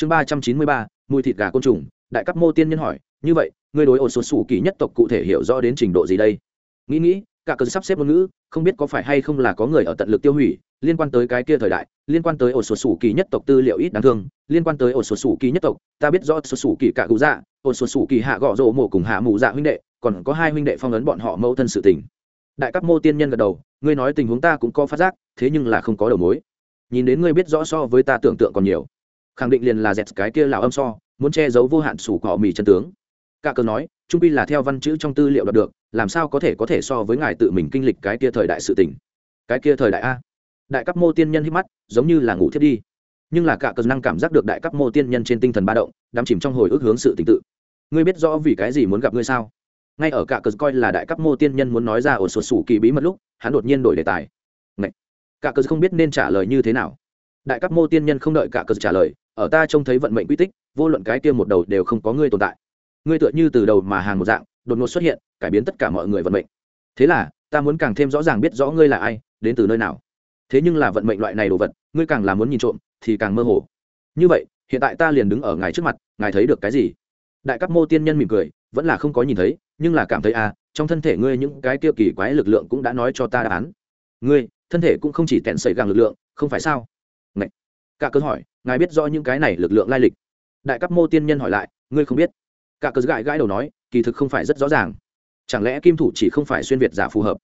chương ba trăm chín mươi ba, mùi thịt gà côn trùng, đại cấp mô tiên nhân hỏi, như vậy, ngươi đối ổ số sủ kỳ nhất tộc cụ thể hiểu rõ đến trình độ gì đây? Nghĩ nghĩ, cả cơn sắp xếp ngôn ngữ, không biết có phải hay không là có người ở tận lực tiêu hủy, liên quan tới cái kia thời đại, liên quan tới ổ số sủ kỳ nhất tộc tư liệu ít đáng thương, liên quan tới ổ số sủ kỳ nhất tộc, ta biết rõ số sủ kỳ cả cụ dạ ổ số sủ kỳ hạ gõ rộ mổ cùng hạ mù dạ huynh đệ, còn có hai huynh đệ phong ấn bọn họ mâu thân sự tình. Đại cấp mô tiên nhân gật đầu, ngươi nói tình huống ta cũng có phát giác, thế nhưng là không có đầu mối. Nhìn đến ngươi biết rõ so với ta tưởng tượng còn nhiều khẳng định liền là dẹt cái kia lào âm so, muốn che giấu vô hạn sủ cỏ mì chân tướng. Cả cờ nói, trung pi là theo văn chữ trong tư liệu đọc được, làm sao có thể có thể so với ngài tự mình kinh lịch cái kia thời đại sự tình. Cái kia thời đại a. Đại cấp mô tiên nhân hít mắt, giống như là ngủ thiết đi. Nhưng là cả cờ năng cảm giác được đại cấp mô tiên nhân trên tinh thần ba động, đắm chìm trong hồi ức hướng sự tình tự. Ngươi biết rõ vì cái gì muốn gặp ngươi sao? Ngay ở cả cờ coi là đại cấp mô tiên nhân muốn nói ra ổn sột sủ kỳ bí mật lúc, hắn đột nhiên đổi đề tài. Ngậy! cả cờ không biết nên trả lời như thế nào. Đại cấp mô tiên nhân không đợi cả cờ trả lời ở ta trông thấy vận mệnh quy tích, vô luận cái kia một đầu đều không có ngươi tồn tại. Ngươi tựa như từ đầu mà hàng một dạng, đột ngột xuất hiện, cải biến tất cả mọi người vận mệnh. Thế là, ta muốn càng thêm rõ ràng biết rõ ngươi là ai, đến từ nơi nào. Thế nhưng là vận mệnh loại này đồ vật, ngươi càng là muốn nhìn trộm, thì càng mơ hồ. Như vậy, hiện tại ta liền đứng ở ngài trước mặt, ngài thấy được cái gì? Đại cấp mô tiên nhân mỉm cười, vẫn là không có nhìn thấy, nhưng là cảm thấy à trong thân thể ngươi những cái kia kỳ quái lực lượng cũng đã nói cho ta đáp án. Ngươi, thân thể cũng không chỉ tẹn sẩy gàng lực lượng, không phải sao? Ngậy. cả cớ hỏi ngài biết rõ những cái này lực lượng lai lịch. Đại cấp mô tiên nhân hỏi lại, ngươi không biết? Cả cớ gãi gãi đầu nói, kỳ thực không phải rất rõ ràng. Chẳng lẽ kim thủ chỉ không phải xuyên việt giả phù hợp?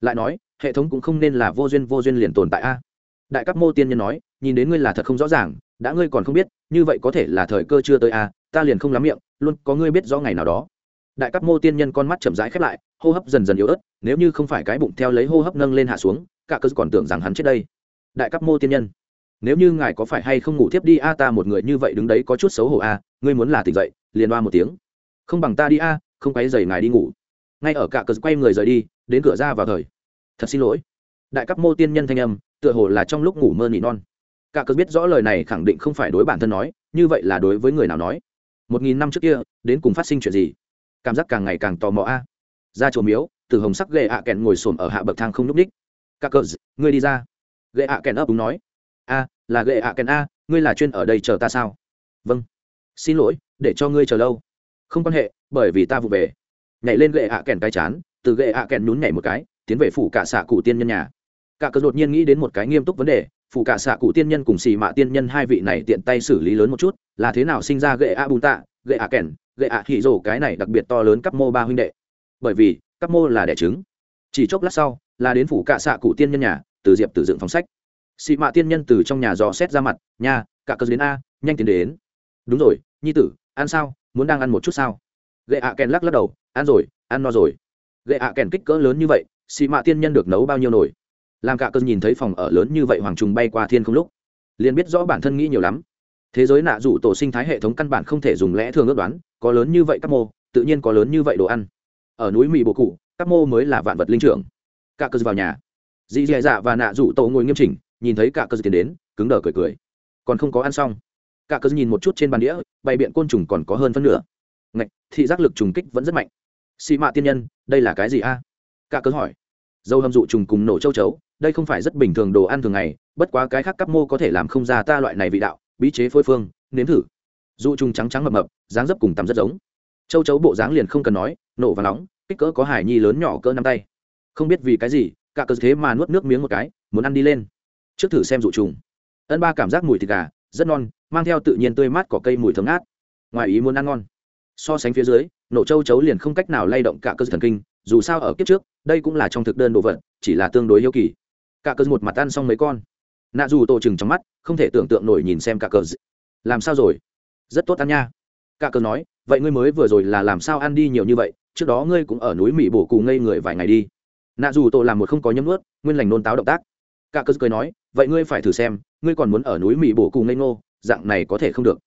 Lại nói, hệ thống cũng không nên là vô duyên vô duyên liền tồn tại a. Đại cấp mô tiên nhân nói, nhìn đến ngươi là thật không rõ ràng, đã ngươi còn không biết, như vậy có thể là thời cơ chưa tới a, ta liền không lắm miệng, luôn có ngươi biết rõ ngày nào đó. Đại cấp mô tiên nhân con mắt chậm rãi khép lại, hô hấp dần dần yếu ớt, nếu như không phải cái bụng theo lấy hô hấp nâng lên hạ xuống, cả cơ còn tưởng rằng hắn chết đây. Đại cấp mô tiên nhân nếu như ngài có phải hay không ngủ tiếp đi, a, ta một người như vậy đứng đấy có chút xấu hổ, a, ngươi muốn là tỉnh dậy, liền đoa một tiếng. Không bằng ta đi, a, không quấy dày ngài đi ngủ. Ngay ở cả cờ quay người rời đi, đến cửa ra vào thời. Thật xin lỗi. Đại cấp mô tiên nhân thanh âm, tựa hồ là trong lúc ngủ mơ nỉ non. Cả cờ biết rõ lời này khẳng định không phải đối bản thân nói, như vậy là đối với người nào nói? Một nghìn năm trước kia, đến cùng phát sinh chuyện gì? Cảm giác càng ngày càng tò mò, a. Ra chùa miếu từ hồng sắc ghệ ạ kẹn ngồi xổm ở hạ bậc thang không n ú c ních cả cờ, ngươi đi ra. Ghệ ạ kẹn ấp đúng nói a, là gậy ạ kèn a, ngươi là chuyên ở đây chờ ta sao? Vâng. Xin lỗi, để cho ngươi chờ lâu. Không quan hệ, bởi vì ta vụ về. Nhảy lên gậy ạ kèn cái chán, từ gậy ạ kèn nhún nhảy một cái, tiến về phủ cả xạ cụ tiên nhân nhà. Cả cờ đột nhiên nghĩ đến một cái nghiêm túc vấn đề, phủ cả xạ cụ tiên nhân cùng xì mạ tiên nhân hai vị này tiện tay xử lý lớn một chút, là thế nào sinh ra gậy ạ bùn tạ, gậy ạ kèn, gậy ạ hỉ rổ cái này đặc biệt to lớn cấp mô ba huynh đệ. Bởi vì cấp mô là đẻ trứng. Chỉ chốc lát sau, là đến phủ cả xạ cụ tiên nhân nhà, từ diệp từ dựng phòng sách xị mạ tiên nhân từ trong nhà dò xét ra mặt nhà cả cờ đến a, nhanh tiến đến. Đúng rồi, nhi tử, ăn sao? Muốn đang ăn một chút sao? Gậy ạ kèn lắc lắc đầu, ăn rồi, ăn no rồi. Gậy ạ kèn kích cỡ lớn như vậy, xị mạ tiên nhân được nấu bao nhiêu nồi làm cả cơn nhìn thấy phòng ở lớn như vậy hoàng trùng bay qua thiên không lúc, liền biết rõ bản thân nghĩ nhiều lắm. Thế giới nạ dụ tổ sinh thái hệ thống căn bản không thể dùng lẽ thường ước đoán, có lớn như vậy các mô, tự nhiên có lớn như vậy đồ ăn. Ở núi mỹ bộ cụ, các mô mới là vạn vật linh trưởng. Cả cơn vào nhà. Dì dì dạ và nạ dụ tổ ngồi nghiêm chỉnh nhìn thấy cả cơ tiến đến, cứng đờ cười cười. Còn không có ăn xong. Cả cơ nhìn một chút trên bàn đĩa, bày biện côn trùng còn có hơn phân nửa. Ngạch, thị giác lực trùng kích vẫn rất mạnh. Xị mạ tiên nhân, đây là cái gì a? Cả cơ hỏi. Dâu hâm dụ trùng cùng nổ châu chấu, đây không phải rất bình thường đồ ăn thường ngày, bất quá cái khác cấp mô có thể làm không ra ta loại này vị đạo, bí chế phôi phương, nếm thử. Dụ trùng trắng trắng mập mập, dáng dấp cùng tầm rất giống. Châu chấu bộ dáng liền không cần nói, nổ và nóng, kích cỡ có hải nhi lớn nhỏ cỡ năm tay. Không biết vì cái gì, cả cơ thế mà nuốt nước miếng một cái, muốn ăn đi lên trước thử xem dụ trùng. Ân ba cảm giác mùi thịt gà, rất non, mang theo tự nhiên tươi mát có cây mùi thơm ngát. Ngoài ý muốn ăn ngon. So sánh phía dưới, nổ châu chấu liền không cách nào lay động cả cơ thần kinh, dù sao ở kiếp trước, đây cũng là trong thực đơn đồ vật, chỉ là tương đối yêu kỳ. Cả cơ một mặt ăn xong mấy con. Nạ dù tổ chừng trong mắt, không thể tưởng tượng nổi nhìn xem cả cơ. Làm sao rồi? Rất tốt ăn nha. Cả cơ nói, vậy ngươi mới vừa rồi là làm sao ăn đi nhiều như vậy, trước đó ngươi cũng ở núi mỹ bổ cù ngây người vài ngày đi. Nạ dù tổ làm một không có nhấm ướt nguyên lành nôn táo động tác. Cả cơ cười nói vậy ngươi phải thử xem, ngươi còn muốn ở núi mỹ bổ cùng ngây ngô, dạng này có thể không được.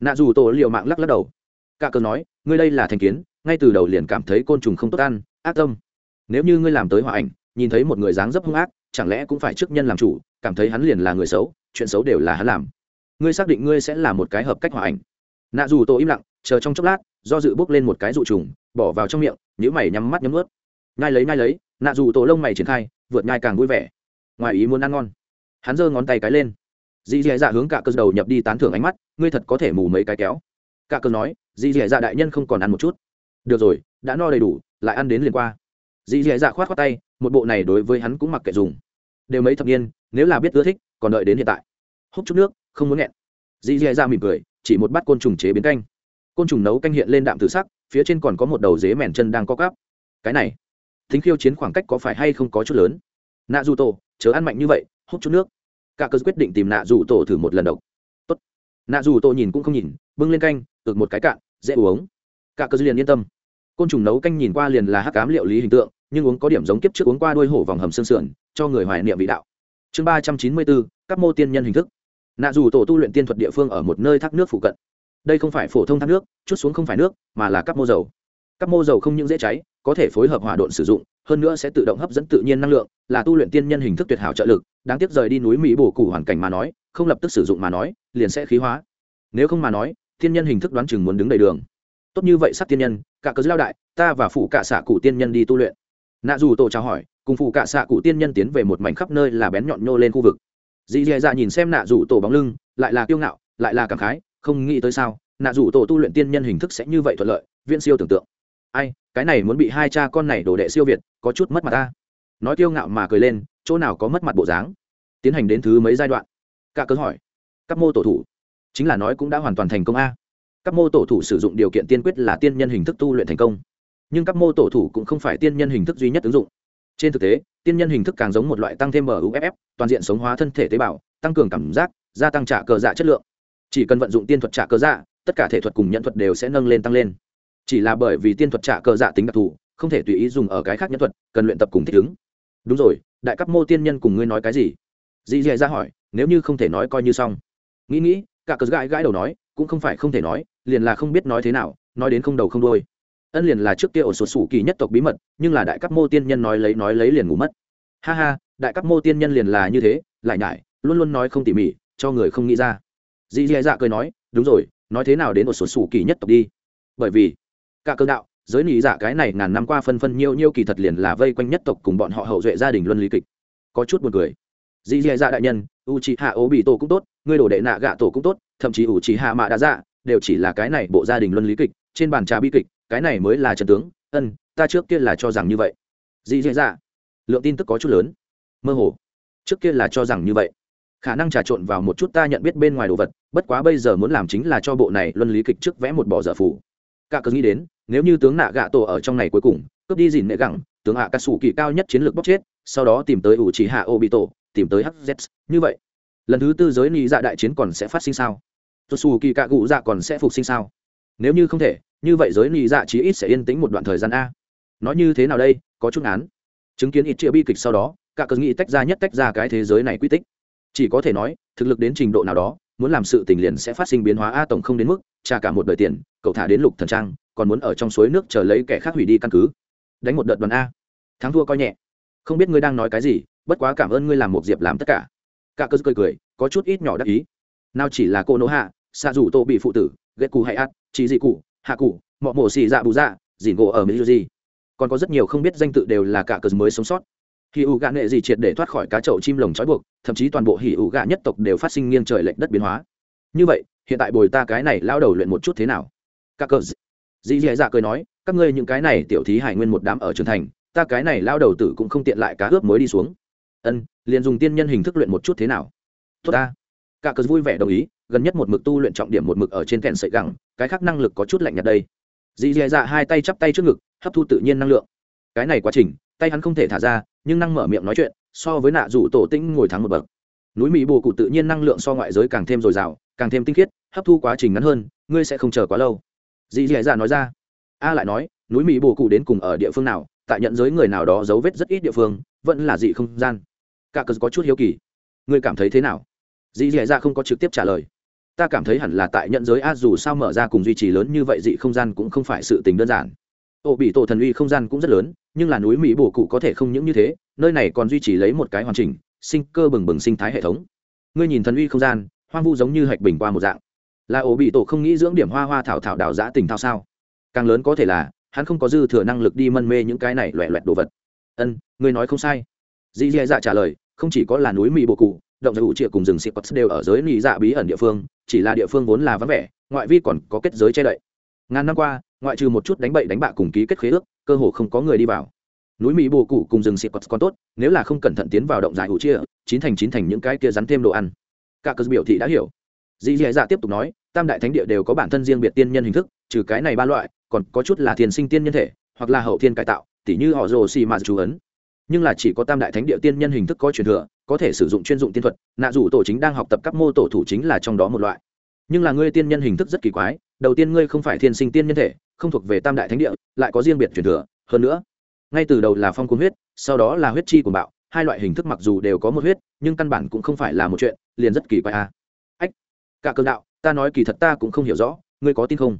Nạ dù tổ liệu mạng lắc lắc đầu. Cả cơ nói, ngươi đây là thành kiến, ngay từ đầu liền cảm thấy côn trùng không tốt ăn, ác tâm. Nếu như ngươi làm tới hòa ảnh, nhìn thấy một người dáng dấp hung ác, chẳng lẽ cũng phải trước nhân làm chủ, cảm thấy hắn liền là người xấu, chuyện xấu đều là hắn làm. Ngươi xác định ngươi sẽ là một cái hợp cách hòa ảnh. Nạ dù tổ im lặng, chờ trong chốc lát, do dự bốc lên một cái dụ trùng, bỏ vào trong miệng nhữ mày nhắm mắt nhắm ướt ngai lấy ngai lấy, nạ dù tổ lông mày triển khai, vượt nhai càng vui vẻ. Ngoài ý muốn ăn ngon hắn giơ ngón tay cái lên. Dì dì dạ hướng cả cơ đầu nhập đi tán thưởng ánh mắt, ngươi thật có thể mù mấy cái kéo. Cả cơ nói, dì dì dạ đại nhân không còn ăn một chút. Được rồi, đã no đầy đủ, lại ăn đến liền qua. Dì dì dạ khoát khoát tay, một bộ này đối với hắn cũng mặc kệ dùng. Đều mấy thập niên, nếu là biết ưa thích, còn đợi đến hiện tại. Hút chút nước, không muốn nghẹn. Dì dì dạ mỉm cười, chỉ một bát côn trùng chế biến canh. Côn trùng nấu canh hiện lên đạm tử sắc, phía trên còn có một đầu dế mèn chân đang co cắp. Cái này, thính khiêu chiến khoảng cách có phải hay không có chút lớn? Nạ du tô chớ ăn mạnh như vậy hút chút nước. Cả cơ quyết định tìm nạ dù tổ thử một lần độc. Tốt. Nạ dù tổ nhìn cũng không nhìn, bưng lên canh ực một cái cạn, dễ uống. Cả cơ liền yên tâm. Côn trùng nấu canh nhìn qua liền là hắc cám liệu lý hình tượng, nhưng uống có điểm giống kiếp trước uống qua đuôi hổ vòng hầm xương sườn, cho người hoài niệm vị đạo. Chương ba trăm chín mươi bốn, các mô tiên nhân hình thức. Nạ dù tổ tu luyện tiên thuật địa phương ở một nơi thác nước phụ cận. Đây không phải phổ thông thác nước, chút xuống không phải nước, mà là các mô dầu. Các mô dầu không những dễ cháy, có thể phối hợp hỏa độn sử dụng hơn nữa sẽ tự động hấp dẫn tự nhiên năng lượng, là tu luyện tiên nhân hình thức tuyệt hảo trợ lực, đáng tiếc rời đi núi mỹ bổ củ hoàn cảnh mà nói, không lập tức sử dụng mà nói, liền sẽ khí hóa. Nếu không mà nói, tiên nhân hình thức đoán chừng muốn đứng đầy đường. Tốt như vậy sắc tiên nhân, cả cớ lao đại, ta và phụ cả xạ cụ tiên nhân đi tu luyện. Nạ dù tổ chào hỏi, cùng phụ cả xạ cụ tiên nhân tiến về một mảnh khắp nơi là bén nhọn nhô lên khu vực. Dì dì dạ nhìn xem nạ dù tổ bóng lưng, lại là kiêu ngạo, lại là cảm khái, không nghĩ tới sao, nạ dù tổ tu luyện tiên nhân hình thức sẽ như vậy thuận lợi, viễn siêu tưởng tượng ai, cái này muốn bị hai cha con này đổ đệ siêu việt, có chút mất mặt ta. Nói kiêu ngạo mà cười lên, chỗ nào có mất mặt bộ dáng. Tiến hành đến thứ mấy giai đoạn? Cả cớ hỏi. Các mô tổ thủ. Chính là nói cũng đã hoàn toàn thành công a. Các mô tổ thủ sử dụng điều kiện tiên quyết là tiên nhân hình thức tu luyện thành công. Nhưng các mô tổ thủ cũng không phải tiên nhân hình thức duy nhất ứng dụng. Trên thực tế, tiên nhân hình thức càng giống một loại tăng thêm muff toàn diện sống hóa thân thể tế bào, tăng cường cảm giác, gia tăng trả cờ dạ chất lượng. Chỉ cần vận dụng tiên thuật trả cờ dạ tất cả thể thuật cùng nhận thuật đều sẽ nâng lên tăng lên chỉ là bởi vì tiên thuật trả cờ dạ tính đặc thù, không thể tùy ý dùng ở cái khác nhân thuật, cần luyện tập cùng thích ứng. Đúng rồi, đại cấp mô tiên nhân cùng ngươi nói cái gì? Dì dì ra hỏi, nếu như không thể nói coi như xong. Nghĩ nghĩ, cả cờ gãi gãi đầu nói, cũng không phải không thể nói, liền là không biết nói thế nào, nói đến không đầu không đôi ân liền là trước kia ổ sột sủ kỳ nhất tộc bí mật, nhưng là đại cấp mô tiên nhân nói lấy nói lấy liền ngủ mất. Ha ha, đại cấp mô tiên nhân liền là như thế, lại nhải, luôn luôn nói không tỉ mỉ, cho người không nghĩ ra. Dì dì dạ cười nói, đúng rồi, nói thế nào đến ổ sột sủ kỳ nhất tộc đi? Bởi vì cả cơ đạo, giới nỉ dạ cái này ngàn năm qua phân phân nhiêu nhiêu kỳ thật liền là vây quanh nhất tộc cùng bọn họ hậu duệ gia đình luân lý kịch. Có chút buồn cười. Dì dì dạ đại nhân u c hạ ố bị tổ cũng tốt, ngươi đổ đệ nạ gạ tổ cũng tốt, thậm chí u c hạ mạ đã dạ đều chỉ là cái này bộ gia đình luân lý kịch, trên bàn trà bi kịch, cái này mới là trần tướng, ân, ta trước kia là cho rằng như vậy. Dì dì dạ lượng tin tức có chút lớn. Mơ hồ. Trước kia là cho rằng như vậy. Khả năng trà trộn vào một chút ta nhận biết bên ngoài đồ vật, bất quá bây giờ muốn làm chính là cho bộ này luân lý kịch trước vẽ một bỏ dở phủ cả cớ nghĩ đến, nếu như tướng nạ gạ tổ ở trong này cuối cùng, cướp đi dìn nệ gẳng, tướng hạ cà sủ kỳ cao nhất chiến lược bóc chết, sau đó tìm tới ủ chỉ hạ ô bị tổ tìm tới hz như vậy, lần thứ tư giới nị dạ đại chiến còn sẽ phát sinh sao? Tôi xù kỳ cạ cụ dạ còn sẽ phục sinh sao? Nếu như không thể, như vậy giới nị dạ chí ít sẽ yên tĩnh một đoạn thời gian a. Nói như thế nào đây? Có chút án chứng kiến ít chia bi kịch sau đó, cả cớ nghĩ tách ra nhất tách ra cái thế giới này quy tích. Chỉ có thể nói, thực lực đến trình độ nào đó, muốn làm sự tình liền sẽ phát sinh biến hóa a tổng không đến mức trả cả một đời tiền, cậu thả đến lục thần trang, còn muốn ở trong suối nước chờ lấy kẻ khác hủy đi căn cứ. Đánh một đợt đoàn a. Thắng thua coi nhẹ. Không biết ngươi đang nói cái gì, bất quá cảm ơn ngươi làm một diệp làm tất cả. Cả cơ cười cười, có chút ít nhỏ đắc ý. Nào chỉ là cô nỗ hạ, xạ rủ tô bị phụ tử, ghét cụ hay ắt chỉ dị cụ hạ cụ mọ mổ xì dạ bù dạ dìn gỗ ở mỹ gì. Còn có rất nhiều không biết danh tự đều là cả cờ mới sống sót. Hỉ ủ gạ nệ gì triệt để thoát khỏi cá chậu chim lồng trói buộc, thậm chí toàn bộ hỉ ủ gạ nhất tộc đều phát sinh nghiêng trời lệch đất biến hóa. Như vậy hiện tại bồi ta cái này lao đầu luyện một chút thế nào? Các cờ dì dì dạ cười nói, các ngươi những cái này tiểu thí hải nguyên một đám ở trường thành, ta cái này lao đầu tử cũng không tiện lại cá ướp mới đi xuống. Ân, liền dùng tiên nhân hình thức luyện một chút thế nào? Tốt ta. Cả cờ vui vẻ đồng ý, gần nhất một mực tu luyện trọng điểm một mực ở trên kẹn sợi gẳng, cái khác năng lực có chút lạnh nhạt đây. Dì dì dạ hai tay chắp tay trước ngực, hấp thu tự nhiên năng lượng. Cái này quá trình, tay hắn không thể thả ra, nhưng năng mở miệng nói chuyện, so với nạ rủ tổ tĩnh ngồi thắng một bậc. Núi mỹ bồ cụ tự nhiên năng lượng so ngoại giới càng thêm dồi dào càng thêm tinh khiết, hấp thu quá trình ngắn hơn, ngươi sẽ không chờ quá lâu. Dì dì dạ nói ra. A lại nói, núi mỹ bồ cụ đến cùng ở địa phương nào, tại nhận giới người nào đó dấu vết rất ít địa phương, vẫn là dị không gian. Cả cờ có chút hiếu kỳ. Ngươi cảm thấy thế nào? Dì dì dạ không có trực tiếp trả lời. Ta cảm thấy hẳn là tại nhận giới a, dù sao mở ra cùng duy trì lớn như vậy dị không gian cũng không phải sự tình đơn giản. Ổ bị tổ thần uy không gian cũng rất lớn, nhưng là núi mỹ bồ cụ có thể không những như thế, nơi này còn duy trì lấy một cái hoàn chỉnh, sinh cơ bừng bừng sinh thái hệ thống. Ngươi nhìn thần uy không gian hoang vu giống như hạch bình qua một dạng. Là ổ bị tổ không nghĩ dưỡng điểm hoa hoa thảo thảo đào giã tình thao sao? Càng lớn có thể là, hắn không có dư thừa năng lực đi mân mê những cái này loẹ loẹt đồ vật. Ân, ngươi nói không sai. Dì dì dạ trả lời, không chỉ có là núi mỹ bồ cụ, động giải ủ trịa cùng rừng xịt quất đều ở giới nị dạ bí ẩn địa phương, chỉ là địa phương vốn là vắng vẻ, ngoại vi còn có kết giới che đậy. Ngàn năm qua, ngoại trừ một chút đánh bậy đánh bạ cùng ký kết khế ước, cơ hồ không có người đi vào. Núi mỹ bồ cụ cùng rừng xịt quất còn tốt, nếu là không cẩn thận tiến vào động giải ủ trịa chín thành chín thành những cái kia rắn thêm đồ ăn cả cơ biểu thị đã hiểu. Dì dì dạ tiếp tục nói, tam đại thánh địa đều có bản thân riêng biệt tiên nhân hình thức, trừ cái này ba loại, còn có chút là thiền sinh tiên nhân thể, hoặc là hậu thiên cải tạo, tỉ như họ rồ xì mà chú ấn. Nhưng là chỉ có tam đại thánh địa tiên nhân hình thức có truyền thừa, có thể sử dụng chuyên dụng tiên thuật, nạ dù tổ chính đang học tập các mô tổ thủ chính là trong đó một loại. Nhưng là ngươi tiên nhân hình thức rất kỳ quái, đầu tiên ngươi không phải thiên sinh tiên nhân thể, không thuộc về tam đại thánh địa, lại có riêng biệt truyền thừa, hơn nữa, ngay từ đầu là phong cuốn huyết, sau đó là huyết chi của bạo hai loại hình thức mặc dù đều có một huyết, nhưng căn bản cũng không phải là một chuyện, liền rất kỳ quái a à. ách, cả cơn đạo, ta nói kỳ thật ta cũng không hiểu rõ, ngươi có tin không?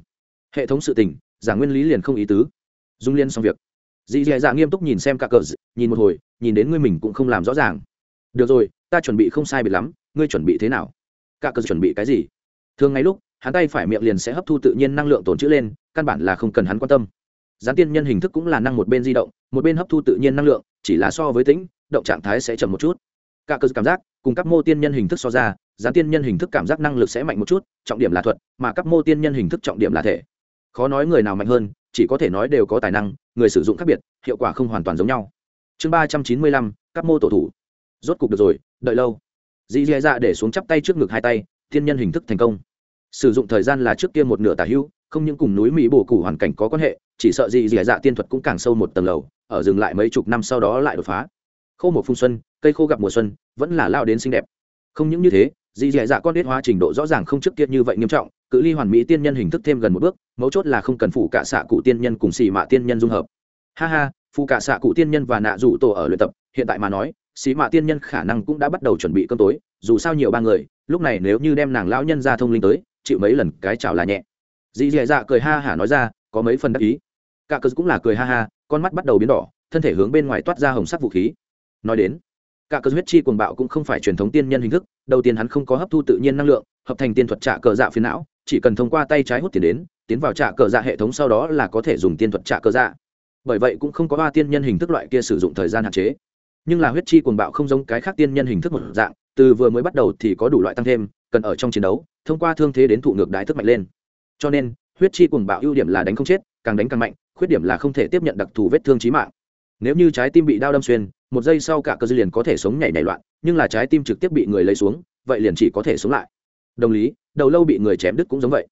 Hệ thống sự tình, giả nguyên lý liền không ý tứ. Dung liên xong việc. Dì dì dạ nghiêm túc nhìn xem cả cờ, nhìn một hồi, nhìn đến ngươi mình cũng không làm rõ ràng. Được rồi, ta chuẩn bị không sai biệt lắm, ngươi chuẩn bị thế nào? Cả cờ chuẩn bị cái gì? Thường ngay lúc, hắn tay phải miệng liền sẽ hấp thu tự nhiên năng lượng tồn chữ lên, căn bản là không cần hắn quan tâm. Gián tiên nhân hình thức cũng là năng một bên di động, một bên hấp thu tự nhiên năng lượng, chỉ là so với tĩnh động trạng thái sẽ chậm một chút. Cả cơ cảm giác, cùng các mô tiên nhân hình thức so ra, gián tiên nhân hình thức cảm giác năng lực sẽ mạnh một chút, trọng điểm là thuật, mà các mô tiên nhân hình thức trọng điểm là thể. Khó nói người nào mạnh hơn, chỉ có thể nói đều có tài năng, người sử dụng khác biệt, hiệu quả không hoàn toàn giống nhau. Chương ba trăm chín mươi lăm, các mô tổ thủ. Rốt cục được rồi, đợi lâu. Dì dì dạ để xuống chắp tay trước ngực hai tay, tiên nhân hình thức thành công. Sử dụng thời gian là trước kia một nửa tả hữu, không những cùng núi mỹ bổ củ hoàn cảnh có quan hệ, chỉ sợ dì dì dạ tiên thuật cũng càng sâu một tầng lầu, ở dừng lại mấy chục năm sau đó lại đột phá khô một phun xuân, cây khô gặp mùa xuân, vẫn là lao đến xinh đẹp. Không những như thế, dì dì dạ con biết hóa trình độ rõ ràng không trước kia như vậy nghiêm trọng, cự ly hoàn mỹ tiên nhân hình thức thêm gần một bước, mấu chốt là không cần phủ cả xạ cụ tiên nhân cùng xì mạ tiên nhân dung hợp. Ha ha phụ cả xạ cụ tiên nhân và nạ rủ tổ ở luyện tập, hiện tại mà nói, xì mạ tiên nhân khả năng cũng đã bắt đầu chuẩn bị cơm tối, dù sao nhiều ba người, lúc này nếu như đem nàng lão nhân ra thông linh tới, chịu mấy lần cái chảo là nhẹ. Dì dì dạ cười ha hả nói ra, có mấy phần đắc ý. Cả cớ cũng là cười ha ha, con mắt bắt đầu biến đỏ, thân thể hướng bên ngoài toát ra hồng sắc vũ khí nói đến, cả cơ huyết chi cuồng bạo cũng không phải truyền thống tiên nhân hình thức, đầu tiên hắn không có hấp thu tự nhiên năng lượng, hợp thành tiên thuật trả cờ dạ phiến não, chỉ cần thông qua tay trái hút tiền đến, tiến vào trả cờ dạ hệ thống sau đó là có thể dùng tiên thuật trả cờ dạ. Bởi vậy cũng không có ba tiên nhân hình thức loại kia sử dụng thời gian hạn chế. Nhưng là huyết chi cuồng bạo không giống cái khác tiên nhân hình thức một dạng, từ vừa mới bắt đầu thì có đủ loại tăng thêm, cần ở trong chiến đấu, thông qua thương thế đến thụ ngược đái thức mạnh lên. Cho nên, huyết chi cuồng bạo ưu điểm là đánh không chết, càng đánh càng mạnh, khuyết điểm là không thể tiếp nhận đặc thù vết thương trí mạng nếu như trái tim bị đau đâm xuyên, một giây sau cả cơ dư liền có thể sống nhảy nảy loạn, nhưng là trái tim trực tiếp bị người lấy xuống, vậy liền chỉ có thể sống lại. Đồng lý, đầu lâu bị người chém đứt cũng giống vậy.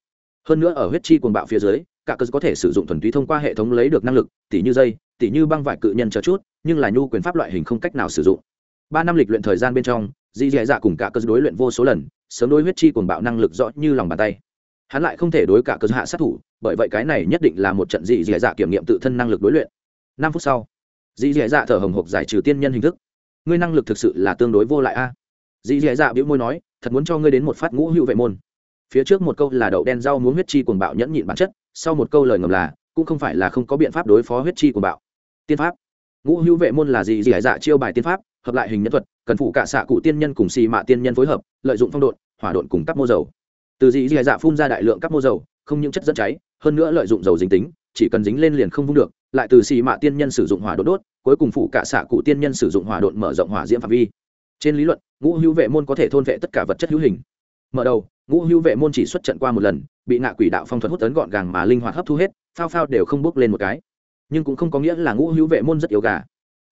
Hơn nữa ở huyết chi cuồng bạo phía dưới, cả cơ có thể sử dụng thuần túy thông qua hệ thống lấy được năng lực, tỉ như dây, tỉ như băng vải cự nhân chờ chút, nhưng là nhu quyền pháp loại hình không cách nào sử dụng. Ba năm lịch luyện thời gian bên trong dì dẻ dạ cùng cả cơ đối luyện vô số lần, sớm đối huyết chi cuồng bạo năng lực rõ như lòng bàn tay. Hắn lại không thể đối cả cơ hạ sát thủ, bởi vậy cái này nhất định là một trận dị dẻ dạ kiểm nghiệm tự thân năng lực đối luyện. Năm phút sau dị dẻ dạ thở hồng hộc giải trừ tiên nhân hình thức. Ngươi năng lực thực sự là tương đối vô lại a. Dị dẻ dạ bĩu môi nói, thật muốn cho ngươi đến một phát ngũ hữu vệ môn. Phía trước một câu là đậu đen rau muốn huyết chi cuồng bạo nhẫn nhịn bản chất, sau một câu lời ngầm là, cũng không phải là không có biện pháp đối phó huyết chi cuồng bạo. Tiên pháp. Ngũ hữu vệ môn là gì gì dạ chiêu bài tiên pháp, hợp lại hình nhân thuật, cần phụ cả xạ cụ tiên nhân cùng xì mạ tiên nhân phối hợp, lợi dụng phong độn, hỏa độn cùng các mô dầu. Từ dị dị dạ phun ra đại lượng các mô dầu, không những chất dẫn cháy, hơn nữa lợi dụng dầu dính tính, chỉ cần dính lên liền không vung được, lại từ xì mạ tiên nhân sử dụng hỏa đốt đốt cuối cùng phụ cả xạ cụ tiên nhân sử dụng hỏa độn mở rộng hỏa diễm phạm vi. Trên lý luận, ngũ hữu vệ môn có thể thôn vệ tất cả vật chất hữu hình. Mở đầu, ngũ hữu vệ môn chỉ xuất trận qua một lần, bị ngạ quỷ đạo phong thuật hút tấn gọn gàng mà linh hoạt hấp thu hết, phao phao đều không bước lên một cái. Nhưng cũng không có nghĩa là ngũ hữu vệ môn rất yếu gà.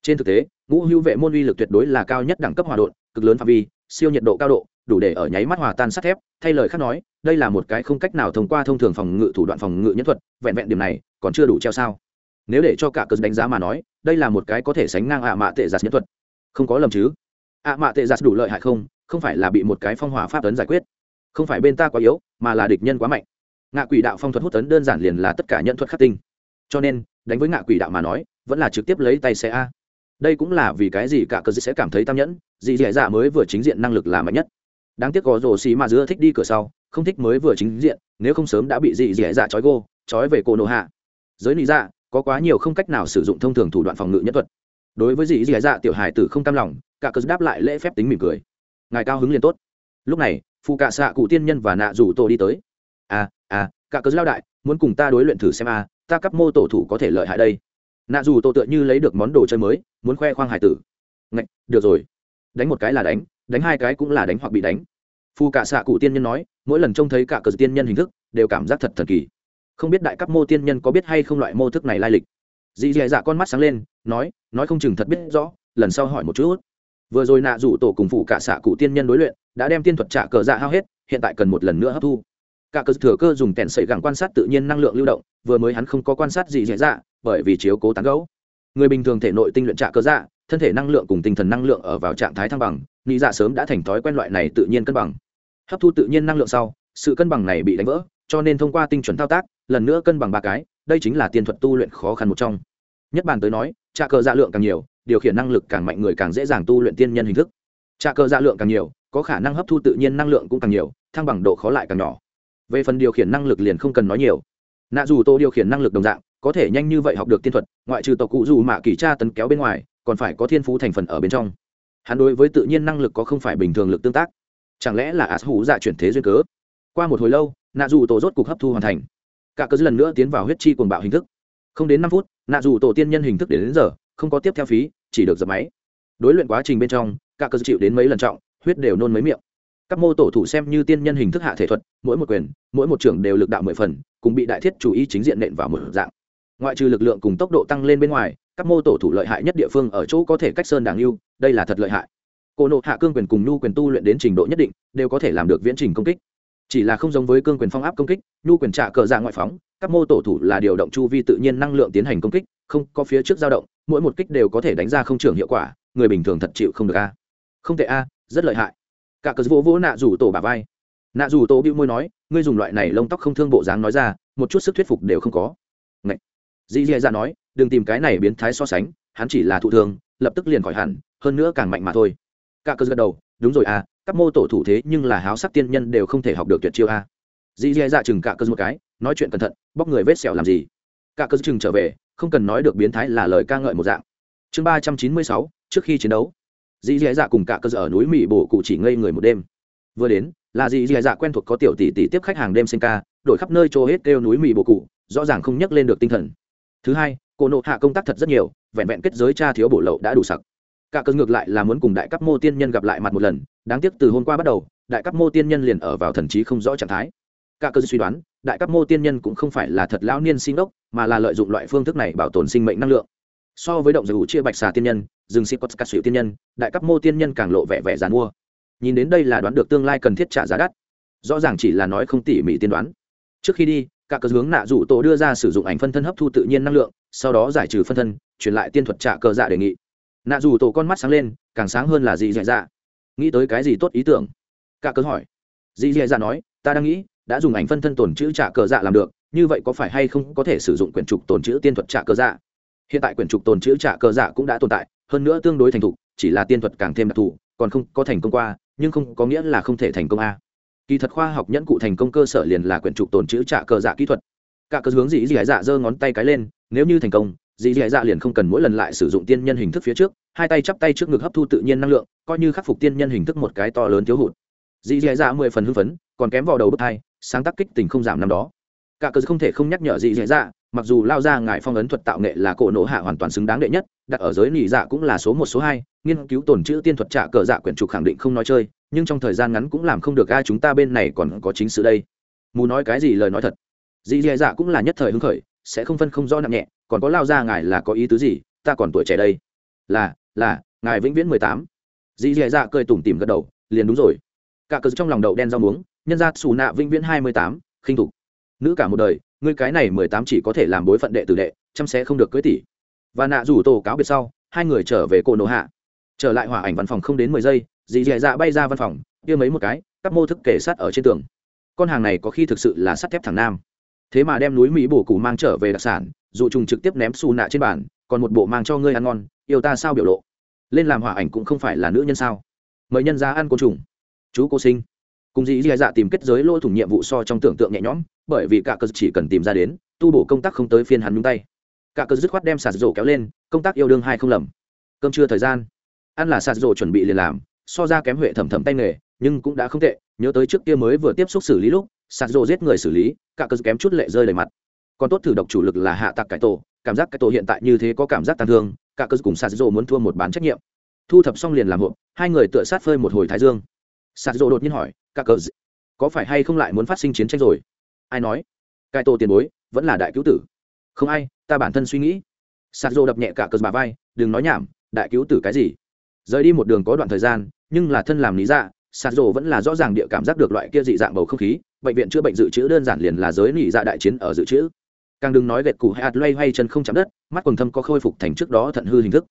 Trên thực tế, ngũ hữu vệ môn uy lực tuyệt đối là cao nhất đẳng cấp hòa độn, cực lớn phạm vi, siêu nhiệt độ cao độ, đủ để ở nháy mắt hòa tan sắt thép, thay lời khác nói, đây là một cái không cách nào thông qua thông thường phòng ngự thủ đoạn phòng ngự nhân thuật, vẹn vẹn điểm này còn chưa đủ treo sao. Nếu để cho cả cơn đánh giá mà nói đây là một cái có thể sánh ngang ạ mạ tệ giặt nhân thuật. Không có lầm chứ? ạ mạ tệ giặt đủ lợi hại không? Không phải là bị một cái phong hỏa pháp tấn giải quyết. Không phải bên ta quá yếu, mà là địch nhân quá mạnh. Ngạ quỷ đạo phong thuật hút tấn đơn giản liền là tất cả nhận thuật khắc tinh. Cho nên, đánh với ngạ quỷ đạo mà nói, vẫn là trực tiếp lấy tay xe a. Đây cũng là vì cái gì cả cờ sẽ cảm thấy tam nhẫn dị dẻ dạ mới vừa chính diện năng lực là mạnh nhất. Đáng tiếc có rồ xì mà giữa thích đi cửa sau, không thích mới vừa chính diện, nếu không sớm đã bị dị dẻ dạ trói gô, trói về cổ nổ hạ. Giới lý dạ có quá nhiều không cách nào sử dụng thông thường thủ đoạn phòng ngự nhất thuật. Đối với dì dì dạ tiểu hải tử không cam lòng cả cớ đáp lại lễ phép tính mỉm cười. Ngài cao hứng liền tốt. Lúc này phụ cạ xạ cụ tiên nhân và nạ rủ tổ đi tới. À à cả cớ lao đại muốn cùng ta đối luyện thử xem à ta cấp mô tổ thủ có thể lợi hại đây. Nạ dù tổ tựa như lấy được món đồ chơi mới muốn khoe khoang hải tử. Ngạch, được rồi. Đánh một cái là đánh đánh hai cái cũng là đánh hoặc bị đánh. Phu cả xạ cụ tiên nhân nói mỗi lần trông thấy cả cờ tiên nhân hình thức đều cảm giác thật thần kỳ không biết đại cấp mô tiên nhân có biết hay không loại mô thức này lai lịch. Dì dì dạ con mắt sáng lên, nói nói không chừng thật biết rõ, lần sau hỏi một chút. Vừa rồi nạ rủ tổ cùng phụ cả xạ cụ tiên nhân đối luyện, đã đem tiên thuật trả cờ dạ hao hết, hiện tại cần một lần nữa hấp thu. Cả cờ thừa cơ dùng kèn sợi gẳng quan sát tự nhiên năng lượng lưu động, vừa mới hắn không có quan sát gì dễ dạ bởi vì chiếu cố tán gấu. Người bình thường thể nội tinh luyện trả cờ dạ thân thể năng lượng cùng tinh thần năng lượng ở vào trạng thái thăng bằng nghĩ dạ sớm đã thành thói quen loại này tự nhiên cân bằng. Hấp thu tự nhiên năng lượng sau, sự cân bằng này bị đánh vỡ, cho nên thông qua tinh chuẩn thao tác lần nữa cân bằng ba cái, đây chính là tiên thuật tu luyện khó khăn một trong. Nhất bàn tới nói trà cờ dạ lượng càng nhiều, điều khiển năng lực càng mạnh người càng dễ dàng tu luyện tiên nhân hình thức. Trà cờ dạ lượng càng nhiều, có khả năng hấp thu tự nhiên năng lượng cũng càng nhiều, thăng bằng độ khó lại càng nhỏ. Về phần điều khiển năng lực liền không cần nói nhiều. Nạ dù tô điều khiển năng lực đồng dạng, có thể nhanh như vậy học được tiên thuật, ngoại trừ tộc cụ dù mạ kỳ tra tấn kéo bên ngoài, còn phải có thiên phú thành phần ở bên trong. Hắn đối với tự nhiên năng lực có không phải bình thường lực tương tác. Chẳng lẽ là ạt hủ dạ chuyển thế duyên cớ? Qua một hồi lâu, nạ dù tổ rốt cục hấp thu hoàn thành cả cơ lần nữa tiến vào huyết chi cuồng bạo hình thức. Không đến năm phút nạ dù tổ tiên nhân hình thức đến, đến giờ không có tiếp theo phí chỉ được dập máy. Đối luyện quá trình bên trong cả cơ chịu đến mấy lần trọng huyết đều nôn mấy miệng. Các mô tổ thủ xem như tiên nhân hình thức hạ thể thuật mỗi một quyền mỗi một trưởng đều lực đạo mười phần cùng bị đại thiết chủ ý chính diện nện vào một dạng. Ngoại trừ lực lượng cùng tốc độ tăng lên bên ngoài các mô tổ thủ lợi hại nhất địa phương ở chỗ có thể cách sơn đảng lưu đây là thật lợi hại. Cô nộ hạ cương quyền cùng nhu quyền tu luyện đến trình độ nhất định đều có thể làm được viễn trình công kích chỉ là không giống với cương quyền phong áp công kích, nhu quyền trả cờ ra ngoại phóng, các mô tổ thủ là điều động chu vi tự nhiên năng lượng tiến hành công kích, không có phía trước dao động, mỗi một kích đều có thể đánh ra không trưởng hiệu quả, người bình thường thật chịu không được a. Không tệ a, rất lợi hại. Cả cờ vỗ vỗ nạ rủ tổ bà vai. Nạ rủ tổ bĩu môi nói, ngươi dùng loại này lông tóc không thương bộ dáng nói ra, một chút sức thuyết phục đều không có. Ngậy. dì dì ra nói, đừng tìm cái này biến thái so sánh, hắn chỉ là thụ thương, lập tức liền khỏi hẳn, hơn nữa càng mạnh mà thôi. Cả cờ gật đầu, đúng rồi à các mô tổ thủ thế nhưng là háo sắc tiên nhân đều không thể học được tuyệt chiêu a. Dì dì dạ chừng cả cơ một cái, nói chuyện cẩn thận, bóc người vết sẹo làm gì? Cả cơ chừng trở về, không cần nói được biến thái là lời ca ngợi một dạng. Chương ba trăm chín mươi sáu, trước khi chiến đấu. Dì dì dạ cùng cả cơ ở núi mỹ bổ cụ chỉ ngây người một đêm. Vừa đến, là dì dì dạ quen thuộc có tiểu tỷ tỷ tiếp khách hàng đêm sinh ca, đổi khắp nơi chỗ hết kêu núi mỹ bổ cụ, rõ ràng không nhắc lên được tinh thần. Thứ hai, cô nộ hạ công tác thật rất nhiều, vẹn vẹn kết giới cha thiếu bổ lậu đã đủ sặc cả cơn ngược lại là muốn cùng đại cấp mô tiên nhân gặp lại mặt một lần, đáng tiếc từ hôm qua bắt đầu, đại cấp mô tiên nhân liền ở vào thần trí không rõ trạng thái. Cả cơn suy đoán, đại cấp mô tiên nhân cũng không phải là thật lão niên sinh đốc, mà là lợi dụng loại phương thức này bảo tồn sinh mệnh năng lượng. So với động giải chia bạch xà tiên nhân, rừng sĩ quất cắt sủi tiên nhân, đại cấp mô tiên nhân càng lộ vẻ vẻ dàn mua. Nhìn đến đây là đoán được tương lai cần thiết trả giá đắt. Rõ ràng chỉ là nói không tỉ mỉ tiên đoán. Trước khi đi, cả cờ hướng nạ rủ tổ đưa ra sử dụng ảnh phân thân hấp thu tự nhiên năng lượng, sau đó giải trừ phân thân, truyền lại tiên thuật trả cờ dạ đề nghị nạ dù tổ con mắt sáng lên, càng sáng hơn là gì dạy dạ. Nghĩ tới cái gì tốt ý tưởng? Cả cớ hỏi. Dì dì dạ nói, ta đang nghĩ, đã dùng ảnh phân thân tồn chữ trả cờ dạ làm được, như vậy có phải hay không có thể sử dụng quyển trục tồn chữ tiên thuật trả cờ dạ? Hiện tại quyển trục tồn chữ trả cờ dạ cũng đã tồn tại, hơn nữa tương đối thành thục, chỉ là tiên thuật càng thêm đặc thù, còn không có thành công qua, nhưng không có nghĩa là không thể thành công a. Kỳ thật khoa học nhẫn cụ thành công cơ sở liền là quyển trục tồn chữ trả cờ dạ kỹ thuật. Cả cơ hướng dĩ dĩ dạ giơ ngón tay cái lên, nếu như thành công dì dì dạ liền không cần mỗi lần lại sử dụng tiên nhân hình thức phía trước, hai tay chắp tay trước ngực hấp thu tự nhiên năng lượng, coi như khắc phục tiên nhân hình thức một cái to lớn thiếu hụt. Dì dì dạ mười phần hưng phấn, còn kém vào đầu bước hai, sáng tác kích tình không giảm năm đó. Cả cơ không thể không nhắc nhở dì dì dạ mặc dù lao ra ngài phong ấn thuật tạo nghệ là cổ nổ hạ hoàn toàn xứng đáng đệ nhất, đặt ở giới nỉ dạ cũng là số một, số hai, nghiên cứu tồn chữ tiên thuật trả cờ dạ quyển trục khẳng định không nói chơi, nhưng trong thời gian ngắn cũng làm không được ai chúng ta bên này còn có chính sự đây. Mù nói cái gì lời nói thật. Dì dì dạ cũng là nhất thời hứng khởi, sẽ không phân không rõ nặng nhẹ còn có lao ra ngài là có ý tứ gì? Ta còn tuổi trẻ đây. Là là, ngài vĩnh viễn mười tám. Dì dì dạ cười tủm tỉm gật đầu, liền đúng rồi. Cả cờ trong lòng đậu đen rau muống, nhân ra xù nạ vĩnh viễn hai mươi tám, khinh thục. Nữ cả một đời, ngươi cái này mười tám chỉ có thể làm bối phận đệ tử đệ, chăm sẽ không được cưới tỷ. Và nạ rủ tổ cáo biệt sau, hai người trở về cổ nổ hạ. Trở lại hỏa ảnh văn phòng không đến mười giây, dì dì dạ bay ra văn phòng, kia mấy một cái, các mô thức kể sát ở trên tường. Con hàng này có khi thực sự là sắt thép thẳng nam. Thế mà đem núi mỹ bổ củ mang trở về đặc sản dụ trùng trực tiếp ném xù nạ trên bàn, còn một bộ mang cho ngươi ăn ngon, yêu ta sao biểu lộ? Lên làm hỏa ảnh cũng không phải là nữ nhân sao? Mời nhân ra ăn côn trùng. Chú cô sinh. Cùng dĩ dì dạ tìm kết giới lỗ thủng nhiệm vụ so trong tưởng tượng nhẹ nhõm, bởi vì cả cơ chỉ cần tìm ra đến, tu bổ công tác không tới phiên hắn nhúng tay. Cả cơ dứt khoát đem sạt rổ kéo lên, công tác yêu đương hai không lầm. Cơm trưa thời gian. Ăn là sạt rổ chuẩn bị liền làm, so ra kém huệ thẩm thẩm tay nghề, nhưng cũng đã không tệ, nhớ tới trước kia mới vừa tiếp xúc xử lý lúc, sạt rổ giết người xử lý, cả cơ kém chút lệ rơi đầy mặt còn tốt thử độc chủ lực là hạ tạc cải tổ, cảm giác cải tổ hiện tại như thế có cảm giác tàn thương, cả cơ cùng sạt dỗ muốn thua một bán trách nhiệm. Thu thập xong liền làm hộp, hai người tựa sát phơi một hồi thái dương. Sạt dỗ đột nhiên hỏi, cả cơ, có phải hay không lại muốn phát sinh chiến tranh rồi? Ai nói cai tô tiền bối, vẫn là đại cứu tử. Không ai, ta bản thân suy nghĩ. Sạt dỗ đập nhẹ cả cơ bà vai, đừng nói nhảm, đại cứu tử cái gì? Rời đi một đường có đoạn thời gian, nhưng là thân làm lý dạ sạt dỗ vẫn là rõ ràng địa cảm giác được loại kia dị dạng bầu không khí, bệnh viện chữa bệnh dự trữ đơn giản liền là giới nỉ dạ đại chiến ở dự trữ càng đừng nói gẹt cụ hay ạt loay hoay chân không chạm đất, mắt quần thâm có khôi phục thành trước đó thận hư hình thức.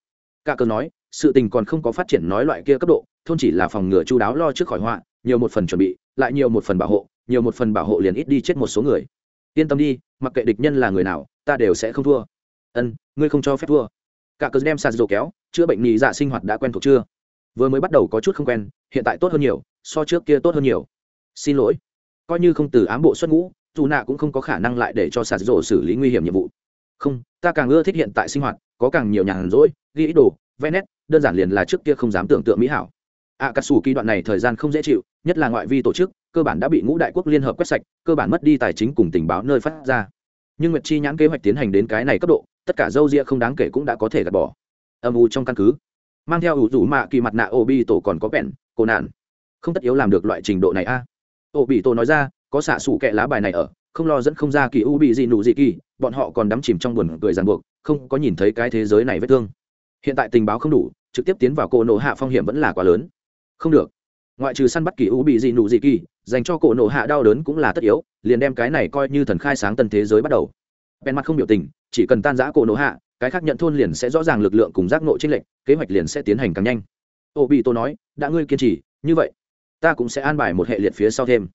Cả cờ nói, sự tình còn không có phát triển nói loại kia cấp độ, thôn chỉ là phòng ngừa chú đáo lo trước khỏi họa, nhiều một phần chuẩn bị, lại nhiều một phần bảo hộ, nhiều một phần bảo hộ liền ít đi chết một số người. Yên tâm đi, mặc kệ địch nhân là người nào, ta đều sẽ không thua. Ân, ngươi không cho phép thua. Cả cờ đem sạt dầu kéo, chữa bệnh nhị dạ sinh hoạt đã quen thuộc chưa? Vừa mới bắt đầu có chút không quen, hiện tại tốt hơn nhiều, so trước kia tốt hơn nhiều. Xin lỗi. Coi như không từ ám bộ xuất ngũ dù nạ cũng không có khả năng lại để cho sạt rổ xử lý nguy hiểm nhiệm vụ. Không, ta càng ưa thích hiện tại sinh hoạt, có càng nhiều nhàn rỗi, ghi ý đồ, vẽ nét, đơn giản liền là trước kia không dám tưởng tượng mỹ hảo. Ạ cà sủ kỳ đoạn này thời gian không dễ chịu, nhất là ngoại vi tổ chức, cơ bản đã bị ngũ đại quốc liên hợp quét sạch, cơ bản mất đi tài chính cùng tình báo nơi phát ra. Nhưng nguyệt chi nhãn kế hoạch tiến hành đến cái này cấp độ, tất cả dâu ria không đáng kể cũng đã có thể gạt bỏ. Âm u trong căn cứ. Mang theo ủ rủ mạ kỳ mặt nạ ô bi tổ còn có bèn cô nạn. Không tất yếu làm được loại trình độ này a. Ô bị tổ nói ra có xạ xủ kẹ lá bài này ở không lo dẫn không ra kỳ u bị gì nụ gì kỳ bọn họ còn đắm chìm trong buồn cười ràng buộc không có nhìn thấy cái thế giới này vết thương. Hiện tại tình báo không đủ trực tiếp tiến vào cổ nổ hạ phong hiểm vẫn là quá lớn. Không được. Ngoại trừ săn bắt kỳ u bị gì nụ gì kỳ dành cho cổ nổ hạ đau đớn cũng là tất yếu liền đem cái này coi như thần khai sáng tân thế giới bắt đầu. Bèn mặt không biểu tình chỉ cần tan giã cổ nổ hạ cái khác nhận thôn liền sẽ rõ ràng lực lượng cùng giác nộ trên lệnh, kế hoạch liền sẽ tiến hành càng nhanh. Ô bị tôi nói đã ngươi kiên trì như vậy ta cũng sẽ an bài một hệ liệt phía sau thêm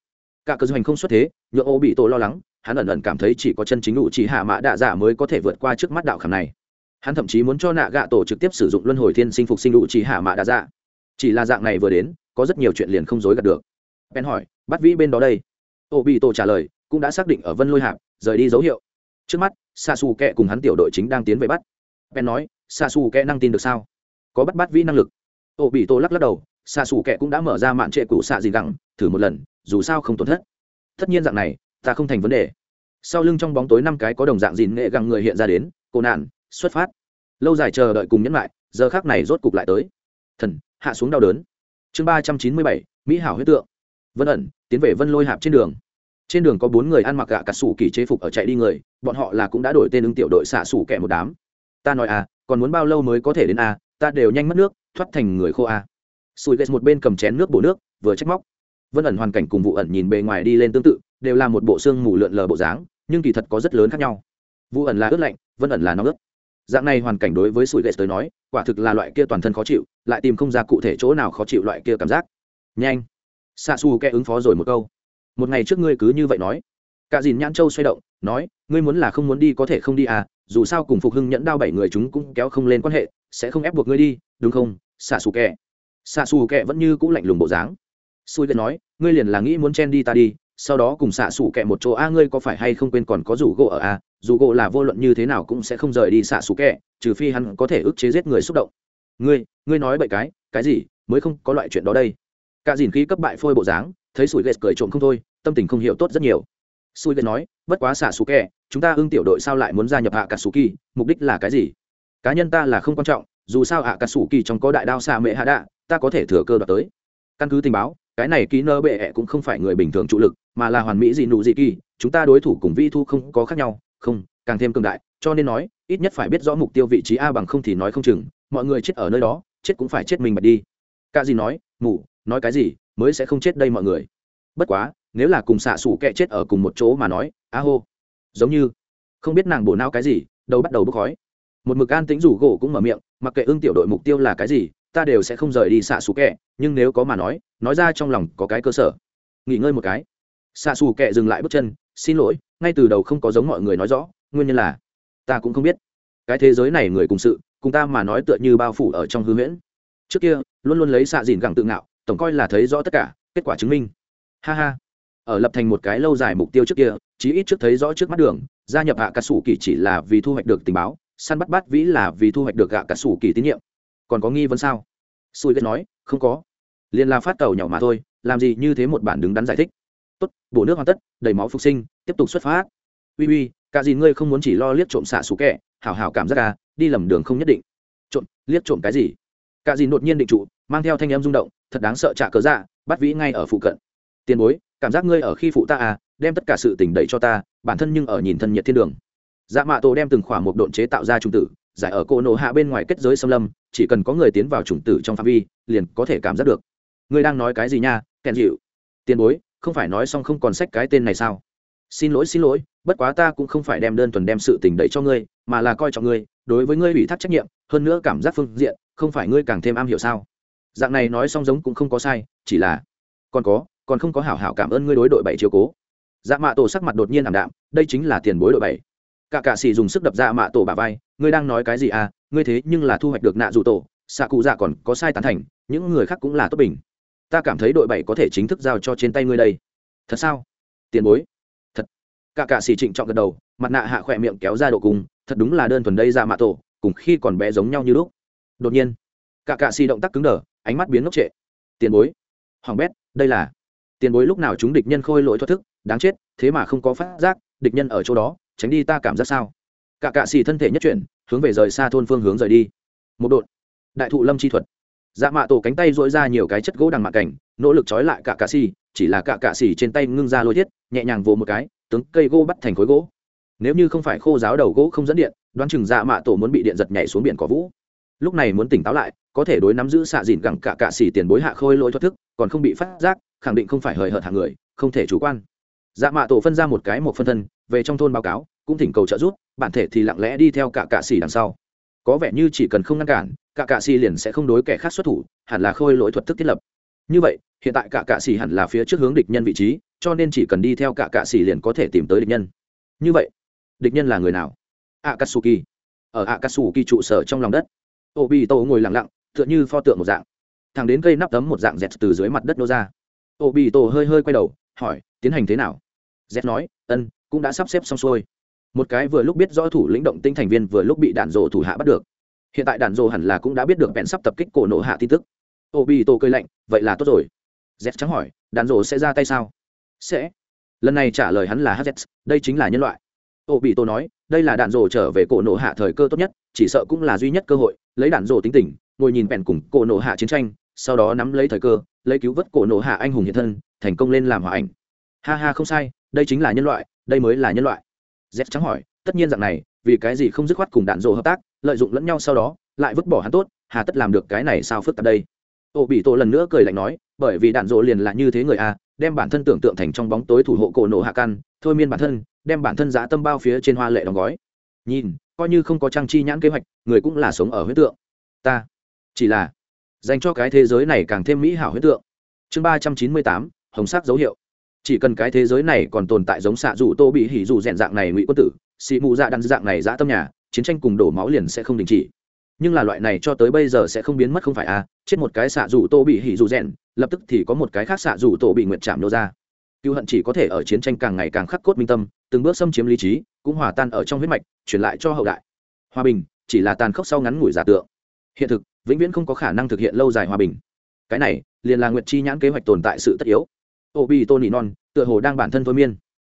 cả cơ doanh không xuất thế, nhượng ô bị tổ lo lắng, hắn ẩn ẩn cảm thấy chỉ có chân chính đủ chỉ hạ mã đạ giả mới có thể vượt qua trước mắt đạo khảm này. Hắn thậm chí muốn cho nạ gạ tổ trực tiếp sử dụng luân hồi thiên sinh phục sinh đủ chỉ hạ mã đạ giả. Chỉ là dạng này vừa đến, có rất nhiều chuyện liền không dối gạt được. Ben hỏi, bắt vĩ bên đó đây? Ô bị tổ trả lời, cũng đã xác định ở vân lôi hạp, rời đi dấu hiệu. Trước mắt xa xù kẹ cùng hắn tiểu đội chính đang tiến về bắt. Ben nói xa xù kẹ năng tin được sao? Có bắt bắt vĩ năng lực. Ô bị tổ lắc lắc đầu xạ xù kẹ cũng đã mở ra mạn trệ cũ xạ gì gẳng thử một lần, dù sao không tổn thất. Tất nhiên dạng này, ta không thành vấn đề. Sau lưng trong bóng tối năm cái có đồng dạng dìn nghệ gẳng người hiện ra đến, cô nạn, xuất phát. Lâu dài chờ đợi cùng nhẫn lại, giờ khác này rốt cục lại tới. Thần, hạ xuống đau đớn. Chương ba trăm chín mươi bảy, mỹ hảo huyết tượng. Vân ẩn, tiến về vân lôi hạp trên đường. Trên đường có bốn người ăn mặc gạ cà sủ kỳ chế phục ở chạy đi người, bọn họ là cũng đã đổi tên ứng tiểu đội xạ sủ kẻ một đám. Ta nói à còn muốn bao lâu mới có thể đến à ta đều nhanh mất nước, thoát thành người khô à sùi ghét một bên cầm chén nước bổ nước, vừa trách móc. Vân ẩn hoàn cảnh cùng vụ ẩn nhìn bề ngoài đi lên tương tự, đều là một bộ xương mù lượn lờ bộ dáng, nhưng kỳ thật có rất lớn khác nhau. Vụ ẩn là ướt lạnh, vân ẩn là nóng ướt. Dạng này hoàn cảnh đối với sủi ghét tới nói, quả thực là loại kia toàn thân khó chịu, lại tìm không ra cụ thể chỗ nào khó chịu loại kia cảm giác. Nhanh. Xạ xù kẻ ứng phó rồi một câu. Một ngày trước ngươi cứ như vậy nói. Cả dìn nhãn châu xoay động, nói, ngươi muốn là không muốn đi có thể không đi à dù sao cùng phục hưng nhẫn đao bảy người chúng cũng kéo không lên quan hệ, sẽ không ép buộc ngươi đi, đúng không xạ xù kẻ? Xạ xù kệ vẫn như c ũ lạnh lùng bộ dáng. Xui kệ nói ngươi liền là nghĩ muốn chen đi ta đi sau đó cùng xạ xù kệ một chỗ a ngươi có phải hay không quên còn có rủ gỗ ở a? Dù gỗ là vô luận như thế nào cũng sẽ không rời đi xạ xù kệ trừ phi hắn có thể ức chế giết người xúc động. Ngươi ngươi nói bậy cái cái gì mới không có loại chuyện đó đây. Cả dìn khí cấp bại phôi bộ dáng thấy sủi ghét cười trộm không thôi tâm tình không hiểu tốt rất nhiều. Sủi ghét nói bất quá xả xù kẹ, chúng ta ưng tiểu đội sao lại muốn gia nhập hạ cả xù kỳ mục đích là cái gì? Cá nhân ta là không quan trọng dù sao hạ cả xù kỳ trong có đại đao xạ mệ hạ đạ ta có thể thừa cơ đoạt tới. Căn cứ tình báo, cái này ký nơ bệ cũng không phải người bình thường trụ lực, mà là hoàn mỹ dị nụ dị kỳ, chúng ta đối thủ cùng vi thu không có khác nhau. Không, càng thêm cường đại, cho nên nói, ít nhất phải biết rõ mục tiêu vị trí a bằng không thì nói không chừng, mọi người chết ở nơi đó, chết cũng phải chết mình bạch đi. Cả gì nói ngủ nói cái gì, mới sẽ không chết đây mọi người. Bất quá, nếu là cùng xạ xủ kẹ chết ở cùng một chỗ mà nói, a hô. Giống như, không biết nàng bổ não cái gì, đầu bắt đầu bốc khói. Một mực an tính rủ gỗ cũng mở miệng, mặc kệ ưng tiểu đội mục tiêu là cái gì ta đều sẽ không rời đi xạ xù kẹ, nhưng nếu có mà nói nói ra trong lòng có cái cơ sở. Nghỉ ngơi một cái. Xạ xù kẹ dừng lại bước chân, xin lỗi, ngay từ đầu không có giống mọi người nói rõ, nguyên nhân là ta cũng không biết. Cái thế giới này người cùng sự, cùng ta mà nói tựa như bao phủ ở trong hư huyễn. Trước kia, luôn luôn lấy xạ dìn gẳng tự ngạo, tổng coi là thấy rõ tất cả, kết quả chứng minh. Ha ha. Ở lập thành một cái lâu dài mục tiêu trước kia, chí ít trước thấy rõ trước mắt đường, gia nhập hạ cà sủ kỳ chỉ là vì thu hoạch được tình báo, săn bắt bắt vĩ là vì thu hoạch được hạ cà sủ kỳ tín nhiệm còn có nghi vấn sao? Xui ghét nói, không có. Liền là phát tàu nhỏ mà thôi, làm gì như thế một bản đứng đắn giải thích. Tốt, bổ nước hoàn tất, đầy máu phục sinh, tiếp tục xuất phát. Uy uy, cả gì ngươi không muốn chỉ lo liếc trộm xạ xù kẹ hảo hảo cảm giác à đi lầm đường không nhất định. Trộm, liếc trộm cái gì? Cả gì đột nhiên định trụ, mang theo thanh em rung động, thật đáng sợ trả cớ dạ bắt vĩ ngay ở phụ cận. Tiền bối, cảm giác ngươi ở khi phụ ta à đem tất cả sự tỉnh đẩy cho ta, bản thân nhưng ở nhìn thân nhiệt thiên đường. Dạ mạ tổ đem từng khỏa một độn chế tạo ra trung tử giải ở cổ nổ hạ bên ngoài kết giới xâm lâm, chỉ cần có người tiến vào chủng tử trong phạm vi, liền có thể cảm giác được. Ngươi đang nói cái gì nha, kèn dịu? Tiền bối, không phải nói xong không còn sách cái tên này sao? Xin lỗi xin lỗi, bất quá ta cũng không phải đem đơn thuần đem sự tình đẩy cho ngươi, mà là coi trọng ngươi, đối với ngươi ủy thác trách nhiệm, hơn nữa cảm giác phương diện, không phải ngươi càng thêm am hiểu sao? Dạng này nói xong giống cũng không có sai, chỉ là, còn có, còn không có hảo hảo cảm ơn ngươi đối đội bảy chiều cố. Dạ mạ tổ sắc mặt đột nhiên ảm đạm, đây chính là tiền bối đội bảy cả cạ xì dùng sức đập ra mạ tổ bà vai, ngươi đang nói cái gì à? Ngươi thế nhưng là thu hoạch được nạ dù tổ. Xạ cụ dạ còn có sai tán thành, những người khác cũng là tốt bình. Ta cảm thấy đội bảy có thể chính thức giao cho trên tay ngươi đây. Thật sao? Tiền bối. Thật. Cả cạ xì trịnh trọng gật đầu, mặt nạ hạ khỏe miệng kéo ra độ cùng thật đúng là đơn thuần đây ra mạ tổ, cùng khi còn bé giống nhau như lúc. Đột nhiên, cả cạ xì động tác cứng đờ, ánh mắt biến ngốc trệ. Tiền bối. Hoàng bét, đây là. Tiền bối lúc nào chúng địch nhân khôi lỗi thoát thức, đáng chết, thế mà không có phát giác, địch nhân ở chỗ đó tránh đi ta cảm giác sao? Cả cạ xì thân thể nhất chuyển, hướng về rời xa thôn phương hướng rời đi. Một đội đại thụ lâm chi thuật. Dạ mạ tổ cánh tay dỗi ra nhiều cái chất gỗ đằng mạ cảnh, nỗ lực trói lại cả cạ xì, chỉ là cả cạ xì trên tay ngưng ra lôi thiết, nhẹ nhàng vồ một cái, tướng cây gỗ bắt thành khối gỗ. Nếu như không phải khô giáo đầu gỗ không dẫn điện, đoán chừng dạ mạ tổ muốn bị điện giật nhảy xuống biển cỏ vũ. Lúc này muốn tỉnh táo lại, có thể đối nắm giữ xạ dìn gẳng cả cạ xì tiền bối hạ khôi lỗi thoát thức, còn không bị phát giác, khẳng định không phải hời hợt hàng người, không thể chủ quan. Dạ mạ tổ phân ra một cái một phân thân về trong thôn báo cáo, cũng thỉnh cầu trợ giúp, bản thể thì lặng lẽ đi theo cả cạ xỉ đằng sau. Có vẻ như chỉ cần không ngăn cản, cả cạ xỉ liền sẽ không đối kẻ khác xuất thủ, hẳn là khôi lỗi thuật thức thiết lập. Như vậy, hiện tại cả cạ xỉ hẳn là phía trước hướng địch nhân vị trí, cho nên chỉ cần đi theo cả cạ xỉ liền có thể tìm tới địch nhân. Như vậy, địch nhân là người nào? Akatsuki. Ở akatsuki trụ sở trong lòng đất, obito ngồi lặng lặng, tựa như pho tượng một dạng. Thằng đến cây nắp tấm một dạng dẹt từ dưới mặt đất nô ra. Obito hơi hơi quay đầu, hỏi, tiến hành thế nào? Z nói, ân cũng đã sắp xếp xong xuôi. Một cái vừa lúc biết rõ thủ lĩnh động tinh thành viên vừa lúc bị đạn rồ thủ hạ bắt được. Hiện tại đạn rồ hẳn là cũng đã biết được bèn sắp tập kích cổ nổ hạ tin tức. Ô bi cơi lạnh, vậy là tốt rồi. Z trắng hỏi, đạn rồ sẽ ra tay sao? Sẽ. Lần này trả lời hắn là hz đây chính là nhân loại. Ô bị nói, đây là đạn rồ trở về cổ nổ hạ thời cơ tốt nhất, chỉ sợ cũng là duy nhất cơ hội, lấy đạn rồ tính tình, ngồi nhìn bèn cùng cổ nổ hạ chiến tranh, sau đó nắm lấy thời cơ, lấy cứu vớt cổ nổ hạ anh hùng hiện thân, thành công lên làm hòa ảnh. Ha ha, không sai, đây chính là nhân loại đây mới là nhân loại. Z trắng hỏi, tất nhiên dạng này, vì cái gì không dứt khoát cùng đạn dộ hợp tác, lợi dụng lẫn nhau sau đó, lại vứt bỏ hắn tốt, hà tất làm được cái này sao phức tạp đây? Ô bị tổ lần nữa cười lạnh nói, bởi vì đạn dộ liền là như thế người a, đem bản thân tưởng tượng thành trong bóng tối thủ hộ cổ nổ hạ căn, thôi miên bản thân, đem bản thân giã tâm bao phía trên hoa lệ đóng gói. Nhìn, coi như không có trang chi nhãn kế hoạch, người cũng là sống ở huyết tượng. Ta, chỉ là dành cho cái thế giới này càng thêm mỹ hảo huyết tượng. Chương ba trăm chín mươi tám, hồng sắc dấu hiệu chỉ cần cái thế giới này còn tồn tại giống xạ dù tô bị hỉ dù rèn dạng này ngụy quân tử, xị mù dạ đan dạng này dã tâm nhà, chiến tranh cùng đổ máu liền sẽ không đình chỉ. Nhưng là loại này cho tới bây giờ sẽ không biến mất không phải à chết một cái xạ dù tô bị hỉ dù rèn, lập tức thì có một cái khác xạ dù tô bị nguyện chạm nô ra. Cựu hận chỉ có thể ở chiến tranh càng ngày càng khắc cốt minh tâm, từng bước xâm chiếm lý trí, cũng hòa tan ở trong huyết mạch, truyền lại cho hậu đại. Hòa bình, chỉ là tàn khốc sau ngắn ngủi giả tượng. Hiện thực, vĩnh viễn không có khả năng thực hiện lâu dài hòa bình. Cái này, liền là nguyệt chi nhãn kế hoạch tồn tại sự tất yếu ô bi tô nỉ non tựa hồ đang bản thân thôi miên.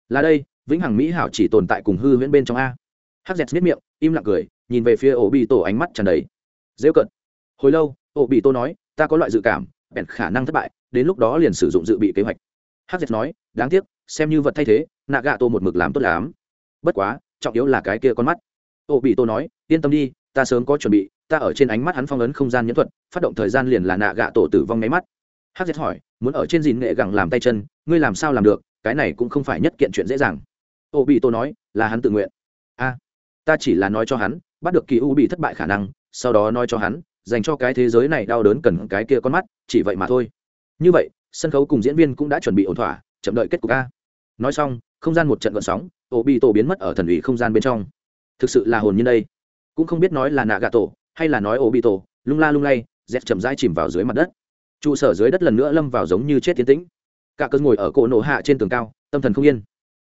Là đây, vĩnh hằng mỹ hảo chỉ tồn tại cùng hư huyễn bên trong a. Hắc dẹt miết miệng, im lặng cười, nhìn về phía ổ bị tổ ánh mắt tràn đầy. Dễ cận hồi lâu ổ bị tô nói, ta có loại dự cảm, bèn khả năng thất bại, đến lúc đó liền sử dụng dự bị kế hoạch. Hắc dẹt nói, đáng tiếc, xem như vật thay thế nạ gạ tô một mực làm tốt lắm. Bất quá, trọng yếu là cái kia con mắt. Ổ bị tô nói, yên tâm đi, ta sớm có chuẩn bị, ta ở trên ánh mắt hắn phong ấn không gian nhẫn thuật, phát động thời gian liền là nạ gạ tổ tử vong máy mắt hắc dẹt hỏi, muốn ở trên dìn nghệ gẳng làm tay chân, ngươi làm sao làm được? Cái này cũng không phải nhất kiện chuyện dễ dàng. Ô bị tôi nói, là hắn tự nguyện. A, ta chỉ là nói cho hắn, bắt được kỳ u bị thất bại khả năng, sau đó nói cho hắn, dành cho cái thế giới này đau đớn cần cái kia con mắt, chỉ vậy mà thôi. Như vậy, sân khấu cùng diễn viên cũng đã chuẩn bị ổn thỏa, chậm đợi kết cục a. Nói xong, không gian một trận gợn sóng ô bị tổ biến mất ở thần ủy không gian bên trong. Thực sự là hồn như đây. Cũng không biết nói là nạ gà tổ hay là nói ô bị tổ lung la lung lay dẹt chậm rãi chìm vào dưới mặt đất trụ sở dưới đất lần nữa lâm vào giống như chết tiến tĩnh. Cả cơn ngồi ở cổ nổ hạ trên tường cao, tâm thần không yên.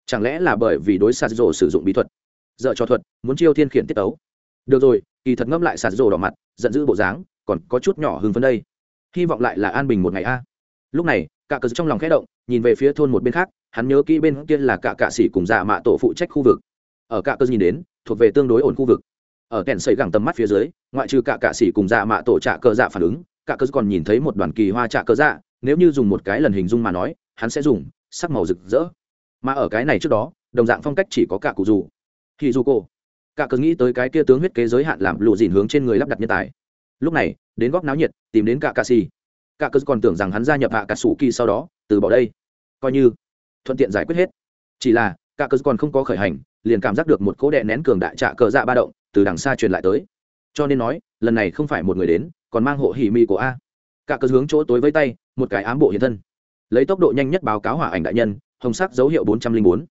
Chẳng lẽ là bởi vì đối sạt rổ sử dụng bí thuật? Dợ cho thuật, muốn chiêu thiên khiển tiết tấu. Được rồi, kỳ thật ngâm lại sạt rổ đỏ mặt, giận dữ bộ dáng, còn có chút nhỏ hưng phấn đây. Hy vọng lại là an bình một ngày a. Lúc này, cả cơn trong lòng khẽ động, nhìn về phía thôn một bên khác, hắn nhớ kỹ bên kia là cả cạ sĩ cùng dạ mạ tổ phụ trách khu vực. Ở cả cơn nhìn đến, thuộc về tương đối ổn khu vực. Ở kèn sấy gẳng tầm mắt phía dưới, ngoại trừ cả cạ sĩ cùng dạ mạ tổ trạ cờ dạ phản ứng cả cơ còn nhìn thấy một đoàn kỳ hoa trạ cơ dạ nếu như dùng một cái lần hình dung mà nói, hắn sẽ dùng, sắc màu rực rỡ. Mà ở cái này trước đó, đồng dạng phong cách chỉ có cả cụ dù. Thì dù cô. Cả cơ nghĩ tới cái kia tướng huyết kế giới hạn làm lụ dìn hướng trên người lắp đặt nhân tài. Lúc này, đến góc náo nhiệt, tìm đến cả ca si. Cả cơ còn tưởng rằng hắn gia nhập hạ cả sủ kỳ sau đó, từ bỏ đây. Coi như, thuận tiện giải quyết hết. Chỉ là, cả cơ còn không có khởi hành, liền cảm giác được một cố đệ nén cường đại trạ cờ dạ ba động, từ đằng xa truyền lại tới. Cho nên nói, lần này không phải một người đến còn mang hộ hỉ mi của a. Cả cờ hướng chỗ tối với tay, một cái ám bộ hiện thân. Lấy tốc độ nhanh nhất báo cáo hỏa ảnh đại nhân, hồng sắc dấu hiệu bốn trăm linh bốn.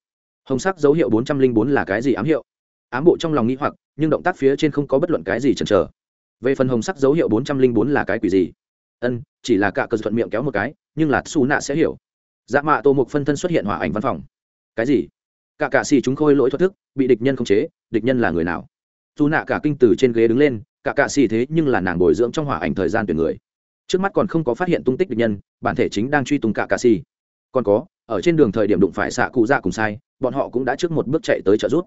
Hồng sắc dấu hiệu bốn trăm linh bốn là cái gì ám hiệu? Ám bộ trong lòng nghĩ hoặc, nhưng động tác phía trên không có bất luận cái gì chần chờ. Về phần hồng sắc dấu hiệu bốn trăm linh bốn là cái quỷ gì? Ân, chỉ là cả cờ thuận miệng kéo một cái, nhưng là xù nạ sẽ hiểu. Dạ mạ tô mục phân thân xuất hiện hỏa ảnh văn phòng. Cái gì? Cả cạ xì chúng khôi lỗi thoát thức, bị địch nhân khống chế, địch nhân là người nào? Dù nạ cả kinh từ trên ghế đứng lên cả cạ xì thế nhưng là nàng bồi dưỡng trong hỏa ảnh thời gian tuyển người. Trước mắt còn không có phát hiện tung tích địch nhân, bản thể chính đang truy tung cả cạ xì. Còn có, ở trên đường thời điểm đụng phải xạ cụ dạ cùng sai, bọn họ cũng đã trước một bước chạy tới trợ giúp.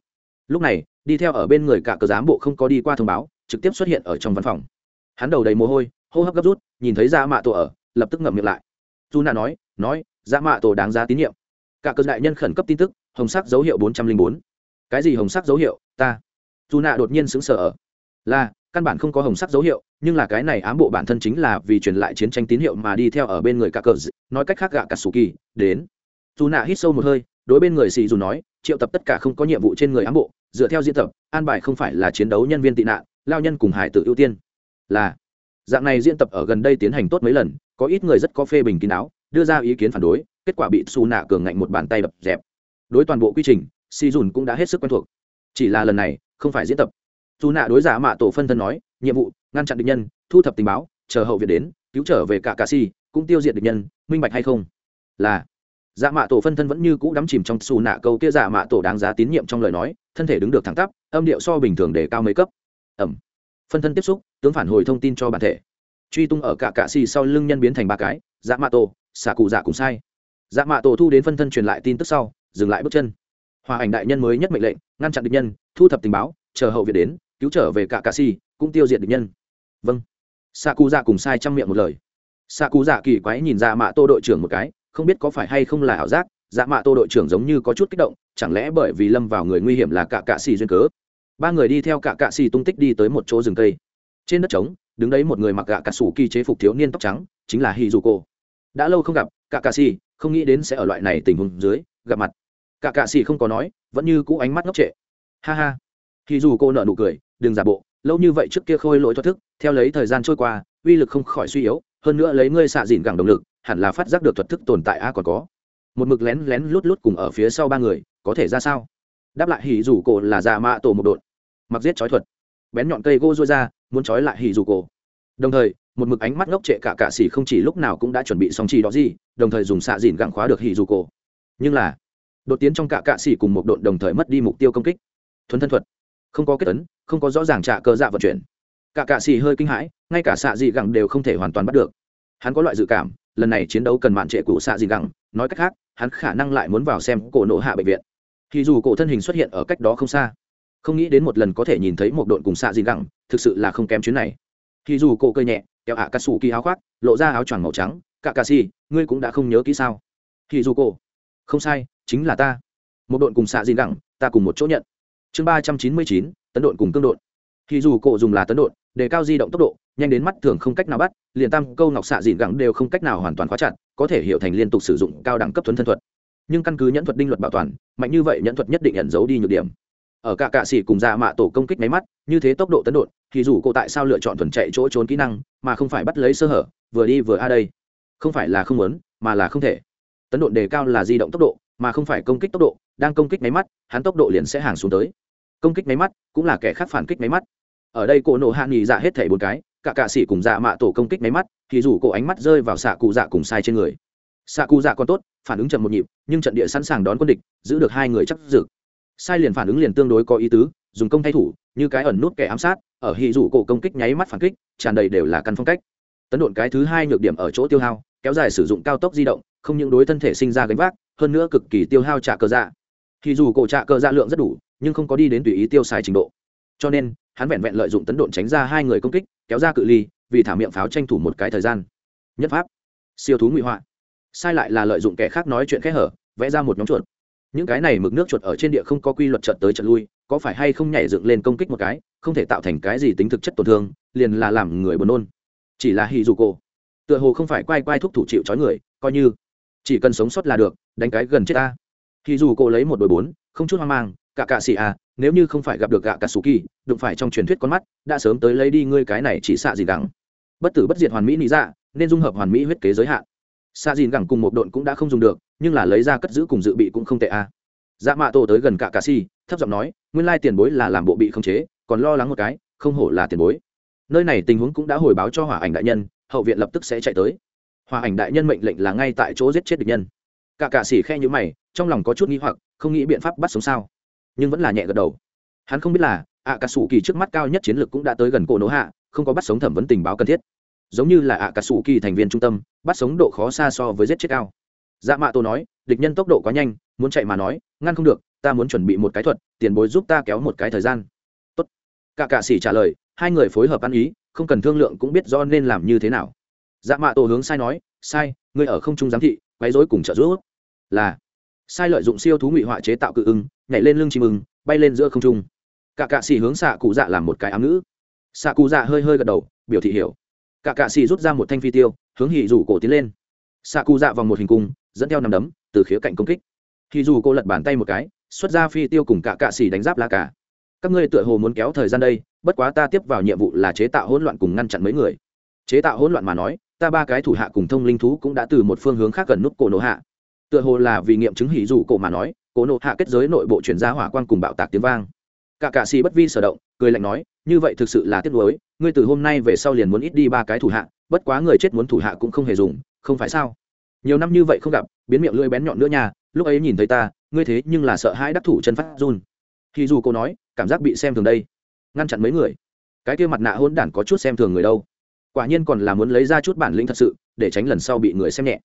Lúc này, đi theo ở bên người cả cờ giám bộ không có đi qua thông báo, trực tiếp xuất hiện ở trong văn phòng. Hắn đầu đầy mồ hôi, hô hấp gấp rút, nhìn thấy dạ mạ tổ ở, lập tức ngậm miệng lại. Dù nạ nói nói dạ mạ tổ đáng giá tín nhiệm. Cả cờ đại nhân khẩn cấp tin tức, hồng sắc dấu hiệu bốn trăm linh bốn. Cái gì hồng sắc dấu hiệu, ta? Dù nạ đột nhiên xứng sở ở. Là căn bản không có hồng sắc dấu hiệu, nhưng là cái này ám bộ bản thân chính là vì truyền lại chiến tranh tín hiệu mà đi theo ở bên người cả cờ nói cách khác gạ cả sù kỳ, đến. Dù nạ hít sâu một hơi, đối bên người xì dù nói, triệu tập tất cả không có nhiệm vụ trên người ám bộ, dựa theo diễn tập, an bài không phải là chiến đấu nhân viên tị nạn, lao nhân cùng hải tự ưu tiên. Là, dạng này diễn tập ở gần đây tiến hành tốt mấy lần, có ít người rất có phê bình kín áo đưa ra ý kiến phản đối, kết quả bị xù nạ cường ngạnh một bàn tay đập dẹp. Đối toàn bộ quy trình si dùn cũng đã hết sức quen thuộc. Chỉ là lần này, không phải diễn tập dù nạ đối giả mạ tổ phân thân nói, nhiệm vụ, ngăn chặn địch nhân, thu thập tình báo, chờ hậu viện đến, cứu trở về cả cà si, cũng tiêu diệt địch nhân, minh bạch hay không? Là. Dạ mạ tổ phân thân vẫn như cũ đắm chìm trong xù nạ câu kia dạ mạ tổ đáng giá tín nhiệm trong lời nói, thân thể đứng được thẳng tắp, âm điệu so bình thường để cao mấy cấp. Ẩm. Phân thân tiếp xúc, tướng phản hồi thông tin cho bản thể. Truy tung ở cả cạ xì sau lưng nhân biến thành ba cái dạ mạ tổ, xạ cụ dạ cùng sai. Dạ mạ tổ thu đến phân thân truyền lại tin tức sau, dừng lại bước chân. Hòa ảnh đại nhân mới nhất mệnh lệnh, ngăn chặn địch nhân, thu thập tình báo, chờ hậu việt đến cứu trở về cả cà si, cũng tiêu diệt địch nhân. Vâng. Xạ cụ dạ cùng sai trong miệng một lời. Xạ cụ dạ kỳ quái nhìn dạ mạ tô đội trưởng một cái, không biết có phải hay không là ảo giác dạ mạ tô đội trưởng giống như có chút kích động, chẳng lẽ bởi vì lâm vào người nguy hiểm là cả cạ xì duyên cớ? Ba người đi theo cả cạ xì tung tích đi tới một chỗ rừng cây. Trên đất trống, đứng đấy một người mặc gạ cà sủ kỳ chế phục thiếu niên tóc trắng, chính là hi dù cô đã lâu không gặp, cả cạ xì không nghĩ đến sẽ ở loại này tình huống dưới, gặp mặt. Cả cạ xì không có nói, vẫn như cũ ánh mắt ngốc trệ. Ha ha. Hi dù cô nợ nụ cười đừng giả bộ, lâu như vậy trước kia khôi lỗi thoát thức, theo lấy thời gian trôi qua, uy lực không khỏi suy yếu, hơn nữa lấy ngươi xạ dịn gẳng động lực, hẳn là phát giác được thuật thức tồn tại a còn có. Một mực lén lén lút lút cùng ở phía sau ba người, có thể ra sao? Đáp lại hỉ dù cổ là già mạ tổ một đột mặc giết chói thuật. Bén nhọn cây gỗ rôi ra, muốn chói lại hỉ dù cổ. Đồng thời, một mực ánh mắt ngốc trệ cả cạ xỉ không chỉ lúc nào cũng đã chuẩn bị xong chi đó gì, đồng thời dùng xạ dìn gẳng khóa được hỉ dù cổ. Nhưng là, đột tiến trong cả cạ xỉ cùng một độn đồng thời mất đi mục tiêu công kích. Thuần thân thuật không có kết ấn không có rõ ràng trả cờ dạ vận chuyển. Cả cạ xì hơi kinh hãi ngay cả xạ dị gẳng đều không thể hoàn toàn bắt được. Hắn có loại dự cảm lần này chiến đấu cần mạn trệ cụ xạ dị gẳng, nói cách khác hắn khả năng lại muốn vào xem cổ nộ hạ bệnh viện. Thì dù cổ thân hình xuất hiện ở cách đó không xa không nghĩ đến một lần có thể nhìn thấy một đội cùng xạ dị gẳng, thực sự là không kém chuyến này. Thì dù cổ cơ nhẹ kéo ạ cà sủ kỳ áo khoác lộ ra áo choàng màu trắng cả cà xì ngươi cũng đã không nhớ kỹ sao? Thì dù cổ không sai chính là ta. Một đội cùng xạ dị gẳng, ta cùng một chỗ nhận chương ba trăm chín mươi chín, tấn độn cùng cương độn. Thì dù cộ dùng là tấn độn, đề cao di động tốc độ, nhanh đến mắt thường không cách nào bắt, liền tam câu ngọc xạ dịn gẳng đều không cách nào hoàn toàn khóa chặt, có thể hiểu thành liên tục sử dụng cao đẳng cấp thuấn thân thuật. Nhưng căn cứ nhẫn thuật đinh luật bảo toàn, mạnh như vậy nhẫn thuật nhất định nhận giấu đi nhược điểm. Ở cả cạ xỉ cùng ra mạ tổ công kích máy mắt, như thế tốc độ tấn đột thì dù cô tại sao lựa chọn thuần chạy chỗ trốn kỹ năng, mà không phải bắt lấy sơ hở, vừa đi vừa a đây. Không phải là không muốn, mà là không thể. Tấn đột đề cao là di động tốc độ mà không phải công kích tốc độ, đang công kích máy mắt, hắn tốc độ liền sẽ hàng xuống tới. Công kích máy mắt cũng là kẻ khác phản kích máy mắt. Ở đây cổ nổ hạ nghỉ dạ hết thảy bốn cái, cả cạ sĩ cùng dạ mạ tổ công kích máy mắt, thì dù cổ ánh mắt rơi vào xạ cụ dạ cùng sai trên người. Xạ cụ dạ còn tốt, phản ứng chậm một nhịp, nhưng trận địa sẵn sàng đón quân địch, giữ được hai người chắc dực sai liền phản ứng liền tương đối có ý tứ, dùng công thay thủ, như cái ẩn nút kẻ ám sát, ở hì dù cổ công kích nháy mắt phản kích, tràn đầy đều là căn phong cách. Tấn độn cái thứ hai nhược điểm ở chỗ tiêu hao, kéo dài sử dụng cao tốc di động, không những đối thân thể sinh ra gánh vác hơn nữa cực kỳ tiêu hao trả cơ dạ. Thì dù cổ trả cơ dạ lượng rất đủ nhưng không có đi đến tùy ý tiêu xài trình độ. Cho nên hắn vẹn vẹn lợi dụng tấn độn tránh ra hai người công kích kéo ra cự ly vì thả miệng pháo tranh thủ một cái thời gian. Nhất pháp. Siêu thú ngụy họa. Sai lại là lợi dụng kẻ khác nói chuyện khẽ hở vẽ ra một nhóm chuột. Những cái này mực nước chuột ở trên địa không có quy luật trận tới trận lui có phải hay không nhảy dựng lên công kích một cái không thể tạo thành cái gì tính thực chất tổn thương liền là làm người buồn nôn. Chỉ là hì dù cổ, tựa hồ không phải quay quay thúc thủ chịu trói người coi như chỉ cần sống sót là được, đánh cái gần chết ta. Thì dù cô lấy một đội bốn, không chút hoang mang, cả cạ xì à nếu như không phải gặp được gạ cà sù kỳ, đụng phải trong truyền thuyết con mắt, đã sớm tới lấy đi ngươi cái này chỉ xạ gì gắng bất tử bất diệt hoàn mỹ lý dạ nên dung hợp hoàn mỹ huyết kế giới hạn. Xạ dìn gẳng cùng một độn cũng đã không dùng được, nhưng là lấy ra cất giữ cùng dự bị cũng không tệ a à. dạ mạ tổ tới gần cả cà si thấp giọng nói, nguyên lai tiền bối là làm bộ bị không chế, còn lo lắng một cái, không hổ là tiền bối. Nơi này tình huống cũng đã hồi báo cho hỏa ảnh đại nhân, hậu viện lập tức sẽ chạy tới hòa ảnh đại nhân mệnh lệnh là ngay tại chỗ giết chết địch nhân. Cả cạ xỉ khe nhữ mày, trong lòng có chút nghĩ hoặc, không nghĩ biện pháp bắt sống sao. Nhưng vẫn là nhẹ gật đầu. Hắn không biết là ạ cà sủ kỳ trước mắt cao nhất chiến lược cũng đã tới gần cổ nỗ hạ, không có bắt sống thẩm vấn tình báo cần thiết. Giống như là ạ cà sủ kỳ thành viên trung tâm, bắt sống độ khó xa so với giết chết cao. Dạ mạ tô nói, địch nhân tốc độ quá nhanh, muốn chạy mà nói, ngăn không được, ta muốn chuẩn bị một cái thuật, tiền bối giúp ta kéo một cái thời gian. Tốt. Cả cạ sĩ trả lời, hai người phối hợp ăn ý, không cần thương lượng cũng biết do nên làm như thế nào dạ mạ tổ hướng sai nói, sai người ở không trung giám thị, quấy rối cùng trợ giúp. Là. Sai lợi dụng siêu thú ngụy họa chế tạo cự ưng, nhảy lên lưng chim ưng, bay lên giữa không trung. Cả cạ xì hướng xạ cụ dạ làm một cái ám ngữ. Xạ cụ dạ hơi hơi gật đầu, biểu thị hiểu. Cả cạ xì rút ra một thanh phi tiêu, hướng hỉ rủ cổ tiến lên. Xạ cụ dạ vòng một hình cung, dẫn theo nằm đấm, từ khía cạnh công kích. Hỉ dù cô lật bàn tay một cái, xuất ra phi tiêu cùng cả cạ xì đánh giáp la cả các ngươi tựa hồ muốn kéo thời gian đây, bất quá ta tiếp vào nhiệm vụ là chế tạo hỗn loạn cùng ngăn chặn mấy người. Chế tạo hỗn loạn mà nói ta ba cái thủ hạ cùng thông linh thú cũng đã từ một phương hướng khác gần nút cổ nổ hạ. Tựa hồ là vì nghiệm chứng hỉ rủ cổ mà nói, cổ nổ hạ kết giới nội bộ chuyển ra hỏa quan cùng bạo tạc tiếng vang. Cả cạ xì bất vi sở động, cười lạnh nói, như vậy thực sự là tiếc nuối, ngươi từ hôm nay về sau liền muốn ít đi ba cái thủ hạ, bất quá người chết muốn thủ hạ cũng không hề dùng, không phải sao? Nhiều năm như vậy không gặp, biến miệng lưỡi bén nhọn nữa nha, lúc ấy nhìn thấy ta, ngươi thế nhưng là sợ hãi đắc thủ chân phát run. Thì dù cô nói, cảm giác bị xem thường đây. Ngăn chặn mấy người. Cái kia mặt nạ hôn đản có chút xem thường người đâu quả nhiên còn là muốn lấy ra chút bản lĩnh thật sự, để tránh lần sau bị người xem nhẹ.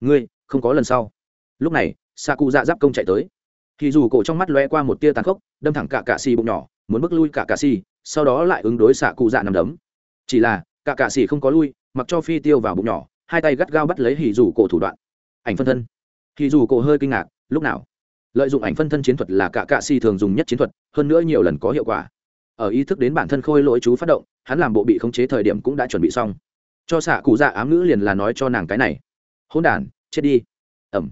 Ngươi, không có lần sau. Lúc này sa cụ dạ giáp công chạy tới. Thì dù cổ trong mắt lóe qua một tia tàn khốc, đâm thẳng cả cạ xì bụng nhỏ, muốn bước lui cả cạ xì, sau đó lại ứng đối xạ cụ dạ nằm đấm. Chỉ là, cả cạ xì không có lui, mặc cho phi tiêu vào bụng nhỏ, hai tay gắt gao bắt lấy hì dù cổ thủ đoạn. Ảnh phân thân. Hì dù cổ hơi kinh ngạc, lúc nào? Lợi dụng ảnh phân thân chiến thuật là cả cạ xì thường dùng nhất chiến thuật, hơn nữa nhiều lần có hiệu quả ở ý thức đến bản thân khôi lỗi chú phát động, hắn làm bộ bị khống chế thời điểm cũng đã chuẩn bị xong. Cho xạ cụ dạ ám ngữ liền là nói cho nàng cái này. Hôn đản, chết đi. Ẩm.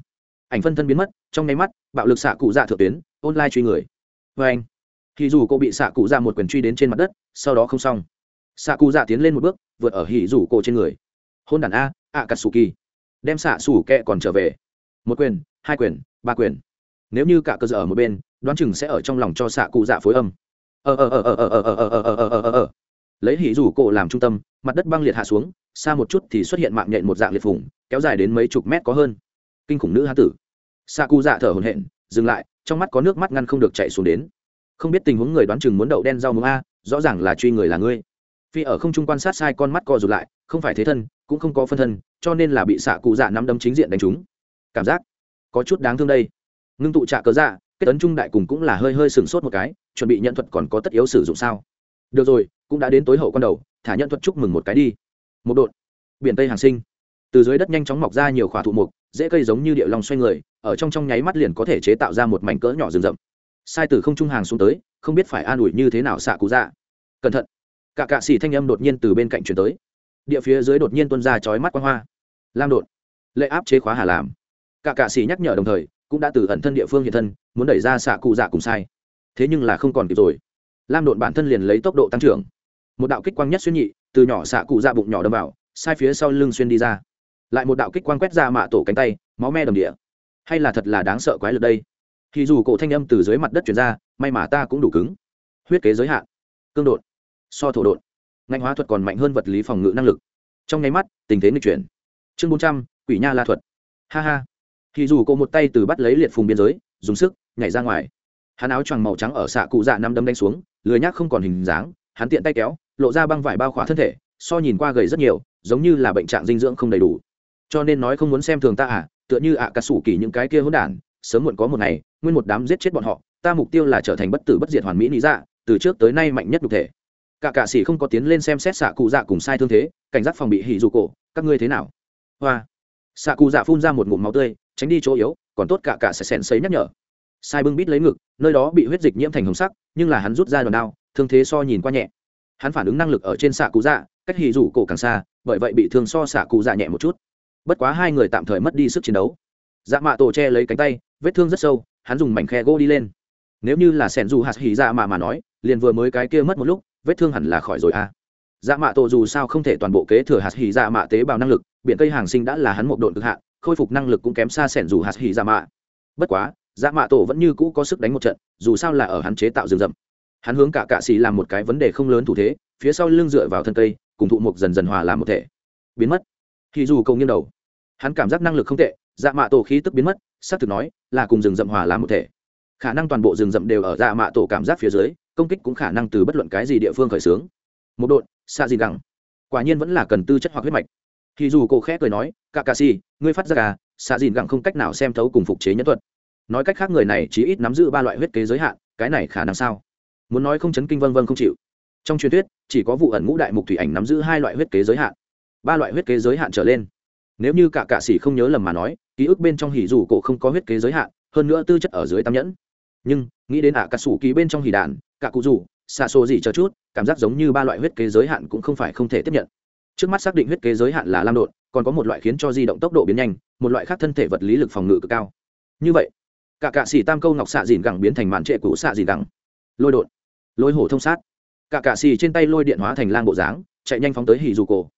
Ảnh phân thân biến mất, trong nháy mắt, bạo lực xạ cụ dạ thượng tuyến, online truy người. Vê anh, thì dù cô bị xạ cụ dạ một quyền truy đến trên mặt đất, sau đó không xong. Xạ cụ dạ tiến lên một bước, vượt ở hỉ rủ cô trên người. Hôn đàn a ạ cà sù kỳ đem xạ sủ kẹ còn trở về. Một quyền, hai quyền, ba quyền. Nếu như cả cơ sở ở một bên, đoán chừng sẽ ở trong lòng cho xạ cụ dạ phối âm ờ ờ ờ ờ ờ ờ ờ ờ ờ ờ ờ ờ lấy hỉ rủ cổ làm trung tâm mặt đất băng liệt hạ xuống xa một chút thì xuất hiện mạng nhện một dạng liệt phủng kéo dài đến mấy chục mét có hơn kinh khủng nữ hán tử xạ cụ dạ thở hồn hện dừng lại trong mắt có nước mắt ngăn không được chạy xuống đến không biết tình huống người đoán chừng muốn đậu đen rau muống a rõ ràng là truy người là ngươi phi ở không trung quan sát sai con mắt co rụt lại không phải thế thân cũng không có phân thân cho nên là bị xạ cụ dạ nắm đấm chính diện đánh trúng cảm giác có chút đáng thương đây ngưng tụ trạ cớ dạ kết tấn trung đại cùng cũng là hơi hơi sừng sốt một cái chuẩn bị nhận thuật còn có tất yếu sử dụng sao? Được rồi, cũng đã đến tối hậu con đầu, thả nhận thuật chúc mừng một cái đi. Một đột biển tây hàng sinh. Từ dưới đất nhanh chóng mọc ra nhiều khỏa thụ mục, dễ cây giống như điệu lòng xoay người, ở trong trong nháy mắt liền có thể chế tạo ra một mảnh cỡ nhỏ rừng rậm. Sai từ không trung hàng xuống tới, không biết phải an ủi như thế nào xạ cụ dạ. Cẩn thận. Cả cạ xì thanh âm đột nhiên từ bên cạnh chuyển tới. Địa phía dưới đột nhiên tuân ra chói mắt quang hoa. Lam đột lệ áp chế khóa hà làm cả cạ xì nhắc nhở đồng thời, cũng đã từ ẩn thân địa phương hiện thân, muốn đẩy ra xạ cụ dạ cùng sai thế nhưng là không còn kịp rồi. Lam đột bản thân liền lấy tốc độ tăng trưởng. Một đạo kích quang nhất xuyên nhị, từ nhỏ xạ cụ ra bụng nhỏ đâm vào, sai phía sau lưng xuyên đi ra. Lại một đạo kích quang quét ra mạ tổ cánh tay, máu me đầm địa. Hay là thật là đáng sợ quái lực đây? Thì dù cổ thanh âm từ dưới mặt đất chuyển ra, may mà ta cũng đủ cứng. Huyết kế giới hạn. Cương đột so thổ đột ngành hóa thuật còn mạnh hơn vật lý phòng ngự năng lực. Trong nháy mắt, tình thế nghịch chuyển. Chương bốn trăm, quỷ nha la thuật. Ha ha. Thì dù cổ một tay từ bắt lấy liệt phùng biên giới, dùng sức, nhảy ra ngoài hắn áo choàng màu trắng ở xạ cụ dạ năm đâm đánh xuống, lười nhác không còn hình dáng, hắn tiện tay kéo, lộ ra băng vải bao khóa thân thể, so nhìn qua gầy rất nhiều, giống như là bệnh trạng dinh dưỡng không đầy đủ. Cho nên nói không muốn xem thường ta à tựa như ạ à cà sủ kỳ những cái kia hỗn đản, sớm muộn có một ngày, nguyên một đám giết chết bọn họ, ta mục tiêu là trở thành bất tử bất diệt hoàn mỹ lý dạ từ trước tới nay mạnh nhất đục thể. Cả cạ sĩ không có tiến lên xem xét xạ cụ dạ cùng sai thương thế, cảnh giác phòng bị hỉ dù cổ, các ngươi thế nào? Hoa. Xạ cụ dạ phun ra một ngụm máu tươi, tránh đi chỗ yếu, còn tốt cả cả sẽ sèn xấy nhắc nhở sai bưng bít lấy ngực, nơi đó bị huyết dịch nhiễm thành hồng sắc, nhưng là hắn rút ra đòn đao, thương thế so nhìn qua nhẹ. Hắn phản ứng năng lực ở trên xạ cụ dạ cách hì rủ cổ càng xa, bởi vậy bị thương so xạ cụ dạ nhẹ một chút. Bất quá hai người tạm thời mất đi sức chiến đấu. Dạ mạ tổ che lấy cánh tay, vết thương rất sâu, hắn dùng mảnh khe gỗ đi lên. Nếu như là sẻn dù hạt hì dạ mạ mà nói, liền vừa mới cái kia mất một lúc, vết thương hẳn là khỏi rồi a à. dạ mạ tổ dù sao không thể toàn bộ kế thừa hạt hì dạ mạ tế bào năng lực, biển cây hàng sinh đã là hắn một độn cực hạn, khôi phục năng lực cũng kém xa sẻn dù hạt hì dạ mạ. Bất quá dạ mạ tổ vẫn như cũ có sức đánh một trận, dù sao là ở hắn chế tạo rừng rậm. Hắn hướng cả cạ xì làm một cái vấn đề không lớn thủ thế, phía sau lưng dựa vào thân cây, cùng thụ mục dần dần hòa làm một thể. Biến mất. Thì dù cầu nghiêng đầu, hắn cảm giác năng lực không tệ dạ mạ tổ khí tức biến mất, xác thực nói, là cùng rừng rậm hòa làm một thể. Khả năng toàn bộ rừng rậm đều ở dạ mạ tổ cảm giác phía dưới, công kích cũng khả năng từ bất luận cái gì địa phương khởi xướng. Một đội xa gì gẳng. Quả nhiên vẫn là cần tư chất hoặc huyết mạch. Thì dù cổ khẽ cười nói cả cà si ngươi phát ra à, cả xạ dìn gẳng không cách nào xem thấu cùng phục chế nhân thuật nói cách khác người này chỉ ít nắm giữ ba loại huyết kế giới hạn, cái này khả năng sao? Muốn nói không chấn kinh vân vân không chịu. Trong truyền thuyết, chỉ có vụ ẩn ngũ đại mục thủy ảnh nắm giữ hai loại huyết kế giới hạn. Ba loại huyết kế giới hạn trở lên. Nếu như cả cạ sĩ không nhớ lầm mà nói, ký ức bên trong hỉ dù cổ không có huyết kế giới hạn, hơn nữa tư chất ở dưới tam nhẫn. Nhưng, nghĩ đến ả à cà sủ ký bên trong hỉ đạn, cả cụ rủ xa xô gì chờ chút, cảm giác giống như ba loại huyết kế giới hạn cũng không phải không thể tiếp nhận. Trước mắt xác định huyết kế giới hạn là lam đột còn có một loại khiến cho di động tốc độ biến nhanh, một loại khác thân thể vật lý lực phòng ngự cực cao. Như vậy cả cạ xỉ tam câu ngọc xạ dìn gẳng biến thành màn trệ cũ xạ dìn gẳng. Lôi đột. Lôi hổ thông sát. Cả cạ xỉ trên tay lôi điện hóa thành lang bộ dáng, chạy nhanh phóng tới hì dù cổ.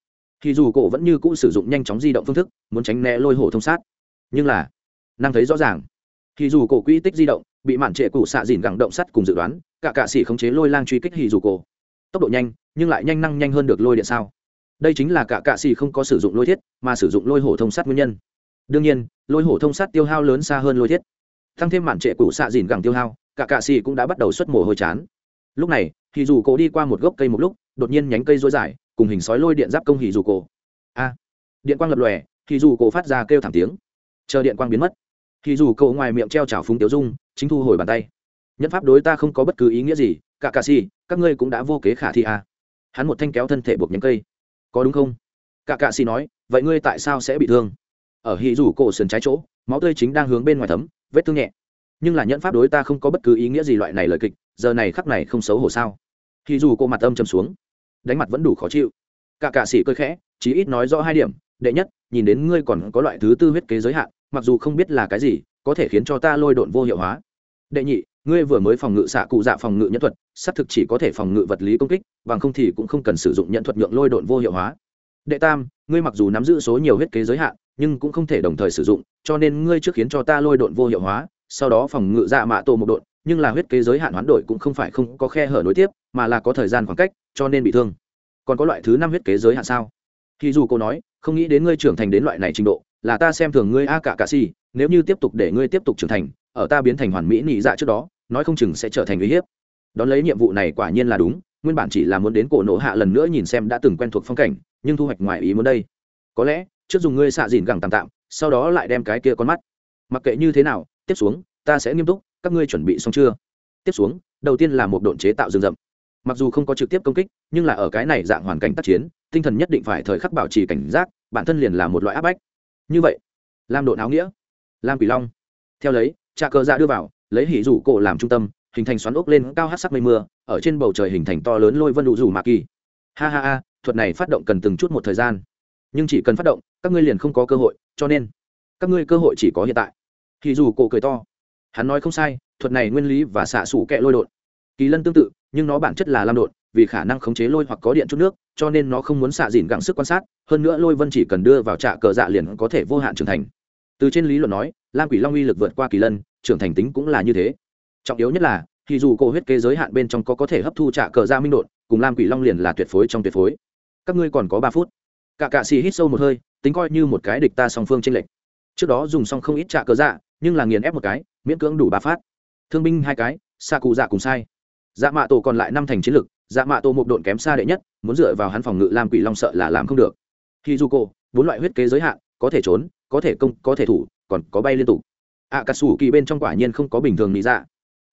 Hì dù cổ vẫn như cũ sử dụng nhanh chóng di động phương thức, muốn tránh né lôi hổ thông sát. Nhưng là, năng thấy rõ ràng. Hì dù cổ quỹ tích di động, bị màn trệ cũ xạ dìn gẳng động sắt cùng dự đoán, cả cạ xỉ khống chế lôi lang truy kích hì dù cổ. Tốc độ nhanh, nhưng lại nhanh năng nhanh hơn được lôi điện sao? Đây chính là cả cạ xỉ không có sử dụng lôi thiết, mà sử dụng lôi hổ thông sát nguyên nhân. Đương nhiên, lôi hổ thông sát tiêu hao lớn xa hơn lôi thiết tăng thêm màn trệ cũ xạ dìn gẳng tiêu hao, cả cạ xì cũng đã bắt đầu xuất mồ hôi chán. Lúc này thì dù cổ đi qua một gốc cây một lúc, đột nhiên nhánh cây rối dài cùng hình sói lôi điện giáp công hì dù cổ. A! Điện quang lập lòe thì dù cổ phát ra kêu thảm tiếng. Chờ điện quang biến mất thì dù cổ ngoài miệng treo trào phúng tiêu dung, chính thu hồi bàn tay. Nhân pháp đối ta không có bất cứ ý nghĩa gì, cả cạ xì, các ngươi cũng đã vô kế khả thi a. Hắn một thanh kéo thân thể buộc nhánh cây. Có đúng không? Cả cạ xì nói, vậy ngươi tại sao sẽ bị thương? Ở hì dù cổ sườn trái chỗ, máu tươi chính đang hướng bên ngoài thấm vết thương nhẹ. Nhưng là nhẫn pháp đối ta không có bất cứ ý nghĩa gì loại này lời kịch, giờ này khắc này không xấu hổ sao? Thì dù cô mặt âm chầm xuống, đánh mặt vẫn đủ khó chịu. Cả cạ sĩ cơi khẽ, chí ít nói rõ hai điểm, đệ nhất, nhìn đến ngươi còn có loại thứ tư huyết kế giới hạn, mặc dù không biết là cái gì, có thể khiến cho ta lôi độn vô hiệu hóa. Đệ nhị, ngươi vừa mới phòng ngự xạ cụ dạ phòng ngự nhân thuật, xác thực chỉ có thể phòng ngự vật lý công kích, bằng không thì cũng không cần sử dụng nhận thuật nhượng lôi độn vô hiệu hóa đệ tam, ngươi mặc dù nắm giữ số nhiều huyết kế giới hạn, nhưng cũng không thể đồng thời sử dụng, cho nên ngươi trước khiến cho ta lôi độn vô hiệu hóa, sau đó phòng ngự dạ mạ tổ một độn, nhưng là huyết kế giới hạn hoán đổi cũng không phải không có khe hở nối tiếp, mà là có thời gian khoảng cách, cho nên bị thương. Còn có loại thứ năm huyết kế giới hạn sao? Thì dù cô nói, không nghĩ đến ngươi trưởng thành đến loại này trình độ, là ta xem thường ngươi a cả cả si, nếu như tiếp tục để ngươi tiếp tục trưởng thành, ở ta biến thành hoàn mỹ nị dạ trước đó, nói không chừng sẽ trở thành uy hiếp. Đón lấy nhiệm vụ này quả nhiên là đúng nguyên bản chỉ là muốn đến cổ nổ hạ lần nữa nhìn xem đã từng quen thuộc phong cảnh, nhưng thu hoạch ngoài ý muốn đây. Có lẽ, trước dùng ngươi xạ dìn gẳng tạm tạm, sau đó lại đem cái kia con mắt. Mặc kệ như thế nào, tiếp xuống, ta sẽ nghiêm túc, các ngươi chuẩn bị xong chưa? Tiếp xuống, đầu tiên là một độn chế tạo rừng rậm. Mặc dù không có trực tiếp công kích, nhưng là ở cái này dạng hoàn cảnh tác chiến, tinh thần nhất định phải thời khắc bảo trì cảnh giác, bản thân liền là một loại áp bách. Như vậy lam độn áo nghĩa lam quỷ long. Theo lấy trà cờ ra dạ đưa vào, lấy hỉ rủ cổ làm trung tâm hình thành xoắn ốc lên cao hát sắc mây mưa, ở trên bầu trời hình thành to lớn lôi vân đủ rủ mạc kỳ. Ha ha ha, thuật này phát động cần từng chút một thời gian. Nhưng chỉ cần phát động, các ngươi liền không có cơ hội, cho nên, các ngươi cơ hội chỉ có hiện tại. Thì dù cổ cười to. Hắn nói không sai, thuật này nguyên lý và xạ xủ kẹ lôi đột. Kỳ lân tương tự, nhưng nó bản chất là lam đột, vì khả năng khống chế lôi hoặc có điện chút nước, cho nên nó không muốn xạ dìn gặng sức quan sát, hơn nữa lôi vân chỉ cần đưa vào trạ cờ dạ liền có thể vô hạn trưởng thành. Từ trên lý luận nói, lam quỷ long uy lực vượt qua kỳ lân, trưởng thành tính cũng là như thế trọng yếu nhất là, thì dù cổ huyết kế giới hạn bên trong có có thể hấp thu trả cờ ra minh đột cùng lam quỷ long liền là tuyệt phối trong tuyệt phối. Các ngươi còn có ba phút. Cả cạ xì hít sâu một hơi, tính coi như một cái địch ta song phương tranh lệch. Trước đó dùng xong không ít trả cờ dạ nhưng là nghiền ép một cái, miễn cưỡng đủ ba phát. Thương binh hai cái xa cụ dạ cùng sai. Dạ mạ tổ còn lại năm thành chiến lực dạ mạ tổ một độn kém xa đệ nhất, muốn dựa vào hắn phòng ngự lam quỷ long sợ là làm không được. Khi du cô bốn loại huyết kế giới hạn, có thể trốn, có thể công, có thể thủ, còn có bay liên tục. Ạ cà sủ kỳ bên trong quả nhiên không có bình thường lý dạ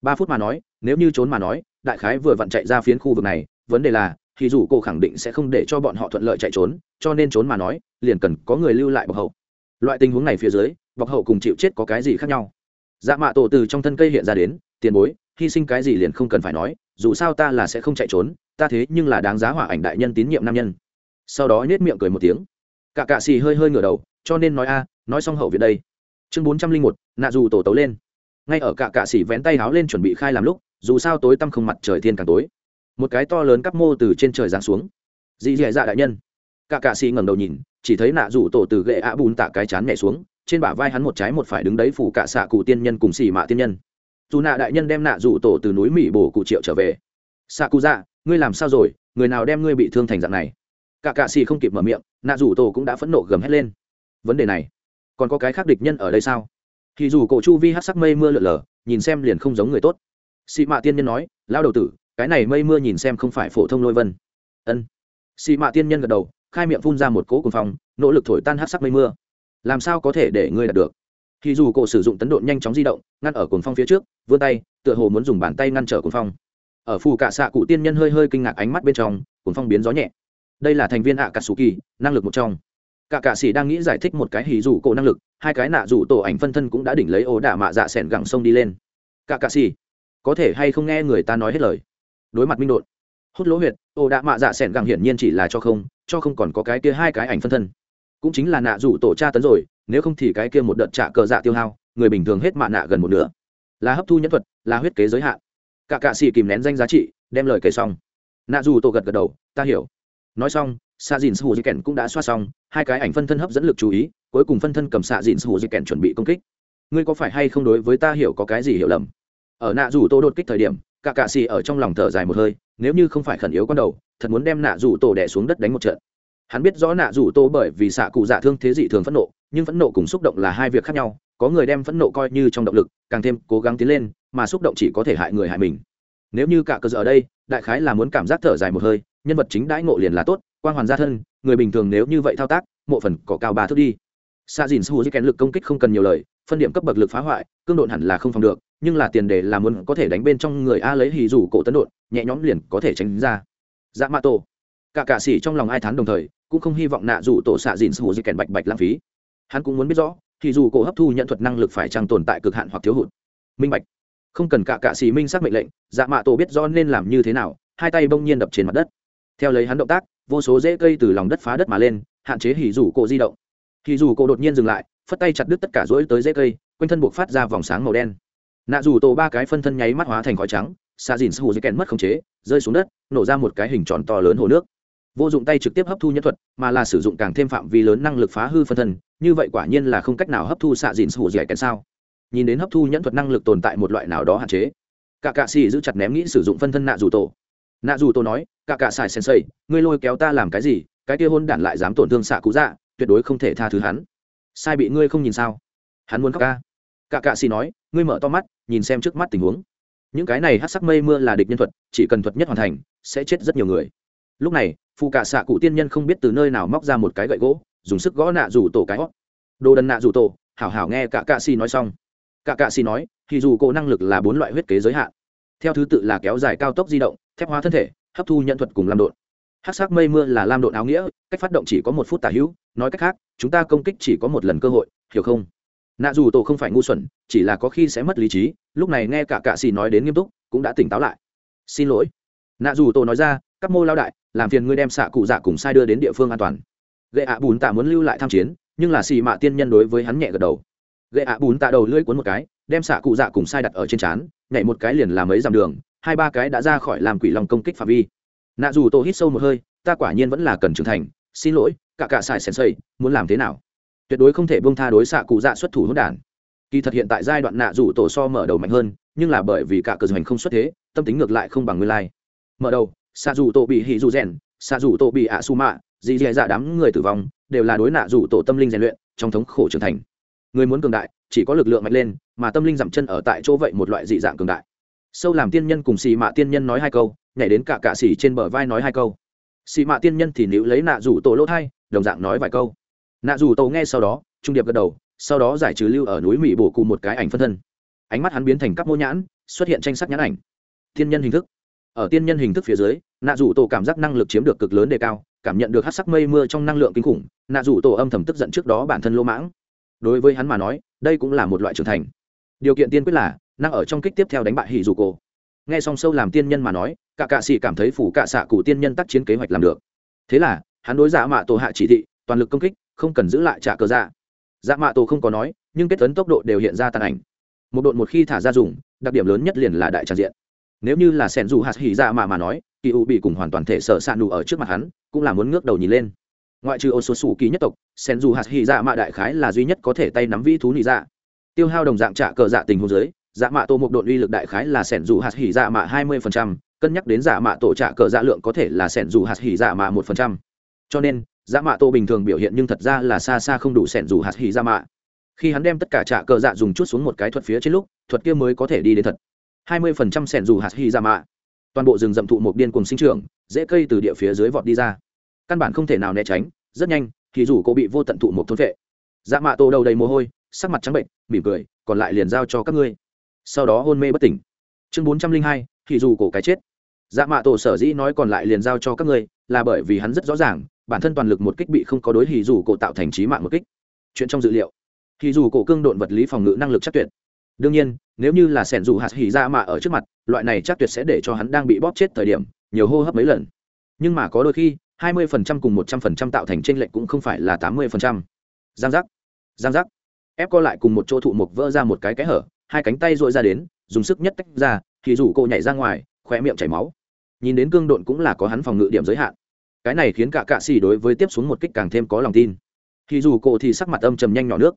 ba phút mà nói, nếu như trốn mà nói, đại khái vừa vặn chạy ra phiến khu vực này, vấn đề là, thì dù cô khẳng định sẽ không để cho bọn họ thuận lợi chạy trốn, cho nên trốn mà nói, liền cần có người lưu lại bọc hậu. Loại tình huống này phía dưới, bọc hậu cùng chịu chết có cái gì khác nhau? Dạ mạ tổ từ trong thân cây hiện ra đến, tiền bối, hy sinh cái gì liền không cần phải nói, dù sao ta là sẽ không chạy trốn, ta thế nhưng là đáng giá hỏa ảnh đại nhân tín nhiệm nam nhân. Sau đó nhét miệng cười một tiếng. Cả cạ xì hơi hơi ngửa đầu, cho nên nói a, nói xong hậu viện đây. Chương bốn trăm linh một, nạ dù tổ tấu lên ngay ở cả cạ xì vén tay háo lên chuẩn bị khai làm lúc, dù sao tối tăm không mặt trời thiên càng tối. Một cái to lớn cắp mô từ trên trời giáng xuống. Dị dẻ dạ đại nhân. Cả cạ xì ngẩng đầu nhìn, chỉ thấy nạ rủ tổ từ gậy ạ bùn tạ cái chán nhẹ xuống, trên bả vai hắn một trái một phải đứng đấy phủ cả xạ cụ tiên nhân cùng xỉ mạ tiên nhân. Dù nạ đại nhân đem nạ rủ tổ từ núi mỹ bổ cụ triệu trở về. Xạ cụ dạ ngươi làm sao rồi? Người nào đem ngươi bị thương thành dạng này? Cả cạ xì không kịp mở miệng, nạ rủ tổ cũng đã phẫn nộ gầm hét lên. Vấn đề này, còn có cái khác địch nhân ở đây sao? Thì dù cổ chu vi hát sắc mây mưa lượn lờ, nhìn xem liền không giống người tốt. Xị mạ tiên nhân nói lao đầu tử, cái này mây mưa nhìn xem không phải phổ thông lôi vân. Ân. Xị mạ tiên nhân gật đầu, khai miệng phun ra một cỗ cùng phòng nỗ lực thổi tan hát sắc mây mưa. Làm sao có thể để ngươi đạt được? Thì dù cổ sử dụng tấn độn nhanh chóng di động, ngăn ở cồn phong phía trước, vươn tay, tựa hồ muốn dùng bàn tay ngăn trở cồn phong. Ở phù cạ xạ cụ tiên nhân hơi hơi kinh ngạc ánh mắt bên trong cồn phong biến gió nhẹ. Đây là thành viên ạ cà sù kỳ năng lực một trong cả cạ sĩ đang nghĩ giải thích một cái hì dù cổ năng lực, hai cái nạ dù tổ ảnh phân thân cũng đã đỉnh lấy ổ đả mạ dạ s ẻ n gẳng sông đi lên. Cả cạ sĩ, có thể hay không nghe người ta nói hết lời? Đối mặt minh đột hút lỗ huyệt ổ đạ mạ dạ s ẻ n gẳng hiển nhiên chỉ là cho không cho không còn có cái kia hai cái ảnh phân thân. Cũng chính là nạ dù tổ tra tấn rồi, nếu không thì cái kia một đợt trả cờ dạ tiêu hao, người bình thường hết mạ nạ gần một nửa. Là hấp thu nhân thuật, là huyết kế giới hạn. Cả cạ sĩ kìm nén danh giá trị, đem lời kể xong. Nạ dù tổ gật gật đầu, ta hiểu. Nói xong, Sa dìn sù di kèn cũng đã xoa xong hai cái ảnh phân thân hấp dẫn lực chú ý, cuối cùng phân thân cầm xạ dịn sù di kèn chuẩn bị công kích. Ngươi có phải hay không đối với ta hiểu có cái gì hiểu lầm? Ở nạ dù tô đột kích thời điểm, cả cạ xì ở trong lòng thở dài một hơi, nếu như không phải khẩn yếu con đầu, thật muốn đem nạ dù tổ đẻ xuống đất đánh một trận. Hắn biết rõ nạ dù tô bởi vì xạ cụ dạ thương thế dị thường phẫn nộ, nhưng phẫn nộ cùng xúc động là hai việc khác nhau, có người đem phẫn nộ coi như trong động lực, càng thêm cố gắng tiến lên, mà xúc động chỉ có thể hại người hại mình. Nếu như cả cơ giờ ở đây, đại khái là muốn cảm giác thở dài một hơi, nhân vật chính đãi ngộ liền là tốt quan hoàn gia thân người bình thường nếu như vậy thao tác, mộ phần có cao ba thước đi. Xa dìn su kèn lực công kích không cần nhiều lời, phân điểm cấp bậc lực phá hoại, cương độn hẳn là không phòng được, nhưng là tiền đề là muốn có thể đánh bên trong người a lấy hì rủ cổ tấn độn, nhẹ nhõm liền có thể tránh ra. Dạ mã tổ. Cả cạ xỉ trong lòng ai thán đồng thời, cũng không hy vọng nạ rủ tổ xạ dìn su kèn bạch bạch lãng phí. Hắn cũng muốn biết rõ thì dù cổ hấp thu nhận thuật năng lực phải chăng tồn tại cực hạn hoặc thiếu hụt. Minh bạch. Không cần cả cạ sĩ minh xác mệnh lệnh dạ mạ tổ biết rõ nên làm như thế nào, hai tay bông nhiên đập trên mặt đất. Theo lấy hắn động tác vô số rễ cây từ lòng đất phá đất mà lên, hạn chế hỉ rủ cổ di động. Hỉ rủ cổ đột nhiên dừng lại, phất tay chặt đứt tất cả rỗi tới rễ cây, quanh thân buộc phát ra vòng sáng màu đen. Nạ rủ tổ ba cái phân thân nháy mắt hóa thành khói trắng xa dìn sù dây kèn mất khống chế, rơi xuống đất, nổ ra một cái hình tròn to lớn hồ nước. Vô dụng tay trực tiếp hấp thu nhân thuật, mà là sử dụng càng thêm phạm vi lớn năng lực phá hư phân thân, như vậy quả nhiên là không cách nào hấp thu xạ dìn sù dẻ kèn sao? Nhìn đến hấp thu nhẫn thuật năng lực tồn tại một loại nào đó hạn chế cả cạ xì giữ chặt ném nghĩ sử dụng phân thân nạ rủ tổ nạ dù tôi nói cả cả xài sen xây, ngươi lôi kéo ta làm cái gì? Cái kia hôn đản lại dám tổn thương xạ cú dạ tuyệt đối không thể tha thứ hắn. Sai bị ngươi không nhìn sao? Hắn muốn khóc ca. Cả cạ xì nói ngươi mở to mắt nhìn xem trước mắt tình huống. Những cái này hát sắc mây mưa là địch nhân thuật chỉ cần thuật nhất hoàn thành sẽ chết rất nhiều người. Lúc này phụ cả xạ cụ tiên nhân không biết từ nơi nào móc ra một cái gậy gỗ dùng sức gõ nạ rủ tổ cái hót. Đồ đần nạ rủ tổ hảo hảo nghe cả cạ xì nói xong. Cả cạ xì nói thì dù cổ năng lực là bốn loại huyết kế giới hạn. Theo thứ tự là kéo dài cao tốc di động thép hóa thân thể, hấp thu nhận thuật cùng lam đột hát sắc mây mưa là lam đột áo nghĩa, cách phát động chỉ có một phút tả hữu, nói cách khác, chúng ta công kích chỉ có một lần cơ hội, hiểu không? Nạ dù tổ không phải ngu xuẩn, chỉ là có khi sẽ mất lý trí, lúc này nghe cả cạ xì nói đến nghiêm túc, cũng đã tỉnh táo lại. Xin lỗi. Nạ dù tổ nói ra, các mô lao đại, làm phiền ngươi đem xạ cụ dạ cùng sai đưa đến địa phương an toàn. Gậy ạ bùn tạ muốn lưu lại tham chiến, nhưng là xì mạ tiên nhân đối với hắn nhẹ gật đầu. Gậy ạ bùn tạ đầu lưỡi cuốn một cái, đem xạ cụ dạ cùng sai đặt ở trên trán, nhảy một cái liền làm mấy dặm đường hai ba cái đã ra khỏi làm quỷ lòng công kích phạm vi. Nạ dù tô hít sâu một hơi, ta quả nhiên vẫn là cần trưởng thành, xin lỗi, cả cả xài sèn xây muốn làm thế nào? Tuyệt đối không thể bông tha đối xạ cụ dạ xuất thủ hỗn đản. Kỳ thật hiện tại giai đoạn nạ dù tổ so mở đầu mạnh hơn, nhưng là bởi vì cả cờ hành không xuất thế, tâm tính ngược lại không bằng nguyên lai. Mở đầu, xạ dù tổ bị hỉ dù rèn, xạ dù tổ bị ạ su mạ, dì dè dạ đám người tử vong, đều là đối nạ dù tổ tâm linh rèn luyện, trong thống khổ trưởng thành. Người muốn cường đại, chỉ có lực lượng mạnh lên, mà tâm linh dậm chân ở tại chỗ vậy một loại dị dạng cường đại sâu làm tiên nhân cùng xì mạ tiên nhân nói hai câu, nhảy đến cả cạ xì trên bờ vai nói hai câu. Xì mạ tiên nhân thì nữ lấy nạ rủ tổ lỗ thay đồng dạng nói vài câu. Nạ rủ tổ nghe sau đó, trung điệp gật đầu, sau đó giải trừ lưu ở núi mỹ bổ cụ một cái ảnh phân thân. Ánh mắt hắn biến thành các mô nhãn, xuất hiện tranh sắc nhãn ảnh. Tiên nhân hình thức. Ở tiên nhân hình thức phía dưới, nạ rủ tổ cảm giác năng lực chiếm được cực lớn đề cao, cảm nhận được hát sắc mây mưa trong năng lượng kinh khủng, nạ rủ tổ âm thầm tức giận trước đó bản thân lô mãng. Đối với hắn mà nói, đây cũng là một loại trưởng thành. Điều kiện tiên quyết là năng ở trong kích tiếp theo đánh bại hỉ dù cổ nghe xong sâu làm tiên nhân mà nói, cả cạ sĩ cảm thấy phủ cạ xạ cụ tiên nhân tác chiến kế hoạch làm được. Thế là, hắn đối giả mạ tổ hạ chỉ thị, toàn lực công kích, không cần giữ lại trả cờ dạ. Dạ mạ tổ không có nói, nhưng kết tấn tốc độ đều hiện ra tàn ảnh. Một đội một khi thả ra dùng, đặc điểm lớn nhất liền là đại tràn diện. Nếu như là sẻn dù hạt hỉ dạ mạ mà nói, kỳ u bị cùng hoàn toàn thể sợ s ạ nụ ở trước mặt hắn, cũng là muốn ngước đầu nhìn lên. Ngoại trừ ô số sủ kỳ nhất tộc sen dù hạt hỉ dạ mạ đại khái là duy nhất có thể tay nắm vĩ thú nị dạ. Tiêu hao đồng dạng trả cờ dạ tình hồ dưới dạ mạ tổ một đội uy lực đại khái là sẻn dù hạt hỉ dạ mạ hai mươi phần trăm, cân nhắc đến dạ mạ tổ trả cờ dạ lượng có thể là sẻn dù hạt hỉ dạ mạ một phần trăm. Cho nên dạ mạ tổ bình thường biểu hiện nhưng thật ra là xa xa không đủ sẻn dù hạt hỉ dạ mạ. Khi hắn đem tất cả trả cờ dạ dùng chút xuống một cái thuật phía trên lúc, thuật kia mới có thể đi đến thật. hai mươi phần trăm sẻn dù hạt hỉ dạ mạ. Toàn bộ rừng rậm thụ một điên cùng sinh trưởng dễ cây từ địa phía dưới vọt đi ra. Căn bản không thể nào né tránh, rất nhanh, thì dù cô bị vô tận thụ một thôn vệ. Dạ mạ tổ đầu đầy mồ hôi, sắc mặt trắng bệnh, mỉm cười, còn lại liền giao cho các ngươi sau đó hôn mê bất tỉnh. Chương bốn trăm linh hai thì dù cổ cái chết. Dạ mạ tổ sở dĩ nói còn lại liền giao cho các ngươi là bởi vì hắn rất rõ ràng bản thân toàn lực một kích bị không có đối hì dù cổ tạo thành trí mạng một kích. Chuyện trong dự liệu. Hì dù cổ cương độn vật lý phòng ngự năng lực chắc tuyệt. Đương nhiên nếu như là sẻn dù hạt hỉ ra dạ mạ ở trước mặt loại này chắc tuyệt sẽ để cho hắn đang bị bóp chết thời điểm nhiều hô hấp mấy lần. Nhưng mà có đôi khi 20% cùng 100% tạo thành tranh lệch cũng không phải là 80%. Giang giác, giang giác. Ép co lại cùng một chỗ thụ mục vỡ ra một cái kẽ hở, hai cánh tay duỗi ra đến, dùng sức nhất tách ra, thì rủ cô nhảy ra ngoài, khóe miệng chảy máu. Nhìn đến cương độn cũng là có hắn phòng ngự điểm giới hạn. Cái này khiến cả cạ xì đối với tiếp xuống một kích càng thêm có lòng tin. Thì dù cô thì sắc mặt âm trầm nhanh nhỏ nước.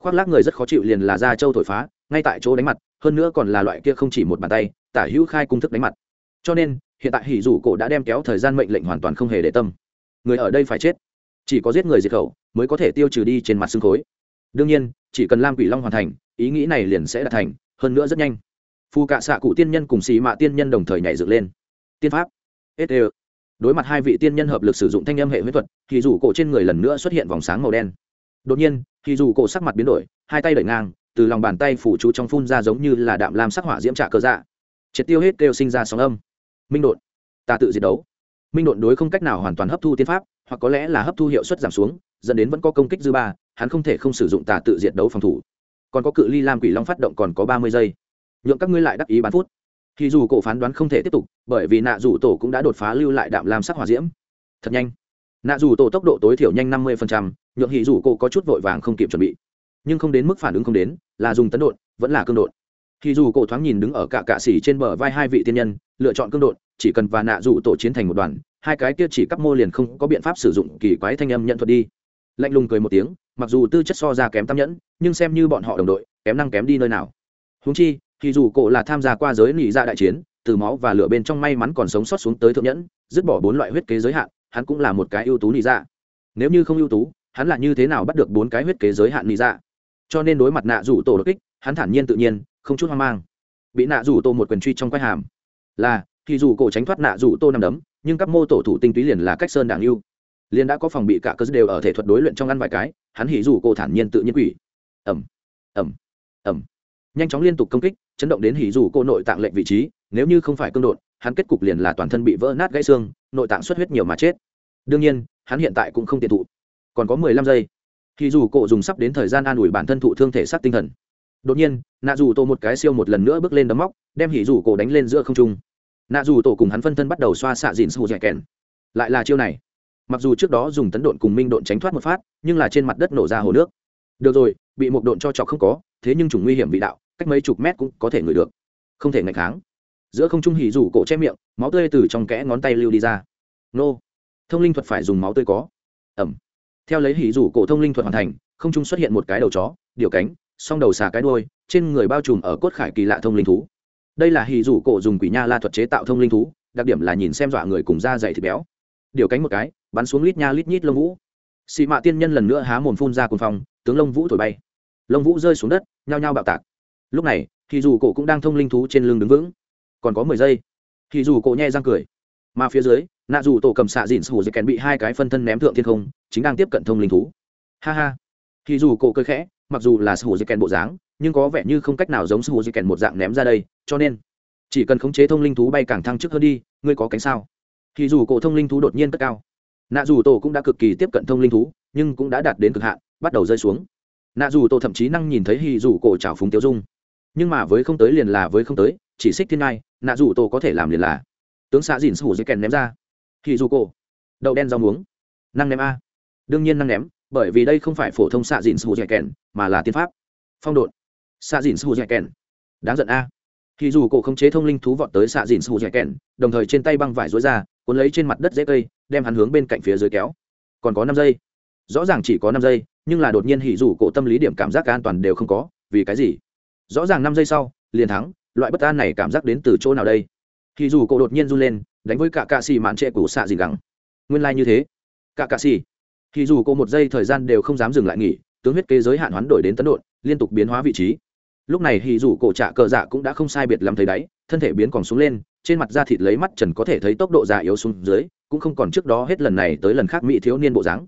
Khoác lác người rất khó chịu liền là ra châu thổi phá, ngay tại chỗ đánh mặt, hơn nữa còn là loại kia không chỉ một bàn tay, tả hữu khai cung thức đánh mặt. Cho nên, hiện tại hỉ dù cổ đã đem kéo thời gian mệnh lệnh hoàn toàn không hề để tâm người ở đây phải chết chỉ có giết người diệt khẩu mới có thể tiêu trừ đi trên mặt xương khối đương nhiên chỉ cần lam quỷ long hoàn thành ý nghĩ này liền sẽ đạt thành, hơn nữa rất nhanh. Phù cạ xạ cụ tiên nhân cùng xì mạ tiên nhân đồng thời nhảy dựng lên. Tiên pháp. Ế đối mặt hai vị tiên nhân hợp lực sử dụng thanh âm hệ huyết thuật thì dù cổ trên người lần nữa xuất hiện vòng sáng màu đen. Đột nhiên thì dù cổ sắc mặt biến đổi, hai tay đẩy ngang, từ lòng bàn tay phủ chú trong phun ra giống như là đạm lam sắc hỏa diễm trả cơ dạ. Triệt tiêu hết kêu sinh ra sóng âm. Minh đột ta tự diệt đấu. Minh đột đối không cách nào hoàn toàn hấp thu tiên pháp, hoặc có lẽ là hấp thu hiệu suất giảm xuống, dẫn đến vẫn có công kích dư ba, hắn không thể không sử dụng tà tự diệt đấu phòng thủ còn có cự ly lam quỷ long phát động còn có ba mươi giây. Nhượng các ngươi lại đắc ý bán phút. Thì dù cổ phán đoán không thể tiếp tục, bởi vì nạ dù tổ cũng đã đột phá lưu lại đạm lam sắc hỏa diễm. Thật nhanh. Nạ dù tổ tốc độ tối thiểu nhanh năm mươi nhượng hì dù cổ có chút vội vàng không kịp chuẩn bị. Nhưng không đến mức phản ứng không đến, là dùng tấn đột vẫn là cương đột thì dù cổ thoáng nhìn đứng ở cả cạ xỉ trên bờ vai hai vị tiên nhân, lựa chọn cương đột chỉ cần và nạ dù tổ chiến thành một đoàn, hai cái kia chỉ cắp mô liền không có biện pháp sử dụng kỳ quái thanh âm nhận thuật đi lạnh lùng cười một tiếng, mặc dù tư chất so ra kém tam nhẫn, nhưng xem như bọn họ đồng đội, kém năng kém đi nơi nào húng chi, thì dù cổ là tham gia qua giới nỉ dạ đại chiến, từ máu và lửa bên trong may mắn còn sống sót xuống tới thượng nhẫn, dứt bỏ bốn loại huyết kế giới hạn, hắn cũng là một cái ưu tú nỉ dạ. nếu như không ưu tú, hắn là như thế nào bắt được bốn cái huyết kế giới hạn nỉ dạ? cho nên đối mặt nạ rủ tổ đột kích, hắn thản nhiên tự nhiên, không chút hoang mang bị nạ rủ tô một quyền truy trong quay hàm là, thì dù cổ tránh thoát nạ rủ tô nằm đấm, nhưng các mô tổ thủ tinh túy liền là cách sơn đảng yêu liền đã có phòng bị cả cơ đều ở thể thuật đối luyện trong ăn vài cái, hắn hỉ rủ cổ thản nhiên tự nhiên quỷ. Ẩm ẩm ẩm nhanh chóng liên tục công kích, chấn động đến hỉ rủ cô nội tạng lệnh vị trí, nếu như không phải cương đột hắn kết cục liền là toàn thân bị vỡ nát gãy xương, nội tạng xuất huyết nhiều mà chết. Đương nhiên, hắn hiện tại cũng không tiện thụ. Còn có mười lăm giây. Thì dù cổ dùng sắp đến thời gian an ủi bản thân thụ thương thể xác tinh thần. Đột nhiên, nạ dù tổ một cái siêu một lần nữa bước lên đấm móc, đem hỉ dù cổ đánh lên giữa không trung. Nạ dù tổ cùng hắn phân thân bắt đầu xoa xạ dìn sù dẻ kèn lại là chiêu này mặc dù trước đó dùng tấn độn cùng minh độn tránh thoát một phát, nhưng là trên mặt đất nổ ra hồ nước. Được rồi, bị một độn cho trọc không có, thế nhưng chủng nguy hiểm vị đạo, cách mấy chục mét cũng có thể ngửi được. Không thể ngạch kháng. Giữa không trung hỉ rủ cổ che miệng, máu tươi từ trong kẽ ngón tay lưu đi ra. Nô. Thông linh thuật phải dùng máu tươi có. Ẩm. Theo lấy hỉ rủ cổ thông linh thuật hoàn thành, không trung xuất hiện một cái đầu chó, điều cánh, song đầu xà cái đuôi, trên người bao trùm ở cốt khải kỳ lạ thông linh thú. Đây là hỉ rủ cổ dùng quỷ nha la thuật chế tạo thông linh thú, đặc điểm là nhìn xem dọa người cùng da dày thịt béo điều cánh một cái, bắn xuống lít nha lít nhít lông vũ. Xị mạ tiên nhân lần nữa há mồm phun ra cùng phòng tướng lông vũ thổi bay. Lông vũ rơi xuống đất, nhao nhao bạo tạc. Lúc này, thì dù cổ cũng đang thông linh thú trên lưng đứng vững. Còn có mười giây. Thì dù cổ nhẹ răng cười. Mà phía dưới, nạ dù tổ cầm xạ dịn sù dây kèn bị hai cái phân thân ném thượng thiên không, chính đang tiếp cận thông linh thú. Ha ha. Thì dù cổ cười khẽ, mặc dù là sù dây kèn bộ dáng, nhưng có vẻ như không cách nào giống sù dây kèn một dạng ném ra đây, cho nên, chỉ cần khống chế thông linh thú bay càng thăng chức hơn đi, ngươi có cánh sao? Thì dù cổ thông linh thú đột nhiên cất cao, nạ dù tổ cũng đã cực kỳ tiếp cận thông linh thú, nhưng cũng đã đạt đến cực hạn, bắt đầu rơi xuống. Nạ dù tổ thậm chí năng nhìn thấy hì dù cổ trào phúng tiêu dung. Nhưng mà với không tới liền là với không tới, chỉ xích thiên ngai, nạ dù tổ có thể làm liền là. Tướng xạ dìn sủ dưới kèn ném ra. Hì dù cổ. Đậu đen rau muống. Năng ném a. Đương nhiên năng ném, bởi vì đây không phải phổ thông xạ dìn sủ dưới kèn, mà là tiên pháp. Phong độn. Xạ dìn sủ dưới kèn. Đáng giận a. Thì dù cổ không chế thông linh thú vọt tới xạ dìn sủ dưới kèn, đồng thời trên tay băng vải rối ra cuốn lấy trên mặt đất dễ cây, đem hắn hướng bên cạnh phía dưới kéo. Còn có năm giây. Rõ ràng chỉ có năm giây, nhưng là đột nhiên hỉ dù cổ tâm lý điểm cảm giác an toàn đều không có, vì cái gì? Rõ ràng năm giây sau, liền thắng, loại bất an này cảm giác đến từ chỗ nào đây? Hỉ dù cổ đột nhiên run lên, đánh với cả cạ xì mạn trệ của xạ gì gắng. Nguyên lai、like、như thế. Cả cạ xì hỉ dù cổ một giây thời gian đều không dám dừng lại nghỉ, tướng huyết kế giới hạn hoán đổi đến tấn đột liên tục biến hóa vị trí. Lúc này hỉ dù cổ trạ cờ dạ cũng đã không sai biệt làm thấy đáy, thân thể biến còn xuống lên trên mặt da thịt lấy mắt trần có thể thấy tốc độ già yếu xuống dưới, cũng không còn trước đó hết lần này tới lần khác mỹ thiếu niên bộ dáng.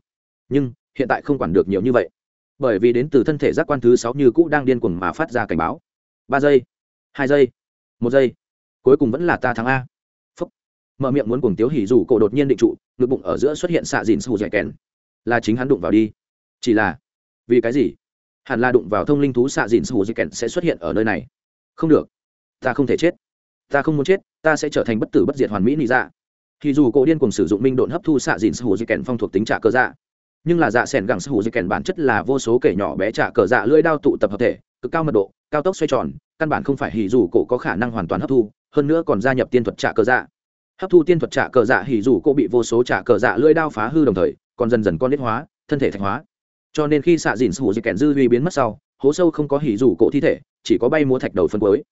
Nhưng, hiện tại không quản được nhiều như vậy. Bởi vì đến từ thân thể giác quan thứ sáu như cũ đang điên cuồng mà phát ra cảnh báo. Ba giây, hai giây, một giây. Cuối cùng vẫn là ta thắng a. Phúc. Mở miệng muốn cùng tiếu hỉ dù cổ đột nhiên định trụ, ngực bụng ở giữa xuất hiện xạ dìn sù dẻ kèn. Là chính hắn đụng vào đi. Chỉ là, vì cái gì? Hẳn là đụng vào thông linh thú xạ dìn sù dẻ kèn sẽ xuất hiện ở nơi này. Không được. Ta không thể chết ta không muốn chết, ta sẽ trở thành bất tử bất diệt hoàn mỹ nị dạ. Thì dù cổ điên cùng sử dụng minh độn hấp thu xạ dìn sù di kèn phong thuộc tính trả cơ dạ nhưng là dạ sẻn gẳng sù di kèn bản chất là vô số kể nhỏ bé trả cờ dạ lưỡi đao tụ tập hợp thể, cực cao mật độ, cao tốc xoay tròn, căn bản không phải hỉ dù cổ có khả năng hoàn toàn hấp thu, hơn nữa còn gia nhập tiên thuật trả cờ dạ. Hấp thu tiên thuật trả cờ dạ hỉ dù cổ bị vô số trả cờ dạ lưỡi đao phá hư đồng thời, còn dần dần con nết hóa, thân thể thạch hóa. Cho nên khi xạ dìn sù di kèn dư huy biến mất sau, hố sâu không có hỉ dù cổ thi thể, chỉ có bay múa thạch đầu phân cuối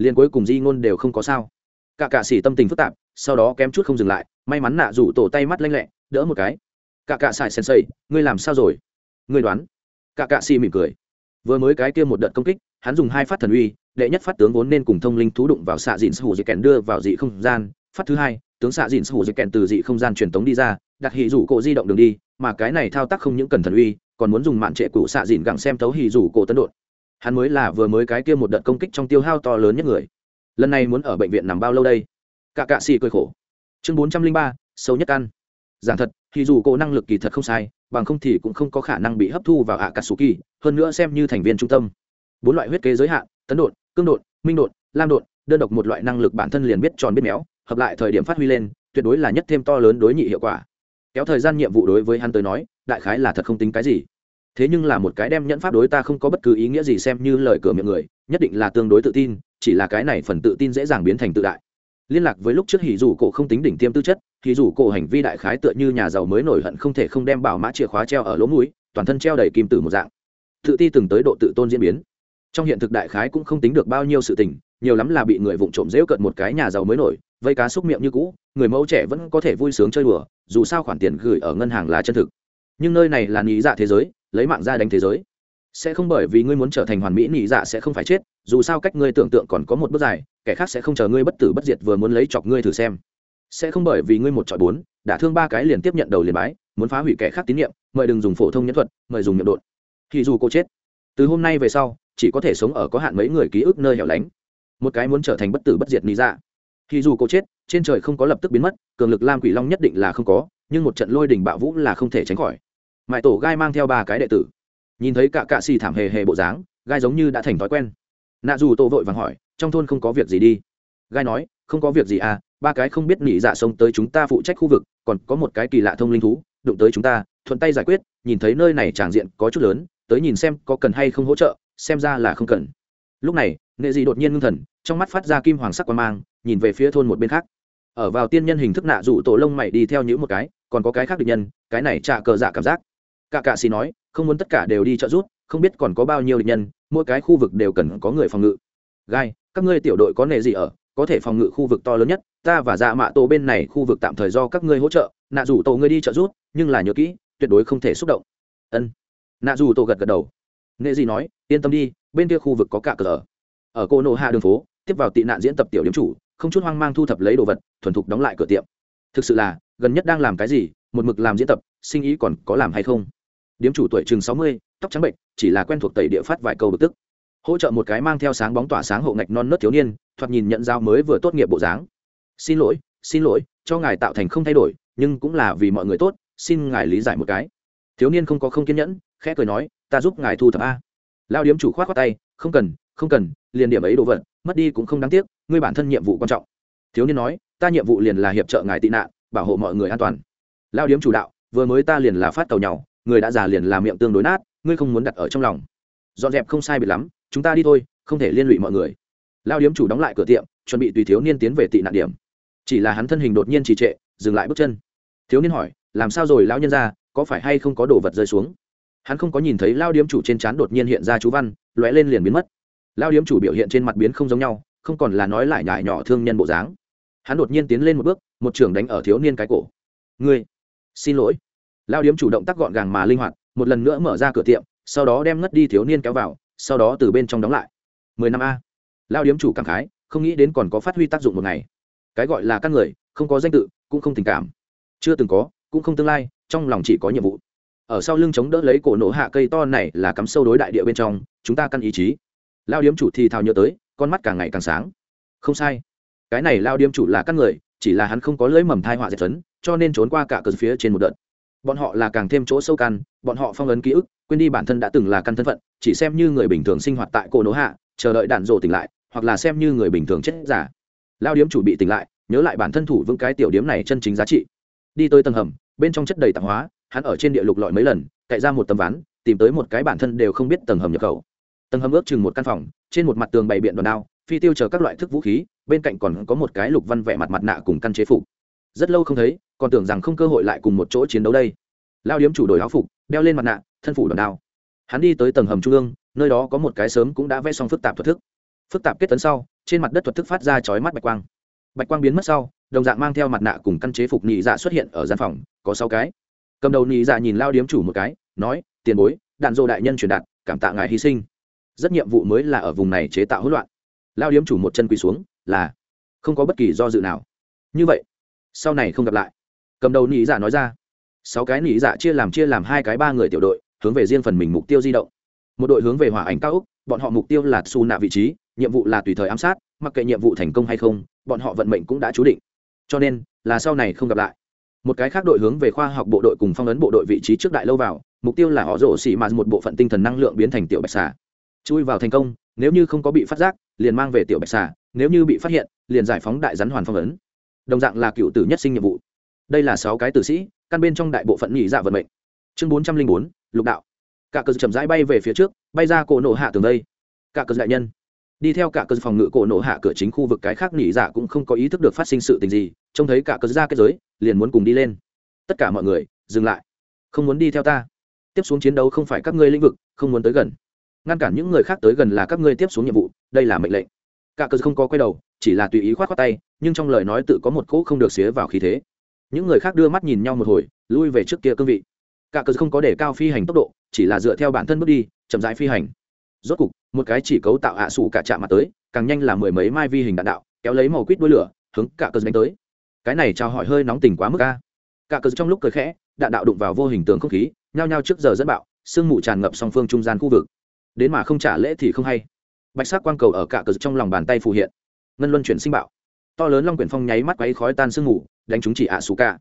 liền cuối cùng di ngôn đều không có sao. Cả cạ xỉ tâm tình phức tạp, sau đó kém chút không dừng lại, may mắn nạ rủ tổ tay mắt lanh lẹ, đỡ một cái. Cả cạ xài sensei, ngươi làm sao rồi? Ngươi đoán. Cả cạ xỉ mỉm cười. Vừa mới cái kia một đợt công kích, hắn dùng hai phát thần uy, đệ nhất phát tướng vốn nên cùng thông linh thú đụng vào xạ dịn sủ dị kèn đưa vào dị không gian. Phát thứ hai, tướng xạ dịn sủ dị kèn từ dị không gian truyền tống đi ra, đặt hỉ rủ cổ di động đường đi, mà cái này thao tác không những cần thần uy, còn muốn dùng mạn trệ cụ xạ dịn gặng xem thấu hỉ rủ cổ tấn đột hắn mới là vừa mới cái kia một đợt công kích trong tiêu hao to lớn nhất người. Lần này muốn ở bệnh viện nằm bao lâu đây? Cả cạ xì cười khổ. Chương bốn trăm linh ba, sâu nhất ăn giảng thật, thì dù cô năng lực kỳ thật không sai, bằng không thì cũng không có khả năng bị hấp thu vào ạ cà sù kỳ hơn nữa xem như thành viên trung tâm. Bốn loại huyết kế giới hạn, tấn đột cương đột minh đột lam đột đơn độc một loại năng lực bản thân liền biết tròn biết méo, hợp lại thời điểm phát huy lên, tuyệt đối là nhất thêm to lớn đối nhị hiệu quả. Kéo thời gian nhiệm vụ đối với hắn tới nói, đại khái là thật không tính cái gì thế nhưng là một cái đem nhẫn pháp đối ta không có bất cứ ý nghĩa gì xem như lời cửa miệng người, nhất định là tương đối tự tin, chỉ là cái này phần tự tin dễ dàng biến thành tự đại. Liên lạc với lúc trước hỉ dù cổ không tính đỉnh tiêm tư chất, hỉ dù cổ hành vi đại khái tựa như nhà giàu mới nổi hận không thể không đem bảo mã chìa khóa treo ở lỗ mũi, toàn thân treo đầy kim tử một dạng. Tự ti từng tới độ tự tôn diễn biến. Trong hiện thực đại khái cũng không tính được bao nhiêu sự tình, nhiều lắm là bị người vụng trộm dễu cận một cái nhà giàu mới nổi, vây cá xúc miệng như cũ, người mẫu trẻ vẫn có thể vui sướng chơi đùa, dù sao khoản tiền gửi ở ngân hàng là chân thực. Nhưng nơi này là nghĩ dạ thế giới lấy mạng ra đánh thế giới. Sẽ không bởi vì ngươi muốn trở thành hoàn mỹ nị dạ sẽ không phải chết, dù sao cách ngươi tưởng tượng còn có một bước dài, kẻ khác sẽ không chờ ngươi bất tử bất diệt vừa muốn lấy chọc ngươi thử xem. Sẽ không bởi vì ngươi một chọi bốn đã thương ba cái liền tiếp nhận đầu liền bái, muốn phá hủy kẻ khác tín nhiệm mời đừng dùng phổ thông nhân thuật, mời dùng nhậm đột thì dù cô chết, từ hôm nay về sau, chỉ có thể sống ở có hạn mấy người ký ức nơi hẻo lánh. Một cái muốn trở thành bất tử bất diệt nị dạ. Thì dù cô chết, trên trời không có lập tức biến mất, cường lực lam quỷ long nhất định là không có, nhưng một trận lôi đình bạo vũ là không thể tránh khỏi mãi tổ gai mang theo ba cái đệ tử. Nhìn thấy cả cạ xì thảm hề hề bộ dáng, gai giống như đã thành thói quen. Nạ dù tổ vội vàng hỏi, trong thôn không có việc gì đi? Gai nói, không có việc gì à ba cái không biết nỉ dạ sông tới chúng ta phụ trách khu vực, còn có một cái kỳ lạ thông linh thú, đụng tới chúng ta, thuận tay giải quyết, nhìn thấy nơi này tràng diện có chút lớn, tới nhìn xem có cần hay không hỗ trợ, xem ra là không cần. Lúc này nghệ dị đột nhiên ngưng thần, trong mắt phát ra kim hoàng sắc quan mang, nhìn về phía thôn một bên khác. Ở vào tiên nhân hình thức nạ rủ tổ lông mày đi theo những một cái, còn có cái khác được nhân, cái này trả cờ dạ cảm giác cả cạ xì nói, không muốn tất cả đều đi trợ giúp, không biết còn có bao nhiêu địch nhân, mỗi cái khu vực đều cần có người phòng ngự. Gai, các ngươi tiểu đội có nề gì ở? Có thể phòng ngự khu vực to lớn nhất, ta và dạ mạ tổ bên này khu vực tạm thời do các ngươi hỗ trợ, nạ dù tổ ngươi đi trợ giúp, nhưng là nhớ kỹ, tuyệt đối không thể xúc động. Ân. Nạ dù tổ gật gật đầu. Nệ gì nói, yên tâm đi, bên kia khu vực có cả cờ. Ở ở cô nộ hạ đường phố, tiếp vào tị nạn diễn tập tiểu điểm chủ, không chút hoang mang thu thập lấy đồ vật, thuần thục đóng lại cửa tiệm. Thực sự là, gần nhất đang làm cái gì, một mực làm diễn tập, sinh ý còn có làm hay không? Điếm chủ tuổi chừng sáu mươi, tóc trắng bệnh, chỉ là quen thuộc tẩy địa phát vài câu bực tức. Hỗ trợ một cái mang theo sáng bóng tỏa sáng hộ ngạch non nớt thiếu niên, thoạt nhìn nhận giao mới vừa tốt nghiệp bộ dáng. Xin lỗi xin lỗi, cho ngài tạo thành không thay đổi, nhưng cũng là vì mọi người tốt, xin ngài lý giải một cái. Thiếu niên không có không kiên nhẫn, khẽ cười nói, ta giúp ngài thu thập a. Lao điếm chủ khoát khoát tay, không cần không cần, liền điểm ấy đồ vật, mất đi cũng không đáng tiếc, ngươi bản thân nhiệm vụ quan trọng. Thiếu niên nói, ta nhiệm vụ liền là hiệp trợ ngài tị nạn, bảo hộ mọi người an toàn. Lao điếm chủ đạo, vừa mới ta liền là phát tàu nhau người đã già liền làm miệng tương đối nát, ngươi không muốn đặt ở trong lòng. Dọn dẹp không sai bị lắm, chúng ta đi thôi, không thể liên lụy mọi người. Lao điếm chủ đóng lại cửa tiệm, chuẩn bị tùy thiếu niên tiến về tị nạn điểm. Chỉ là hắn thân hình đột nhiên trì trệ, dừng lại bước chân. Thiếu niên hỏi, làm sao rồi lao nhân ra có phải hay không có đồ vật rơi xuống? Hắn không có nhìn thấy lao điếm chủ trên trán đột nhiên hiện ra chú văn, lóe lên liền biến mất. Lao điếm chủ biểu hiện trên mặt biến không giống nhau, không còn là nói lại nhải nhỏ thương nhân bộ dáng. Hắn đột nhiên tiến lên một bước, một trưởng đánh ở thiếu niên cái cổ. Ngươi, xin lỗi lao điếm chủ động tác gọn gàng mà linh hoạt, một lần nữa mở ra cửa tiệm, sau đó đem ngất đi thiếu niên kéo vào, sau đó từ bên trong đóng lại. Mười năm a. Lao điếm chủ cảm khái, không nghĩ đến còn có phát huy tác dụng một ngày. Cái gọi là căn người, không có danh tự, cũng không tình cảm. Chưa từng có, cũng không tương lai, trong lòng chỉ có nhiệm vụ. Ở sau lưng chống đỡ lấy cổ nổ hạ cây to này là cắm sâu đối đại địa bên trong, chúng ta căn ý chí. Lao điếm chủ thì thào nhớ tới, con mắt càng ngày càng sáng. Không sai. Cái này lao điếm chủ là căn người, chỉ là hắn không có lưỡi mầm thai họa dệt phấn cho nên trốn qua cả cờ phía trên một đợt bọn họ là càng thêm chỗ sâu căn, bọn họ phong ấn ký ức, quên đi bản thân đã từng là căn thân phận, chỉ xem như người bình thường sinh hoạt tại cổ nỗ hạ, chờ đợi đạn rộ tỉnh lại, hoặc là xem như người bình thường chết giả. Lao điếm chủ bị tỉnh lại, nhớ lại bản thân thủ vững cái tiểu điếm này chân chính giá trị. Đi tới tầng hầm, bên trong chất đầy tạp hóa, hắn ở trên địa lục lọi mấy lần, cậy ra một tấm ván, tìm tới một cái bản thân đều không biết tầng hầm nhập khẩu. Tầng hầm ước chừng một căn phòng, trên một mặt tường bày biện đòn đao, phi tiêu chờ các loại thức vũ khí, bên cạnh còn có một cái lục văn vẽ mặt mặt nạ cùng căn chế phục rất lâu không thấy, còn tưởng rằng không cơ hội lại cùng một chỗ chiến đấu đây. Lao điếm chủ đổi áo phục, đeo lên mặt nạ, thân phủ đòn đao. Hắn đi tới tầng hầm trung ương, nơi đó có một cái sớm cũng đã vẽ xong phức tạp thuật thức. Phức tạp kết tấn sau, trên mặt đất thuật thức phát ra chói mắt bạch quang. Bạch quang biến mất sau, đồng dạng mang theo mặt nạ cùng căn chế phục nhị dạ xuất hiện ở gian phòng, có sáu cái. Cầm đầu nhị dạ nhìn lao điếm chủ một cái, nói, tiền bối, đạn dô đại nhân truyền đạt, cảm tạ ngài hy sinh. Rất nhiệm vụ mới là ở vùng này chế tạo hỗn loạn. Lao điếm chủ một chân quỳ xuống, là, không có bất kỳ do dự nào. Như vậy sau này không gặp lại. Cầm đầu nỉ dạ nói ra. Sáu cái nỉ dạ chia làm chia làm hai cái ba người tiểu đội, hướng về riêng phần mình mục tiêu di động. Một đội hướng về hỏa ảnh cao úc bọn họ mục tiêu là xù nạ vị trí, nhiệm vụ là tùy thời ám sát, mặc kệ nhiệm vụ thành công hay không, bọn họ vận mệnh cũng đã chú định. Cho nên, là sau này không gặp lại. Một cái khác đội hướng về khoa học bộ đội cùng phong ấn bộ đội vị trí trước đại lâu vào, mục tiêu là họ rổ xỉ mà một bộ phận tinh thần năng lượng biến thành tiểu bạch xà. Chui vào thành công, nếu như không có bị phát giác, liền mang về tiểu bạch xà, nếu như bị phát hiện, liền giải phóng đại rắn hoàn phong ấn đồng dạng là cựu tử nhất sinh nhiệm vụ. Đây là sáu cái tử sĩ, căn bên trong đại bộ phận nhị dạ vận mệnh. Chương bốn trăm linh bốn, lục đạo. Cả cờ chậm rãi bay về phía trước, bay ra cổ nổ hạ tường đây. Cả cờ đại nhân. Đi theo cả cờ phòng ngự cổ nổ hạ cửa chính khu vực cái khác nhị dạ cũng không có ý thức được phát sinh sự tình gì, trông thấy cả cờ ra kết giới, liền muốn cùng đi lên. Tất cả mọi người, dừng lại. Không muốn đi theo ta. Tiếp xuống chiến đấu không phải các ngươi lĩnh vực, không muốn tới gần. Ngăn cản những người khác tới gần là các ngươi tiếp xuống nhiệm vụ, đây là mệnh lệnh. Cả cờ không có quay đầu chỉ là tùy ý khoát khoát tay, nhưng trong lời nói tự có một cỗ không được xía vào khí thế. Những người khác đưa mắt nhìn nhau một hồi, lui về trước kia cương vị. Cả cờ không có để cao phi hành tốc độ, chỉ là dựa theo bản thân bước đi, chậm rãi phi hành. Rốt cục, một cái chỉ cấu tạo ạ à sủ cả chạm mặt tới, càng nhanh là mười mấy mai vi hình đạn đạo, kéo lấy màu quýt đuôi lửa, hướng cả cờ đánh tới. Cái này trao hỏi hơi nóng tình quá mức ca cả cờ trong lúc cười khẽ, đạn đạo đụng vào vô hình tường không khí, nhao nhao trước giờ dẫn bạo, sương mù tràn ngập song phương trung gian khu vực. Đến mà không trả lễ thì không hay. Bạch sắc quang cầu ở cả cờ trong lòng bàn tay phù hiện ngân luân chuyển sinh bạo. To lớn long quyển phong nháy mắt quấy khói tan sương mù, đánh chúng chỉ ạ xù cả.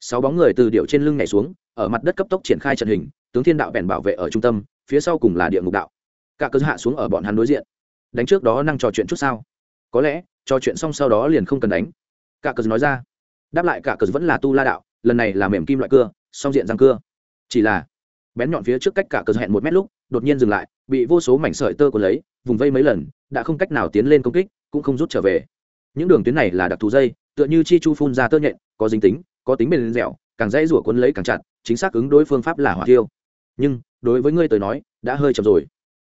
Sáu bóng người từ điệu trên lưng nhảy xuống, ở mặt đất cấp tốc triển khai trận hình, tướng thiên đạo bèn bảo vệ ở trung tâm, phía sau cùng là địa ngục đạo. Cả cơ hạ xuống ở bọn hắn đối diện. Đánh trước đó năng trò chuyện chút sao? Có lẽ, trò chuyện xong sau đó liền không cần đánh. Cả cờ nói ra. Đáp lại cả cờ vẫn là tu la đạo, lần này là mềm kim loại cưa, song diện răng cưa. Chỉ là, bén nhọn phía trước cách cả cờ hẹn một mét lúc, đột nhiên dừng lại, bị vô số mảnh sợi tơ của lấy, vùng vây mấy lần, đã không cách nào tiến lên công kích cũng không rút trở về. Những đường tuyến này là đặc thù dây, tựa như chi chu phun ra tơ nhện, có dính tính, có tính bền dẻo, càng dễ rủa quân lấy càng chặt, chính xác ứng đối phương pháp là hỏa thiêu. nhưng, đối với ngươi tới nói, đã hơi chậm rồi.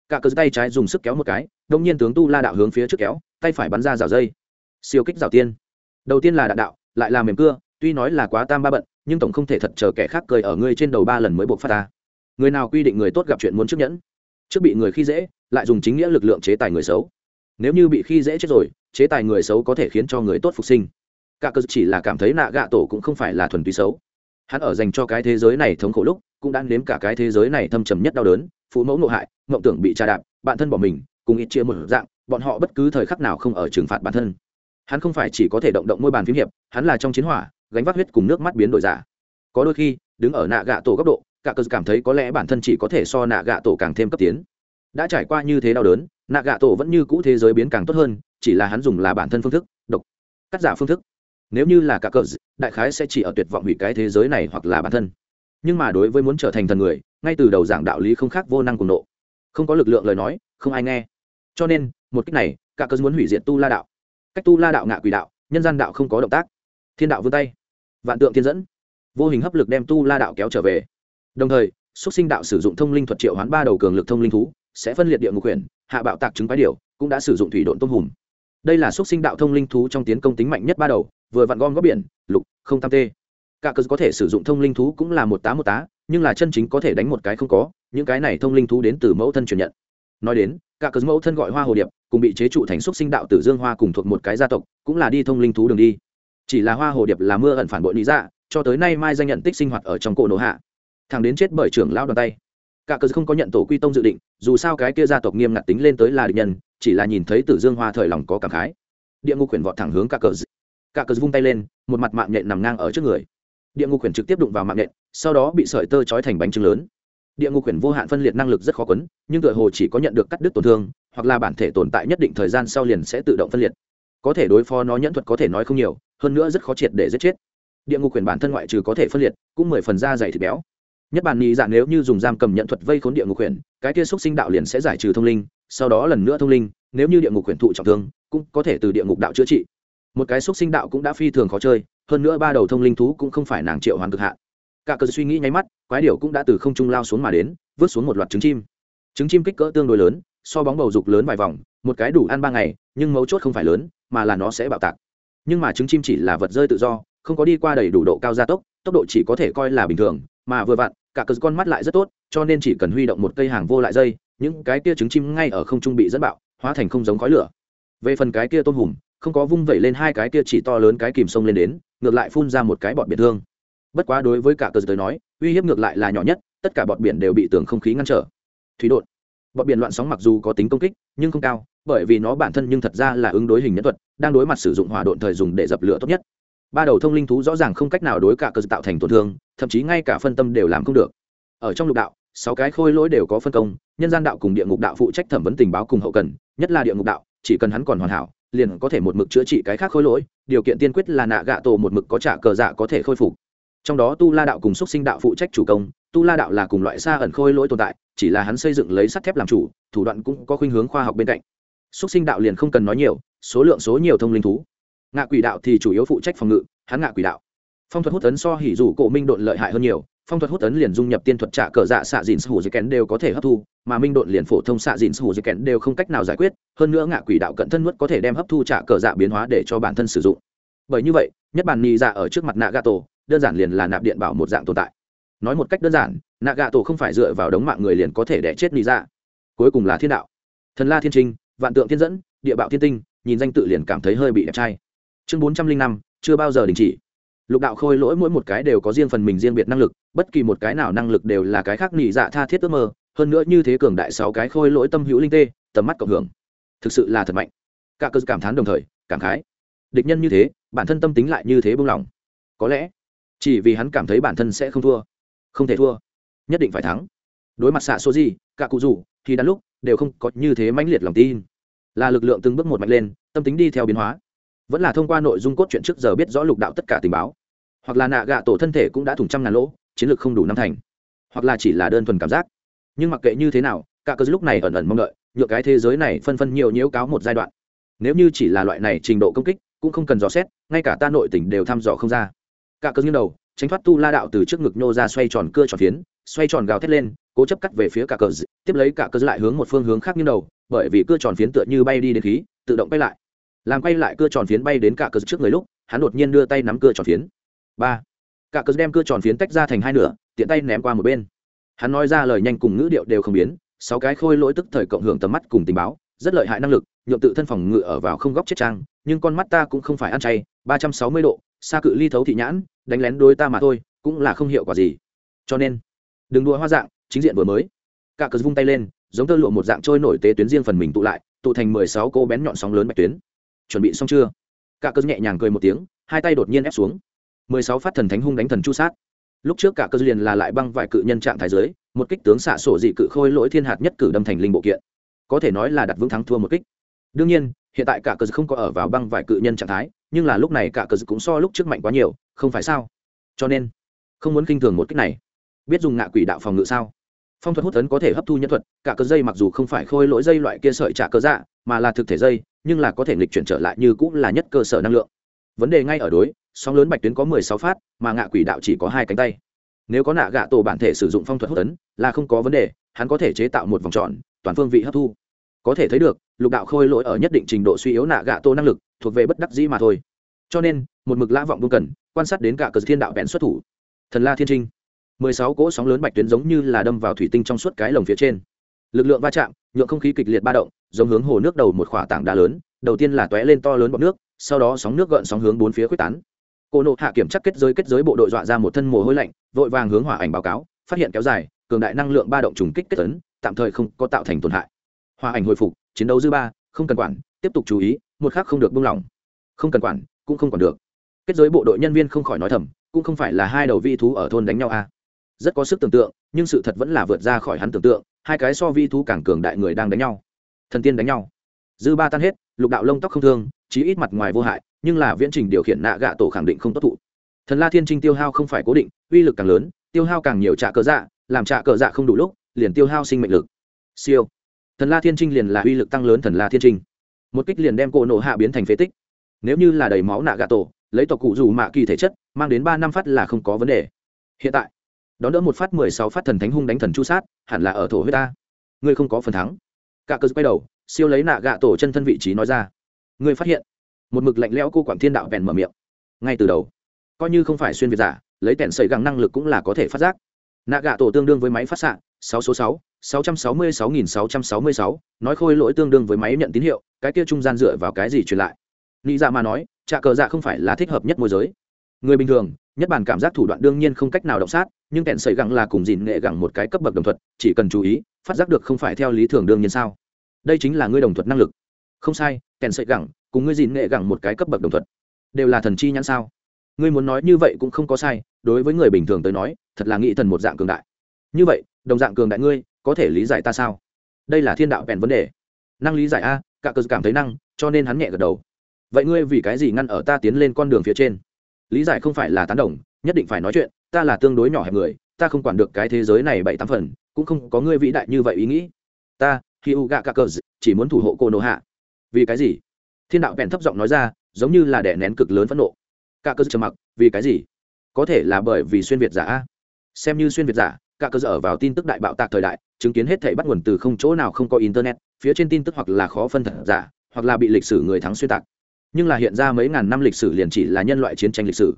Cả cờ tay trái dùng sức kéo một cái, đông nhiên tướng tu la đạo hướng phía trước kéo, tay phải bắn ra rào dây. Siêu kích rào tiên. Đầu tiên là đạn đạo, lại là mềm cưa, tuy nói là quá tam ba bận, nhưng tổng không thể thật chờ kẻ khác cười ở ngươi trên đầu ba lần mới buộc phát ta. Người nào quy định người tốt gặp chuyện muốn trước nhẫn? Trước bị người khi dễ, lại dùng chính nghĩa lực lượng chế tài người xấu nếu như bị khi dễ chết rồi, chế tài người xấu có thể khiến cho người tốt phục sinh. Cả cơ chỉ là cảm thấy nạ gạ tổ cũng không phải là thuần túy xấu. Hắn ở dành cho cái thế giới này thống khổ lúc, cũng đã nếm cả cái thế giới này thâm trầm nhất đau đớn, phụ mẫu nộ hại, mộng tưởng bị tra đạp, bạn thân bỏ mình, cùng ít chia một dạng, bọn họ bất cứ thời khắc nào không ở trừng phạt bản thân. Hắn không phải chỉ có thể động động môi bàn phím hiệp, hắn là trong chiến hỏa, gánh vác huyết cùng nước mắt biến đổi giả. Có đôi khi, đứng ở nạ gạ tổ góc độ, cả cơ cảm thấy có lẽ bản thân chỉ có thể so nạ gạ tổ càng thêm cấp tiến đã trải qua như thế đau đớn nạ gạ tổ vẫn như cũ thế giới biến càng tốt hơn, chỉ là hắn dùng là bản thân phương thức, độc, cắt giả phương thức. Nếu như là cả cờ đại khái sẽ chỉ ở tuyệt vọng hủy cái thế giới này hoặc là bản thân. Nhưng mà đối với muốn trở thành thần người, ngay từ đầu giảng đạo lý không khác vô năng cùng nộ. Không có lực lượng lời nói, không ai nghe. Cho nên, một cách này, cả cơn muốn hủy diệt tu la đạo. Cách tu la đạo ngạ quỷ đạo, nhân gian đạo không có động tác. Thiên đạo vươn tay. Vạn tượng thiên dẫn. Vô hình hấp lực đem tu la đạo kéo trở về. Đồng thời, xuất sinh đạo sử dụng thông linh thuật triệu hoán ba đầu cường lực thông linh thú sẽ phân liệt địa ngục quyền hạ bạo tạc trứng quái điều, cũng đã sử dụng thủy độn tôm hùm. Đây là xuất sinh đạo thông linh thú trong tiến công tính mạnh nhất ba đầu vừa vặn gom góp biển lục không tam tê. Cả cơ có thể sử dụng thông linh thú cũng là một tá một tá nhưng là chân chính có thể đánh một cái không có những cái này thông linh thú đến từ mẫu thân truyền nhận. Nói đến cả cơ mẫu thân gọi hoa hồ điệp cùng bị chế trụ thành xúc sinh đạo tử dương hoa cùng thuộc một cái gia tộc cũng là đi thông linh thú đường đi. Chỉ là hoa hồ điệp là mưa ẩn phản bội lý dạ cho tới nay mai danh nhận tích sinh hoạt ở trong cổ nổ hạ. Thằng đến chết bởi trưởng lão đoàn tay cả cơ không có nhận tổ quy tông dự định, dù sao cái kia gia tộc nghiêm ngặt tính lên tới là địch nhân, chỉ là nhìn thấy tử dương hoa thời lòng có cảm khái. Địa ngục quyển vọt thẳng hướng cả cờ. Cả cờ vung tay lên, một mặt mạng nhện nằm ngang ở trước người. Địa ngục quyển trực tiếp đụng vào mạng nhện, sau đó bị sợi tơ trói thành bánh trứng lớn. Địa ngục quyển vô hạn phân liệt năng lực rất khó quấn, nhưng tựa hồ chỉ có nhận được cắt đứt tổn thương, hoặc là bản thể tồn tại nhất định thời gian sau liền sẽ tự động phân liệt. Có thể đối phó nó nhẫn thuật có thể nói không nhiều, hơn nữa rất khó triệt để giết chết. Địa ngục quyển bản thân ngoại trừ có thể phân liệt, cũng mười phần da dày thịt béo nhất bản nhị dạng nếu như dùng giam cầm nhận thuật vây khốn địa ngục quyển cái kia xúc sinh đạo liền sẽ giải trừ thông linh, sau đó lần nữa thông linh, nếu như địa ngục quyển thụ trọng thương, cũng có thể từ địa ngục đạo chữa trị. Một cái xúc sinh đạo cũng đã phi thường khó chơi, hơn nữa ba đầu thông linh thú cũng không phải nàng triệu hoàn cực hạn. Cả cờ suy nghĩ nháy mắt, quái điểu cũng đã từ không trung lao xuống mà đến vớt xuống một loạt trứng chim. Trứng chim kích cỡ tương đối lớn, so bóng bầu dục lớn vài vòng, một cái đủ ăn ba ngày, nhưng mấu chốt không phải lớn, mà là nó sẽ bạo tạc. Nhưng mà trứng chim chỉ là vật rơi tự do, không có đi qua đầy đủ độ cao gia tốc tốc độ chỉ có thể coi là bình thường, mà vừa vặn cả cờ con mắt lại rất tốt, cho nên chỉ cần huy động một cây hàng vô lại dây, những cái kia trứng chim ngay ở không trung bị dẫn bạo, hóa thành không giống khói lửa. Về phần cái kia tôm hùm, không có vung vẩy lên hai cái kia chỉ to lớn cái kìm sông lên đến, ngược lại phun ra một cái bọt biển thương. Bất quá đối với cả cờ tới nói, uy hiếp ngược lại là nhỏ nhất, tất cả bọt biển đều bị tường không khí ngăn trở. Thủy đột. Bọt biển loạn sóng mặc dù có tính công kích, nhưng không cao, bởi vì nó bản thân nhưng thật ra là ứng đối hình nhân thuật, đang đối mặt sử dụng hỏa độn thời dùng để dập lửa tốt nhất ba đầu thông linh thú rõ ràng không cách nào đối cả cơ tạo thành tổn thương, thậm chí ngay cả phân tâm đều làm không được. Ở trong lục đạo, sáu cái khôi lỗi đều có phân công, nhân gian đạo cùng địa ngục đạo phụ trách thẩm vấn tình báo cùng hậu cần, nhất là địa ngục đạo, chỉ cần hắn còn hoàn hảo, liền có thể một mực chữa trị cái khác khôi lỗi, điều kiện tiên quyết là nạ gạ tổ một mực có trả cờ dạ có thể khôi phục. Trong đó tu la đạo cùng xúc sinh đạo phụ trách chủ công, tu la đạo là cùng loại xa ẩn khôi lỗi tồn tại, chỉ là hắn xây dựng lấy sắt thép làm chủ, thủ đoạn cũng có khuynh hướng khoa học bên cạnh. Xúc sinh đạo liền không cần nói nhiều, số lượng số nhiều thông linh thú ngạ quỷ đạo thì chủ yếu phụ trách phòng ngự, hắn ngạ quỷ đạo. Phong thuật hút tấn so hỉ dù cổ minh độn lợi hại hơn nhiều, phong thuật hút tấn liền dung nhập tiên thuật trả cờ dạ xạ dìn sù dây kén đều có thể hấp thu, mà minh độn liền phổ thông xạ dìn sù dây kén đều không cách nào giải quyết, hơn nữa ngạ quỷ đạo cận thân nuốt có thể đem hấp thu trả cờ dạ biến hóa để cho bản thân sử dụng. Bởi như vậy, nhất bản nhị dạ ở trước mặt nạ gà tổ đơn giản liền là nạp điện bảo một dạng tồn tại. Nói một cách đơn giản nạ gà tổ không phải dựa vào đống mạng người liền có thể đẻ chết nhị dạ. Cuối cùng là thiên đạo. Thần la thiên trinh, vạn tượng thiên dẫn, địa bạo thiên tinh, nhìn danh tự liền cảm thấy hơi bị đẹp trai chương bốn trăm linh năm, chưa bao giờ đình chỉ. Lục đạo khôi lỗi mỗi một cái đều có riêng phần mình riêng biệt năng lực, bất kỳ một cái nào năng lực đều là cái khác nỉ dạ tha thiết ước mơ, hơn nữa như thế cường đại sáu cái khôi lỗi tâm hữu linh tê, tầm mắt cộng hưởng. Thực sự là thật mạnh. Cả cơ cảm thán đồng thời, cảm khái. Địch nhân như thế, bản thân tâm tính lại như thế buông lỏng. Có lẽ, chỉ vì hắn cảm thấy bản thân sẽ không thua, không thể thua, nhất định phải thắng. Đối mặt xạ số gì, cả cụ rủ, thì đắn lúc đều không có như thế mãnh liệt lòng tin. Là lực lượng từng bước một mạnh lên, tâm tính đi theo biến hóa vẫn là thông qua nội dung cốt truyện trước giờ biết rõ lục đạo tất cả tình báo. Hoặc là nạ gạ tổ thân thể cũng đã thủng trăm ngàn lỗ, chiến lược không đủ năm thành. Hoặc là chỉ là đơn thuần cảm giác. Nhưng mặc kệ như thế nào, cả cơ lúc này ẩn ẩn mong đợi, nhựa cái thế giới này phân phân nhiều nhiễu cáo một giai đoạn. Nếu như chỉ là loại này trình độ công kích, cũng không cần dò xét, ngay cả ta nội tỉnh đều thăm dò không ra. Cả cơ nghiêng đầu, tránh thoát tu la đạo từ trước ngực nhô ra xoay tròn cưa tròn phiến, xoay tròn gào thét lên, cố chấp cắt về phía cả cờ tiếp lấy cả cơ lại hướng một phương hướng khác như đầu, bởi vì cưa tròn phiến tựa như bay đi đến khí, tự động bay lại làm quay lại cưa tròn phiến bay đến cả cờ trước người lúc, hắn đột nhiên đưa tay nắm cưa tròn phiến. Ba. Cả cờ đem cưa tròn phiến tách ra thành hai nửa, tiện tay ném qua một bên. Hắn nói ra lời nhanh cùng ngữ điệu đều không biến, sáu cái khôi lỗi tức thời cộng hưởng tầm mắt cùng tình báo, rất lợi hại năng lực nhộn tự thân phòng ngự ở vào không góc chết trang, nhưng con mắt ta cũng không phải ăn chay, ba trăm sáu mươi độ, xa cự ly thấu thị nhãn, đánh lén đôi ta mà thôi, cũng là không hiệu quả gì. Cho nên, đừng đua hoa dạng, chính diện vừa mới. Cả cờ vung tay lên, giống tơ lụa một dạng trôi nổi tế tuyến riêng phần mình tụ lại, tụ thành mười sáu cô bén nhọn sóng lớn bạch tuyến chuẩn bị xong chưa? Cả cơ nhẹ nhàng cười một tiếng, hai tay đột nhiên ép xuống. Mười sáu phát thần thánh hung đánh thần chu sát. Lúc trước cả cơ liền là lại băng vài cự nhân trạng thái giới, một kích tướng xạ sổ dị cự khôi lỗi thiên hạt nhất cử đâm thành linh bộ kiện. Có thể nói là đặt vững thắng thua một kích. Đương nhiên, hiện tại cả cơ không có ở vào băng vài cự nhân trạng thái, nhưng là lúc này cả cơ cũng so lúc trước mạnh quá nhiều, không phải sao? Cho nên, không muốn kinh thường một kích này. Biết dùng ngạ quỷ đạo phòng ngự sao? Phong thuật hút tấn có thể hấp thu nhân thuật cả cơ dây mặc dù không phải khôi lỗi dây loại kia sợi trả cơ dạ mà là thực thể dây nhưng là có thể nghịch chuyển trở lại như cũng là nhất cơ sở năng lượng. Vấn đề ngay ở đối sóng lớn bạch tuyến có mười sáu phát mà ngạ quỷ đạo chỉ có hai cánh tay. Nếu có nạ gạ tổ bản thể sử dụng phong thuật hút tấn, là không có vấn đề hắn có thể chế tạo một vòng tròn toàn phương vị hấp thu. Có thể thấy được lục đạo khôi lỗi ở nhất định trình độ suy yếu nạ gạ tô năng lực thuộc về bất đắc dĩ mà thôi. Cho nên một mực lã vọng buông cần quan sát đến cả cờ thiên đạo bèn xuất thủ. Thần la thiên trinh mười sáu cỗ sóng lớn bạch tuyến giống như là đâm vào thủy tinh trong suốt cái lồng phía trên. Lực lượng va chạm, nhượng không khí kịch liệt ba động, giống hướng hồ nước đầu một khỏa tảng đá lớn, đầu tiên là tóe lên to lớn bọt nước, sau đó sóng nước gợn sóng hướng bốn phía quyết tán. Cô nộ hạ kiểm chắc kết giới kết giới bộ đội dọa ra một thân mồ hôi lạnh, vội vàng hướng hỏa ảnh báo cáo, phát hiện kéo dài, cường đại năng lượng ba động trùng kích kết tấn, tạm thời không có tạo thành tổn hại. Hỏa ảnh hồi phục, chiến đấu dư ba, không cần quản, tiếp tục chú ý, một khác không được buông lỏng. Không cần quản, cũng không còn được. Kết giới bộ đội nhân viên không khỏi nói thầm, cũng không phải là hai đầu vi thú ở thôn đánh nhau a à rất có sức tưởng tượng, nhưng sự thật vẫn là vượt ra khỏi hắn tưởng tượng, hai cái so vi thú càng cường đại người đang đánh nhau. Thần tiên đánh nhau. Dư ba tan hết, lục đạo lông tóc không thương, chí ít mặt ngoài vô hại, nhưng là viễn trình điều khiển nạ gạ tổ khẳng định không tốt thụ. Thần la thiên trinh tiêu hao không phải cố định, uy lực càng lớn, tiêu hao càng nhiều trạ cờ dạ làm trạ cờ dạ không đủ lúc, liền tiêu hao sinh mệnh lực. Siêu. Thần la thiên trinh liền là uy lực tăng lớn thần la thiên trinh. Một kích liền đem cổ nổ hạ biến thành phế tích. Nếu như là đầy máu nạ gạ tổ, lấy tộc cụ dù mạ kỳ thể chất, mang đến ba năm phát là không có vấn đề. Hiện tại đón đỡ một phát mười sáu phát thần thánh hung đánh thần chu sát, hẳn là ở thổ huyết ta. Ngươi không có phần thắng. Cả cơ quay đầu, siêu lấy nạ gạ tổ chân thân vị trí nói ra. Ngươi phát hiện. Một mực lạnh lẽo cô quảng thiên đạo bèn mở miệng. Ngay từ đầu, coi như không phải xuyên việt giả, lấy tẻn sẩy găng năng lực cũng là có thể phát giác. Nạ gạ tổ tương đương với máy phát xạ, sáu số sáu sáu trăm sáu mươi sáu nghìn sáu trăm sáu mươi sáu, nói khôi lỗi tương đương với máy nhận tín hiệu, cái kia trung gian dựa vào cái gì truyền lại? Nghĩ ra dạ mà nói, trạ cờ dạ không phải là thích hợp nhất môi giới. Người bình thường, nhất bản cảm giác thủ đoạn đương nhiên không cách nào động sát nhưng kẹn sẩy gẳng là cùng dìn nghệ gẳng một cái cấp bậc đồng thuật, chỉ cần chú ý, phát giác được không phải theo lý thường đương nhiên sao? Đây chính là ngươi đồng thuật năng lực. Không sai, kẹn sợi gẳng cùng ngươi dìn nghệ gẳng một cái cấp bậc đồng thuật. Đều là thần chi nhãn sao? Ngươi muốn nói như vậy cũng không có sai, đối với người bình thường tới nói, thật là nghĩ thần một dạng cường đại. Như vậy, đồng dạng cường đại ngươi, có thể lý giải ta sao? Đây là thiên đạo bèn vấn đề. Năng lý giải a, cả cơ cảm thấy năng, cho nên hắn nhẹ gật đầu. Vậy ngươi vì cái gì ngăn ở ta tiến lên con đường phía trên? Lý giải không phải là tán đồng, nhất định phải nói chuyện ta là tương đối nhỏ hẹp người, ta không quản được cái thế giới này bảy tám phần, cũng không có ngươi vĩ đại như vậy ý nghĩ. Ta khi u gạ cả cờ chỉ muốn thủ hộ cô nô hạ vì cái gì? Thiên đạo bèn thấp giọng nói ra, giống như là đẻ nén cực lớn phẫn nộ. Cả cơ trầm mặc, vì cái gì? Có thể là bởi vì xuyên việt giả xem như xuyên việt giả cả cơ ở vào tin tức đại bạo tạc thời đại, chứng kiến hết thể bắt nguồn từ không chỗ nào không có internet, phía trên tin tức hoặc là khó phân thật giả, hoặc là bị lịch sử người thắng xuyên tạc. Nhưng là hiện ra mấy ngàn năm lịch sử liền chỉ là nhân loại chiến tranh lịch sử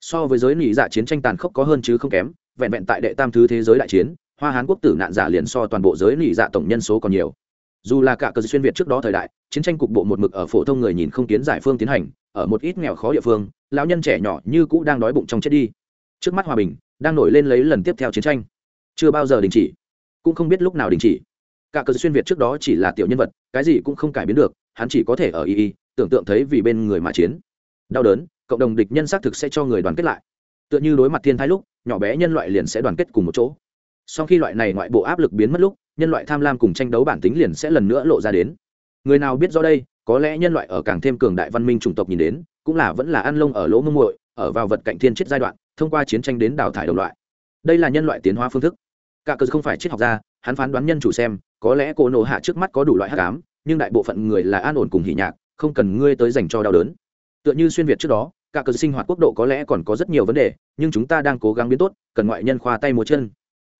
so với giới nỉ dạ chiến tranh tàn khốc có hơn chứ không kém, vẹn vẹn tại đệ tam thứ thế giới đại chiến, hoa hán quốc tử nạn giả liền so toàn bộ giới nỉ dạ tổng nhân số còn nhiều. Dù là cả cờ xuyên việt trước đó thời đại, chiến tranh cục bộ một mực ở phổ thông người nhìn không kiến giải phương tiến hành, ở một ít nghèo khó địa phương, lão nhân trẻ nhỏ như cũ đang đói bụng trong chết đi. Trước mắt hòa bình đang nổi lên lấy lần tiếp theo chiến tranh. Chưa bao giờ đình chỉ, cũng không biết lúc nào đình chỉ. Cả cờ xuyên việt trước đó chỉ là tiểu nhân vật, cái gì cũng không cải biến được, hắn chỉ có thể ở y y, tưởng tượng thấy vì bên người mà chiến. Đau đớn cộng đồng địch nhân xác thực sẽ cho người đoàn kết lại. Tựa như đối mặt thiên thái lúc, nhỏ bé nhân loại liền sẽ đoàn kết cùng một chỗ. Sau khi loại này ngoại bộ áp lực biến mất lúc, nhân loại tham lam cùng tranh đấu bản tính liền sẽ lần nữa lộ ra đến. Người nào biết do đây, có lẽ nhân loại ở càng thêm cường đại văn minh chủng tộc nhìn đến, cũng là vẫn là ăn lông ở lỗ mông muội, ở vào vật cạnh thiên chết giai đoạn, thông qua chiến tranh đến đào thải đồng loại. Đây là nhân loại tiến hóa phương thức. Cả cơ không phải triết học gia, hắn phán đoán nhân chủ xem, có lẽ cô nổ hạ trước mắt có đủ loại hắc ám, nhưng đại bộ phận người là an ổn cùng hỉ nhạc, không cần ngươi tới dành cho đau đớn. Tựa như xuyên việt trước đó cả cơ sinh hoạt quốc độ có lẽ còn có rất nhiều vấn đề, nhưng chúng ta đang cố gắng biến tốt, cần ngoại nhân khoa tay múa chân.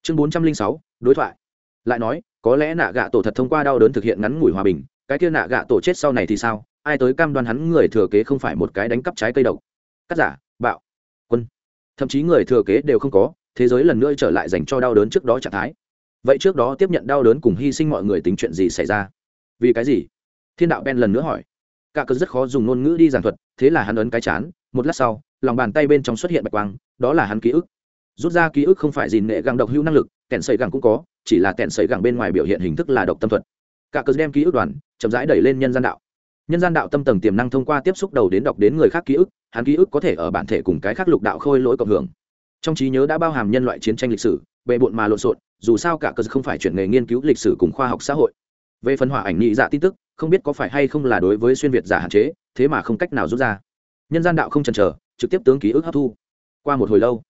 Chương bốn trăm linh sáu, đối thoại. Lại nói, có lẽ nạ gạ tổ thật thông qua đau đớn thực hiện ngắn ngủi hòa bình, cái kia nạ gạ tổ chết sau này thì sao? Ai tới cam đoan hắn người thừa kế không phải một cái đánh cắp trái cây độc? Cắt giả, bạo, quân. Thậm chí người thừa kế đều không có, thế giới lần nữa trở lại dành cho đau đớn trước đó trạng thái. Vậy trước đó tiếp nhận đau đớn cùng hy sinh mọi người tính chuyện gì xảy ra? Vì cái gì? Thiên đạo ben lần nữa hỏi. Cả cơn rất khó dùng ngôn ngữ đi giảng thuật, thế là hắn ấn cái chán một lát sau, lòng bàn tay bên trong xuất hiện bạch quang, đó là hắn ký ức. Rút ra ký ức không phải gì nghệ găng độc hữu năng lực, kẹn sợi găng cũng có, chỉ là kẹn sợi găng bên ngoài biểu hiện hình thức là độc tâm thuật. Cả cơn đem ký ức đoàn, chậm rãi đẩy lên nhân gian đạo. Nhân gian đạo tâm tầng tiềm năng thông qua tiếp xúc đầu đến đọc đến người khác ký ức, hắn ký ức có thể ở bản thể cùng cái khác lục đạo khôi lỗi cộng hưởng. Trong trí nhớ đã bao hàm nhân loại chiến tranh lịch sử, bề bộn mà lộn xộn, dù sao cả cơ không phải chuyển nghề nghiên cứu lịch sử cùng khoa học xã hội. Về phần hỏa ảnh nhị dạ tin tức, không biết có phải hay không là đối với xuyên việt giả hạn chế, thế mà không cách nào rút ra nhân gian đạo không chần chờ, trực tiếp tướng ký ức hấp thu. Qua một hồi lâu,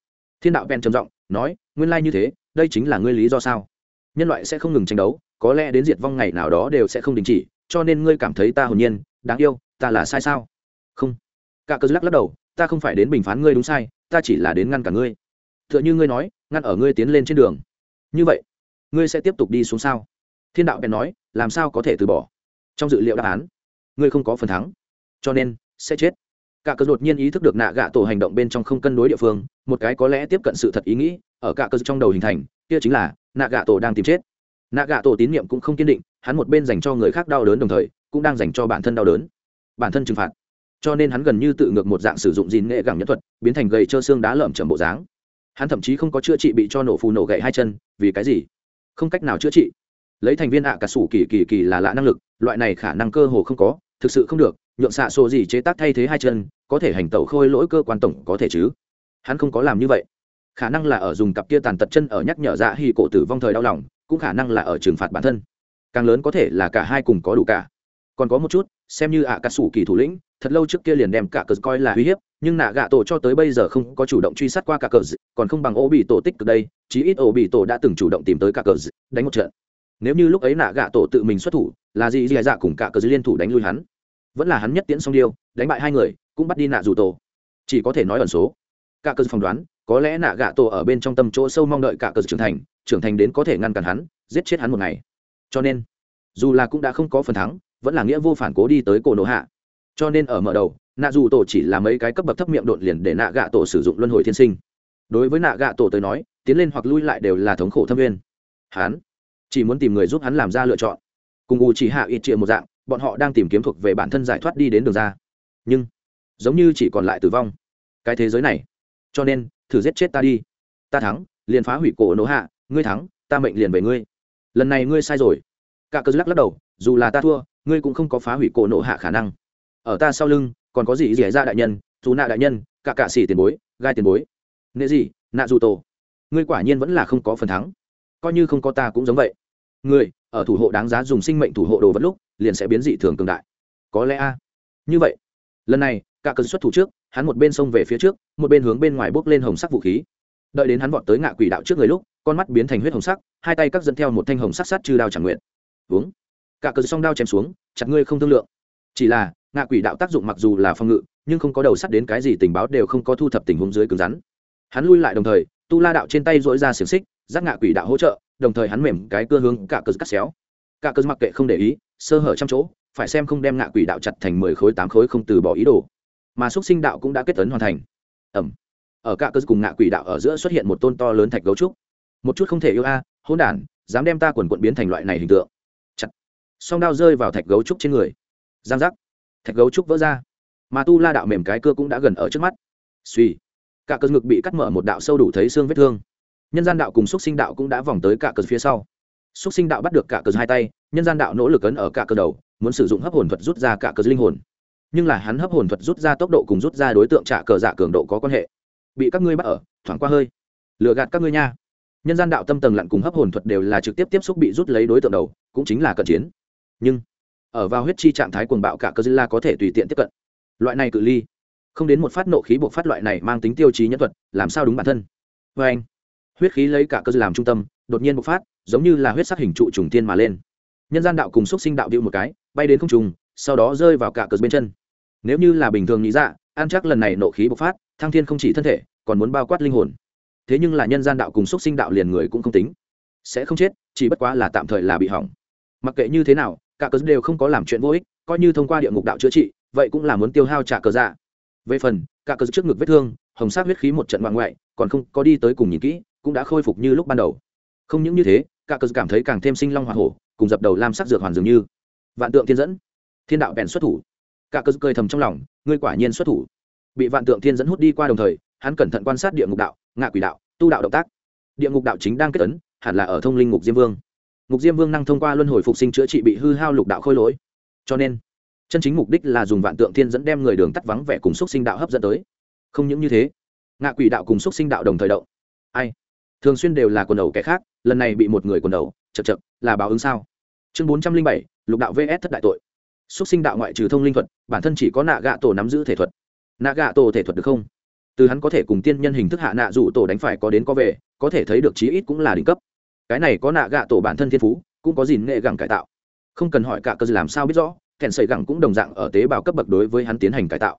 thiên đạo bèn trầm giọng nói, nguyên lai như thế, đây chính là ngươi lý do sao? Nhân loại sẽ không ngừng tranh đấu, có lẽ đến diệt vong ngày nào đó đều sẽ không đình chỉ, cho nên ngươi cảm thấy ta hồn nhiên, đáng yêu, ta là sai sao? Không. Cả cơ lắc lắc đầu, ta không phải đến bình phán ngươi đúng sai, ta chỉ là đến ngăn cả ngươi. T h ư ợ n h ư ngươi nói, ngăn ở ngươi tiến lên trên đường. Như vậy, ngươi sẽ tiếp tục đi xuống sao? Thiên đạo bèn nói, làm sao có thể từ bỏ? Trong dự liệu đáp án, ngươi không có phần thắng, cho nên sẽ chết cả cơ đột nhiên ý thức được nạ gạ tổ hành động bên trong không cân đối địa phương, một cái có lẽ tiếp cận sự thật ý nghĩ, ở cả cơ trong đầu hình thành, kia chính là, nạ gạ tổ đang tìm chết. Nạ gạ tổ tín nhiệm cũng không kiên định, hắn một bên dành cho người khác đau đớn đồng thời, cũng đang dành cho bản thân đau đớn. Bản thân trừng phạt. Cho nên hắn gần như tự ngược một dạng sử dụng gìn nghệ gẳng nhất thuật, biến thành gầy trơ xương đá lởm chởm bộ dáng. Hắn thậm chí không có chữa trị bị cho nổ phù nổ gậy hai chân, vì cái gì? Không cách nào chữa trị. Lấy thành viên ạ à cả sủ kỳ kỳ kỳ là lạ năng lực, loại này khả năng cơ hồ không có, thực sự không được nhượng xạ sổ gì chế tác thay thế hai chân, có thể hành tẩu khôi lỗi cơ quan tổng có thể chứ? Hắn không có làm như vậy. Khả năng là ở dùng cặp kia tàn tật chân ở nhắc nhở dạ hy cổ tử vong thời đau lòng, cũng khả năng là ở trừng phạt bản thân. Càng lớn có thể là cả hai cùng có đủ cả. Còn có một chút, xem như ạ cà sủ kỳ thủ lĩnh, thật lâu trước kia liền đem cả cờ coi là uy hiếp, nhưng nạ gạ tổ cho tới bây giờ không có chủ động truy sát qua cả cờ còn không bằng ô bị tổ tích từ đây, chí ít ô bị tổ đã từng chủ động tìm tới cả cờ đánh một trận. Nếu như lúc ấy nạ gạ tổ tự mình xuất thủ, là gì dì dạ cùng cả cờ liên thủ đánh lui hắn? Vẫn là hắn nhất tiễn song điêu, đánh bại hai người, cũng bắt đi nạ dù tổ. Chỉ có thể nói ẩn số. Cả cơ phỏng đoán, có lẽ nạ gạ tổ ở bên trong tâm chỗ sâu mong đợi cả cờ trưởng thành trưởng thành đến có thể ngăn cản hắn, giết chết hắn một ngày. Cho nên, dù là cũng đã không có phần thắng, vẫn là nghĩa vô phản cố đi tới cổ nổ hạ. Cho nên ở mở đầu, nạ dù tổ chỉ là mấy cái cấp bậc thấp miệng đột liền để nạ gạ tổ sử dụng luân hồi thiên sinh. Đối với nạ gạ tổ tới nói, tiến lên hoặc lui lại đều là thống khổ thâm viên hắn chỉ muốn tìm người giúp hắn làm ra lựa chọn. Cùng u chỉ hạ ít triệu một dạng bọn họ đang tìm kiếm thuộc về bản thân giải thoát đi đến đường ra. Nhưng, giống như chỉ còn lại tử vong. Cái thế giới này. Cho nên, thử giết chết ta đi. Ta thắng, liền phá hủy cổ nổ hạ. Ngươi thắng, ta mệnh liền về ngươi. Lần này ngươi sai rồi. Cả cơ lắc lắc đầu, dù là ta thua, ngươi cũng không có phá hủy cổ nộ hạ khả năng. Ở ta sau lưng, còn có gì dẻ ra đại nhân, dù nạ đại nhân, cả cạ xỉ tiền bối, gai tiền bối. Nệ gì, nạ dù tổ. Ngươi quả nhiên vẫn là không có phần thắng. Coi như không có ta cũng giống vậy. Ngươi, ở thủ hộ đáng giá dùng sinh mệnh thủ hộ đồ vật lúc liền sẽ biến dị thường cường đại. Có lẽ a. Như vậy, lần này, cả cơn xuất thủ trước, hắn một bên xông về phía trước, một bên hướng bên ngoài bốc lên hồng sắc vũ khí. Đợi đến hắn vọt tới ngạ quỷ đạo trước người lúc, con mắt biến thành huyết hồng sắc, hai tay cắt dẫn theo một thanh hồng sắc sát chư đao chẳng nguyện. Uống. Cả cơn song đao chém xuống, chặt ngươi không thương lượng. Chỉ là, ngạ quỷ đạo tác dụng mặc dù là phòng ngự, nhưng không có đầu sắt đến cái gì tình báo đều không có thu thập tình huống dưới cứng rắn. Hắn lui lại đồng thời, tu la đạo trên tay dỗi ra xiềng xích giác ngạ quỷ đạo hỗ trợ, đồng thời hắn mềm cái cưa hướng cả cờ cắt xéo cả cơ mặc kệ không để ý, sơ hở trăm chỗ, phải xem không đem ngạ quỷ đạo chặt thành mười khối tám khối không từ bỏ ý đồ. Mà xúc sinh đạo cũng đã kết tấn hoàn thành. Ẩm. Ở cả cơ cùng ngạ quỷ đạo ở giữa xuất hiện một tôn to lớn thạch gấu trúc. Một chút không thể yêu a hôn đản, dám đem ta quần quận biến thành loại này hình tượng. Chặt. Song đao rơi vào thạch gấu trúc trên người. Giang giác. Thạch gấu trúc vỡ ra. Mà tu la đạo mềm cái cưa cũng đã gần ở trước mắt. Suy. Cả cơ ngực bị cắt mở một đạo sâu đủ thấy xương vết thương. Nhân gian đạo cùng xúc sinh đạo cũng đã vòng tới cả cờ phía sau xúc sinh đạo bắt được cả cờ hai tay, nhân gian đạo nỗ lực ấn ở cả cờ đầu, muốn sử dụng hấp hồn thuật rút ra cả cờ linh hồn. Nhưng là hắn hấp hồn thuật rút ra tốc độ cùng rút ra đối tượng trả cờ dạ cường độ có quan hệ. Bị các ngươi bắt ở, thoảng qua hơi. Lừa gạt các ngươi nha. Nhân gian đạo tâm tầng lặn cùng hấp hồn thuật đều là trực tiếp tiếp xúc bị rút lấy đối tượng đầu, cũng chính là cận chiến. Nhưng, ở vào huyết chi trạng thái cuồng bạo cả cơ dư la có thể tùy tiện tiếp cận. Loại này cự ly, không đến một phát nộ khí buộc phát loại này mang tính tiêu chí nhân thuật, làm sao đúng bản thân? Vê anh huyết khí lấy cả cơ làm trung tâm, đột nhiên bộc phát giống như là huyết sắc hình trụ trùng tiên mà lên. Nhân gian đạo cùng xúc sinh đạo điệu một cái, bay đến không trùng sau đó rơi vào cả cờ bên chân. Nếu như là bình thường nghĩ dạ an chắc lần này nộ khí bộc phát, thăng thiên không chỉ thân thể, còn muốn bao quát linh hồn. Thế nhưng là nhân gian đạo cùng xúc sinh đạo liền người cũng không tính. Sẽ không chết, chỉ bất quá là tạm thời là bị hỏng. Mặc kệ như thế nào, cả cờ đều không có làm chuyện vô ích, coi như thông qua địa ngục đạo chữa trị, vậy cũng là muốn tiêu hao trả cờ dạ. Về phần, cả cờ trước ngực vết thương, hồng sát huyết khí một trận ngoại ngoại, còn không có đi tới cùng nhìn kỹ, cũng đã khôi phục như lúc ban đầu. Không những như thế cả cớ cảm thấy càng thêm sinh long hoa hổ, cùng dập đầu lam sắc dược hoàn dường như. Vạn tượng thiên dẫn, thiên đạo bèn xuất thủ. Cả cớ cười thầm trong lòng, ngươi quả nhiên xuất thủ. Bị vạn tượng thiên dẫn hút đi qua đồng thời, hắn cẩn thận quan sát địa ngục đạo, ngạ quỷ đạo, tu đạo động tác. Địa ngục đạo chính đang kết ấn, hẳn là ở thông linh ngục diêm vương. Ngục diêm vương năng thông qua luân hồi phục sinh chữa trị bị hư hao lục đạo khôi lỗi. Cho nên, chân chính mục đích là dùng vạn tượng thiên dẫn đem người đường tắt vắng vẻ cùng xúc sinh đạo hấp dẫn tới. Không những như thế, ngạ quỷ đạo cùng xúc sinh đạo đồng thời động. Ai? Thường xuyên đều là quần đầu kẻ khác lần này bị một người quần đầu, chật chật, là báo ứng sao? Chương bốn trăm linh bảy, lục đạo vs thất đại tội. Xúc sinh đạo ngoại trừ thông linh thuật, bản thân chỉ có nạ gạ tổ nắm giữ thể thuật. Nạ gạ tổ thể thuật được không? Từ hắn có thể cùng tiên nhân hình thức hạ nạ dụ tổ đánh phải có đến có về, có thể thấy được chí ít cũng là đỉnh cấp. Cái này có nạ gạ tổ bản thân thiên phú, cũng có gì nghệ gẳng cải tạo. Không cần hỏi cả cơ làm sao biết rõ, kèn sợi gẳng cũng đồng dạng ở tế bào cấp bậc đối với hắn tiến hành cải tạo.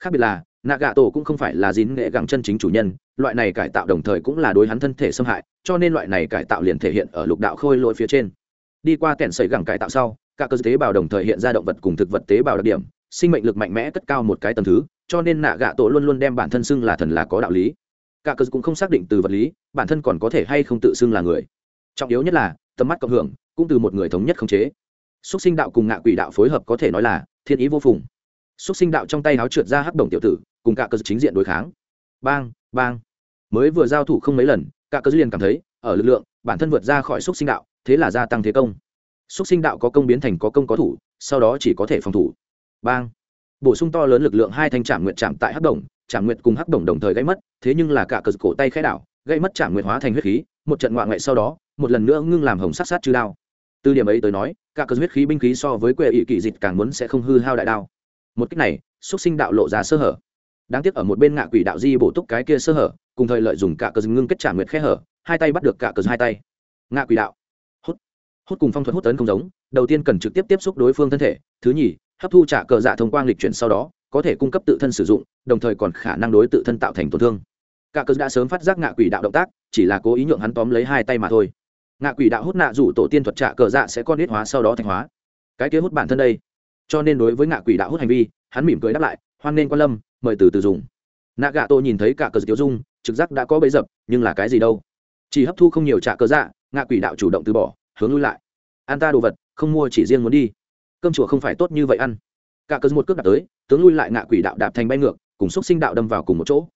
Khác biệt là nạ gạ tổ cũng không phải là dín nghệ gẳng chân chính chủ nhân, loại này cải tạo đồng thời cũng là đối hắn thân thể xâm hại, cho nên loại này cải tạo liền thể hiện ở lục đạo khôi lỗi phía trên. Đi qua kẻn sợi gẳng cải tạo sau các cơ tế bào đồng thời hiện ra động vật cùng thực vật tế bào đặc điểm, sinh mệnh lực mạnh mẽ cất cao một cái tầng thứ, cho nên nạ gạ tổ luôn luôn đem bản thân xưng là thần là có đạo lý. Cả cơ cũng không xác định từ vật lý, bản thân còn có thể hay không tự xưng là người. Trọng yếu nhất là, tầm mắt cộng hưởng, cũng từ một người thống nhất khống chế. Xúc sinh đạo cùng ngạ quỷ đạo phối hợp có thể nói là thiên ý vô phùng. Xúc sinh đạo trong tay háo trượt ra hắc đồng tiểu tử cùng cả cơ chính diện đối kháng. Bang bang. Mới vừa giao thủ không mấy lần, cả cơ liền cảm thấy, ở lực lượng, bản thân vượt ra khỏi xúc sinh đạo, thế là gia tăng thế công. Xúc sinh đạo có công biến thành có công có thủ, sau đó chỉ có thể phòng thủ. Bang. Bổ sung to lớn lực lượng hai thanh trạm nguyện chạm tại hắc đồng trạm nguyện cùng hắc đồng đồng thời gãy mất, thế nhưng là cả cờ cổ tay khai đảo gây mất trạm nguyện hóa thành huyết khí, một trận ngoại ngoại sau đó, một lần nữa ngưng làm hồng sát sát chư đao. Từ điểm ấy tới nói, cả cờ huyết khí binh khí so với quệ ỵ kỳ dịch càng muốn sẽ không hư hao đại đao. Một cách này, xúc sinh đạo lộ ra sơ hở đáng tiếc ở một bên ngạ quỷ đạo di bổ túc cái kia sơ hở, cùng thời lợi dùng cả cờ ngưng kết trả nguyệt khe hở, hai tay bắt được cả cờ hai tay. Ngạ quỷ đạo. Hút. Hút cùng phong thuật hút tấn không giống, đầu tiên cần trực tiếp tiếp xúc đối phương thân thể, thứ nhì, hấp thu trả cờ dạ thông quang lịch chuyển sau đó, có thể cung cấp tự thân sử dụng, đồng thời còn khả năng đối tự thân tạo thành tổn thương. Cả cờ đã sớm phát giác ngạ quỷ đạo động tác, chỉ là cố ý nhượng hắn tóm lấy hai tay mà thôi. Ngạ quỷ đạo hút nạ rủ tổ tiên thuật trả cờ dạ sẽ con ít hóa sau đó thành hóa. Cái kia hút bản thân đây. Cho nên đối với ngạ quỷ đạo hút hành vi, hắn mỉm cười đáp lại, hoan nên quan lâm mời từ từ dùng. Nạ gạ tô nhìn thấy cả cờ tiêu dung, trực giác đã có bấy dập, nhưng là cái gì đâu. Chỉ hấp thu không nhiều trả cờ dạ ngạ quỷ đạo chủ động từ bỏ, hướng lui lại. An ta đồ vật, không mua chỉ riêng muốn đi. Cơm chùa không phải tốt như vậy ăn. Cả cớ một cước đạp tới, tướng lui lại ngạ quỷ đạo đạp thành bay ngược, cùng xúc sinh đạo đâm vào cùng một chỗ.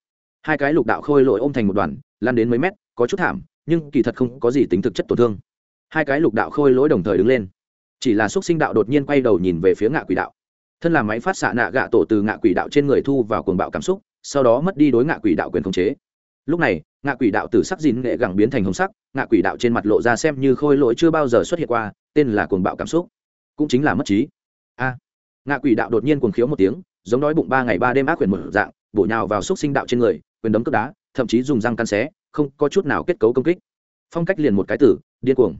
Hai cái lục đạo khôi lội ôm thành một đoàn lan đến mấy mét, có chút thảm, nhưng kỳ thật không có gì tính thực chất tổn thương. Hai cái lục đạo khôi lỗi đồng thời đứng lên. Chỉ là xúc sinh đạo đột nhiên quay đầu nhìn về phía ngạ quỷ đạo thân là máy phát xạ nạ gạ tổ từ ngạ quỷ đạo trên người thu vào cuồng bạo cảm xúc, sau đó mất đi đối ngạ quỷ đạo quyền khống chế. Lúc này, ngạ quỷ đạo từ sắc dìn nghệ gẳng biến thành hồng sắc, ngạ quỷ đạo trên mặt lộ ra xem như khôi lỗi chưa bao giờ xuất hiện qua, tên là cuồng bạo cảm xúc. Cũng chính là mất trí. A! Ngạ quỷ đạo đột nhiên cuồng khiếu một tiếng, giống đói bụng ba ngày ba đêm ác quyền một dạng, bổ nhào vào xúc sinh đạo trên người, quyền đấm cướp đá, thậm chí dùng răng căn xé, không có chút nào kết cấu công kích. Phong cách liền một cái tử, điên cuồng.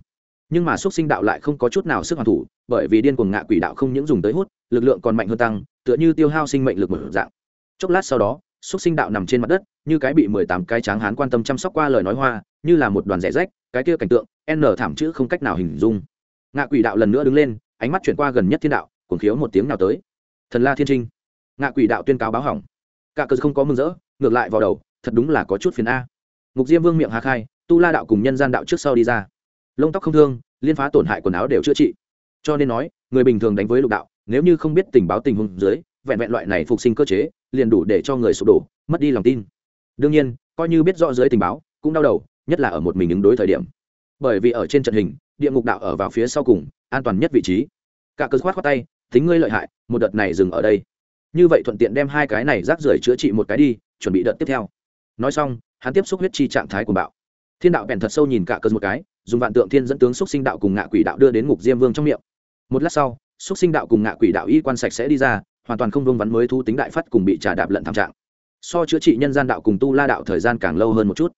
Nhưng mà xúc sinh đạo lại không có chút nào sức hoàn thủ, bởi vì điên cuồng ngạ quỷ đạo không những dùng tới hút lực lượng còn mạnh hơn tăng, tựa như tiêu hao sinh mệnh lực một dạng. Chốc lát sau đó, xúc sinh đạo nằm trên mặt đất, như cái bị mười tám cái tráng hán quan tâm chăm sóc qua lời nói hoa, như là một đoàn rẻ rách, cái kia cảnh tượng, n thảm chữ không cách nào hình dung. Ngạ quỷ đạo lần nữa đứng lên, ánh mắt chuyển qua gần nhất thiên đạo, cuồng khiếu một tiếng nào tới. Thần la thiên trinh. Ngạ quỷ đạo tuyên cáo báo hỏng. Cả cờ không có mừng rỡ, ngược lại vào đầu, thật đúng là có chút phiền a. Ngục diêm vương miệng hà khai, tu la đạo cùng nhân gian đạo trước sau đi ra. Lông tóc không thương, liên phá tổn hại quần áo đều chữa trị. Cho nên nói, người bình thường đánh với lục đạo nếu như không biết tình báo tình huống dưới, vẹn vẹn loại này phục sinh cơ chế, liền đủ để cho người sụp đổ, mất đi lòng tin. Đương nhiên, coi như biết rõ dưới tình báo, cũng đau đầu, nhất là ở một mình ứng đối thời điểm. Bởi vì ở trên trận hình, địa ngục đạo ở vào phía sau cùng, an toàn nhất vị trí. Cả cơ khoát khoát tay tính ngươi lợi hại, một đợt này dừng ở đây. Như vậy thuận tiện đem hai cái này rác rưởi chữa trị một cái đi, chuẩn bị đợt tiếp theo. Nói xong, hắn tiếp xúc huyết chi trạng thái của bạo. Thiên đạo bèn thật sâu nhìn cả cơ một cái, dùng vạn tượng thiên dẫn tướng xúc sinh đạo cùng ngạ quỷ đạo đưa đến ngục diêm vương trong miệng. Một lát sau xúc sinh đạo cùng ngạ quỷ đạo y quan sạch sẽ đi ra, hoàn toàn không vương vắn mới thu tính đại phát cùng bị trà đạp lận thảm trạng. So chữa trị nhân gian đạo cùng tu la đạo thời gian càng lâu hơn một chút.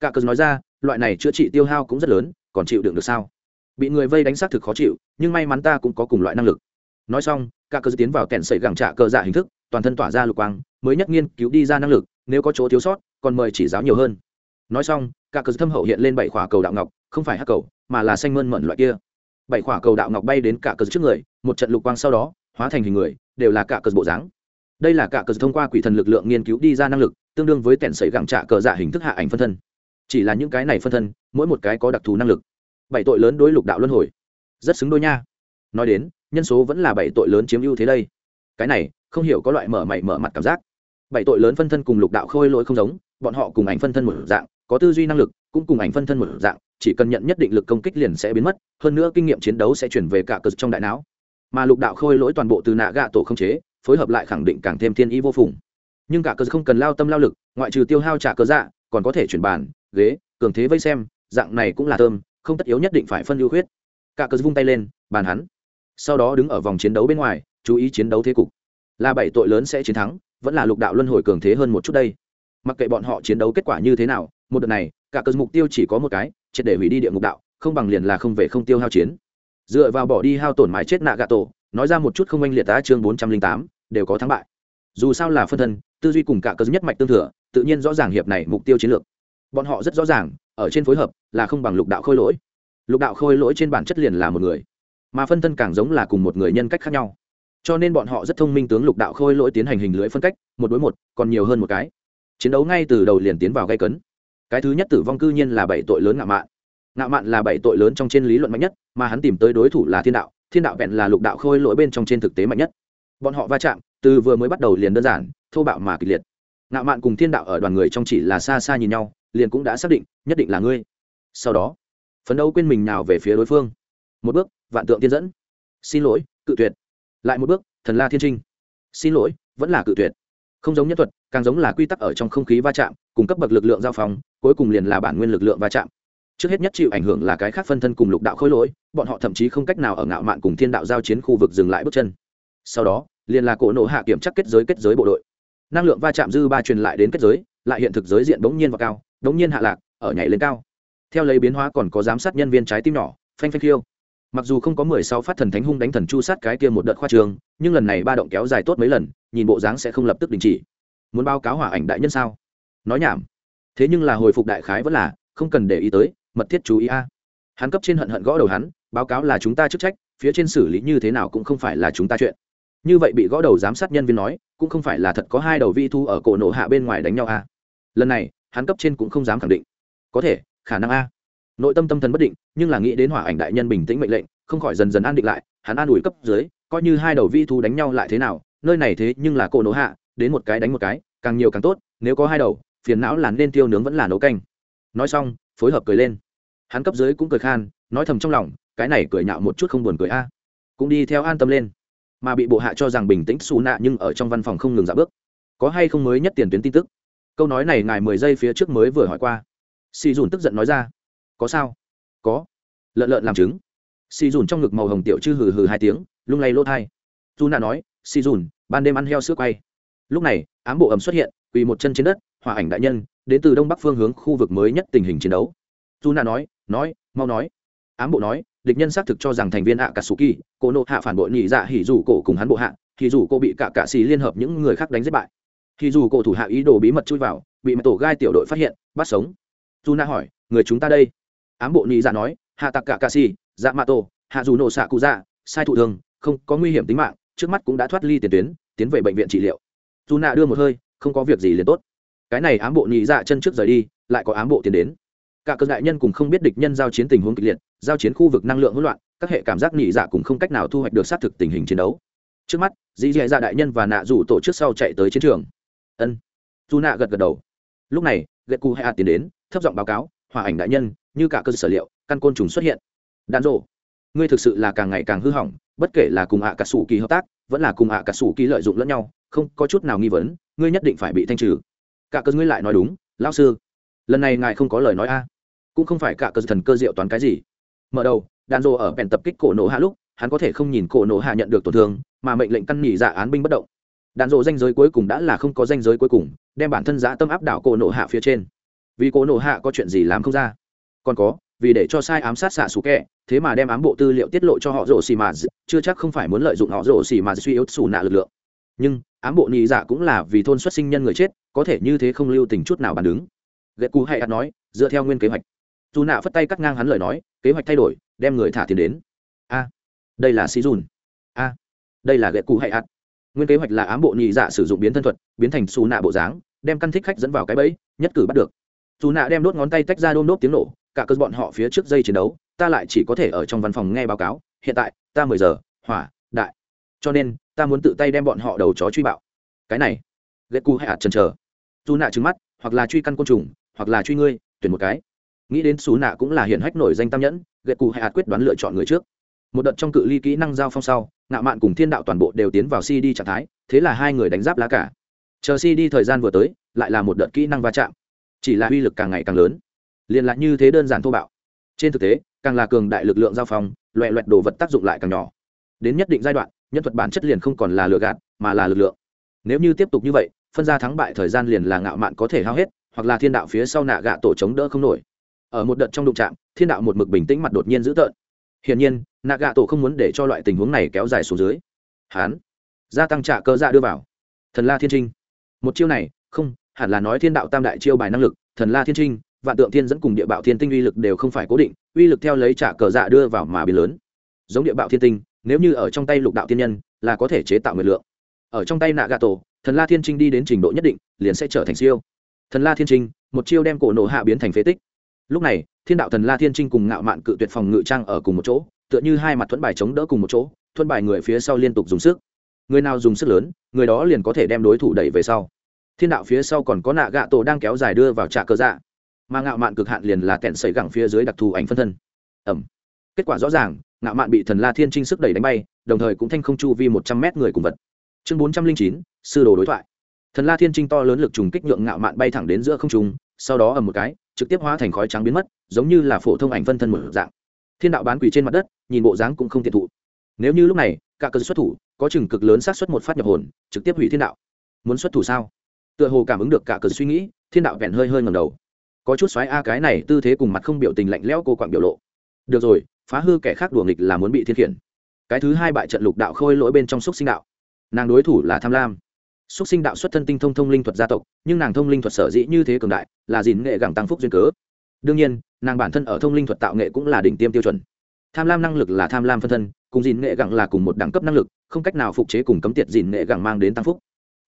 Cả cớ nói ra, loại này chữa trị tiêu hao cũng rất lớn, còn chịu đựng được sao? Bị người vây đánh xác thực khó chịu, nhưng may mắn ta cũng có cùng loại năng lực. Nói xong, cả cớ tiến vào kẹn sậy gẳng trả cờ dạ hình thức, toàn thân tỏa ra lục quang, mới nhất nghiên cứu đi ra năng lực, nếu có chỗ thiếu sót, còn mời chỉ giáo nhiều hơn. Nói xong, cả cớ thâm hậu hiện lên bảy khỏa cầu đạo ngọc, không phải hắc cầu, mà là xanh mơn mận loại kia bảy quả cầu đạo ngọc bay đến cả cờ trước người, một trận lục quang sau đó, hóa thành hình người, đều là cả cờ bộ dáng. Đây là cả cờ thông qua quỷ thần lực lượng nghiên cứu đi ra năng lực, tương đương với tẻn sẩy gẳng trạ cờ dạ hình thức hạ ảnh phân thân. Chỉ là những cái này phân thân, mỗi một cái có đặc thù năng lực. Bảy tội lớn đối lục đạo luân hồi. Rất xứng đôi nha. Nói đến, nhân số vẫn là bảy tội lớn chiếm ưu thế đây. Cái này, không hiểu có loại mở mày mở mặt cảm giác. Bảy tội lớn phân thân cùng lục đạo khôi lỗi không giống, bọn họ cùng ảnh phân thân một dạng, có tư duy năng lực, cũng cùng ảnh phân thân một dạng chỉ cần nhận nhất định lực công kích liền sẽ biến mất, hơn nữa kinh nghiệm chiến đấu sẽ chuyển về cả cờ trong đại não. Mà lục đạo khôi lỗi toàn bộ từ nạ gạ tổ không chế, phối hợp lại khẳng định càng thêm thiên ý vô phùng. Nhưng cả cờ không cần lao tâm lao lực, ngoại trừ tiêu hao trả cơ dạ còn có thể chuyển bàn, ghế, cường thế vây xem, dạng này cũng là thơm, không tất yếu nhất định phải phân ưu khuyết. Cả cờ vung tay lên, bàn hắn. Sau đó đứng ở vòng chiến đấu bên ngoài, chú ý chiến đấu thế cục. Là bảy tội lớn sẽ chiến thắng, vẫn là lục đạo luân hồi cường thế hơn một chút đây. Mặc kệ bọn họ chiến đấu kết quả như thế nào, một đợt này, cả cờ mục tiêu chỉ có một cái triệt để hủy đi địa ngục đạo, không bằng liền là không về không tiêu hao chiến. Dựa vào bỏ đi hao tổn mái chết nạ gạ tổ, nói ra một chút không anh liệt tá chương bốn trăm linh tám, đều có thắng bại. Dù sao là phân thân, tư duy cùng cả cơ nhất mạch tương thừa, tự nhiên rõ ràng hiệp này mục tiêu chiến lược. Bọn họ rất rõ ràng, ở trên phối hợp là không bằng lục đạo khôi lỗi. Lục đạo khôi lỗi trên bản chất liền là một người, mà phân thân càng giống là cùng một người nhân cách khác nhau. Cho nên bọn họ rất thông minh tướng lục đạo khôi lỗi tiến hành hình lưỡi phân cách, một đối một, còn nhiều hơn một cái. Chiến đấu ngay từ đầu liền tiến vào gây cấn cái thứ nhất tử vong cư nhiên là bảy tội lớn ngạo mạn. Ngạo mạn là bảy tội lớn trong trên lý luận mạnh nhất, mà hắn tìm tới đối thủ là thiên đạo thiên đạo vẹn là lục đạo khôi lỗi bên trong trên thực tế mạnh nhất. Bọn họ va chạm, từ vừa mới bắt đầu liền đơn giản, thô bạo mà kịch liệt. Ngạo mạn cùng thiên đạo ở đoàn người trong chỉ là xa xa nhìn nhau, liền cũng đã xác định, nhất định là ngươi. Sau đó, phấn đấu quên mình nào về phía đối phương. Một bước, vạn tượng tiên dẫn. Xin lỗi, cự tuyệt. Lại một bước, thần la thiên trinh. Xin lỗi, vẫn là cự tuyệt. Không giống nhân thuật, càng giống là quy tắc ở trong không khí va chạm cùng cấp bậc lực lượng giao phòng cuối cùng liền là bản nguyên lực lượng va chạm. Trước hết nhất chịu ảnh hưởng là cái khác phân thân cùng lục đạo khôi lỗi, bọn họ thậm chí không cách nào ở ngạo mạn cùng thiên đạo giao chiến khu vực dừng lại bước chân. Sau đó, liền là cổ nổ hạ kiểm chắc kết giới kết giới bộ đội. Năng lượng va chạm dư ba truyền lại đến kết giới, lại hiện thực giới diện bỗng nhiên và cao, bỗng nhiên hạ lạc, ở nhảy lên cao. Theo lấy biến hóa còn có giám sát nhân viên trái tim nhỏ, phanh phanh khiêu. Mặc dù không có mười sáu phát thần thánh hung đánh thần chu sát cái kia một đợt khoa trường, nhưng lần này ba động kéo dài tốt mấy lần, nhìn bộ dáng sẽ không lập tức đình chỉ. Muốn báo cáo hỏa ảnh đại nhân sao? Nói nhảm thế nhưng là hồi phục đại khái vẫn là, không cần để ý tới, mật thiết chú ý a. Hắn cấp trên hận hận gõ đầu hắn, báo cáo là chúng ta chức trách, phía trên xử lý như thế nào cũng không phải là chúng ta chuyện. Như vậy bị gõ đầu giám sát nhân viên nói, cũng không phải là thật có hai đầu vi thu ở cổ nổ hạ bên ngoài đánh nhau a. Lần này, hắn cấp trên cũng không dám khẳng định. Có thể, khả năng a. Nội tâm tâm thần bất định, nhưng là nghĩ đến hỏa ảnh đại nhân bình tĩnh mệnh lệnh, không khỏi dần dần an định lại, hắn an ủi cấp dưới, coi như hai đầu vi thu đánh nhau lại thế nào, nơi này thế nhưng là cổ nổ hạ, đến một cái đánh một cái, càng nhiều càng tốt, nếu có hai đầu phiền não là nên tiêu nướng vẫn là nấu canh. Nói xong, phối hợp cười lên. Hắn cấp dưới cũng cười khan, nói thầm trong lòng, cái này cười nhạo một chút không buồn cười a. Cũng đi theo an tâm lên. Mà bị bộ hạ cho rằng bình tĩnh xù nạ nhưng ở trong văn phòng không ngừng dạ bước. Có hay không mới nhất tiền tuyến tin tức? Câu nói này ngài mười giây phía trước mới vừa hỏi qua. Xì dùn tức giận nói ra. Có sao? Có. Lợn lợn làm chứng xì dùn trong ngực màu hồng tiểu chư hừ hừ hai tiếng, lung lay lỗ thai. Dù nạ nói, xì dùn, ban đêm ăn heo sữa quay. Lúc này, ám bộ ẩm xuất hiện, quỳ một chân trên đất hòa ảnh đại nhân, đến từ đông bắc phương hướng khu vực mới nhất tình hình chiến đấu. Dù nạ nói nói, mau nói. Ám bộ nói, địch nhân xác thực cho rằng thành viên ạ cà sù kỳ cổ nộ hạ phản bội nhị dạ hỉ dù cổ cùng hắn bộ hạ thì dù cô bị cả cạ xì liên hợp những người khác đánh giết bại. Thì dù cổ thủ hạ ý đồ bí mật chui vào, bị mặt tổ gai tiểu đội phát hiện, bắt sống. Dù na hỏi, người chúng ta đây? Ám bộ nhị dạ nói, hạ tặc cả cạ xì dạ mạ tổ, hạ dù nổ xạ cụ dạ sai thụ thường, không có nguy hiểm tính mạng, trước mắt cũng đã thoát ly tiền tuyến, tiến về bệnh viện trị liệu. Dù nạ đưa một hơi, không có việc gì liền tốt cái này ám bộ nhị dạ chân trước rời đi, lại có ám bộ tiến đến. Cả cơn đại nhân cùng không biết địch nhân giao chiến tình huống kịch liệt, giao chiến khu vực năng lượng hỗn loạn, các hệ cảm giác nhị dạ cùng không cách nào thu hoạch được xác thực tình hình chiến đấu. Trước mắt, dì dì dạ đại nhân và nạ rủ tổ chức sau chạy tới chiến trường. Ân. Dù nạ gật gật đầu. Lúc này, gậy cụ hay tiến đến, thấp giọng báo cáo, hòa ảnh đại nhân, như cả cơ sở liệu, căn côn trùng xuất hiện. Đạn rộ ngươi thực sự là càng ngày càng hư hỏng, bất kể là cùng hạ cả sủ kỳ hợp tác, vẫn là cùng hạ cả sủ kỳ lợi dụng lẫn nhau, không có chút nào nghi vấn, ngươi nhất định phải bị thanh trừ cả cơ ngươi lại nói đúng, lão sư. Lần này ngài không có lời nói a. Cũng không phải cả cơ thần cơ diệu toán cái gì. Mở đầu đàn rồ ở bèn tập kích cổ nổ hạ lúc, hắn có thể không nhìn cổ nổ hạ nhận được tổn thương, mà mệnh lệnh căn nhị dạ án binh bất động. Đàn rồ danh giới cuối cùng đã là không có danh giới cuối cùng, đem bản thân giã tâm áp đảo cổ nổ hạ phía trên. Vì cổ nổ hạ có chuyện gì làm không ra? Còn có, vì để cho sai ám sát xạ xù kẹ thế mà đem ám bộ tư liệu tiết lộ cho họ rổ xì mà chưa chắc không phải muốn lợi dụng họ rổ xì mà suy yếu xù nạ lực lượng nhưng ám bộ nhị dạ cũng là vì thôn xuất sinh nhân người chết, có thể như thế không lưu tình chút nào bàn đứng. Ghét cú hay ắt nói, dựa theo nguyên kế hoạch. Dù nạ phất tay cắt ngang hắn lời nói, kế hoạch thay đổi, đem người thả tiền đến. A, đây là sĩ dùn a, đây là ghét cú hay ắt nguyên kế hoạch là ám bộ nhị dạ sử dụng biến thân thuật, biến thành xù nạ bộ dáng, đem căn thích khách dẫn vào cái bẫy, nhất cử bắt được. Dù nạ đem đốt ngón tay tách ra đôm đốt tiếng nổ, cả cơ bọn họ phía trước dây chiến đấu, ta lại chỉ có thể ở trong văn phòng nghe báo cáo, hiện tại, ta mười giờ, hỏa, đại. Cho nên ta muốn tự tay đem bọn họ đầu chó truy bạo. Cái này ghét cu hay ạt chần chờ. Dù nạ trứng mắt, hoặc là truy căn côn trùng, hoặc là truy ngươi, tuyển một cái. Nghĩ đến xú nạ cũng là hiện hách nổi danh tam nhẫn ghét cụ hay ạt quyết đoán lựa chọn người trước. Một đợt trong cự ly kỹ năng giao phong sau, ngạ mạn cùng thiên đạo toàn bộ đều tiến vào cd trạng thái, thế là hai người đánh giáp lá cả. Chờ cd thời gian vừa tới, lại là một đợt kỹ năng va chạm. Chỉ là uy lực càng ngày càng lớn. Liền lại như thế đơn giản thô bạo. Trên thực tế, càng là cường đại lực lượng giao phong loẹ loẹt đồ vật tác dụng lại càng nhỏ. Đến nhất định giai đoạn nhân thuật bản chất liền không còn là lừa gạt, mà là lực lượng. Nếu như tiếp tục như vậy, phân ra thắng bại thời gian liền là ngạo mạn có thể hao hết, hoặc là thiên đạo phía sau nạ gạ tổ chống đỡ không nổi. Ở một đợt trong đụng trạm thiên đạo một mực bình tĩnh mặt đột nhiên dữ tợn. Hiển nhiên, nạ gạ tổ không muốn để cho loại tình huống này kéo dài xuống dưới. Hán, gia tăng trả cơ dạ đưa vào. Thần la thiên trinh. Một chiêu này, không, hẳn là nói thiên đạo tam đại chiêu bài năng lực, thần la thiên trinh, vạn tượng thiên dẫn cùng địa bạo thiên tinh uy lực đều không phải cố định, uy lực theo lấy trả cờ dạ đưa vào mà biến lớn. Giống địa bạo thiên tinh nếu như ở trong tay lục đạo thiên nhân, là có thể chế tạo nguyệt lượng. Ở trong tay nạ gà tổ thần la thiên trinh đi đến trình độ nhất định, liền sẽ trở thành siêu. Thần la thiên trinh, một chiêu đem cổ nổ hạ biến thành phế tích. Lúc này, thiên đạo thần la thiên trinh cùng ngạo mạn cự tuyệt phòng ngự trang ở cùng một chỗ, tựa như hai mặt thuẫn bài chống đỡ cùng một chỗ, thuẫn bài người phía sau liên tục dùng sức. Người nào dùng sức lớn, người đó liền có thể đem đối thủ đẩy về sau. Thiên đạo phía sau còn có nạ gạ tổ đang kéo dài đưa vào trạ cơ dạ. Mà ngạo mạn cực hạn liền là kẹn sẩy gẳng phía dưới đặc thù ảnh phân thân. Ẩm kết quả rõ ràng, ngạo mạn bị thần la thiên trinh sức đẩy đánh bay, đồng thời cũng thanh không chu vi một trăm mét người cùng vật. Chương bốn trăm linh chín, sư đồ đối thoại. Thần la thiên trinh to lớn lực trùng kích nhượng ngạo mạn bay thẳng đến giữa không trung, sau đó ầm một cái, trực tiếp hóa thành khói trắng biến mất, giống như là phổ thông ảnh phân thân một dạng. Thiên đạo bán quỷ trên mặt đất, nhìn bộ dáng cũng không tiện thụ. Nếu như lúc này, cả cơ xuất thủ, có chừng cực lớn xác suất một phát nhập hồn, trực tiếp hủy thiên đạo. Muốn xuất thủ sao? Tựa hồ cảm ứng được cả cơ suy nghĩ, thiên đạo vẹn hơi hơi ngầm đầu. Có chút xoáy a cái này, tư thế cùng mặt không biểu tình lạnh lẽo cô quạng biểu lộ. Được rồi phá hư kẻ khác đùa nghịch là muốn bị thiên khiển. Cái thứ hai bại trận lục đạo khôi lỗi bên trong xúc sinh đạo. Nàng đối thủ là tham lam. Xúc sinh đạo xuất thân tinh thông thông linh thuật gia tộc, nhưng nàng thông linh thuật sở dĩ như thế cường đại là dìn nghệ gẳng tăng phúc duyên cớ. Đương nhiên, nàng bản thân ở thông linh thuật tạo nghệ cũng là đỉnh tiêm tiêu chuẩn. Tham lam năng lực là tham lam phân thân, cùng dìn nghệ gẳng là cùng một đẳng cấp năng lực, không cách nào phục chế cùng cấm tiệt dìn nghệ gẳng mang đến tăng phúc.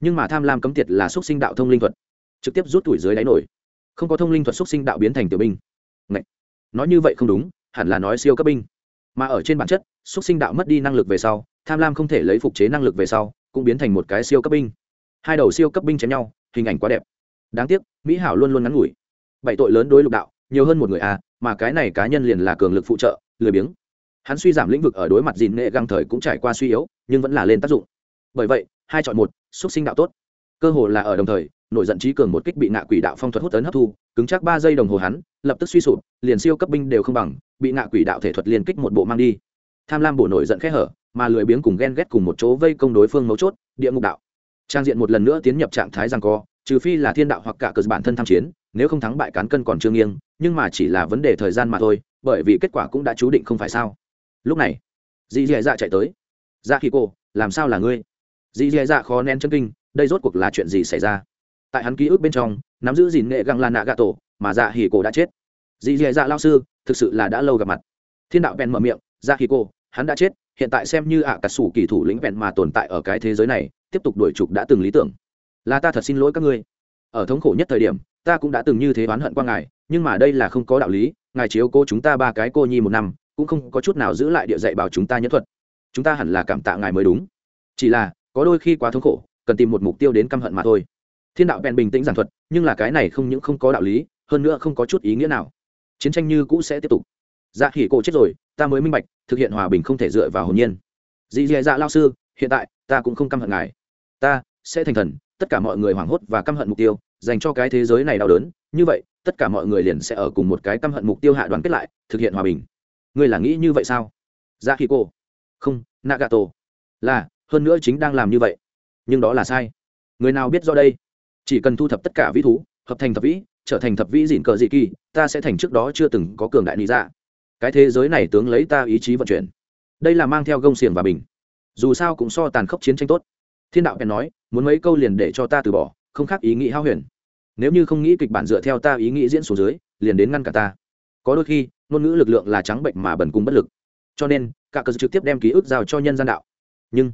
Nhưng mà tham lam cấm tiệt là xúc sinh đạo thông linh thuật, trực tiếp rút tuổi dưới đáy nổi. Không có thông linh thuật xúc sinh đạo biến thành tiểu binh. Ngậy. nói như vậy không đúng hẳn là nói siêu cấp binh. Mà ở trên bản chất, xúc sinh đạo mất đi năng lực về sau, tham lam không thể lấy phục chế năng lực về sau, cũng biến thành một cái siêu cấp binh. Hai đầu siêu cấp binh chém nhau, hình ảnh quá đẹp. Đáng tiếc, mỹ hảo luôn luôn ngắn ngủi. Bảy tội lớn đối lục đạo, nhiều hơn một người à mà cái này cá nhân liền là cường lực phụ trợ, lười biếng. Hắn suy giảm lĩnh vực ở đối mặt dìn nghệ găng thời cũng trải qua suy yếu, nhưng vẫn là lên tác dụng. Bởi vậy, hai chọn một, xúc sinh đạo tốt. Cơ hồ là ở đồng thời nổi giận trí cường một kích bị ngạ quỷ đạo phong thuật hút tấn hấp thu, cứng chắc ba giây đồng hồ hắn lập tức suy sụp, liền siêu cấp binh đều không bằng, bị ngạ quỷ đạo thể thuật liên kích một bộ mang đi. Tham lam bổ nổi giận khẽ hở, mà lười biếng cùng ghen ghét cùng một chỗ vây công đối phương mấu chốt, địa ngục đạo. Trang diện một lần nữa tiến nhập trạng thái rằng co, trừ phi là thiên đạo hoặc cả cờ bản thân tham chiến, nếu không thắng bại cán cân còn chưa nghiêng, nhưng mà chỉ là vấn đề thời gian mà thôi, bởi vì kết quả cũng đã chú định không phải sao. Lúc này, dì dì dạ chạy tới. Dạ khi cô, làm sao là ngươi? Dì dì dạ khó nén chân kinh, đây rốt cuộc là chuyện gì xảy ra? Tại hắn ký ức bên trong, nắm giữ gìn nghệ găng là nạ gà tổ mà dạ hỉ cổ đã chết. Dì dì dạ lao sư, thực sự là đã lâu gặp mặt. Thiên đạo bèn mở miệng dạ hỉ cổ, hắn đã chết, hiện tại xem như ạ à cà sủ kỳ thủ lĩnh vẹn mà tồn tại ở cái thế giới này, tiếp tục đuổi trục đã từng lý tưởng. Là ta thật xin lỗi các ngươi. Ở thống khổ nhất thời điểm, ta cũng đã từng như thế oán hận qua ngài, nhưng mà đây là không có đạo lý, ngài chiếu cô chúng ta ba cái cô nhi một năm, cũng không có chút nào giữ lại địa dạy bảo chúng ta nhất thuật. Chúng ta hẳn là cảm tạ ngài mới đúng. Chỉ là, có đôi khi quá thống khổ, cần tìm một mục tiêu đến căm hận mà thôi. Thiên đạo bèn bình tĩnh giảng thuật, nhưng là cái này không những không có đạo lý hơn nữa không có chút ý nghĩa nào. Chiến tranh như cũ sẽ tiếp tục. Dạ khỉ cổ chết rồi, ta mới minh bạch, thực hiện hòa bình không thể dựa vào hồn nhiên. Dì dì dạ lao sư, hiện tại, ta cũng không căm hận ngài. Ta sẽ thành thần, tất cả mọi người hoảng hốt và căm hận mục tiêu, dành cho cái thế giới này đau đớn. Như vậy, tất cả mọi người liền sẽ ở cùng một cái căm hận mục tiêu hạ đoàn kết lại, thực hiện hòa bình. Ngươi là nghĩ như vậy sao? Dạ khi cô không, nagato. Là, hơn nữa chính đang làm như vậy. Nhưng đó là sai. Người nào biết do đây? Chỉ cần thu thập tất cả vĩ thú, hợp thành thập vĩ trở thành thập vĩ dịn cờ dị kỳ, ta sẽ thành trước đó chưa từng có cường đại lý ra. Dạ. cái thế giới này tướng lấy ta ý chí vận chuyển. Đây là mang theo gông xiềng và bình. Dù sao cũng so tàn khốc chiến tranh tốt. Thiên đạo bèn nói, muốn mấy câu liền để cho ta từ bỏ, không khác ý nghĩ hao huyền. Nếu như không nghĩ kịch bản dựa theo ta ý nghĩ diễn xuống dưới, liền đến ngăn cả ta. Có đôi khi, ngôn ngữ lực lượng là trắng bệnh mà bần cung bất lực. Cho nên, cả cờ trực tiếp đem ký ức giao cho nhân gian đạo. Nhưng,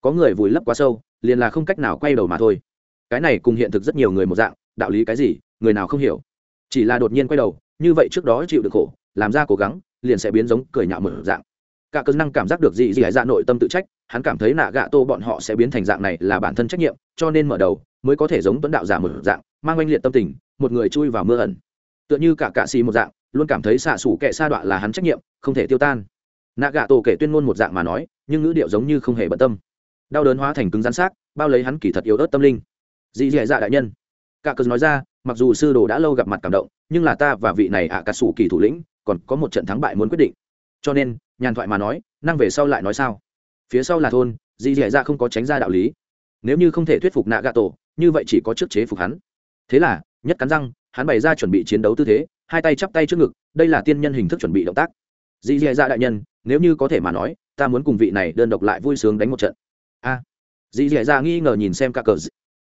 có người vùi lấp quá sâu, liền là không cách nào quay đầu mà thôi. Cái này cùng hiện thực rất nhiều người một dạng, đạo lý cái gì người nào không hiểu. Chỉ là đột nhiên quay đầu, như vậy trước đó chịu được khổ, làm ra cố gắng, liền sẽ biến giống cười nhạo mở dạng. Cả cơn năng cảm giác được gì gì hải dạ nội tâm tự trách, hắn cảm thấy nạ gạ tô bọn họ sẽ biến thành dạng này là bản thân trách nhiệm, cho nên mở đầu mới có thể giống tuấn đạo giả mở dạng, mang oanh liệt tâm tình, một người chui vào mưa ẩn. Tựa như cả cạ xì một dạng, luôn cảm thấy xạ xủ kệ sa đọa là hắn trách nhiệm, không thể tiêu tan. Nạ gạ tổ kể tuyên ngôn một dạng mà nói, nhưng ngữ điệu giống như không hề bận tâm. Đau đớn hóa thành cứng rắn xác, bao lấy hắn kỳ thật yếu ớt tâm linh. Dị dị dạ, dạ đại nhân. Cả cờ nói ra mặc dù sư đồ đã lâu gặp mặt cảm động nhưng là ta và vị này ạ à cà sủ kỳ thủ lĩnh còn có một trận thắng bại muốn quyết định. Cho nên nhàn thoại mà nói năng về sau lại nói sao? Phía sau là thôn dị dì dạ không có tránh ra đạo lý. Nếu như không thể thuyết phục nạ gà tổ như vậy chỉ có trước chế phục hắn. Thế là nhất cắn răng hắn bày ra chuẩn bị chiến đấu tư thế hai tay chắp tay trước ngực đây là tiên nhân hình thức chuẩn bị động tác. Dị dì dạ đại nhân nếu như có thể mà nói ta muốn cùng vị này đơn độc lại vui sướng đánh một trận. A. À, dì dì dạ nghi ngờ nhìn xem cả cờ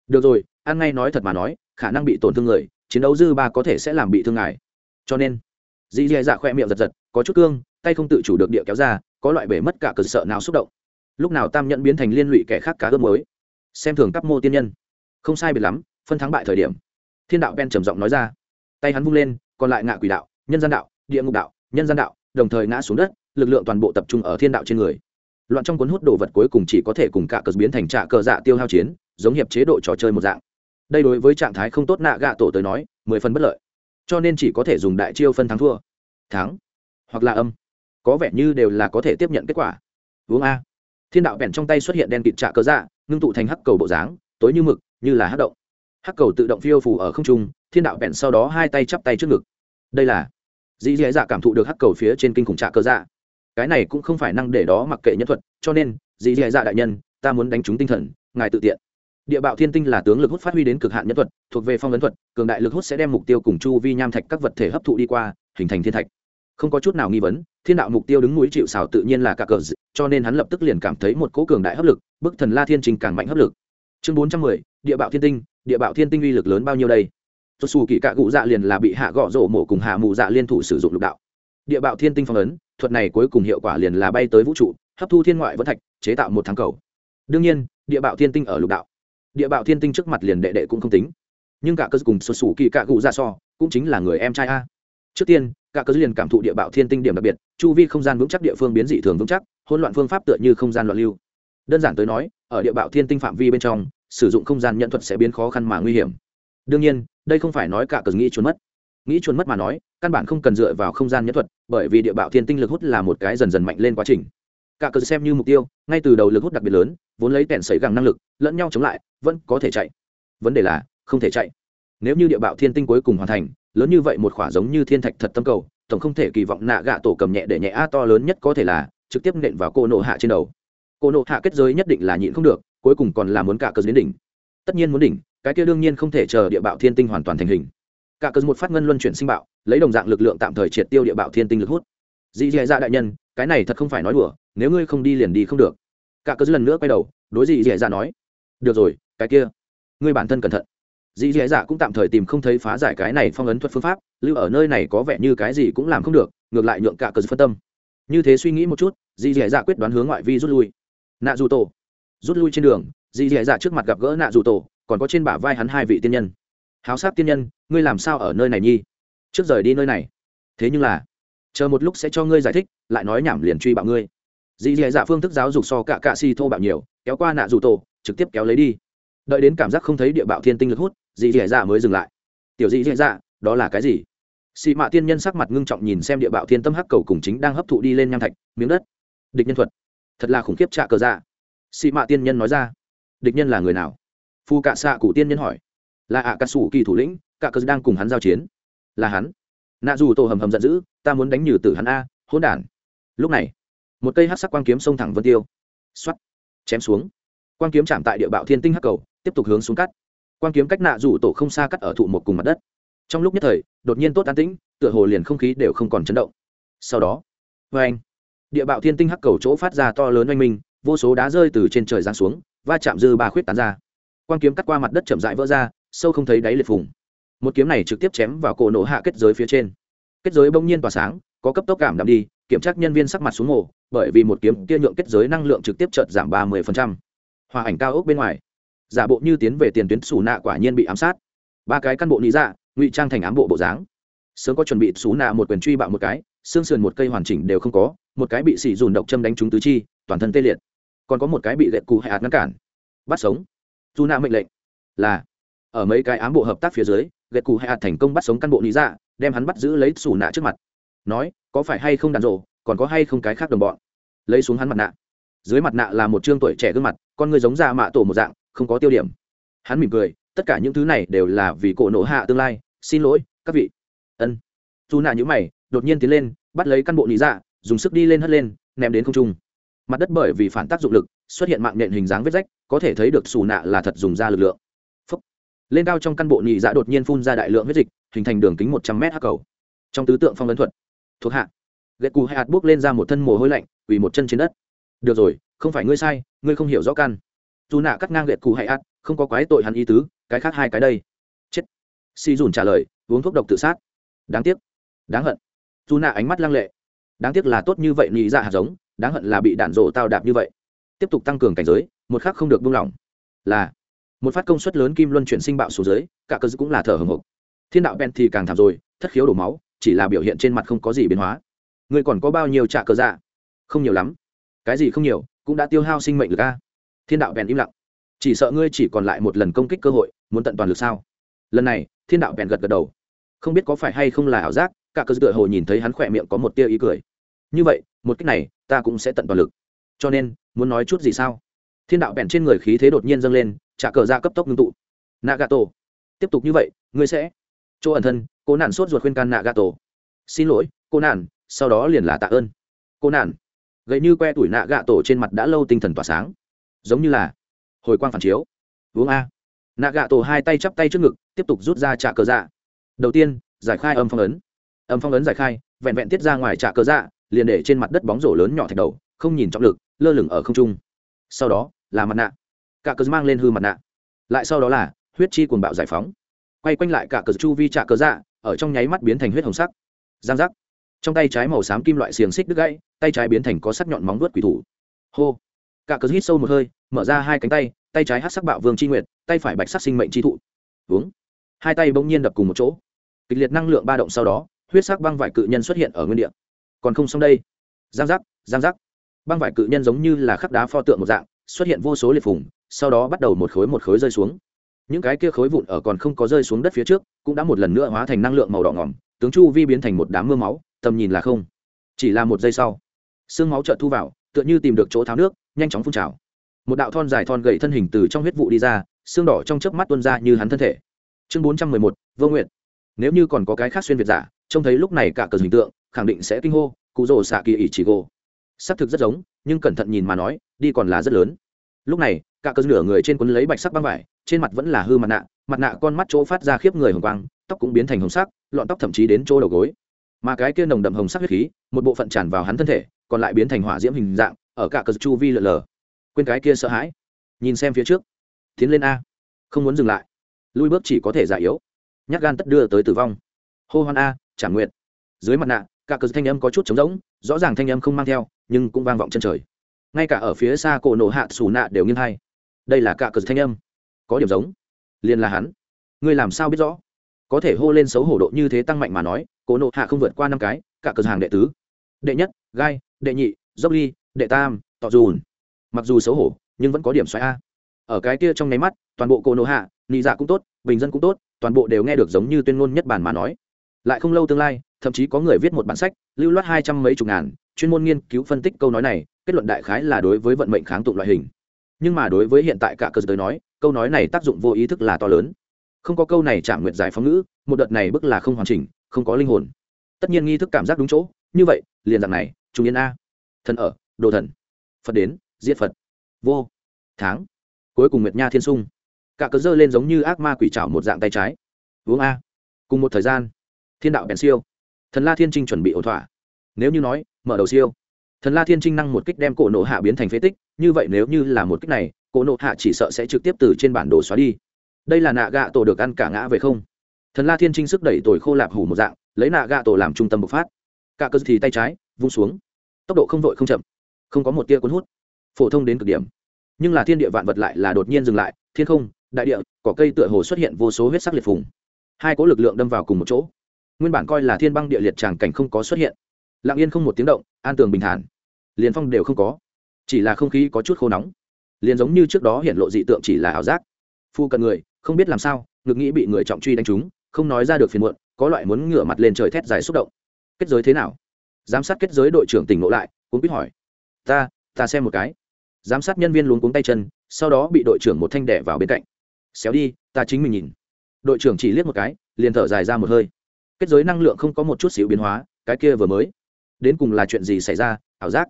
được rồi ăn ngay nói thật mà nói khả năng bị tổn thương người, chiến đấu dư ba có thể sẽ làm bị thương ngài. Cho nên dì dì dạ khoe miệng giật giật, có chút cương, tay không tự chủ được địa kéo ra, có loại bể mất cả cờ sợ nào xúc động. Lúc nào tam nhận biến thành liên lụy kẻ khác cá ướp mới xem thường các mô tiên nhân. Không sai biệt lắm, phân thắng bại thời điểm. Thiên đạo ben trầm giọng nói ra. Tay hắn vung lên, còn lại ngạ quỷ đạo, nhân gian đạo, địa ngục đạo, nhân gian đạo, đồng thời ngã xuống đất, lực lượng toàn bộ tập trung ở thiên đạo trên người. Loạn trong cuốn hút đồ vật cuối cùng chỉ có thể cùng cả cờ biến thành trạ cờ dạ tiêu hao chiến, giống hiệp chế độ trò chơi một dạng đây đối với trạng thái không tốt nạ gạ tổ tới nói, mười phần bất lợi. Cho nên chỉ có thể dùng đại chiêu phân thắng thua. Thắng, hoặc là âm. Có vẻ như đều là có thể tiếp nhận kết quả. Uống a. Thiên đạo vẹn trong tay xuất hiện đen kịt trạ cớ dạ ngưng tụ thành hắc cầu bộ dáng, tối như mực, như là hắc động. Hắc cầu tự động phiêu phủ ở không trung, thiên đạo vẹn sau đó hai tay chắp tay trước ngực. Đây là dĩ dì dạ cảm thụ được hắc cầu phía trên kinh khủng trạ cớ dạ. Cái này cũng không phải năng để đó mặc kệ nhân thuật, cho nên, dĩ dì dạ đại nhân, ta muốn đánh trúng tinh thần, ngài tự tiện địa bạo thiên tinh là tướng lực hút phát huy đến cực hạn nhân thuật, thuộc về phong ấn thuật, cường đại lực hút sẽ đem mục tiêu cùng chu vi nham thạch các vật thể hấp thụ đi qua, hình thành thiên thạch. Không có chút nào nghi vấn, thiên đạo mục tiêu đứng núi chịu xào tự nhiên là cả cờ d... cho nên hắn lập tức liền cảm thấy một cỗ cường đại hấp lực, bức thần la thiên trình càng mạnh hấp lực. Chương bốn trăm mười, địa bạo thiên tinh, địa bạo thiên tinh uy lực lớn bao nhiêu đây? Xuất xù kỳ cạ cụ dạ liền là bị hạ gõ rổ mổ cùng hạ mù dạ liên thủ sử dụng lục đạo. Địa bạo thiên tinh phong ấn, thuật này cuối cùng hiệu quả liền là bay tới vũ trụ, hấp thu thiên ngoại vẫn thạch, chế tạo một thắng cầu. Đương nhiên, địa bạo thiên tinh ở lục đạo địa bạo thiên tinh trước mặt liền đệ đệ cũng không tính. Nhưng cả cơ cùng xuất xù kỳ cạ cụ ra so, cũng chính là người em trai a. Trước tiên, cả cơ liền cảm thụ địa bạo thiên tinh điểm đặc biệt, chu vi không gian vững chắc địa phương biến dị thường vững chắc, hỗn loạn phương pháp tựa như không gian loạn lưu. Đơn giản tới nói, ở địa bạo thiên tinh phạm vi bên trong, sử dụng không gian nhận thuật sẽ biến khó khăn mà nguy hiểm. Đương nhiên, đây không phải nói cả cờ nghĩ trốn mất. Nghĩ trốn mất mà nói, căn bản không cần dựa vào không gian nhẫn thuật, bởi vì địa bạo thiên tinh lực hút là một cái dần dần mạnh lên quá trình cả cờ xem như mục tiêu, ngay từ đầu lực hút đặc biệt lớn, vốn lấy tẻn sấy gẳng năng lực, lẫn nhau chống lại, vẫn có thể chạy. Vấn đề là, không thể chạy. Nếu như địa bạo thiên tinh cuối cùng hoàn thành, lớn như vậy một khỏa giống như thiên thạch thật tâm cầu, tổng không thể kỳ vọng nạ gạ tổ cầm nhẹ để nhẹ a to lớn nhất có thể là, trực tiếp nện vào cô nộ hạ trên đầu. Cô nộ hạ kết giới nhất định là nhịn không được, cuối cùng còn là muốn cả cờ đến đỉnh. Tất nhiên muốn đỉnh, cái kia đương nhiên không thể chờ địa bạo thiên tinh hoàn toàn thành hình. Cả cơn một phát ngân luân chuyển sinh bạo, lấy đồng dạng lực lượng tạm thời triệt tiêu địa bạo thiên tinh lực hút dì dì dạ đại nhân, cái này thật không phải nói đùa, nếu ngươi không đi liền đi không được. Cả cơn lần nữa quay đầu, đối dì dì dạ nói. Được rồi, cái kia. Ngươi bản thân cẩn thận. Dì dì dạ cũng tạm thời tìm không thấy phá giải cái này phong ấn thuật phương pháp, lưu ở nơi này có vẻ như cái gì cũng làm không được, ngược lại nhượng cả cơn phân tâm. Như thế suy nghĩ một chút, dì dì dạ quyết đoán hướng ngoại vi rút lui. Nạ dù tổ. Rút lui trên đường, dì dì dạ trước mặt gặp gỡ nạ dù tổ, còn có trên bả vai hắn hai vị tiên nhân. Háo sát tiên nhân, ngươi làm sao ở nơi này nhi? Trước rời đi nơi này. Thế nhưng là chờ một lúc sẽ cho ngươi giải thích, lại nói nhảm liền truy bạo ngươi. Dì dì dạ phương thức giáo dục so cả cạ si thô bạo nhiều, kéo qua nạ dù tổ, trực tiếp kéo lấy đi. Đợi đến cảm giác không thấy địa bạo thiên tinh lực hút, dì dì dạ mới dừng lại. Tiểu dì dì dạ đó là cái gì? Xị mạ tiên nhân sắc mặt ngưng trọng nhìn xem địa bạo thiên tâm hắc cầu cùng chính đang hấp thụ đi lên nham thạch, miếng đất. Địch nhân thuật. Thật là khủng khiếp trạ cờ dạ. Xị mạ tiên nhân nói ra. Địch nhân là người nào? Phu cạ xạ cụ tiên nhân hỏi. Là ạ cà sủ kỳ thủ lĩnh, cạ cờ dạ đang cùng hắn giao chiến. Là hắn. Nạ dù tổ hầm hầm giận dữ ta muốn đánh nhử tử hắn a, hỗn đản. Lúc này, một cây hát sắc quang kiếm xông thẳng vân tiêu. Xoắt chém xuống. Quang kiếm chạm tại địa bạo thiên tinh hắc cầu, tiếp tục hướng xuống cắt. Quang kiếm cách nạ rủ tổ không xa cắt ở thụ một cùng mặt đất. Trong lúc nhất thời, đột nhiên tốt an tĩnh, tựa hồ liền không khí đều không còn chấn động. Sau đó vê anh địa bạo thiên tinh hắc cầu chỗ phát ra to lớn oanh minh, vô số đá rơi từ trên trời giáng xuống, va chạm dư ba khuyết tán ra. Quang kiếm cắt qua mặt đất chậm rãi vỡ ra, sâu không thấy đáy liệt phùng. Một kiếm này trực tiếp chém vào cổ nổ hạ kết giới phía trên kết giới bỗng nhiên tỏa sáng, có cấp tốc cảm đạm đi, kiểm tra nhân viên sắc mặt xuống mổ bởi vì một kiếm kia nhượng kết giới năng lượng trực tiếp chợt giảm ba mươi hòa ảnh cao ốc bên ngoài. Giả bộ như tiến về tiền tuyến xù nạ quả nhiên bị ám sát. Ba cái căn bộ lý dạ ngụy trang thành ám bộ bộ dáng. Sớm có chuẩn bị xú nạ một quyền truy bạo một cái, xương sườn một cây hoàn chỉnh đều không có, một cái bị xỉ dùn độc châm đánh trúng tứ chi, toàn thân tê liệt. Còn có một cái bị lệch cù hạt ngăn cản. Bắt sống. Dù nạ mệnh lệnh là, ở mấy cái ám bộ hợp tác phía dưới ghét cụ hạ thành công bắt sống căn bộ lý dạ đem hắn bắt giữ lấy xù nạ trước mặt. Nói, có phải hay không đàn rộ còn có hay không cái khác đồng bọn? Lấy xuống hắn mặt nạ. Dưới mặt nạ là một trương tuổi trẻ gương mặt, con người giống già mạ tổ một dạng, không có tiêu điểm. Hắn mỉm cười, tất cả những thứ này đều là vì cổ nổ hạ tương lai. Xin lỗi, các vị. Ân. Dù nạ nhữ mày, đột nhiên tiến lên, bắt lấy căn bộ lý dạ dùng sức đi lên hất lên, ném đến không trung. Mặt đất bởi vì phản tác dụng lực, xuất hiện mạng nhện hình dáng vết rách, có thể thấy được xù nạ là thật dùng ra lực lượng lên cao trong căn bộ nhị dạ đột nhiên phun ra đại lượng huyết dịch, hình thành đường kính một trăm mét hắc cầu. Trong tứ tượng phong ấn thuật, thuộc hạ ghét cù hay hạt bước lên ra một thân mồ hôi lạnh, quỳ một chân trên đất. Được rồi, không phải ngươi sai, ngươi không hiểu rõ căn. Dù nạ cắt ngang ghét cù hay hạt, không có quái tội hắn ý tứ, cái khác hai cái đây. Chết. Si dùn trả lời, uống thuốc độc tự sát. Đáng tiếc. Đáng hận. Dù nạ ánh mắt lăng lệ. Đáng tiếc là tốt như vậy nhị dạ hạt giống, đáng hận là bị đạn rộ tao đạp như vậy. Tiếp tục tăng cường cảnh giới, một khác không được buông lỏng. Là một phát công suất lớn kim luân chuyển sinh bạo xuống dưới, cả cơ cũng là thở hồng hộc. Thiên đạo ben thì càng thảm rồi, thất khiếu đổ máu, chỉ là biểu hiện trên mặt không có gì biến hóa. Người còn có bao nhiêu trả cơ dạ? Không nhiều lắm. Cái gì không nhiều, cũng đã tiêu hao sinh mệnh lực a. Thiên đạo bèn im lặng. Chỉ sợ ngươi chỉ còn lại một lần công kích cơ hội, muốn tận toàn lực sao? Lần này, thiên đạo bèn gật gật đầu. Không biết có phải hay không là ảo giác, cả cơ tựa hồ nhìn thấy hắn khỏe miệng có một tia ý cười. Như vậy, một cách này, ta cũng sẽ tận toàn lực. Cho nên, muốn nói chút gì sao? Thiên đạo bèn trên người khí thế đột nhiên dâng lên, trả cờ ra cấp tốc ngưng tụ. Nagato, tiếp tục như vậy, ngươi sẽ chỗ ẩn thân cô nản sốt ruột khuyên can nagato. Xin lỗi cô nản sau đó liền là tạ ơn. Cô nản gậy như que tuổi nạ gạ tổ trên mặt đã lâu tinh thần tỏa sáng. Giống như là hồi quang phản chiếu. Uống a. Nạ gạ tổ hai tay chắp tay trước ngực, tiếp tục rút ra trả cờ dạ đầu tiên, giải khai âm phong ấn. Âm phong ấn giải khai, vẹn vẹn tiết ra ngoài trả cờ dạ liền để trên mặt đất bóng rổ lớn nhỏ thạch đầu, không nhìn trọng lực, lơ lửng ở không trung. Sau đó là mặt nạ. Cả cờ mang lên hư mặt nạ. Lại sau đó là huyết chi cuồng bạo giải phóng. Quay quanh lại cả cờ chu vi trạ cờ dạ ở trong nháy mắt biến thành huyết hồng sắc. Giang giác. Trong tay trái màu xám kim loại xiềng xích đứt gãy, tay trái biến thành có sắc nhọn móng vuốt quỷ thủ. Hô. Cả cờ hít sâu một hơi, mở ra hai cánh tay tay trái hát sắc bạo vương c h i nguyệt, tay phải bạch sắc sinh mệnh c h i thụ. Uống hai tay bỗng nhiên đập cùng một chỗ. Kịch liệt năng lượng ba động sau đó, huyết sắc băng vải cự nhân xuất hiện ở nguyên địa. Còn không xong đây. Giang giác giang giác. Băng vải cự nhân giống như là khắc đá pho tượng một dạng xuất hiện vô số liệt phùng, sau đó bắt đầu một khối một khối rơi xuống. Những cái kia khối vụn ở còn không có rơi xuống đất phía trước cũng đã một lần nữa hóa thành năng lượng màu đỏ ngỏm tướng chu vi biến thành một đám mưa máu tầm nhìn là không. Chỉ là một giây sau xương máu chợt thu vào tựa như tìm được chỗ tháo nước nhanh chóng phun trào. Một đạo thon dài thon gậy thân hình từ trong huyết vụ đi ra xương đỏ trong chớp mắt tuôn ra như hắn thân thể. Chương bốn trăm mười một vô nguyện nếu như còn có cái khác xuyên việt giả trông thấy lúc này cả cờ hình tượng khẳng định sẽ kinh hô cụ rồ xạ kỳ ỷ chỉ gô xác thực rất giống nhưng cẩn thận nhìn mà nói đi còn là rất lớn. Lúc này, cả cơ nửa người trên quấn lấy bạch sắc băng vải, trên mặt vẫn là hư mặt nạ mặt nạ con mắt chỗ phát ra khiếp người hồng quang, tóc cũng biến thành hồng sắc, lọn tóc thậm chí đến chỗ đầu gối. Mà cái kia nồng đậm hồng sắc huyết khí, một bộ phận tràn vào hắn thân thể, còn lại biến thành hỏa diễm hình dạng, ở cả cờ chu vi lờ lờ quên cái kia sợ hãi. Nhìn xem phía trước. Tiến lên a. Không muốn dừng lại. Lui bước chỉ có thể giải yếu. Nhát gan tất đưa tới tử vong. Hô hoan a, trả nguyện. Dưới mặt nạ, cả cờ thanh âm có chút trống rỗng, rõ ràng thanh âm không mang theo, nhưng cũng vang vọng chân trời ngay cả ở phía xa cổ nổ hạ xù nạ đều nghiêng hay đây là cả cờ thanh âm. Có điểm giống. Liền là hắn. Ngươi làm sao biết rõ? Có thể hô lên xấu hổ độ như thế tăng mạnh mà nói, cổ nộ hạ không vượt qua năm cái cả cờ hàng đệ tứ. Đệ nhất, gai, đệ nhị, dốc ly, đệ tam, tọ dùn. Mặc dù xấu hổ, nhưng vẫn có điểm xoáy a. Ở cái kia trong nháy mắt, toàn bộ cổ nộ hạ, nị dạ cũng tốt, bình dân cũng tốt, toàn bộ đều nghe được giống như tuyên ngôn nhất bản mà nói lại không lâu tương lai, thậm chí có người viết một bản sách, lưu loát hai trăm mấy chục ngàn, chuyên môn nghiên cứu phân tích câu nói này, kết luận đại khái là đối với vận mệnh kháng tụng loại hình. Nhưng mà đối với hiện tại cả cơ giới nói, câu nói này tác dụng vô ý thức là to lớn. Không có câu này chạm nguyện giải phóng ngữ, một đợt này bức là không hoàn chỉnh, không có linh hồn. Tất nhiên nghi thức cảm giác đúng chỗ, như vậy, liền dạng này, trung yên a. Thần ở, đồ thần. Phật đến, diệt phật. Vô. Tháng. Cuối cùng nguyệt nha thiên sung. Cả cớ dơ lên giống như ác ma quỷ trảo một dạng tay trái. Uống a. Cùng một thời gian thiên đạo bèn siêu. Thần la thiên trinh chuẩn bị ổn thỏa. Nếu như nói, mở đầu siêu. Thần la thiên trinh năng một kích đem cổ nộ hạ biến thành phế tích, như vậy nếu như là một kích này, cổ nộ hạ chỉ sợ sẽ trực tiếp từ trên bản đồ xóa đi. Đây là nạ gạ tổ được ăn cả ngã về không. Thần la thiên trinh sức đẩy tồi khô lạp hủ một dạng, lấy nạ gạ tổ làm trung tâm bộc phát. Cả cơ thì tay trái, vung xuống. Tốc độ không vội không chậm, không có một tia cuốn hút. Phổ thông đến cực điểm. Nhưng là thiên địa vạn vật lại là đột nhiên dừng lại, thiên không, đại địa, cỏ cây tựa hồ xuất hiện vô số huyết sắc liệt phùng. Hai cỗ lực lượng đâm vào cùng một chỗ nguyên bản coi là thiên băng địa liệt tràng cảnh không có xuất hiện. Lặng yên không một tiếng động, an tường bình thản. Liền phong đều không có. Chỉ là không khí có chút khô nóng. Liền giống như trước đó hiện lộ dị tượng chỉ là ảo giác. Phu cận người, không biết làm sao, ngực nghĩ bị người trọng truy đánh trúng, không nói ra được phiền muộn, có loại muốn ngửa mặt lên trời thét dài xúc động. Kết giới thế nào? Giám sát kết giới đội trưởng tỉnh ngộ lại cũng biết hỏi. Ta ta xem một cái. Giám sát nhân viên luống cuống tay chân, sau đó bị đội trưởng một thanh đẻ vào bên cạnh. Xéo đi, ta chính mình nhìn. Đội trưởng chỉ liếc một cái, liền thở dài ra một hơi kết giới năng lượng không có một chút xíu biến hóa cái kia vừa mới. Đến cùng là chuyện gì xảy ra ảo giác.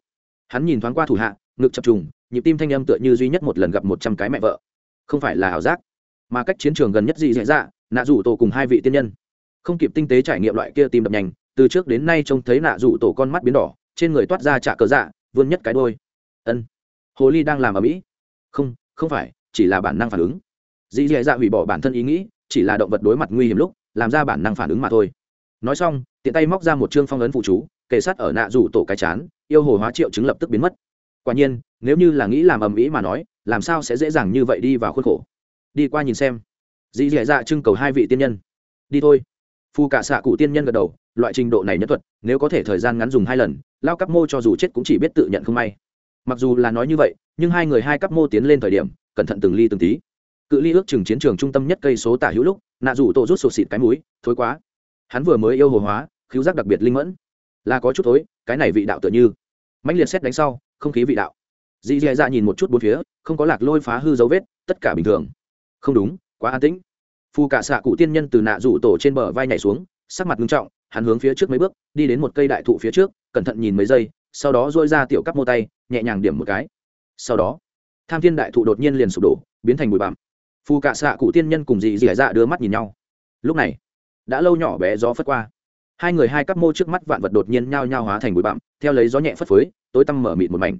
Hắn nhìn thoáng qua thủ hạ ngực chập trùng nhịp tim thanh âm tựa như duy nhất một lần gặp một trăm cái mẹ vợ. Không phải là ảo giác mà cách chiến trường gần nhất gì xảy ra, dạ, nạ rủ tổ cùng hai vị tiên nhân. Không kịp tinh tế trải nghiệm loại kia tim đập nhanh từ trước đến nay trông thấy nạ rủ tổ con mắt biến đỏ trên người toát ra trả cờ dạ vươn nhất cái đôi. Ân. Hồ ly đang làm ở mỹ. Không không phải chỉ là bản năng phản ứng. Dì dì dạ hủy bỏ bản thân ý nghĩ chỉ là động vật đối mặt nguy hiểm lúc làm ra bản năng phản ứng mà thôi nói xong, tiện tay móc ra một chương phong ấn phụ chú, kề sát ở nạ rủ tổ cái chán, yêu hồ hóa triệu chứng lập tức biến mất. Quả nhiên, nếu như là nghĩ làm ầm ĩ mà nói, làm sao sẽ dễ dàng như vậy đi vào khuôn khổ? Đi qua nhìn xem. Dì dẻ dạ trưng cầu hai vị tiên nhân. Đi thôi. Phu cả xạ cụ tiên nhân gật đầu, loại trình độ này nhất thuật, nếu có thể thời gian ngắn dùng hai lần, lao cấp mô cho dù chết cũng chỉ biết tự nhận không may. Mặc dù là nói như vậy, nhưng hai người hai cấp mô tiến lên thời điểm, cẩn thận từng ly từng tí. Cự ly ước chừng chiến trường trung tâm nhất cây số tả hữu lúc, nạ rủ tổ rút sụt xịt cái mũi thối quá hắn vừa mới yêu hồ hóa khiếu giác đặc biệt linh mẫn. Là có chút thối, cái này vị đạo tựa như. Mạnh liệt xét đánh sau, không khí vị đạo. Dì dì dạ nhìn một chút bốn phía, không có lạc lôi phá hư dấu vết, tất cả bình thường. Không đúng, quá an tĩnh. Phù cả xạ cụ tiên nhân từ nạ rủ tổ trên bờ vai nhảy xuống, sắc mặt nghiêm trọng, hắn hướng phía trước mấy bước, đi đến một cây đại thụ phía trước, cẩn thận nhìn mấy giây, sau đó dôi ra tiểu cắp mô tay, nhẹ nhàng điểm một cái. Sau đó, tham thiên đại thụ đột nhiên liền sụp đổ, biến thành bụi bặm. Phù cả xạ cụ tiên nhân cùng dì dì dạ đưa mắt nhìn nhau. Lúc này đã lâu nhỏ bé gió phất qua. Hai người hai cắp mô trước mắt vạn vật đột nhiên nhao nhao hóa thành bụi bặm, theo lấy gió nhẹ phất phới, tối tăm mở mịt một mảnh.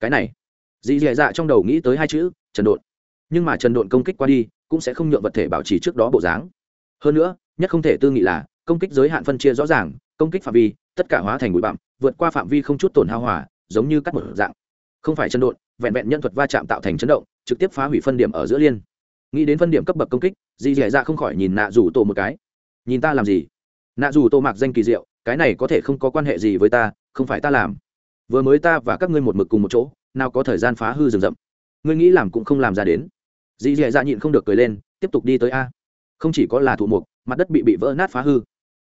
Cái này, dì dì dạ trong đầu nghĩ tới hai chữ, trần độn. Nhưng mà trần độn công kích qua đi, cũng sẽ không nhượng vật thể bảo trì trước đó bộ dáng. Hơn nữa, nhất không thể tư nghị là, công kích giới hạn phân chia rõ ràng, công kích phạm vi, tất cả hóa thành bụi bặm, vượt qua phạm vi không chút tổn hao hỏa giống như cắt một dạng. Không phải chân độn, vẹn vẹn nhân thuật va chạm tạo thành chấn động, trực tiếp phá hủy phân điểm ở giữa liên. Nghĩ đến phân điểm cấp bậc công kích, dì dì dạ không khỏi nhìn nạ rủ tổ một cái nhìn ta làm gì? Nạ dù tô mặc danh kỳ diệu, cái này có thể không có quan hệ gì với ta, không phải ta làm. Vừa mới ta và các ngươi một mực cùng một chỗ, nào có thời gian phá hư rừng rậm. Ngươi nghĩ làm cũng không làm ra đến. Dì dì dạ nhịn không được cười lên, tiếp tục đi tới a. Không chỉ có là thụ mục, mặt đất bị bị vỡ nát phá hư.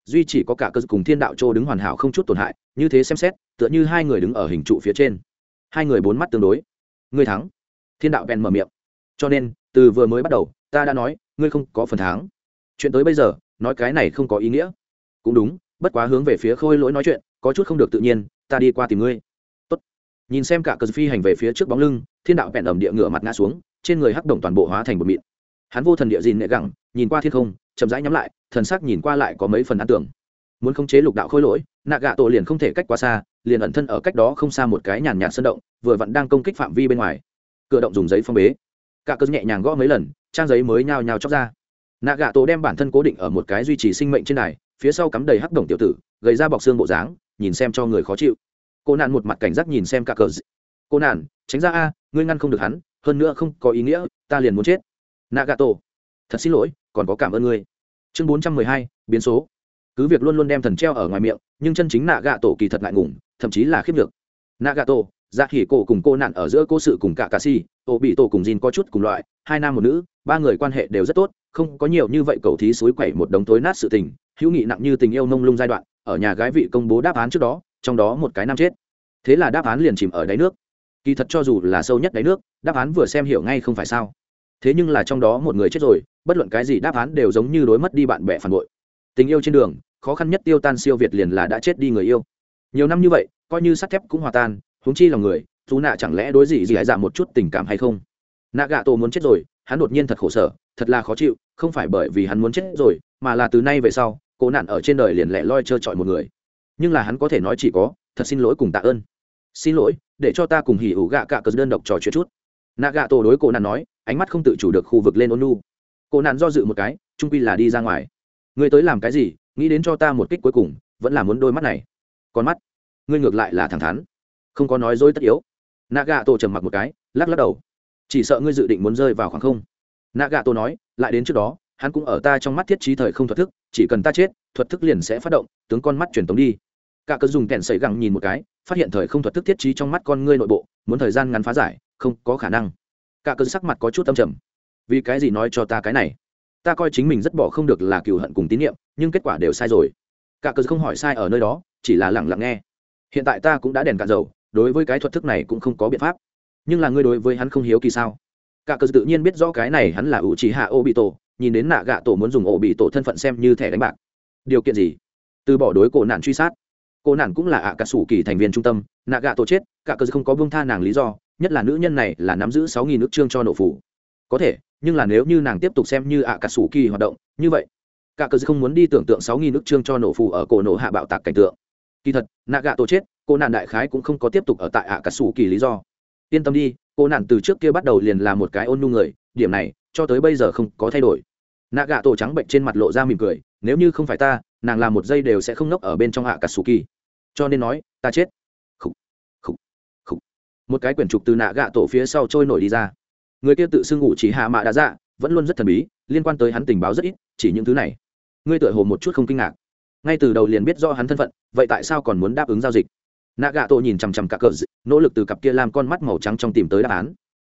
Duy chỉ có cả cơ cùng thiên đạo châu đứng hoàn hảo không chút tổn hại, như thế xem xét, tựa như hai người đứng ở hình trụ phía trên. Hai người bốn mắt tương đối. Ngươi thắng. Thiên đạo bèn mở miệng. Cho nên, từ vừa mới bắt đầu, ta đã nói, ngươi không có phần thắng. Chuyện tới bây giờ nói cái này không có ý nghĩa. Cũng đúng, bất quá hướng về phía khôi lỗi nói chuyện, có chút không được tự nhiên, ta đi qua tìm ngươi. Tốt. nhìn xem cả cờ phi hành về phía trước bóng lưng, thiên đạo vẹn ẩm địa ngựa mặt ngã xuống, trên người hắc đồng toàn bộ hóa thành một mịn. Hắn vô thần địa dìn nệ gẳng, nhìn qua thiên không, chậm rãi nhắm lại, thần sắc nhìn qua lại có mấy phần ăn tưởng. Muốn khống chế lục đạo khôi lỗi, nạ gạ tổ liền không thể cách quá xa, liền ẩn thân ở cách đó không xa một cái nhàn nhạt sân động, vừa vặn đang công kích phạm vi bên ngoài. Cửa động dùng giấy phong bế. Cả cơn nhẹ nhàng gõ mấy lần, trang giấy mới nhao nhao chóc ra nạ gạ tổ đem bản thân cố định ở một cái duy trì sinh mệnh trên này, phía sau cắm đầy hắc đồng tiểu tử gầy ra bọc xương bộ dáng nhìn xem cho người khó chịu. Cô nạn một mặt cảnh giác nhìn xem cả cờ cô nạn tránh ra a ngươi ngăn không được hắn hơn nữa không có ý nghĩa ta liền muốn chết. Nạ gạ tổ. Thật xin lỗi còn có cảm ơn ngươi. Chương bốn trăm mười hai biến số. Cứ việc luôn luôn đem thần treo ở ngoài miệng nhưng chân chính nạ gạ tổ kỳ thật ngại ngùng thậm chí là khiếp được nạ gạ tổ dạ khỉ cổ cùng cô nạn ở giữa cô sự cùng cả cà si tổ bị tổ cùng Jin có chút cùng loại, hai nam một nữ, ba người quan hệ đều rất tốt, không có nhiều như vậy cầu thí suối quẩy một đống tối nát sự tình, hữu nghị nặng như tình yêu nông lung giai đoạn, ở nhà gái vị công bố đáp án trước đó, trong đó một cái nam chết. Thế là đáp án liền chìm ở đáy nước. Kỳ thật cho dù là sâu nhất đáy nước, đáp án vừa xem hiểu ngay không phải sao. Thế nhưng là trong đó một người chết rồi, bất luận cái gì đáp án đều giống như đối mất đi bạn bè phản bội. Tình yêu trên đường, khó khăn nhất tiêu tan siêu việt liền là đã chết đi người yêu. Nhiều năm như vậy, coi như sắt thép cũng hòa tan, huống chi lòng người dù nạ chẳng lẽ đối gì gì hãy giảm một chút tình cảm hay không? Nạ gạ tổ muốn chết rồi, hắn đột nhiên thật khổ sở, thật là khó chịu, không phải bởi vì hắn muốn chết rồi, mà là từ nay về sau, cố nạn ở trên đời liền lẻ loi trơ trọi một người. Nhưng là hắn có thể nói chỉ có, thật xin lỗi cùng tạ ơn. Xin lỗi, để cho ta cùng hỉ ủ gạ cạ cờ đơn độc trò chuyện chút. Nạ gạ tổ đối cô nạn nói, ánh mắt không tự chủ được khu vực lên ôn nu cô nạn do dự một cái trung quy là đi ra ngoài. Ngươi tới làm cái gì? Nghĩ đến cho ta một kích cuối cùng, vẫn là muốn đôi mắt này. Con mắt, ngươi ngược lại là thẳng thắn. Không có nói dối tất yếu nạ gà tổ trầm mặc một cái, lắc lắc đầu. Chỉ sợ ngươi dự định muốn rơi vào khoảng không. Nạ gà tổ nói, lại đến trước đó, hắn cũng ở ta trong mắt thiết trí thời không thuật thức, chỉ cần ta chết, thuật thức liền sẽ phát động, tướng con mắt truyền tống đi. Cả cớ dùng kèn sấy gẳng nhìn một cái, phát hiện thời không thuật thức thiết trí trong mắt con ngươi nội bộ, muốn thời gian ngắn phá giải, không có khả năng. Cả cớ sắc mặt có chút tâm trầm. Vì cái gì nói cho ta cái này? Ta coi chính mình rất bỏ không được là cựu hận cùng tín nhiệm nhưng kết quả đều sai rồi. Cả cớ không hỏi sai ở nơi đó, chỉ là lẳng lặng nghe. Hiện tại ta cũng đã đèn cạn dầu đối với cái thuật thức này cũng không có biện pháp. Nhưng là ngươi đối với hắn không hiếu kỳ sao? Cả cờ tự nhiên biết rõ cái này hắn là ủ trí hạ ô bị tổ nhìn đến nạ gạ tổ muốn dùng ô bị tổ thân phận xem như thẻ đánh bạc. Điều kiện gì? Từ bỏ đối cổ nạn truy sát. Cô nạn cũng là ạ cả sủ kỳ thành viên trung tâm, nạ gạ tổ chết, cả cờ không có vương tha nàng lý do, nhất là nữ nhân này là nắm giữ sáu nghìn nước trương cho nổ phủ. Có thể, nhưng là nếu như nàng tiếp tục xem như ạ cả sủ kỳ hoạt động, như vậy, cả cờ không muốn đi tưởng tượng sáu nghìn nước trương cho nổ phủ ở cổ nổ hạ bạo tạc cảnh tượng. Kỳ thật, nạ gạ tổ chết cô nạn đại khái cũng không có tiếp tục ở tại ạ cà sủ kỳ lý do. Yên tâm đi cô nạn từ trước kia bắt đầu liền là một cái ôn nhu người điểm này cho tới bây giờ không có thay đổi. Nạ gạ tổ trắng bệnh trên mặt lộ ra mỉm cười nếu như không phải ta nàng làm một giây đều sẽ không nốc ở bên trong hạ cà sủ kỳ. Cho nên nói ta chết. Khủ, khủ, khủ. một cái quyển trục từ nạ gạ tổ phía sau trôi nổi đi ra. Người kia tự xưng ngủ chỉ hạ mạ đã dạ vẫn luôn rất thần bí liên quan tới hắn tình báo rất ít chỉ những thứ này. Ngươi tựa hồ một chút không kinh ngạc. Ngay từ đầu liền biết do hắn thân phận vậy tại sao còn muốn đáp ứng giao dịch? Nạ gạ tổ nhìn chằm chằm cả cờ nỗ lực từ cặp kia làm con mắt màu trắng trong tìm tới đáp án.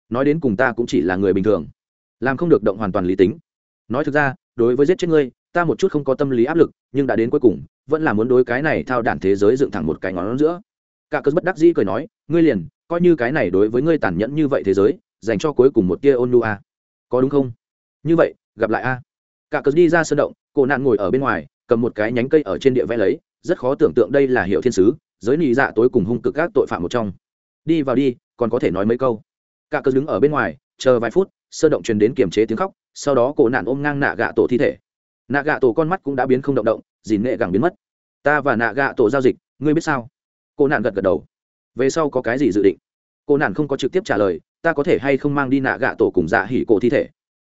Nói đến cùng ta cũng chỉ là người bình thường. Làm không được động hoàn toàn lý tính. Nói thực ra, đối với giết chết ngươi, ta một chút không có tâm lý áp lực, nhưng đã đến cuối cùng, vẫn là muốn đối cái này thao đản thế giới dựng thẳng một cái ngón giữa. Cả cờ bất đắc dĩ cười nói, ngươi liền, coi như cái này đối với ngươi tàn nhẫn như vậy thế giới, dành cho cuối cùng một tia ôn nu a. Có đúng không? Như vậy, gặp lại a. Cả cờ đi ra sân động cổ nạn ngồi ở bên ngoài, cầm một cái nhánh cây ở trên địa vẽ lấy, rất khó tưởng tượng đây là hiệu thiên sứ giới nị dạ tối cùng hung cực các tội phạm một trong. Đi vào đi, còn có thể nói mấy câu. Cả cơn đứng ở bên ngoài, chờ vài phút, sơ động truyền đến kiềm chế tiếng khóc, sau đó cổ nạn ôm ngang nạ gạ tổ thi thể. Nạ gạ tổ con mắt cũng đã biến không động động, dìn nghệ gẳng biến mất. Ta và nạ gạ tổ giao dịch, ngươi biết sao? Cô nạn gật gật đầu. Về sau có cái gì dự định? Cô nạn không có trực tiếp trả lời, ta có thể hay không mang đi nạ gạ tổ cùng dạ hỉ cổ thi thể?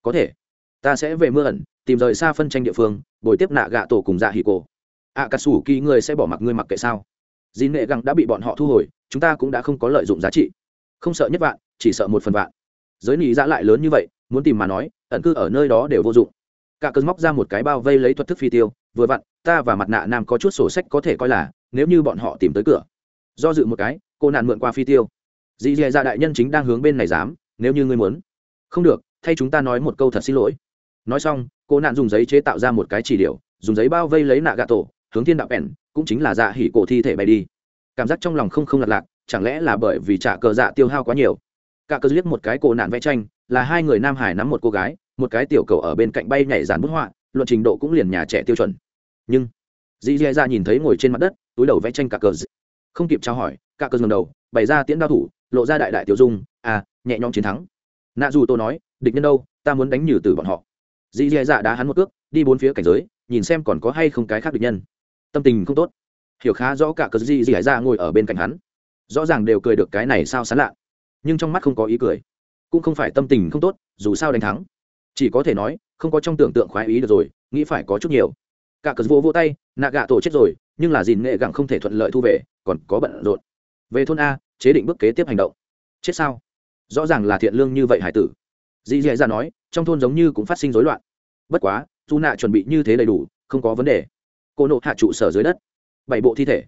Có thể. Ta sẽ về mưa ẩn, tìm rời xa phân tranh địa phương, bồi tiếp nạ gạ tổ cùng dạ hỉ cổ. Ạ cà sủ kỳ ngươi sẽ bỏ mặc ngươi mặc kệ sao? Dì nghệ gẳng đã bị bọn họ thu hồi, chúng ta cũng đã không có lợi dụng giá trị. Không sợ nhất vạn, chỉ sợ một phần vạn. Giới nỉ dạ lại lớn như vậy, muốn tìm mà nói, ẩn cư ở nơi đó đều vô dụng. Cả cơn móc ra một cái bao vây lấy thuật thức phi tiêu, vừa vặn, ta và mặt nạ nam có chút sổ sách có thể coi là, nếu như bọn họ tìm tới cửa. Do dự một cái, cô nạn mượn qua phi tiêu. Dì dì dạ đại nhân chính đang hướng bên này dám, nếu như ngươi muốn. Không được, thay chúng ta nói một câu thật xin lỗi. Nói xong, cô nạn dùng giấy chế tạo ra một cái chỉ điều dùng giấy bao vây lấy nạ gà tổ hướng thiên đạo bèn cũng chính là dạ hỉ cổ thi thể bay đi. Cảm giác trong lòng không không lặt lạc, chẳng lẽ là bởi vì trả cờ dạ tiêu hao quá nhiều? Cả cờ liếc một cái cổ nạn vẽ tranh, là hai người nam hải nắm một cô gái, một cái tiểu cầu ở bên cạnh bay nhảy dàn bút họa, luận trình độ cũng liền nhà trẻ tiêu chuẩn. Nhưng dì dì ra nhìn thấy ngồi trên mặt đất, túi đầu vẽ tranh cả cờ không kịp trao hỏi, cả cờ dừng đầu, bày ra tiễn đao thủ, lộ ra đại đại tiểu dung à nhẹ nhõm chiến thắng. Nạ dù tôi nói, địch nhân đâu, ta muốn đánh nhử từ bọn họ. Dì dì dạ đá hắn một cước, đi bốn phía cảnh giới, nhìn xem còn có hay không cái khác địch nhân tâm tình không tốt. Hiểu khá rõ cả cờ gì dại ra ngồi ở bên cạnh hắn. Rõ ràng đều cười được cái này sao sán lạ. Nhưng trong mắt không có ý cười. Cũng không phải tâm tình không tốt, dù sao đánh thắng. Chỉ có thể nói, không có trong tưởng tượng khoái ý được rồi, nghĩ phải có chút nhiều. Cả cờ vô vô tay, nạ gạ tổ chết rồi, nhưng là dìn nghệ gặng không thể thuận lợi thu về, còn có bận rộn. Về thôn a, chế định bước kế tiếp hành động. Chết sao? Rõ ràng là thiện lương như vậy hải tử. Dì dì ra nói, trong thôn giống như cũng phát sinh rối loạn. Bất quá, dù nạ chuẩn bị như thế đầy đủ, không có vấn đề cô nộ hạ trụ sở dưới đất. Bảy bộ thi thể.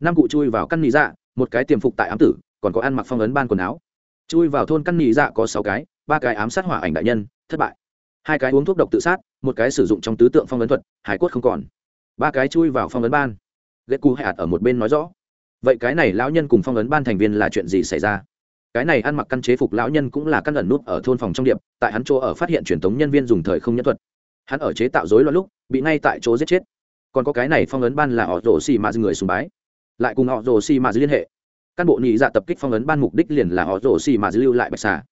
Năm cụ chui vào căn nị dạ một cái tiềm phục tại ám tử, còn có ăn mặc phong ấn ban quần áo. Chui vào thôn căn nị dạ có sáu cái, ba cái ám sát hỏa ảnh đại nhân, thất bại. Hai cái uống thuốc độc tự sát, một cái sử dụng trong tứ tượng phong ấn thuật, hải quất không còn. Ba cái chui vào phong ấn ban. Ghét cu hạt ở một bên nói rõ. Vậy cái này lão nhân cùng phong ấn ban thành viên là chuyện gì xảy ra? Cái này ăn mặc căn chế phục lão nhân cũng là căn ẩn nút ở thôn phòng trong điệp, tại hắn chỗ ở phát hiện truyền thống nhân viên dùng thời không nhân thuật. Hắn ở chế tạo dối loạn lúc, bị ngay tại chỗ giết chết còn có cái này phong ấn ban là họ rồ xì mà người sùng bái. Lại cùng họ rồ xì mà liên hệ. Căn bộ nhị dạ tập kích phong ấn ban mục đích liền là họ rồ xì mà lưu lại bạch xà.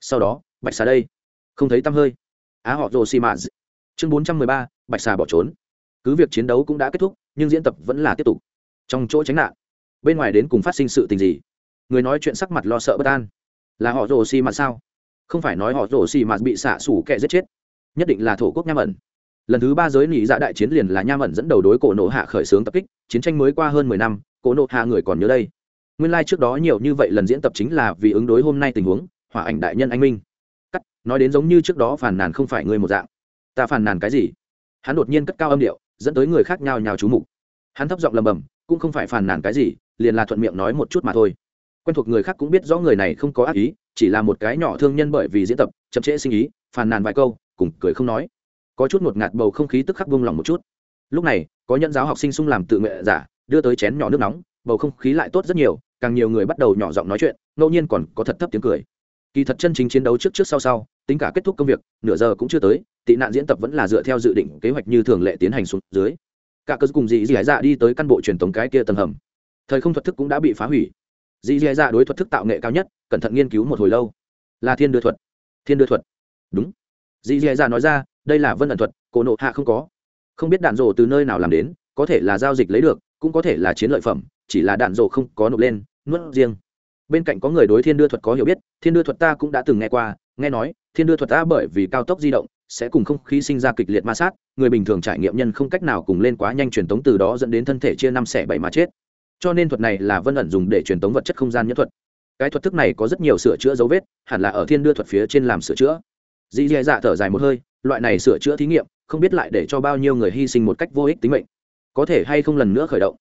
Sau đó, bạch xà đây. Không thấy tăm hơi. Á, họ rồ xì mã chương bốn trăm mười ba, bạch xà bỏ trốn. Cứ việc chiến đấu cũng đã kết thúc, nhưng diễn tập vẫn là tiếp tục. Trong chỗ tránh nạn, bên ngoài đến cùng phát sinh sự tình gì? Người nói chuyện sắc mặt lo sợ bất an. Là họ rồ xì mạ sao? Không phải nói họ rồ xì mạ bị xạ sủ kẻ giết chết. Nhất định là thổ quốc nham ẩn lần thứ ba giới nỉ dạ đại chiến liền là nham ẩn dẫn đầu đối cổ nộ hạ khởi xướng tập kích, chiến tranh mới qua hơn mười năm, cổ nộ hạ người còn nhớ đây. Nguyên lai、like、trước đó nhiều như vậy lần diễn tập chính là vì ứng đối hôm nay tình huống, hỏa ảnh đại nhân anh minh. Cắt, nói đến giống như trước đó phàn nàn không phải người một dạng. Ta phàn nàn cái gì? Hắn đột nhiên cất cao âm điệu, dẫn tới người khác nhào nhào chú mục. Hắn thấp giọng lầm bầm cũng không phải phàn nàn cái gì, liền là thuận miệng nói một chút mà thôi. Quen thuộc người khác cũng biết rõ người này không có ác ý, chỉ là một cái nhỏ thương nhân bởi vì diễn tập, chậm trễ sinh ý, phàn nàn vài câu, cùng cười không nói có chút ngột ngạt bầu không khí tức khắc vung lòng một chút. Lúc này, có nhân giáo học sinh sung làm tự nguyện giả, đưa tới chén nhỏ nước nóng, bầu không khí lại tốt rất nhiều, càng nhiều người bắt đầu nhỏ giọng nói chuyện, ngẫu nhiên còn có thật thấp tiếng cười. Kỳ thật chân chính chiến đấu trước trước sau sau, tính cả kết thúc công việc, nửa giờ cũng chưa tới, tị nạn diễn tập vẫn là dựa theo dự định kế hoạch như thường lệ tiến hành xuống dưới. Cả cơ cùng dị dị dạ đi tới căn bộ truyền thống cái kia tầng hầm. Thời không thuật thức cũng đã bị phá hủy. Dị dị dạ đối thuật thức tạo nghệ cao nhất, cẩn thận nghiên cứu một hồi lâu. Là thiên đưa thuật. Thiên đưa thuật. Đúng. Dị dị dạ nói ra đây là vân ẩn thuật, cổ nộ hạ không có. Không biết đạn rổ từ nơi nào làm đến, có thể là giao dịch lấy được, cũng có thể là chiến lợi phẩm, chỉ là đạn rổ không có nộp lên, nuốt riêng. Bên cạnh có người đối thiên đưa thuật có hiểu biết, thiên đưa thuật ta cũng đã từng nghe qua, nghe nói, thiên đưa thuật ta bởi vì cao tốc di động, sẽ cùng không khí sinh ra kịch liệt ma sát, người bình thường trải nghiệm nhân không cách nào cùng lên quá nhanh truyền tống từ đó dẫn đến thân thể chia năm xẻ bảy mà chết. Cho nên thuật này là vân ẩn dùng để truyền tống vật chất không gian nhất thuật. Cái thuật thức này có rất nhiều sửa chữa dấu vết, hẳn là ở thiên đưa thuật phía trên làm sửa chữa dì dì dạ thở dài một hơi, loại này sửa chữa thí nghiệm, không biết lại để cho bao nhiêu người hy sinh một cách vô ích tính mệnh. Có thể hay không lần nữa khởi động?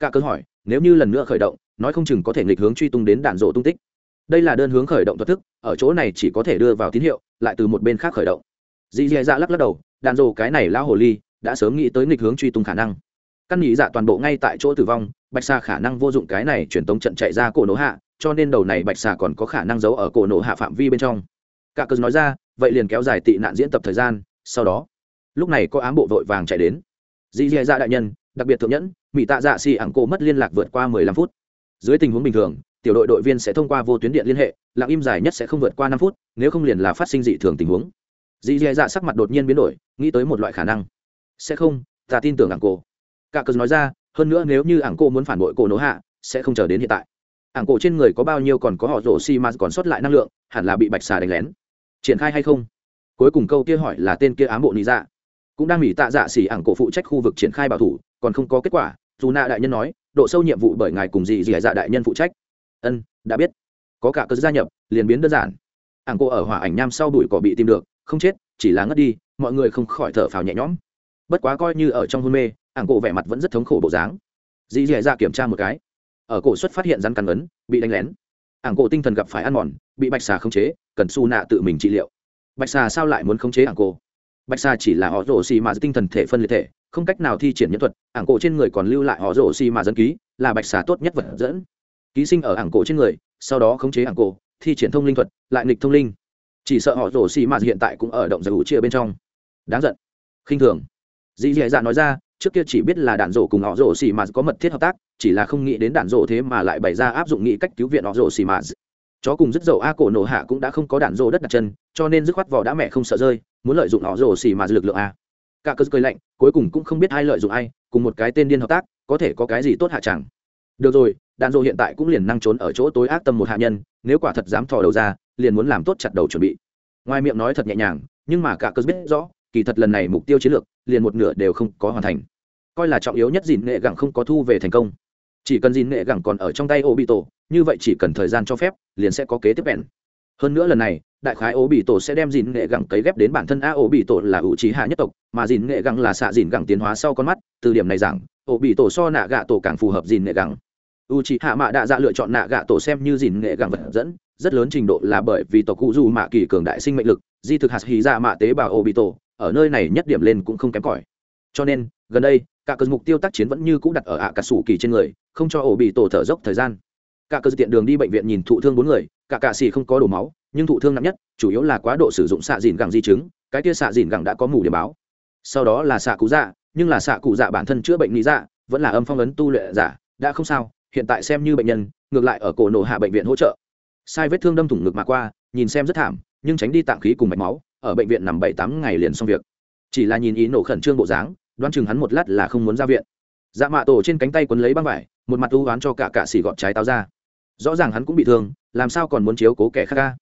Cả cơ hỏi, nếu như lần nữa khởi động, nói không chừng có thể nghịch hướng truy tung đến đạn rộ tung tích. Đây là đơn hướng khởi động thoát thức, ở chỗ này chỉ có thể đưa vào tín hiệu, lại từ một bên khác khởi động. Dì dì dạ lắc lắc đầu, đạn rộ cái này lao hồ ly, đã sớm nghĩ tới nghịch hướng truy tung khả năng. Căn nghĩ dạ toàn bộ ngay tại chỗ tử vong, bạch xà khả năng vô dụng cái này truyền tống trận chạy ra cổ nổ hạ, cho nên đầu này bạch xà còn có khả năng giấu ở cổ nổ hạ phạm vi bên trong. Cả cớ nói ra vậy liền kéo dài tị nạn diễn tập thời gian, sau đó, lúc này có ám bộ vội vàng chạy đến. Dì dì dạ đại nhân, đặc biệt thượng nhẫn mỹ tạ dạ xì ảng cô mất liên lạc vượt qua mười lăm phút. Dưới tình huống bình thường, tiểu đội đội viên sẽ thông qua vô tuyến điện liên hệ, lặng im dài nhất sẽ không vượt qua năm phút, nếu không liền là phát sinh dị thường tình huống. Dì dì dạ sắc mặt đột nhiên biến đổi, nghĩ tới một loại khả năng. Sẽ không, ta tin tưởng ảng cô cả cớ nói ra, hơn nữa nếu như ảng cô muốn phản bội cổ nỗ hạ, sẽ không chờ đến hiện tại. Ảng cổ trên người có bao nhiêu còn có họ rổ xi mà còn sót lại năng lượng, hẳn là bị bạch xà đánh lén triển khai hay không? Cuối cùng câu kia hỏi là tên kia ám bộ nị dạ. Cũng đang mỹ tạ dạ xỉ ảng cổ phụ trách khu vực triển khai bảo thủ, còn không có kết quả, dù nạ đại nhân nói, độ sâu nhiệm vụ bởi ngài cùng dì dì dạ đại nhân phụ trách. Ân, đã biết. Có cả cơ gia nhập, liền biến đơn giản. Ảng cổ ở hỏa ảnh nham sau đùi cỏ bị tìm được, không chết, chỉ là ngất đi, mọi người không khỏi thở phào nhẹ nhõm. Bất quá coi như ở trong hôn mê, ảng cổ vẻ mặt vẫn rất thống khổ bộ dáng. Dì dì dạ kiểm tra một cái. Ở cổ xuất phát hiện rắn cắn ấn, bị đánh lén ảng cổ tinh thần gặp phải ăn mòn, bị bạch xà khống chế, cần su nạ tự mình trị liệu. Bạch xà sao lại muốn khống chế ảng cổ? Bạch xà chỉ là họ rổ xì mà tinh thần thể phân liệt thể, không cách nào thi triển nhân thuật, ảng cổ trên người còn lưu lại họ rổ xì mà dẫn ký, là bạch xà tốt nhất vật dẫn. Ký sinh ở ảng cổ trên người, sau đó khống chế ảng cổ, thi triển thông linh thuật, lại nghịch thông linh. Chỉ sợ họ rổ xì mà hiện tại cũng ở động giải hữu chia bên trong. Đáng giận. Khinh thường dì dì dạ nói ra, trước kia chỉ biết là đạn rổ cùng họ rổ xì mà có mật thiết hợp tác, chỉ là không nghĩ đến đạn rổ thế mà lại bày ra áp dụng nghị cách cứu viện họ rổ xì mà. Chó cùng rất dầu a cổ nổ hạ cũng đã không có đạn rổ đất đặt chân, cho nên dứt khoát vỏ đã mẹ không sợ rơi, muốn lợi dụng họ rổ xì mà lực lượng a. Cả cơ cười lạnh, cuối cùng cũng không biết ai lợi dụng ai, cùng một cái tên điên hợp tác, có thể có cái gì tốt hạ chẳng. Được rồi, đạn rổ hiện tại cũng liền năng trốn ở chỗ tối ác tâm một hạ nhân, nếu quả thật dám thò đầu ra, liền muốn làm tốt chặt đầu chuẩn bị. Ngoài miệng nói thật nhẹ nhàng, nhưng mà cả cơ biết rõ, kỳ thật lần này mục tiêu chiến lược liền một nửa đều không có hoàn thành. Coi là trọng yếu nhất dìn nghệ gẳng không có thu về thành công. Chỉ cần dìn nghệ gẳng còn ở trong tay ô bị tổ như vậy chỉ cần thời gian cho phép, liền sẽ có kế tiếp bèn hơn nữa lần này, đại khái ô bị tổ sẽ đem dìn nghệ gẳng cấy ghép đến bản thân a ô bị tổ là ủ trí hạ nhất tộc, mà dìn nghệ gẳng là xạ dìn gẳng tiến hóa sau con mắt, từ điểm này rằng ô bị tổ so nạ gạ tổ càng phù hợp dìn nghệ gẳng. U trí hạ mạ đạ dạ lựa chọn nạ gạ tổ xem như dìn nghệ gẳng vật dẫn, rất lớn trình độ là bởi vì tộc cụ dù mạ kỳ cường đại sinh mệnh lực, di thực hạt hì ra mạ tế bào ô bị tổ ở nơi này nhất điểm lên cũng không kém cỏi. Cho nên, gần đây, cả cơn mục tiêu tác chiến vẫn như cũ đặt ở ạ cả sủ kỳ trên người, không cho ổ bị tổ thở dốc thời gian. Cả cơ tiện đường đi bệnh viện nhìn thụ thương bốn người, cả cà xì không có đổ máu, nhưng thụ thương nặng nhất, chủ yếu là quá độ sử dụng xạ dìn gẳng di chứng, cái kia xạ dìn gẳng đã có mù điểm báo. Sau đó là xạ cụ dạ nhưng là xạ cụ dạ bản thân chữa bệnh lý dạ vẫn là âm phong ấn tu luyện giả, đã không sao, hiện tại xem như bệnh nhân, ngược lại ở cổ nổ hạ bệnh viện hỗ trợ. Sai vết thương đâm thủng ngực mà qua, nhìn xem rất thảm, nhưng tránh đi tạng khí cùng mạch máu ở bệnh viện nằm bảy tám ngày liền xong việc. Chỉ là nhìn ý nổ khẩn trương bộ dáng, đoán chừng hắn một lát là không muốn ra viện. Dạ mạ tổ trên cánh tay quấn lấy băng vải, một mặt u oán cho cả cạ xỉ gọt trái táo ra. Rõ ràng hắn cũng bị thương, làm sao còn muốn chiếu cố kẻ khác ca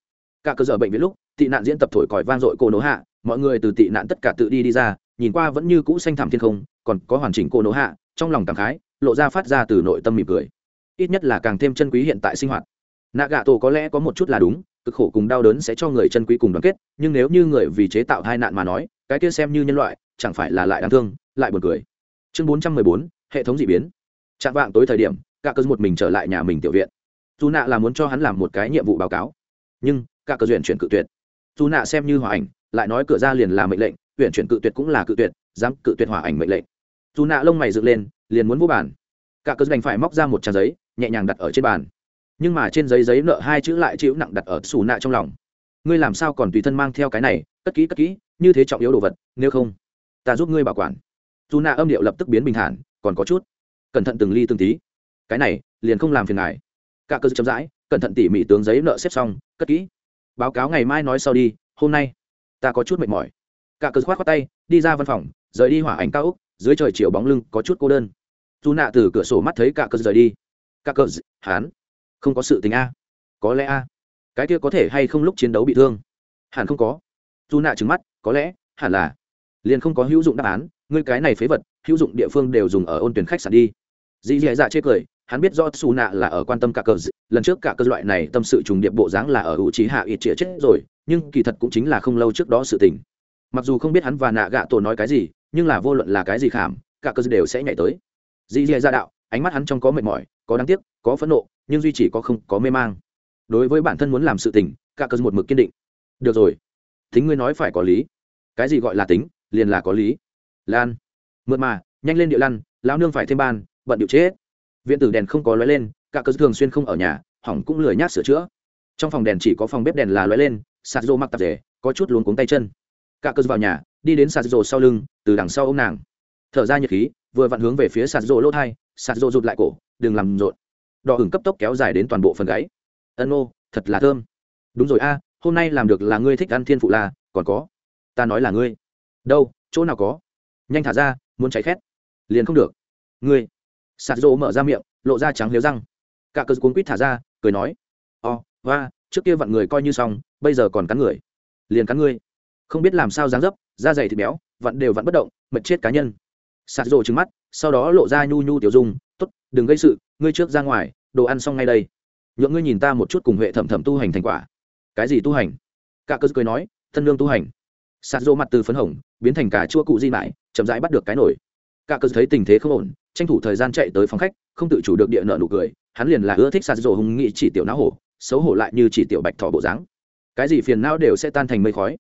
cả cơ sở bệnh viện lúc, tị nạn diễn tập thổi còi vang dội cô nỗ hạ, mọi người từ tị nạn tất cả tự đi đi ra, nhìn qua vẫn như cũ xanh thẳm thiên không, còn có hoàn chỉnh cô nỗ hạ, trong lòng cảm khái, lộ ra phát ra từ nội tâm mỉm cười. Ít nhất là càng thêm chân quý hiện tại sinh hoạt. Nạ gạ tổ có lẽ có một chút là đúng cực khổ cùng đau đớn sẽ cho người chân quý cùng đoàn kết, nhưng nếu như người vì chế tạo hai nạn mà nói, cái kia xem như nhân loại, chẳng phải là lại đáng thương, lại buồn cười. Chương bốn trăm mười bốn, hệ thống d ị biến. Chạm vạng tối thời điểm cả cơ một mình trở lại nhà mình tiểu viện. Dù nạ là muốn cho hắn làm một cái nhiệm vụ báo cáo, nhưng cả cơ duyện chuyển cự tuyệt. Dù nạ xem như hòa ảnh, lại nói cửa ra liền là mệnh lệnh tuyển chuyển cự tuyệt cũng là cự tuyệt, dám cự tuyệt hòa ảnh mệnh lệnh. Dù nạ lông mày dựng lên, liền muốn vô bản cả cớ đành phải móc ra một trang giấy, nhẹ nhàng đặt ở trên bàn nhưng mà trên giấy giấy nợ hai chữ lại chịu nặng đặt ở xù nạ trong lòng. Ngươi làm sao còn tùy thân mang theo cái này, cất kỹ cất kỹ, như thế trọng yếu đồ vật, nếu không, ta giúp ngươi bảo quản. Dù nạ âm điệu lập tức biến bình thản, còn có chút cẩn thận từng ly từng tí. Cái này, liền không làm phiền ngài. Cả cơ chậm rãi, cẩn thận tỉ mỉ tướng giấy nợ xếp xong, cất kỹ. Báo cáo ngày mai nói sau đi, hôm nay, ta có chút mệt mỏi. Cả cơ khoát khoát tay, đi ra văn phòng, rời đi hỏa ảnh cao úc dưới trời chiều bóng lưng có chút cô đơn. Dù nạ từ cửa sổ mắt thấy cả cơ rời đi. Cả cơ, hán không có sự tình a. Có lẽ a. Cái kia có thể hay không lúc chiến đấu bị thương? Hẳn không có. Dù nạ trứng mắt, có lẽ, hẳn là. Liền không có hữu dụng đáp án, ngươi cái này phế vật, hữu dụng địa phương đều dùng ở ôn tuyển khách sạn đi. Dì dì dạ chê cười, hắn biết do xù nạ là ở quan tâm cả cờ lần trước cả cơ loại này tâm sự trùng điệp bộ dáng là ở hữu trí hạ ít chĩa chết rồi, nhưng kỳ thật cũng chính là không lâu trước đó sự tình. Mặc dù không biết hắn và nạ gạ tổ nói cái gì, nhưng là vô luận là cái gì khảm, cả cơ đều sẽ nhảy tới. Dì dì dạ đạo, ánh mắt hắn trong có mệt mỏi, có đáng tiếc, có phẫn nộ nhưng duy chỉ có không có mê mang. Đối với bản thân muốn làm sự tình, cả cơ một mực kiên định. Được rồi. Tính ngươi nói phải có lý. Cái gì gọi là tính, liền là có lý. Lan. Mượt mà, nhanh lên địa lăn, lão nương phải thêm ban, bận điệu chết. Viện tử đèn không có lóe lên, cả cơ thường xuyên không ở nhà, hỏng cũng lười nhát sửa chữa. Trong phòng đèn chỉ có phòng bếp đèn là lóe lên, sạt rô mặc tạp rể có chút luống cuống tay chân. Cả cơ vào nhà, đi đến sạt rô sau lưng, từ đằng sau ô m nàng. Thở ra nhiệt khí, vừa vặn hướng về phía sạt rô lỗ thai, sạt rô rụt lại cổ, đừng làm rộn đỏ hừng cấp tốc kéo dài đến toàn bộ phần gáy. Ân ô thật là thơm. Đúng rồi a hôm nay làm được là ngươi thích ăn thiên phụ là. còn có. Ta nói là ngươi. Đâu chỗ nào có? Nhanh thả ra muốn cháy khét. Liền không được. Ngươi. Sạt rỗ mở ra miệng lộ ra trắng liếu răng. Cả cơ cuốn quýt thả ra cười nói. Ò、oh, và trước kia vặn người coi như xong bây giờ còn cắn người. Liền cắn ngươi. Không biết làm sao dáng dấp da dày thịt béo vặn đều vặn bất động mật chết cá nhân. Sạt rỗ trứng mắt sau đó lộ ra nhu nhu tiểu dung đừng gây sự, ngươi trước ra ngoài, đồ ăn xong ngay đây. Nhượng ngươi nhìn ta một chút cùng huệ thẩm thẩm tu hành thành quả. Cái gì tu hành? Cả cơ cười nói, thân lương tu hành. Sạt rô mặt từ phấn hồng, biến thành cả chua cụ di mãi chậm rãi bắt được cái nổi cả cơ thấy tình thế không ổn, tranh thủ thời gian chạy tới phòng khách, không tự chủ được địa nợ nụ cười, hắn liền là ưa thích sạt rô hùng nghị chỉ tiểu não hổ, xấu hổ lại như chỉ tiểu bạch thỏ bộ dáng. Cái gì phiền não đều sẽ tan thành mây khói.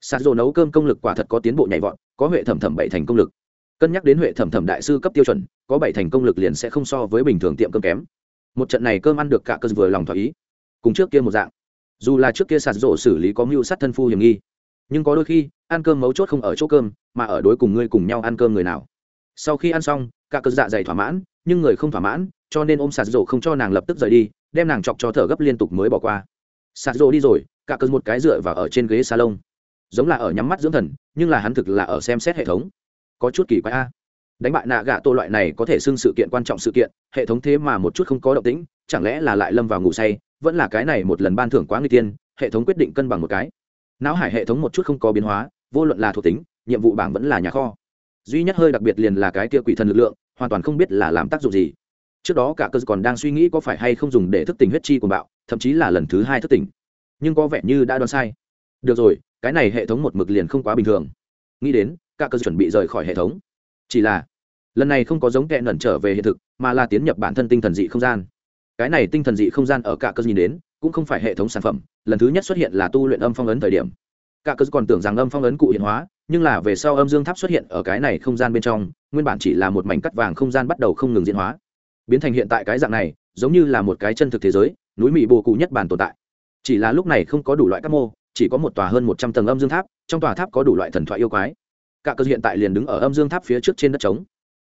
Sạt rô nấu cơm công lực quả thật có tiến bộ nhảy vọt, có huệ thẩm thẩm bảy thành công lực cân nhắc đến huệ thẩm thẩm đại sư cấp tiêu chuẩn, có bảy thành công lực liền sẽ không so với bình thường tiệm cơm kém. Một trận này cơm ăn được cả cơn vừa lòng thỏa ý. Cùng trước kia một dạng. Dù là trước kia sạt rổ xử lý có mưu sát thân phu hiểm nghi, nhưng có đôi khi, ăn cơm mấu chốt không ở chỗ cơm, mà ở đối cùng ngươi cùng nhau ăn cơm người nào. Sau khi ăn xong, cả cơn dạ dày thỏa mãn, nhưng người không thỏa mãn, cho nên ôm sạt rổ không cho nàng lập tức rời đi, đem nàng chọc cho thở gấp liên tục mới bỏ qua. Sạt rổ đi rồi, cả cơn một cái dựa vào ở trên ghế salon. Giống là ở nhắm mắt dưỡng thần, nhưng là hắn thực là ở xem xét hệ thống có chút kỳ quái a. Đánh bại nạ gạ tô loại này có thể xưng sự kiện quan trọng sự kiện, hệ thống thế mà một chút không có động tĩnh, chẳng lẽ là lại lâm vào ngủ say, vẫn là cái này một lần ban thưởng quá người tiên, hệ thống quyết định cân bằng một cái. Não hải hệ thống một chút không có biến hóa, vô luận là thuộc tính, nhiệm vụ bảng vẫn là nhà kho. Duy nhất hơi đặc biệt liền là cái kia quỷ thần lực lượng, hoàn toàn không biết là làm tác dụng gì. Trước đó cả cơ còn đang suy nghĩ có phải hay không dùng để thức tỉnh huyết chi của bạo, thậm chí là lần thứ hai thức tỉnh. Nhưng có vẻ như đã đoán sai. Được rồi, cái này hệ thống một mực liền không quá bình thường. Nghĩ đến cả cơ chuẩn bị rời khỏi hệ thống. Chỉ là, lần này không có giống kẹ nẩn trở về hiện thực, mà là tiến nhập bản thân tinh thần dị không gian. Cái này tinh thần dị không gian ở cả cơ nhìn đến, cũng không phải hệ thống sản phẩm, lần thứ nhất xuất hiện là tu luyện âm phong ấn thời điểm. Cả cơ còn tưởng rằng âm phong ấn cụ hiện hóa, nhưng là về sau âm dương tháp xuất hiện ở cái này không gian bên trong, nguyên bản chỉ là một mảnh cắt vàng không gian bắt đầu không ngừng diễn hóa. Biến thành hiện tại cái dạng này, giống như là một cái chân thực thế giới, núi mỹ bồ cụ nhất bản tồn tại. Chỉ là lúc này không có đủ loại các mô, chỉ có một tòa hơn một trăm tầng âm dương tháp, trong tòa tháp có đủ loại thần thoại yêu quái cả cơ hiện tại liền đứng ở âm dương tháp phía trước trên đất trống.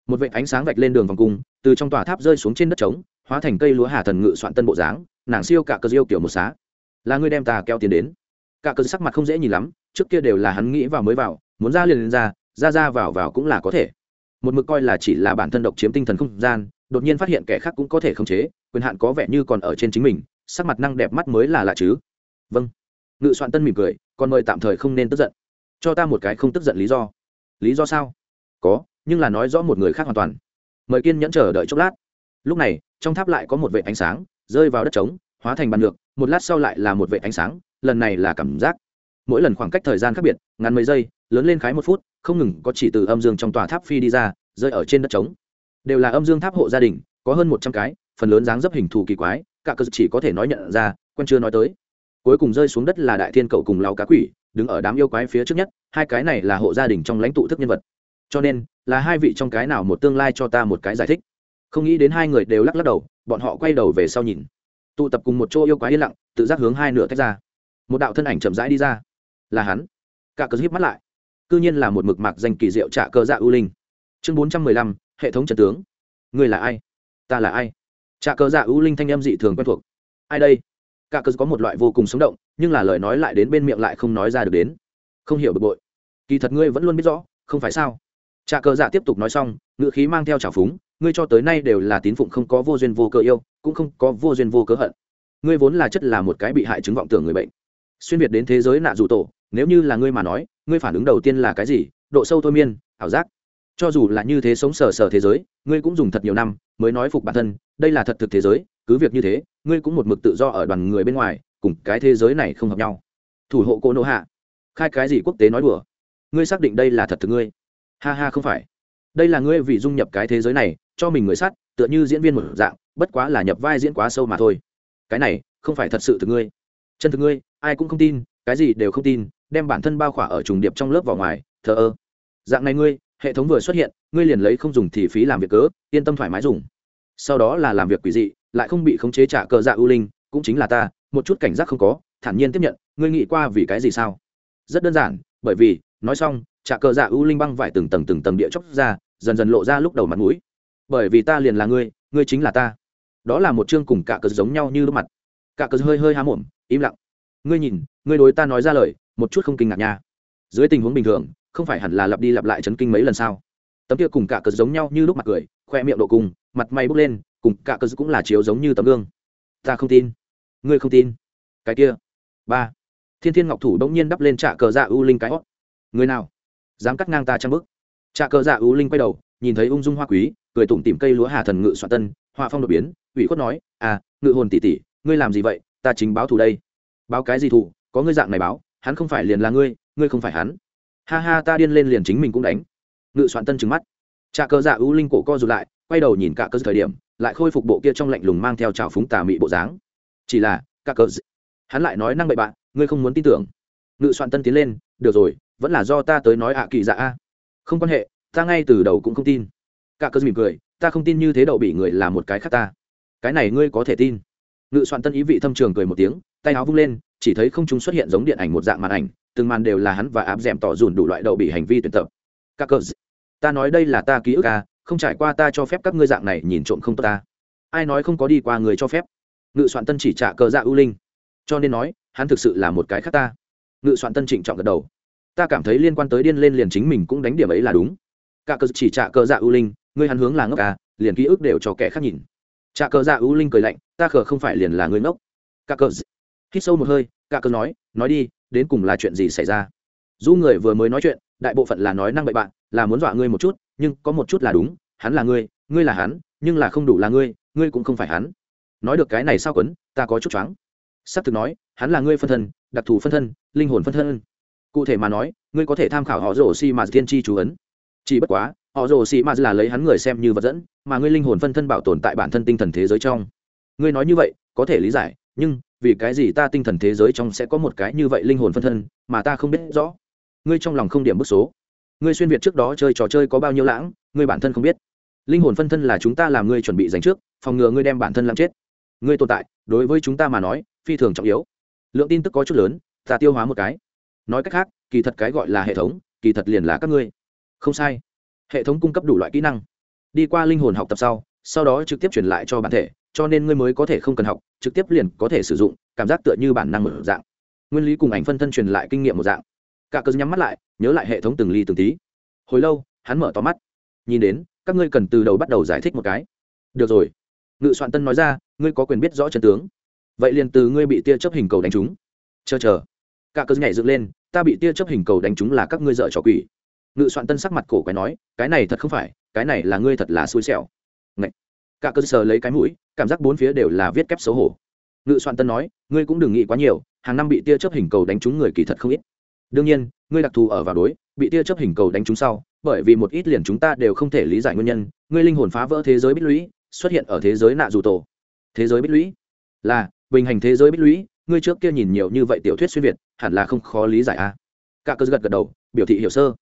Một vệ ánh sáng vạch lên đường vòng cung, từ trong tòa tháp rơi xuống trên đất trống, hóa thành cây lúa hà thần ngự soạn tân bộ dáng, nàng siêu cả cơ yêu kiểu một xá. Là ngươi đem ta kéo tiền đến? Cả cơ sắc mặt không dễ nhìn lắm, trước kia đều là hắn nghĩ vào mới vào, muốn ra liền lên ra ra ra vào vào cũng là có thể. Một mực coi là chỉ là bản thân độc chiếm tinh thần không gian, đột nhiên phát hiện kẻ khác cũng có thể khống chế, quyền hạn có vẻ như còn ở trên chính mình, sắc mặt năng đẹp mắt mới là lạ chứ. Vâng. Ngự soạn tân mỉm cười còn mời tạm thời không nên tức giận. Cho ta một cái không tức giận lý do lý do sao? Có, nhưng là nói rõ một người khác hoàn toàn. Mời kiên nhẫn chờ đợi chốc lát. Lúc này, trong tháp lại có một vệ ánh sáng, rơi vào đất trống, hóa thành bàn được một lát sau lại là một vệ ánh sáng, lần này là cảm giác. Mỗi lần khoảng cách thời gian khác biệt, ngắn mấy giây, lớn lên khái một phút, không ngừng có chỉ từ âm dương trong tòa tháp phi đi ra, rơi ở trên đất trống. Đều là âm dương tháp hộ gia đình, có hơn một trăm cái, phần lớn dáng dấp hình thù kỳ quái, cả cơ chỉ có thể nói nhận ra, quen chưa nói tới. Cuối cùng rơi xuống đất là đại thiên cậu cùng lao cá quỷ, đứng ở đám yêu quái phía trước nhất hai cái này là hộ gia đình trong lãnh tụ thức nhân vật. Cho nên, là hai vị trong cái nào một tương lai cho ta một cái giải thích. Không nghĩ đến hai người đều lắc lắc đầu, bọn họ quay đầu về sau nhìn. Tụ tập cùng một chỗ yêu quá yên lặng, tự giác hướng hai nửa tách ra. Một đạo thân ảnh chậm rãi đi ra. Là hắn. Cả cờ híp mắt lại. Cư nhiên là một mực mạc danh kỳ diệu trả cờ dạ ưu linh. Chương bốn trăm mười lăm, hệ thống trần tướng. Người là ai? Ta là ai? Trả cờ dạ ưu linh thanh âm dị thường quen thuộc. Ai đây? Cả cờ có một loại vô cùng sống động, nhưng là lời nói lại đến bên miệng lại không nói ra được đến không hiểu bực bội. Kỳ thật ngươi vẫn luôn biết rõ, không phải sao? Trà cờ dạ tiếp tục nói xong, ngữ khí mang theo trào phúng, ngươi cho tới nay đều là tín phụng không có vô duyên vô cớ yêu, cũng không có vô duyên vô cớ hận. Ngươi vốn là chất là một cái bị hại chứng vọng tưởng người bệnh. Xuyên việt đến thế giới nạ dù tổ, nếu như là ngươi mà nói, ngươi phản ứng đầu tiên là cái gì? Độ sâu thôi miên, ảo giác. Cho dù là như thế sống sờ sờ thế giới, ngươi cũng dùng thật nhiều năm mới nói phục bản thân, đây là thật thực thế giới, cứ việc như thế, ngươi cũng một mực tự do ở đoàn người bên ngoài, cùng cái thế giới này không hợp nhau. Thủ hộ cô nô hạ khai cái gì quốc tế nói đùa? Ngươi xác định đây là thật thực ngươi? Ha ha, không phải. Đây là ngươi vì dung nhập cái thế giới này, cho mình người sát tựa như diễn viên một dạng, bất quá là nhập vai diễn quá sâu mà thôi. Cái này, không phải thật sự thực ngươi. Chân thực ngươi, ai cũng không tin, cái gì đều không tin, đem bản thân bao khỏa ở trùng điệp trong lớp vào ngoài, thờ ơ. Dạng này ngươi, hệ thống vừa xuất hiện, ngươi liền lấy không dùng thì phí làm việc cớ, yên tâm thoải mái dùng. Sau đó là làm việc quỷ dị, lại không bị khống chế trả cờ dạ ưu linh, cũng chính là ta, một chút cảnh giác không có, thản nhiên tiếp nhận, ngươi nghĩ qua vì cái gì sao? Rất đơn giản, bởi vì, nói xong trà cờ dạ ưu linh băng vải từng tầng từng tầng địa chóc ra, dần dần lộ ra lúc đầu mặt mũi. Bởi vì ta liền là ngươi ngươi chính là ta. Đó là một chương cùng cả cờ giống nhau như lúc mặt. Cả cờ hơi hơi há mồm, im lặng. Ngươi nhìn, ngươi đối ta nói ra lời, một chút không kinh ngạc nha. Dưới tình huống bình thường, không phải hẳn là lặp đi lặp lại chấn kinh mấy lần sao? Tấm kia cùng cả cờ giống nhau như lúc mặt cười, khoe miệng độ cùng, mặt mày bốc lên, cùng cả cờ cũng là chiếu giống như tấm gương. Ta không tin. Ngươi không tin. Cái kia. Ba thiên thiên ngọc thủ đ ỗ n g nhiên đắp lên trạ cờ dạ ưu linh cái hót. Người nào? Dám cắt ngang ta trang bức. Trạ cờ dạ ưu linh quay đầu, nhìn thấy ung dung hoa quý, cười tủm tìm cây lúa hà thần ngự soạn tân hoa phong đột biến, ủy khuất nói à ngự hồn tỷ tỷ, ngươi làm gì vậy? Ta chính báo thù đây. Báo cái gì thù? Có ngươi dạng này báo, hắn không phải liền là ngươi ngươi không phải hắn. Ha ha, ta điên lên liền chính mình cũng đánh. Ngự soạn tân trừng mắt. Trà cờ dạ ưu linh cổ co rụt lại, quay đầu nhìn cả cơ thời điểm, lại khôi phục bộ kia trong lạnh lùng mang theo trào phúng tà mị bộ dáng. Chỉ là, cả cơ hắn lại nói năng bậy bạn ngươi không muốn tin tưởng. Ngự soạn tân tiến lên, được rồi, vẫn là do ta tới nói ạ kỳ dạ a. Không quan hệ, ta ngay từ đầu cũng không tin. Cả cơ mỉm cười, ta không tin như thế đậu bị người là một cái khác ta. Cái này ngươi có thể tin. Ngự soạn tân ý vị thâm trường cười một tiếng, tay áo vung lên, chỉ thấy không chúng xuất hiện giống điện ảnh một dạng màn ảnh, từng màn đều là hắn và áp d ẻ m tỏ dùn đủ loại đậu bị hành vi tuyển tập. Các cơ ta nói đây là ta ký ức à không trải qua ta cho phép các ngươi dạng này nhìn trộm không tốt ta. Ai nói không có đi qua người cho phép? Ngự soạn tân chỉ trả cờ dạ ưu linh. Cho nên nói hắn thực sự là một cái khác ta. Ngự soạn tân trịnh trọng gật đầu. Ta cảm thấy liên quan tới điên lên liền chính mình cũng đánh điểm ấy là đúng. Cả cờ chỉ trả cờ dạ ưu linh, ngươi hắn hướng là ngốc à liền ký ức đều cho kẻ khác nhìn. Trả cờ dạ ưu linh cười lạnh, ta khờ không phải liền là người ngốc. Cả cờ hít sâu một hơi, cả cờ nói nói đi, đến cùng là chuyện gì xảy ra? Dù người vừa mới nói chuyện, đại bộ phận là nói năng bậy bạn, là muốn dọa ngươi một chút, nhưng có một chút là đúng, hắn là ngươi ngươi là hắn, nhưng là không đủ là ngươi ngươi cũng không phải hắn. Nói được cái này sao quấn, ta có chút choáng. Sắp thực nói, hắn là ngươi phân thân, đặc thù phân thân, linh hồn phân thân. Cụ thể mà nói, ngươi có thể tham khảo họ rổ xi mà tiên tri chú ấn. Chỉ bất quá, họ rồ xi mà là lấy hắn người xem như vật dẫn, mà ngươi linh hồn phân thân bảo tồn tại bản thân tinh thần thế giới trong. Ngươi nói như vậy, có thể lý giải, nhưng vì cái gì ta tinh thần thế giới trong sẽ có một cái như vậy linh hồn phân thân, mà ta không biết rõ? Ngươi trong lòng không điểm bức số. Ngươi xuyên việt trước đó chơi trò chơi có bao nhiêu lãng, ngươi bản thân không biết. Linh hồn phân thân là chúng ta làm ngươi chuẩn bị dành trước, phòng ngừa ngươi đem bản thân làm chết. Ngươi tồn tại, đối với chúng ta mà nói phi thường trọng yếu. Lượng tin tức có chút lớn, ta tiêu hóa một cái. Nói cách khác, kỳ thật cái gọi là hệ thống, kỳ thật liền là các ngươi. Không sai. Hệ thống cung cấp đủ loại kỹ năng. Đi qua linh hồn học tập sau sau đó trực tiếp truyền lại cho bản thể, cho nên ngươi mới có thể không cần học, trực tiếp liền có thể sử dụng, cảm giác tựa như bản năng một dạng. Nguyên lý cùng ảnh phân thân truyền lại kinh nghiệm một dạng. Cả cơ nhắm mắt lại, nhớ lại hệ thống từng ly từng tí. Hồi lâu, hắn mở to mắt. Nhìn đến, các ngươi cần từ đầu bắt đầu giải thích một cái. Được rồi. Ngự soạn tân nói ra, ngươi có quyền biết rõ chân tướng vậy liền từ ngươi bị tia chấp hình cầu đánh trúng. Chờ chờ. Cả cơ nhảy dựng lên, ta bị tia chấp hình cầu đánh trúng là các ngươi dợ trò quỷ. Ngự soạn tân sắc mặt cổ quái nói, cái này thật không phải, cái này là ngươi thật là xui xẻo. Ngậy. cả cơ sờ lấy cái mũi, cảm giác bốn phía đều là viết kép xấu hổ. Ngự soạn tân nói, ngươi cũng đừng nghĩ quá nhiều, hàng năm bị tia chấp hình cầu đánh trúng người kỳ thật không ít. Đương nhiên, ngươi đặc thù ở vào đối, bị tia chấp hình cầu đánh trúng sau, bởi vì một ít liền chúng ta đều không thể lý giải nguyên nhân, ngươi linh hồn phá vỡ thế giới bích lũy, xuất hiện ở thế giới nạ dù tổ. Thế giới bích lũy là bình hành thế giới bích lũy, ngươi trước kia nhìn nhiều như vậy tiểu thuyết xuyên việt, hẳn là không khó lý giải a à? cả cơ gật gật đầu, biểu thị hiểu sơ.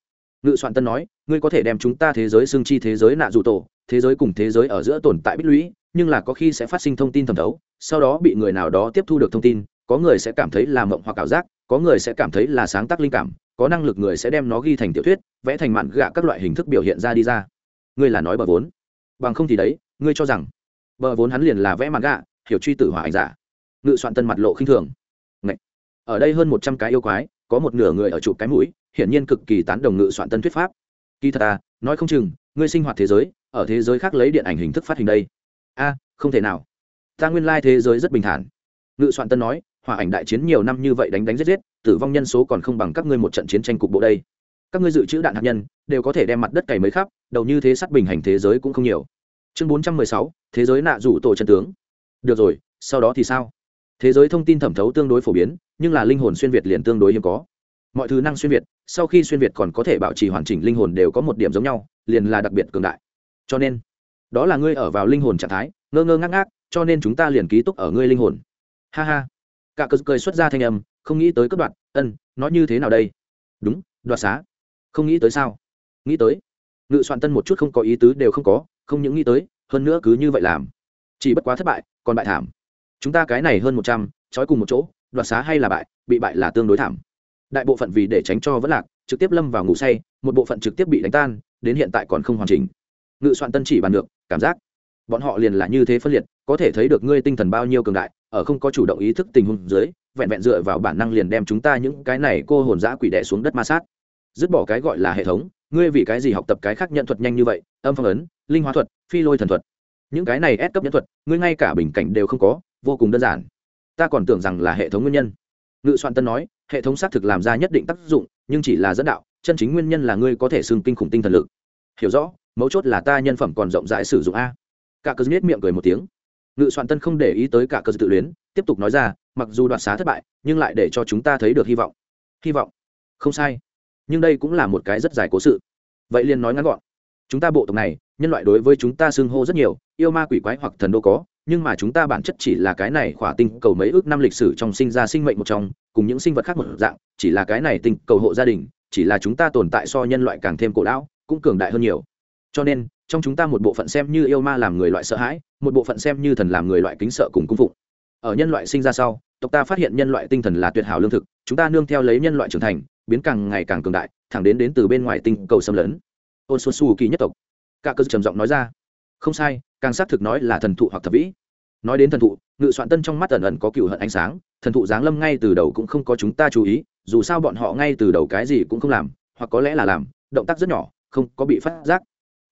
Ngự soạn tân nói, ngươi có thể đem chúng ta thế giới xương chi thế giới nạ dù tổ, thế giới cùng thế giới ở giữa tồn tại bích lũy, nhưng là có khi sẽ phát sinh thông tin thẩm thấu, sau đó bị người nào đó tiếp thu được thông tin, có người sẽ cảm thấy là mộng hoặc ảo giác, có người sẽ cảm thấy là sáng tác linh cảm, có năng lực người sẽ đem nó ghi thành tiểu thuyết, vẽ thành mạn gạ các loại hình thức biểu hiện ra đi ra. Ngươi là nói bờ vốn. Bằng không thì đấy, ngươi cho rằng, bờ vốn hắn liền là vẽ mạn gạ, hiểu truy tử hỏa ảnh giả ngự soạn tân mặt lộ khinh thường. Ngậy. ở đây hơn một trăm cái yêu quái, có một nửa người ở chụp cái mũi, hiển nhiên cực kỳ tán đồng ngự soạn tân thuyết pháp. Kỳ thật à nói không chừng, ngươi sinh hoạt thế giới, ở thế giới khác lấy điện ảnh hình thức phát hình đây. A, không thể nào. Ta nguyên lai thế giới rất bình thản. Ngự soạn tân nói, hòa ảnh đại chiến nhiều năm như vậy đánh đánh giết giết, tử vong nhân số còn không bằng các ngươi một trận chiến tranh cục bộ đây. Các ngươi dự trữ đạn hạt nhân, đều có thể đem mặt đất cày mấy khắp, đầu như thế sắt bình hành thế giới cũng không nhiều. Chương bốn trăm mười sáu, thế giới nạ rủ tổ chân tướng. Được rồi, sau đó thì sao? Thế giới thông tin thẩm thấu tương đối phổ biến, nhưng là linh hồn xuyên việt liền tương đối hiếm có. Mọi thứ năng xuyên việt, sau khi xuyên việt còn có thể bảo trì hoàn chỉnh linh hồn đều có một điểm giống nhau, liền là đặc biệt cường đại. Cho nên, đó là ngươi ở vào linh hồn trạng thái, ngơ ngơ ngác ngác, cho nên chúng ta liền ký túc ở ngươi linh hồn. Ha ha. Cả cơ cười xuất ra thanh âm, không nghĩ tới cấp đoạn, ân, nó như thế nào đây? Đúng, đoạt xá. Không nghĩ tới sao? Nghĩ tới. Ngự soạn tân một chút không có ý tứ đều không có, không những nghĩ tới, hơn nữa cứ như vậy làm. Chỉ bất quá thất bại, còn bại thảm chúng ta cái này hơn một trăm, trói cùng một chỗ, đoạt xá hay là bại, bị bại là tương đối thảm. Đại bộ phận vì để tránh cho vẫn lạc, trực tiếp lâm vào ngủ say, một bộ phận trực tiếp bị đánh tan, đến hiện tại còn không hoàn chỉnh. Ngự soạn tân chỉ bàn được, cảm giác. Bọn họ liền là như thế phân liệt, có thể thấy được ngươi tinh thần bao nhiêu cường đại, ở không có chủ động ý thức tình huống dưới, vẹn vẹn dựa vào bản năng liền đem chúng ta những cái này cô hồn dã quỷ đẻ xuống đất ma sát. Dứt bỏ cái gọi là hệ thống, ngươi vì cái gì học tập cái khác nhận thuật nhanh như vậy, âm phong ấn, linh hóa thuật, phi lôi thần thuật. Những cái này ép cấp nhân thuật, ngươi ngay cả bình cảnh đều không có vô cùng đơn giản. Ta còn tưởng rằng là hệ thống nguyên nhân. Ngự soạn tân nói, hệ thống xác thực làm ra nhất định tác dụng, nhưng chỉ là dẫn đạo, chân chính nguyên nhân là ngươi có thể xưng kinh khủng tinh thần lực. Hiểu rõ, mấu chốt là ta nhân phẩm còn rộng rãi sử dụng a. Cả cớ biết miệng cười một tiếng. Ngự soạn tân không để ý tới cả cớ tự luyến, tiếp tục nói ra, mặc dù đoạt xá thất bại, nhưng lại để cho chúng ta thấy được hy vọng. Hy vọng? Không sai. Nhưng đây cũng là một cái rất dài cố sự. Vậy liền nói ngắn gọn. Chúng ta bộ tộc này, nhân loại đối với chúng ta xưng hô rất nhiều, yêu ma quỷ quái hoặc thần đô có nhưng mà chúng ta bản chất chỉ là cái này khỏa tinh cầu mấy ước năm lịch sử trong sinh ra sinh mệnh một trong, cùng những sinh vật khác một dạng, chỉ là cái này tinh cầu hộ gia đình, chỉ là chúng ta tồn tại so nhân loại càng thêm cổ lão, cũng cường đại hơn nhiều. Cho nên, trong chúng ta một bộ phận xem như yêu ma làm người loại sợ hãi, một bộ phận xem như thần làm người loại kính sợ cùng cung phụng. Ở nhân loại sinh ra sau, tộc ta phát hiện nhân loại tinh thần là tuyệt hảo lương thực, chúng ta nương theo lấy nhân loại trưởng thành, biến càng ngày càng cường đại, thẳng đến đến từ bên ngoài tinh cầu xâm lấn. Ôn xuân su kỳ nhất tộc. Cả cơ trầm giọng nói ra. Không sai càng xác thực nói là thần thụ hoặc thập vĩ. Nói đến thần thụ, ngự soạn tân trong mắt ẩn ẩn có cựu hận ánh sáng, thần thụ giáng lâm ngay từ đầu cũng không có chúng ta chú ý, dù sao bọn họ ngay từ đầu cái gì cũng không làm, hoặc có lẽ là làm, động tác rất nhỏ, không có bị phát giác.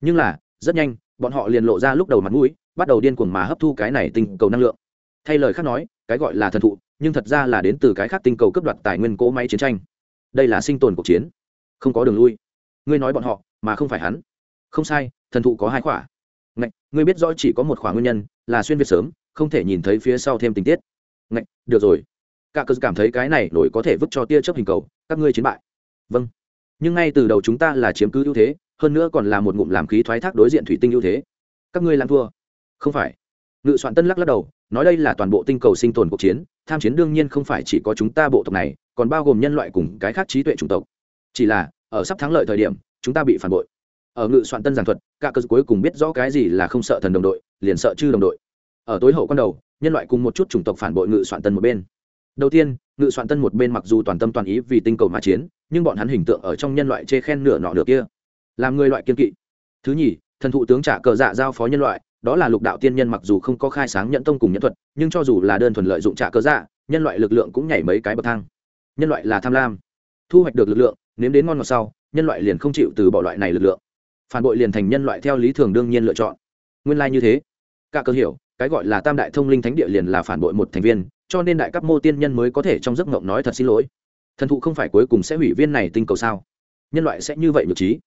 Nhưng là, rất nhanh, bọn họ liền lộ ra lúc đầu mặt mũi, bắt đầu điên cuồng mà hấp thu cái này tinh cầu năng lượng. Thay lời khác nói, cái gọi là thần thụ, nhưng thật ra là đến từ cái khác tinh cầu cấp đoạt tài nguyên cỗ máy chiến tranh. Đây là sinh tồn cuộc chiến. Không có đường lui. Ngươi nói bọn họ, mà không phải hắn. Không sai, thần thụ có hai khỏa ngạch, ngươi biết rõ chỉ có một khoảng nguyên nhân, là xuyên việt sớm, không thể nhìn thấy phía sau thêm tình tiết. Ngạch, được rồi. Cả cơ cảm thấy cái này nổi có thể vứt cho tia chớp hình cầu, các ngươi chiến bại. Vâng. Nhưng ngay từ đầu chúng ta là chiếm cứ ưu thế, hơn nữa còn là một ngụm làm khí thoái thác đối diện thủy tinh ưu thế. Các ngươi làm thua. Không phải. Ngự soạn tân lắc lắc đầu, nói đây là toàn bộ tinh cầu sinh tồn cuộc chiến, tham chiến đương nhiên không phải chỉ có chúng ta bộ tộc này, còn bao gồm nhân loại cùng cái khác trí tuệ chủng tộc. Chỉ là, ở sắp thắng lợi thời điểm, chúng ta bị phản bội ở ngự soạn tân giảng thuật, cả cơ cuối cùng biết rõ cái gì là không sợ thần đồng đội, liền sợ chư đồng đội. Ở tối hậu con đầu, nhân loại cùng một chút chủng tộc phản bội ngự soạn tân một bên. Đầu tiên, ngự soạn tân một bên mặc dù toàn tâm toàn ý vì tinh cầu mà chiến, nhưng bọn hắn hình tượng ở trong nhân loại chê khen nửa nọ nửa kia. Làm người loại kiên kỵ. Thứ nhì, thần thụ tướng trả cờ dạ giao phó nhân loại, đó là lục đạo tiên nhân mặc dù không có khai sáng nhận tông cùng nhân thuật, nhưng cho dù là đơn thuần lợi dụng trả cờ dạ nhân loại lực lượng cũng nhảy mấy cái bậc thang. Nhân loại là tham lam. Thu hoạch được lực lượng, nếm đến ngon ngọt sau, nhân loại liền không chịu từ bỏ loại này lực lượng phản bội liền thành nhân loại theo lý thường đương nhiên lựa chọn. Nguyên lai như thế. Cả cơ hiểu, cái gọi là tam đại thông linh thánh địa liền là phản bội một thành viên, cho nên đại cấp mô tiên nhân mới có thể trong giấc mộng nói thật xin lỗi. Thần thụ không phải cuối cùng sẽ hủy viên này tinh cầu sao? Nhân loại sẽ như vậy nhược trí?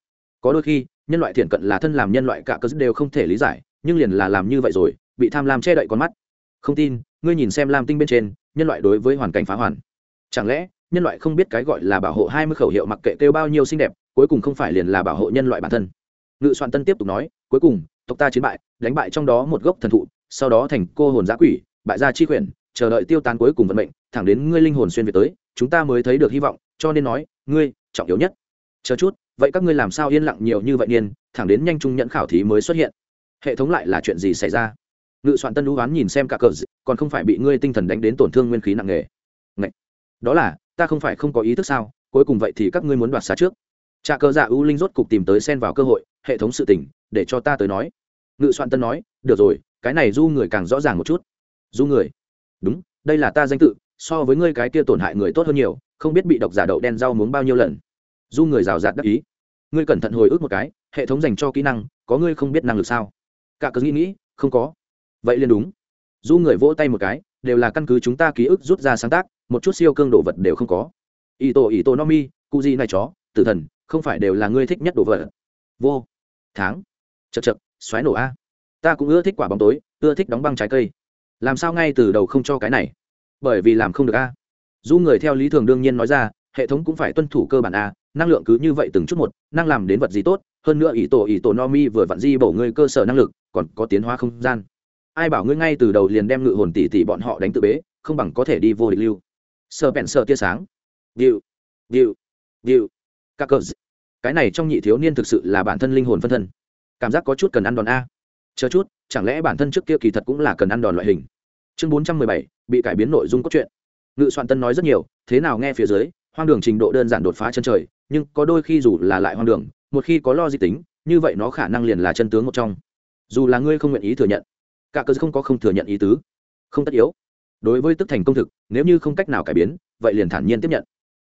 Có đôi khi, nhân loại thiện cận là thân làm nhân loại cả cơ đều không thể lý giải, nhưng liền là làm như vậy rồi, bị tham lam che đậy con mắt. Không tin, ngươi nhìn xem lam tinh bên trên, nhân loại đối với hoàn cảnh phá hoàn. Chẳng lẽ, nhân loại không biết cái gọi là bảo hộ hai mươi khẩu hiệu mặc kệ kêu bao nhiêu xinh đẹp, cuối cùng không phải liền là bảo hộ nhân loại bản thân? Ngự soạn tân tiếp tục nói, cuối cùng, tộc ta chiến bại, đánh bại trong đó một gốc thần thụ, sau đó thành cô hồn giã quỷ, bại gia chi quyển chờ đợi tiêu tán cuối cùng vận mệnh, thẳng đến ngươi linh hồn xuyên về tới, chúng ta mới thấy được hy vọng, cho nên nói, ngươi, trọng yếu nhất. Chờ chút, vậy các ngươi làm sao yên lặng nhiều như vậy niên, thẳng đến nhanh trung nhận khảo thí mới xuất hiện? Hệ thống lại là chuyện gì xảy ra? Ngự soạn tân lũ oán nhìn xem cả cờ còn không phải bị ngươi tinh thần đánh đến tổn thương nguyên khí nặng nề. Ngậy! đó là, ta không phải không có ý thức sao, cuối cùng vậy thì các ngươi muốn đoạt xá trước. Trà cờ dạ ưu linh rốt cục tìm tới xen vào cơ hội hệ thống sự tình, để cho ta tới nói. Ngự soạn tân nói, được rồi, cái này du người càng rõ ràng một chút. Du người? Đúng, đây là ta danh tự, so với ngươi cái kia tổn hại người tốt hơn nhiều, không biết bị độc giả đậu đen rau muống bao nhiêu lần. Du người rào rạt đắc ý. Ngươi cẩn thận hồi ức một cái, hệ thống dành cho kỹ năng, có ngươi không biết năng lực sao? Cả cứ nghĩ nghĩ, không có. Vậy liền đúng. Du người vỗ tay một cái, đều là căn cứ chúng ta ký ức rút ra sáng tác, một chút siêu cương đồ vật đều không có. Ý tổ ý tổ no mi cụ gì này chó, tử thần, không phải đều là ngươi thích nhất đồ vật. Vô tháng. Chật chật xoáy nổ a. Ta cũng ưa thích quả bóng tối, ưa thích đóng băng trái cây. Làm sao ngay từ đầu không cho cái này? Bởi vì làm không được a. Du người theo lý thường đương nhiên nói ra, hệ thống cũng phải tuân thủ cơ bản a, năng lượng cứ như vậy từng chút một, năng làm đến vật gì tốt, hơn nữa ý tổ ý tổ no mi vừa vặn di bổ ngươi cơ sở năng lực, còn có tiến hóa không gian. Ai bảo ngươi ngay từ đầu liền đem ngự hồn tỷ tỷ bọn họ đánh tự bế, không bằng có thể đi vô địch lưu. Sờ bẹn sờ tia sáng. Điệu điệu điệu. Các cờ cái này trong nhị thiếu niên thực sự là bản thân linh hồn phân thân. Cảm giác có chút cần ăn đòn a. Chờ chút, chẳng lẽ bản thân trước kia kỳ thật cũng là cần ăn đòn loại hình? Chương bốn trăm mười bảy, bị cải biến nội dung cốt truyện. Ngự soạn tân nói rất nhiều, thế nào nghe phía dưới, hoang đường trình độ đơn giản đột phá chân trời, nhưng có đôi khi dù là lại hoang đường, một khi có lo di tính, như vậy nó khả năng liền là chân tướng một trong. Dù là ngươi không nguyện ý thừa nhận, cả cơ không có không thừa nhận ý tứ. Không tất yếu. Đối với tức thành công thực, nếu như không cách nào cải biến, vậy liền thản nhiên tiếp nhận.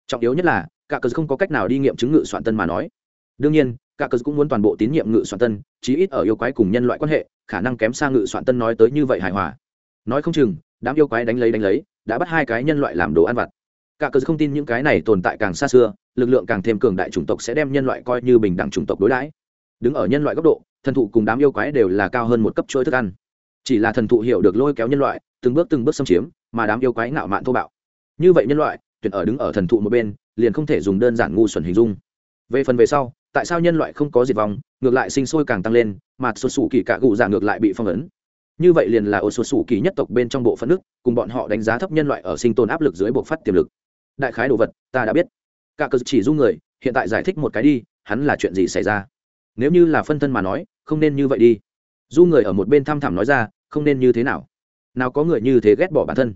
Trọng yếu nhất là cả cớ không có cách nào đi nghiệm chứng ngự soạn tân mà nói. Đương nhiên, cả cớ cũng muốn toàn bộ tín nhiệm ngự soạn tân, chí ít ở yêu quái cùng nhân loại quan hệ, khả năng kém xa ngự soạn tân nói tới như vậy hài hòa. Nói không chừng, đám yêu quái đánh lấy đánh lấy, đã bắt hai cái nhân loại làm đồ ăn vặt. Cả cớ không tin những cái này tồn tại càng xa xưa, lực lượng càng thêm cường đại chủng tộc sẽ đem nhân loại coi như bình đẳng chủng tộc đối đãi. Đứng ở nhân loại góc độ, thần thụ cùng đám yêu quái đều là cao hơn một cấp chuỗi thức ăn. Chỉ là thần thụ hiểu được lôi kéo nhân loại, từng bước từng bước xâm chiếm, mà đám yêu quái ngạo mạn thô bạo. Như vậy nhân loại tuyển ở đứng ở thần thụ một bên liền không thể dùng đơn giản ngu xuẩn hình dung. Về phần về sau, tại sao nhân loại không có diệt vong, ngược lại sinh sôi càng tăng lên, mà xuất xù kỳ cả gù giả ngược lại bị phong ấn. Như vậy liền là ô xuất xù kỳ nhất tộc bên trong bộ phận nước, cùng bọn họ đánh giá thấp nhân loại ở sinh tồn áp lực dưới bộ phát tiềm lực. Đại khái đồ vật, ta đã biết. Cả cơ chỉ du người, hiện tại giải thích một cái đi, hắn là chuyện gì xảy ra? Nếu như là phân thân mà nói, không nên như vậy đi. Du người ở một bên thăm thẳm nói ra, không nên như thế nào? Nào có người như thế ghét bỏ bản thân?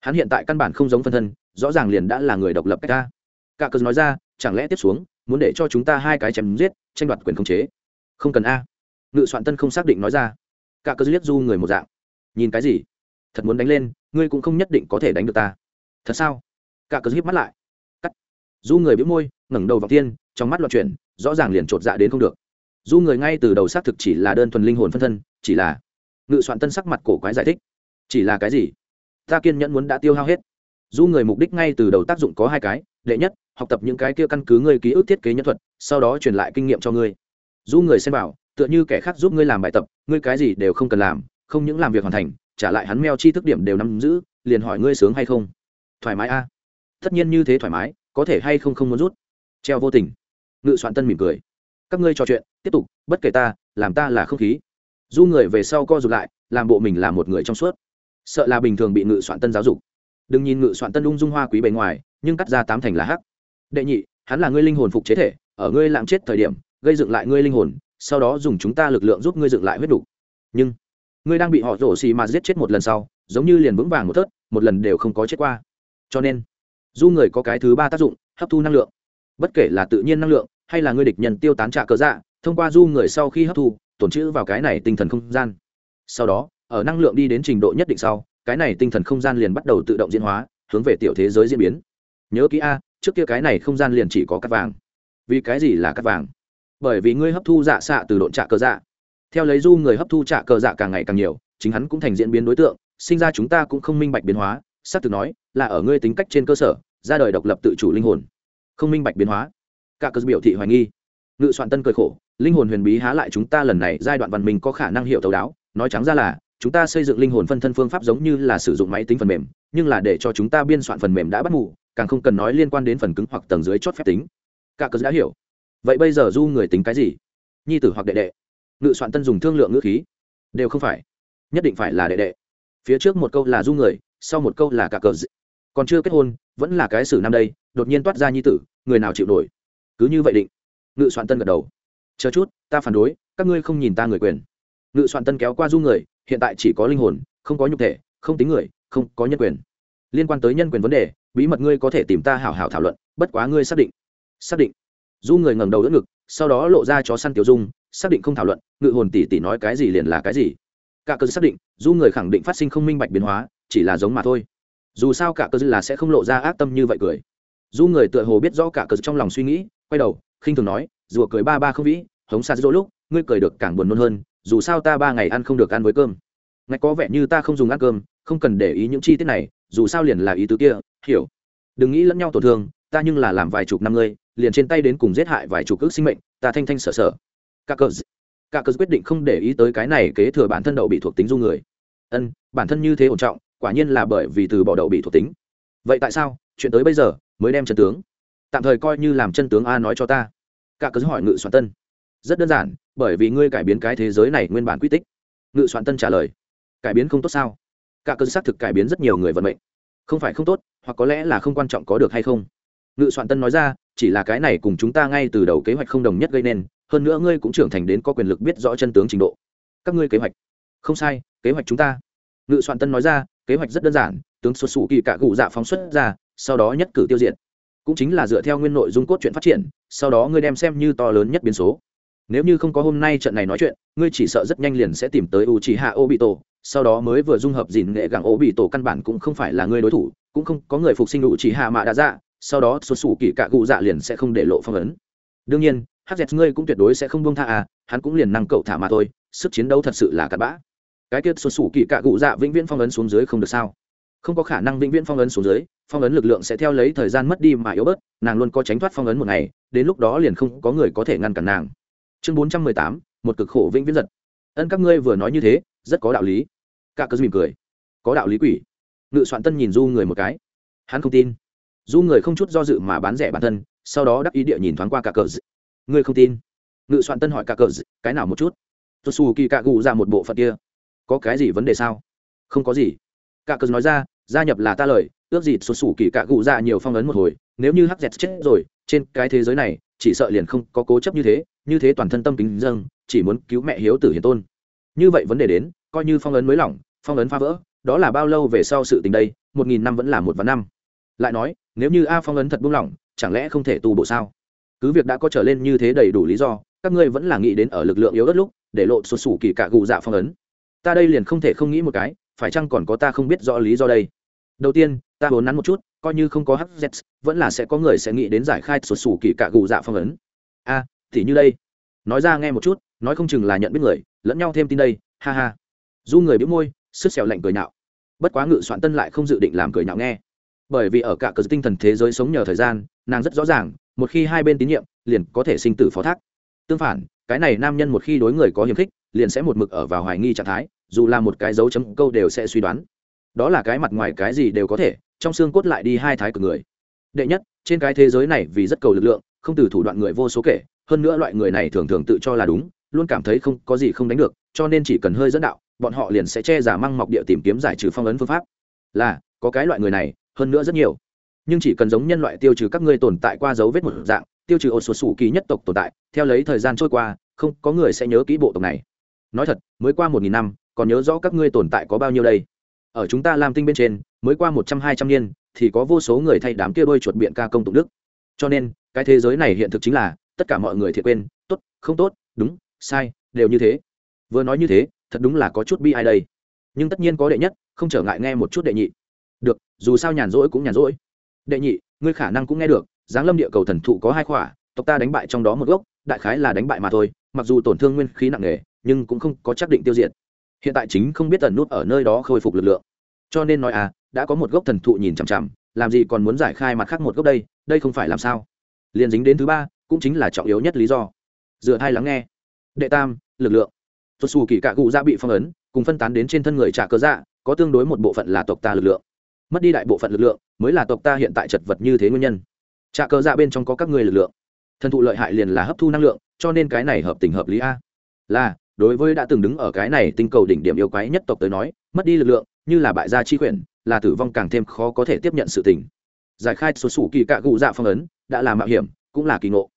Hắn hiện tại căn bản không giống phân thân, rõ ràng liền đã là người độc lập cách ta cả cờ nói ra, chẳng lẽ tiếp xuống, muốn để cho chúng ta hai cái chém giết, tranh đoạt quyền khống chế? Không cần a. Ngự soạn tân không xác định nói ra. Cả cờ liếc du người một dạng. Nhìn cái gì? Thật muốn đánh lên, ngươi cũng không nhất định có thể đánh được ta. Thật sao? Cả cờ hiếp mắt lại. Cắt. Du người bĩu môi, ngẩng đầu vào tiên trong mắt loạn chuyển, rõ ràng liền chột dạ đến không được. Du người ngay từ đầu xác thực chỉ là đơn thuần linh hồn phân thân, chỉ là ngự soạn tân sắc mặt cổ quái giải thích. Chỉ là cái gì? Ta kiên nhẫn muốn đã tiêu hao hết du người mục đích ngay từ đầu tác dụng có hai cái, đệ nhất, học tập những cái kia căn cứ ngươi ký ức thiết kế nhân thuật, sau đó truyền lại kinh nghiệm cho ngươi. Du người xem bảo, tựa như kẻ khác giúp ngươi làm bài tập, ngươi cái gì đều không cần làm, không những làm việc hoàn thành, trả lại hắn meo chi thức điểm đều nắm giữ, liền hỏi ngươi sướng hay không? Thoải mái a. Tất nhiên như thế thoải mái, có thể hay không không muốn rút. Treo vô tình. Ngự soạn tân mỉm cười. Các ngươi trò chuyện, tiếp tục, bất kể ta, làm ta là không khí. Du người về sau co rụt lại, làm bộ mình là một người trong suốt. Sợ là bình thường bị ngự soạn tân giáo dục đừng nhìn ngự soạn tân ung dung hoa quý bề ngoài, nhưng cắt ra tám thành là hắc. Đệ nhị, hắn là ngươi linh hồn phục chế thể, ở ngươi lạm chết thời điểm, gây dựng lại ngươi linh hồn, sau đó dùng chúng ta lực lượng giúp ngươi dựng lại huyết đủ. nhưng, ngươi đang bị họ rổ xì mà giết chết một lần sau, giống như liền vững vàng một thớt, một lần đều không có chết qua. Cho nên du người có cái thứ ba tác dụng, hấp thu năng lượng, bất kể là tự nhiên năng lượng, hay là ngươi địch nhân tiêu tán trả cớ dạ thông qua du người sau khi hấp thu, tổn trữ vào cái này tinh thần không gian. Sau đó, ở năng lượng đi đến trình độ nhất định sau cái này tinh thần không gian liền bắt đầu tự động diễn hóa, hướng về tiểu thế giới diễn biến. Nhớ kỹ a, trước kia cái này không gian liền chỉ có cắt vàng. Vì cái gì là cắt vàng? Bởi vì ngươi hấp thu dạ xạ từ độn trạ cờ dạ. Theo lấy du người hấp thu trạ cờ dạ càng ngày càng nhiều, chính hắn cũng thành diễn biến đối tượng, sinh ra chúng ta cũng không minh bạch biến hóa, xác thực từ nói, là ở ngươi tính cách trên cơ sở, ra đời độc lập tự chủ linh hồn. Không minh bạch biến hóa. Cả cơ biểu thị hoài nghi. Ngự soạn tân cười khổ, linh hồn huyền bí há lại chúng ta lần này giai đoạn văn minh có khả năng hiểu thấu đáo, nói trắng ra là chúng ta xây dựng linh hồn phân thân phương pháp giống như là sử dụng máy tính phần mềm, nhưng là để cho chúng ta biên soạn phần mềm đã bắt mù, càng không cần nói liên quan đến phần cứng hoặc tầng dưới chót phép tính. Cả cớ đã hiểu. Vậy bây giờ du người tính cái gì? Nhi tử hoặc đệ đệ. Ngự soạn tân dùng thương lượng ngữ khí. Đều không phải. Nhất định phải là đệ đệ. Phía trước một câu là du người, sau một câu là cả cờ còn chưa kết hôn, vẫn là cái xử năm đây, đột nhiên toát ra nhi tử, người nào chịu nổi? Cứ như vậy định. Ngự soạn tân gật đầu. Chờ chút, ta phản đối, các ngươi không nhìn ta người quyền. Ngự soạn tân kéo qua du người hiện tại chỉ có linh hồn, không có nhục thể, không tính người, không có nhân quyền. Liên quan tới nhân quyền vấn đề, bí mật ngươi có thể tìm ta hảo hảo thảo luận, bất quá ngươi xác định. Xác định. Du người ngẩng đầu đỡ ngực, sau đó lộ ra chó săn tiểu dung, xác định không thảo luận, ngự hồn tỷ tỷ nói cái gì liền là cái gì. Cả cơ xác định du người khẳng định phát sinh không minh bạch biến hóa, chỉ là giống mà thôi. Dù sao cả cơ là sẽ không lộ ra ác tâm như vậy cười. Du người tựa hồ biết rõ cả cơ trong lòng suy nghĩ, quay đầu, khinh thường nói, rùa cười ba ba không vĩ, hống xa dỗ lúc, ngươi cười được càng buồn nôn hơn dù sao ta ba ngày ăn không được ăn với cơm. Ngạch có vẻ như ta không dùng ăn cơm, không cần để ý những chi tiết này, dù sao liền là ý tứ kia, hiểu. Đừng nghĩ lẫn nhau tổn thương, ta nhưng là làm vài chục năm ngươi, liền trên tay đến cùng giết hại vài chục ước sinh mệnh, ta thanh thanh sợ sợ. Cả cờ cả cờ quyết định không để ý tới cái này kế thừa bản thân đậu bị thuộc tính du người. Ân, bản thân như thế ổn trọng, quả nhiên là bởi vì từ bỏ đậu bị thuộc tính. Vậy tại sao? Chuyện tới bây giờ, mới đem chân tướng. Tạm thời coi như làm chân tướng a nói cho ta. Cả cớ hỏi ngự soạn tân rất đơn giản, bởi vì ngươi cải biến cái thế giới này nguyên bản quy tích. Ngự soạn tân trả lời. Cải biến không tốt sao? Cả cơn xác thực cải biến rất nhiều người vận mệnh. Không phải không tốt, hoặc có lẽ là không quan trọng có được hay không? Ngự soạn tân nói ra, chỉ là cái này cùng chúng ta ngay từ đầu kế hoạch không đồng nhất gây nên, hơn nữa ngươi cũng trưởng thành đến có quyền lực biết rõ chân tướng trình độ. Các ngươi kế hoạch. Không sai, kế hoạch chúng ta. Ngự soạn tân nói ra, kế hoạch rất đơn giản, tướng xuất xù kỳ cả cụ dạ phóng xuất ra, sau đó nhất cử tiêu diệt. Cũng chính là dựa theo nguyên nội dung cốt truyện phát triển, sau đó ngươi đem xem như to lớn nhất biến số nếu như không có hôm nay trận này nói chuyện, ngươi chỉ sợ rất nhanh liền sẽ tìm tới u trí hạ ô bị tổ sau đó mới vừa dung hợp dìn nghệ gặng ô bị tổ căn bản cũng không phải là ngươi đối thủ, cũng không có người phục sinh u trí hạ mạ đã dạ sau đó xuất xù kỳ cạ cụ dạ liền sẽ không để lộ phong ấn. Đương nhiên hz ngươi cũng tuyệt đối sẽ không buông tha à hắn cũng liền năng cậu thả mà thôi, sức chiến đấu thật sự là cặn bã. Cái tiết xuất xù kỳ cạ cụ dạ vĩnh viễn phong ấn xuống dưới không được sao? Không có khả năng vĩnh viễn phong ấn xuống dưới, phong ấn lực lượng sẽ theo lấy thời gian mất đi mà yếu bớt, nàng luôn có tránh thoát phong ấn một ngày, đến lúc đó liền không có người có thể ngăn cản nàng chương bốn trăm mười tám, một cực khổ vĩnh viễn giật. Ân các ngươi vừa nói như thế, rất có đạo lý. Cả cơ mỉm cười. Có đạo lý quỷ. Ngự soạn tân nhìn du người một cái. Hắn không tin. Du người không chút do dự mà bán rẻ bản thân, sau đó đắc ý địa nhìn thoáng qua cả cờ ngươi không tin. Ngự soạn tân hỏi cả cờ cái nào một chút? Tôi xù kỳ cạ gù ra một bộ phận kia. Có cái gì vấn đề sao? Không có gì. Cả cờ nói ra, gia nhập là ta lời, ước gì xuất xù kỳ cạ gù ra nhiều phong ấn một hồi, nếu như hắc dẹt chết rồi, trên cái thế giới này, chỉ sợ liền không có cố chấp như thế như thế toàn thân tâm kính dâng, chỉ muốn cứu mẹ hiếu tử hiền tôn. Như vậy vấn đề đến, coi như phong ấn mới lỏng, phong ấn phá vỡ, đó là bao lâu về sau sự tình đây, một nghìn năm vẫn là một vạn năm. Lại nói, nếu như a phong ấn thật buông lỏng, chẳng lẽ không thể tu bổ sao? Cứ việc đã có trở lên như thế đầy đủ lý do, các ngươi vẫn là nghĩ đến ở lực lượng yếu ớt lúc, để lộ sụt sủ kỳ cả gù dạ phong ấn. Ta đây liền không thể không nghĩ một cái, phải chăng còn có ta không biết rõ lý do đây? Đầu tiên, ta vốn nắn một chút, coi như không có hz vẫn là sẽ có người sẽ nghĩ đến giải khai sụt sủ kỳ cả gù dạ phong ấn. A thì như đây. Nói ra nghe một chút, nói không chừng là nhận biết người, lẫn nhau thêm tin đây, ha ha. Du người biếu môi sức xẻo lạnh cười nhạo. Bất quá ngự soạn tân lại không dự định làm cười nhạo nghe. Bởi vì ở cả cờ tinh thần thế giới sống nhờ thời gian, nàng rất rõ ràng, một khi hai bên tín nhiệm, liền có thể sinh tử phó thác. Tương phản, cái này nam nhân một khi đối người có hiềm khích, liền sẽ một mực ở vào hoài nghi trạng thái, dù là một cái dấu chấm câu đều sẽ suy đoán. Đó là cái mặt ngoài cái gì đều có thể, trong xương cốt lại đi hai thái cực người. Đệ nhất, trên cái thế giới này vì rất cầu lực lượng, không từ thủ đoạn người vô số kể hơn nữa loại người này thường thường tự cho là đúng, luôn cảm thấy không có gì không đánh được, cho nên chỉ cần hơi dẫn đạo, bọn họ liền sẽ che giả măng mọc địa tìm kiếm giải trừ phong ấn phương pháp. Là, có cái loại người này, hơn nữa rất nhiều. Nhưng chỉ cần giống nhân loại tiêu trừ các ngươi tồn tại qua dấu vết một dạng, tiêu trừ ột sụt sủ kỳ nhất tộc tồn tại, theo lấy thời gian trôi qua, không có người sẽ nhớ kỹ bộ tộc này. Nói thật, mới qua một nghìn năm, còn nhớ rõ các ngươi tồn tại có bao nhiêu đây? Ở chúng ta làm tinh bên trên, mới qua một trăm hai trăm niên, thì có vô số người thay đám kia đôi chuột biện ca công tụng đức. Cho nên, cái thế giới này hiện thực chính là tất cả mọi người thiệt quên, tốt, không tốt, đúng, sai, đều như thế. Vừa nói như thế, thật đúng là có chút bi ai đây. Nhưng tất nhiên có đệ nhất, không trở ngại nghe một chút đệ nhị. Được, dù sao nhàn rỗi cũng nhàn rỗi. Đệ nhị, ngươi khả năng cũng nghe được, giáng lâm địa cầu thần thụ có hai khỏa, tộc ta đánh bại trong đó một gốc, đại khái là đánh bại mà thôi, mặc dù tổn thương nguyên khí nặng nề, nhưng cũng không có chắc định tiêu diệt. Hiện tại chính không biết tần nút ở nơi đó khôi phục lực lượng. Cho nên nói à đã có một gốc thần thụ nhìn chằm chằm, làm gì còn muốn giải khai mặt khác một gốc đây đây không phải làm sao? Liền dính đến thứ ba cũng chính là trọng yếu nhất lý do. Dựa hai lắng nghe. Đệ tam, lực lượng. Tuột xù kỳ cạ cụ ra dạ bị phong ấn, cùng phân tán đến trên thân người trả cơ dạ có tương đối một bộ phận là tộc ta lực lượng. Mất đi đại bộ phận lực lượng, mới là tộc ta hiện tại chật vật như thế nguyên nhân. Trả cơ dạ bên trong có các người lực lượng. Thần thụ lợi hại liền là hấp thu năng lượng, cho nên cái này hợp tình hợp lý a. Là, đối với đã từng đứng ở cái này tinh cầu đỉnh điểm yêu quái nhất tộc tới nói, mất đi lực lượng, như là bại gia chi quyển là tử vong càng thêm khó có thể tiếp nhận sự tình. Giải khai số sủ kỳ cạ cụ dạ phong ấn, đã là mạo hiểm, cũng là kỳ ngộ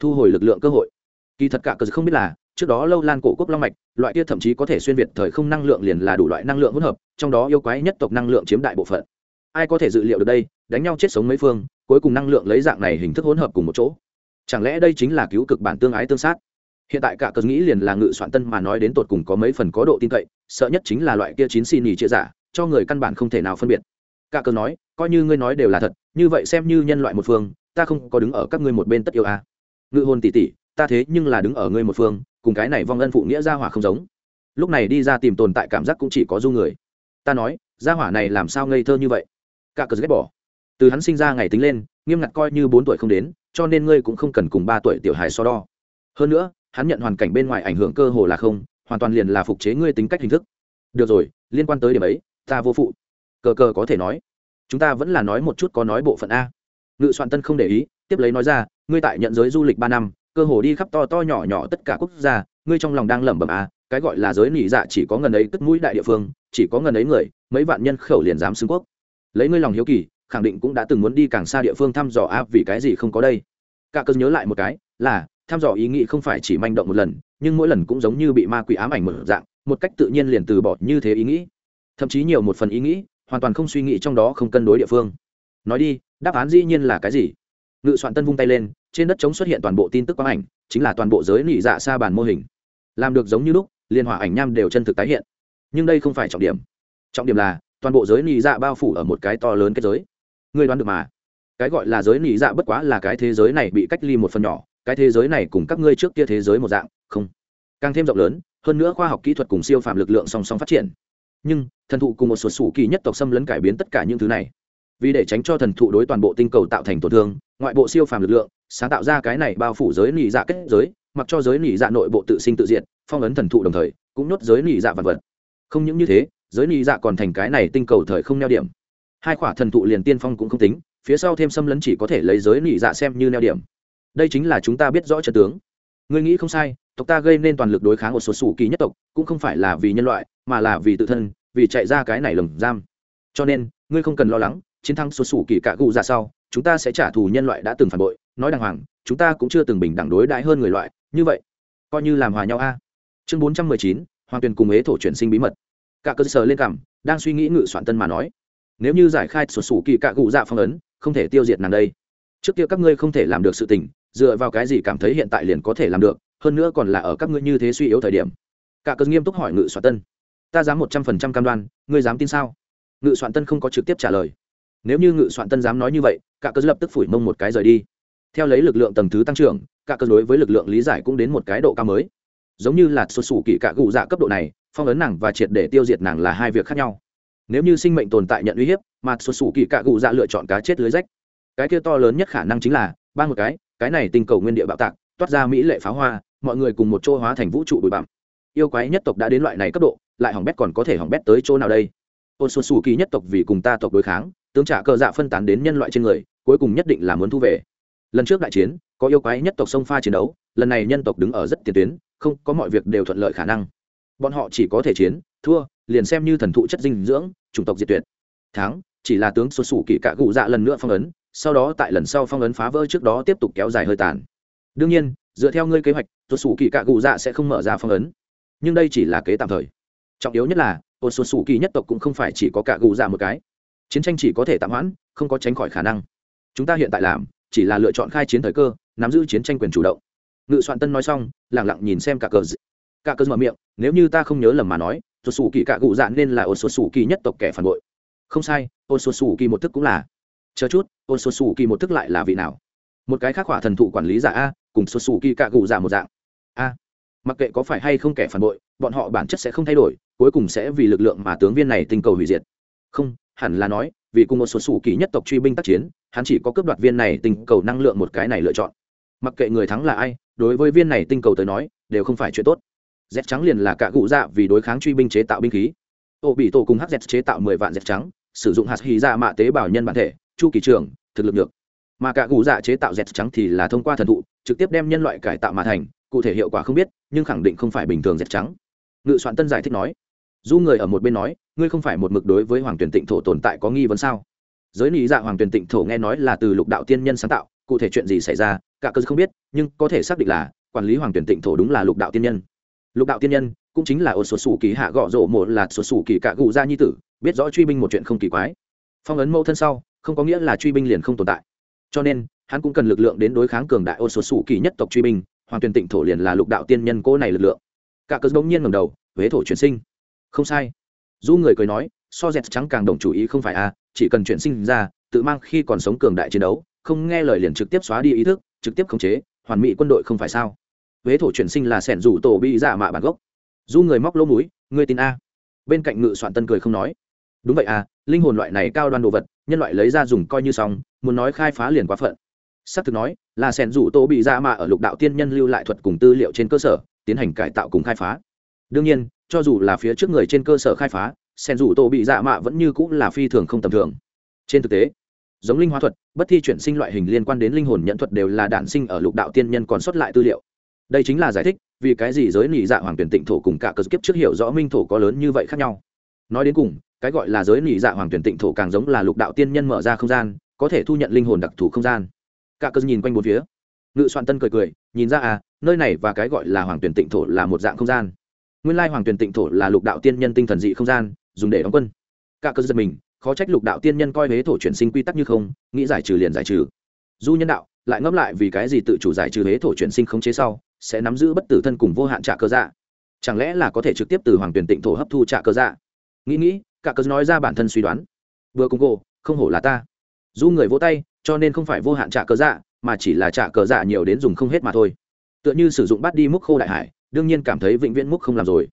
thu hồi lực lượng cơ hội. Kỳ thật cả cờ không biết là, trước đó lâu lan cổ quốc long mạch, loại kia thậm chí có thể xuyên việt thời không năng lượng liền là đủ loại năng lượng hỗn hợp, trong đó yêu quái nhất tộc năng lượng chiếm đại bộ phận. Ai có thể dự liệu được đây, đánh nhau chết sống mấy phương, cuối cùng năng lượng lấy dạng này hình thức hỗn hợp cùng một chỗ. Chẳng lẽ đây chính là cứu cực bản tương ái tương sát? Hiện tại cả cờ nghĩ liền là ngự soạn tân mà nói đến tột cùng có mấy phần có độ tin cậy, sợ nhất chính là loại kia chín xin nhì chia giả, cho người căn bản không thể nào phân biệt. Cả cờ nói, coi như ngươi nói đều là thật, như vậy xem như nhân loại một phương, ta không có đứng ở các ngươi một bên tất yêu à ngự hồn tỷ tỷ, ta thế nhưng là đứng ở ngươi một phương, cùng cái này vong ân phụ nghĩa gia hỏa không giống. Lúc này đi ra tìm tồn tại cảm giác cũng chỉ có du người. Ta nói, gia hỏa này làm sao ngây thơ như vậy? Cả cờ ghét bỏ. Từ hắn sinh ra ngày tính lên, nghiêm ngặt coi như bốn tuổi không đến, cho nên ngươi cũng không cần cùng ba tuổi tiểu hài so đo. Hơn nữa, hắn nhận hoàn cảnh bên ngoài ảnh hưởng cơ hồ là không, hoàn toàn liền là phục chế ngươi tính cách hình thức. Được rồi, liên quan tới điểm ấy, ta vô phụ. Cờ cờ có thể nói. Chúng ta vẫn là nói một chút có nói bộ phận a. Ngự soạn tân không để ý, tiếp lấy nói ra ngươi tại nhận giới du lịch ba năm, cơ hồ đi khắp to to nhỏ nhỏ tất cả quốc gia, ngươi trong lòng đang lẩm bẩm à? cái gọi là giới nỉ dạ chỉ có ngần ấy tức mũi đại địa phương, chỉ có ngần ấy người, mấy vạn nhân khẩu liền dám xưng quốc. Lấy ngươi lòng hiếu kỳ, khẳng định cũng đã từng muốn đi càng xa địa phương thăm dò a vì cái gì không có đây? Cả cơn nhớ lại một cái, là, thăm dò ý nghĩ không phải chỉ manh động một lần, nhưng mỗi lần cũng giống như bị ma quỷ ám ảnh một dạng, một cách tự nhiên liền từ bỏ như thế ý nghĩ. Thậm chí nhiều một phần ý nghĩ, hoàn toàn không suy nghĩ trong đó không cân đối địa phương. Nói đi, đáp án dĩ nhiên là cái gì? Ngự soạn tân vung tay lên, trên đất trống xuất hiện toàn bộ tin tức quang ảnh, chính là toàn bộ giới nỉ dạ xa bàn mô hình. Làm được giống như lúc, liên hòa ảnh nham đều chân thực tái hiện. Nhưng đây không phải trọng điểm. Trọng điểm là, toàn bộ giới nỉ dạ bao phủ ở một cái to lớn kết giới. Ngươi đoán được mà. Cái gọi là giới nỉ dạ bất quá là cái thế giới này bị cách ly một phần nhỏ, cái thế giới này cùng các ngươi trước kia thế giới một dạng, không. Càng thêm rộng lớn, hơn nữa khoa học kỹ thuật cùng siêu phạm lực lượng song song phát triển. Nhưng, thần thụ cùng một số sủ kỳ nhất tộc xâm lấn cải biến tất cả những thứ này vì để tránh cho thần thụ đối toàn bộ tinh cầu tạo thành tổn thương, ngoại bộ siêu phàm lực lượng, sáng tạo ra cái này bao phủ giới nỉ dạ kết giới, mặc cho giới nỉ dạ nội bộ tự sinh tự diệt, phong ấn thần thụ đồng thời, cũng nhốt giới nỉ dạ vật vật. Không những như thế, giới nỉ dạ còn thành cái này tinh cầu thời không neo điểm. Hai khỏa thần thụ liền tiên phong cũng không tính, phía sau thêm xâm lấn chỉ có thể lấy giới nỉ dạ xem như neo điểm. Đây chính là chúng ta biết rõ trận tướng. Ngươi nghĩ không sai, tộc ta gây nên toàn lực đối kháng một số sủ kỳ nhất tộc, cũng không phải là vì nhân loại, mà là vì tự thân, vì chạy ra cái này lồng giam. Cho nên, ngươi không cần lo lắng chiến thắng xuất xù kỳ cạ gù ra sau, chúng ta sẽ trả thù nhân loại đã từng phản bội. Nói đàng hoàng, chúng ta cũng chưa từng bình đẳng đối đãi hơn người loại. Như vậy, coi như làm hòa nhau a. Chương bốn trăm mười chín, hoàng tuyền cùng ế thổ chuyển sinh bí mật. Cả cơ sở lên cảm, đang suy nghĩ ngự soạn tân mà nói. Nếu như giải khai sổ sủ kỳ cạ gù dạ phong ấn, không thể tiêu diệt nàng đây. Trước kia các ngươi không thể làm được sự tình, dựa vào cái gì cảm thấy hiện tại liền có thể làm được, hơn nữa còn là ở các ngươi như thế suy yếu thời điểm. Cả cơ nghiêm túc hỏi ngự soạn tân. Ta dám một trăm phần trăm cam đoan, ngươi dám tin sao? Ngự soạn tân không có trực tiếp trả lời nếu như ngự soạn tân dám nói như vậy, cả cơ lập tức phủi mông một cái rời đi. Theo lấy lực lượng tầng thứ tăng trưởng, cả cơ đối với lực lượng lý giải cũng đến một cái độ cao mới. Giống như là xuất xù kỳ cả gù dạ cấp độ này, phong ấn nàng và triệt để tiêu diệt nàng là hai việc khác nhau. Nếu như sinh mệnh tồn tại nhận uy hiếp, mà xuất xù kỳ cả gù dạ lựa chọn cá chết lưới rách. Cái kia to lớn nhất khả năng chính là, ba một cái cái này tinh cầu nguyên địa bạo tạc, toát ra mỹ lệ pháo hoa, mọi người cùng một chỗ hóa thành vũ trụ bụi bặm. Yêu quái nhất tộc đã đến loại này cấp độ, lại hỏng bét còn có thể hỏng bét tới chỗ nào đây? Ôn xuân xù kỳ nhất tộc vì cùng ta tộc đối kháng tướng trả cờ dạ phân tán đến nhân loại trên người, cuối cùng nhất định là muốn thu về. Lần trước đại chiến, có yêu quái nhất tộc sông pha chiến đấu, lần này nhân tộc đứng ở rất tiền tuyến, không, có mọi việc đều thuận lợi khả năng. Bọn họ chỉ có thể chiến, thua, liền xem như thần thụ chất dinh dưỡng, chủng tộc diệt tuyệt. Thắng, chỉ là tướng xuất xù kỳ cạ cụ dạ lần nữa phong ấn, sau đó tại lần sau phong ấn phá vỡ trước đó tiếp tục kéo dài hơi tàn. Đương nhiên, dựa theo ngươi kế hoạch xuất xù kỳ cạ cụ dạ sẽ không mở ra phong ấn. Nhưng đây chỉ là kế tạm thời. Trọng yếu nhất là ôn xuất xù kỳ nhất tộc cũng không phải chỉ có cạ cụ dạ một cái chiến tranh chỉ có thể tạm hoãn, không có tránh khỏi khả năng. Chúng ta hiện tại làm, chỉ là lựa chọn khai chiến thời cơ, nắm giữ chiến tranh quyền chủ động. Ngự soạn tân nói xong lẳng lặng nhìn xem cả cờ cả cờ mở miệng, nếu như ta không nhớ lầm mà nói xuất xù kỳ cả cụ dạn nên là ô xuất xù kỳ nhất tộc kẻ phản bội. Không sai ô xuất xù kỳ một thức cũng là. Chờ chút ô xuất xù kỳ một thức lại là vị nào? Một cái khác hỏa thần thụ quản lý giả a, cùng xuất xù kỳ cả cụ giả một dạng. A, mặc kệ có phải hay không kẻ phản bội, bọn họ bản chất sẽ không thay đổi, cuối cùng sẽ vì lực lượng mà tướng viên này tinh cầu hủy diệt. Không hẳn là nói, vì cùng một số sủ kỳ nhất tộc truy binh tác chiến, hắn chỉ có cướp đoạt viên này tinh cầu năng lượng một cái này lựa chọn. Mặc kệ người thắng là ai, đối với viên này tinh cầu tới nói, đều không phải chuyện tốt. Z trắng liền là cả cụ dạ vì đối kháng truy binh chế tạo binh khí. Ô bị tổ cùng hz chế tạo mười vạn z trắng, sử dụng hạt hy dạ mạ tế bào nhân bản thể, chu kỳ trường, thực lực được. Mà cả cụ dạ chế tạo z trắng thì là thông qua thần thụ, trực tiếp đem nhân loại cải tạo mà thành, cụ thể hiệu quả không biết, nhưng khẳng định không phải bình thường z trắng. Ngự soạn tân giải thích nói du người ở một bên nói ngươi không phải một mực đối với hoàng tuyển tịnh thổ tồn tại có nghi vấn sao? Giới lý dạ hoàng tuyển tịnh thổ nghe nói là từ lục đạo tiên nhân sáng tạo, cụ thể chuyện gì xảy ra, cả cơ không biết, nhưng có thể xác định là, quản lý hoàng tuyển tịnh thổ đúng là lục đạo tiên nhân. Lục đạo tiên nhân cũng chính là ô sột sủ kỳ hạ gõ rộ một là sột sủ kỳ cạ gù gia nhi tử, biết rõ truy binh một chuyện không kỳ quái. Phong ấn mẫu thân sau, không có nghĩa là truy binh liền không tồn tại. Cho nên, hắn cũng cần lực lượng đến đối kháng cường đại ô sột sủ kỳ nhất tộc truy binh, hoàng tuyển tịnh thổ liền là lục đạo tiên nhân cố này lực lượng. Cả cơ bỗng nhiên ngầm đầu, huế thổ chuyển sinh. Không sai du người cười nói so dẹt trắng càng đồng chủ ý không phải a à, chỉ cần chuyển sinh ra tự mang khi còn sống cường đại chiến đấu không nghe lời liền trực tiếp xóa đi ý thức trực tiếp khống chế hoàn mỹ quân đội không phải sao? Huế thổ chuyển sinh là sẻn rủ tổ bị giả mạ bản gốc. Du người móc lỗ mũi người tin a? Bên cạnh ngự soạn tân cười không nói đúng vậy à linh hồn loại này cao đoan đồ vật nhân loại lấy ra dùng coi như xong muốn nói khai phá liền quá phận. S ắ c thực nói là sẻn rủ tổ bị giả mạ ở lục đạo tiên nhân lưu lại thuật cùng tư liệu trên cơ sở tiến hành cải tạo cùng khai phá. Đương nhiên cho dù là phía trước người trên cơ sở khai phá, sen rủ tổ bị dạ mạ vẫn như cũng là phi thường không tầm thường. Trên thực tế, giống linh hóa thuật, bất thi chuyển sinh loại hình liên quan đến linh hồn nhận thuật đều là đản sinh ở lục đạo tiên nhân còn xuất lại tư liệu. Đây chính là giải thích vì cái gì giới nỉ dạ hoàng tuyển tịnh thổ cùng cả cơ kiếp trước hiểu rõ minh thổ có lớn như vậy khác nhau. Nói đến cùng, cái gọi là giới nỉ dạ hoàng tuyển tịnh thổ càng giống là lục đạo tiên nhân mở ra không gian, có thể thu nhận linh hồn đặc thù không gian. Cả cơ nhìn quanh bốn phía. Ngự soạn tân cười cười, nhìn ra à nơi này và cái gọi là hoàng tuyển tịnh thổ là một dạng không gian nguyên lai hoàng tuyển tịnh thổ là lục đạo tiên nhân tinh thần dị không gian, dùng để đóng quân. Cả cơ giật mình, khó trách lục đạo tiên nhân coi huế thổ chuyển sinh quy tắc như không, nghĩ giải trừ liền giải trừ. Du nhân đạo, lại ngẫm lại vì cái gì tự chủ giải trừ huế thổ chuyển sinh khống chế sau, sẽ nắm giữ bất tử thân cùng vô hạn trả cơ dạ? Chẳng lẽ là có thể trực tiếp từ hoàng tuyển tịnh thổ hấp thu trả cơ dạ? Nghĩ nghĩ, cả cơ nói ra bản thân suy đoán. Vừa cùng cô, không hổ là ta. Du người vỗ tay, cho nên không phải vô hạn trả cơ dạ mà chỉ là trả cơ dạ nhiều đến dùng không hết mà thôi. Tựa như sử dụng bắt đi múc khô đại hải đương nhiên cảm thấy vĩnh viễn múc không làm rồi.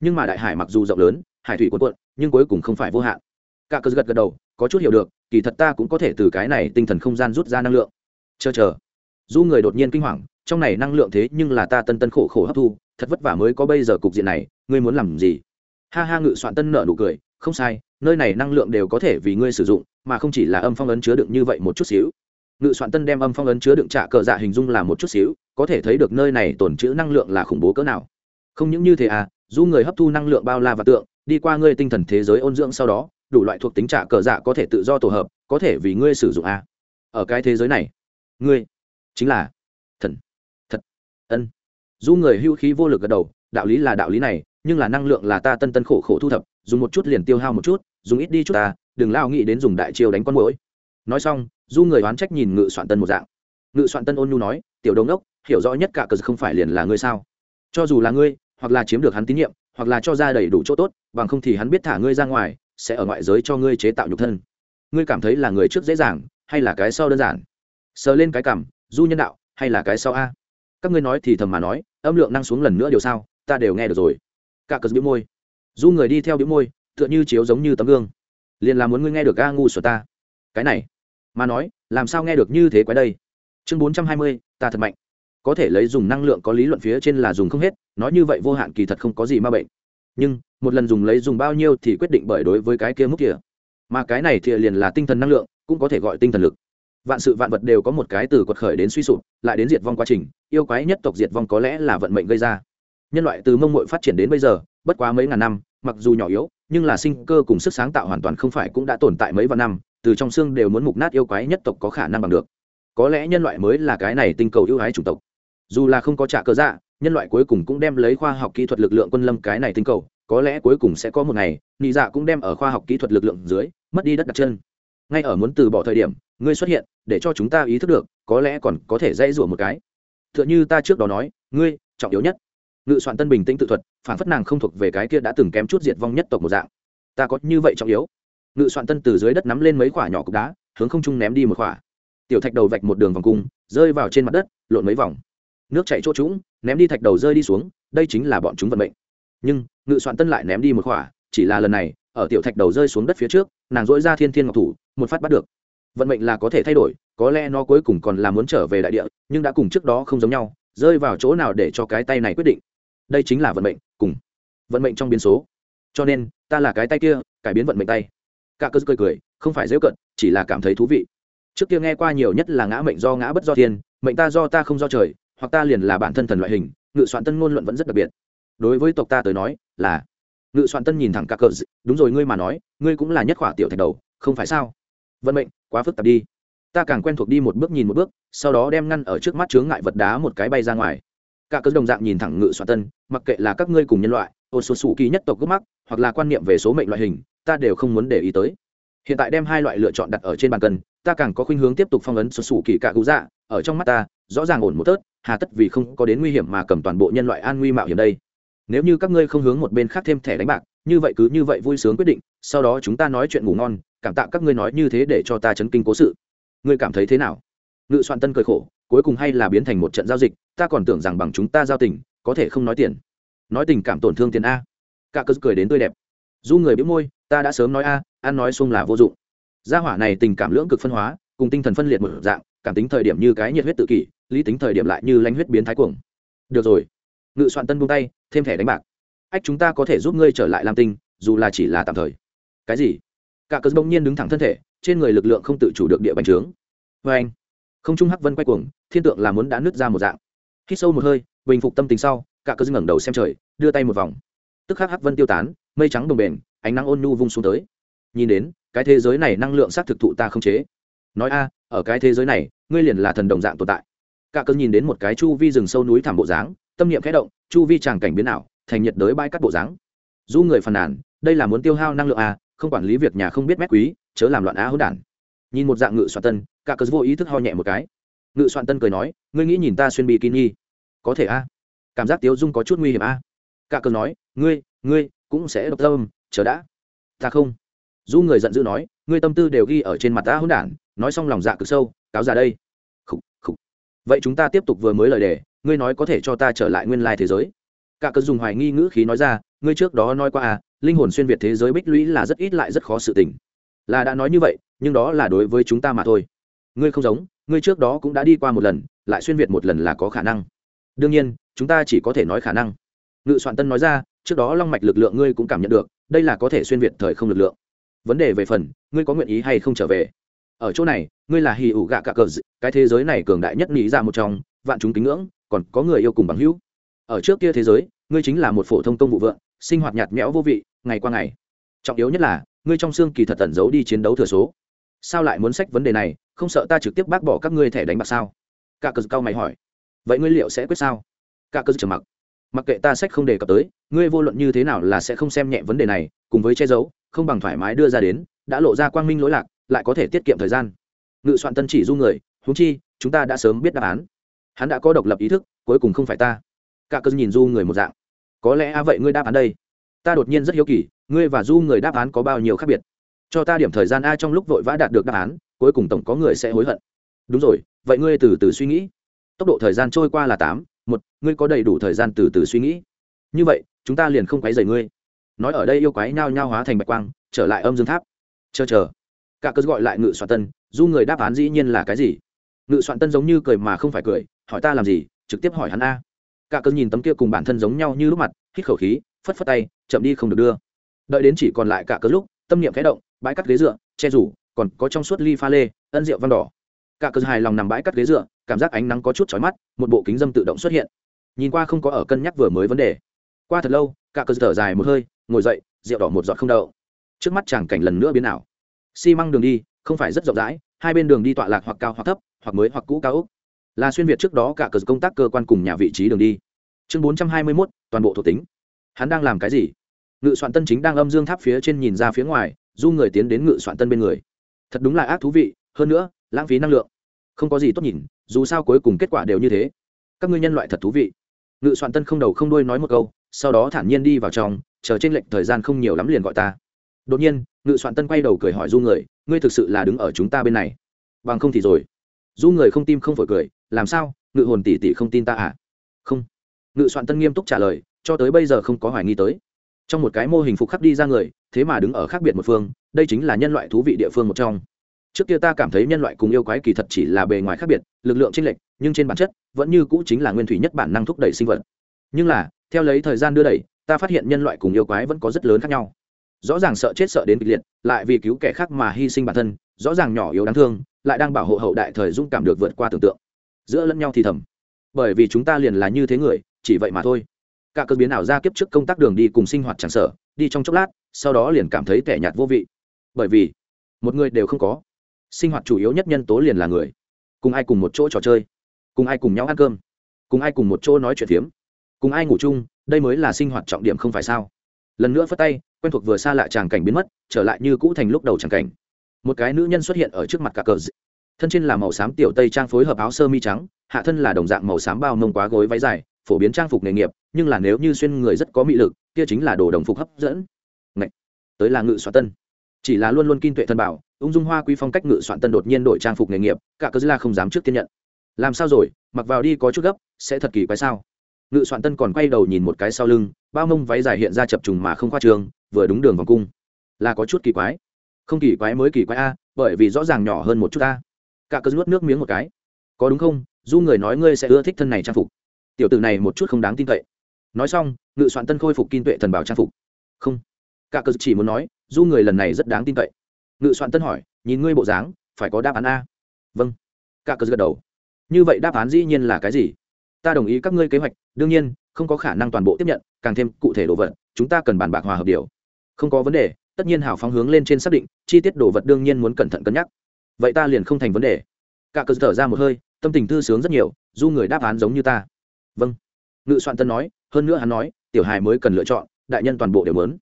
Nhưng mà đại hải mặc dù rộng lớn, hải thủy cuộn cuộn, nhưng cuối cùng không phải vô hạn. Cả cơ gật gật đầu, có chút hiểu được, kỳ thật ta cũng có thể từ cái này tinh thần không gian rút ra năng lượng. Chờ chờ. Du người đột nhiên kinh hoàng, trong này năng lượng thế nhưng là ta tân tân khổ khổ hấp thu, thật vất vả mới có bây giờ cục diện này, ngươi muốn làm gì? Ha ha ngự soạn tân nợ nụ cười, không sai, nơi này năng lượng đều có thể vì ngươi sử dụng, mà không chỉ là âm phong ấn chứa đựng như vậy một chút xíu ngự soạn tân đem âm phong ấn chứa đựng trả cờ dạ hình dung là một chút xíu, có thể thấy được nơi này tồn trữ năng lượng là khủng bố cỡ nào. Không những như thế à du người hấp thu năng lượng bao la và tượng, đi qua ngươi tinh thần thế giới ôn dưỡng sau đó, đủ loại thuộc tính trả cờ dạ có thể tự do tổ hợp, có thể vì ngươi sử dụng à. ở cái thế giới này, ngươi chính là thần, thật, ân. Du người hưu khí vô lực gật đầu, đạo lý là đạo lý này, nhưng là năng lượng là ta tân tân khổ khổ thu thập, dùng một chút liền tiêu hao một chút, dùng ít đi chút ta, đừng lao nghĩ đến dùng đại chiêu đánh con mũi nói xong, du người oán trách nhìn ngự soạn tân một dạng. Ngự soạn tân ôn nhu nói, tiểu đống đốc, hiểu rõ nhất cả cờ không phải liền là ngươi sao? Cho dù là ngươi, hoặc là chiếm được hắn tín nhiệm, hoặc là cho ra đầy đủ chỗ tốt, bằng không thì hắn biết thả ngươi ra ngoài, sẽ ở ngoại giới cho ngươi chế tạo nhục thân. Ngươi cảm thấy là người trước dễ dàng, hay là cái sau đơn giản? Sờ lên cái cảm, du nhân đạo, hay là cái sau a? Các ngươi nói thì thầm mà nói, âm lượng năng xuống lần nữa điều sao, ta đều nghe được rồi. Cả cờ biểu môi. Du người đi theo biểu môi, tựa như chiếu giống như tấm gương. Liền là muốn ngươi nghe được ga ngu sửa ta. Cái này mà nói, làm sao nghe được như thế quái đây? Chương bốn trăm hai mươi, ta thật mạnh. Có thể lấy dùng năng lượng có lý luận phía trên là dùng không hết, nói như vậy vô hạn kỳ thật không có gì ma bệnh. Nhưng, một lần dùng lấy dùng bao nhiêu thì quyết định bởi đối với cái kia mức kia. Mà cái này thì liền là tinh thần năng lượng, cũng có thể gọi tinh thần lực. Vạn sự vạn vật đều có một cái từ quật khởi đến suy sụp, lại đến diệt vong quá trình, yêu quái nhất tộc diệt vong có lẽ là vận mệnh gây ra. Nhân loại từ mông mội phát triển đến bây giờ, bất quá mấy ngàn năm, mặc dù nhỏ yếu, nhưng là sinh cơ cùng sức sáng tạo hoàn toàn không phải cũng đã tồn tại mấy vạn năm từ trong xương đều muốn mục nát yêu quái nhất tộc có khả năng bằng được. Có lẽ nhân loại mới là cái này tinh cầu ưu ái chủng tộc. Dù là không có trả cơ dạ nhân loại cuối cùng cũng đem lấy khoa học kỹ thuật lực lượng quân lâm cái này tinh cầu, có lẽ cuối cùng sẽ có một ngày, nị dạ cũng đem ở khoa học kỹ thuật lực lượng dưới, mất đi đất đặt chân. Ngay ở muốn từ bỏ thời điểm, ngươi xuất hiện, để cho chúng ta ý thức được, có lẽ còn có thể dãy rủa một cái. T h ư ợ n h ư ta trước đó nói, ngươi, trọng yếu nhất. Ngự soạn tân bình tĩnh tự thuật, phản phất nàng không thuộc về cái kia đã từng kém chút diệt vong nhất tộc một dạng. Ta có như vậy trọng yếu? Ngự soạn tân từ dưới đất nắm lên mấy khoả nhỏ cục đá hướng không trung ném đi một khoả tiểu thạch đầu vạch một đường vòng cung rơi vào trên mặt đất lộn mấy vòng. Nước chạy chỗ trũng ném đi thạch đầu rơi đi xuống đây chính là bọn chúng vận mệnh. Nhưng ngự soạn tân lại ném đi một quả, chỉ là lần này ở tiểu thạch đầu rơi xuống đất phía trước nàng dỗi ra thiên thiên ngọc thủ một phát bắt được. Vận mệnh là có thể thay đổi có lẽ nó cuối cùng còn là muốn trở về đại địa nhưng đã cùng trước đó không giống nhau rơi vào chỗ nào để cho cái tay này quyết định. Đây chính là vận mệnh cùng vận mệnh trong biến số. Cho nên ta là cái tay kia cải biến vận mệnh tay cả cơ cười cười, không phải dễ cận, chỉ là cảm thấy thú vị. Trước kia nghe qua nhiều nhất là ngã mệnh do ngã bất do thiên, mệnh ta do ta không do trời, hoặc ta liền là bản thân thần loại hình, ngự soạn tân ngôn luận vẫn rất đặc biệt. Đối với tộc ta tới nói, là ngự soạn tân nhìn thẳng cả cờ đúng rồi ngươi mà nói, ngươi cũng là nhất khỏa tiểu thạch đầu, không phải sao? Vận mệnh, quá phức tạp đi. Ta càng quen thuộc đi một bước nhìn một bước, sau đó đem ngăn ở trước mắt chướng ngại vật đá một cái bay ra ngoài. Cả cớ đồng dạng nhìn thẳng ngự soạn tân, mặc kệ là các ngươi cùng nhân loại, ô số sủ kỳ nhất tộc gốc mắc, hoặc là quan niệm về số mệnh loại hình ta đều không muốn để ý tới. Hiện tại đem hai loại lựa chọn đặt ở trên bàn cân, ta càng có khuynh hướng tiếp tục phong ấn số sủ kỳ cả cụ dạ ở trong mắt ta, rõ ràng ổn một tớt, hà tất vì không có đến nguy hiểm mà cầm toàn bộ nhân loại an nguy mạo hiểm đây. Nếu như các ngươi không hướng một bên khác thêm thẻ đánh bạc, như vậy cứ như vậy vui sướng quyết định, sau đó chúng ta nói chuyện ngủ ngon, cảm tạ các ngươi nói như thế để cho ta chấn kinh cố sự. Ngươi cảm thấy thế nào? Ngự soạn tân cười khổ, cuối cùng hay là biến thành một trận giao dịch, ta còn tưởng rằng bằng chúng ta giao tình, có thể không nói tiền. Nói tình cảm tổn thương tiền a. Cả cơ cười đến tươi đẹp. Du người biết môi ta đã sớm nói a, ăn nói xung là vô dụng. Gia hỏa này tình cảm lưỡng cực phân hóa, cùng tinh thần phân liệt một dạng, cảm tính thời điểm như cái nhiệt huyết tự kỷ, lý tính thời điểm lại như lanh huyết biến thái cuồng. Được rồi. Ngự soạn tân buông tay, thêm thẻ đánh bạc. Ách, chúng ta có thể giúp ngươi trở lại làm tinh, dù là chỉ là tạm thời. Cái gì? Cả cớ bỗng nhiên đứng thẳng thân thể, trên người lực lượng không tự chủ được địa bành trướng. Vê anh, không trung hắc vân quay cuồng, thiên tượng là muốn đã nứt ra một dạng. Hít sâu một hơi, bình phục tâm tình sau, cả cớ ngẩng đầu xem trời, đưa tay một vòng. Tức khắc hắc vân tiêu tán, mây trắng đồng bền ánh nắng ôn nhu vung xuống tới. Nhìn đến, cái thế giới này năng lượng xác thực thụ ta không chế. Nói a, ở cái thế giới này, ngươi liền là thần đồng dạng tồn tại. Cả cơn nhìn đến một cái chu vi rừng sâu núi thảm bộ dáng, tâm niệm khẽ động, chu vi tràng cảnh biến ảo, thành nhiệt đới bãi cắt bộ dáng. Du người phàn nàn, đây là muốn tiêu hao năng lượng a, không quản lý việc nhà không biết mét quý, chớ làm loạn á hỗn đản. Nhìn một dạng ngự soạn tân, cả cơn vô ý thức ho nhẹ một cái. Ngự soạn tân cười nói, ngươi nghĩ nhìn ta xuyên bikini? Có thể a. Cảm giác tiếu dung có chút nguy hiểm a. Cả cơn nói, ngươi ngươi cũng sẽ độc tâm chờ đã. Ta không. Du người giận dữ nói ngươi tâm tư đều ghi ở trên mặt ta hỗn đản nói xong lòng dạ cực sâu cáo ra đây. Khủ, khủ. vậy chúng ta tiếp tục vừa mới lời đề ngươi nói có thể cho ta trở lại nguyên lai thế giới. Cả cơn dùng hoài nghi ngữ khí nói ra ngươi trước đó nói qua à linh hồn xuyên việt thế giới bích lũy là rất ít lại rất khó sự tình. Là đã nói như vậy nhưng đó là đối với chúng ta mà thôi. Ngươi không giống ngươi trước đó cũng đã đi qua một lần lại xuyên việt một lần là có khả năng. Đương nhiên chúng ta chỉ có thể nói khả năng. Ngự soạn tân nói ra trước đó long mạch lực lượng ngươi cũng cảm nhận được, đây là có thể xuyên việt thời không lực lượng. Vấn đề về phần, ngươi có nguyện ý hay không trở về? Ở chỗ này, ngươi là hì ủ gạ cả cờ cái thế giới này cường đại nhất nghĩ ra một trong, vạn chúng kính ngưỡng, còn có người yêu cùng bằng hữu. Ở trước kia thế giới, ngươi chính là một phổ thông công vụ vượng, sinh hoạt nhạt nhẽo vô vị, ngày qua ngày. Trọng yếu nhất là, ngươi trong xương kỳ thật tẩn giấu đi chiến đấu thừa số. Sao lại muốn sách vấn đề này, không sợ ta trực tiếp bác bỏ các ngươi thẻ đánh bạc sao? Cả cờ cao mày hỏi. Vậy ngươi liệu sẽ quyết sao? Cả cờ trầm mặc mặc kệ ta sách không đề cập tới, ngươi vô luận như thế nào là sẽ không xem nhẹ vấn đề này, cùng với che giấu, không bằng thoải mái đưa ra đến, đã lộ ra quang minh lỗi lạc, lại có thể tiết kiệm thời gian. Ngự soạn tân chỉ du người húng chi, chúng ta đã sớm biết đáp án. Hắn đã có độc lập ý thức, cuối cùng không phải ta. Cả cơn nhìn du người một dạng. Có lẽ a vậy ngươi đáp án đây? Ta đột nhiên rất hiếu kỳ, ngươi và du người đáp án có bao nhiêu khác biệt? Cho ta điểm thời gian a trong lúc vội vã đạt được đáp án, cuối cùng tổng có người sẽ hối hận. Đúng rồi, vậy ngươi từ từ suy nghĩ. Tốc độ thời gian trôi qua là tám một, ngươi có đầy đủ thời gian từ từ suy nghĩ. Như vậy, chúng ta liền không quấy rầy ngươi. Nói ở đây yêu quái nhao nhao hóa thành bạch quang, trở lại âm dương tháp. Chờ chờ. Cả cớ gọi lại ngự soạn tân du người đáp án dĩ nhiên là cái gì? Ngự soạn tân giống như cười mà không phải cười, hỏi ta làm gì? Trực tiếp hỏi hắn a. Cả cớ nhìn tấm kia cùng bản thân giống nhau như lúc mặt, hít khẩu khí, phất phất tay, chậm đi không được đưa. Đợi đến chỉ còn lại cả cớ lúc, tâm niệm khẽ động, bãi cắt ghế dựa, che rủ, còn có trong suốt ly pha lê, ân rượu văn đỏ cả cơ hài lòng nằm bãi cắt ghế dựa, cảm giác ánh nắng có chút chói mắt, một bộ kính dâm tự động xuất hiện. Nhìn qua không có ở cân nhắc vừa mới vấn đề. Qua thật lâu, cả cơ thở dài một hơi, ngồi dậy, rượu đỏ một giọt không đậu. Trước mắt chàng cảnh lần nữa biến ảo. Xi măng đường đi, không phải rất rộng rãi, hai bên đường đi tọa lạc hoặc cao hoặc thấp, hoặc mới hoặc cũ cao úc. Là xuyên việt trước đó cả cờ công tác cơ quan cùng nhà vị trí đường đi. Chương bốn trăm hai mươi mốt, toàn bộ thuộc tính. Hắn đang làm cái gì? Ngự soạn tân chính đang âm dương tháp phía trên nhìn ra phía ngoài, du người tiến đến ngự soạn tân bên người. Thật đúng là ác thú vị, hơn nữa lãng phí năng lượng. Không có gì tốt nhìn, dù sao cuối cùng kết quả đều như thế. Các ngươi nhân loại thật thú vị. Ngự soạn tân không đầu không đuôi nói một câu, sau đó thản nhiên đi vào trong, chờ trên lệnh thời gian không nhiều lắm liền gọi ta. Đột nhiên, ngự soạn tân quay đầu cười hỏi du người, ngươi thực sự là đứng ở chúng ta bên này? Bằng không thì rồi. Du người không tim không phổi cười, làm sao? Ngự hồn tỷ tỷ không tin ta à? Không. Ngự soạn tân nghiêm túc trả lời, cho tới bây giờ không có hoài nghi tới. Trong một cái mô hình phục khắc đi ra người, thế mà đứng ở khác biệt một phương, đây chính là nhân loại thú vị địa phương một trong trước kia ta cảm thấy nhân loại cùng yêu quái kỳ thật chỉ là bề ngoài khác biệt, lực lượng chênh lệch, nhưng trên bản chất, vẫn như cũ chính là nguyên thủy nhất bản năng thúc đẩy sinh vật. Nhưng là, theo lấy thời gian đưa đẩy, ta phát hiện nhân loại cùng yêu quái vẫn có rất lớn khác nhau. Rõ ràng sợ chết sợ đến kịch liệt, lại vì cứu kẻ khác mà hy sinh bản thân, rõ ràng nhỏ yếu đáng thương, lại đang bảo hộ hậu đại thời dung cảm được vượt qua tưởng tượng. Giữa lẫn nhau thì thầm. Bởi vì chúng ta liền là như thế người, chỉ vậy mà thôi. Cả cơ biến ảo ra kiếp trước công tác đường đi cùng sinh hoạt chẳng sở đi trong chốc lát, sau đó liền cảm thấy tẻ nhạt vô vị. Bởi vì, một người đều không có sinh hoạt chủ yếu nhất nhân tố liền là người. Cùng ai cùng một chỗ trò chơi, cùng ai cùng nhau ăn cơm, cùng ai cùng một chỗ nói chuyện phiếm, cùng ai ngủ chung, đây mới là sinh hoạt trọng điểm không phải sao? Lần nữa phất tay, quen thuộc vừa xa lạ tràng cảnh biến mất, trở lại như cũ thành lúc đầu tràng cảnh. Một cái nữ nhân xuất hiện ở trước mặt cả cờ d... thân trên là màu xám tiểu tây trang phối hợp áo sơ mi trắng, hạ thân là đồng dạng màu xám bao mông quá gối váy dài, phổ biến trang phục nghề nghiệp, nhưng là nếu như xuyên người rất có mị lực, kia chính là đồ đồng phục hấp dẫn. Ngậy! tới là ngự xoa tân. Chỉ là luôn luôn kinh tuệ thân bảo ung dung hoa quý phong cách ngự soạn tân đột nhiên đổi trang phục nghề nghiệp, cả cơ la không dám trước tiên nhận. Làm sao rồi, mặc vào đi có chút gấp, sẽ thật kỳ quái sao? Ngự soạn tân còn quay đầu nhìn một cái sau lưng, bao mông váy dài hiện ra chập trùng mà không khoa trường vừa đúng đường vòng cung. Là có chút kỳ quái. Không kỳ quái mới kỳ quái a, bởi vì rõ ràng nhỏ hơn một chút a. Cả cơ nuốt nước miếng một cái. Có đúng không? Du người nói ngươi sẽ ưa thích thân này trang phục. Tiểu tử này một chút không đáng tin cậy. Nói xong, ngự soạn tân khôi phục kinh tuệ thần bảo trang phục. Không. Cả cơ chỉ muốn nói du người lần này rất đáng tin cậy ngự soạn tân hỏi, nhìn ngươi bộ dáng, phải có đáp án a? Vâng. Cả cờ gật đầu. Như vậy đáp án dĩ nhiên là cái gì? Ta đồng ý các ngươi kế hoạch, đương nhiên, không có khả năng toàn bộ tiếp nhận, càng thêm cụ thể đồ vật, chúng ta cần bàn bạc hòa hợp điều. Không có vấn đề, tất nhiên hảo phóng hướng lên trên xác định, chi tiết đồ vật đương nhiên muốn cẩn thận cân nhắc. Vậy ta liền không thành vấn đề. Cả cờ thở ra một hơi, tâm tình thư sướng rất nhiều du người đáp án giống như ta. Vâng. Ngự soạn tân nói, hơn nữa hắn nói, tiểu hài mới cần lựa chọn, đại nhân toàn bộ đều muốn.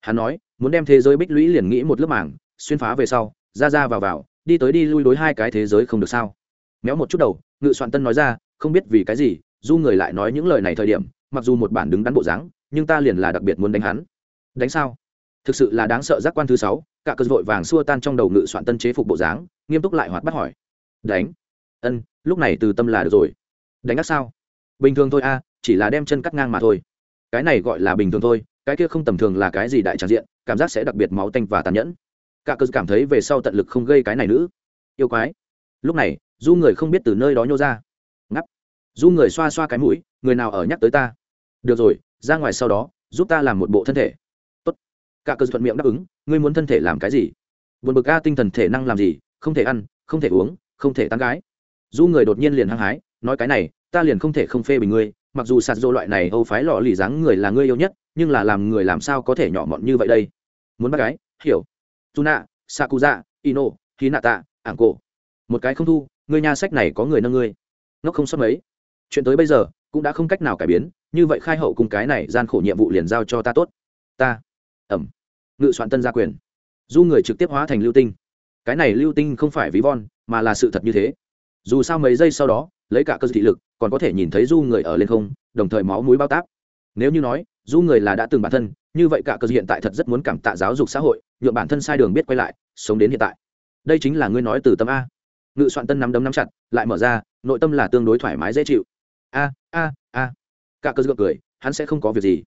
Hắn nói, muốn đem thế giới bích lũy liền nghĩ một lớp mảng xuyên phá về sau, ra ra vào vào, đi tới đi lui đối hai cái thế giới không được sao. Méo một chút đầu, ngự soạn tân nói ra, không biết vì cái gì, du người lại nói những lời này thời điểm, mặc dù một bản đứng đắn bộ dáng, nhưng ta liền là đặc biệt muốn đánh hắn. Đánh sao? Thực sự là đáng sợ giác quan thứ sáu, cả cơn vội vàng xua tan trong đầu ngự soạn tân chế phục bộ dáng, nghiêm túc lại hoạt bắt hỏi. Đánh? Ân, lúc này từ tâm là được rồi. Đánh ác sao? Bình thường thôi a, chỉ là đem chân cắt ngang mà thôi. Cái này gọi là bình thường thôi, cái kia không tầm thường là cái gì đại tràng diện, cảm giác sẽ đặc biệt máu tanh và tàn nhẫn cả cơn cảm thấy về sau tận lực không gây cái này nữa yêu quái. Lúc này, du người không biết từ nơi đó nhô ra. Ngắp. Du người xoa xoa cái mũi, người nào ở nhắc tới ta? Được rồi, ra ngoài sau đó, giúp ta làm một bộ thân thể. Tốt. Cả cơ thuận miệng đáp ứng, ngươi muốn thân thể làm cái gì? Buồn bực a tinh thần thể năng làm gì? Không thể ăn, không thể uống, không thể tán gái. Du người đột nhiên liền hăng hái, nói cái này, ta liền không thể không phê bình ngươi. Mặc dù sạt dô loại này âu phái lọ lì dáng người là ngươi yêu nhất, nhưng là làm người làm sao có thể nhỏ mọn như vậy đây? Muốn bắt gái, hiểu tuna, sakuza, ino, hinata ảng cổ một cái không thu, ngươi nhà sách này có người nâng ngươi. Nó không sót mấy. Chuyện tới bây giờ cũng đã không cách nào cải biến, như vậy khai hậu cùng cái này gian khổ nhiệm vụ liền giao cho ta tốt. Ta. Ẩm. Ngự soạn tân gia quyền. Du người trực tiếp hóa thành lưu tinh. Cái này lưu tinh không phải ví von, mà là sự thật như thế. Dù sao mấy giây sau đó, lấy cả cơ thị lực, còn có thể nhìn thấy du người ở lên không, đồng thời máu mũi bao tác nếu như nói du người là đã từng bản thân, như vậy cả cơ hiện tại thật rất muốn cảm tạ giáo dục xã hội, nhượng bản thân sai đường biết quay lại, sống đến hiện tại. Đây chính là ngươi nói từ tâm a. Ngự soạn tân nắm đấm nắm chặt, lại mở ra, nội tâm là tương đối thoải mái, dễ chịu. A a a. Cả cơ gượng cười, hắn sẽ không có việc gì.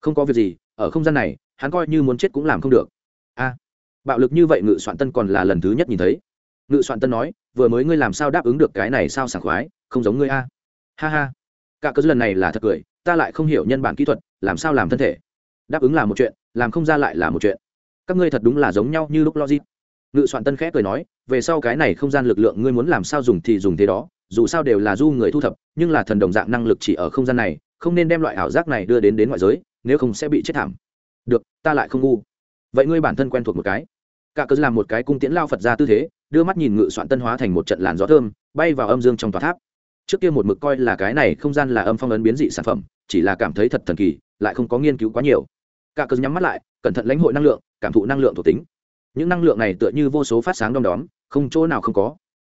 Không có việc gì, ở không gian này, hắn coi như muốn chết cũng làm không được. A. Bạo lực như vậy ngự soạn tân còn là lần thứ nhất nhìn thấy. Ngự soạn tân nói, vừa mới ngươi làm sao đáp ứng được cái này sao sảng khoái, không giống ngươi a. Ha ha. Cả cơ lần này là thật cười ta lại không hiểu nhân bản kỹ thuật, làm sao làm thân thể? Đáp ứng là một chuyện, làm không ra lại là một chuyện. Các ngươi thật đúng là giống nhau như lúc logic. Ngự soạn tân khẽ cười nói, về sau cái này không gian lực lượng ngươi muốn làm sao dùng thì dùng thế đó, dù sao đều là du người thu thập, nhưng là thần đồng dạng năng lực chỉ ở không gian này, không nên đem loại ảo giác này đưa đến đến ngoại giới, nếu không sẽ bị chết thảm. Được, ta lại không ngu. Vậy ngươi bản thân quen thuộc một cái. Cả cớ làm một cái cung tiễn lao phật ra tư thế, đưa mắt nhìn ngự soạn tân hóa thành một trận làn gió thơm, bay vào âm dương trong tòa tháp trước kia một mực coi là cái này không gian là âm phong ấn biến dị sản phẩm, chỉ là cảm thấy thật thần kỳ, lại không có nghiên cứu quá nhiều. Cả cớ nhắm mắt lại, cẩn thận lãnh hội năng lượng, cảm thụ năng lượng thuộc tính. Những năng lượng này tựa như vô số phát sáng đom đóm, không chỗ nào không có.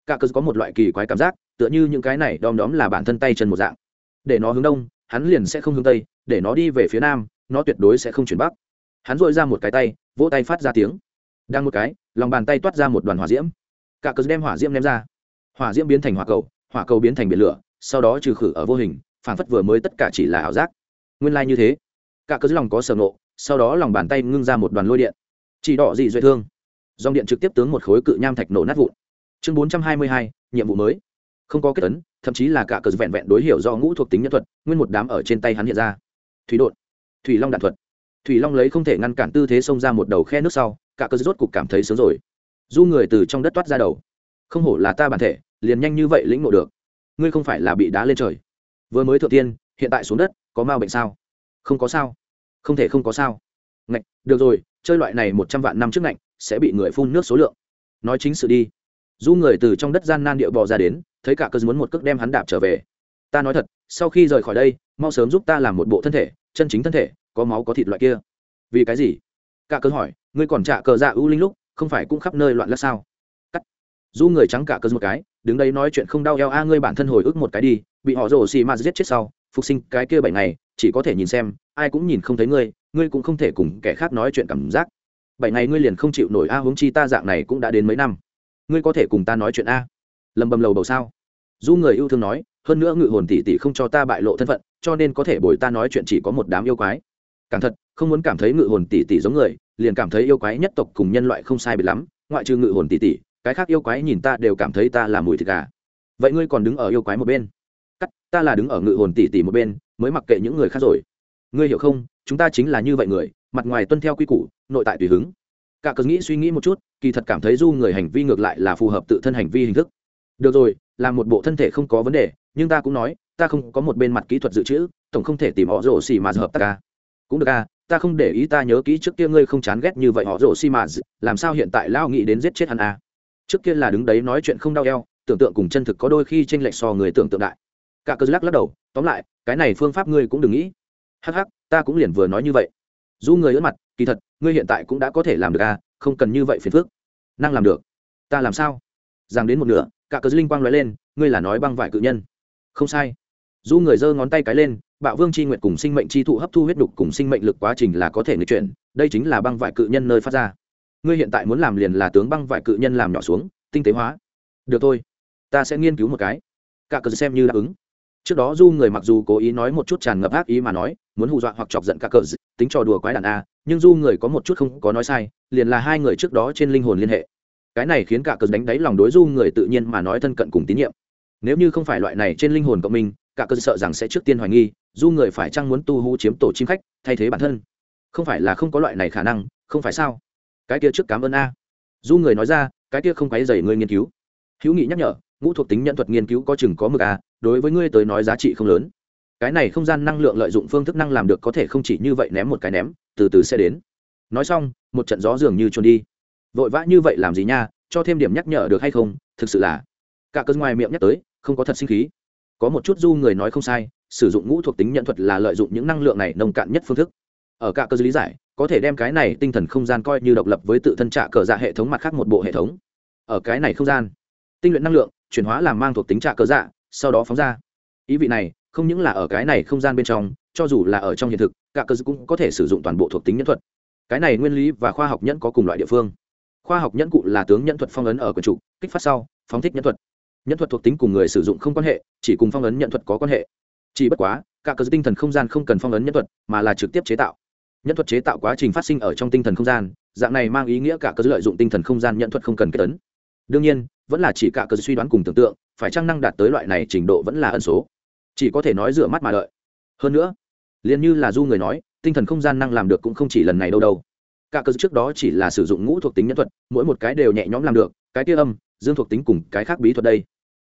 Cả cớ có một loại kỳ quái cảm giác, tựa như những cái này đom đóm là bản thân tay chân một dạng. Để nó hướng đông, hắn liền sẽ không hướng tây, để nó đi về phía nam, nó tuyệt đối sẽ không chuyển bắc. Hắn dội ra một cái tay, vỗ tay phát ra tiếng. Đang một cái, lòng bàn tay toát ra một đoàn hỏa diễm. Cả cớ đem hỏa diễm ném ra. Hỏa diễm biến thành hỏa cầu hỏa cầu biến thành biển lửa, sau đó trừ khử ở vô hình phản phất vừa mới tất cả chỉ là ảo giác. Nguyên lai、like、như thế. Cả cớ lòng có sở nộ sau đó lòng bàn tay ngưng ra một đoàn lôi điện. Chỉ đỏ dị duệ thương. Dòng điện trực tiếp tướng một khối cự nham thạch nổ nát vụn. Chương bốn trăm hai mươi hai, nhiệm vụ mới. Không có kết ấn, thậm chí là cả cờ vẹn vẹn đối hiểu do ngũ thuộc tính nhân thuật, nguyên một đám ở trên tay hắn hiện ra. Thủy đột. Thủy long đạn thuật. Thủy long lấy không thể ngăn cản tư thế xông ra một đầu khe nước sau, cả cờ rốt cục cảm thấy sướng rồi. Du người từ trong đất toát ra đầu. Không hổ là ta bản thể liền nhanh như vậy lĩnh ngộ được. Ngươi không phải là bị đá lên trời. Vừa mới thượng tiên, hiện tại xuống đất, có mau bệnh sao? Không có sao. Không thể không có sao. Ngạch, được rồi, chơi loại này một trăm vạn năm trước ngạch, sẽ bị người phun nước số lượng. Nói chính sự đi. Du người từ trong đất gian nan địa bò ra đến, thấy cả cơ muốn một cước đem hắn đạp trở về. Ta nói thật, sau khi rời khỏi đây, mau sớm giúp ta làm một bộ thân thể, chân chính thân thể, có máu có thịt loại kia. Vì cái gì? Cả cơ hỏi, ngươi còn trả cờ dạ ưu linh lúc, không phải cũng khắp nơi loạn lắc sao? Du người trắng cả cơ một cái, đứng đây nói chuyện không đau eo a, ngươi bản thân hồi ức một cái đi, bị họ rồ xì ma giết chết sau, phục sinh cái kia bảy ngày, chỉ có thể nhìn xem, ai cũng nhìn không thấy ngươi ngươi cũng không thể cùng kẻ khác nói chuyện cảm giác. Bảy ngày ngươi liền không chịu nổi a, huống chi ta dạng này cũng đã đến mấy năm. Ngươi có thể cùng ta nói chuyện a? Lầm bầm lầu bầu sao? Du người yêu thương nói, hơn nữa ngự hồn tỷ tỷ không cho ta bại lộ thân phận, cho nên có thể bồi ta nói chuyện chỉ có một đám yêu quái. Càng thật, không muốn cảm thấy ngự hồn tỷ tỷ giống người, liền cảm thấy yêu quái nhất tộc cùng nhân loại không sai biệt lắm, ngoại trừ ngự hồn tỷ tỷ cái khác yêu quái nhìn ta đều cảm thấy ta là mùi thịt gà. Vậy ngươi còn đứng ở yêu quái một bên? Cắt, ta là đứng ở ngự hồn tỷ tỷ một bên, mới mặc kệ những người khác rồi. Ngươi hiểu không, chúng ta chính là như vậy người, mặt ngoài tuân theo quy củ, nội tại tùy hứng. Cả cớ nghĩ suy nghĩ một chút, kỳ thật cảm thấy du người hành vi ngược lại là phù hợp tự thân hành vi hình thức. Được rồi, là một bộ thân thể không có vấn đề, nhưng ta cũng nói, ta không có một bên mặt kỹ thuật dự trữ, tổng không thể tìm họ rổ xì mà hợp tác ca cũng được ca ta không để ý ta nhớ kỹ trước kia ngươi không chán ghét như vậy họ rổ xì mà, làm sao hiện tại lao nghĩ đến giết chết hắn à? Trước kia là đứng đấy nói chuyện không đau eo, tưởng tượng cùng chân thực có đôi khi tranh lệch so người tưởng tượng đại. Cả cơ lắc lắc đầu, tóm lại, cái này phương pháp ngươi cũng đừng nghĩ. Hắc hắc, ta cũng liền vừa nói như vậy. Du người ớt mặt, kỳ thật, ngươi hiện tại cũng đã có thể làm được à không cần như vậy phiền phức. Năng làm được. Ta làm sao? Rằng đến một nửa, cả cơ linh quang nói lên, ngươi là nói băng vải cự nhân. Không sai. Du người giơ ngón tay cái lên, bạo vương c h i nguyện cùng sinh mệnh c h i thụ hấp thu huyết đục cùng sinh mệnh lực quá trình là có thể người chuyển, đây chính là băng vải cự nhân nơi phát ra ngươi hiện tại muốn làm liền là tướng băng vải cự nhân làm nhỏ xuống, tinh tế hóa. Được thôi, ta sẽ nghiên cứu một cái. Cả cờ xem như đáp ứng. Trước đó du người mặc dù cố ý nói một chút tràn ngập ác ý mà nói, muốn hù dọa hoặc chọc giận cả cờ tính trò đùa quái đàn a, nhưng du người có một chút không có nói sai, liền là hai người trước đó trên linh hồn liên hệ. Cái này khiến cả cờ đánh đáy lòng đối du người tự nhiên mà nói thân cận cùng tín nhiệm. Nếu như không phải loại này trên linh hồn cộng minh, cả cờ sợ rằng sẽ trước tiên hoài nghi, du người phải chăng muốn tu hú chiếm tổ chim khách, thay thế bản thân? Không phải là không có loại này khả năng, không phải sao? Cái kia trước cảm ơn a. Du người nói ra, cái kia không quấy dày ngươi nghiên cứu. Hữu nghị nhắc nhở, ngũ thuộc tính nhận thuật nghiên cứu có chừng có mực a, đối với ngươi tới nói giá trị không lớn. Cái này không gian năng lượng lợi dụng phương thức năng làm được có thể không chỉ như vậy ném một cái ném, từ từ sẽ đến. Nói xong, một trận gió dường như trốn đi. Vội vã như vậy làm gì nha, cho thêm điểm nhắc nhở được hay không, thực sự là. Cả cơn ngoài miệng nhắc tới, không có thật sinh khí. Có một chút du người nói không sai, sử dụng ngũ thuộc tính nhận thuật là lợi dụng những năng lượng này nông cạn nhất phương thức. Ở cả cơ lý giải có thể đem cái này tinh thần không gian coi như độc lập với tự thân trạ cờ dạ hệ thống mặt khác một bộ hệ thống. Ở cái này không gian, tinh luyện năng lượng chuyển hóa làm mang thuộc tính trạ cờ dạ sau đó phóng ra. Ý vị này, không những là ở cái này không gian bên trong, cho dù là ở trong hiện thực, cả cơ dạ cũng có thể sử dụng toàn bộ thuộc tính nhân thuật. Cái này nguyên lý và khoa học nhẫn có cùng loại địa phương. Khoa học nhẫn cụ là tướng nhẫn thuật phong ấn ở quần chủ, kích phát sau, phóng thích nhẫn thuật. Nhẫn thuật thuộc tính cùng người sử dụng không quan hệ, chỉ cùng phong ấn nhận thuật có quan hệ. Chỉ bất quá, cả cơ dạ tinh thần không gian không cần phong ấn nhẫn thuật, mà là trực tiếp chế tạo nhẫn thuật chế tạo quá trình phát sinh ở trong tinh thần không gian, dạng này mang ý nghĩa cả cơ lợi dụng tinh thần không gian nhận thuật không cần kết tấn. Đương nhiên, vẫn là chỉ cả cơ suy đoán cùng tưởng tượng, phải chăng năng đạt tới loại này trình độ vẫn là ẩn số. Chỉ có thể nói rửa mắt mà đợi. Hơn nữa, liền như là du người nói, tinh thần không gian năng làm được cũng không chỉ lần này đâu đâu. Cả cơ trước đó chỉ là sử dụng ngũ thuộc tính nhân thuật, mỗi một cái đều nhẹ nhõm làm được, cái kia âm, dương thuộc tính cùng cái khác bí thuật đây.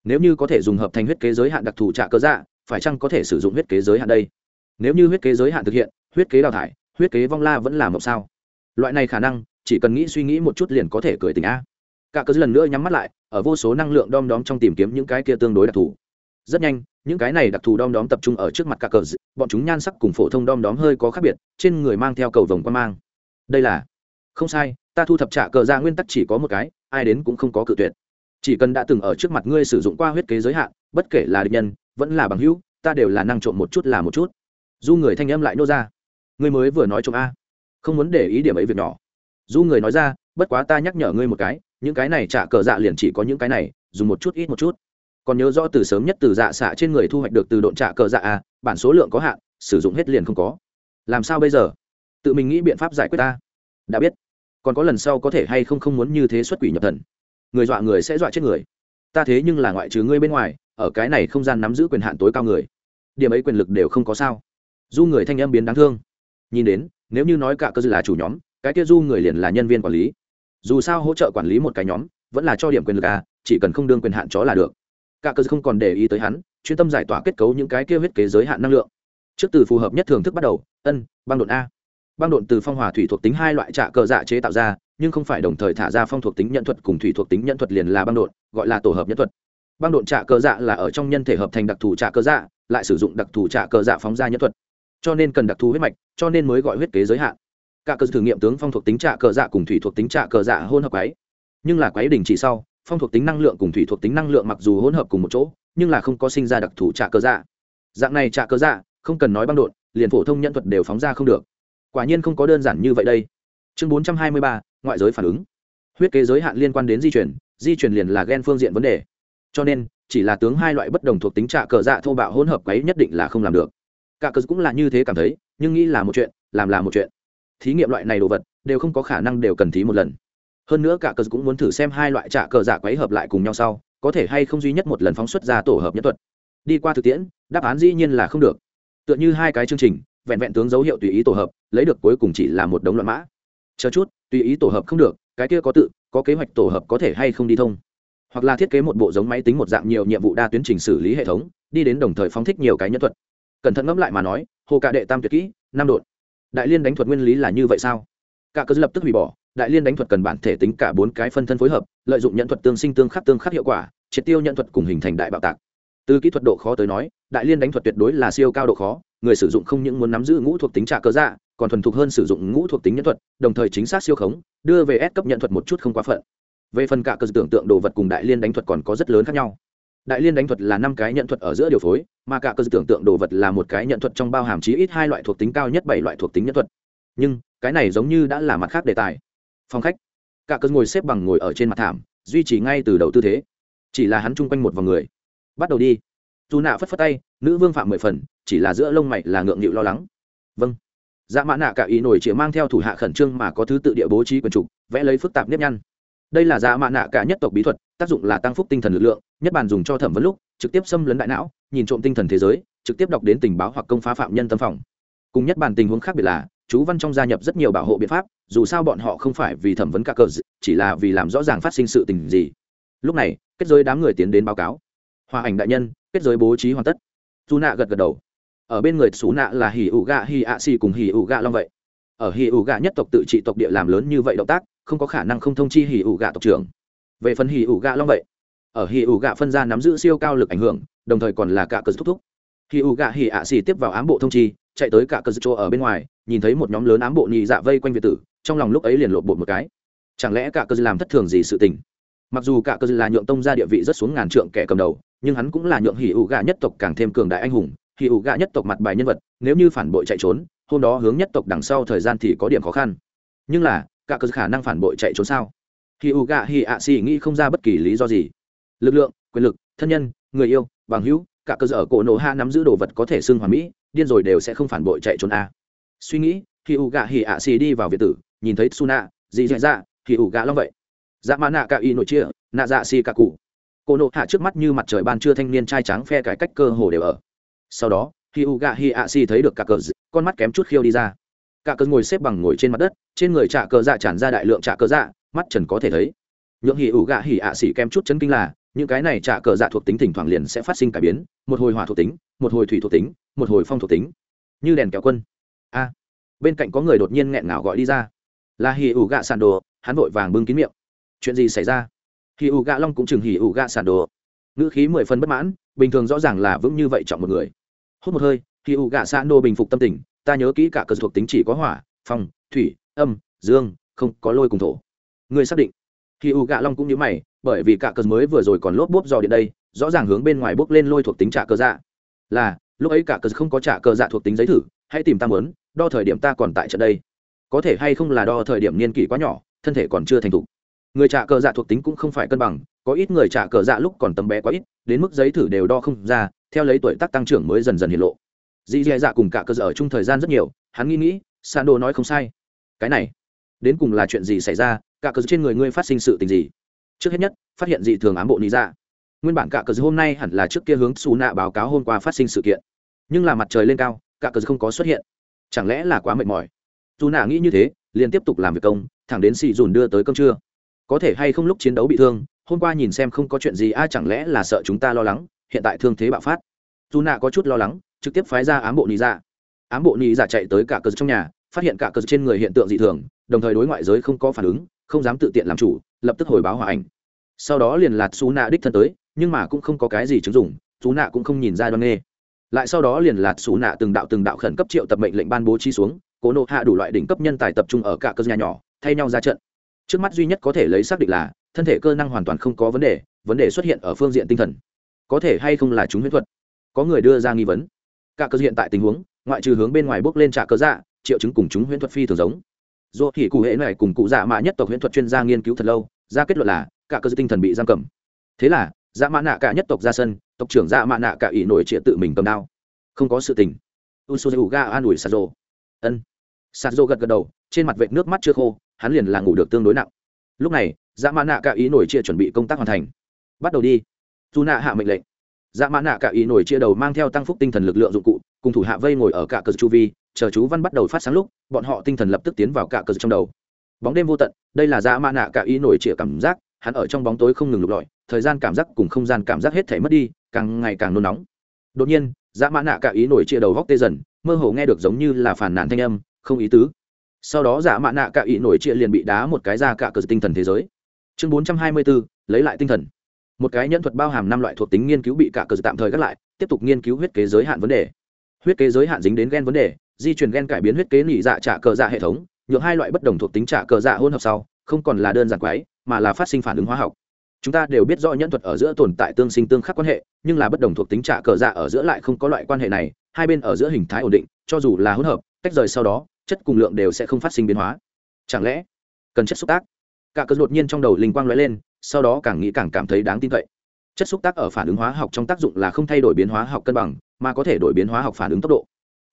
Nếu như có thể dùng hợp thành huyết kế giới hạn đặc thù trả cơ dạ phải chăng có thể sử dụng huyết kế giới hạn đây? Nếu như huyết kế giới hạn thực hiện, huyết kế đào thải huyết kế vong la vẫn là một sao? Loại này khả năng, chỉ cần nghĩ suy nghĩ một chút liền có thể cười tình a. Cả cớ lần nữa nhắm mắt lại, ở vô số năng lượng đom đóm trong tìm kiếm những cái kia tương đối đặc thù. Rất nhanh, những cái này đặc thù đom đóm tập trung ở trước mặt cả cờ bọn chúng nhan sắc cùng phổ thông đom đóm hơi có khác biệt, trên người mang theo cầu vồng quan mang. Đây là, không sai, ta thu thập trả cờ ra nguyên tắc chỉ có một cái, ai đến cũng không có cự tuyệt. Chỉ cần đã từng ở trước mặt ngươi sử dụng qua huyết kế giới hạn, bất kể là địch nhân, vẫn là bằng hữu, ta đều là năng trộm một chút là một chút. Du người thanh âm lại nô ra ngươi mới vừa nói trộm a. Không muốn để ý điểm ấy việc nhỏ. Du người nói ra, bất quá ta nhắc nhở ngươi một cái, những cái này trả cờ dạ liền chỉ có những cái này, dùng một chút ít một chút. Còn nhớ rõ từ sớm nhất từ dạ xạ trên người thu hoạch được từ độn trả cờ dạ a, bản số lượng có hạn, sử dụng hết liền không có. Làm sao bây giờ? Tự mình nghĩ biện pháp giải quyết ta. Đã biết. Còn có lần sau có thể hay không không muốn như thế xuất quỷ nhập thần. Người dọa người sẽ dọa chết người. Ta thế nhưng là ngoại trừ ngươi bên ngoài, ở cái này không gian nắm giữ quyền hạn tối cao người. Điểm ấy quyền lực đều không có sao. Du người thanh âm biến đáng thương nhìn đến, nếu như nói cả cơ dư là chủ nhóm, cái kia du người liền là nhân viên quản lý. Dù sao hỗ trợ quản lý một cái nhóm, vẫn là cho điểm quyền lực à chỉ cần không đương quyền hạn chó là được. Cả cơ không còn để ý tới hắn, chuyên tâm giải tỏa kết cấu những cái kia huyết kế giới hạn năng lượng. Trước từ phù hợp nhất thưởng thức bắt đầu, ân, băng đột a. Băng độn từ phong hòa thủy thuộc tính hai loại trạ cờ dạ chế tạo ra, nhưng không phải đồng thời thả ra phong thuộc tính nhận thuật cùng thủy thuộc tính nhận thuật liền là băng độn, gọi là tổ hợp nhân thuật. Băng độn trạ cơ dạ là ở trong nhân thể hợp thành đặc thù trạ cơ dạ lại sử dụng đặc thù trạ cơ dạ phóng ra nhân thuật cho nên cần đặc thù huyết mạch, cho nên mới gọi huyết kế giới hạn. Cả cơ thử nghiệm tướng phong thuộc tính trạ cờ dạ cùng thủy thuộc tính trạ cờ dạ hôn hợp quái. Nhưng là quái đình chỉ sau, phong thuộc tính năng lượng cùng thủy thuộc tính năng lượng mặc dù hỗn hợp cùng một chỗ, nhưng là không có sinh ra đặc thù trạ cờ dạ. Dạng này trạ cờ dạ không cần nói băng đột liền phổ thông nhân thuật đều phóng ra không được. Quả nhiên không có đơn giản như vậy đây. Chương bốn trăm hai mươi ba, ngoại giới phản ứng. Huyết kế giới hạn liên quan đến di chuyển di chuyển liền là g e n phương diện vấn đề. Cho nên, chỉ là tướng hai loại bất đồng thuộc tính trạ cờ dạ thô bạo hỗn hợp quấy nhất định là không làm được cả cớ cũng là như thế cảm thấy, nhưng nghĩ là một chuyện, làm là một chuyện. Thí nghiệm loại này đồ vật, đều không có khả năng đều cần thí một lần. Hơn nữa cả cờ cũng muốn thử xem hai loại trả cờ giả quấy hợp lại cùng nhau sau, có thể hay không duy nhất một lần phóng xuất ra tổ hợp nhất thuật. Đi qua thực tiễn, đáp án dĩ nhiên là không được. Tựa như hai cái chương trình, vẹn vẹn tướng dấu hiệu tùy ý tổ hợp, lấy được cuối cùng chỉ là một đống loạn mã. Chờ chút, tùy ý tổ hợp không được, cái kia có tự, có kế hoạch tổ hợp có thể hay không đi thông. Hoặc là thiết kế một bộ giống máy tính một dạng nhiều nhiệm vụ đa tuyến trình xử lý hệ thống, đi đến đồng thời phóng thích nhiều cái nhân thuật cẩn thận ngẫm lại mà nói, hồ cạ đệ tam tuyệt kỹ, năm đột. Đại liên đánh thuật nguyên lý là như vậy sao? Cả cơ lập tức hủy bỏ, đại liên đánh thuật cần bản thể tính cả bốn cái phân thân phối hợp, lợi dụng nhận thuật tương sinh tương khắc tương khắc hiệu quả, triệt tiêu nhận thuật cùng hình thành đại bạo tạc. Từ kỹ thuật độ khó tới nói, đại liên đánh thuật tuyệt đối là siêu cao độ khó, người sử dụng không những muốn nắm giữ ngũ thuộc tính trả cơ dạ còn thuần thục hơn sử dụng ngũ thuộc tính nhân thuật, đồng thời chính xác siêu khống, đưa về S cấp nhận thuật một chút không quá phận. Về phần cả cơ tưởng tượng đồ vật cùng đại liên đánh thuật còn có rất lớn khác nhau. Đại liên đánh thuật là năm cái nhận thuật ở giữa điều phối mà cả cơ tưởng tượng đồ vật là một cái nhận thuật trong bao hàm chí ít hai loại thuộc tính cao nhất bảy loại thuộc tính nhân thuật. Nhưng, cái này giống như đã là mặt khác đề tài. Phong khách. Cả cơ ngồi xếp bằng ngồi ở trên mặt thảm, duy trì ngay từ đầu tư thế. Chỉ là hắn chung quanh một vòng người. Bắt đầu đi. Dù nạ phất phất tay, nữ vương phạm mười phần, chỉ là giữa lông mày là ngượng nghịu lo lắng. Vâng. Dạ mã nạ cả ý nổi chỉ mang theo thủ hạ khẩn trương mà có thứ tự địa bố trí quần trục vẽ lấy phức tạp nếp nhăn đây là dạ mạ nạ cả nhất tộc bí thuật, tác dụng là tăng phúc tinh thần lực lượng, nhất bản dùng cho thẩm vấn lúc, trực tiếp xâm lấn đại não, nhìn trộm tinh thần thế giới, trực tiếp đọc đến tình báo hoặc công phá phạm nhân tâm phòng. Cùng nhất bản tình huống khác biệt là, chú văn trong gia nhập rất nhiều bảo hộ biện pháp, dù sao bọn họ không phải vì thẩm vấn cả cờ chỉ là vì làm rõ ràng phát sinh sự tình gì. Lúc này, kết giới đám người tiến đến báo cáo. Hòa ảnh đại nhân, kết giới bố trí hoàn tất. Dù nạ gật gật đầu. Ở bên người xú nạ là hỉ ủ gạ hỉ ạ xì cùng hỉ ủ gạ long vậy. Ở hỉ ủ gạ nhất tộc tự trị tộc địa làm lớn như vậy động tác không có khả năng không thông chi hỉ ủ gạ tộc trưởng. Về phần hỉ ủ gạ long vậy, ở hỉ ủ gạ phân ra nắm giữ siêu cao lực ảnh hưởng, đồng thời còn là cả cờ thúc thúc. Hỉ ủ gạ hỉ ạ xì tiếp vào ám bộ thông chi, chạy tới cả cờ chỗ ở bên ngoài, nhìn thấy một nhóm lớn ám bộ nhị dạ vây quanh việt tử, trong lòng lúc ấy liền lộn bột một cái. Chẳng lẽ cả cờ làm thất thường gì sự tình? Mặc dù cả cờ là nhượng tông ra địa vị rất xuống ngàn trượng kẻ cầm đầu, nhưng hắn cũng là nhượng hỉ ủ gạ nhất tộc càng thêm cường đại anh hùng, hỉ ủ gạ nhất tộc mặt bài nhân vật, nếu như phản bội chạy trốn, hôm đó hướng nhất tộc đằng sau thời gian thì có điểm khó khăn. Nhưng là cả cơ khả năng phản bội chạy trốn sao? Hỉ u gạ hi ạ xì nghĩ không ra bất kỳ lý do gì. Lực lượng, quyền lực, thân nhân, người yêu, bằng hữu, cả cơ ở cổ nổ ha nắm giữ đồ vật có thể xưng hoàn mỹ, điên rồi đều sẽ không phản bội chạy trốn a. À. suy nghĩ hỉ u gạ hi ạ xì đi vào việt tử, nhìn thấy suna gì dạ ra hỉ u gạ long vậy. Dạ mã nạ cả y nội chia, nạ dạ xì cả cụ. Cô nộ hạ trước mắt như mặt trời ban trưa thanh niên trai trắng phe cải cách cơ hồ đều ở. Sau đó khi u gạ hi ạ si thấy được cả cờ con mắt kém chút khiêu đi ra cả cơn ngồi xếp bằng ngồi trên mặt đất, trên người trạ cờ dạ tràn ra đại lượng trạ cờ dạ mắt trần có thể thấy. Nhượng hỉ ủ gạ hỉ ạ xỉ kem chút chấn kinh là, những cái này trạ cờ dạ thuộc tính thỉnh thoảng liền sẽ phát sinh cải biến, một hồi hỏa thuộc tính, một hồi thủy thuộc tính, một hồi phong thuộc tính. Như đèn kéo quân. A. Bên cạnh có người đột nhiên nghẹn ngào gọi đi ra. Là hỉ ủ gạ sàn đồ, hắn vội vàng bưng kín miệng. Chuyện gì xảy ra? Hỉ ủ gạ long cũng chừng hỉ ủ gạ sàn đồ. Ngữ khí mười phân bất mãn, bình thường rõ ràng là vững như vậy chọn một người. Hút một hơi, hỉ ủ gạ sàn đồ bình phục tâm tình ta nhớ kỹ cả cơ thuộc tính chỉ có hỏa, phong, thủy, âm, dương, không có lôi cùng thổ. Ngươi xác định. Khi u gạ long cũng nhớ mày, bởi vì cả cơ mới vừa rồi còn lốp bốp dò điện đây, rõ ràng hướng bên ngoài bốc lên lôi thuộc tính trả cơ dạ. Là, lúc ấy cả cơ không có trả cơ dạ thuộc tính giấy thử, hãy tìm ta mớn đo thời điểm ta còn tại trận đây. Có thể hay không là đo thời điểm niên kỷ quá nhỏ, thân thể còn chưa thành thục. Người trả cờ dạ thuộc tính cũng không phải cân bằng, có ít người trả cờ dạ lúc còn tầm bé quá ít, đến mức giấy thử đều đo không ra, theo lấy tuổi tác tăng trưởng mới dần dần hiện lộ dì dì dạ cùng cả cơ sở ở chung thời gian rất nhiều, hắn nghĩ nghĩ san đồ nói không sai. Cái này, đến cùng là chuyện gì xảy ra, cả cơ trên người ngươi phát sinh sự tình gì? Trước hết nhất, phát hiện dị thường ám bộ lý dạ. Nguyên bản cả cờ hôm nay hẳn là trước kia hướng xù nạ báo cáo hôm qua phát sinh sự kiện. Nhưng là mặt trời lên cao, cả cờ không có xuất hiện. Chẳng lẽ là quá mệt mỏi? Dù nạ nghĩ như thế, liền tiếp tục làm việc công, thẳng đến xì dùn đưa tới cơm trưa. Có thể hay không lúc chiến đấu bị thương, hôm qua nhìn xem không có chuyện gì ai chẳng lẽ là sợ chúng ta lo lắng, hiện tại thương thế bạo phát. Dù nạ có chút lo lắng trực tiếp phái ra ám bộ nị dạ. Ám bộ nị dạ chạy tới cả cờ trong nhà, phát hiện cả cờ trên người hiện tượng dị thường, đồng thời đối ngoại giới không có phản ứng, không dám tự tiện làm chủ, lập tức hồi báo hòa ảnh. Sau đó liền lạt xú nạ đích thân tới, nhưng mà cũng không có cái gì chứng dụng chú nạ cũng không nhìn ra đoan nghê. Lại sau đó liền lạt xú nạ từng đạo từng đạo khẩn cấp triệu tập mệnh lệnh ban bố chi xuống, cố nộ hạ đủ loại đỉnh cấp nhân tài tập trung ở cả cơ nhà nhỏ, thay nhau ra trận. Trước mắt duy nhất có thể lấy xác định là, thân thể cơ năng hoàn toàn không có vấn đề vấn đề xuất hiện ở phương diện tinh thần. Có thể hay không là chúng huyễn thuật? Có người đưa ra nghi vấn cả cơ hiện tại tình huống, ngoại trừ hướng bên ngoài bước lên trả cơ dạ triệu chứng cùng chúng huyễn thuật phi thường giống. Do thì cụ hệ này cùng cụ dạ mạ nhất tộc huyễn thuật chuyên gia nghiên cứu thật lâu, ra kết luận là cả cơ tinh thần bị giam cầm. Thế là dạ mạ nạ cả nhất tộc ra sân, tộc trưởng dạ mạ nạ cả ỷ nổi trịa tự mình cầm đao. Không có sự tình. U su ga an ủi sazo ân. Sazo gật gật đầu, trên mặt vệt nước mắt chưa khô, hắn liền là ngủ được tương đối nặng. Lúc này dạ mạ nạ cả ý nổi trịa chuẩn bị công tác hoàn thành. Bắt đầu đi. Dù nạ hạ mệnh lệnh dạ mã nạ cả ý nổi chia đầu mang theo tăng phúc tinh thần lực lượng dụng cụ, cùng thủ hạ vây ngồi ở cả cờ chu vi, chờ chú văn bắt đầu phát sáng lúc, bọn họ tinh thần lập tức tiến vào cả cờ trong đầu. Bóng đêm vô tận, đây là dạ mã nạ cả ý nổi chia cảm giác, hắn ở trong bóng tối không ngừng lục lọi, thời gian cảm giác cùng không gian cảm giác hết thể mất đi, càng ngày càng nôn nóng. Đột nhiên dạ mã nạ cả ý nổi chia đầu góc tê dần, mơ hồ nghe được giống như là phản nàn thanh âm, không ý tứ. Sau đó dạ mã nạ cả ý nổi chia liền bị đá một cái ra cả cờ tinh thần thế giới. Chương bốn trăm hai mươi bốn lấy lại tinh thần một cái nhân thuật bao hàm năm loại thuộc tính nghiên cứu bị cả cờ tạm thời gác lại, tiếp tục nghiên cứu huyết kế giới hạn vấn đề. Huyết kế giới hạn dính đến gen vấn đề, di chuyển gen cải biến huyết kế nỉ dạ trả cờ dạ hệ thống, nhượng hai loại bất đồng thuộc tính trả cờ dạ hôn hợp sau, không còn là đơn giản quái, mà là phát sinh phản ứng hóa học. Chúng ta đều biết rõ nhẫn thuật ở giữa tồn tại tương sinh tương khắc quan hệ, nhưng là bất đồng thuộc tính trả cờ dạ ở giữa lại không có loại quan hệ này, hai bên ở giữa hình thái ổn định, cho dù là hỗn hợp, tách rời sau đó, chất cùng lượng đều sẽ không phát sinh biến hóa. Chẳng lẽ cần chất xúc tác? Cả cờ đột nhiên trong đầu linh quang lóe lên sau đó càng nghĩ càng cảm thấy đáng tin cậy. Chất xúc tác ở phản ứng hóa học trong tác dụng là không thay đổi biến hóa học cân bằng, mà có thể đổi biến hóa học phản ứng tốc độ.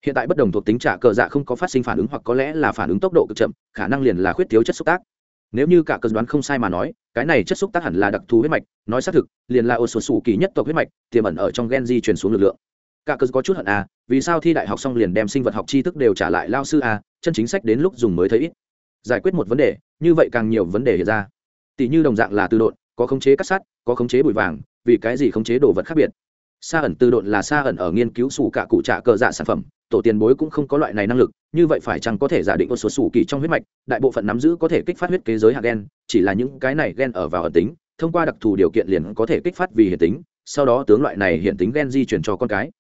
Hiện tại bất đồng thuộc tính trả cờ dạ không có phát sinh phản ứng hoặc có lẽ là phản ứng tốc độ cực chậm, khả năng liền là khuyết thiếu chất xúc tác. Nếu như cả cờ đoán không sai mà nói, cái này chất xúc tác hẳn là đặc thù huyết mạch, nói xác thực, liền là ô số sủ kỳ nhất tộc huyết mạch, tiềm ẩn ở trong gen di truyền xuống lực lượng. Cả cờ có chút hận à vì sao thi đại học xong liền đem sinh vật học tri thức đều trả lại lao sư à chân chính sách đến lúc dùng mới thấy ít. Giải quyết một vấn đề, như vậy càng nhiều vấn đề hiện ra tỷ như đồng dạng là tư độn, có khống chế cắt sắt, có khống chế bụi vàng, vì cái gì khống chế đồ vật khác biệt? Sa ẩn tư độn là sa ẩn ở nghiên cứu sủ cả cụ trả cờ dạ sản phẩm, tổ tiền bối cũng không có loại này năng lực, như vậy phải chăng có thể giả định một số sủ kỳ trong huyết mạch, đại bộ phận nắm giữ có thể kích phát huyết kế giới hạt gen, chỉ là những cái này gen ở vào ẩn tính, thông qua đặc thù điều kiện liền có thể kích phát vì hiện tính, sau đó tướng loại này hiện tính gen di chuyển cho con cái.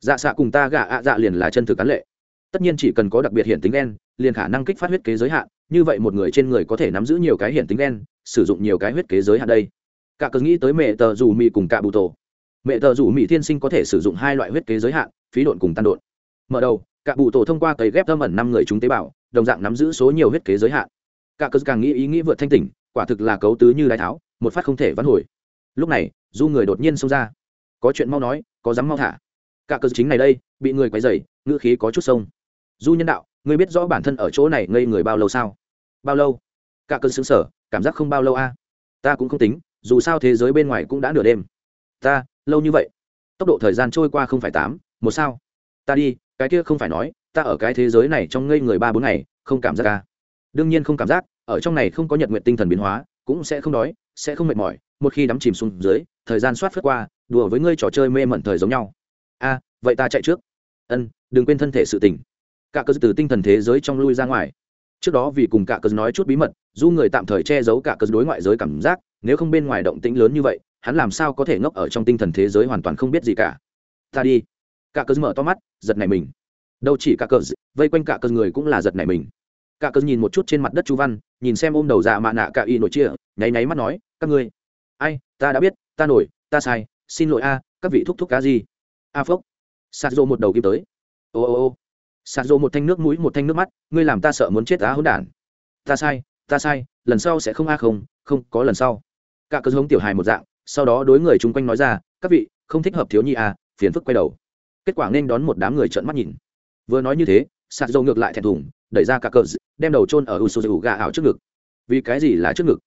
Dạ xạ cùng ta gạ ạ dạ liền là chân thực cán lệ. Tất nhiên chỉ cần có đặc biệt hiện tính gen, liền khả năng kích phát huyết kế giới hạn như vậy một người trên người có thể nắm giữ nhiều cái hiện tính gen sử dụng nhiều cái huyết kế giới hạn đây. Cả cứ nghĩ tới mẹ tờ dù mỹ cùng cả bù tổ. Mẹ tờ dù mỹ thiên sinh có thể sử dụng hai loại huyết kế giới hạn phí độn cùng tan độn. Mở đầu cả bù tổ thông qua cấy ghép thâm ẩn năm người chúng tế bào đồng dạng nắm giữ số nhiều huyết kế giới hạn. Cả cơ càng nghĩ ý nghĩ vượt thanh tỉnh quả thực là cấu tứ như đái tháo một phát không thể vãn hồi. Lúc này du người đột nhiên xông ra. Có chuyện mau nói có dám mau thả. Cả cơ chính này đây bị người quấy rầy, ngữ khí có chút sông. Du nhân đạo ngươi biết rõ bản thân ở chỗ này ngây người bao lâu sao? Bao lâu? Cả cơn xứng sở cảm giác không bao lâu a. Ta cũng không tính, dù sao thế giới bên ngoài cũng đã nửa đêm. Ta, lâu như vậy. Tốc độ thời gian trôi qua không phải tám, một sao. Ta đi, cái kia không phải nói, ta ở cái thế giới này trong ngây người ba bốn ngày, không cảm giác ca đương nhiên không cảm giác, ở trong này không có nhật nguyện tinh thần biến hóa, cũng sẽ không đói, sẽ không mệt mỏi, một khi đắm chìm xuống dưới, thời gian soát phất qua, đùa với ngươi trò chơi mê mẩn thời giống nhau. A, vậy ta chạy trước. Ân, đừng quên thân thể sự tỉnh cả cơ từ tinh thần thế giới trong lui ra ngoài trước đó vì cùng cả cớ nói chút bí mật du người tạm thời che giấu cả cớ đối ngoại giới cảm giác, nếu không bên ngoài động tĩnh lớn như vậy, hắn làm sao có thể ngốc ở trong tinh thần thế giới hoàn toàn không biết gì cả. Ta đi. Cả cớ mở to mắt, giật này mình. Đâu chỉ cả cờ, vây quanh cả cờ người cũng là giật này mình. Cả cớ nhìn một chút trên mặt đất chu văn, nhìn xem ôm đầu dạ mạ nạ cả y nổi chia, nháy nháy mắt nói, các ngươi. Ai, ta đã biết, ta nổi, ta sai, xin lỗi a, các vị thúc thúc cá gì? A phốc. Sạt rô một đầu kim tới. Ô ô ô sạt rô một thanh nước mũi một thanh nước mắt ngươi làm ta sợ muốn chết á hỗn đản. Ta sai ta sai lần sau sẽ không a không không có lần sau. Cả cơ giống tiểu hài một dạng sau đó đối người chung quanh nói ra các vị không thích hợp thiếu nhi à, phiền phức quay đầu. Kết quả nên đón một đám người trợn mắt nhìn. Vừa nói như thế sạt dầu ngược lại thẹn thùng đẩy ra cả cờ đem đầu trôn ở u sô gà ảo trước ngực. Vì cái gì là trước ngực?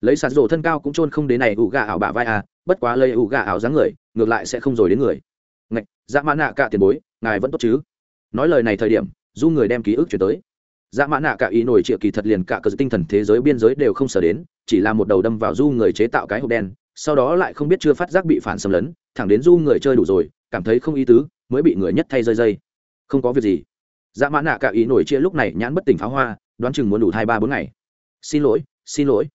Lấy sạt dầu thân cao cũng trôn không đến này ủ gà ảo bả vai à bất quá lấy ủ gà ảo dáng người ngược lại sẽ không rồi đến người. Ngạch dạ mã nạ cả tiền bối ngài vẫn tốt chứ? Nói lời này thời điểm, du người đem ký ức chuyển tới. Dạ mã nạ cả ý nổi triệu kỳ thật liền cả cờ tinh thần thế giới biên giới đều không sở đến, chỉ là một đầu đâm vào du người chế tạo cái hộp đen, sau đó lại không biết chưa phát giác bị phản xâm lấn, thẳng đến du người chơi đủ rồi, cảm thấy không ý tứ, mới bị người nhất thay rơi dây. Không có việc gì. Dạ mã nạ cả ý nổi chia lúc này nhãn bất tỉnh pháo hoa, đoán chừng muốn đủ hai ba bốn ngày. Xin lỗi xin lỗi.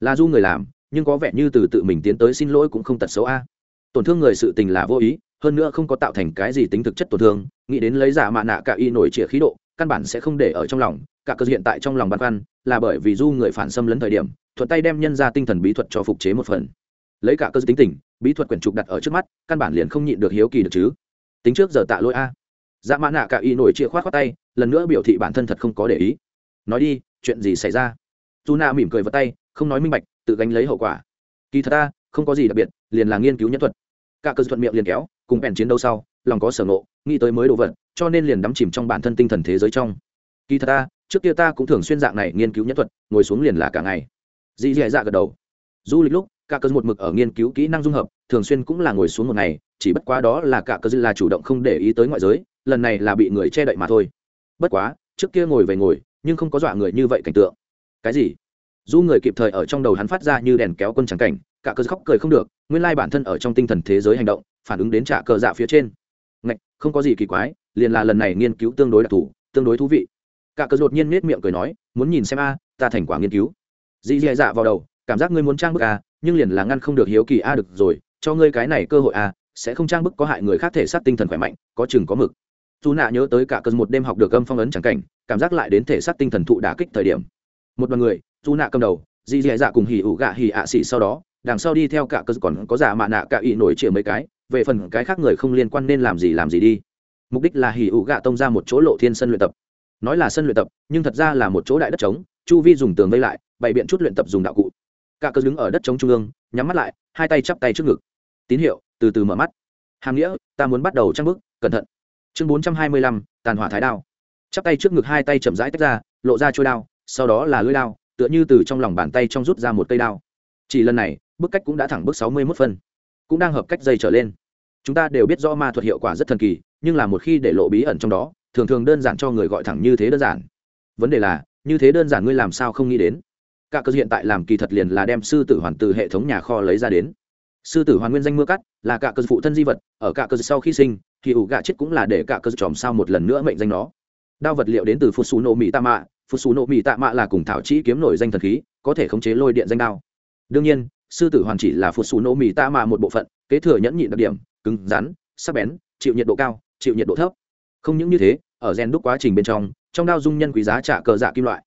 Là du người làm, nhưng có vẻ như từ tự mình tiến tới xin lỗi cũng không tật xấu a. Tổn thương người sự tình là vô ý hơn nữa không có tạo thành cái gì tính thực chất tổn thương, nghĩ đến lấy giả mạ nạ cả y nổi trịa khí độ, căn bản sẽ không để ở trong lòng, cả cơ hiện tại trong lòng băn khoăn, là bởi vì du người phản xâm lấn thời điểm, thuận tay đem nhân ra tinh thần bí thuật cho phục chế một phần. Lấy cả cơ tính tình, bí thuật quyển trục đặt ở trước mắt, căn bản liền không nhịn được hiếu kỳ được chứ. Tính trước giờ tạ lỗi a. Dạ mã nạ cả y nổi chia khoát khoát tay, lần nữa biểu thị bản thân thật không có để ý. Nói đi, chuyện gì xảy ra? Dù nạ mỉm cười vào tay, không nói minh bạch, tự gánh lấy hậu quả. Kỳ thật ta, không có gì đặc biệt, liền là nghiên cứu nhân thuật. Cả cơ thuận miệng liền kéo cùng bèn chiến đấu sau, lòng có sở ngộ, nghĩ tới mới đồ vật, cho nên liền đắm chìm trong bản thân tinh thần thế giới trong. Kỳ thật ta, trước kia ta cũng thường xuyên dạng này nghiên cứu nhân thuật, ngồi xuống liền là cả ngày. Dì dì dạ gật đầu. Du lịch lúc, cả cơ một mực ở nghiên cứu kỹ năng dung hợp, thường xuyên cũng là ngồi xuống một ngày, chỉ bất quá đó là cả cơ là chủ động không để ý tới ngoại giới, lần này là bị người che đậy mà thôi. Bất quá, trước kia ngồi về ngồi, nhưng không có dọa người như vậy cảnh tượng. Cái gì? Du người kịp thời ở trong đầu hắn phát ra như đèn kéo quân trắng cảnh, cả cơ khóc cười không được, nguyên lai bản thân ở trong tinh thần thế giới hành động phản ứng đến trả cờ dạ phía trên. Ngạch, không có gì kỳ quái, liền là lần này nghiên cứu tương đối đặc thù, tương đối thú vị. Cả cờ đột nhiên nết miệng cười nói, muốn nhìn xem a, ta thành quả nghiên cứu. Dì dì dạ vào đầu, cảm giác ngươi muốn trang bức a, nhưng liền là ngăn không được hiếu kỳ a được rồi, cho ngươi cái này cơ hội a, sẽ không trang bức có hại người khác thể xác tinh thần khỏe mạnh, có chừng có mực. Dù nạ nhớ tới cả cơn một đêm học được âm phong ấn chẳng cảnh, cảm giác lại đến thể xác tinh thần thụ đả kích thời điểm. Một đoàn người dù nạ cầm đầu, dì dì dạ cùng hỉ ủ gạ hỉ ạ xỉ sau đó đằng sau đi theo cả cơ còn có giả mạ nạ cả ị nổi chĩa mấy cái, về phần cái khác người không liên quan nên làm gì làm gì đi. Mục đích là hỉ ủ gạ tông ra một chỗ lộ thiên sân luyện tập. Nói là sân luyện tập, nhưng thật ra là một chỗ đại đất trống, chu vi dùng tường vây lại, bày biện chút luyện tập dùng đạo cụ. Cả cơ đứng ở đất trống trung ương, nhắm mắt lại, hai tay chắp tay trước ngực. Tín hiệu, từ từ mở mắt. Hàm nghĩa, ta muốn bắt đầu trang bức cẩn thận. Chương bốn trăm hai mươi lăm, tàn hỏa thái đao. Chắp tay trước ngực hai tay chậm rãi tách ra, lộ ra trôi đao, sau đó là lưỡi đao, tựa như từ trong lòng bàn tay trong rút ra một cây đao. Chỉ lần này bức cách cũng đã thẳng bước sáu mươi mốt phân, cũng đang hợp cách dây trở lên. Chúng ta đều biết rõ ma thuật hiệu quả rất thần kỳ, nhưng là một khi để lộ bí ẩn trong đó, thường thường đơn giản cho người gọi thẳng như thế đơn giản. Vấn đề là, như thế đơn giản ngươi làm sao không nghĩ đến? Cả cơ hiện tại làm kỳ thật liền là đem sư tử hoàn từ hệ thống nhà kho lấy ra đến. Sư tử hoàn nguyên danh mưa cắt, là cả cơ phụ thân di vật, ở cả cơ sau khi sinh, thì ủ gạ chết cũng là để cả cơ tròm sao một lần nữa mệnh danh nó. Đao vật liệu đến từ phu xù nổ mỹ tạ mạ phu xù nổ tạ mạ là cùng thảo chí kiếm nổi danh thần khí, có thể khống chế lôi điện danh đao. Đương nhiên sư tử hoàn chỉ là phút xù nổ mì tạ mà một bộ phận, kế thừa nhẫn nhịn đặc điểm, cứng, rắn, sắc bén, chịu nhiệt độ cao, chịu nhiệt độ thấp. Không những như thế, ở gen đúc quá trình bên trong trong đao dung nhân quý giá trả cờ dạ kim loại.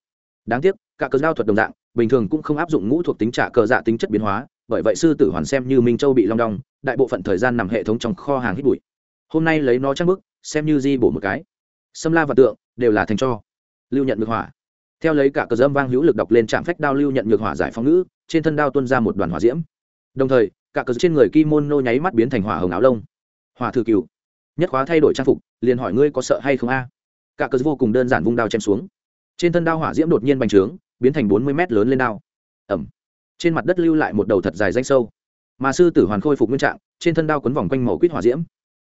Đáng tiếc, cả cờ đao thuật đồng dạng, bình thường cũng không áp dụng ngũ thuộc tính trả cờ dạ tính chất biến hóa, bởi vậy sư tử hoàn xem như minh châu bị long đong, đại bộ phận thời gian nằm hệ thống trong kho hàng hít bụi. Hôm nay lấy nó trang bức, xem như di bổ một cái. Xâm la và tượng, đều là thành cho. Lưu nhận ngược hỏa. Theo lấy cả cờ dâm vang hữu lực đọc lên trạm phách đao lưu nhận ngược hỏa giải phóng ngữ trên thân đao tuân ra một đoàn hỏa diễm. Đồng thời, cả cờ trên người kimono nháy mắt biến thành hỏa hồng áo lông. Hỏa thư cựu nhất khóa thay đổi trang phục, liền hỏi ngươi có sợ hay không a? Cả cờ vô cùng đơn giản vung đao chém xuống. Trên thân đao hỏa diễm đột nhiên bành trướng, biến thành bốn mươi mét lớn lên đao. Ẩm trên mặt đất lưu lại một đầu thật dài danh sâu. Mà sư tử hoàn khôi phục nguyên trạng, trên thân đao quấn vòng quanh màu quýt hỏa diễm.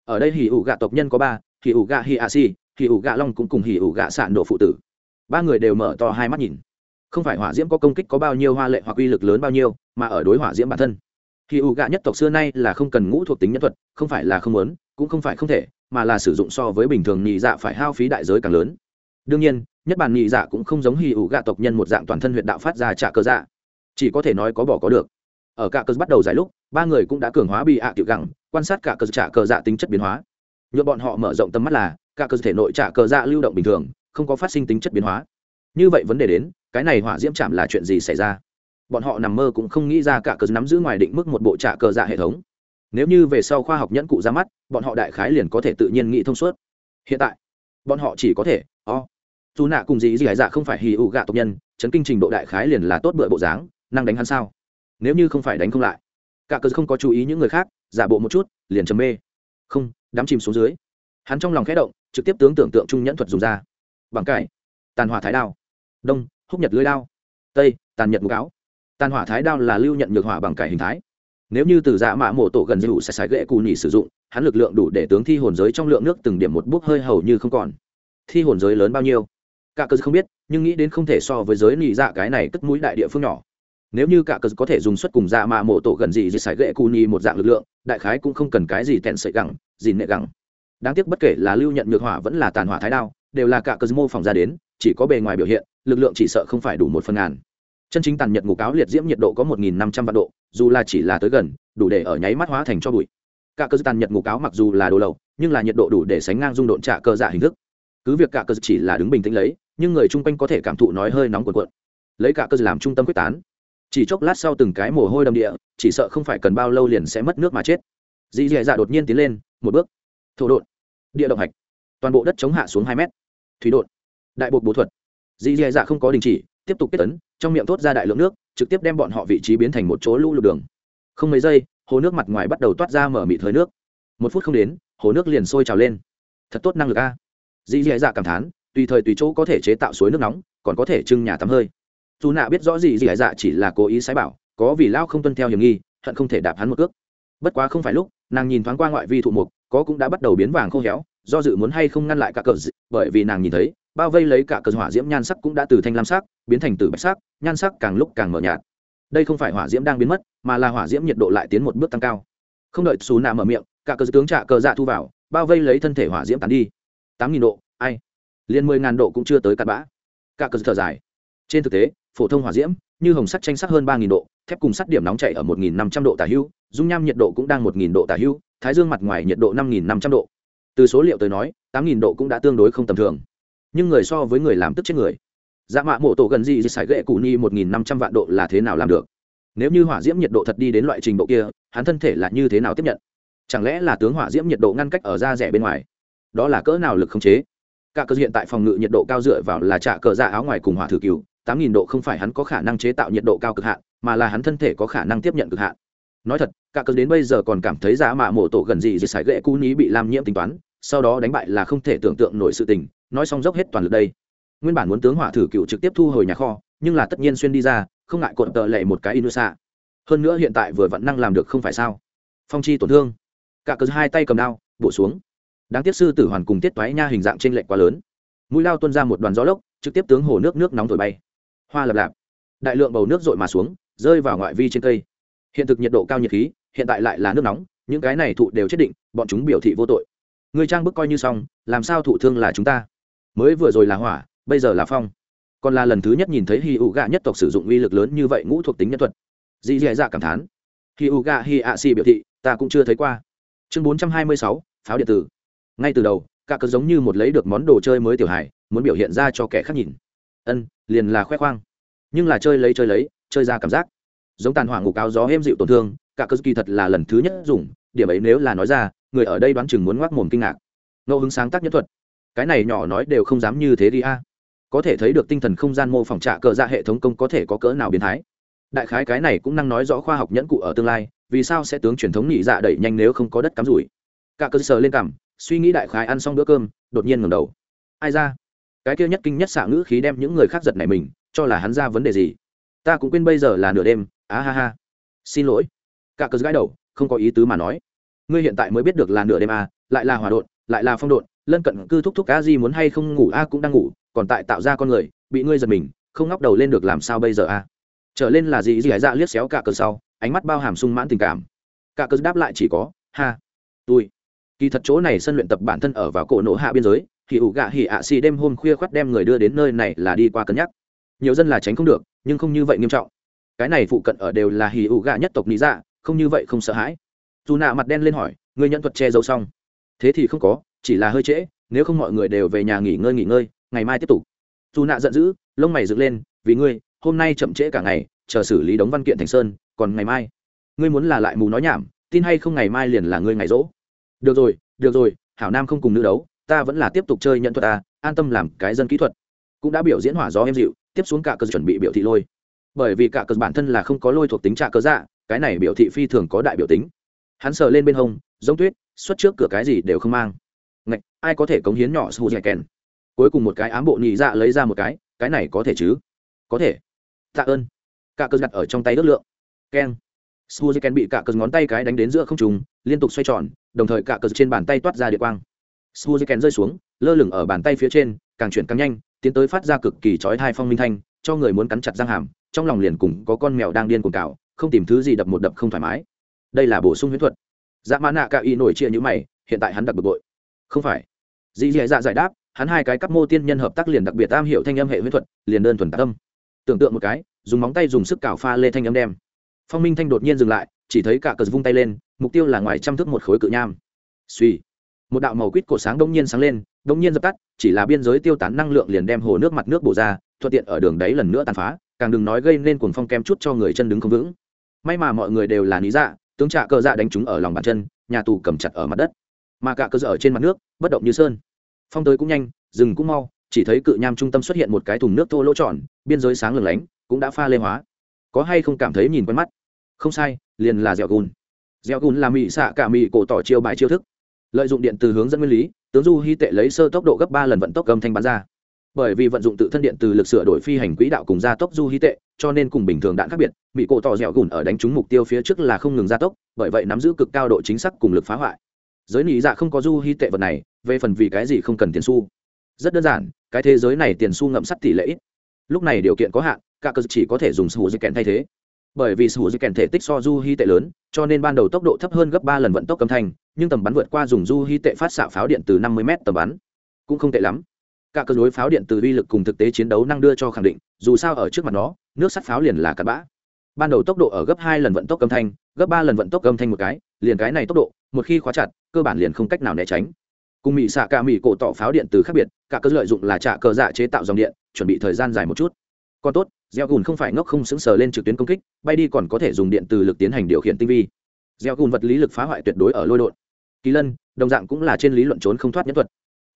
Ở đây hỉ ủ gạ tộc nhân có ba, hỉ ủ gạ hỉ a si, hỉ ủ gạ long cũng cùng hỉ ủ gạ sạn độ phụ tử. Ba người đều mở to hai mắt nhìn không phải hỏa diễm có công kích có bao nhiêu, hoa lệ hoặc uy lực lớn bao nhiêu, mà ở đối hỏa diễm bản thân. Khi ủ gạ nhất tộc xưa nay là không cần ngũ thuộc tính nhân thuật, không phải là không muốn, cũng không phải không thể, mà là sử dụng so với bình thường nhị dạ phải hao phí đại giới càng lớn. Đương nhiên nhất bản nhị dạ cũng không giống hì ủ gạ tộc nhân một dạng toàn thân huyện đạo phát ra trả cơ dạ. Chỉ có thể nói có bỏ có được. Ở cả cơ bắt đầu giải lúc, ba người cũng đã cường hóa bị ạ à tiểu gẳng, quan sát cả cơ trả cơ dạ tính chất biến hóa. Nhuộm bọn họ mở rộng tầm mắt là, cả cơ thể nội trả cơ dạ lưu động bình thường, không có phát sinh tính chất biến hóa. Như vậy vấn đề đến cái này hỏa diễm chạm là chuyện gì xảy ra? Bọn họ nằm mơ cũng không nghĩ ra cả cờ nắm giữ ngoài định mức một bộ trạ cờ dạ hệ thống. Nếu như về sau khoa học nhẫn cụ ra mắt, bọn họ đại khái liền có thể tự nhiên nghĩ thông suốt. Hiện tại, bọn họ chỉ có thể, o、oh. dù nạ cùng dì dì gái dạ không phải hì ụ gạ tộc nhân, chấn kinh trình độ đại khái liền là tốt bựa bộ dáng, năng đánh hắn sao? Nếu như không phải đánh không lại, cả cờ không có chú ý những người khác, giả bộ một chút, liền chấm mê. Không đám chìm xuống dưới. Hắn trong lòng khẽ động, trực tiếp tướng tưởng tượng trung nhẫn thuật dùng ra. Bằng cải, tàn hỏa thái đao. Đông húc nhật lưới đao. Tây, tàn nhật mục áo. Tàn hỏa thái đao là lưu nhận nhược hỏa bằng cải hình thái. Nếu như từ dạ mạ mổ tổ gần dịu sẽ sái ghệ cù nhỉ sử dụng, hắn lực lượng đủ để tướng thi hồn giới trong lượng nước từng điểm một bút hơi hầu như không còn. Thi hồn giới lớn bao nhiêu? Cả cơ không biết, nhưng nghĩ đến không thể so với giới nhị dạ cái này cất mũi đại địa phương nhỏ. Nếu như cả cơ có thể dùng suất cùng dạ mạ mổ tổ gần gì dị sải ghệ cù nhỉ một dạng lực lượng, đại khái cũng không cần cái gì tẹn sợi gẳng, gì nệ gẳng. Đáng tiếc bất kể là lưu nhận nhược hỏa vẫn là tàn hỏa thái đao, đều là cả cơ mô phỏng ra đến, chỉ có bề ngoài biểu hiện lực lượng chỉ sợ không phải đủ một phần ngàn. Chân chính tàn nhật ngục áo liệt diễm nhiệt độ có một nghìn năm trăm vạn độ, dù là chỉ là tới gần, đủ để ở nháy mắt hóa thành cho bụi. Cả cơ tàn nhật ngục áo mặc dù là đồ lậu, nhưng là nhiệt độ đủ để sánh ngang dung độn trạ cơ dạ hình thức. Cứ việc cả cơ chỉ là đứng bình tĩnh lấy, nhưng người chung quanh có thể cảm thụ nói hơi nóng cuộn cuộn. Lấy cả cơ làm trung tâm quyết tán. Chỉ chốc lát sau từng cái mồ hôi đầm địa, chỉ sợ không phải cần bao lâu liền sẽ mất nước mà chết. Dì dì dạ đột nhiên tiến lên, một bước. Thổ đột địa động hạch. Toàn bộ đất chống hạ xuống hai mét. Thủy đột đại bột bố thuật dì dì dạ không có đình chỉ tiếp tục kết tấn trong miệng thốt ra đại lượng nước trực tiếp đem bọn họ vị trí biến thành một chỗ lũ lụt đường. Không mấy giây hồ nước mặt ngoài bắt đầu toát ra mở mịt hơi nước. Một phút không đến hồ nước liền sôi trào lên. Thật tốt năng lực a. Dì dì dạ cảm thán tùy thời tùy chỗ có thể chế tạo suối nước nóng còn có thể trưng nhà tắm hơi. Dù nạ biết rõ gì dì dạ chỉ là cố ý sái bảo có vì lao không tuân theo hiểm nghi hận không thể đạp hắn một cước. Bất quá không phải lúc nàng nhìn thoáng qua ngoại vi thụ mục có cũng đã bắt đầu biến vàng khô héo do dự muốn hay không ngăn lại cả cờ dị, bởi vì nàng nhìn thấy bao vây lấy cả cờ hỏa diễm nhan sắc cũng đã từ thanh lam sắc biến thành từ bạch sắc, nhan sắc càng lúc càng mờ nhạt. Đây không phải hỏa diễm đang biến mất, mà là hỏa diễm nhiệt độ lại tiến một bước tăng cao. Không đợi xù nạ mở miệng, cả cờ tướng trả cờ dạ thu vào, bao vây lấy thân thể hỏa diễm tàn đi. Tám nghìn độ, ai? Liền mười ngàn độ cũng chưa tới cặn bã. Cả cờ thở dài. Trên thực tế, phổ thông hỏa diễm, như hồng sắt tranh sắc hơn ba nghìn độ, thép cùng sắt điểm nóng chạy ở một nghìn năm trăm độ tả hưu, dung nham nhiệt độ cũng đang một nghìn độ tả hưu, thái dương mặt ngoài nhiệt độ năm nghìn năm trăm độ. Từ số liệu tới nói, tám nghìn độ cũng đã tương đối không tầm thường nhưng người so với người làm tức chết người. Dạ mạ mộ tổ gần gì xài ghệ cụ ni một nghìn năm trăm vạn độ là thế nào làm được? Nếu như hỏa diễm nhiệt độ thật đi đến loại trình độ kia, hắn thân thể là như thế nào tiếp nhận? Chẳng lẽ là tướng hỏa diễm nhiệt độ ngăn cách ở da rẻ bên ngoài? Đó là cỡ nào lực không chế? Cả cơ hiện tại phòng ngự nhiệt độ cao dựa vào là trả cờ dạ áo ngoài cùng hỏa thử cừu, tám nghìn độ không phải hắn có khả năng chế tạo nhiệt độ cao cực hạn, mà là hắn thân thể có khả năng tiếp nhận cực hạn. Nói thật, cả cơ đến bây giờ còn cảm thấy giá mạ mộ tổ gần gì dưới sải ghệ cú ní bị làm nhiễm tính toán sau đó đánh bại là không thể tưởng tượng nổi sự tình, nói xong dốc hết toàn lực đây. Nguyên bản muốn tướng hỏa thử cựu trực tiếp thu hồi nhà kho, nhưng là tất nhiên xuyên đi ra, không ngại cột tợ lệ một cái inusa. Hơn nữa hiện tại vừa vẫn năng làm được không phải sao? Phong chi tổn thương. Cả cờ hai tay cầm đao, bổ xuống. Đáng tiếc sư tử hoàn cùng tiết toái nha hình dạng trên lệch quá lớn. Mũi lao tuôn ra một đoàn gió lốc, trực tiếp tướng hồ nước nước nóng thổi bay. Hoa lập lạp. Đại lượng bầu nước dội mà xuống, rơi vào ngoại vi trên cây. Hiện thực nhiệt độ cao nhiệt khí, hiện tại lại là nước nóng, những cái này thụ đều chết định, bọn chúng biểu thị vô tội người trang bức coi như xong, làm sao thụ thương là chúng ta? Mới vừa rồi là hỏa, bây giờ là phong. Còn là lần thứ nhất nhìn thấy hi u gạ nhất tộc sử dụng uy lực lớn như vậy ngũ thuộc tính nhân thuật. Dì dì dạ cảm thán. Hi u gạ hi ạ xì biểu thị, ta cũng chưa thấy qua. Chương bốn trăm hai mươi sáu, pháo điện tử. Ngay từ đầu, cả cớ giống như một lấy được món đồ chơi mới tiểu hài, muốn biểu hiện ra cho kẻ khác nhìn. Ân, liền là khoe khoang. Nhưng là chơi lấy chơi lấy, chơi ra cảm giác. Giống tàn hỏa ngục áo gió êm dịu tổn thương, cả cơ kỳ thật là lần thứ nhất dùng, điểm ấy nếu là nói ra người ở đây đoán chừng muốn ngoác mồm kinh ngạc. Ngẫu hứng sáng tác nhất thuật. Cái này nhỏ nói đều không dám như thế đi a. Có thể thấy được tinh thần không gian mô phỏng trạ cờ ra hệ thống công có thể có cỡ nào biến thái. Đại khái cái này cũng năng nói rõ khoa học nhẫn cụ ở tương lai, vì sao sẽ tướng truyền thống nhị dạ đẩy nhanh nếu không có đất cắm rủi. Cả cơ sở lên cảm, suy nghĩ đại khái ăn xong bữa cơm, đột nhiên ngẩng đầu. Ai ra? Cái kia nhất kinh nhất xạ ngữ khí đem những người khác giật này mình, cho là hắn ra vấn đề gì? Ta cũng quên bây giờ là nửa đêm, á ha ha. Xin lỗi. Cả cơ gãi đầu, không có ý tứ mà nói ngươi hiện tại mới biết được là nửa đêm à, lại là hòa đột lại là phong đột. lân cận cư thúc thúc a di muốn hay không ngủ a cũng đang ngủ còn tại tạo ra con người bị ngươi giật mình không ngóc đầu lên được làm sao bây giờ a trở lên là gì gì hải dạ liếc xéo cả cờ sau ánh mắt bao hàm sung mãn tình cảm. Cả cờ đáp lại chỉ có ha tôi kỳ thật chỗ này sân luyện tập bản thân ở vào cổ nổ hạ biên giới thì ủ gạ hỉ ạ xì đêm hôm khuya khoắt đem người đưa đến nơi này là đi qua cân nhắc. Nhiều dân là tránh không được nhưng không như vậy nghiêm trọng. Cái này phụ cận ở đều là hỉ ủ gạ nhất tộc lý dạ không như vậy không sợ hãi dù nạ mặt đen lên hỏi người nhận thuật che giấu xong? Thế thì không có, chỉ là hơi trễ, nếu không mọi người đều về nhà nghỉ ngơi nghỉ ngơi, ngày mai tiếp tục. Dù nạ giận dữ, lông mày dựng lên, vì ngươi, hôm nay chậm trễ cả ngày, chờ xử lý đống văn kiện thành sơn, còn ngày mai. Ngươi muốn là lại mù nói nhảm, tin hay không ngày mai liền là ngươi ngày rỗ. Được rồi được rồi, hảo nam không cùng nữ đấu, ta vẫn là tiếp tục chơi nhận thuật ta, an tâm làm cái dân kỹ thuật. Cũng đã biểu diễn hỏa gió em dịu, tiếp xuống cả cơ chuẩn bị biểu thị lôi. Bởi vì cả cơ bản thân là không có lôi thuộc tính trạ cơ dạ cái này biểu thị phi thường có đại biểu tính hắn sờ lên bên hông, giống tuyết, xuất trước cửa cái gì đều không mang. Ngạch, ai có thể cống hiến nhỏ su dạy kèn cuối cùng một cái ám bộ nhị dạ lấy ra một cái cái này có thể chứ? Có thể. Tạ ơn. Cả cơn đặt ở trong tay ước lượng. Keng su dạy kèn bị cả cơn ngón tay cái đánh đến giữa không trùng liên tục xoay tròn, đồng thời cả cơn trên bàn tay toát ra địa quang. Su dạy kèn rơi xuống, lơ lửng ở bàn tay phía trên, càng chuyển càng nhanh, tiến tới phát ra cực kỳ chói thai phong minh thanh, cho người muốn cắn chặt răng hàm, trong lòng liền cùng có con mèo đang điên cuồng cào, không tìm thứ gì đập một đập không thoải mái đây là bổ sung huyễn thuật. Dạ mã nạ ca y nổi chia như mày, hiện tại hắn đặc bực bội. Không phải. Dì dì dạ giải đáp, hắn hai cái cấp mô tiên nhân hợp tác liền đặc biệt tam hiểu thanh âm hệ huyễn thuật, liền đơn thuần tạ tâm tưởng tượng một cái, dùng móng tay dùng sức cào pha lê thanh âm đem. Phong minh thanh đột nhiên dừng lại, chỉ thấy cả cờ vung tay lên, mục tiêu là ngoài trăm thước một khối cự nham. Suy một đạo màu quýt cổ sáng đông nhiên sáng lên đông nhiên dập tắt, chỉ là biên giới tiêu tán năng lượng liền đem hồ nước mặt nước bổ ra, thuận tiện ở đường đấy lần nữa tàn phá, càng đừng nói gây nên cuồng phong kem chút cho người chân đứng không vững. May mà mọi người đều là lý dạ tướng trạ cơ dạ đánh chúng ở lòng bàn chân, nhà tù cầm chặt ở mặt đất. Mà cả cơ dạ ở trên mặt nước, bất động như sơn. Phong tới cũng nhanh, rừng cũng mau, chỉ thấy cự nham trung tâm xuất hiện một cái thùng nước thô lỗ tròn, biên giới sáng lừng lánh, cũng đã pha lê hóa. Có hay không cảm thấy nhìn quen mắt? Không sai, liền là dẻo gùn. Dẻo gùn là mị xạ cả mị cổ tỏ chiêu bài chiêu thức. Lợi dụng điện từ hướng dẫn nguyên lý, tướng du hy tệ lấy sơ tốc độ gấp ba lần vận tốc âm thanh bắn ra bởi vì vận dụng tự thân điện từ lực sửa đổi phi hành quỹ đạo cùng gia tốc du hy tệ, cho nên cùng bình thường đạn khác biệt mỹ cổ tỏ dẻo gùn ở đánh trúng mục tiêu phía trước là không ngừng gia tốc, bởi vậy nắm giữ cực cao độ chính xác cùng lực phá hoại. Giới nỉ dạ không có du hy tệ vật này, về phần vì cái gì không cần tiền xu. Rất đơn giản, cái thế giới này tiền xu ngậm sắt tỷ lệ ít. Lúc này điều kiện có hạn, cả cơ chỉ có thể dùng sù dây kèn thay thế. Bởi vì sù dây kèn thể tích so du hy tệ lớn, cho nên ban đầu tốc độ thấp hơn gấp ba lần vận tốc âm thanh, nhưng tầm bắn vượt qua dùng du hy tệ phát xạ pháo điện từ năm mươi m tầm bắn. Cũng không tệ lắm cả cơ đối pháo điện từ uy lực cùng thực tế chiến đấu năng đưa cho khẳng định, dù sao ở trước mặt nó, nước sắt pháo liền là cặn bã. Ban đầu tốc độ ở gấp hai lần vận tốc âm thanh, gấp ba lần vận tốc âm thanh một cái, liền cái này tốc độ, một khi khóa chặt, cơ bản liền không cách nào né tránh. Cùng mỹ xạ cả mỹ cổ tỏ pháo điện từ khác biệt, cả cơ lợi dụng là trả cờ dạ chế tạo dòng điện, chuẩn bị thời gian dài một chút. Còn tốt gieo gùn không phải ngốc không xứng sờ lên trực tuyến công kích, bay đi còn có thể dùng điện từ lực tiến hành điều khiển tinh vi. Gieo gùn vật lý lực phá hoại tuyệt đối ở lôi đột kỳ lân, đồng dạng cũng là trên lý luận trốn không thoát nhất thuật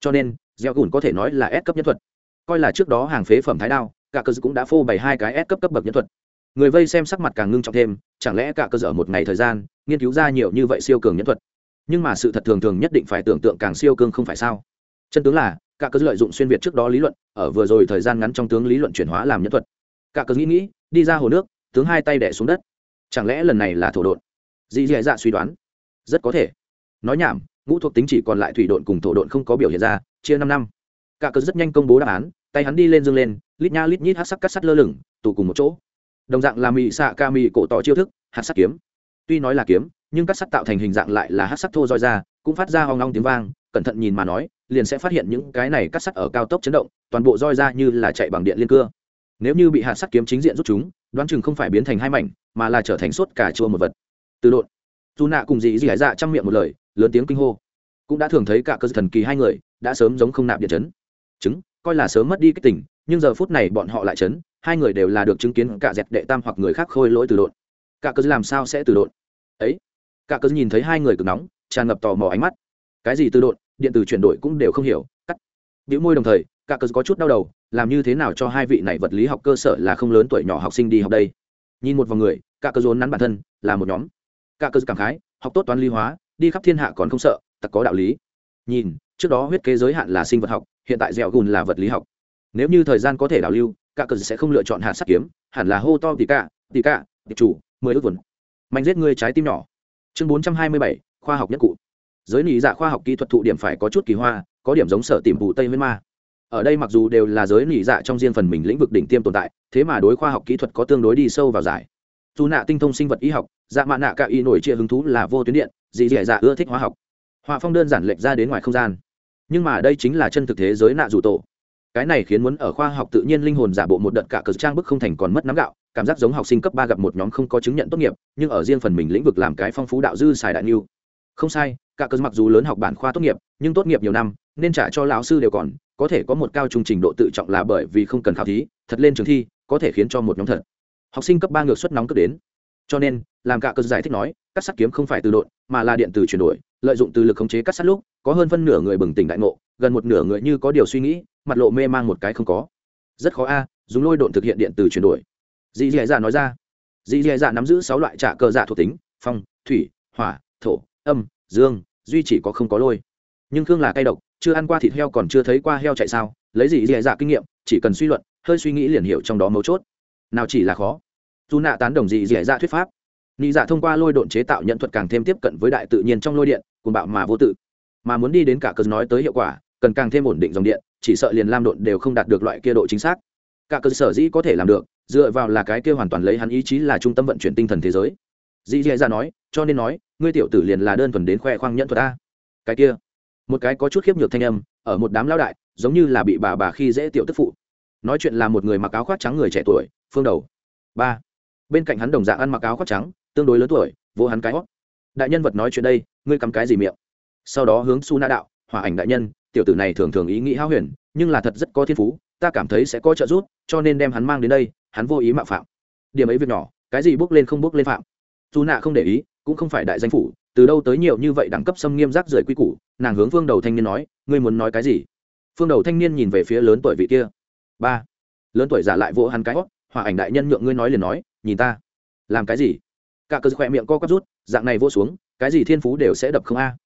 cho nên, gieo gùn có thể nói là S cấp nhân thuật. Coi là trước đó hàng phế phẩm thái đao, cả cơ cũng đã phô bày hai cái S cấp cấp bậc nhân thuật. Người vây xem sắc mặt càng ngưng trọng thêm, chẳng lẽ cả cơ sở một ngày thời gian, nghiên cứu ra nhiều như vậy siêu cường nhân thuật? Nhưng mà sự thật thường thường nhất định phải tưởng tượng càng siêu cường không phải sao? Chân tướng là, cả cơ lợi dụng xuyên việt trước đó lý luận, ở vừa rồi thời gian ngắn trong tướng lý luận chuyển hóa làm nhân thuật. Cả cơ nghĩ nghĩ, đi ra hồ nước, tướng hai tay đẻ xuống đất. Chẳng lẽ lần này là thổ đột dì dì dạ suy đoán. Rất có thể. Nói nhảm ngũ thuộc tính chỉ còn lại thủy độn cùng thổ độn không có biểu hiện ra, chia năm năm. Cả cớ rất nhanh công bố đáp án, tay hắn đi lên dương lên, lít nha lít nhít hát sắc cắt sắt lơ lửng, tụ cùng một chỗ. Đồng dạng là mị xạ ca mị cổ tỏ chiêu thức hát sắt kiếm. Tuy nói là kiếm, nhưng cắt sắt tạo thành hình dạng lại là hát sắt thô roi ra, cũng phát ra hoang long tiếng vang, cẩn thận nhìn mà nói, liền sẽ phát hiện những cái này cắt sắt ở cao tốc chấn động, toàn bộ roi ra như là chạy bằng điện liên cưa. Nếu như bị hạt sắt kiếm chính diện rút chúng, đoán chừng không phải biến thành hai mảnh, mà là trở thành suốt cả chua một vật. Từ độn. Dù nạ cùng dị dị hải dạ trong miệng một lời lớn tiếng kinh hô. Cũng đã thường thấy cả cơ thần kỳ hai người đã sớm giống không nạp điện chấn. Chứng, coi là sớm mất đi cái tỉnh nhưng giờ phút này bọn họ lại chấn, hai người đều là được chứng kiến cả dẹp đệ tam hoặc người khác khôi lỗi từ độn. Cả cơ làm sao sẽ từ độn? Ấy, cả cơ nhìn thấy hai người cực nóng, tràn ngập tò mò ánh mắt. Cái gì từ độn? Điện tử chuyển đổi cũng đều không hiểu, cắt. Biểu môi đồng thời, cả cơ có chút đau đầu, làm như thế nào cho hai vị này vật lý học cơ sở là không lớn tuổi nhỏ học sinh đi học đây? Nhìn một vòng người, cả cơ rốn nắn bản thân là một nhóm. Cả cơ cảm khái, học tốt toán lý hóa đi khắp thiên hạ còn không sợ tặc có đạo lý. Nhìn, trước đó huyết kế giới hạn là sinh vật học, hiện tại dẻo gùn là vật lý học. Nếu như thời gian có thể đảo lưu, cả cờ sẽ không lựa chọn hạt sắt kiếm, hẳn là hô to tì cả tì cả tì chủ, mười ước vườn mạnh giết người trái tim nhỏ. Chương bốn trăm hai mươi bảy, khoa học nhất cụ. Giới nỉ dạ khoa học kỹ thuật thụ điểm phải có chút kỳ hoa, có điểm giống sở tìm vụ tây huyên ma. Ở đây mặc dù đều là giới nỉ dạ trong riêng phần mình lĩnh vực đỉnh tiêm tồn tại, thế mà đối khoa học kỹ thuật có tương đối đi sâu vào giải dù nạ tinh thông sinh vật y học dạ mạ nạ cả y nổi chia hứng thú là vô tuyến điện dị dì dạ ưa thích hóa học. Họa phong đơn giản lệch ra đến ngoài không gian. Nhưng mà đây chính là chân thực thế giới nạ dù tổ. Cái này khiến muốn ở khoa học tự nhiên linh hồn giả bộ một đợt cả cờ trang bức không thành còn mất nắm gạo, cảm giác giống học sinh cấp ba gặp một nhóm không có chứng nhận tốt nghiệp, nhưng ở riêng phần mình lĩnh vực làm cái phong phú đạo dư xài đại niu không sai, cả cờ mặc dù lớn học bản khoa tốt nghiệp, nhưng tốt nghiệp nhiều năm, nên trả cho lão sư đều còn, có thể có một cao trung trình độ tự trọng là bởi vì không cần khảo thí, thật lên trường thi, có thể khiến cho một nhóm thật học sinh cấp ba ngược suất nóng cất đến. Cho nên, làm cả cơ giải thích nói, cắt sắt kiếm không phải từ độn, mà là điện từ chuyển đổi, lợi dụng từ lực khống chế cắt sắt lúc, có hơn phân nửa người bừng tỉnh đại ngộ, gần một nửa người như có điều suy nghĩ, mặt lộ mê mang một cái không có. Rất khó a, dùng lôi độn thực hiện điện từ chuyển đổi. Dì dì dạ nói ra. Dì dì dạ nắm giữ sáu loại trả cơ dạ thuộc tính, phong, thủy, hỏa, thổ, âm, dương, duy chỉ có không có lôi. Nhưng khương là cay độc, chưa ăn qua thịt heo còn chưa thấy qua heo chạy sao, lấy gì dì dạ kinh nghiệm, chỉ cần suy luận, hơi suy nghĩ liền hiểu trong đó mấu chốt. Nào chỉ là khó dù nạ tán đồng gì dị dạ thuyết pháp. Nị dạ thông qua lôi độn chế tạo nhận thuật càng thêm tiếp cận với đại tự nhiên trong lôi điện cùng bạo mà vô tự. Mà muốn đi đến cả cơn nói tới hiệu quả, cần càng thêm ổn định dòng điện, chỉ sợ liền lam độn đều không đạt được loại kia độ chính xác. Cả cơ sở dĩ có thể làm được, dựa vào là cái kia hoàn toàn lấy hắn ý chí là trung tâm vận chuyển tinh thần thế giới. Dĩ dễ dạ nói, cho nên nói, ngươi tiểu tử liền là đơn thuần đến khoe khoang nhận thuật ta cái kia, một cái có chút khiếp nhược thanh âm, ở một đám lao đại, giống như là bị bà bà khi dễ tiểu tức phụ. Nói chuyện là một người mặc áo khoác trắng người trẻ tuổi, phương đầu. Ba bên cạnh hắn đồng dạng ăn mặc áo khoác trắng, tương đối lớn tuổi, vô hắn cái hót. Đại nhân vật nói chuyện đây, ngươi cắm cái gì miệng? Sau đó hướng su na đạo hòa ảnh đại nhân, tiểu tử này thường thường ý nghĩ hao huyền, nhưng là thật rất có thiên phú, ta cảm thấy sẽ có trợ giúp, cho nên đem hắn mang đến đây, hắn vô ý mạo phạm. Điểm ấy việc nhỏ, cái gì bước lên không bước lên phạm. Dù nạ không để ý, cũng không phải đại danh phủ, từ đâu tới nhiều như vậy đẳng cấp xâm nghiêm rác rưởi quy củ, nàng hướng phương đầu thanh niên nói, ngươi muốn nói cái gì? Phương đầu thanh niên nhìn về phía lớn tuổi vị kia. Ba. Lớn tuổi giả lại vỗ hắn cái hót hòa ảnh đại nhân nhượng ngươi nói liền nói nhìn ta. Làm cái gì? Cả cờ khỏe miệng co quắp rút, dạng này vô xuống, cái gì thiên phú đều sẽ đập không a.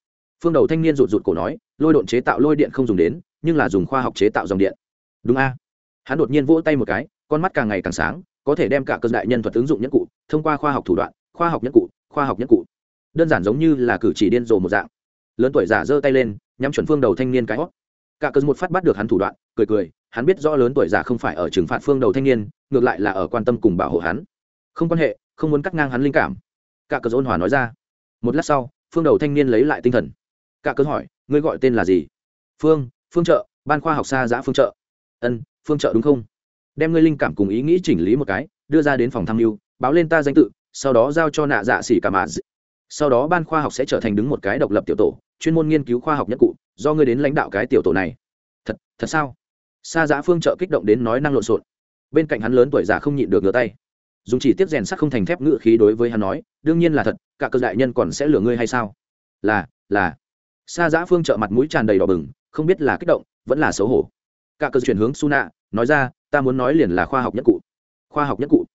Phương đầu thanh niên rụt rụt cổ nói, lôi độn chế tạo lôi điện không dùng đến, nhưng là dùng khoa học chế tạo dòng điện. Đúng a. Hắn đột nhiên vỗ tay một cái, con mắt càng ngày càng sáng, có thể đem cả cơ đại nhân thuật ứng dụng nhất cụ, thông qua khoa học thủ đoạn, khoa học nhất cụ, khoa học nhất cụ. Đơn giản giống như là cử chỉ điên rồ một dạng. Lớn tuổi giả giơ tay lên, nhắm chuẩn phương đầu thanh niên cái hót. Cả cơ một phát bắt được hắn thủ đoạn, cười cười, hắn biết rõ lớn tuổi giả không phải ở trừng phạt phương đầu thanh niên, ngược lại là ở quan tâm cùng bảo hộ hắn không quan hệ, không muốn cắt ngang hắn linh cảm. Cả cờ ôn hòa nói ra. Một lát sau, phương đầu thanh niên lấy lại tinh thần. Cả cờ hỏi, ngươi gọi tên là gì? Phương phương trợ, ban khoa học xa giã phương trợ. Ân, phương trợ đúng không? Đem ngươi linh cảm cùng ý nghĩ chỉnh lý một cái, đưa ra đến phòng tham mưu, báo lên ta danh tự, sau đó giao cho nạ dạ xỉ cả mạ sau đó ban khoa học sẽ trở thành đứng một cái độc lập tiểu tổ, chuyên môn nghiên cứu khoa học nhất cụ, do ngươi đến lãnh đạo cái tiểu tổ này. Thật thật sao? Xa giã phương trợ kích động đến nói năng lộn xộn. Bên cạnh hắn lớn tuổi già không nhịn được ngửa tay dùng chỉ tiếp rèn sắt không thành thép ngự khí đối với hắn nói, đương nhiên là thật, cả cơ đại nhân còn sẽ lừa ngươi hay sao? Là là. Xa giã phương trợ mặt mũi tràn đầy đỏ bừng, không biết là kích động, vẫn là xấu hổ. Cả cơ chuyển hướng su nạ nói ra, ta muốn nói liền là khoa học nhất cụ. Khoa học nhất cụ?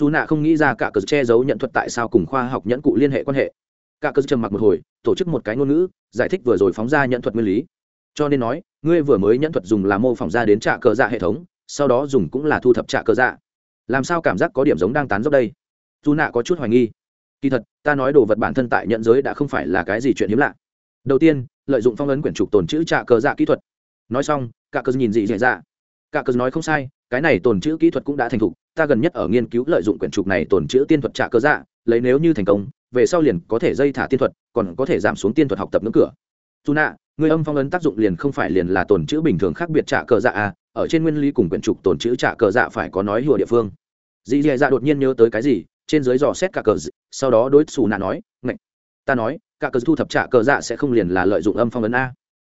Dù nạ không nghĩ ra cả cơ che giấu nhận thuật tại sao cùng khoa học nhẫn cụ liên hệ quan hệ. Cả cơ trầm mặc một hồi, tổ chức một cái ngôn ngữ, giải thích vừa rồi phóng ra nhận thuật nguyên lý. Cho nên nói, ngươi vừa mới nhận thuật dùng là mô phỏng ra đến trạ cờ dạ hệ thống, sau đó dùng cũng là thu thập trạ cờ dạ làm sao cảm giác có điểm giống đang tán dốc đây? Dù nạ có chút hoài nghi. Kỳ thật, ta nói đồ vật bản thân tại nhận giới đã không phải là cái gì chuyện hiếm lạ. Đầu tiên, lợi dụng phong ấn quyển trục tồn chữ trạ cờ dạ kỹ thuật. Nói xong, cả cờ nhìn dị dạ dạ. Cả cờ nói không sai, cái này tồn chữ kỹ thuật cũng đã thành thục. Ta gần nhất ở nghiên cứu lợi dụng quyển trục này tồn chữ tiên thuật trạ cờ dạ lấy nếu như thành công, về sau liền có thể dây thả tiên thuật, còn có thể giảm xuống tiên thuật học tập ngưỡng cửa. Dù nạ, người âm phong ấn tác dụng liền không phải liền là tồn chữ bình thường khác biệt trạ cờ dạ à ở trên nguyên lý cùng quyển trục tồn chữ trạ cờ dạ phải có nói hùa địa phương. Dì dì dạ đột nhiên nhớ tới cái gì, trên dưới dò xét cả cờ sau đó đối xù nạ nói, ngạch, ta nói, cả cờ thu thập trạ cờ dạ sẽ không liền là lợi dụng âm phong ấn a.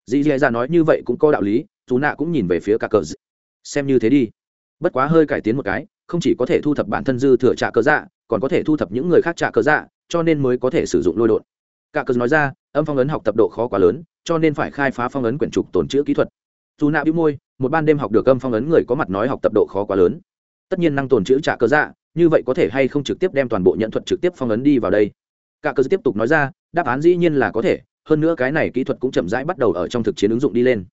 Dì dì dạ nói như vậy cũng có đạo lý, xù nạ cũng nhìn về phía cả cờ xem như thế đi. Bất quá hơi cải tiến một cái, không chỉ có thể thu thập bản thân dư thừa trạ cờ dạ còn có thể thu thập những người khác trạ cờ dạ cho nên mới có thể sử dụng lôi đột cả cờ nói ra, âm phong ấn học tập độ khó quá lớn, cho nên phải khai phá phong ấn quyển trục tồn chữ kỹ thuật. Dù nạ bĩu môi một ban đêm học được âm phong ấn người có mặt nói học tập độ khó quá lớn. Tất nhiên năng tồn chữ trả cơ dạ như vậy có thể hay không trực tiếp đem toàn bộ nhận thuật trực tiếp phong ấn đi vào đây? Cả cơ dạ tiếp tục nói ra, đáp án dĩ nhiên là có thể, hơn nữa cái này kỹ thuật cũng chậm rãi bắt đầu ở trong thực chiến ứng dụng đi lên.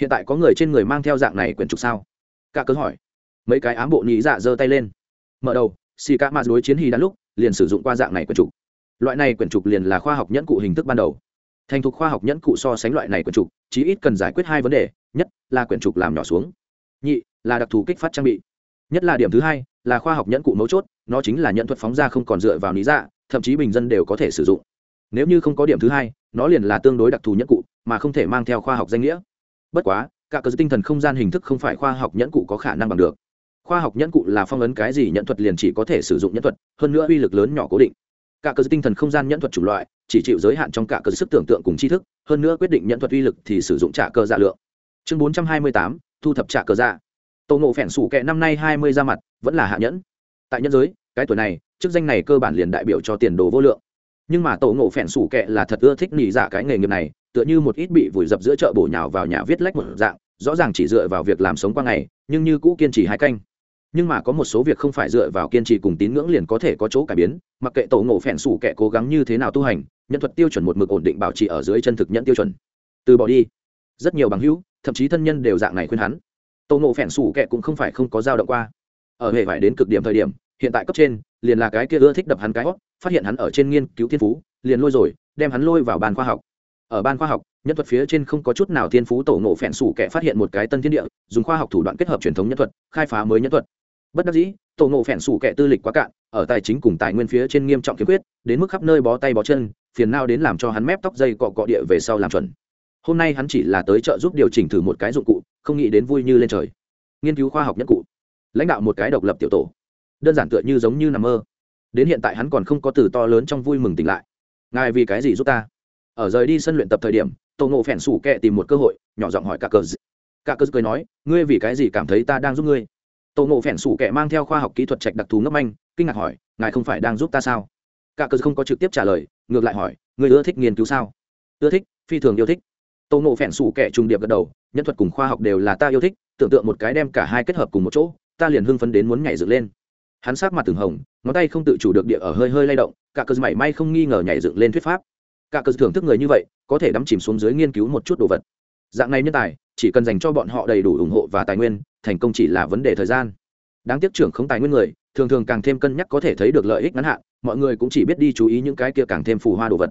Hiện tại có người trên người mang theo dạng này quyển trục sao? Cả cơ hỏi. Mấy cái ám bộ nhị dạ giơ tay lên. Mở đầu, xì cả mạt đối chiến hy đã lúc, liền sử dụng qua dạng này quyển trục. Loại này quyển trục liền là khoa học nhẫn cụ hình thức ban đầu thành thục khoa học nhẫn cụ so sánh loại này quyển trục, chí ít cần giải quyết hai vấn đề, nhất là quyển trục làm nhỏ xuống, nhị là đặc thù kích phát trang bị. Nhất là điểm thứ hai là khoa học nhẫn cụ mấu chốt, nó chính là nhận thuật phóng ra không còn dựa vào lý dạ thậm chí bình dân đều có thể sử dụng. Nếu như không có điểm thứ hai, nó liền là tương đối đặc thù nhẫn cụ, mà không thể mang theo khoa học danh nghĩa. Bất quá, cả cơ tinh thần không gian hình thức không phải khoa học nhẫn cụ có khả năng bằng được. Khoa học nhẫn cụ là phong ấn cái gì nhẫn thuật liền chỉ có thể sử dụng nhẫn thuật, hơn nữa uy lực lớn nhỏ cố định cả cơ tinh thần không gian nhẫn thuật chủng loại, chỉ chịu giới hạn trong cả cơ sức tưởng tượng cùng tri thức, hơn nữa quyết định nhẫn thuật uy lực thì sử dụng trả cơ dạ lượng. Chương bốn trăm hai mươi tám, thu thập trả cơ dạ. Tổ ngộ phèn sủ kệ năm nay hai mươi ra mặt, vẫn là hạ nhẫn. Tại nhân giới, cái tuổi này, chức danh này cơ bản liền đại biểu cho tiền đồ vô lượng. Nhưng mà tổ ngộ phèn sủ kệ là thật ưa thích nỉ giả cái nghề nghiệp này, tựa như một ít bị vùi dập giữa chợ bổ nhào vào nhà viết lách một dạng, rõ ràng chỉ dựa vào việc làm sống qua ngày, nhưng như cũ kiên trì hai canh nhưng mà có một số việc không phải dựa vào kiên trì cùng tín ngưỡng liền có thể có chỗ cải biến, mặc kệ tổ ngộ phèn sủ kệ cố gắng như thế nào tu hành, nhân thuật tiêu chuẩn một mực ổn định bảo trì ở dưới chân thực nhận tiêu chuẩn. Từ bỏ đi. Rất nhiều bằng hữu, thậm chí thân nhân đều dạng này khuyên hắn. Tổ ngộ phèn sủ kệ cũng không phải không có dao động qua. Ở hệ vải đến cực điểm thời điểm, hiện tại cấp trên, liền là cái kia ưa thích đập hắn cái hót phát hiện hắn ở trên nghiên cứu thiên phú, liền lôi rồi, đem hắn lôi vào bàn khoa học. Ở ban khoa học, nhân thuật phía trên không có chút nào thiên phú, tổ ngộ phèn sủ kẻ phát hiện một cái tân thiên địa, dùng khoa học thủ đoạn kết hợp truyền thống nhân thuật, khai phá mới nhân thuật bất đắc dĩ, tổ ngộ phèn sủ kẻ tư lịch quá cạn, ở tài chính cùng tài nguyên phía trên nghiêm trọng kiếm quyết đến mức khắp nơi bó tay bó chân, phiền nào đến làm cho hắn mép tóc dây cọ cọ địa về sau làm chuẩn. Hôm nay hắn chỉ là tới chợ giúp điều chỉnh thử một cái dụng cụ, không nghĩ đến vui như lên trời. Nghiên cứu khoa học nhất cụ. Lãnh đạo một cái độc lập tiểu tổ. Đơn giản tựa như giống như nằm mơ. Đến hiện tại hắn còn không có từ to lớn trong vui mừng tỉnh lại. Ngài vì cái gì giúp ta? Ở rời đi sân luyện tập thời điểm, tổ ngộ phèn sủ kẹ tìm một cơ hội, nhỏ giọng hỏi cả cờ cả cờ cười nói, ngươi vì cái gì cảm thấy ta đang giúp ngươi? Tô ngộ phèn sủ kẻ mang theo khoa học kỹ thuật trạch đặc thù ngấp anh kinh ngạc hỏi, ngài không phải đang giúp ta sao? Cả cơ không có trực tiếp trả lời, ngược lại hỏi người ưa thích nghiên cứu sao? Ưa thích, phi thường yêu thích. Tô ngộ phèn sủ kẻ trùng điệp gật đầu, nhân thuật cùng khoa học đều là ta yêu thích, tưởng tượng một cái đem cả hai kết hợp cùng một chỗ, ta liền hưng phấn đến muốn nhảy dựng lên. Hắn sát mặt từng hồng, ngón tay không tự chủ được địa ở hơi hơi lay động, cả cơ mảy may không nghi ngờ nhảy dựng lên thuyết pháp. Cả cơ thưởng thức người như vậy, có thể đắm chìm xuống dưới nghiên cứu một chút đồ vật. Dạng này nhân tài, chỉ cần dành cho bọn họ đầy đủ ủng hộ và tài nguyên thành công chỉ là vấn đề thời gian. Đáng tiếc trưởng không tài nguyên người, thường thường càng thêm cân nhắc có thể thấy được lợi ích ngắn hạn, mọi người cũng chỉ biết đi chú ý những cái kia càng thêm phù hoa đồ vật.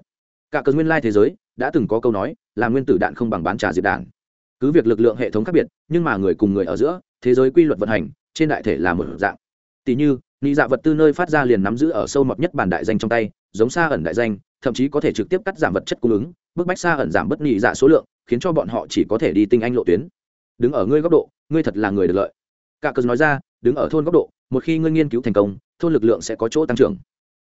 Cả cơn nguyên lai thế giới đã từng có câu nói, là nguyên tử đạn không bằng bán trà diệt đạn. Cứ việc lực lượng hệ thống khác biệt, nhưng mà người cùng người ở giữa, thế giới quy luật vận hành, trên đại thể là một dạng. Tỷ như nghĩ dạ vật tư nơi phát ra liền nắm giữ ở sâu mọt nhất bản đại danh trong tay, giống xa ẩn đại danh, thậm chí có thể trực tiếp cắt giảm vật chất cung ứng, bức bách xa ẩn giảm bất nhị dạ số lượng, khiến cho bọn họ chỉ có thể đi tinh anh lộ tuyến đứng ở ngươi góc độ, ngươi thật là người được lợi. Cả cờ nói ra, đứng ở thôn góc độ, một khi ngươi nghiên cứu thành công, thôn lực lượng sẽ có chỗ tăng trưởng.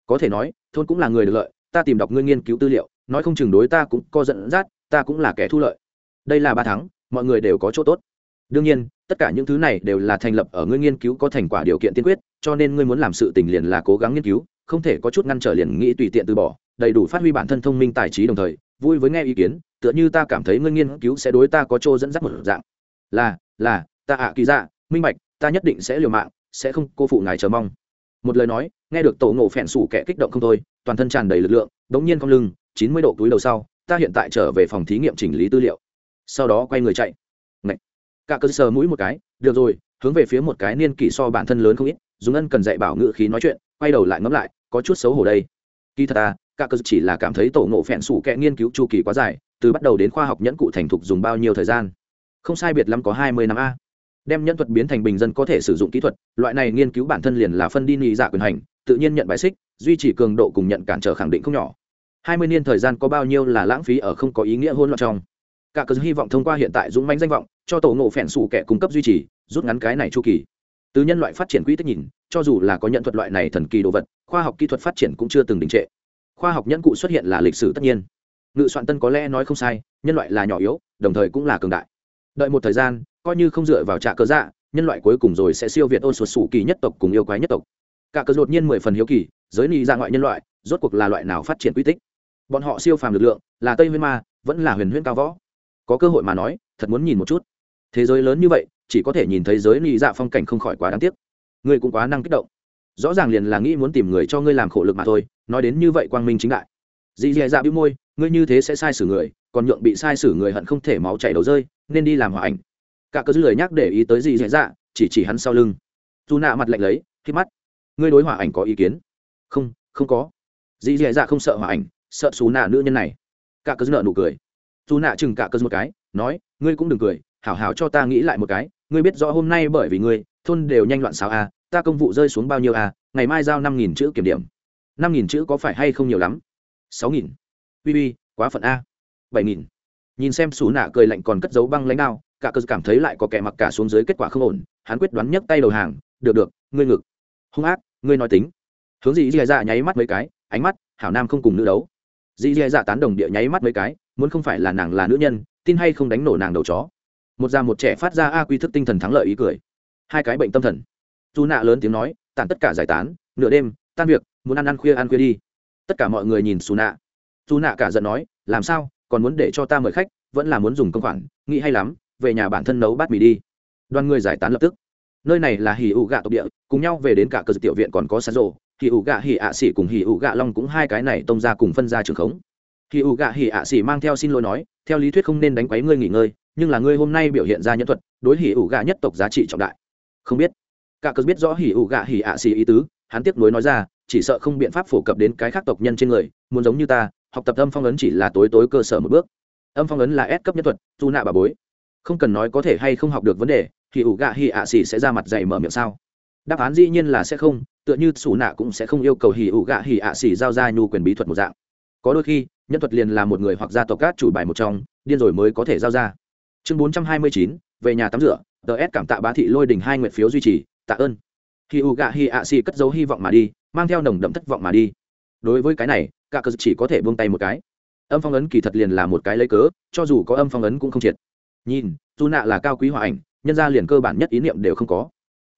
Có thể nói, thôn cũng là người được lợi, ta tìm đọc ngươi nghiên cứu tư liệu, nói không chừng đối ta cũng có dẫn dắt, ta cũng là kẻ thu lợi. Đây là ba tháng mọi người đều có chỗ tốt. Đương nhiên, tất cả những thứ này đều là thành lập ở ngươi nghiên cứu có thành quả điều kiện tiên quyết, cho nên ngươi muốn làm sự tình liền là cố gắng nghiên cứu, không thể có chút ngăn trở liền nghĩ tùy tiện từ bỏ, đầy đủ phát huy bản thân thông minh tài trí đồng thời, vui với nghe ý kiến, tựa như ta cảm thấy ngươi nghiên cứu sẽ đối ta có chỗ dẫn dắt một dạng là là, ta ạ kỳ dạ minh bạch, ta nhất định sẽ liều mạng, sẽ không cô phụ ngài chờ mong. Một lời nói, nghe được tổ ngộ phèn sủ kẻ kích động không thôi, toàn thân tràn đầy lực lượng, đống nhiên không lưng, chín mươi độ túi đầu sau, ta hiện tại trở về phòng thí nghiệm chỉnh lý tư liệu. Sau đó quay người chạy. Ngậy. cả cơ sờ mũi một cái, được rồi, hướng về phía một cái niên kỷ so bản thân lớn không ít, dùng ân cần dạy bảo ngự khí nói chuyện, quay đầu lại ngẫm lại, có chút xấu hổ đây. Kỳ thật à cả cơ chỉ là cảm thấy tổ ngộ phèn sủ kẻ nghiên cứu chu kỳ quá dài, từ bắt đầu đến khoa học nhẫn cụ thành thục dùng bao nhiêu thời gian không sai biệt lắm có hai mươi năm a. Đem nhân thuật biến thành bình dân có thể sử dụng kỹ thuật, loại này nghiên cứu bản thân liền là phân đi nhị dạ quyền hành, tự nhiên nhận bài xích, duy trì cường độ cùng nhận cản trở khẳng định không nhỏ. Hai mươi niên thời gian có bao nhiêu là lãng phí ở không có ý nghĩa hôn loạn trong. Cả cớ hy vọng thông qua hiện tại dũng mãnh danh vọng, cho tổ ngộ phèn sủ kẻ cung cấp duy trì, rút ngắn cái này chu kỳ. Từ nhân loại phát triển quỹ tích nhìn, cho dù là có nhận thuật loại này thần kỳ đồ vật, khoa học kỹ thuật phát triển cũng chưa từng đình trệ. Khoa học nhẫn cụ xuất hiện là lịch sử tất nhiên. Ngự soạn tân có lẽ nói không sai, nhân loại là nhỏ yếu, đồng thời cũng là cường đại đợi một thời gian, coi như không dựa vào trạ cớ dạ nhân loại cuối cùng rồi sẽ siêu việt ôn sụt sủ kỳ nhất tộc cùng yêu quái nhất tộc. Cả cớ đột nhiên mười phần hiếu kỳ, giới ni ra dạ ngoại nhân loại, rốt cuộc là loại nào phát triển quy tích? Bọn họ siêu phàm lực lượng, là tây huyên ma, vẫn là huyền huyễn cao võ. Có cơ hội mà nói, thật muốn nhìn một chút. Thế giới lớn như vậy, chỉ có thể nhìn thấy giới ni dạ phong cảnh không khỏi quá đáng tiếc. Ngươi cũng quá năng kích động. Rõ ràng liền là nghĩ muốn tìm người cho ngươi làm khổ lực mà thôi, nói đến như vậy quang minh chính đại. Dì dì dạ bĩu môi, ngươi như thế sẽ sai xử người còn nhượng bị sai xử người hận không thể máu chảy đầu rơi nên đi làm hòa ảnh. Cả cơ dư lời nhắc để ý tới gì dễ dạ chỉ chỉ hắn sau lưng. Dù nạ mặt lạnh lấy khi mắt. Ngươi đối hòa ảnh có ý kiến? Không không có. Dì dì dạ không sợ hòa ảnh sợ xù nạ nữ nhân này. Cả cơ dư nợ nụ cười. Dù nạ chừng cả cơ một cái nói ngươi cũng đừng cười hảo hảo cho ta nghĩ lại một cái ngươi biết rõ hôm nay bởi vì ngươi thôn đều nhanh loạn sao a à, ta công vụ rơi xuống bao nhiêu a à, ngày mai giao năm nghìn chữ kiểm điểm. Năm nghìn chữ có phải hay không nhiều lắm? Sáu nghìn. Bi bi quá phận a bảy nghìn. Nhìn xem xù nạ cười lạnh còn cất giấu băng lãnh đao, cả cơ cảm thấy lại có kẻ mặc cả xuống dưới kết quả không ổn, hắn quyết đoán nhấc tay đầu hàng, được được, ngươi ngực. Hung ác, ngươi nói tính. Hướng dị dì dạ nháy mắt mấy cái, ánh mắt hảo nam không cùng nữ đấu. Dì dì dạ tán đồng địa nháy mắt mấy cái, muốn không phải là nàng là nữ nhân, tin hay không đánh nổ nàng đầu chó. Một già một trẻ phát ra a quy thức tinh thần thắng lợi ý cười. Hai cái bệnh tâm thần. Dù nạ lớn tiếng nói tản tất cả giải tán, nửa đêm, tan việc, muốn ăn ăn khuya ăn khuya đi. Tất cả mọi người nhìn xù nạ. Dù nạ cả giận nói, làm sao? Còn muốn để cho ta mời khách, vẫn là muốn dùng công khoản, nghĩ hay lắm, về nhà bản thân nấu bát mì đi. Đoàn người giải tán lập tức. Nơi này là hì ụ gạ tộc địa, cùng nhau về đến cả cơ tiểu viện còn có sán rộ hì ụ gạ hì ạ xỉ cùng hì ụ gạ long cũng hai cái này tông ra cùng phân ra trường khống. Hì ụ gạ hì ạ xỉ mang theo xin lỗi nói, theo lý thuyết không nên đánh quấy ngươi nghỉ ngơi, nhưng là ngươi hôm nay biểu hiện ra nhân thuật, đối hì ụ gạ nhất tộc giá trị trọng đại. Không biết. Cả cơ biết rõ hì ụ gạ hì ạ xỉ ý tứ, hắn tiếc nuối nói ra, chỉ sợ không biện pháp phổ cập đến cái khác tộc nhân trên người, muốn giống như ta học tập âm phong ấn chỉ là tối tối cơ sở một bước. Âm phong ấn là S cấp nhân thuật, dù nạ bà bối. Không cần nói có thể hay không học được vấn đề, thì ủ gạ hì ạ xỉ sẽ ra mặt dạy mở miệng sao? Đáp án dĩ nhiên là sẽ không, tựa như xù nạ cũng sẽ không yêu cầu hì ủ gạ hì ạ xỉ giao ra nhu quyền bí thuật một dạng. Có đôi khi, nhân thuật liền là một người hoặc gia tộc cát chủ bài một trong, điên rồi mới có thể giao ra. Chương bốn trăm hai mươi chín, về nhà tắm rửa ts cảm tạ bá thị lôi đình hai nguyện phiếu duy trì, tạ ơn. Hì ủ gạ hì ạ xỉ cất dấu hy vọng mà đi, mang theo nồng đậm thất vọng mà đi đối với cái này, cả cờ chỉ có thể buông tay một cái. Âm phong ấn kỳ thật liền là một cái lấy cớ, cho dù có âm phong ấn cũng không triệt. Nhìn, dù nạ là cao quý hòa ảnh, nhân ra liền cơ bản nhất ý niệm đều không có.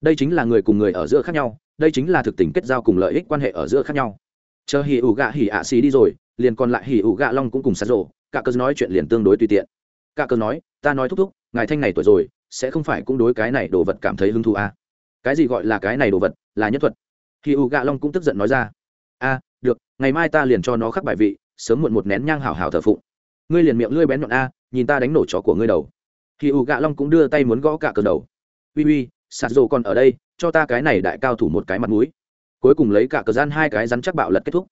Đây chính là người cùng người ở giữa khác nhau, đây chính là thực tình kết giao cùng lợi ích quan hệ ở giữa khác nhau. Chờ hỉ ủ gạ hỉ ạ xì đi rồi, liền còn lại hỉ ủ gạ long cũng cùng sát rộ cả cớ nói chuyện liền tương đối tùy tiện. Cả cớ nói, ta nói thúc thúc, ngài thanh này tuổi rồi, sẽ không phải cũng đối cái này đồ vật cảm thấy hứng thú à. cái gì gọi là cái này đồ vật? Là nhất thuật. Hỉ ủ gạ long cũng tức giận nói ra, a được, ngày mai ta liền cho nó khắc bài vị, sớm muộn một nén nhang hảo hảo thờ phụng. Ngươi liền miệng lưỡi bén nhọn a, nhìn ta đánh nổ chó của ngươi đầu. Hỉ ủ gạ long cũng đưa tay muốn gõ cả cờ đầu. Uy uy, sạt dồ còn ở đây, cho ta cái này đại cao thủ một cái mặt mũi. Cuối cùng lấy cả cờ gian hai cái rắn chắc bạo lật kết thúc.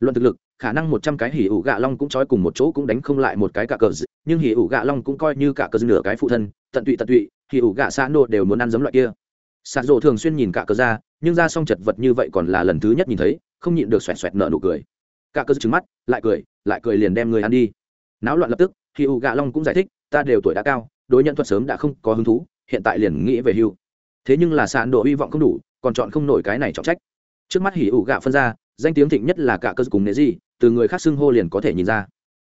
Luận thực lực, khả năng một trăm cái hỉ ủ gạ long cũng trói cùng một chỗ cũng đánh không lại một cái cả cờ nhưng hỉ ủ gạ long cũng coi như cả cờ nửa cái phụ thân, tận tụy tận tụy, hỉ ủ gạ xa nô đều muốn ăn giấm loại kia. Sạt rộ thường xuyên nhìn cả cờ ra, nhưng ra xong chật vật như vậy còn là lần thứ nhất nhìn thấy không nhịn được xoẹt xoẹt nở nụ cười. Cả cơ trứng mắt, lại cười lại cười liền đem người ăn đi. Náo loạn lập tức khi u gạ long cũng giải thích, ta đều tuổi đã cao, đối nhận thuật sớm đã không có hứng thú, hiện tại liền nghĩ về hưu thế nhưng là sàn độ hy vọng không đủ, còn chọn không nổi cái này trọng trách. Trước mắt hỉ ủ gạ phân ra, danh tiếng thịnh nhất là cả cơ cùng nệ gì từ người khác xưng hô liền có thể nhìn ra.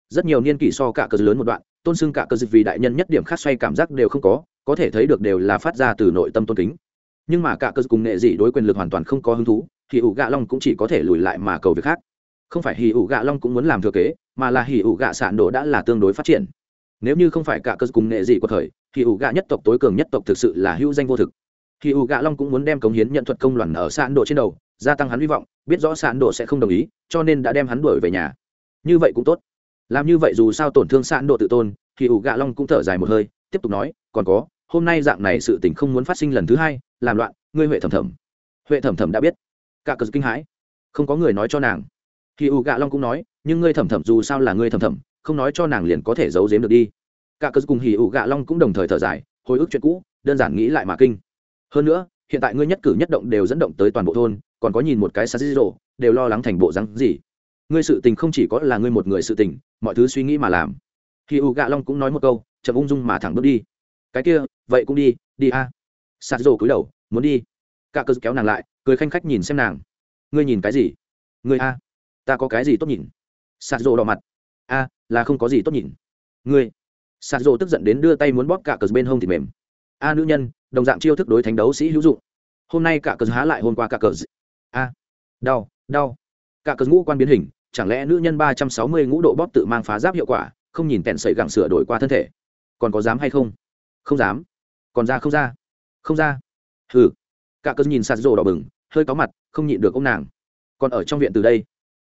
Rất nhiều niên kỷ so cả cơ lớn một đoạn, tôn xưng cả cơ vì đại nhân nhất điểm khác xoay cảm giác đều không có có thể thấy được đều là phát ra từ nội tâm tôn kính. Nhưng mà cả cơ cùng nệ dị đối quyền lực hoàn toàn không có hứng thú hỉ ủ gạ long cũng chỉ có thể lùi lại mà cầu việc khác. Không phải hỉ ủ gạ long cũng muốn làm thừa kế mà là hỉ ủ gạ sản đồ đã là tương đối phát triển. Nếu như không phải cả cơ cùng nghệ gì của thời hỉ ủ gạ nhất tộc tối cường nhất tộc thực sự là hữu danh vô thực. Hỉ ủ gạ long cũng muốn đem cống hiến nhận thuật công loạn ở sản đồ trên đầu gia tăng hắn hy vọng biết rõ sản đồ sẽ không đồng ý cho nên đã đem hắn đuổi về nhà. Như vậy cũng tốt. Làm như vậy dù sao tổn thương sản đồ tự tôn thì ủ gạ long cũng thở dài một hơi tiếp tục nói còn có hôm nay dạng này sự tình không muốn phát sinh lần thứ hai làm loạn ngươi huệ thẩm thẩm, huệ thẩm thẩm đã biết cả cờ kinh hãi. Không có người nói cho nàng. Khi u gạ long cũng nói, nhưng ngươi thầm thầm dù sao là ngươi thầm thầm, không nói cho nàng liền có thể giấu giếm được đi. Cả cờ cùng hì U gạ long cũng đồng thời thở dài, hồi ức chuyện cũ, đơn giản nghĩ lại mà kinh. Hơn nữa, hiện tại ngươi nhất cử nhất động đều dẫn động tới toàn bộ thôn, còn có nhìn một cái sa xí rộ đều lo lắng thành bộ rắn gì. Ngươi sự tình không chỉ có là ngươi một người sự tình, mọi thứ suy nghĩ mà làm. Khi u gạ long cũng nói một câu, chậm ung dung mà thẳng bước đi. Cái kia, vậy cũng đi đi a. À. sạt rổ cúi đầu, muốn đi. Cả cơ kéo nàng lại cười khanh khách nhìn xem nàng. Ngươi nhìn cái gì? Ngươi a, ta có cái gì tốt nhìn? Sạt rộ đỏ mặt. A, là không có gì tốt nhìn. Ngươi. Sạt rộ tức giận đến đưa tay muốn bóp cả cờ bên hông thì mềm. A, nữ nhân, đồng dạng chiêu thức đối thánh đấu sĩ hữu dụng. Hôm nay cả cờ há lại hôm qua cả cờ a, đau đau. Cả cờ ngũ quan biến hình, chẳng lẽ nữ nhân ba trăm sáu mươi ngũ độ bóp tự mang phá giáp hiệu quả, không nhìn tẹn sẩy gẳng sửa đổi qua thân thể? Còn có dám hay không? Không dám. Còn ra không ra? Không ra. Hừ cả cơn nhìn sạt rồ đỏ bừng, hơi có mặt, không nhịn được ông nàng. Còn ở trong viện từ đây,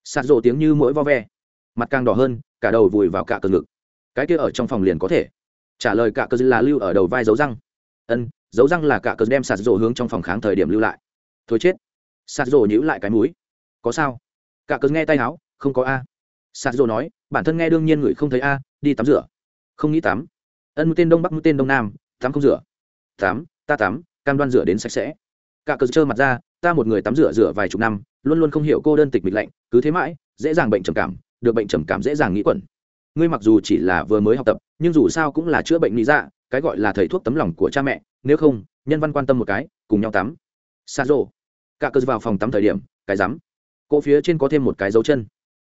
sạt rồ tiếng như mỗi vo ve, mặt càng đỏ hơn, cả đầu vùi vào cả cờ ngực. Cái kia ở trong phòng liền có thể. Trả lời cả cờ là lưu ở đầu vai dấu răng. Ân, dấu răng là cả cờ đem sạt rồ hướng trong phòng kháng thời điểm lưu lại. Thôi chết. Sạt rồ nhíu lại cái mũi. Có sao? Cả cờ nghe tay áo không có a. Sạt rồ nói, bản thân nghe đương nhiên người không thấy a, đi tắm rửa. Không nghĩ tắm. Ân mũi tên đông bắc mũi tên đông nam, tắm không rửa. Tắm, ta tắm, cam đoan rửa đến sạch sẽ cả cờ trơ mặt ra, ta một người tắm rửa rửa vài chục năm, luôn luôn không hiểu cô đơn tịch mịch lạnh, cứ thế mãi, dễ dàng bệnh trầm cảm, được bệnh trầm cảm dễ dàng nghĩ quẩn. Ngươi mặc dù chỉ là vừa mới học tập, nhưng dù sao cũng là chữa bệnh lý dạ cái gọi là thầy thuốc tấm lòng của cha mẹ, nếu không, nhân văn quan tâm một cái, cùng nhau tắm. Xa rộ cả cơ vào phòng tắm thời điểm, cái rắm. Cỗ phía trên có thêm một cái dấu chân.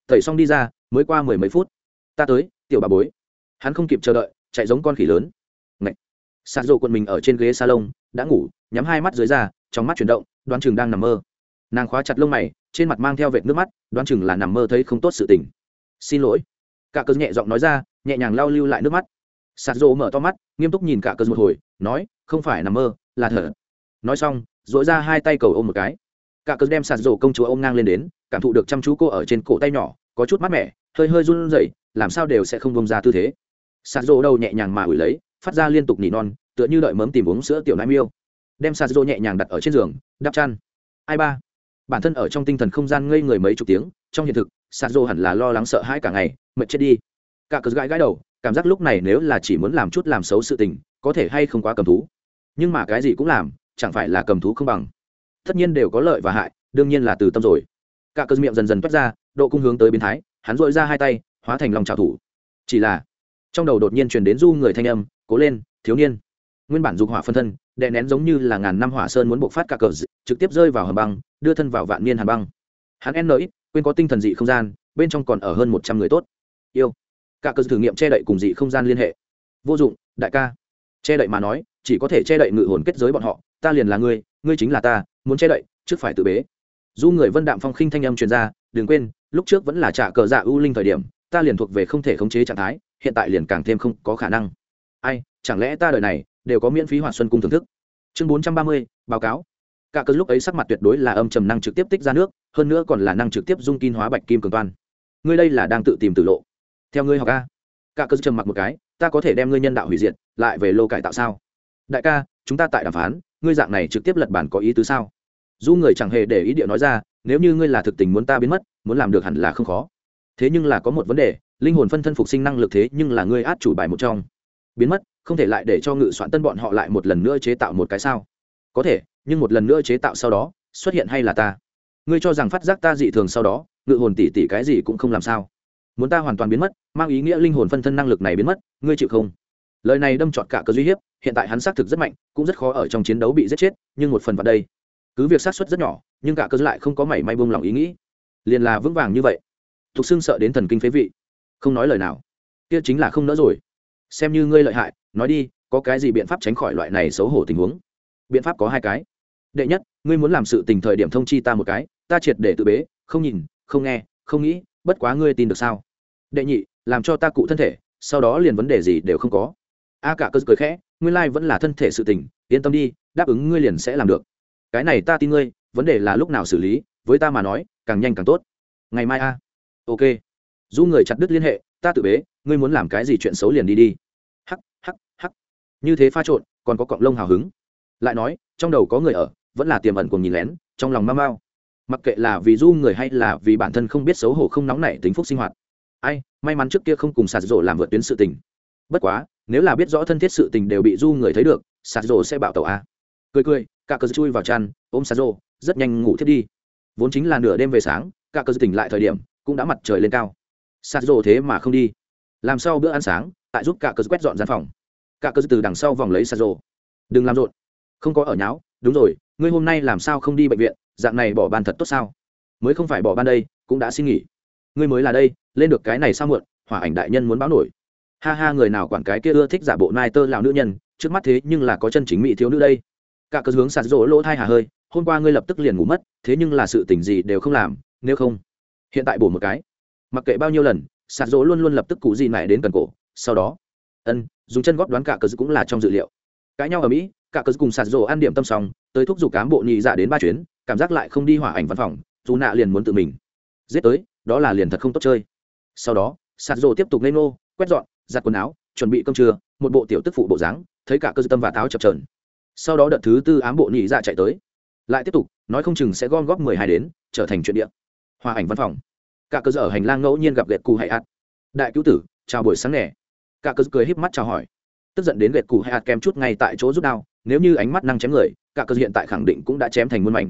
Thầy xong đi ra, mới qua mười mấy phút. Ta tới, tiểu bà bối. Hắn không kịp chờ đợi, chạy giống con khỉ lớn. Ngậy. sạt rộ quần mình ở trên ghế salon, đã ngủ, nhắm hai mắt dưới ra trong mắt chuyển động, đoán chừng đang nằm mơ. Nàng khóa chặt lông mày, trên mặt mang theo vệt nước mắt, đoán chừng là nằm mơ thấy không tốt sự tình. Xin lỗi. Cả cơn nhẹ giọng nói ra, nhẹ nhàng lau lưu lại nước mắt. Sạt rộ mở to mắt, nghiêm túc nhìn cả cơn một hồi, nói, không phải nằm mơ, là thở. Nói xong dội ra hai tay cầu ôm một cái. Cả cơn đem sạt rộ công chúa ôm ngang lên đến, cảm thụ được chăm chú cô ở trên cổ tay nhỏ, có chút mát mẻ, hơi hơi run rẩy, làm sao đều sẽ không bông ra tư thế. Sạt rộ đầu nhẹ nhàng mà ủi lấy, phát ra liên tục nỉ non, tựa như đợi mớm tìm uống sữa tiểu nai miêu đem sạt nhẹ nhàng đặt ở trên giường, đắp chăn. Ai ba? Bản thân ở trong tinh thần không gian ngây người mấy chục tiếng, trong hiện thực sạt hẳn là lo lắng sợ hãi cả ngày, mệt chết đi. Cả cờ gãi gãi đầu, cảm giác lúc này nếu là chỉ muốn làm chút làm xấu sự tình, có thể hay không quá cầm thú. Nhưng mà cái gì cũng làm, chẳng phải là cầm thú không bằng. Tất nhiên đều có lợi và hại, đương nhiên là từ tâm rồi. Cả cờ miệng dần dần toát ra, độ cung hướng tới biến thái, hắn dội ra hai tay, hóa thành lòng trào thủ. Chỉ là, trong đầu đột nhiên truyền đến du người thanh âm, cố lên, thiếu niên. Nguyên bản dục hỏa phân thân đè nén giống như là ngàn năm hỏa sơn muốn bộc phát cả cờ trực tiếp rơi vào hầm băng, đưa thân vào vạn niên hàn băng. Hắn n ít quên có tinh thần dị không gian, bên trong còn ở hơn một trăm người tốt. Yêu. Cả cờ thử nghiệm che đậy cùng dị không gian liên hệ. Vô dụng, đại ca. Che đậy mà nói, chỉ có thể che đậy ngự hồn kết giới bọn họ, ta liền là ngươi ngươi chính là ta, muốn che đậy, trước phải tự bế. Du người vân đạm phong khinh thanh âm truyền ra, đừng quên, lúc trước vẫn là trả cờ dạ ưu linh thời điểm, ta liền thuộc về không thể khống chế trạng thái, hiện tại liền càng thêm không có khả năng. Ai, chẳng lẽ ta đời này đều có miễn phí hoạt xuân cung thưởng thức. Chương bốn trăm ba mươi, báo cáo. Cả cơn lúc ấy sắc mặt tuyệt đối là âm trầm năng trực tiếp tích ra nước, hơn nữa còn là năng trực tiếp dung kim hóa bạch kim cường toan. Ngươi đây là đang tự tìm tử lộ. Theo ngươi học a. Cả cơn trầm mặc một cái, ta có thể đem ngươi nhân đạo hủy diệt, lại về lô cải tạo sao? Đại ca, chúng ta tại đàm phán, ngươi dạng này trực tiếp lật bản có ý tứ sao? Du người chẳng hề để ý địa nói ra, nếu như ngươi là thực tình muốn ta biến mất, muốn làm được hẳn là không khó. Thế nhưng là có một vấn đề, linh hồn phân thân phục sinh năng lực thế nhưng là ngươi át chủ bài một trong. Biến mất không thể lại để cho ngự soạn tân bọn họ lại một lần nữa chế tạo một cái sao? Có thể, nhưng một lần nữa chế tạo sau đó, xuất hiện hay là ta? Ngươi cho rằng phát giác ta dị thường sau đó, ngự hồn tỷ tỷ cái gì cũng không làm sao? Muốn ta hoàn toàn biến mất, mang ý nghĩa linh hồn phân thân năng lực này biến mất, ngươi chịu không? Lời này đâm trọt cả cơ duy hiếp, hiện tại hắn xác thực rất mạnh, cũng rất khó ở trong chiến đấu bị giết chết, nhưng một phần vào đây. Cứ việc sát xuất rất nhỏ, nhưng cả cơ lại không có mảy may buông lòng ý nghĩ. Liền là vững vàng như vậy. Thục xương sợ đến thần kinh phế vị. Không nói lời nào. Kia chính là không nỡ rồi xem như ngươi lợi hại, nói đi, có cái gì biện pháp tránh khỏi loại này xấu hổ tình huống? Biện pháp có hai cái. Đệ nhất, ngươi muốn làm sự tình thời điểm thông chi ta một cái, ta triệt để tự bế, không nhìn, không nghe, không nghĩ, bất quá ngươi tin được sao? Đệ nhị, làm cho ta cụ thân thể, sau đó liền vấn đề gì đều không có. A cả cơ cười khẽ, nguyên lai vẫn là thân thể sự tình, yên tâm đi, đáp ứng ngươi liền sẽ làm được. Cái này ta tin ngươi, vấn đề là lúc nào xử lý, với ta mà nói, càng nhanh càng tốt. Ngày mai a. Ok. Du người chặt đứt liên hệ ta tự bế, ngươi muốn làm cái gì chuyện xấu liền đi đi. Hắc hắc hắc. Như thế pha trộn, còn có cọng lông hào hứng. Lại nói, trong đầu có người ở, vẫn là tiềm ẩn cùng nhìn lén, trong lòng mau mau mặc kệ là vì du người hay là vì bản thân không biết xấu hổ không nóng nảy tính phúc sinh hoạt. Ai, may mắn trước kia không cùng sạt rổ làm vượt tuyến sự tình. Bất quá, nếu là biết rõ thân thiết sự tình đều bị du người thấy được, sạt rổ sẽ bảo tàu a. Cười cười, cả cờ chui vào chăn, ôm sạt rổ rất nhanh ngủ thiết đi. Vốn chính là nửa đêm về sáng, cả cờ tỉnh lại thời điểm, cũng đã mặt trời lên cao sạt rồ thế mà không đi. Làm sau bữa ăn sáng, tại giúp cả cờ quét dọn gian phòng. Cả cờ từ đằng sau vòng lấy sạt rồ. Đừng làm rộn. Không có ở nháo. Đúng rồi, ngươi hôm nay làm sao không đi bệnh viện? Dạng này bỏ ban thật tốt sao? Mới không phải bỏ ban đây, cũng đã xin nghỉ. Ngươi mới là đây, lên được cái này sao muộn, hỏa ảnh đại nhân muốn báo nổi. Ha ha, người nào quản cái kia ưa thích giả bộ nai tơ lào nữ nhân, trước mắt thế nhưng là có chân chính mỹ thiếu nữ đây. Cả cơ hướng sạt rỗ lỗ thai hà hơi, hôm qua ngươi lập tức liền ngủ mất, thế nhưng là sự tình gì đều không làm, nếu không, hiện tại bổ một cái mặc kệ bao nhiêu lần, sạt rỗ luôn luôn lập tức cụ gì này đến cần cổ, sau đó, ân, dùng chân góp đoán cả cờ cũng là trong dự liệu. Cãi nhau ở mỹ cả cờ cùng sạt rỗ ăn điểm tâm xong, tới thúc giục cán bộ nhị dạ đến ba chuyến, cảm giác lại không đi hỏa ảnh văn phòng, dù nạ liền muốn tự mình. Giết tới, đó là liền thật không tốt chơi. Sau đó, sạt rỗ tiếp tục lên nô quét dọn, giặt quần áo, chuẩn bị cơm trưa, một bộ tiểu tức phụ bộ dáng, thấy cả cơ tâm và táo chập trờn sau đó đợt thứ tư ám bộ nhị dạ chạy tới. Lại tiếp tục, nói không chừng sẽ gom góp mười hai đến, trở thành chuyện địa. Hòa ảnh văn phòng cả cơ ở hành lang ngẫu nhiên gặp gẹt cụ hay ạt. Đại cứu tử, chào buổi sáng nẻ cả cơ cười híp mắt chào hỏi. Tức giận đến gẹt cụ hay ạt kém chút ngay tại chỗ rút đao, nếu như ánh mắt năng chém người, cả cơ hiện tại khẳng định cũng đã chém thành muôn mảnh.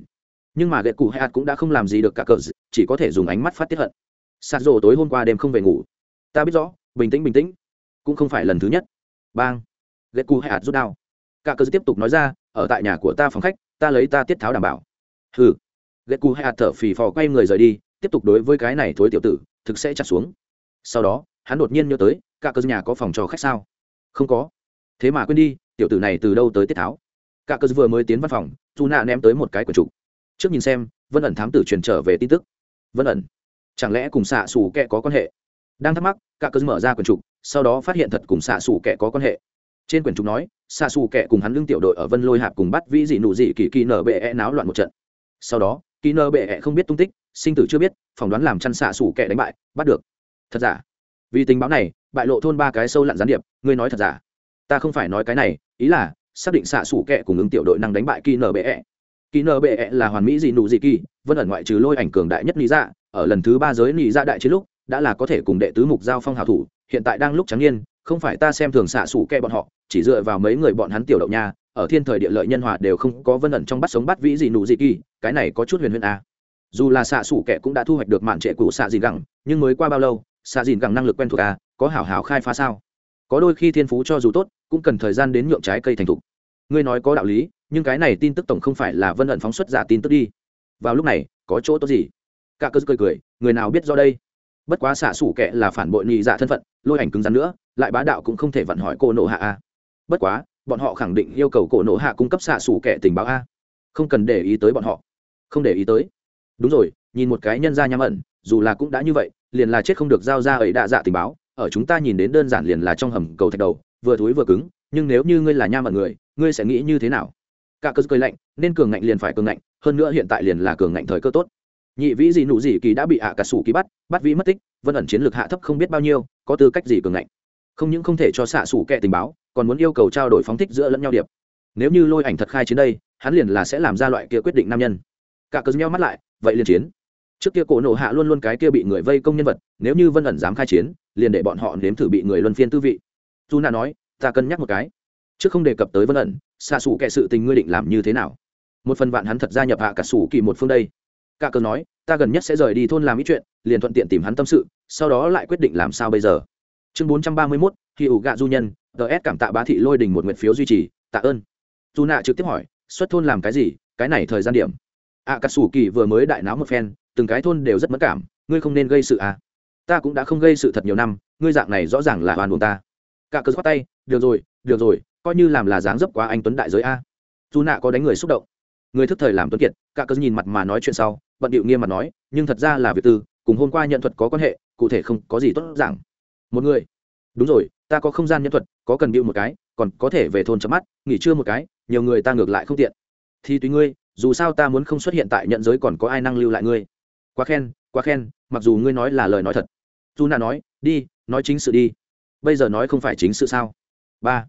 Nhưng mà gẹt cụ hay ạt cũng đã không làm gì được cả cơ, chỉ có thể dùng ánh mắt phát tiết hận. Sạt rồ tối hôm qua đêm không về ngủ. Ta biết rõ, bình tĩnh bình tĩnh, cũng không phải lần thứ nhất. Bang. Ghét cù hay hạt rút đao. Cả cơ tiếp tục nói ra, ở tại nhà của ta phòng khách, ta lấy ta tiết tháo đảm bảo. Hừ. Ghét cù hay hạt thở phì phò quay người rời đi tiếp tục đối với cái này thối tiểu tử, thực sẽ chặt xuống. Sau đó, hắn đột nhiên nhớ tới, cả cơ nhà có phòng cho khách sao? Không có. Thế mà quên đi, tiểu tử này từ đâu tới tiết tháo? Cả cơ vừa mới tiến văn phòng dù nạ ném tới một cái quần trục trước nhìn xem, vân ẩn thám tử truyền trở về tin tức. Vân ẩn, chẳng lẽ cùng xạ xù kẹ có quan hệ? Đang thắc mắc, cả cơ mở ra quyển trục sau đó phát hiện thật cùng xạ xù kẻ có quan hệ. Trên quyển trục nói, xạ xù kẻ cùng hắn lưng tiểu đội ở vân lôi hạp cùng bắt vĩ dị nụ dị kỳ kỳ nở bệ e náo loạn một trận. Sau đó, kỳ nở bệ e không biết tung tích sinh tử chưa biết, phỏng đoán làm chăn xạ sủ kẻ đánh bại, bắt được. Thật giả? Vì tình báo này, bại lộ thôn ba cái sâu lặn gián điệp, ngươi nói thật giả? Ta không phải nói cái này, ý là, xác định xạ sủ kẻ cùng ứng tiểu đội năng đánh bại kỳ nở kỳ nở là hoàn mỹ dị nụ dị kỳ vân ẩn ngoại trừ lôi ảnh cường đại nhất lý dạ. Ở lần thứ ba giới lý dạ đại chiến lúc, đã là có thể cùng đệ tứ mục giao phong hảo thủ, hiện tại đang lúc trắng niên, không phải ta xem thường xạ xủ kẻ bọn họ, chỉ dựa vào mấy người bọn hắn tiểu đậu nha, ở thiên thời địa lợi nhân hòa đều không có vân ẩn trong bắt sống bắt vĩ gì nụ gì kỳ, cái này có chút huyền huyền a dù là xạ xủ kẻ cũng đã thu hoạch được mạn trệ của xạ dìn gẳng, nhưng mới qua bao lâu, xạ dìn gẳng năng lực quen thuộc à? có hảo hảo khai phá sao? Có đôi khi thiên phú cho dù tốt, cũng cần thời gian đến nhượng trái cây thành thục. Ngươi nói có đạo lý, nhưng cái này tin tức tổng không phải là vân ẩn phóng xuất giả tin tức đi. Vào lúc này, có chỗ tốt gì? Cả cơ cười cười, người nào biết do đây? Bất quá xạ xủ kệ là phản bội nhị dạ thân phận, lôi ảnh cứng rắn nữa, lại bá đạo cũng không thể vặn hỏi cô nộ hạ a bất quá, bọn họ khẳng định yêu cầu cổ nộ hạ cung cấp xạ xủ kệ tình báo a không cần để ý tới bọn họ. Không để ý tới đúng rồi, nhìn một cái nhân gia nham ẩn, dù là cũng đã như vậy, liền là chết không được giao ra ấy đa dạ tình báo, ở chúng ta nhìn đến đơn giản liền là trong hầm cầu thạch đầu, vừa thối vừa cứng, nhưng nếu như ngươi là nham ẩn người, ngươi sẽ nghĩ như thế nào? Cả cơ cười lạnh, nên cường ngạnh liền phải cường ngạnh, hơn nữa hiện tại liền là cường ngạnh thời cơ tốt. Nhị vĩ gì nụ gì kỳ đã bị ạ cả sủ kỳ bắt bắt vĩ mất tích, vân ẩn chiến lược hạ thấp không biết bao nhiêu, có tư cách gì cường ngạnh? Không những không thể cho xạ sủ kệ tình báo, còn muốn yêu cầu trao đổi phóng thích giữa lẫn nhau điệp. Nếu như lôi ảnh thật khai chiến đây, hắn liền là sẽ làm ra loại kia quyết định nam nhân. Cả cớ nhau mắt lại vậy liền chiến. Trước kia cổ nộ hạ luôn luôn cái kia bị người vây công nhân vật, nếu như vân ẩn dám khai chiến, liền để bọn họ nếm thử bị người luân phiên tư vị. Dù nạ nói, ta cân nhắc một cái. Trước không đề cập tới vân ẩn xa xủ kệ sự tình ngươi định làm như thế nào? Một phần vạn hắn thật gia nhập hạ cả sủ kỳ một phương đây. Cả cơ nói, ta gần nhất sẽ rời đi thôn làm ít chuyện, liền thuận tiện tìm hắn tâm sự, sau đó lại quyết định làm sao bây giờ. Chương bốn trăm ba mươi mốt khi ủ gạ du nhân ts cảm tạ bá thị lôi đình một nguyện phiếu duy trì, tạ ơn. Dù nạ trực tiếp hỏi, xuất thôn làm cái gì? Cái này thời gian điểm. À, ạ cà sủ kỳ vừa mới đại náo một phen, từng cái thôn đều rất mất cảm, ngươi không nên gây sự à. Ta cũng đã không gây sự thật nhiều năm, ngươi dạng này rõ ràng là hoàn buồn ta. Cả cớ khoát tay, được rồi được rồi, coi như làm là dáng dấp quá anh tuấn đại giới a. Dù nạ có đánh người xúc động. Người thức thời làm tuấn kiệt, cả cớ nhìn mặt mà nói chuyện sau, bận điệu nghiêm mặt nói, nhưng thật ra là việc tư, cùng hôm qua nhận thuật có quan hệ, cụ thể không có gì tốt giảng một người, đúng rồi, ta có không gian nhân thuật, có cần điệu một cái, còn có thể về thôn chấm mắt, nghỉ trưa một cái, nhiều người ta ngược lại không tiện. Thì tùy ngươi dù sao ta muốn không xuất hiện tại nhận giới còn có ai năng lưu lại ngươi. Quá khen quá khen, mặc dù ngươi nói là lời nói thật. Dù nạ nói, đi, nói chính sự đi. Bây giờ nói không phải chính sự sao? Ba.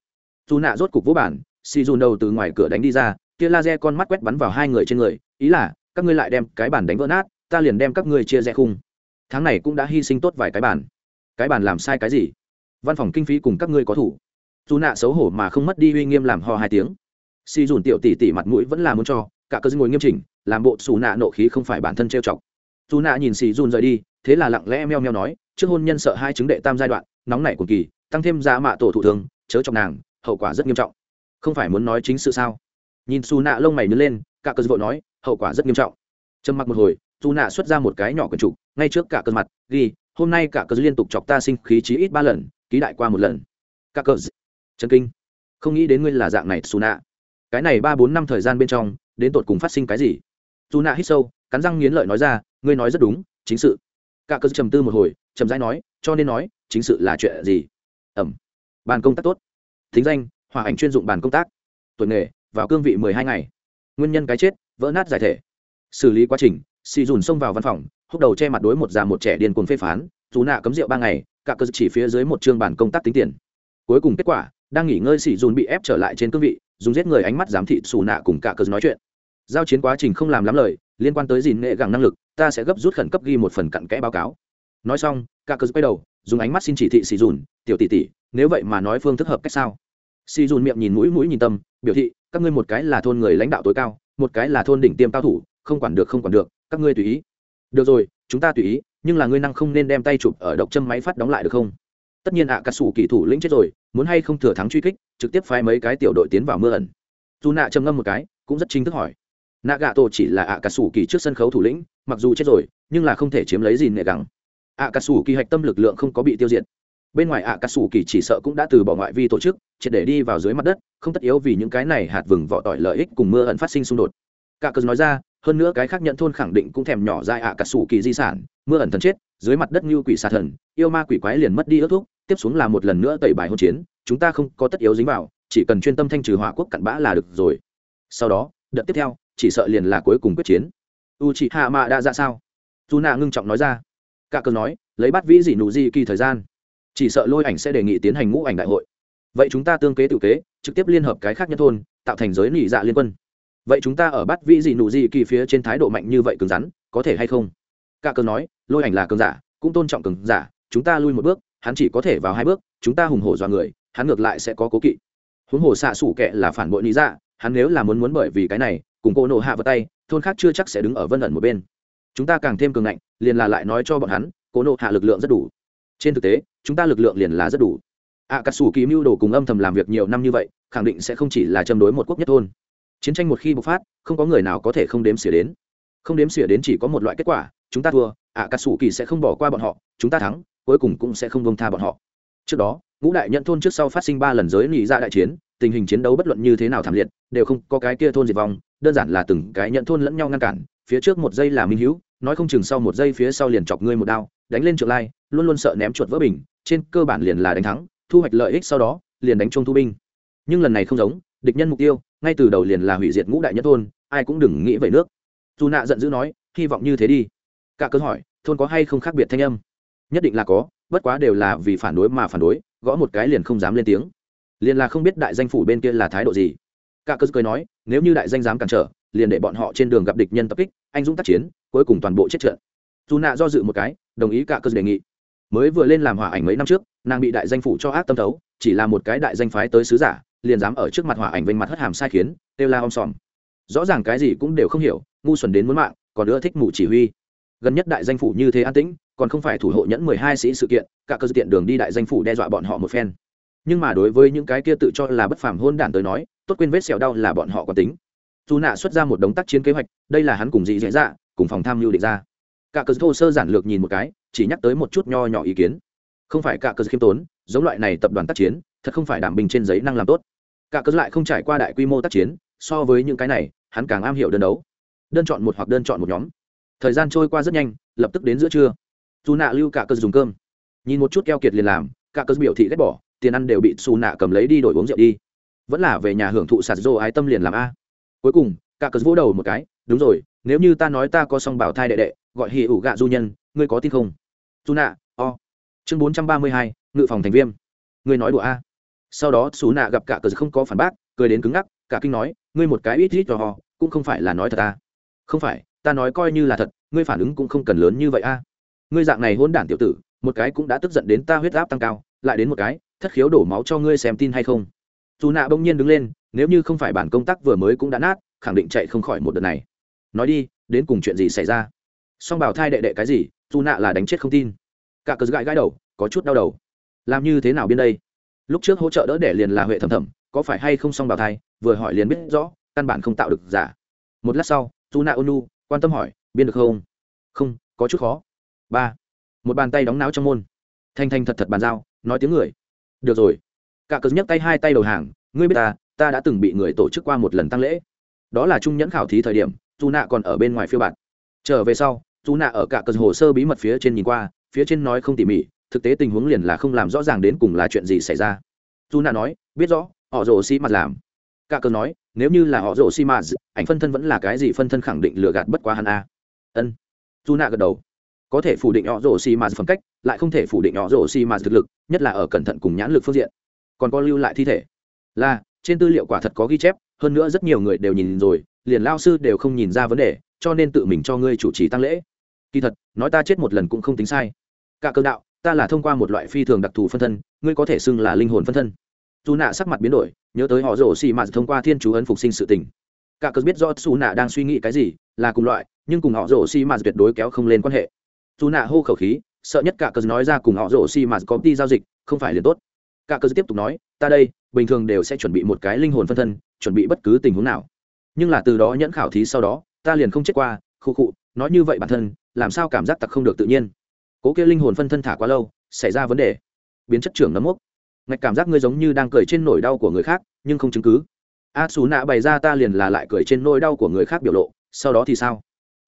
Dù nạ rốt cục vũ bản Si dù đầu từ ngoài cửa đánh đi ra, kia laser con mắt quét bắn vào hai người trên người, ý là, các ngươi lại đem cái bản đánh vỡ nát, ta liền đem các ngươi chia rẽ khung. Tháng này cũng đã hy sinh tốt vài cái bản cái bản làm sai cái gì? Văn phòng kinh phí cùng các ngươi có thủ. Dù nạ xấu hổ mà không mất đi uy nghiêm làm ho hai tiếng. Si dùn tiểu tỷ tỷ mặt mũi vẫn là muốn cho cả cơ ngồi nghiêm chỉnh làm bộ xù nạ nộ khí không phải bản thân trêu chọc. Dù nạ nhìn xì dùn rời đi thế là lặng lẽ meo meo nói trước hôn nhân sợ hai chứng đệ tam giai đoạn nóng nảy cuồng kỳ tăng thêm giá mạ tổ thủ thường chớ chọc nàng hậu quả rất nghiêm trọng. Không phải muốn nói chính sự sao? Nhìn xù nạ lông mày nhớ lên cả cơ vội nói hậu quả rất nghiêm trọng. Trầm mặc một hồi dù nạ xuất ra một cái nhỏ quần trục ngay trước cả cơ mặt ghi hôm nay cả cơ liên tục chọc ta sinh khí chí ít ba lần ký đại qua một lần. Cả cơ, chân kinh. Không nghĩ đến ngươi là dạng này xù nạ cái này ba bốn năm thời gian bên trong, đến tột cùng phát sinh cái gì? Dù nạ hít sâu, cắn răng nghiến lợi nói ra, ngươi nói rất đúng, chính sự. Cả cơn trầm tư một hồi, trầm rãi nói, cho nên nói, chính sự là chuyện gì? Ẩm. Bàn công tác tốt. Thính danh, hòa ảnh chuyên dụng bàn công tác. Tuổi nghề, vào cương vị mười hai ngày. Nguyên nhân cái chết, vỡ nát giải thể. Xử lý quá trình, xì dùn xông vào văn phòng, húc đầu che mặt đối một già một trẻ điên cuồng phê phán, dù nạ cấm rượu ba ngày, cả cơ chỉ phía dưới một chương bản công tác tính tiền. Cuối cùng kết quả đang nghỉ ngơi xì dùn bị ép trở lại trên cương vị, dùng giết người ánh mắt giám thị xù nạ cùng cả cờ nói chuyện. Giao chiến quá trình không làm lắm lời, liên quan tới dìn nghệ gẳng năng lực, ta sẽ gấp rút khẩn cấp ghi một phần cặn kẽ báo cáo. Nói xong, cả cờ quay đầu, dùng ánh mắt xin chỉ thị xì dùn, tiểu tỷ tỷ, nếu vậy mà nói phương thức hợp cách sao? Xì dùn miệng nhìn mũi mũi nhìn tâm, biểu thị, các ngươi một cái là thôn người lãnh đạo tối cao, một cái là thôn đỉnh tiêm cao thủ, không quản được không quản được, các ngươi tùy ý. Được rồi, chúng ta tùy ý, nhưng là ngươi năng không nên đem tay chụp ở độc châm máy phát đóng lại được không? Tất nhiên ạ à, cà sủ kỳ thủ lĩnh chết rồi muốn hay không thừa thắng truy kích trực tiếp phái mấy cái tiểu đội tiến vào mưa ẩn. Dù nạ trầm ngâm một cái cũng rất chính thức hỏi. Nạ gạ tổ chỉ là ạ à, cà sủ kỳ trước sân khấu thủ lĩnh mặc dù chết rồi nhưng là không thể chiếm lấy gì nệ gắng ạ cà sủ kỳ hạch tâm lực lượng không có bị tiêu diệt. Bên ngoài ạ cà sủ kỳ chỉ sợ cũng đã từ bỏ ngoại vi tổ chức triệt để đi vào dưới mặt đất không tất yếu vì những cái này hạt vừng vỏ tỏi lợi ích cùng mưa ẩn phát sinh xung đột cả cờ nói ra, hơn nữa cái khác nhận thôn khẳng định cũng thèm nhỏ dại ạ cả sủ kỳ di sản, mưa ẩn thần chết, dưới mặt đất như quỷ xà thần, yêu ma quỷ quái liền mất đi ước thuốc tiếp xuống là một lần nữa tẩy bài hôn chiến, chúng ta không có tất yếu dính vào, chỉ cần chuyên tâm thanh trừ hỏa quốc cặn bã là được rồi. Sau đó, đợt tiếp theo, chỉ sợ liền là cuối cùng quyết chiến. U chị hạ mạ đã ra sao? Dù nạ ngưng trọng nói ra. Cả cờ nói, lấy bắt vĩ dị nụ di kỳ thời gian. Chỉ sợ lôi ảnh sẽ đề nghị tiến hành ngũ ảnh đại hội. Vậy chúng ta tương kế tự kế, trực tiếp liên hợp cái khác nhân thôn, tạo thành giới nỉ dạ liên quân vậy chúng ta ở bắt vĩ gì nụ gì kỳ phía trên thái độ mạnh như vậy cứng rắn, có thể hay không? Cả cờ nói, lôi ảnh là cường giả, cũng tôn trọng cường giả, chúng ta lui một bước, hắn chỉ có thể vào hai bước, chúng ta hùng hổ dọa người, hắn ngược lại sẽ có cố kỵ. Huống hồ xạ sủ kệ là phản bội lý dạ hắn nếu là muốn muốn bởi vì cái này, cùng cô nổ hạ vào tay, thôn khác chưa chắc sẽ đứng ở vân ẩn một bên. Chúng ta càng thêm cường ngạnh, liền là lại nói cho bọn hắn, cô nộ hạ lực lượng rất đủ. Trên thực tế, chúng ta lực lượng liền là rất đủ. Ạ cà sủ kỳ mưu đồ cùng âm thầm làm việc nhiều năm như vậy, khẳng định sẽ không chỉ là châm đối một quốc nhất thôn chiến tranh một khi bộc phát, không có người nào có thể không đếm xỉa đến. Không đếm xỉa đến chỉ có một loại kết quả, chúng ta thua ạ cà sủ kỳ sẽ không bỏ qua bọn họ, chúng ta thắng, cuối cùng cũng sẽ không bông tha bọn họ. Trước đó, ngũ đại nhận thôn trước sau phát sinh ba lần giới nghị ra dạ đại chiến, tình hình chiến đấu bất luận như thế nào thảm liệt, đều không có cái kia thôn diệt vong, đơn giản là từng cái nhận thôn lẫn nhau ngăn cản, phía trước một giây là minh hữu, nói không chừng sau một giây phía sau liền chọc ngươi một đao, đánh lên trượng lai, luôn luôn sợ ném chuột vỡ bình, trên cơ bản liền là đánh thắng, thu hoạch lợi ích sau đó, liền đánh trung thu binh. Nhưng lần này không giống địch nhân mục tiêu, ngay từ đầu liền là hủy diệt ngũ đại nhất thôn, ai cũng đừng nghĩ vậy nước. Dù nạ giận dữ nói, hy vọng như thế đi. Cả cơn hỏi, thôn có hay không khác biệt thanh âm? Nhất định là có, bất quá đều là vì phản đối mà phản đối, gõ một cái liền không dám lên tiếng. Liền là không biết đại danh phủ bên kia là thái độ gì. Cả cơn cười nói, nếu như đại danh dám cản trở, liền để bọn họ trên đường gặp địch nhân tập kích, anh dũng tác chiến, cuối cùng toàn bộ chết trận. Dù nạ do dự một cái, đồng ý cả cơn đề nghị. Mới vừa lên làm hỏa ảnh mấy năm trước, nàng bị đại danh phủ cho ác tâm thấu, chỉ là một cái đại danh phái tới sứ giả liền dám ở trước mặt hỏa ảnh vênh mặt hất hàm sai khiến têu la om sòm. Rõ ràng cái gì cũng đều không hiểu, ngu xuẩn đến muốn mạng, còn nữa thích mù chỉ huy. Gần nhất đại danh phủ như thế an tĩnh, còn không phải thủ hộ nhẫn mười hai sĩ sự kiện, cả cơ tiện đường đi đại danh phủ đe dọa bọn họ một phen. Nhưng mà đối với những cái kia tự cho là bất phàm hôn đản tới nói, tốt quên vết sẹo đau là bọn họ có tính. Dù nạ xuất ra một đống tác chiến kế hoạch, đây là hắn cùng dị dễ dạ cùng phòng tham mưu định ra. Cả cơ thô sơ giản lược nhìn một cái, chỉ nhắc tới một chút nho nhỏ ý kiến. Không phải cả cơ khiêm tốn, giống loại này tập đoàn tác chiến, thật không phải đảm bình trên giấy năng làm tốt cả cớ lại không trải qua đại quy mô tác chiến, so với những cái này, hắn càng am hiểu đơn đấu. Đơn chọn một hoặc đơn chọn một nhóm. Thời gian trôi qua rất nhanh, lập tức đến giữa trưa. Dù nạ lưu cả cớ dùng cơm. Nhìn một chút keo kiệt liền làm, cả cớ biểu thị ghét bỏ, tiền ăn đều bị xù nạ cầm lấy đi đổi uống rượu đi. Vẫn là về nhà hưởng thụ sạt dô ái tâm liền làm a. Cuối cùng, cả cớ vỗ đầu một cái, đúng rồi, nếu như ta nói ta có song bảo thai đệ đệ, gọi hì ủ gạ du nhân, ngươi có tin không? Dù nạ o. Chương bốn trăm ba mươi hai, ngự phòng thành viêm. Ngươi nói đùa a sau đó xú nạ gặp cả cớ không có phản bác, cười đến cứng ngắc, cả kinh nói, ngươi một cái ít ít cho họ cũng không phải là nói thật ta không phải, ta nói coi như là thật, ngươi phản ứng cũng không cần lớn như vậy a ngươi dạng này hôn đản tiểu tử, một cái cũng đã tức giận đến ta huyết áp tăng cao, lại đến một cái, thất khiếu đổ máu cho ngươi xem tin hay không? Dù nạ bỗng nhiên đứng lên, nếu như không phải bản công tác vừa mới cũng đã nát, khẳng định chạy không khỏi một đợt này. Nói đi, đến cùng chuyện gì xảy ra? Song bảo thai đệ đệ cái gì dù nạ là đánh chết không tin. Cả cớ gãi gãi đầu, có chút đau đầu. Làm như thế nào bên đây? Lúc trước hỗ trợ đỡ đẻ liền là huệ thầm thầm có phải hay không song bảo thai, vừa hỏi liền biết rõ, căn bản không tạo được giả. Một lát sau dù nạ ônu quan tâm hỏi, biên được không? Không, có chút khó. Ba. Một bàn tay đóng náo trong môn. Thanh thanh thật thật bàn giao, nói tiếng người. Được rồi. Cả cớ nhấc tay hai tay đầu hàng, ngươi biết ta ta đã từng bị người tổ chức qua một lần tăng lễ. Đó là trung nhẫn khảo thí thời điểm dù nạ còn ở bên ngoài phiêu bạt. Trở về sau dù nạ ở cả cờ hồ sơ bí mật phía trên nhìn qua, phía trên nói không tỉ mỉ thực tế tình huống liền là không làm rõ ràng đến cùng là chuyện gì xảy ra. Dù nạ nói, biết rõ, họ rồ xi mặt làm. Cả cờ nói, nếu như là họ rồ xi mặt ảnh phân thân vẫn là cái gì phân thân khẳng định lừa gạt bất quá hắn a. Ân. Dù nạ gật đầu. Có thể phủ định họ rồ xi mặt phẩm cách, lại không thể phủ định họ rồ xi mặt thực lực, nhất là ở cẩn thận cùng nhãn lực phương diện. Còn có lưu lại thi thể. Là, trên tư liệu quả thật có ghi chép, hơn nữa rất nhiều người đều nhìn rồi, liền lao sư đều không nhìn ra vấn đề, cho nên tự mình cho ngươi chủ trì tăng lễ. Kỳ thật, nói ta chết một lần cũng không tính sai. Cả cơ đạo ta là thông qua một loại phi thường đặc thù phân thân, ngươi có thể xưng là linh hồn phân thân. Dù nạ sắc mặt biến đổi, nhớ tới họ rổ xì mạt thông qua thiên chú ấn phục sinh sự tình. Cả cớ biết rõ xù nạ đang suy nghĩ cái gì, là cùng loại, nhưng cùng họ rổ xì mạt tuyệt đối kéo không lên quan hệ. Dù nạ hô khẩu khí, sợ nhất cả cớ nói ra cùng họ rổ xì mạt có đi giao dịch, không phải liền tốt. Cả cớ tiếp tục nói, ta đây, bình thường đều sẽ chuẩn bị một cái linh hồn phân thân, chuẩn bị bất cứ tình huống nào. Nhưng là từ đó nhẫn khảo thí sau đó, ta liền không chết qua khu khụ, nói như vậy bản thân, làm sao cảm giác tặc không được tự nhiên? Cố kia linh hồn phân thân thả quá lâu, xảy ra vấn đề. Biến chất trưởng nấm mốc. Ngạch cảm giác ngươi giống như đang cười trên nỗi đau của người khác, nhưng không chứng cứ. A xù nạ bày ra ta liền là lại cười trên nỗi đau của người khác biểu lộ, sau đó thì sao?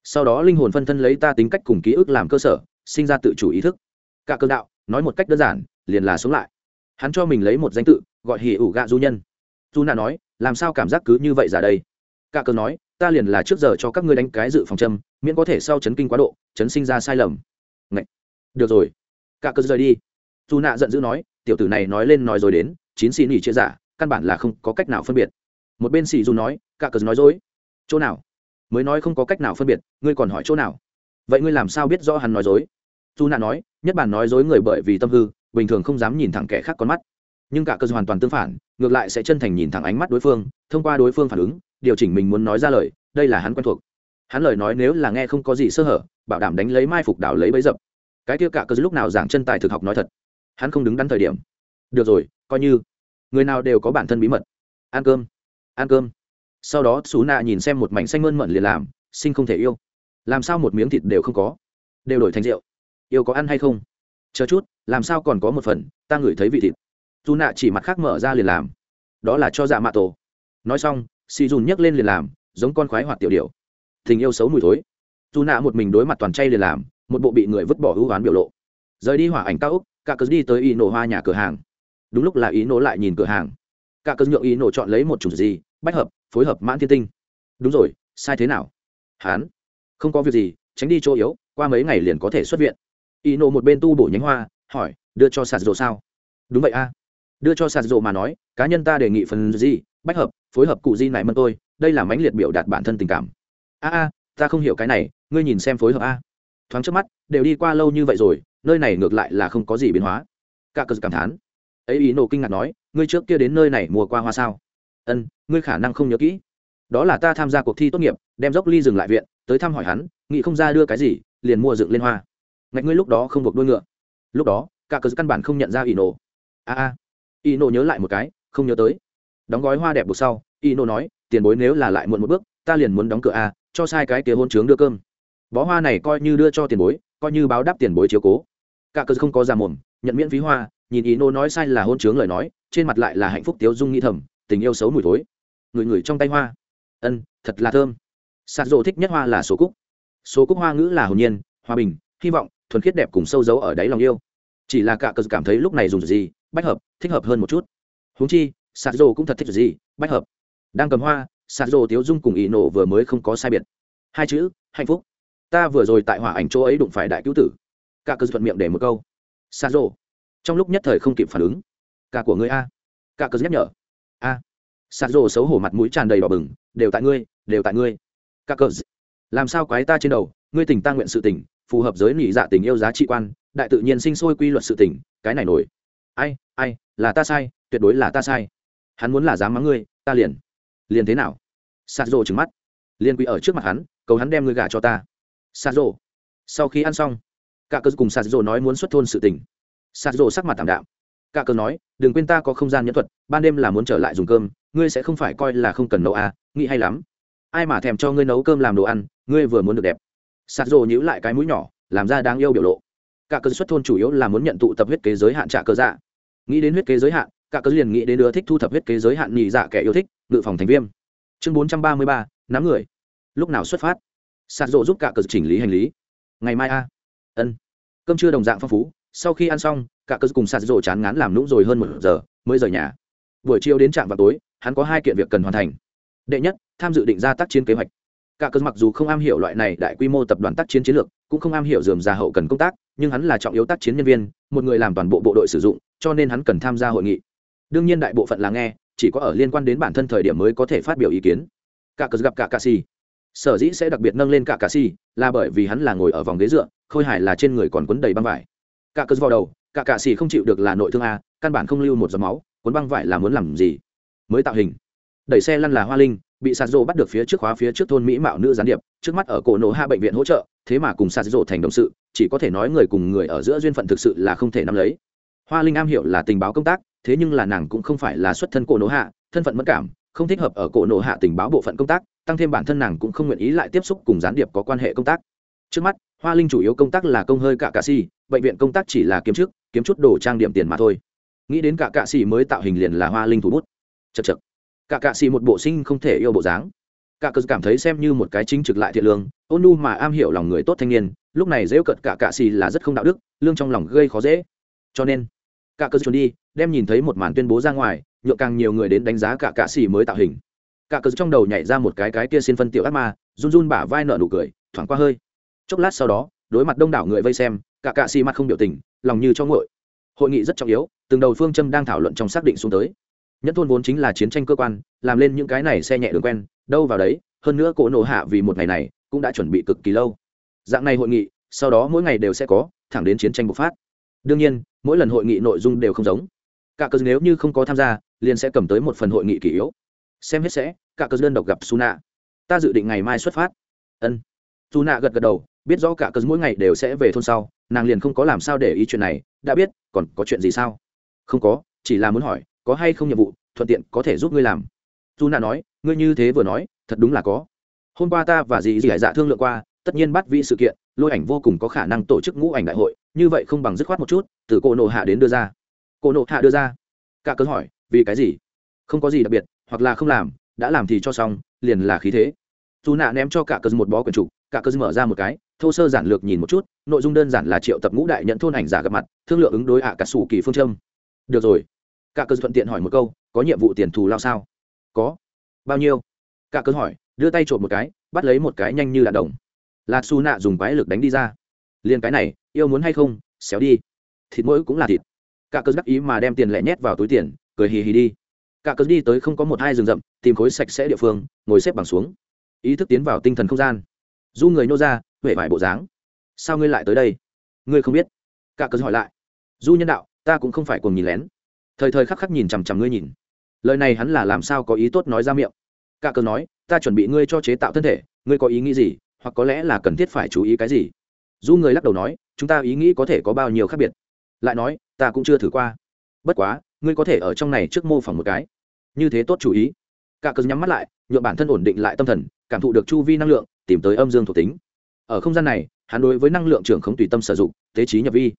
Sau đó linh hồn phân thân lấy ta tính cách cùng ký ức làm cơ sở, sinh ra tự chủ ý thức. Cả cơ đạo, nói một cách đơn giản, liền là sống lại. Hắn cho mình lấy một danh tự, gọi hỉ ủ gạ du nhân. Du nạ nói, làm sao cảm giác cứ như vậy ra đây? Cả cơ nói, ta liền là trước giờ cho các ngươi đánh cái dự phòng châm, miễn có thể sau chấn kinh quá độ, chấn sinh ra sai lầm được rồi. Cả cơ rời đi. Dù nạ giận dữ nói, tiểu tử này nói lên nói rồi đến, chín xì nỉ chia giả, căn bản là không có cách nào phân biệt. Một bên xì dù nói, cả cờ nói dối. Chỗ nào? Mới nói không có cách nào phân biệt, ngươi còn hỏi chỗ nào? Vậy ngươi làm sao biết rõ hắn nói dối? Dù nạ nói, nhất bản nói dối người bởi vì tâm hư, bình thường không dám nhìn thẳng kẻ khác con mắt. Nhưng cả cơ hoàn toàn tương phản, ngược lại sẽ chân thành nhìn thẳng ánh mắt đối phương, thông qua đối phương phản ứng, điều chỉnh mình muốn nói ra lời, đây là hắn quen thuộc. Hắn lời nói nếu là nghe không có gì sơ hở, bảo đảm đánh lấy mai phục đảo lấy bấy dập cái kia cả cơ lúc nào giảng chân tài thực học nói thật. Hắn không đứng đắn thời điểm. Được rồi, coi như. Người nào đều có bản thân bí mật. Ăn cơm. Ăn cơm. Sau đó xú nạ nhìn xem một mảnh xanh mơn mận liền làm, sinh không thể yêu. Làm sao một miếng thịt đều không có? Đều đổi thành rượu. Yêu có ăn hay không? Chờ chút, làm sao còn có một phần, ta ngửi thấy vị thịt. Dù nạ chỉ mặt khác mở ra liền làm. Đó là cho dạ mạ tổ. Nói xong, xì dùn nhấc lên liền làm, giống con khoái hoạt tiểu điệu tình yêu xấu mùi thối. Dù nạ một mình đối mặt toàn chay liền làm một bộ bị người vứt bỏ hữu oán biểu lộ. Rời đi hỏa ảnh cao úc cả cớ đi tới y nổ hoa nhà cửa hàng. Đúng lúc là ý nổ lại nhìn cửa hàng. Cả cớ nhượng ý nổ chọn lấy một chủng gì, bách hợp, phối hợp mãn thiên tinh. Đúng rồi, sai thế nào? Hán. Không có việc gì, tránh đi chỗ yếu, qua mấy ngày liền có thể xuất viện. Ý nổ một bên tu bổ nhánh hoa, hỏi, đưa cho sạt rộ sao? Đúng vậy a. Đưa cho sạt rộ mà nói, cá nhân ta đề nghị phần gì, bách hợp, phối hợp cụ di này mân tôi, đây là mãnh liệt biểu đạt bản thân tình cảm. A a, ta không hiểu cái này, ngươi nhìn xem phối hợp a thoáng trước mắt, đều đi qua lâu như vậy rồi, nơi này ngược lại là không có gì biến hóa. Cả cờ cảm thán. Ấy ý nổ kinh ngạc nói, ngươi trước kia đến nơi này mùa qua hoa sao? Ân ngươi khả năng không nhớ kỹ. Đó là ta tham gia cuộc thi tốt nghiệp, đem dốc ly dừng lại viện, tới thăm hỏi hắn, nghĩ không ra đưa cái gì, liền mua dựng lên hoa. Ngạch ngươi lúc đó không buộc đuôi ngựa. Lúc đó, cả cờ căn bản không nhận ra ý nổ. A a. Ý nổ nhớ lại một cái, không nhớ tới. Đóng gói hoa đẹp buộc sau, ý nổ nói, tiền bối nếu là lại muộn một bước, ta liền muốn đóng cửa a, cho sai cái kia hôn trướng đưa cơm bó hoa này coi như đưa cho tiền bối, coi như báo đáp tiền bối chiếu cố. Cả cơ không có ra mồm, nhận miễn phí hoa, nhìn ý nô nói sai là hôn chướng lời nói, trên mặt lại là hạnh phúc tiếu dung nghĩ thầm, tình yêu xấu mùi thối. Người người trong tay hoa. Ân, thật là thơm. Sạt rộ thích nhất hoa là số cúc. Số cúc hoa ngữ là hồn nhiên, hòa bình, hy vọng, thuần khiết đẹp cùng sâu giấu ở đáy lòng yêu. Chỉ là cả cơ cảm thấy lúc này dùng gì, bách hợp, thích hợp hơn một chút. Huống chi, sạt rộ cũng thật thích gì, bách hợp. Đang cầm hoa, sạt rộ tiếu dung cùng ý nổ vừa mới không có sai biệt. Hai chữ, hạnh phúc ta vừa rồi tại hỏa ảnh chỗ ấy đụng phải đại cứu tử. Cả cơ thuận miệng để một câu. Xa rộ trong lúc nhất thời không kịp phản ứng. Cả của ngươi a. Cả cơ nhắc nhở. A. Xa rộ xấu hổ mặt mũi tràn đầy đỏ bừng. Đều tại ngươi, đều tại ngươi. Cả cơ làm sao quái ta trên đầu? Ngươi tình ta nguyện sự tình, phù hợp giới nỉ dạ tình yêu giá trị quan, đại tự nhiên sinh sôi quy luật sự tình, cái này nổi. Ai ai, là ta sai, tuyệt đối là ta sai. Hắn muốn là dám mắng ngươi, ta liền. Liền thế nào? Sạt rồ trừng mắt. Liền quỳ ở trước mặt hắn, cầu hắn đem ngươi gả cho ta sạt rồ sau khi ăn xong cả cơ cùng sạt rồ nói muốn xuất thôn sự tình. Sạt rồ sắc mặt tảm đạm. Cả cơ nói, đừng quên ta có không gian nhẫn thuật, ban đêm là muốn trở lại dùng cơm, ngươi sẽ không phải coi là không cần nấu à nghĩ hay lắm. Ai mà thèm cho ngươi nấu cơm làm đồ ăn, ngươi vừa muốn được đẹp. Sạt rồ nhíu lại cái mũi nhỏ, làm ra đáng yêu biểu lộ. Cả cơ xuất thôn chủ yếu là muốn nhận tụ tập huyết kế giới hạn trả cơ dạ. Nghĩ đến huyết kế giới hạn cả cơ liền nghĩ đến đứa thích thu thập huyết kế giới hạn nhị dạ kẻ yêu thích, ngự phòng thành viêm. Chương bốn trăm ba mươi ba, nắm người. Lúc nào xuất phát? Sạt rộ giúp cả cờ chỉnh lý hành lý. Ngày mai a. Ân. Cơm trưa đồng dạng phong phú, sau khi ăn xong, cả cờ cùng sạt rộ chán ngán làm nũng rồi hơn một giờ, mới rời nhà. Buổi chiều đến trạm vào tối, hắn có hai kiện việc cần hoàn thành. Đệ nhất, tham dự định ra tác chiến kế hoạch. Cả cờ mặc dù không am hiểu loại này đại quy mô tập đoàn tác chiến chiến lược, cũng không am hiểu dườm già hậu cần công tác, nhưng hắn là trọng yếu tác chiến nhân viên, một người làm toàn bộ bộ đội sử dụng, cho nên hắn cần tham gia hội nghị. Đương nhiên đại bộ phận là nghe, chỉ có ở liên quan đến bản thân thời điểm mới có thể phát biểu ý kiến. Cả cờ gặp cả cà xì sở dĩ sẽ đặc biệt nâng lên cả cà xì là bởi vì hắn là ngồi ở vòng ghế dựa, khôi hài là trên người còn quấn đầy băng vải. Cả cờ vào đầu, cả cà xì không chịu được là nội thương a, căn bản không lưu một giọt máu cuốn băng vải là muốn làm gì? Mới tạo hình. Đẩy xe lăn là hoa linh, bị sạt rộ bắt được phía trước khóa phía trước thôn mỹ mạo nữ gián điệp, trước mắt ở cổ nổ hạ bệnh viện hỗ trợ, thế mà cùng sạt rộ thành đồng sự, chỉ có thể nói người cùng người ở giữa duyên phận thực sự là không thể nắm lấy. Hoa linh am hiểu là tình báo công tác, thế nhưng là nàng cũng không phải là xuất thân cổ nổ hạ, thân phận mất cảm, không thích hợp ở cổ nổ hạ tình báo bộ phận công tác tăng thêm bản thân nàng cũng không nguyện ý lại tiếp xúc cùng gián điệp có quan hệ công tác. Trước mắt, hoa linh chủ yếu công tác là công hơi cả cạ xì, bệnh viện công tác chỉ là kiếm trước kiếm chút đồ trang điểm tiền mà thôi. Nghĩ đến cả cạ xì mới tạo hình liền là hoa linh thủ bút. Chật chật. Cả cạ xì một bộ sinh không thể yêu bộ dáng. Cả cờ cảm thấy xem như một cái chính trực lại thiện lương, ôn nu mà am hiểu lòng người tốt thanh niên, lúc này dễ cận cả cạ xì là rất không đạo đức, lương trong lòng gây khó dễ. Cho nên, cả cờ chuẩn đi, đem nhìn thấy một màn tuyên bố ra ngoài, nhượng càng nhiều người đến đánh giá cả cạ xì mới tạo hình cả cờ trong đầu nhảy ra một cái cái kia xin phân tiểu ác ma, run run bả vai nợ nụ cười, thoảng qua hơi. Chốc lát sau đó, đối mặt đông đảo người vây xem, cả cạ xì mặt không biểu tình, lòng như cho ngội hội nghị rất trọng yếu, từng đầu phương châm đang thảo luận trong xác định xuống tới. Nhất thôn vốn chính là chiến tranh cơ quan, làm lên những cái này xe nhẹ đường quen, đâu vào đấy, hơn nữa cỗ nổ hạ vì một ngày này, cũng đã chuẩn bị cực kỳ lâu. Dạng này hội nghị, sau đó mỗi ngày đều sẽ có, thẳng đến chiến tranh bộc phát. Đương nhiên, mỗi lần hội nghị nội dung đều không giống. Cả cờ nếu như không có tham gia, liền sẽ cầm tới một phần hội nghị kỷ yếu. Xem hết sẽ cả cờ đơn độc gặp suna. Ta dự định ngày mai xuất phát. Ân. Suna gật gật đầu, biết rõ cả cờ mỗi ngày đều sẽ về thôn sau, nàng liền không có làm sao để ý chuyện này, đã biết, còn có chuyện gì sao? Không có, chỉ là muốn hỏi, có hay không nhiệm vụ, thuận tiện có thể giúp ngươi làm. Suna nói, ngươi như thế vừa nói, thật đúng là có. Hôm qua ta và dì dì hải dạ thương lượng qua, tất nhiên bắt vị sự kiện, lôi ảnh vô cùng có khả năng tổ chức ngũ ảnh đại hội, như vậy không bằng dứt khoát một chút, từ cô nộ hạ đến đưa ra. Cô nộ hạ đưa ra. Cả cớ hỏi, vì cái gì? Không có gì đặc biệt, hoặc là không làm đã làm thì cho xong, liền là khí thế. Dù nạ ném cho cả cơ một bó quyển trục, cả cơ mở ra một cái, thô sơ giản lược nhìn một chút, nội dung đơn giản là triệu tập ngũ đại nhận thôn ảnh giả gặp mặt, thương lượng ứng đối ạ cả sủ kỳ phương châm. Được rồi. Cả cơ thuận tiện hỏi một câu, có nhiệm vụ tiền thù lao sao? Có. Bao nhiêu? Cả cơ hỏi, đưa tay trộm một cái, bắt lấy một cái nhanh như đạn đồng. Là su nạ dùng quái lực đánh đi ra. Liền cái này, yêu muốn hay không, xéo đi. Thịt mỗi cũng là thịt. Cả cơ đắc ý mà đem tiền lẻ nhét vào túi tiền, cười hì hì đi cả cớ đi tới không có một hai rừng rậm, tìm khối sạch sẽ địa phương, ngồi xếp bằng xuống. Ý thức tiến vào tinh thần không gian. Du người nô ra huệ vải bộ dáng. Sao ngươi lại tới đây? Ngươi không biết. Cả cớ hỏi lại. Du nhân đạo, ta cũng không phải cùng nhìn lén. Thời thời khắc khắc nhìn chằm chằm ngươi nhìn. Lời này hắn là làm sao có ý tốt nói ra miệng? Cả cớ nói, ta chuẩn bị ngươi cho chế tạo thân thể, ngươi có ý nghĩ gì, hoặc có lẽ là cần thiết phải chú ý cái gì? Du người lắc đầu nói, chúng ta ý nghĩ có thể có bao nhiêu khác biệt. Lại nói, ta cũng chưa thử qua. Bất quá ngươi có thể ở trong này trước mô phỏng một cái. Như thế tốt chú ý. Cả cớ nhắm mắt lại nhuộm bản thân ổn định lại tâm thần, cảm thụ được chu vi năng lượng, tìm tới âm dương thuộc tính. Ở không gian này, hắn đối với năng lượng trưởng không tùy tâm sử dụng, tế trí nhập vi.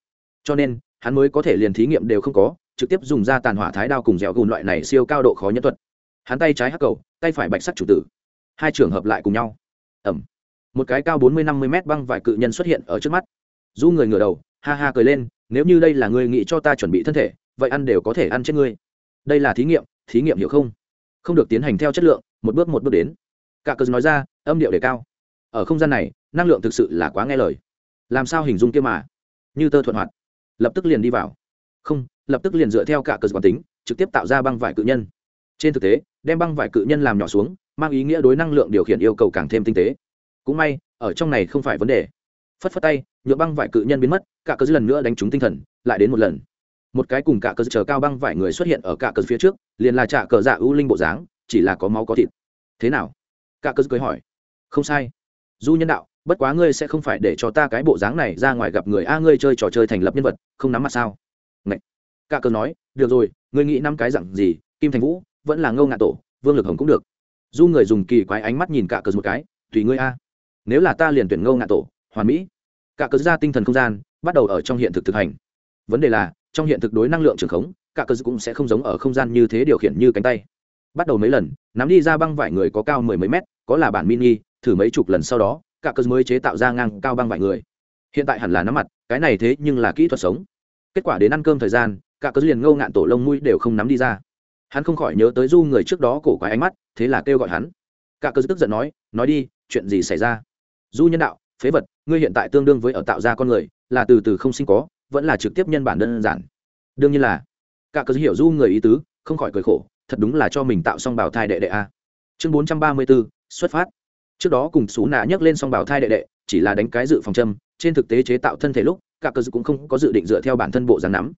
Cho nên, hắn mới có thể liền thí nghiệm đều không có, trực tiếp dùng ra tàn hỏa thái đao cùng dẻo gùn loại này siêu cao độ khó nhân thuật. Hắn tay trái hắc cầu, tay phải bạch sắc chủ tử. Hai trường hợp lại cùng nhau. Ẩm một cái cao bốn mươi năm mươi m băng vải cự nhân xuất hiện ở trước mắt. Du người ngửa đầu, ha ha cười lên, nếu như đây là người nghĩ cho ta chuẩn bị thân thể vậy ăn đều có thể ăn chết ngươi. Đây là thí nghiệm thí nghiệm hiểu không? Không được tiến hành theo chất lượng, một bước một bước đến. Cả cờ nói ra, âm điệu đề cao. Ở không gian này, năng lượng thực sự là quá nghe lời. Làm sao hình dung kia mà? Như tơ thuận hoạt. Lập tức liền đi vào. Không, lập tức liền dựa theo cả cờ quán tính, trực tiếp tạo ra băng vải cự nhân. Trên thực tế, đem băng vải cự nhân làm nhỏ xuống, mang ý nghĩa đối năng lượng điều khiển yêu cầu càng thêm tinh tế. Cũng may, ở trong này không phải vấn đề. Phất phất tay, nhựa băng vải cự nhân biến mất, cả cờ lần nữa đánh trúng tinh thần, lại đến một lần một cái cùng cả cờ chờ cao băng vải người xuất hiện ở cả cờ phía trước, liền là trả cờ dạ ưu linh bộ dáng, chỉ là có máu có thịt. Thế nào? Cả cờ cười hỏi. Không sai. Du nhân đạo, bất quá ngươi sẽ không phải để cho ta cái bộ dáng này ra ngoài gặp người a, ngươi chơi trò chơi thành lập nhân vật, không nắm mặt sao? Ngậy. cả cờ nói, được rồi, ngươi nghĩ năm cái dặn gì, kim thành vũ, vẫn là ngâu ngạ tổ, vương lực hồng cũng được. Du người dùng kỳ quái ánh mắt nhìn cả cờ một cái, tùy ngươi a. Nếu là ta liền tuyển ngâu ngạ tổ, hoàn mỹ. Cả cờ ra tinh thần không gian, bắt đầu ở trong hiện thực thực hành. Vấn đề là trong hiện thực đối năng lượng trường khống, cả cơ cũng sẽ không giống ở không gian như thế điều khiển như cánh tay. Bắt đầu mấy lần, nắm đi ra băng vải người có cao mười mấy mét, có là bản mini, thử mấy chục lần sau đó, cả cơ mới chế tạo ra ngang cao băng vải người. Hiện tại hẳn là nắm mặt, cái này thế nhưng là kỹ thuật sống. Kết quả đến ăn cơm thời gian, cả cơ liền ngâu ngạn tổ lông mũi đều không nắm đi ra. Hắn không khỏi nhớ tới du người trước đó cổ quái ánh mắt, thế là kêu gọi hắn. Cả cơ tức giận nói nói đi, chuyện gì xảy ra? Du nhân đạo, phế vật, ngươi hiện tại tương đương với ở tạo ra con người, là từ từ không sinh có vẫn là trực tiếp nhân bản đơn giản. Đương nhiên là cả cơ hiểu du người ý tứ không khỏi cười khổ thật đúng là cho mình tạo xong bảo thai đệ đệ a. Chương bốn trăm ba mươi 434, xuất phát. Trước đó cùng xú nạ nhấc lên xong bảo thai đệ đệ chỉ là đánh cái dự phòng châm trên thực tế chế tạo thân thể lúc cả cơ cũng không có dự định dựa theo bản thân bộ dáng nắm.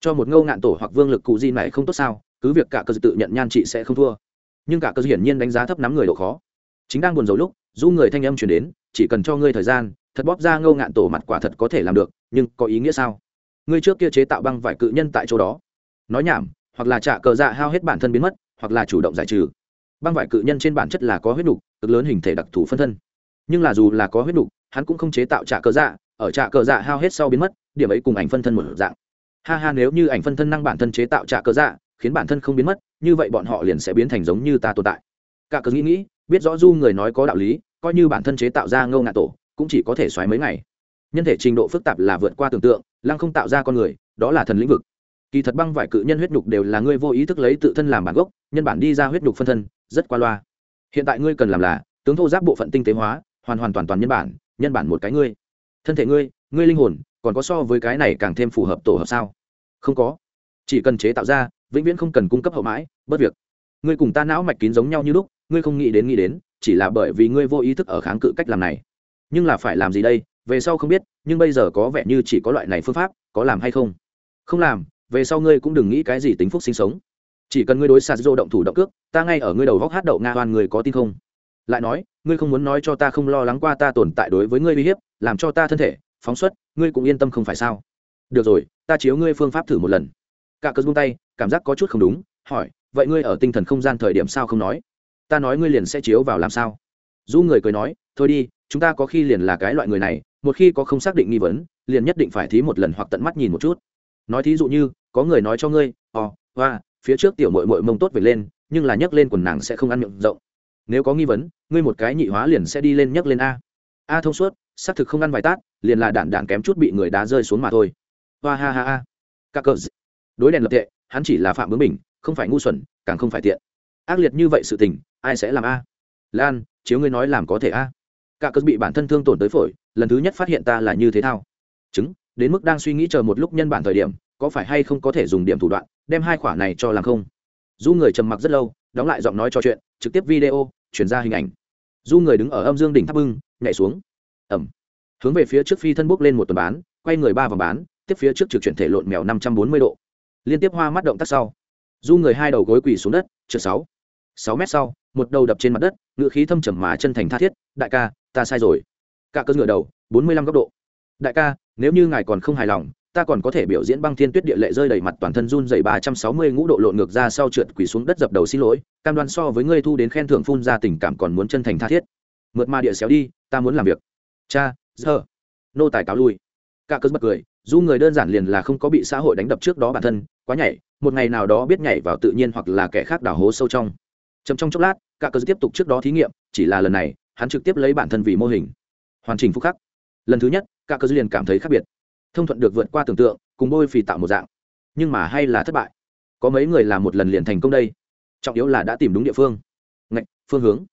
Cho một ngâu ngạn tổ hoặc vương lực cụ di này không tốt sao cứ việc cả cơ tự nhận nhan chị sẽ không thua. Nhưng cả cơ hiển nhiên đánh giá thấp nắm người độ khó. Chính đang buồn rầu lúc du người thanh âm chuyển đến, chỉ cần cho ngươi thời gian, thật bóp ra ngâu ngạn tổ mặt quả thật có thể làm được, nhưng có ý nghĩa sao? Ngươi trước kia chế tạo băng vải cự nhân tại chỗ đó. Nói nhảm, hoặc là trả cờ dạ hao hết bản thân biến mất, hoặc là chủ động giải trừ. Băng vải cự nhân trên bản chất là có huyết đục cực lớn hình thể đặc thù phân thân. Nhưng là dù là có huyết đục hắn cũng không chế tạo trả cờ dạ ở trả cờ dạ hao hết sau biến mất, điểm ấy cùng ảnh phân thân một dạng. Ha ha, nếu như ảnh phân thân năng bản thân chế tạo trả cờ dạ khiến bản thân không biến mất, như vậy bọn họ liền sẽ biến thành giống như ta tồn tại. Cả cờ nghĩ nghĩ, biết rõ du người nói có đạo lý coi như bản thân chế tạo ra ngâu ngạ tổ, cũng chỉ có thể xoáy mấy ngày. Nhân thể trình độ phức tạp là vượt qua tưởng tượng, lăng không tạo ra con người, đó là thần lĩnh vực. Kỳ thật băng vải cự nhân huyết nhục đều là ngươi vô ý thức lấy tự thân làm bản gốc, nhân bản đi ra huyết nhục phân thân, rất qua loa. Hiện tại ngươi cần làm là, tướng thô giáp bộ phận tinh tế hóa, hoàn hoàn toàn toàn nhân bản nhân bản một cái ngươi. Thân thể ngươi ngươi linh hồn, còn có so với cái này càng thêm phù hợp tổ hợp sao? Không có. Chỉ cần chế tạo ra, vĩnh viễn không cần cung cấp hậu mãi, bất việc. Ngươi cùng ta não mạch kín giống nhau như lúc, ngươi không nghĩ đến nghĩ đến chỉ là bởi vì ngươi vô ý thức ở kháng cự cách làm này. Nhưng là phải làm gì đây? Về sau không biết, nhưng bây giờ có vẻ như chỉ có loại này phương pháp, có làm hay không? Không làm, về sau ngươi cũng đừng nghĩ cái gì tính phúc sinh sống. Chỉ cần ngươi đối sạt dô động thủ động cước, ta ngay ở ngươi đầu góc hát đậu nga hoàn người có tin không? Lại nói, ngươi không muốn nói cho ta không lo lắng qua ta tồn tại đối với ngươi uy hiếp, làm cho ta thân thể, phóng xuất, ngươi cũng yên tâm không phải sao? Được rồi, ta chiếu ngươi phương pháp thử một lần. Cả cơn buông tay, cảm giác có chút không đúng, hỏi, vậy ngươi ở tinh thần không gian thời điểm sao không nói? Ta nói ngươi liền sẽ chiếu vào làm sao? Du người cười nói, thôi đi, chúng ta có khi liền là cái loại người này, một khi có không xác định nghi vấn, liền nhất định phải thí một lần hoặc tận mắt nhìn một chút. Nói thí dụ như, có người nói cho ngươi ò hoa, phía trước tiểu mội mội mông tốt về lên, nhưng là nhấc lên quần nàng sẽ không ăn miệng rộng. Nếu có nghi vấn, ngươi một cái nhị hóa liền sẽ đi lên nhấc lên a. A thông suốt, xác thực không ăn vài tát, liền là đạn đạn kém chút bị người đá rơi xuống mà thôi. Hoa ha ha ha. Các cờ đối đèn lập tệ, hắn chỉ là phạm bướng mình không phải ngu xuẩn, càng không phải tiện. Ác liệt như vậy sự tình ai sẽ làm a? Lan, chiếu ngươi nói làm có thể a. Cả cớ bị bản thân thương tổn tới phổi, lần thứ nhất phát hiện ta là như thế thao. Chứng, đến mức đang suy nghĩ chờ một lúc nhân bản thời điểm, có phải hay không có thể dùng điểm thủ đoạn, đem hai khoản này cho làm không? Du người trầm mặc rất lâu, đóng lại giọng nói trò chuyện, trực tiếp video, chuyển ra hình ảnh. Du người đứng ở âm dương đỉnh tháp bưng, nhảy xuống. Ẩm. Hướng về phía trước phi thân bốc lên một tuần bán, quay người ba vòng bán, tiếp phía trước trực chuyển thể lộn mèo năm trăm bốn mươi độ. Liên tiếp hoa mắt động tác sau. Du người hai đầu gối quỳ xuống đất, trượt sáu sáu mét sau, một đầu đập trên mặt đất ngự khí thâm trầm mà chân thành tha thiết, đại ca, ta sai rồi. Cả cơn ngựa đầu, bốn mươi lăm góc độ. Đại ca, nếu như ngài còn không hài lòng, ta còn có thể biểu diễn băng thiên tuyết địa lệ rơi đầy mặt toàn thân run dày ba trăm sáu mươi ngũ độ lộn ngược ra sau trượt quỳ xuống đất dập đầu xin lỗi, cam đoan so với ngươi thu đến khen thưởng phun ra tình cảm còn muốn chân thành tha thiết. Mượt ma địa xéo đi, ta muốn làm việc. Cha, giờ. Nô tài cáo lui. Cả cơn bật cười du người đơn giản liền là không có bị xã hội đánh đập trước đó bản thân, quá nhảy, một ngày nào đó biết nhảy vào tự nhiên hoặc là kẻ khác đào hố sâu trong chấm trong chốc lát, cả cờ tiếp tục trước đó thí nghiệm, chỉ là lần này, hắn trực tiếp lấy bản thân vì mô hình. Hoàn chỉnh phúc khắc. Lần thứ nhất, cả cờ liền cảm thấy khác biệt. Thông thuận được vượt qua tưởng tượng, cùng bôi phì tạo một dạng. Nhưng mà hay là thất bại. Có mấy người làm một lần liền thành công đây. Trọng yếu là đã tìm đúng địa phương. Ngạch, phương hướng.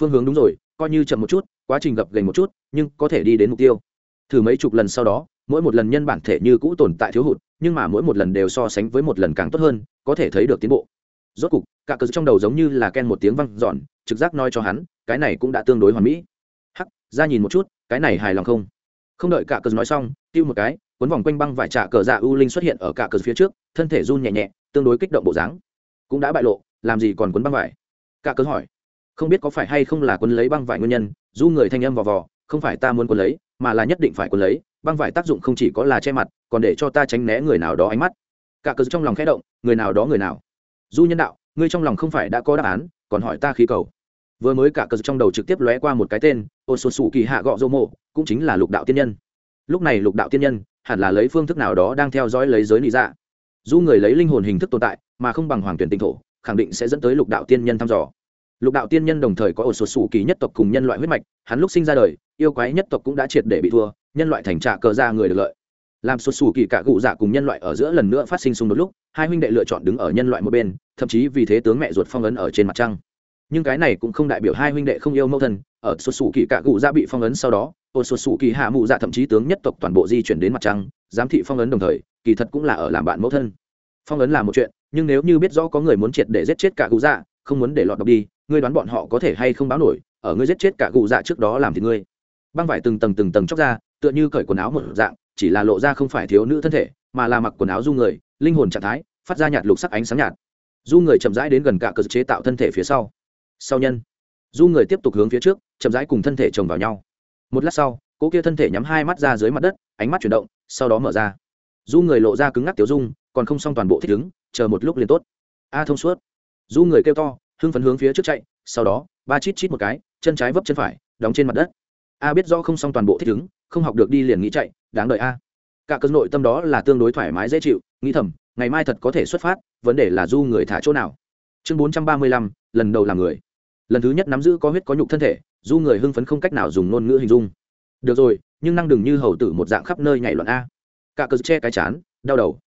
Phương hướng đúng rồi, coi như chậm một chút, quá trình gập gành một chút, nhưng có thể đi đến mục tiêu. Thử mấy chục lần sau đó, mỗi một lần nhân bản thể như cũ tồn tại thiếu hụt, nhưng mà mỗi một lần đều so sánh với một lần càng tốt hơn, có thể thấy được tiến bộ. Rốt cục cả cờ trong đầu giống như là ken một tiếng văng giòn trực giác nói cho hắn, cái này cũng đã tương đối hoàn mỹ. Hắc, ra nhìn một chút, cái này hài lòng không? Không đợi cả cờ nói xong, tiêu một cái, cuốn vòng quanh băng vải trả cờ dạ u linh xuất hiện ở cả cờ phía trước, thân thể run nhẹ nhẹ, tương đối kích động bộ dáng. Cũng đã bại lộ, làm gì còn cuốn băng vải? Cả cờ hỏi. Không biết có phải hay không là cuốn lấy băng vải nguyên nhân du người thanh âm vò vò, không phải ta muốn cuốn lấy, mà là nhất định phải cuốn lấy, băng vải tác dụng không chỉ có là che mặt, còn để cho ta tránh né người nào đó ánh mắt. Cả cờ trong lòng khẽ động, người nào đó người nào? Du nhân đạo ngươi trong lòng không phải đã có đáp án, còn hỏi ta khí cầu. Vừa mới cả cờ trong đầu trực tiếp lóe qua một cái tên ô xuân sủ kỳ hạ gọ dô mộ cũng chính là lục đạo tiên nhân. Lúc này lục đạo tiên nhân, hẳn là lấy phương thức nào đó đang theo dõi lấy giới lý dạ. Du người lấy linh hồn hình thức tồn tại, mà không bằng hoàng tuyển tinh thổ, khẳng định sẽ dẫn tới lục đạo tiên nhân thăm dò. Lục đạo tiên nhân đồng thời có ổ sột sủ kỳ nhất tộc cùng nhân loại huyết mạch, hắn lúc sinh ra đời, yêu quái nhất tộc cũng đã triệt để bị thua, nhân loại thành trạ cờ ra người được lợi làm xuất xù kỳ cả cụ dạ cùng nhân loại ở giữa lần nữa phát sinh xung đột lúc, hai huynh đệ lựa chọn đứng ở nhân loại một bên, thậm chí vì thế tướng mẹ ruột phong ấn ở trên mặt trăng. Nhưng cái này cũng không đại biểu hai huynh đệ không yêu mẫu thân, ở xuất xù kỳ cả cụ dạ bị phong ấn sau đó ô xuất xù kỳ hạ mụ dạ thậm chí tướng nhất tộc toàn bộ di chuyển đến mặt trăng, giám thị phong ấn đồng thời, kỳ thật cũng là ở làm bạn mẫu thân. Phong ấn là một chuyện, nhưng nếu như biết rõ có người muốn triệt để giết chết cả cụ dạ không muốn để lọt độc đi, ngươi đoán bọn họ có thể hay không báo nổi, ở ngươi giết chết cả cụ dạ trước đó làm thì ngươi. Băng vải từng tầng từng tầng chóc ra, tựa như cởi quần áo một dạng chỉ là lộ ra không phải thiếu nữ thân thể, mà là mặc quần áo du người, linh hồn trạng thái, phát ra nhạt lục sắc ánh sáng nhạt. Du người chậm rãi đến gần cả cơ chế tạo thân thể phía sau. Sau nhân, du người tiếp tục hướng phía trước, chậm rãi cùng thân thể chồng vào nhau. Một lát sau cỗ kia thân thể nhắm hai mắt ra dưới mặt đất, ánh mắt chuyển động, sau đó mở ra. Du người lộ ra cứng ngắc tiểu dung, còn không xong toàn bộ thích ứng, chờ một lúc liền tốt. A thông suốt. Du người kêu to, hưng phấn hướng phía trước chạy, sau đó, ba chít chít một cái, chân trái vấp chân phải, đóng trên mặt đất. A biết do không xong toàn bộ thích ứng không học được đi liền nghĩ chạy, đáng đợi a. Cả cơn nội tâm đó là tương đối thoải mái dễ chịu, nghĩ thầm, ngày mai thật có thể xuất phát, vấn đề là du người thả chỗ nào. Chương bốn trăm ba mươi lăm, lần đầu làm người. Lần thứ nhất nắm giữ có huyết có nhục thân thể, du người hưng phấn không cách nào dùng ngôn ngữ hình dung. Được rồi, nhưng năng đừng như hầu tử một dạng khắp nơi nhảy loạn a. Cả cờ che cái chán, đau đầu.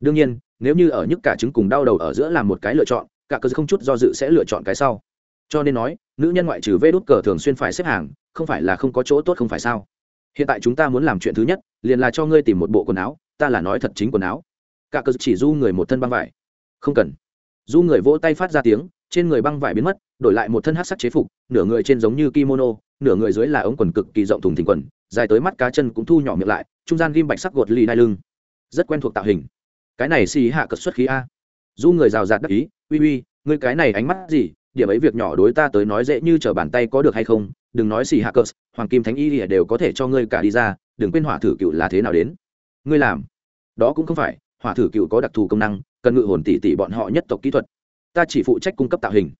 Đương nhiên, nếu như ở nhức cả trứng cùng đau đầu ở giữa làm một cái lựa chọn, cả cờ không chút do dự sẽ lựa chọn cái sau. Cho nên nói, nữ nhân ngoại trừ vê đốt cờ thường xuyên phải xếp hàng, không phải là không có chỗ tốt không phải sao? Hiện tại chúng ta muốn làm chuyện thứ nhất, liền là cho ngươi tìm một bộ quần áo, ta là nói thật chính quần áo. Cả cơ chỉ du người một thân băng vải. Không cần. Du người vỗ tay phát ra tiếng, trên người băng vải biến mất, đổi lại một thân hát sắc chế phục, nửa người trên giống như kimono, nửa người dưới là ống quần cực kỳ rộng thùng thình quần, dài tới mắt cá chân cũng thu nhỏ miệng lại, trung gian ghim bạch sắc gột ly đai lưng. Rất quen thuộc tạo hình. Cái này xì hạ cật xuất khí a. Du người rào rạt đắc ý, uy uy, ngươi cái này ánh mắt gì, điểm ấy việc nhỏ đối ta tới nói dễ như trở bàn tay có được hay không đừng nói xì hạ cờ hoàng kim thánh y lìa đều có thể cho ngươi cả đi ra, đừng quên hỏa thử cựu là thế nào đến. Ngươi làm. Đó cũng không phải, hỏa thử cựu có đặc thù công năng, cần ngự hồn tỷ tỷ bọn họ nhất tộc kỹ thuật. Ta chỉ phụ trách cung cấp tạo hình.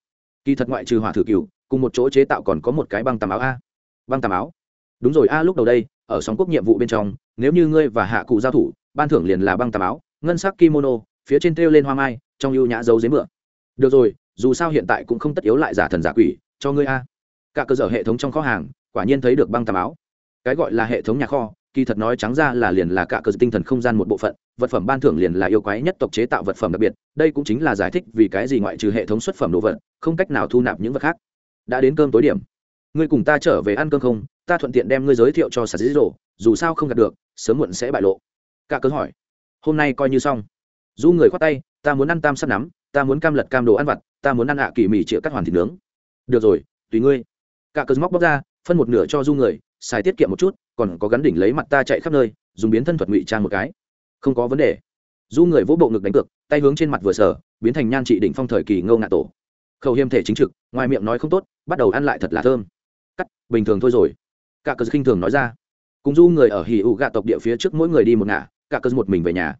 Kỳ thật ngoại trừ hỏa thử cựu, cùng một chỗ chế tạo còn có một cái băng tàm áo a. Băng tàm áo? Đúng rồi a, lúc đầu đây, ở sóng quốc nhiệm vụ bên trong, nếu như ngươi và hạ cụ giao thủ, ban thưởng liền là băng tàm áo, ngân sắc kimono, phía trên treo lên hoa mai, trong ưu nhã dấu dế mượn. Được rồi, dù sao hiện tại cũng không tất yếu lại giả thần giả quỷ, cho ngươi a cả cơ sở hệ thống trong kho hàng, quả nhiên thấy được băng tàm áo cái gọi là hệ thống nhà kho, kỳ thật nói trắng ra là liền là cả cơ tinh thần không gian một bộ phận, vật phẩm ban thưởng liền là yêu quái nhất tộc chế tạo vật phẩm đặc biệt, đây cũng chính là giải thích vì cái gì ngoại trừ hệ thống xuất phẩm đồ vật, không cách nào thu nạp những vật khác. Đã đến cơm tối điểm, ngươi cùng ta trở về ăn cơm không? Ta thuận tiện đem ngươi giới thiệu cho sạt dĩ rổ dù sao không gặp được, sớm muộn sẽ bại lộ. Cả cớ hỏi, hôm nay coi như xong. Du người khoát tay, ta muốn ăn tam sắt nắm, ta muốn cam lật cam đồ ăn vặt, ta muốn ăn hạ kỳ mì chĩa cắt hoàn thịt nướng. Được rồi, tùy ngươi cả cớ móc bóc ra, phân một nửa cho du người, xài tiết kiệm một chút, còn có gắn đỉnh lấy mặt ta chạy khắp nơi, dùng biến thân thuật ngụy trang một cái. Không có vấn đề. Du người vỗ bộ ngực đánh cược, tay hướng trên mặt vừa sở biến thành nhan trị đỉnh phong thời kỳ ngâu ngạ tổ. Khẩu hiêm thể chính trực, ngoài miệng nói không tốt, bắt đầu ăn lại thật là thơm. Cắt, bình thường thôi rồi. Cả cờ khinh thường nói ra. Cùng du người ở hì ụ gạ tộc địa phía trước mỗi người đi một ngả, cả cờ một mình về nhà.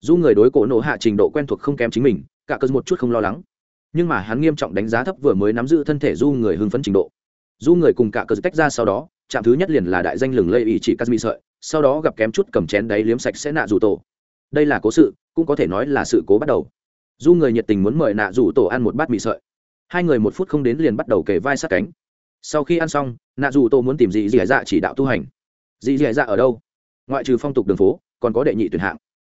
Du người đối cổ nổ hạ trình độ quen thuộc không kém chính mình, cả cờ một chút không lo lắng. Nhưng mà hắn nghiêm trọng đánh giá thấp vừa mới nắm giữ thân thể du người hưng phấn trình độ du người cùng cả cờ tách ra sau đó chạm thứ nhất liền là đại danh lừng lây ý chỉ kazmi sợi, sau đó gặp kém chút cầm chén đáy liếm sạch sẽ nạ rủ tổ. Đây là cố sự, cũng có thể nói là sự cố bắt đầu. Du người nhiệt tình muốn mời nạ rủ tổ ăn một bát mì sợi. Hai người một phút không đến liền bắt đầu kề vai sát cánh. Sau khi ăn xong, nạ dù tô muốn tìm dị dị dạ chỉ đạo tu hành. Dị dị dạ ở đâu? Ngoại trừ phong tục đường phố, còn có đệ nhị tuyển hạng.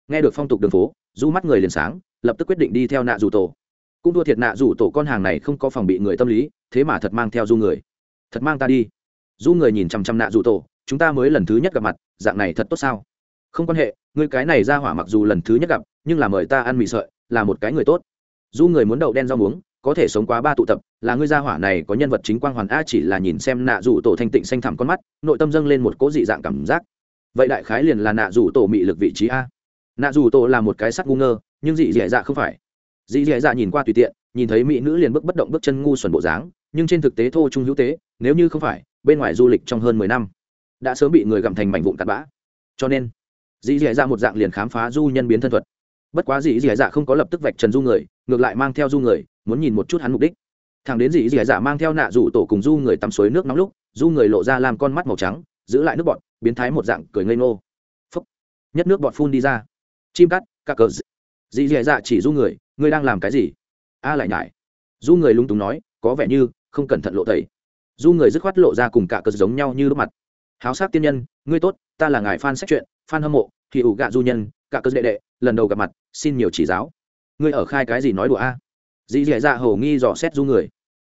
Nghe được phong tục đường phố du mắt người liền sáng, lập tức quyết định đi theo nạ dù tổ. Cũng thua thiệt nạ dù tổ con hàng này không có phòng bị người tâm lý, thế mà thật mang theo du người thật mang ta đi. Du người nhìn chằm chằm nạ dù tổ, chúng ta mới lần thứ nhất gặp mặt, dạng này thật tốt sao? Không quan hệ người cái này ra hỏa mặc dù lần thứ nhất gặp, nhưng là mời ta ăn mì sợi, là một cái người tốt. Du người muốn đậu đen rau muống, có thể sống quá ba tụ tập, là ngươi gia hỏa này có nhân vật chính quang hoàn a chỉ là nhìn xem nạ rủ tổ thanh tịnh xanh thẳm con mắt, nội tâm dâng lên một cỗ dị dạng cảm giác. Vậy đại khái liền là nạ rủ tổ mị lực vị trí a. Nạ rủ tổ là một cái sắc ngu ngơ, nhưng dị dị dạ không phải. Dị dị dạ nhìn qua tùy tiện, nhìn thấy mỹ nữ liền bước bất động bước chân ngu xuẩn bộ dáng nhưng trên thực tế thô trung hữu tế, nếu như không phải, bên ngoài du lịch trong hơn mười năm, đã sớm bị người gặm thành mảnh vụn tạt bã. Cho nên, dĩ dẻ dạ một dạng liền khám phá du nhân biến thân thuật. Bất quá dĩ dẻ dạ không có lập tức vạch trần du người, ngược lại mang theo du người, muốn nhìn một chút hắn mục đích. Thằng đến dĩ dẻ dạ mang theo nạ rủ tổ cùng du người tắm suối nước nóng lúc, du người lộ ra làm con mắt màu trắng, giữ lại nước bọt, biến thái một dạng cười ngây ngô. Phấp nhất nước bọt phun đi ra. Chim cắt, cà cờ. Dĩ dẻ dạ chỉ du người, ngươi đang làm cái gì? A lại nhải. Du người lung túng nói, có vẻ như không cẩn thận lộ tẩy. Du người dứt khoát lộ ra cùng cả cờ giống nhau như lúc mặt. Háo sát tiên nhân, ngươi tốt, ta là ngài f a n sách chuyện f a n hâm mộ, thì ủ gạ du nhân, cả cờ đệ đệ, lần đầu gặp mặt, xin nhiều chỉ giáo. Ngươi ở khai cái gì nói đùa a? Dì dì dạ hầu nghi dò xét du người.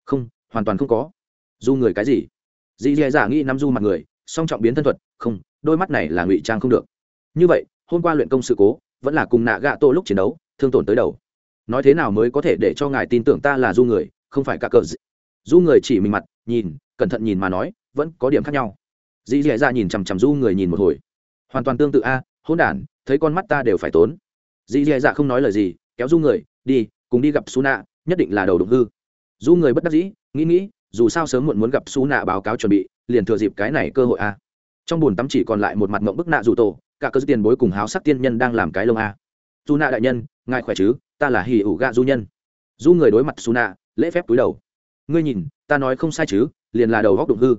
Không, hoàn toàn không có. Du người cái gì? Dì dì dạ nghĩ nắm du mặt người, song trọng biến thân thuật, không, đôi mắt này là ngụy trang không được. Như vậy, hôm qua luyện công sự cố, vẫn là cùng nạ gạ tô lúc chiến đấu, thương tổn tới đầu. Nói thế nào mới có thể để cho ngài tin tưởng ta là du người, không phải cả cờ dị du người chỉ mình mặt, nhìn, cẩn thận nhìn mà nói, vẫn có điểm khác nhau. Dì dì dạ nhìn chằm chằm du người nhìn một hồi. Hoàn toàn tương tự a hôn đản, thấy con mắt ta đều phải tốn. Dì dì dạ không nói lời gì, kéo du người, đi, cùng đi gặp su nạ, nhất định là đầu đục hư. Du người bất đắc dĩ, nghĩ nghĩ, dù sao sớm muộn muốn gặp su nạ báo cáo chuẩn bị, liền thừa dịp cái này cơ hội a. Trong bùn tắm chỉ còn lại một mặt mộng bức nạ dù tổ, cả cơ tiền bối cùng háo sắc tiên nhân đang làm cái lông a. Su nạ đại nhân, ngài khỏe chứ? Ta là hì ủ gạ du nhân. Du người đối mặt su nạ, lễ phép túi đầu ngươi nhìn, ta nói không sai chứ, liền là đầu góc đụng hư.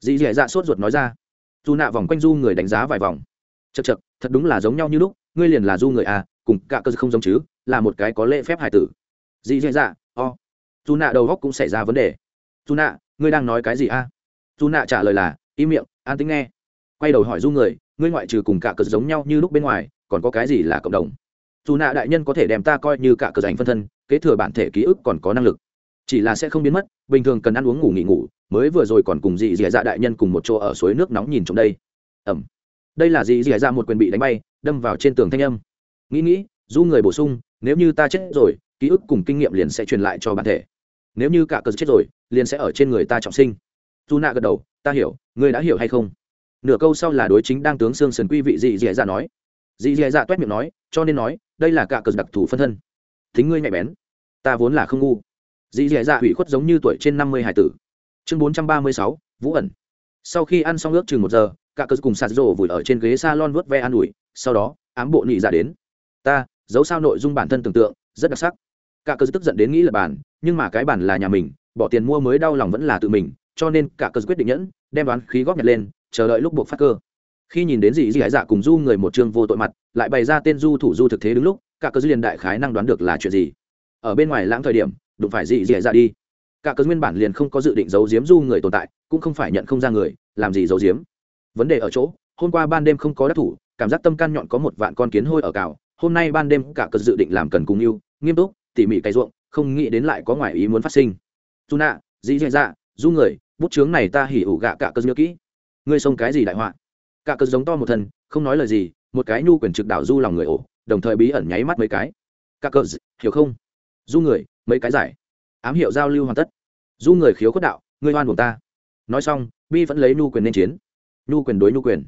Dì dẻ dạ sốt ruột nói ra. Du nạ vòng quanh du người đánh giá vài vòng. Chật chật thật đúng là giống nhau như lúc, ngươi liền là du người à cùng cả cơ không giống chứ, là một cái có lễ phép hải tử. Dì dì dạ o. Dù nạ đầu góc cũng xảy ra vấn đề. Dù nạ, ngươi đang nói cái gì a à? dù nạ trả lời là, im miệng, an tính nghe. Quay đầu hỏi du người, ngươi ngoại trừ cùng cả cờ giống nhau như lúc bên ngoài, còn có cái gì là cộng đồng? Dù nạ đại nhân có thể đem ta coi như cả cờ dành phân thân, kế thừa bản thể ký ức còn có năng lực chỉ là sẽ không biến mất, bình thường cần ăn uống ngủ nghỉ ngủ, mới vừa rồi còn cùng dì dì dạ đại nhân cùng một chỗ ở suối nước nóng nhìn trong đây. Ẩm. Đây là dì dì dạ một quyền bị đánh bay, đâm vào trên tường thanh âm. Nghĩ nghĩ du người bổ sung, nếu như ta chết rồi, ký ức cùng kinh nghiệm liền sẽ truyền lại cho bản thể. Nếu như cả cờ chết rồi, liền sẽ ở trên người ta trọng sinh. Dù nạ gật đầu, ta hiểu, ngươi đã hiểu hay không? Nửa câu sau là đối chính đang tướng xương sần quy vị dị dì dạ nói. Dị dì dạ toét miệng nói, cho nên nói, đây là cả cờ đặc thù phân thân. Thính ngươi nhạy bén. Ta vốn là không ngu dị dì dạ, dạ hủy khuất giống như tuổi trên năm mươi hải tử. Chương bốn trăm ba mươi sáu vũ ẩn. Sau khi ăn xong ước chừng một giờ cả cờ cùng sạt rổ vùi ở trên ghế s a lon vớt ve an ủi sau đó ám bộ nhị dạ đến. Ta giấu sao nội dung bản thân tưởng tượng rất đặc sắc. Cả cờ tức giận đến nghĩ là bản, nhưng mà cái bản là nhà mình bỏ tiền mua mới đau lòng vẫn là tự mình cho nên cả cờ quyết định nhẫn đem đoán khí góp nhặt lên chờ đợi lúc buộc phát cơ. Khi nhìn đến dị dì dạ, dạ cùng du người một chương vô tội mặt lại bày ra tên du thủ du thực thế đứng lúc cả cơ liền đại khái năng đoán được là chuyện gì. Ở bên ngoài lãng thời điểm đụng phải dị dị dạ đi. Cả cơ nguyên bản liền không có dự định giấu giếm du người tồn tại, cũng không phải nhận không ra người, làm gì giấu giếm. Vấn đề ở chỗ, hôm qua ban đêm không có đắc thủ, cảm giác tâm can nhọn có một vạn con kiến hôi ở cào, hôm nay ban đêm cả cơ dự định làm cần cùng yêu, nghiêm túc, tỉ mỉ cày ruộng, không nghĩ đến lại có ngoài ý muốn phát sinh. Dù nạ, dị dạ dạ du người, bút chướng này ta hỉ ủ gạ cả cơ nhớ kỹ. Ngươi xông cái gì đại họa? Cả cơ giống to một thân không nói lời gì, một cái nhu quyền trực đảo du lòng người ổ, đồng thời bí ẩn nháy mắt mấy cái. Cả cơ hiểu không? Du người mấy cái giải. Ám hiệu giao lưu hoàn tất. Du người khiếu khuất đạo, ngươi hoan buộc ta. Nói xong, bi vẫn lấy nhu quyền nên chiến. Nhu quyền đối nhu quyền.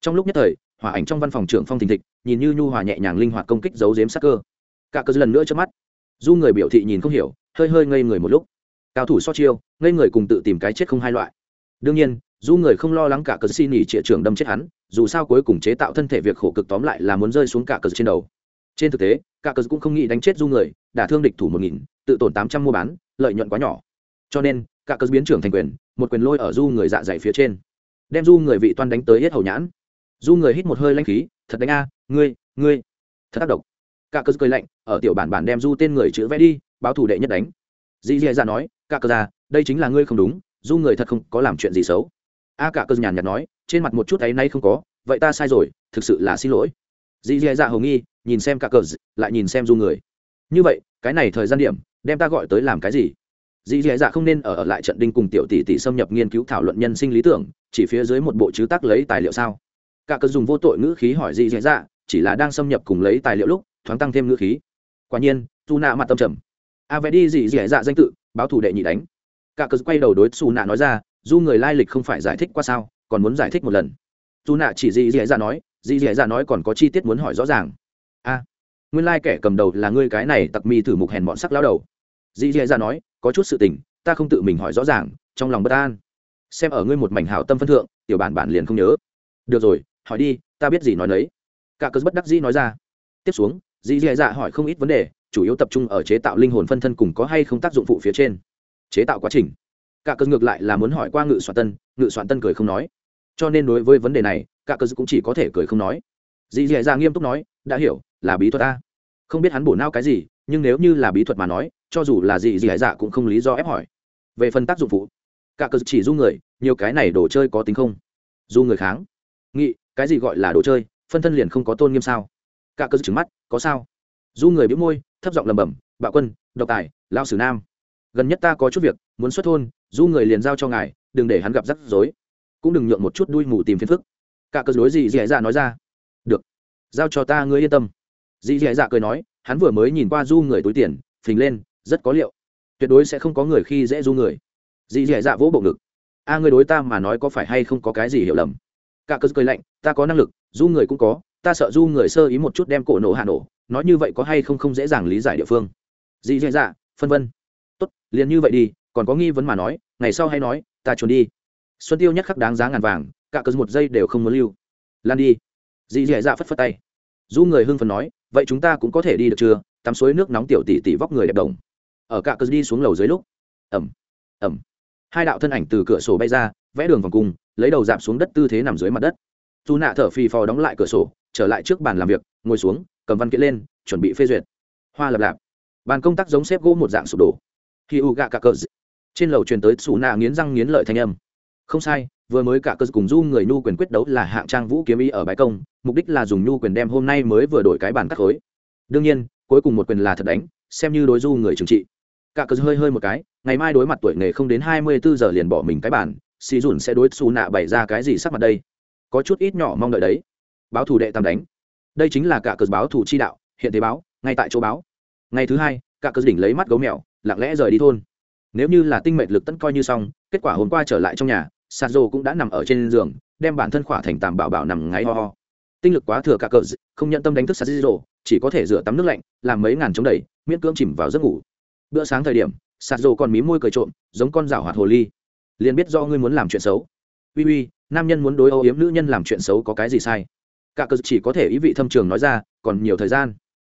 Trong lúc nhất thời, hỏa ảnh trong văn phòng trưởng phong thình thịch, nhìn như nhu hòa nhẹ nhàng linh hoạt công kích giấu giếm sắc cơ. Cả cơ lần nữa trước mắt. Du người biểu thị nhìn không hiểu, hơi hơi ngây người một lúc. Cao thủ so chiêu, ngây người cùng tự tìm cái chết không hai loại. Đương nhiên, du người không lo lắng cả cờ xin nghỉ trịa trưởng đâm chết hắn, dù sao cuối cùng chế tạo thân thể việc khổ cực tóm lại là muốn rơi xuống cả cờ trên đầu trên thực tế, cả cờ cũng không nghĩ đánh chết du người, đả thương địch thủ một nghìn, tự tổn tám trăm mua bán, lợi nhuận quá nhỏ. Cho nên, cả cờ biến trưởng thành quyền, một quyền lôi ở du người dạ dày phía trên. Đem du người vị toan đánh tới hết hầu nhãn. Du người hít một hơi lanh khí, thật đánh a, ngươi ngươi. Thật tác động cả cờ cười lạnh, ở tiểu bản bản đem du tên người chữ vẽ đi, báo thủ đệ nhất đánh. Dì dì ra nói, cả cờ ra, đây chính là ngươi không đúng, du người thật không có làm chuyện gì xấu. A cả cờ nhàn nhạt nói, trên mặt một chút ấy nay không có, vậy ta sai rồi, thực sự là xin lỗi dì dì dạ hầu nghi nhìn xem cả cờ lại nhìn xem du người. Như vậy cái này thời gian điểm đem ta gọi tới làm cái gì? Dì dì dạ không nên ở, ở lại trận đinh cùng tiểu tỷ tỷ xâm nhập nghiên cứu thảo luận nhân sinh lý tưởng chỉ phía dưới một bộ chứ tác lấy tài liệu sao? Cả cờ dùng vô tội ngữ khí hỏi dì dì dạ chỉ là đang xâm nhập cùng lấy tài liệu lúc thoáng tăng thêm ngữ khí. Quả nhiên tu nạ mặt tâm trầm. A vẽ đi dì dì dạ danh tự báo thủ đệ nhị đánh. Cả cờ quay đầu đối xù nạ nói ra du người lai lịch không phải giải thích qua sao còn muốn giải thích một lần. Dù nạ chỉ dì dì dạ nói dì dì dạ nói còn có chi tiết muốn hỏi rõ ràng. A nguyên lai kẻ cầm đầu là ngươi cái này tặc mi thử mục hèn bọn sắc lao đầu. Dì dì dạ nói, có chút sự tình, ta không tự mình hỏi rõ ràng, trong lòng bất an. Xem ở ngươi một mảnh hảo tâm phân thượng, tiểu bản bản liền không nhớ. Được rồi, hỏi đi, ta biết gì nói đấy cả cớ bất đắc dĩ nói ra. Tiếp xuống, dì dì dạ hỏi không ít vấn đề, chủ yếu tập trung ở chế tạo linh hồn phân thân cùng có hay không tác dụng phụ phía trên. Chế tạo quá trình. Cả cớ ngược lại là muốn hỏi qua ngự soạn tân, ngự soạn tân cười không nói cho nên đối với vấn đề này, cả cớ cũng chỉ có thể cười không nói. Dì dì dạ nghiêm túc nói, đã hiểu, là bí thuật ta. Không biết hắn bổ nao cái gì, nhưng nếu như là bí thuật mà nói, cho dù là dì dì dạ cũng không lý do ép hỏi. Về phần tác dụng phụ, cả cớ chỉ du người, nhiều cái này đồ chơi có tính không? Du người kháng. Nghị, cái gì gọi là đồ chơi? Phân thân liền không có tôn nghiêm sao? Cả cơ trứng mắt, có sao? Du người biếu môi, thấp giọng lầm bầm bạo quân, độc tài lao sử nam. Gần nhất ta có chút việc, muốn xuất thôn, du người liền giao cho ngài, đừng để hắn gặp rắc rối cũng đừng nhượng một chút đuôi mù tìm phiền phức. Cả cơ đối gì dì dạ nói ra. Được. Giao cho ta ngươi yên tâm. Dì dì dạ cười nói, hắn vừa mới nhìn qua du người túi tiền, phình lên, rất có liệu. Tuyệt đối sẽ không có người khi dễ du người. Dì dì dạ vỗ bộ ngực. A ngươi đối ta mà nói có phải hay không có cái gì hiểu lầm? Cả cơ cười lạnh, ta có năng lực, du người cũng có, ta sợ du người sơ ý một chút đem cổ nổ hạ nổ, nói như vậy có hay không không dễ dàng lý giải địa phương. Dị dạ dạ phân vân. Tốt, liền như vậy đi, còn có nghi vấn mà nói, ngày sau hay nói, ta trốn đi xuân tiêu nhất khắc đáng giá ngàn vàng, cả cớ một giây đều không muốn lưu. Lan đi. Dị dì dạ phất phất tay. Du người hưng phần nói, vậy chúng ta cũng có thể đi được chưa? Tắm suối nước nóng tiểu tỷ tỷ vóc người đẹp đồng. Ở cả cớ đi xuống lầu dưới lúc ẩm ẩm hai đạo thân ảnh từ cửa sổ bay ra, vẽ đường vòng cung, lấy đầu dạp xuống đất tư thế nằm dưới mặt đất. Dù nạ thở phì phò đóng lại cửa sổ, trở lại trước bàn làm việc, ngồi xuống, cầm văn kiện lên, chuẩn bị phê duyệt. Hoa lập lạp. Bàn công tác giống xếp gỗ một dạng sụp đổ. Khi u gạ cả cờ trên lầu truyền tới xù nạ nghiến răng nghiến lợi thanh âm không sai, vừa mới cả cơ cùng du người nhu quyền quyết đấu là hạng trang vũ kiếm ý ở bãi công, mục đích là dùng nhu quyền đem hôm nay mới vừa đổi cái bàn cắt khối. Đương nhiên, cuối cùng một quyền là thật đánh, xem như đối du người trừng trị. Cả cơ hơi hơi một cái, ngày mai đối mặt tuổi nghề không đến hai mươi bốn giờ liền bỏ mình cái bàn xì dùn sẽ đối xù nạ bày ra cái gì sắc mặt đây? Có chút ít nhỏ mong đợi đấy. Báo thủ đệ tam đánh. Đây chính là cả cờ báo thủ chi đạo, hiện thế báo, ngay tại chỗ báo. Ngày thứ hai, cả cờ đỉnh lấy mắt gấu mèo, lặng lẽ rời đi thôn. Nếu như là tinh mệnh lực tấn coi như xong, kết quả hôm qua trở lại trong nhà sạt rồ cũng đã nằm ở trên giường, đem bản thân khỏa thành tàm bảo bảo nằm ngáy ho ho. Tinh lực quá thừa cả cờ không nhận tâm đánh thức sạt rồ, chỉ có thể rửa tắm nước lạnh, làm mấy ngàn chống đẩy, miễn cưỡng chìm vào giấc ngủ. Bữa sáng thời điểm, sạt rồ còn mí môi cười trộm, giống con rảo hoạt hồ ly. Liền biết do ngươi muốn làm chuyện xấu. Uy uy, nam nhân muốn đối âu yếm, nữ nhân làm chuyện xấu có cái gì sai? Cả cờ chỉ có thể ý vị thâm trường nói ra, còn nhiều thời gian.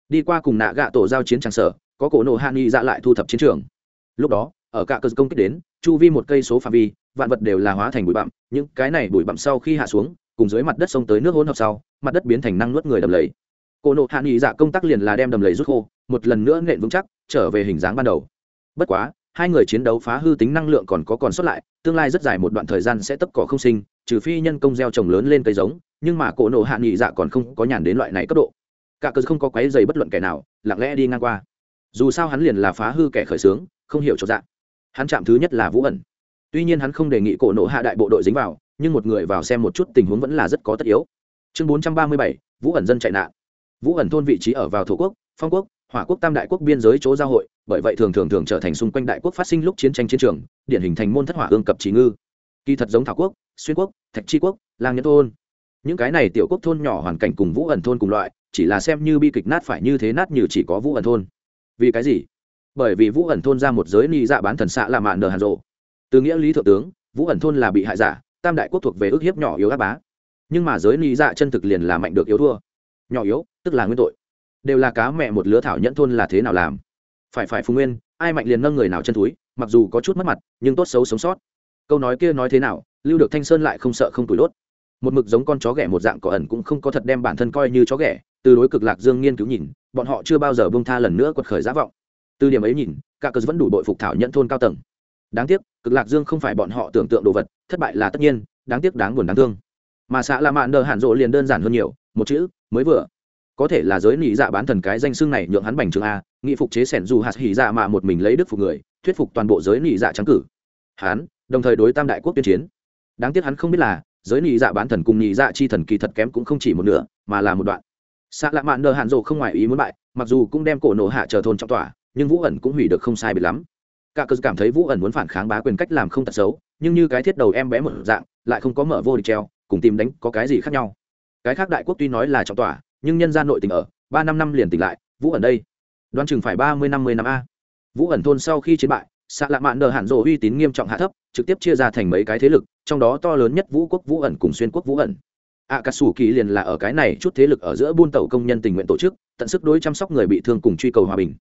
Đi qua cùng nạ gạ tổ giao chiến tràng sở có cổ nộ hạ nghi dạ lại thu thập chiến trường. Lúc đó, ở cả cờ công kích đến, chu vi một cây số phạm vi vạn vật đều là hóa thành bụi bặm, những cái này bụi bặm sau khi hạ xuống, cùng dưới mặt đất sông tới nước hỗn hợp sau, mặt đất biến thành năng nuốt người đầm lầy. Cô nộ hạ nghị dạ công tác liền là đem đầm lầy rút khô, một lần nữa nện vững chắc, trở về hình dáng ban đầu. Bất quá, hai người chiến đấu phá hư tính năng lượng còn có còn sót lại, tương lai rất dài một đoạn thời gian sẽ tấp cỏ không sinh, trừ phi nhân công gieo trồng lớn lên cây giống, nhưng mà cổ nộ hạ nghị dạ còn không có nhàn đến loại này cấp độ. Cả cơ không có quái dày bất luận kẻ nào, lặng lẽ đi ngang qua. Dù sao hắn liền là phá hư kẻ khởi xướng, không hiểu cho dạ. Hắn chạm thứ nhất là vũ ẩn tuy nhiên hắn không đề nghị cổ nộ hạ đại bộ đội dính vào, nhưng một người vào xem một chút tình huống vẫn là rất có tất yếu. Chương bốn trăm ba mươi bảy, vũ ẩn dân chạy nạn. Vũ ẩn thôn vị trí ở vào thổ quốc, phong quốc, hỏa quốc tam đại quốc biên giới chỗ giao hội, bởi vậy thường thường thường trở thành xung quanh đại quốc phát sinh lúc chiến tranh chiến trường, điển hình thành môn thất hỏa ương cập trí ngư. Kỳ thật giống thảo quốc, xuyên quốc, thạch chi quốc, lang nhân thôn. Những cái này tiểu quốc thôn nhỏ hoàn cảnh cùng vũ ẩn thôn cùng loại, chỉ là xem như bi kịch nát phải như thế nát như chỉ có vũ ẩn thôn. Vì cái gì? Bởi vì vũ ẩn thôn ra một giới ni dạ bán thần xạ là mạn nờ hàn rộ từ nghĩa lý thượng tướng, vũ ẩn thôn là bị hại giả, tam đại quốc thuộc về ước hiếp nhỏ yếu áp bá. Nhưng mà giới lý dạ chân thực liền là mạnh được yếu thua. Nhỏ yếu, tức là nguyên tội. Đều là cá mẹ một lứa thảo nhẫn thôn là thế nào làm? Phải phải phùng nguyên, ai mạnh liền nâng người nào chân túi, mặc dù có chút mất mặt, nhưng tốt xấu sống sót. Câu nói kia nói thế nào, lưu được thanh sơn lại không sợ không tủi đốt một mực giống con chó ghẻ một dạng cỏ ẩn cũng không có thật đem bản thân coi như chó ghẻ, từ đối cực lạc dương nghiên cứu nhìn, bọn họ chưa bao giờ bông tha lần nữa quật khởi giá vọng. Từ điểm ấy nhìn, cả cớ vẫn đủ bội phục thảo nhận thôn cao tầng đáng tiếc, cực lạc dương không phải bọn họ tưởng tượng đồ vật, thất bại là tất nhiên, đáng tiếc đáng buồn đáng thương. Mà xã la mạn đờ hạn rộ liền đơn giản hơn nhiều, một chữ, mới vừa. Có thể là giới nị dạ bán thần cái danh xưng này nhượng hắn bành trường a, nghị phục chế sẻn dù hạt hỉ dạ mà một mình lấy đức phục người, thuyết phục toàn bộ giới nị dạ trắng cử. Hắn, đồng thời đối tam đại quốc tuyên chiến. Đáng tiếc hắn không biết là, giới nị dạ bán thần cùng nị dạ chi thần kỳ thật kém cũng không chỉ một nửa, mà là một đoạn. Xạ lạ mạn nờ hạn rộ không ngoài ý muốn bại, mặc dù cũng đem cổ nổ hạ chờ thôn trong tòa nhưng vũ ẩn cũng hủy được không sai bị lắm cả cơ cảm thấy vũ ẩn muốn phản kháng bá quyền cách làm không tật xấu, nhưng như cái thiết đầu em bé một dạng, lại không có mở vô địch treo, cùng tìm đánh có cái gì khác nhau. Cái khác đại quốc tuy nói là trọng tỏa, nhưng nhân gian nội tình ở, ba năm năm liền tỉnh lại, vũ ẩn đây. Đoán chừng phải ba mươi năm mươi năm a. Vũ ẩn thôn sau khi chiến bại xạ lạ mạn đờ hạn rộ uy tín nghiêm trọng hạ thấp, trực tiếp chia ra thành mấy cái thế lực, trong đó to lớn nhất vũ quốc vũ ẩn cùng xuyên quốc vũ ẩn. Ạ cà sủ kỳ liền là ở cái này chút thế lực ở giữa buôn tàu công nhân tình nguyện tổ chức, tận sức đối chăm sóc người bị thương cùng truy cầu hòa bình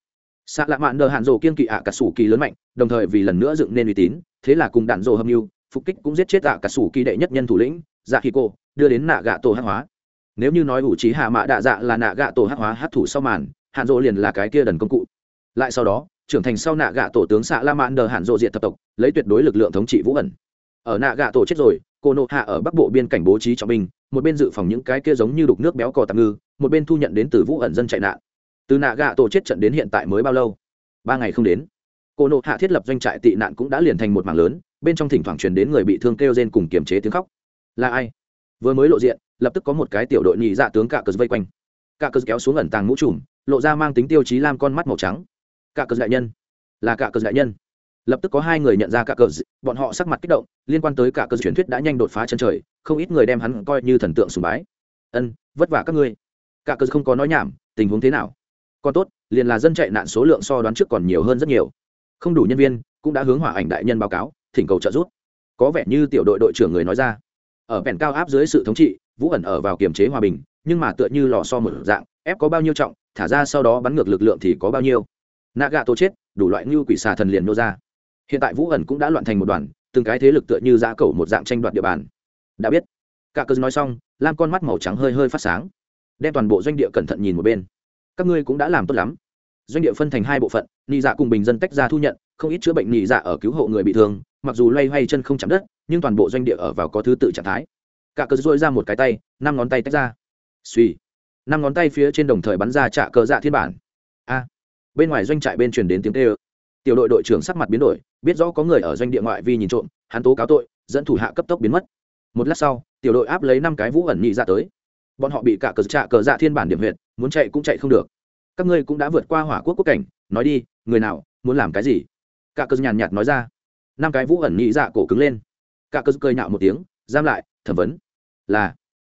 xạ lạ mạn đờ hạn rộ kiên kỵ ạ cà sủ kỳ lớn mạnh, đồng thời vì lần nữa dựng nên uy tín, thế là cùng đạn rộ hâm mưu, phục kích cũng giết chết ạ cà sủ kỳ đệ nhất nhân thủ lĩnh dạ khi cô, đưa đến nạ gạ tổ hắc hóa. Nếu như nói ủ trí hạ mạ đạ dạ là nạ gạ tổ hắc hóa hát thủ sau màn hạn rộ liền là cái kia đần công cụ. Lại sau đó, trưởng thành sau nạ gạ tổ tướng xạ la mạn đờ hạn rộ diện tập tộc, lấy tuyệt đối lực lượng thống trị vũ ẩn. Ở nạ gạ tổ chết rồi, cô nộ hạ ở bắc bộ biên cảnh bố trí trọng binh, một bên dự phòng những cái kia giống như đục nước béo cò tạm ngư, một bên thu nhận đến từ vũ ẩn dân chạy nạn từ nạ gạ tổ chết trận đến hiện tại mới bao lâu? Ba ngày không đến. Cô nộ hạ thiết lập doanh trại tị nạn cũng đã liền thành một mảng lớn, bên trong thỉnh thoảng truyền đến người bị thương kêu rên cùng kiềm chế tiếng khóc. Là ai? Vừa mới lộ diện, lập tức có một cái tiểu đội nhị dạ tướng cả cờ vây quanh. Cả cờ kéo xuống ẩn tàng mũ trùm, lộ ra mang tính tiêu chí lam con mắt màu trắng. Cả cờ đại nhân. Là cả cờ đại nhân. Lập tức có hai người nhận ra cả cờ bọn họ sắc mặt kích động, liên quan tới cả cờ truyền thuyết đã nhanh đột phá chân trời, không ít người đem hắn coi như thần tượng sùng bái. Ân, vất vả các ngươi. Cả cờ không có nói nhảm, tình huống thế nào? Còn tốt, liền là dân chạy nạn số lượng so đoán trước còn nhiều hơn rất nhiều. Không đủ nhân viên, cũng đã hướng hỏa ảnh đại nhân báo cáo, thỉnh cầu trợ giúp. Có vẻ như tiểu đội đội trưởng người nói ra. Ở vẹn cao áp dưới sự thống trị, vũ ẩn ở vào kiềm chế hòa bình, nhưng mà tựa như lò so một dạng, ép có bao nhiêu trọng, thả ra sau đó bắn ngược lực lượng thì có bao nhiêu. Nạ gà tô chết, đủ loại như quỷ xà thần liền nô ra. Hiện tại vũ ẩn cũng đã loạn thành một đoàn, từng cái thế lực tựa như giã cầu một dạng tranh đoạt địa bàn. Đã biết. Cả cơn nói xong, lam con mắt màu trắng hơi hơi phát sáng. Đem toàn bộ doanh địa cẩn thận nhìn một bên các ngươi cũng đã làm tốt lắm. Doanh địa phân thành hai bộ phận, nị dạ cùng bình dân tách ra thu nhận, không ít chữa bệnh nị dạ ở cứu hộ người bị thương, mặc dù loay hoay chân không chạm đất, nhưng toàn bộ doanh địa ở vào có thứ tự trạng thái. Cả cờ dội ra một cái tay, năm ngón tay tách ra. Suy năm ngón tay phía trên đồng thời bắn ra trạ cờ dạ thiên bản. A. Bên ngoài doanh trại bên truyền đến tiếng tê ơ tiểu đội đội trưởng sắc mặt biến đổi, biết rõ có người ở doanh địa ngoại vi nhìn trộm, hắn tố cáo tội, dẫn thủ hạ cấp tốc biến mất. Một lát sau, tiểu đội áp lấy năm cái vũ ẩn nhị ra dạ tới bọn họ bị cả cờ trạ cờ dạ thiên bản điểm huyện muốn chạy cũng chạy không được. Các ngươi cũng đã vượt qua hỏa quốc quốc cảnh, nói đi, người nào, muốn làm cái gì? Cả cờ nhàn nhạt nói ra. Năm cái vũ ẩn nhị dạ cổ cứng lên. Cả cờ cười nhạo một tiếng, giam lại, thẩm vấn. Là,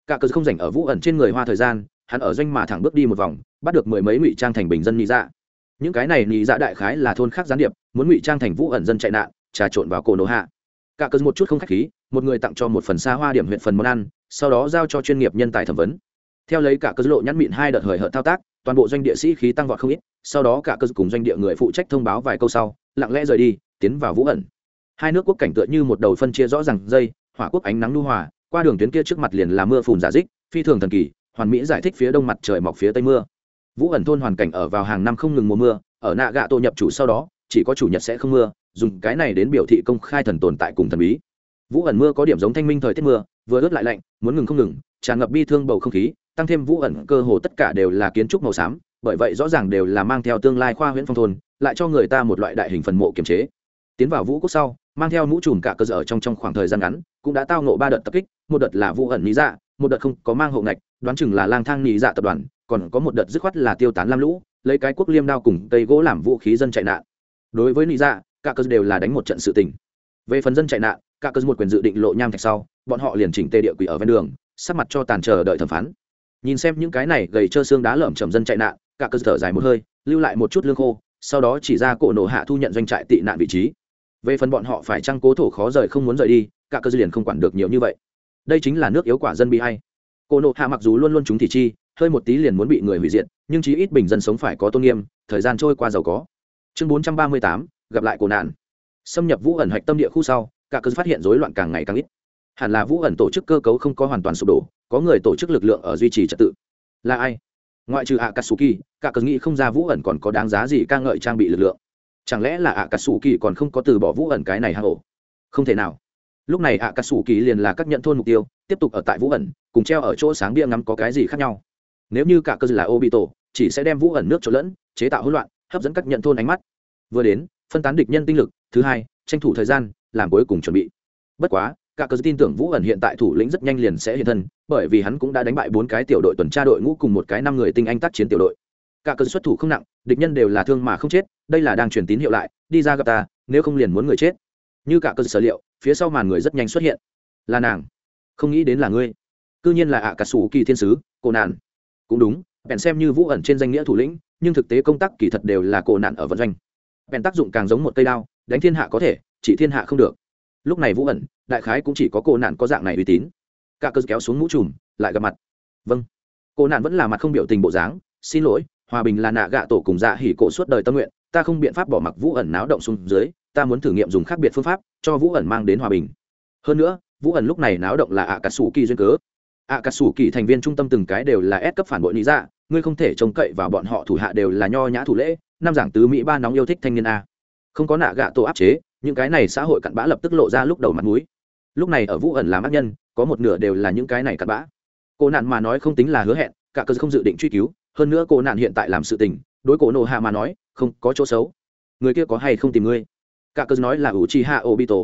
cả cờ không dành ở vũ ẩn trên người hoa thời gian, hắn ở doanh mà thẳng bước đi một vòng, bắt được mười mấy ngụy trang thành bình dân nhị dạ. Những cái này nhị dạ đại khái là thôn khác gián điệp, muốn ngụy trang thành vũ ẩn dân chạy nạn, trà trộn vào cổ nổ hạ. Cả cờ một chút không khách khí, một người tặng cho một phần xa hoa điểm huyện phần món ăn sau đó giao cho chuyên nghiệp nhân tài thẩm vấn. Theo lấy cả cơ lộ nhắn mịn hai đợt hời hợt thao tác, toàn bộ doanh địa sĩ khí tăng vọt không ít, sau đó cả cơ cùng doanh địa người phụ trách thông báo vài câu sau, lặng lẽ rời đi, tiến vào vũ ẩn. Hai nước quốc cảnh tựa như một đầu phân chia rõ ràng dây, hỏa quốc ánh nắng nu hòa, qua đường tuyến kia trước mặt liền là mưa phùn giả dích, phi thường thần kỳ, hoàn mỹ giải thích phía đông mặt trời mọc phía tây mưa. Vũ ẩn thôn hoàn cảnh ở vào hàng năm không ngừng mùa mưa, ở nạ gạ tô nhập chủ sau đó, chỉ có chủ nhật sẽ không mưa, dùng cái này đến biểu thị công khai thần tồn tại cùng thần bí. Vũ ẩn mưa có điểm giống thanh minh thời tiết mưa vừa ướt lại lạnh, muốn ngừng không ngừng, tràn ngập bi thương bầu không khí, tăng thêm vũ ẩn cơ hồ tất cả đều là kiến trúc màu xám, bởi vậy rõ ràng đều là mang theo tương lai khoa huyễn phong thôn, lại cho người ta một loại đại hình phần mộ kiềm chế. Tiến vào vũ quốc sau, mang theo mũ trùm cả cơ sở trong trong khoảng thời gian ngắn, cũng đã tao nộ ba đợt tập kích, một đợt là vũ ẩn lý dạ một đợt không có mang hộ ngạch, đoán chừng là lang thang lý dạ tập đoàn, còn có một đợt dứt khoát là tiêu tán lam lũ, lấy cái quốc liêm đao cùng cây gỗ làm vũ khí dân chạy nạn. Đối với lý dạ cả cơ đều là đánh một trận sự tình. Về phần dân chạy nạn cả cơ một quyền dự định lộ nham thạch sau, bọn họ liền chỉnh tê địa quỷ ở ven đường, sắc mặt cho tàn chờ đợi thẩm phán. Nhìn xem những cái này gầy trơ xương đá lởm chầm dân chạy nạn, cả cơ thở dài một hơi, lưu lại một chút lương khô, sau đó chỉ ra cổ nổ hạ thu nhận doanh trại tị nạn vị trí. Về phần bọn họ phải trăng cố thổ khó rời không muốn rời đi, cả cơ liền không quản được nhiều như vậy. Đây chính là nước yếu quả dân bị hay. Cổ nổ hạ mặc dù luôn luôn chúng thị chi, hơi một tí liền muốn bị người hủy diệt, nhưng chí ít bình dân sống phải có tôn nghiêm, thời gian trôi qua giàu có. Chương bốn trăm ba mươi tám, gặp lại cổ nạn. Xâm nhập vũ ẩn hạch tâm địa khu sau cả cơ phát hiện rối loạn càng ngày càng ít. Hẳn là vũ ẩn tổ chức cơ cấu không có hoàn toàn sụp đổ, có người tổ chức lực lượng ở duy trì trật tự. Là ai? Ngoại trừ ạ katsuki cả cờ nghĩ không ra vũ ẩn còn có đáng giá gì ca ngợi trang bị lực lượng. Chẳng lẽ là ạ katsuki còn không có từ bỏ vũ ẩn cái này hang ổ không thể nào. Lúc này ạ katsuki liền là các nhận thôn mục tiêu, tiếp tục ở tại vũ ẩn, cùng treo ở chỗ sáng bia ngắm có cái gì khác nhau. Nếu như cả cơ là obito, chỉ sẽ đem vũ ẩn nước trộn lẫn, chế tạo hỗn loạn, hấp dẫn các nhận thôn ánh mắt. Vừa đến, phân tán địch nhân tinh lực, thứ hai, tranh thủ thời gian làm cuối cùng chuẩn bị. Bất quá, cả cờ tin tưởng vũ ẩn hiện tại thủ lĩnh rất nhanh liền sẽ hiện thân, bởi vì hắn cũng đã đánh bại bốn cái tiểu đội tuần tra đội ngũ cùng một cái năm người tinh anh tác chiến tiểu đội. Cả cờ xuất thủ không nặng, địch nhân đều là thương mà không chết, đây là đang truyền tín hiệu lại, đi ra gặp ta, nếu không liền muốn người chết. Như cả cơ sở liệu, phía sau màn người rất nhanh xuất hiện. Là nàng. Không nghĩ đến là ngươi. Cư nhiên là ạ cả sủ kỳ thiên sứ cô nạn. Cũng đúng, bèn xem như vũ ẩn trên danh nghĩa thủ lĩnh, nhưng thực tế công tác kỳ thật đều là cổ nạn ở vận doanh. Bèn tác dụng càng giống một cây đao, đánh thiên hạ có thể chỉ thiên hạ không được. Lúc này vũ ẩn, đại khái cũng chỉ có cô nạn có dạng này uy tín. Cả cơ kéo xuống mũ trùm, lại gặp mặt. Vâng. Cô nạn vẫn là mặt không biểu tình bộ dáng, xin lỗi, hòa bình là nạ gạ tổ cùng dạ hỉ cổ suốt đời tâm nguyện, ta không biện pháp bỏ mặc vũ ẩn náo động xuống dưới, ta muốn thử nghiệm dùng khác biệt phương pháp, cho vũ ẩn mang đến hòa bình. Hơn nữa, vũ ẩn lúc này náo động là ạ cà sủ kỳ duyên cớ. Ạ cà sủ kỳ thành viên trung tâm từng cái đều là ép cấp phản bội lý dạ ngươi không thể trông cậy vào bọn họ thủ hạ đều là nho nhã thủ lễ, năm giảng tứ mỹ ba nóng yêu thích thanh niên a. Không có nạ gạ tổ áp chế những cái này xã hội cặn bã lập tức lộ ra lúc đầu mặt mũi. Lúc này ở vũ ẩn làm ác nhân, có một nửa đều là những cái này cặn bã. Cô nạn mà nói không tính là hứa hẹn, cả cơ không dự định truy cứu, hơn nữa cô nạn hiện tại làm sự tình, đối cổ nộ hạ mà nói, không có chỗ xấu. Người kia có hay không tìm ngươi? Cả cơ nói là u chi hạ obito.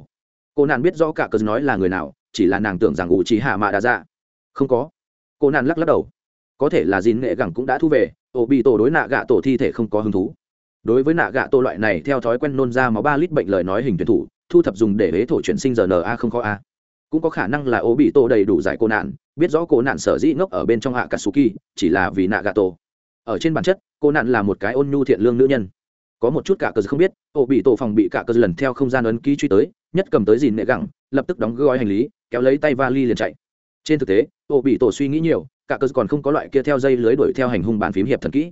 Cô nạn biết rõ cả cơ nói là người nào, chỉ là nàng tưởng rằng u chi hạ mà đã ra không có. Cô nạn lắc lắc đầu. Có thể là dìn nghệ gẳng cũng đã thu về, obito đối nạ gạ tổ thi thể không có hứng thú đối với nạ gạ tô loại này, theo thói quen nôn ra máu ba lít bệnh lời nói hình tuyển thủ, thu thập dùng để hế thổ chuyển sinh giờ na không khó a. Cũng có khả năng là ố bị tô đầy đủ giải cô nạn, biết rõ cô nạn sở dĩ ngốc ở bên trong hạ suki chỉ là vì nạ gạ tô ở trên bản chất, cô nạn là một cái ôn nhu thiện lương nữ nhân. Có một chút cả cờ không biết ổ bị tổ phòng bị cả cờ lần theo không gian ấn ký truy tới, nhất cầm tới dìn nệ gẳng, lập tức đóng gói hành lý, kéo lấy tay vali liền chạy. Trên thực tế ổ bị tổ suy nghĩ nhiều, cả cờ còn không có loại kia theo dây lưới đuổi theo hành hung bàn phím hiệp thần kỹ.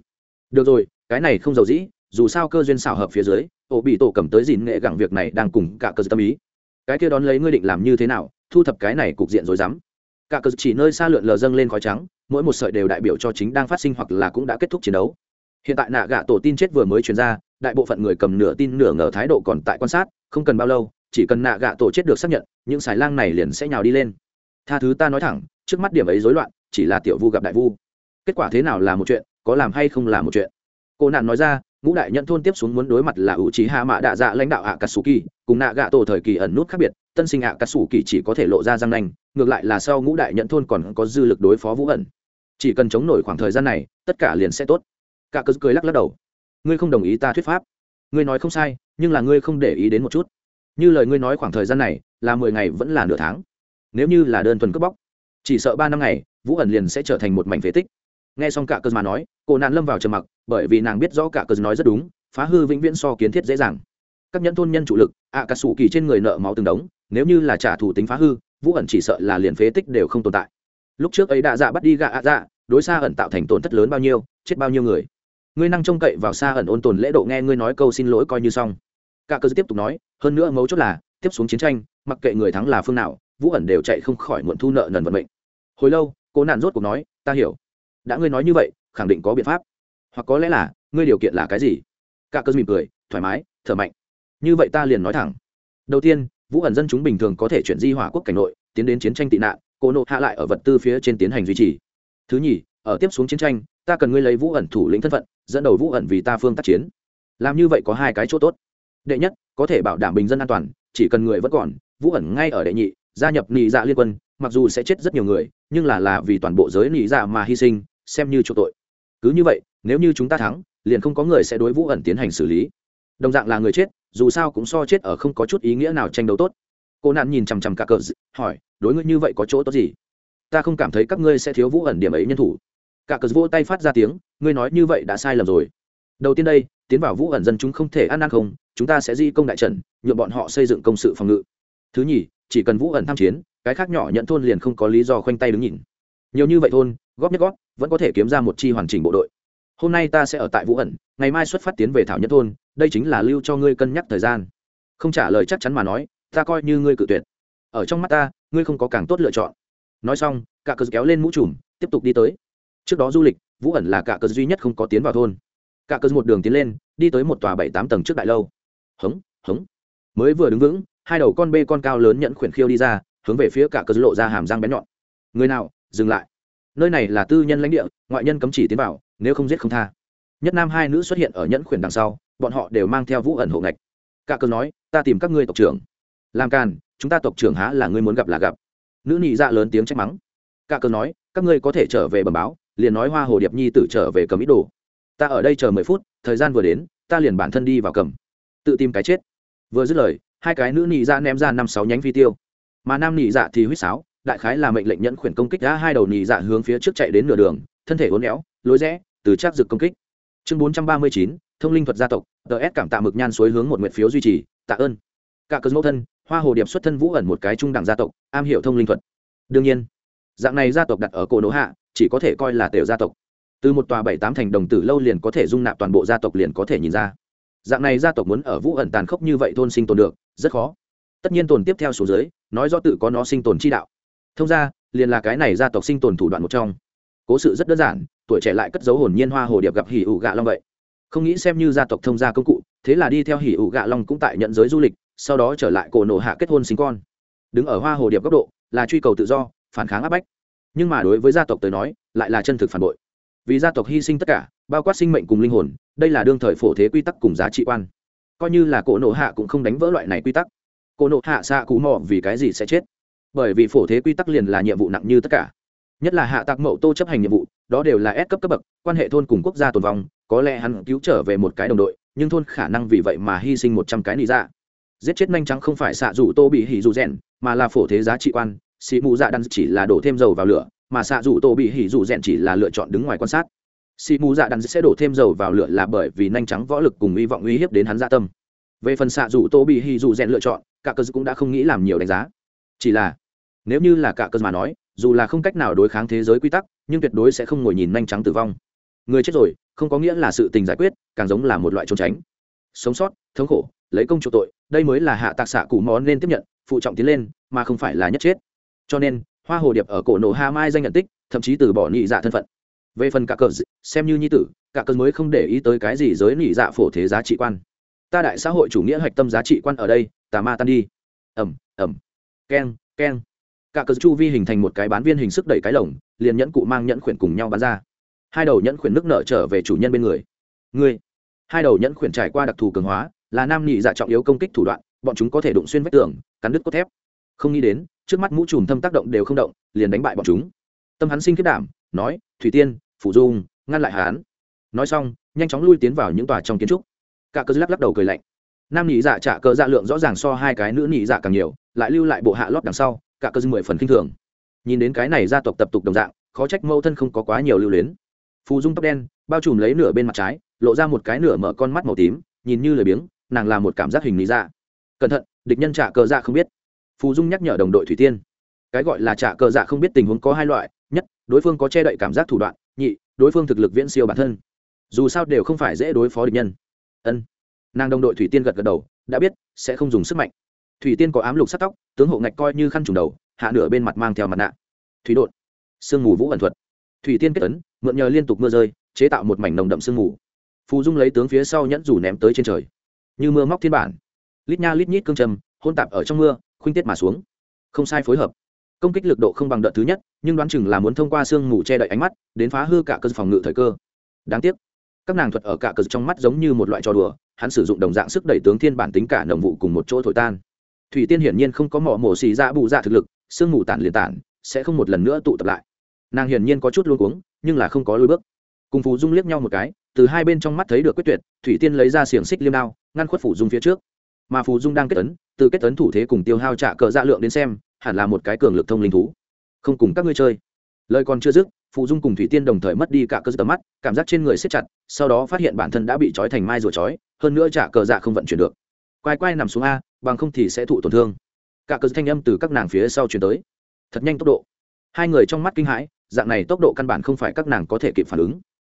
Được rồi, cái này không giàu dĩ dù sao cơ duyên xảo hợp phía dưới, ổ bị tổ cầm tới dìn nghệ gẳng việc này đang cùng cả cơ tâm ý. Cái kia đón lấy ngươi định làm như thế nào, thu thập cái này cục diện rồi dám. Cả cơ chỉ nơi xa lượn lờ dâng lên khói trắng, mỗi một sợi đều đại biểu cho chính đang phát sinh hoặc là cũng đã kết thúc chiến đấu. Hiện tại nạ gạ tổ tin chết vừa mới truyền ra, đại bộ phận người cầm nửa tin nửa ngờ thái độ còn tại quan sát, không cần bao lâu, chỉ cần nạ gạ tổ chết được xác nhận, những xài lang này liền sẽ nhào đi lên. Tha thứ ta nói thẳng, trước mắt điểm ấy rối loạn, chỉ là tiểu vu gặp đại vu. Kết quả thế nào là một chuyện, có làm hay không là một chuyện. Cô nạn nói ra ngũ đại nhận thôn tiếp xuống muốn đối mặt là ủ trí hạ mạ đạ dạ lãnh đạo ạ katsuki cùng nạ gạ tổ thời kỳ ẩn nút khác biệt, tân sinh ạ katsuki chỉ có thể lộ ra răng nanh, ngược lại là sau ngũ đại nhận thôn còn có dư lực đối phó vũ ẩn. Chỉ cần chống nổi khoảng thời gian này, tất cả liền sẽ tốt. Cả cớ cười lắc lắc đầu. Ngươi không đồng ý ta thuyết pháp. Ngươi nói không sai, nhưng là ngươi không để ý đến một chút. Như lời ngươi nói khoảng thời gian này, là mười ngày vẫn là nửa tháng. Nếu như là đơn thuần cướp bóc, chỉ sợ ba năm ngày, vũ ẩn liền sẽ trở thành một mảnh phế tích nghe xong cả cờ mà nói, cô nạn lâm vào trầm mặc, bởi vì nàng biết rõ cả cơn nói rất đúng, phá hư vĩnh viễn so kiến thiết dễ dàng. Các nhẫn thôn nhân chủ lực ạ cà sủ kỳ trên người nợ máu từng đống, nếu như là trả thù tính phá hư, vũ ẩn chỉ sợ là liền phế tích đều không tồn tại. Lúc trước ấy đã dạ bắt đi gạ ạ dạ đối xa ẩn tạo thành tổn thất lớn bao nhiêu, chết bao nhiêu người. Ngươi năng trông cậy vào xa ẩn ôn tồn lễ độ nghe ngươi nói câu xin lỗi coi như xong. Cả cơ tiếp tục nói, hơn nữa mấu chốt là, tiếp xuống chiến tranh, mặc kệ người thắng là phương nào, vũ ẩn đều chạy không khỏi muộn thu nợ nần vận mệnh. Hồi lâu, cô nạn rốt cuộc nói, ta hiểu đã ngươi nói như vậy, khẳng định có biện pháp. Hoặc có lẽ là, ngươi điều kiện là cái gì? Cả cơ mỉm cười, thoải mái, thở mạnh. Như vậy ta liền nói thẳng. Đầu tiên, vũ ẩn dân chúng bình thường có thể chuyển di hỏa quốc cảnh nội, tiến đến chiến tranh tị nạn, cô nộ hạ lại ở vật tư phía trên tiến hành duy trì. Thứ nhì, ở tiếp xuống chiến tranh, ta cần ngươi lấy vũ ẩn thủ lĩnh thân phận, dẫn đầu vũ ẩn vì ta phương tác chiến. Làm như vậy có hai cái chỗ tốt. Đệ nhất, có thể bảo đảm bình dân an toàn, chỉ cần người vẫn còn, vũ ẩn ngay ở đệ nhị, gia nhập nị dạ liên quân, mặc dù sẽ chết rất nhiều người, nhưng là là vì toàn bộ giới nị dạ mà hy sinh xem như chỗ tội. Cứ như vậy, nếu như chúng ta thắng, liền không có người sẽ đối vũ ẩn tiến hành xử lý. Đồng dạng là người chết, dù sao cũng so chết ở không có chút ý nghĩa nào tranh đấu tốt. Cô nạn nhìn chằm chằm cả cờ hỏi, đối ngươi như vậy có chỗ tốt gì? Ta không cảm thấy các ngươi sẽ thiếu vũ ẩn điểm ấy nhân thủ. Cả cờ vỗ tay phát ra tiếng, ngươi nói như vậy đã sai lầm rồi. Đầu tiên đây, tiến vào vũ ẩn dân chúng không thể ăn ăn không, chúng ta sẽ di công đại trận nhuộm bọn họ xây dựng công sự phòng ngự. Thứ nhì, chỉ cần vũ ẩn tham chiến, cái khác nhỏ nhận thôn liền không có lý do khoanh tay đứng nhìn. Nhiều như vậy thôn góp nhất góp, vẫn có thể kiếm ra một chi hoàn chỉnh bộ đội. Hôm nay ta sẽ ở tại vũ ẩn, ngày mai xuất phát tiến về thảo nhất thôn, đây chính là lưu cho ngươi cân nhắc thời gian. Không trả lời chắc chắn mà nói, ta coi như ngươi cự tuyệt. Ở trong mắt ta, ngươi không có càng tốt lựa chọn. Nói xong, cả cờ kéo lên mũ trùm, tiếp tục đi tới. Trước đó du lịch, vũ ẩn là cả cờ duy nhất không có tiến vào thôn. Cả cờ một đường tiến lên, đi tới một tòa bảy tám tầng trước đại lâu. Hống hống. Mới vừa đứng vững, hai đầu con bê con cao lớn nhận khuyển khiêu đi ra, hướng về phía cả cờ lộ ra hàm răng bén nhọn. Người nào, dừng lại nơi này là tư nhân lãnh địa, ngoại nhân cấm chỉ tiến vào, nếu không giết không tha. Nhất nam hai nữ xuất hiện ở nhẫn khuyển đằng sau, bọn họ đều mang theo vũ ẩn hộ ngạch. Cả cơn nói, ta tìm các ngươi tộc trưởng. Làm càn, chúng ta tộc trưởng há là ngươi muốn gặp là gặp. Nữ nị dạ lớn tiếng trách mắng. Cả cơn nói, các ngươi có thể trở về bẩm báo, liền nói hoa hồ điệp nhi tử trở về cầm ít đồ. Ta ở đây chờ mười phút, thời gian vừa đến, ta liền bản thân đi vào cầm. Tự tìm cái chết. Vừa dứt lời, hai cái nữ nị dạ ném ra năm sáu nhánh phi tiêu. Mà nam nị dạ thì huýt sáo đại khái là mệnh lệnh nhẫn khuyển công kích đã hai đầu nhì dạ hướng phía trước chạy đến nửa đường, thân thể uốn éo, lối rẽ, từ trác dực công kích. Chương bốn trăm ba mươi chín, thông linh thuật gia tộc ts cảm tạ mực nhan suối hướng một nguyện phiếu duy trì, tạ ơn. Cả cơn mẫu thân, hoa hồ điệp xuất thân vũ ẩn một cái trung đẳng gia tộc, am hiểu thông linh thuật. Đương nhiên, dạng này gia tộc đặt ở cổ nỗ hạ, chỉ có thể coi là tiểu gia tộc. Từ một tòa bảy tám thành đồng tử lâu liền có thể dung nạp toàn bộ gia tộc liền có thể nhìn ra. Dạng này gia tộc muốn ở vũ ẩn tàn khốc như vậy thôn sinh tồn được, rất khó. Tất nhiên tồn tiếp theo số dưới, nói do tự có nó sinh tồn chi đạo thông ra, liền là cái này gia tộc sinh tồn thủ đoạn một trong. Cố sự rất đơn giản, tuổi trẻ lại cất dấu hồn nhiên hoa hồ điệp gặp hỉ ủ gạ long vậy. Không nghĩ xem như gia tộc thông gia công cụ, thế là đi theo hỉ ủ gạ long cũng tại nhận giới du lịch, sau đó trở lại cổ nổ hạ kết hôn sinh con. Đứng ở hoa hồ điệp góc độ, là truy cầu tự do, phản kháng áp bách. Nhưng mà đối với gia tộc tới nói, lại là chân thực phản bội. Vì gia tộc hy sinh tất cả, bao quát sinh mệnh cùng linh hồn, đây là đương thời phổ thế quy tắc cùng giá trị quan. Coi như là cổ nộ hạ cũng không đánh vỡ loại này quy tắc. Cổ nộ hạ xạ cú mò vì cái gì sẽ chết? Bởi vì phổ thế quy tắc liền là nhiệm vụ nặng như tất cả. Nhất là hạ tạc mậu tô chấp hành nhiệm vụ, đó đều là S cấp cấp bậc, quan hệ thôn cùng quốc gia tồn vong, có lẽ hắn cứu trở về một cái đồng đội, nhưng thôn khả năng vì vậy mà hy sinh một trăm cái nị dạ. Giết chết nhanh trắng không phải xạ rủ tô bị hỉ dù rèn, mà là phổ thế giá trị quan xị mù dạ đan chỉ là đổ thêm dầu vào lửa, mà xạ rủ tô bị hỉ dù rèn chỉ là lựa chọn đứng ngoài quan sát. Xị mù dạ đan sẽ đổ thêm dầu vào lửa là bởi vì nhanh trắng võ lực cùng hy vọng uy hiếp đến hắn dạ tâm. Về phần xạ rủ tô bị hỉ dù rèn lựa chọn, cả cơ cũng đã không nghĩ làm nhiều đánh giá. Chỉ là nếu như là cả cơ mà nói, dù là không cách nào đối kháng thế giới quy tắc, nhưng tuyệt đối sẽ không ngồi nhìn nhanh trắng tử vong. Người chết rồi, không có nghĩa là sự tình giải quyết, càng giống là một loại trốn tránh. Sống sót, thống khổ, lấy công chủ tội, đây mới là hạ tạc xạ cụ món nên tiếp nhận, phụ trọng tiến lên, mà không phải là nhất chết. Cho nên, hoa hồ điệp ở cổ nổ ha mai danh nhận tích, thậm chí từ bỏ nhị dạ thân phận. Về phần cả cờ xem như nhi tử, cả cờ mới không để ý tới cái gì giới nhị dạ phổ thế giá trị quan. Ta đại xã hội chủ nghĩa hạch tâm giá trị quan ở đây, tà ma tan đi. Ẩm ẩm keng keng cả cờ chu vi hình thành một cái bán viên hình sức đẩy cái lồng, liền nhẫn cụ mang nhẫn khuyển cùng nhau bán ra. Hai đầu nhẫn khuyển nước nợ trở về chủ nhân bên người. Người hai đầu nhẫn khuyển trải qua đặc thù cường hóa, là nam nhị dạ trọng yếu công kích thủ đoạn, bọn chúng có thể đụng xuyên vách tường, cắn đứt cốt thép. Không nghĩ đến, trước mắt mũ trùm thâm tác động đều không động, liền đánh bại bọn chúng. Tâm hắn sinh kết đảm, nói, thủy tiên, phủ dung, ngăn lại hắn. Nói xong, nhanh chóng lui tiến vào những tòa trong kiến trúc. Cả cơ lắc lắc đầu cười lạnh. Nam nhị dạ trả cơ dạ lượng rõ ràng so hai cái nữ nhị dạ càng nhiều, lại lưu lại bộ hạ lót đằng sau cả cơ mười phần kinh thường. Nhìn đến cái này gia tộc tập tục đồng dạng, khó trách mẫu thân không có quá nhiều lưu luyến. Phù dung tóc đen, bao trùm lấy nửa bên mặt trái, lộ ra một cái nửa mở con mắt màu tím, nhìn như lười biếng, nàng là một cảm giác hình lý ra cẩn thận, địch nhân trả cờ dạ không biết. Phù dung nhắc nhở đồng đội thủy tiên. Cái gọi là trả cờ dạ không biết tình huống có hai loại, nhất, đối phương có che đậy cảm giác thủ đoạn, nhị, đối phương thực lực viễn siêu bản thân. Dù sao đều không phải dễ đối phó địch nhân. Ân. Nàng đồng đội thủy tiên gật gật đầu, đã biết, sẽ không dùng sức mạnh thủy tiên có ám lục sắt tóc, tướng hộ ngạch coi như khăn trùng đầu, hạ nửa bên mặt mang theo mặt nạ. Thủy đột sương mù vũ ẩn thuật. Thủy tiên kết ấn, mượn nhờ liên tục mưa rơi, chế tạo một mảnh nồng đậm sương mù. Phù dung lấy tướng phía sau nhẫn rủ ném tới trên trời. Như mưa móc thiên bản. Lít nha lít nhít cương trầm, hôn tạp ở trong mưa, khuynh tiết mà xuống. Không sai phối hợp. Công kích lực độ không bằng đợt thứ nhất, nhưng đoán chừng là muốn thông qua sương mù che đậy ánh mắt, đến phá hư cả cơ phòng ngự thời cơ. Đáng tiếc, các nàng thuật ở cả cơ trong mắt giống như một loại trò đùa, hắn sử dụng đồng dạng sức đẩy tướng thiên bản tính cả nồng vụ cùng một chỗ thổi tan thủy tiên hiển nhiên không có mỏ mổ xì ra bù dạ thực lực, sương mù tản liền tản, sẽ không một lần nữa tụ tập lại. Nàng hiển nhiên có chút luôn cuống, nhưng là không có lôi bước. Cùng phù dung liếc nhau một cái, từ hai bên trong mắt thấy được quyết tuyệt, thủy tiên lấy ra xiềng xích liêm đao, ngăn khuất phủ dung phía trước. Mà phù dung đang kết tấn từ kết tấn thủ thế cùng tiêu hao trả cờ dạ lượng đến xem, hẳn là một cái cường lực thông linh thú. Không cùng các ngươi chơi. Lời còn chưa dứt, phù dung cùng thủy tiên đồng thời mất đi cả cơ tầm mắt, cảm giác trên người siết chặt, sau đó phát hiện bản thân đã bị trói thành mai rùa trói, hơn nữa trả cờ dạ không vận chuyển được quay quay nằm xuống a, bằng không thì sẽ thụ tổn thương. Cả cơ thanh âm từ các nàng phía sau chuyển tới. Thật nhanh tốc độ. Hai người trong mắt kinh hãi, dạng này tốc độ căn bản không phải các nàng có thể kịp phản ứng.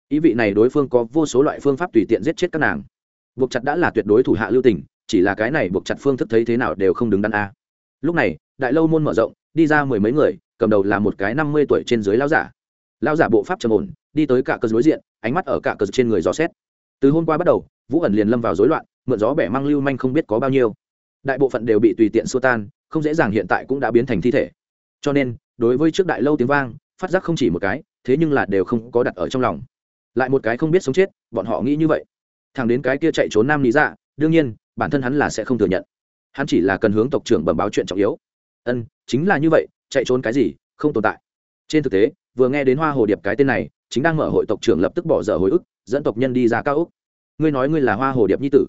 Ý vị này đối phương có vô số loại phương pháp tùy tiện giết chết các nàng. Buộc chặt đã là tuyệt đối thủ hạ lưu tình, chỉ là cái này buộc chặt phương thức thấy thế nào đều không đứng đắn a. Lúc này, đại lâu môn mở rộng, đi ra mười mấy người, cầm đầu là một cái năm mươi tuổi trên dưới lao giả. Lao giả bộ pháp trầm ổn, đi tới cả cờ đối diện, ánh mắt ở cả cờ trên người dò xét. Từ hôm qua bắt đầu, vũ ẩn liền lâm vào rối loạn mượn gió bẻ mang lưu manh không biết có bao nhiêu. Đại bộ phận đều bị tùy tiện xua tan, không dễ dàng hiện tại cũng đã biến thành thi thể. Cho nên, đối với trước đại lâu tiếng vang, phát giác không chỉ một cái, thế nhưng là đều không có đặt ở trong lòng. Lại một cái không biết sống chết, bọn họ nghĩ như vậy. Thằng đến cái kia chạy trốn nam lý dạ đương nhiên, bản thân hắn là sẽ không thừa nhận. Hắn chỉ là cần hướng tộc trưởng bẩm báo chuyện trọng yếu. Ân, chính là như vậy, chạy trốn cái gì, không tồn tại. Trên thực tế, vừa nghe đến hoa hồ điệp cái tên này, chính đang mở hội tộc trưởng lập tức bỏ dở hồi ức, dẫn tộc nhân đi ra cao úc. Ngươi nói ngươi là hoa hồ điệp nhi tử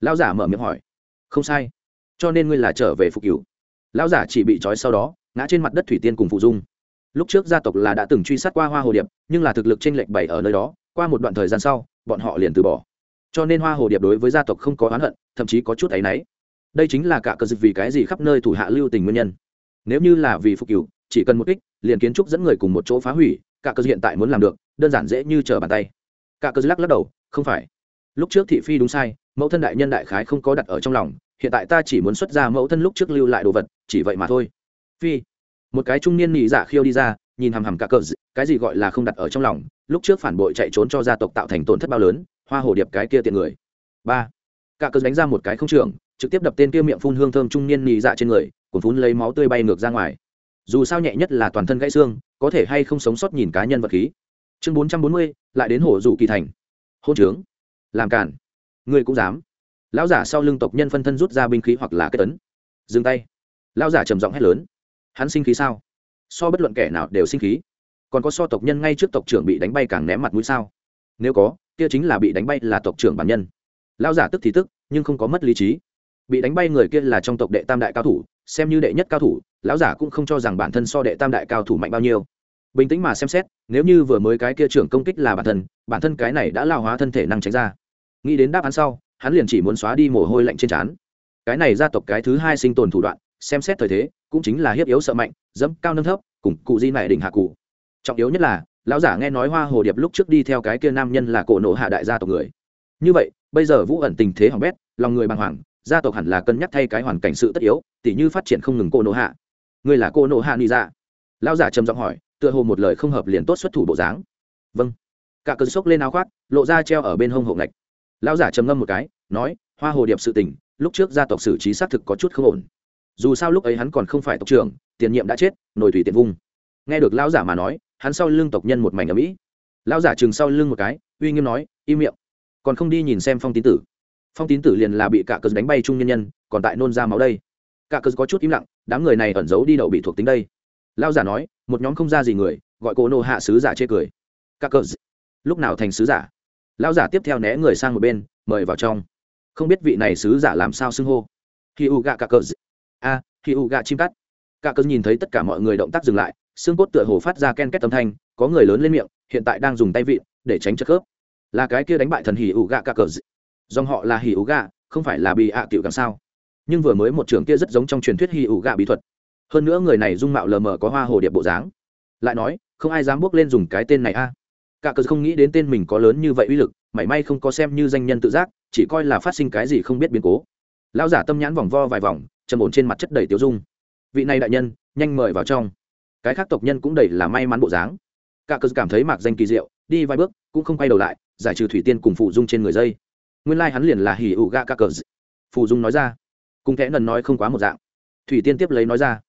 lão giả mở miệng hỏi. Không sai. Cho nên ngươi là trở về phục cứu lão giả chỉ bị trói sau đó, ngã trên mặt đất thủy tiên cùng phụ dung. Lúc trước gia tộc là đã từng truy sát qua hoa hồ điệp, nhưng là thực lực tranh lệch bảy ở nơi đó, qua một đoạn thời gian sau, bọn họ liền từ bỏ. Cho nên hoa hồ điệp đối với gia tộc không có oán hận, thậm chí có chút áy náy. Đây chính là cả cơ dịch vì cái gì khắp nơi thủ hạ lưu tình nguyên nhân. Nếu như là vì phục cửu chỉ cần một kích, liền kiến trúc dẫn người cùng một chỗ phá hủy, cả cơ hiện tại muốn làm được, đơn giản dễ như trở bàn tay. Cả cơ lắc lắc đầu, không phải lúc trước thị phi đúng sai, mẫu thân đại nhân đại khái không có đặt ở trong lòng, hiện tại ta chỉ muốn xuất ra mẫu thân lúc trước lưu lại đồ vật, chỉ vậy mà thôi. Phi, một cái trung niên nhị giả khiêu đi ra, nhìn hằm hằm cả cờ cái gì gọi là không đặt ở trong lòng, lúc trước phản bội chạy trốn cho gia tộc tạo thành tổn thất bao lớn, hoa hồ điệp cái kia tiện người. Ba, cả cờ đánh ra một cái không trường trực tiếp đập tên kia miệng phun hương thơm trung niên nhị dạ trên người, cuốn phun lấy máu tươi bay ngược ra ngoài. Dù sao nhẹ nhất là toàn thân gãy xương, có thể hay không sống sót nhìn cá nhân vật khí. Chương bốn trăm bốn mươi, lại đến hổ dụ kỳ thành. Hôn trướng làm cản ngươi cũng dám. Lão giả sau lưng tộc nhân phân thân rút ra binh khí hoặc là kết tấn dừng tay. Lão giả trầm giọng hét lớn. Hắn sinh khí sao? So bất luận kẻ nào đều sinh khí. Còn có so tộc nhân ngay trước tộc trưởng bị đánh bay càng ném mặt mũi sao? Nếu có, kia chính là bị đánh bay là tộc trưởng bản nhân. Lão giả tức thì tức, nhưng không có mất lý trí. Bị đánh bay người kia là trong tộc đệ tam đại cao thủ, xem như đệ nhất cao thủ, lão giả cũng không cho rằng bản thân so đệ tam đại cao thủ mạnh bao nhiêu. Bình tĩnh mà xem xét, nếu như vừa mới cái kia trưởng công kích là bản thân bản thân cái này đã lao hóa thân thể năng tránh ra nghĩ đến đáp án sau, hắn liền chỉ muốn xóa đi mồ hôi lạnh trên trán. Cái này gia tộc cái thứ hai sinh tồn thủ đoạn, xem xét thời thế, cũng chính là hiếp yếu sợ mạnh, dẫm cao nâng thấp, cùng cụ di này đỉnh hạ cụ. Trọng yếu nhất là, lão giả nghe nói hoa hồ điệp lúc trước đi theo cái kia nam nhân là cổ nộ hạ đại gia tộc người. Như vậy, bây giờ vũ ẩn tình thế hỏng bét, lòng người bàng hoàng, gia tộc hẳn là cân nhắc thay cái hoàn cảnh sự tất yếu, tỉ như phát triển không ngừng cô nộ hạ. Ngươi là cô nộ hạ ni ra dạ? lão giả trầm giọng hỏi, tựa hồ một lời không hợp liền tốt xuất thủ bộ dáng. Vâng. Cả cơn sốc lên áo khoác, lộ ra treo ở bên hông hộ ngạch lão giả trầm ngâm một cái, nói, hoa hồ điệp sự tình, lúc trước gia tộc xử trí xác thực có chút không ổn. Dù sao lúc ấy hắn còn không phải tộc trưởng, tiền nhiệm đã chết nổi thủy tiện vung. Nghe được lão giả mà nói, hắn sau lưng tộc nhân một mảnh ở mỹ lão giả chừng sau lưng một cái, uy nghiêm nói, im miệng, còn không đi nhìn xem phong tín tử. Phong tín tử liền là bị cả cờ đánh bay trung nhân nhân, còn tại nôn ra máu đây. Cả cờ có chút im lặng, đám người này ẩn giấu đi đậu bị thuộc tính đây. Lão giả nói, một nhóm không ra gì người, gọi cô nô hạ sứ giả chê cười. Cả cờ lúc nào thành sứ giả? Lão giả tiếp theo né người sang một bên, mời vào trong. Không biết vị này sứ giả làm sao xưng hô. Khi u gạ cả cờ a khi u gạ chim cắt. Cả cờ nhìn thấy tất cả mọi người động tác dừng lại, xương cốt tựa hồ phát ra ken két âm thanh, có người lớn lên miệng, hiện tại đang dùng tay vịn, để tránh chất khớp. Là cái kia đánh bại thần hỉ ủ gạ cả cờ dòng họ là hỉ ủ gạ không phải là bị ạ à tiểu càng sao. Nhưng vừa mới một trường kia rất giống trong truyền thuyết hỉ ủ gạ bí thuật. Hơn nữa người này dung mạo lờ mờ có hoa hồ điệp bộ dáng. Lại nói, không ai dám bước lên dùng cái tên này a cả cờ không nghĩ đến tên mình có lớn như vậy uy lực, mảy may không có xem như danh nhân tự giác, chỉ coi là phát sinh cái gì không biết biến cố. Lão giả tâm nhãn vòng vo vài vòng, trầm ổn trên mặt chất đầy tiêu dung. Vị này đại nhân, nhanh mời vào trong. Cái khác tộc nhân cũng đầy là may mắn bộ dáng. Cả cớ cảm thấy mạc danh kỳ diệu, đi vài bước, cũng không quay đầu lại, giải trừ thủy tiên cùng phụ dung trên người dây. Nguyên lai hắn liền là hỉ ủ gạ cả cờ phụ dung nói ra. Cùng thẽ nần nói không quá một dạng. Thủy tiên tiếp lấy nói ra.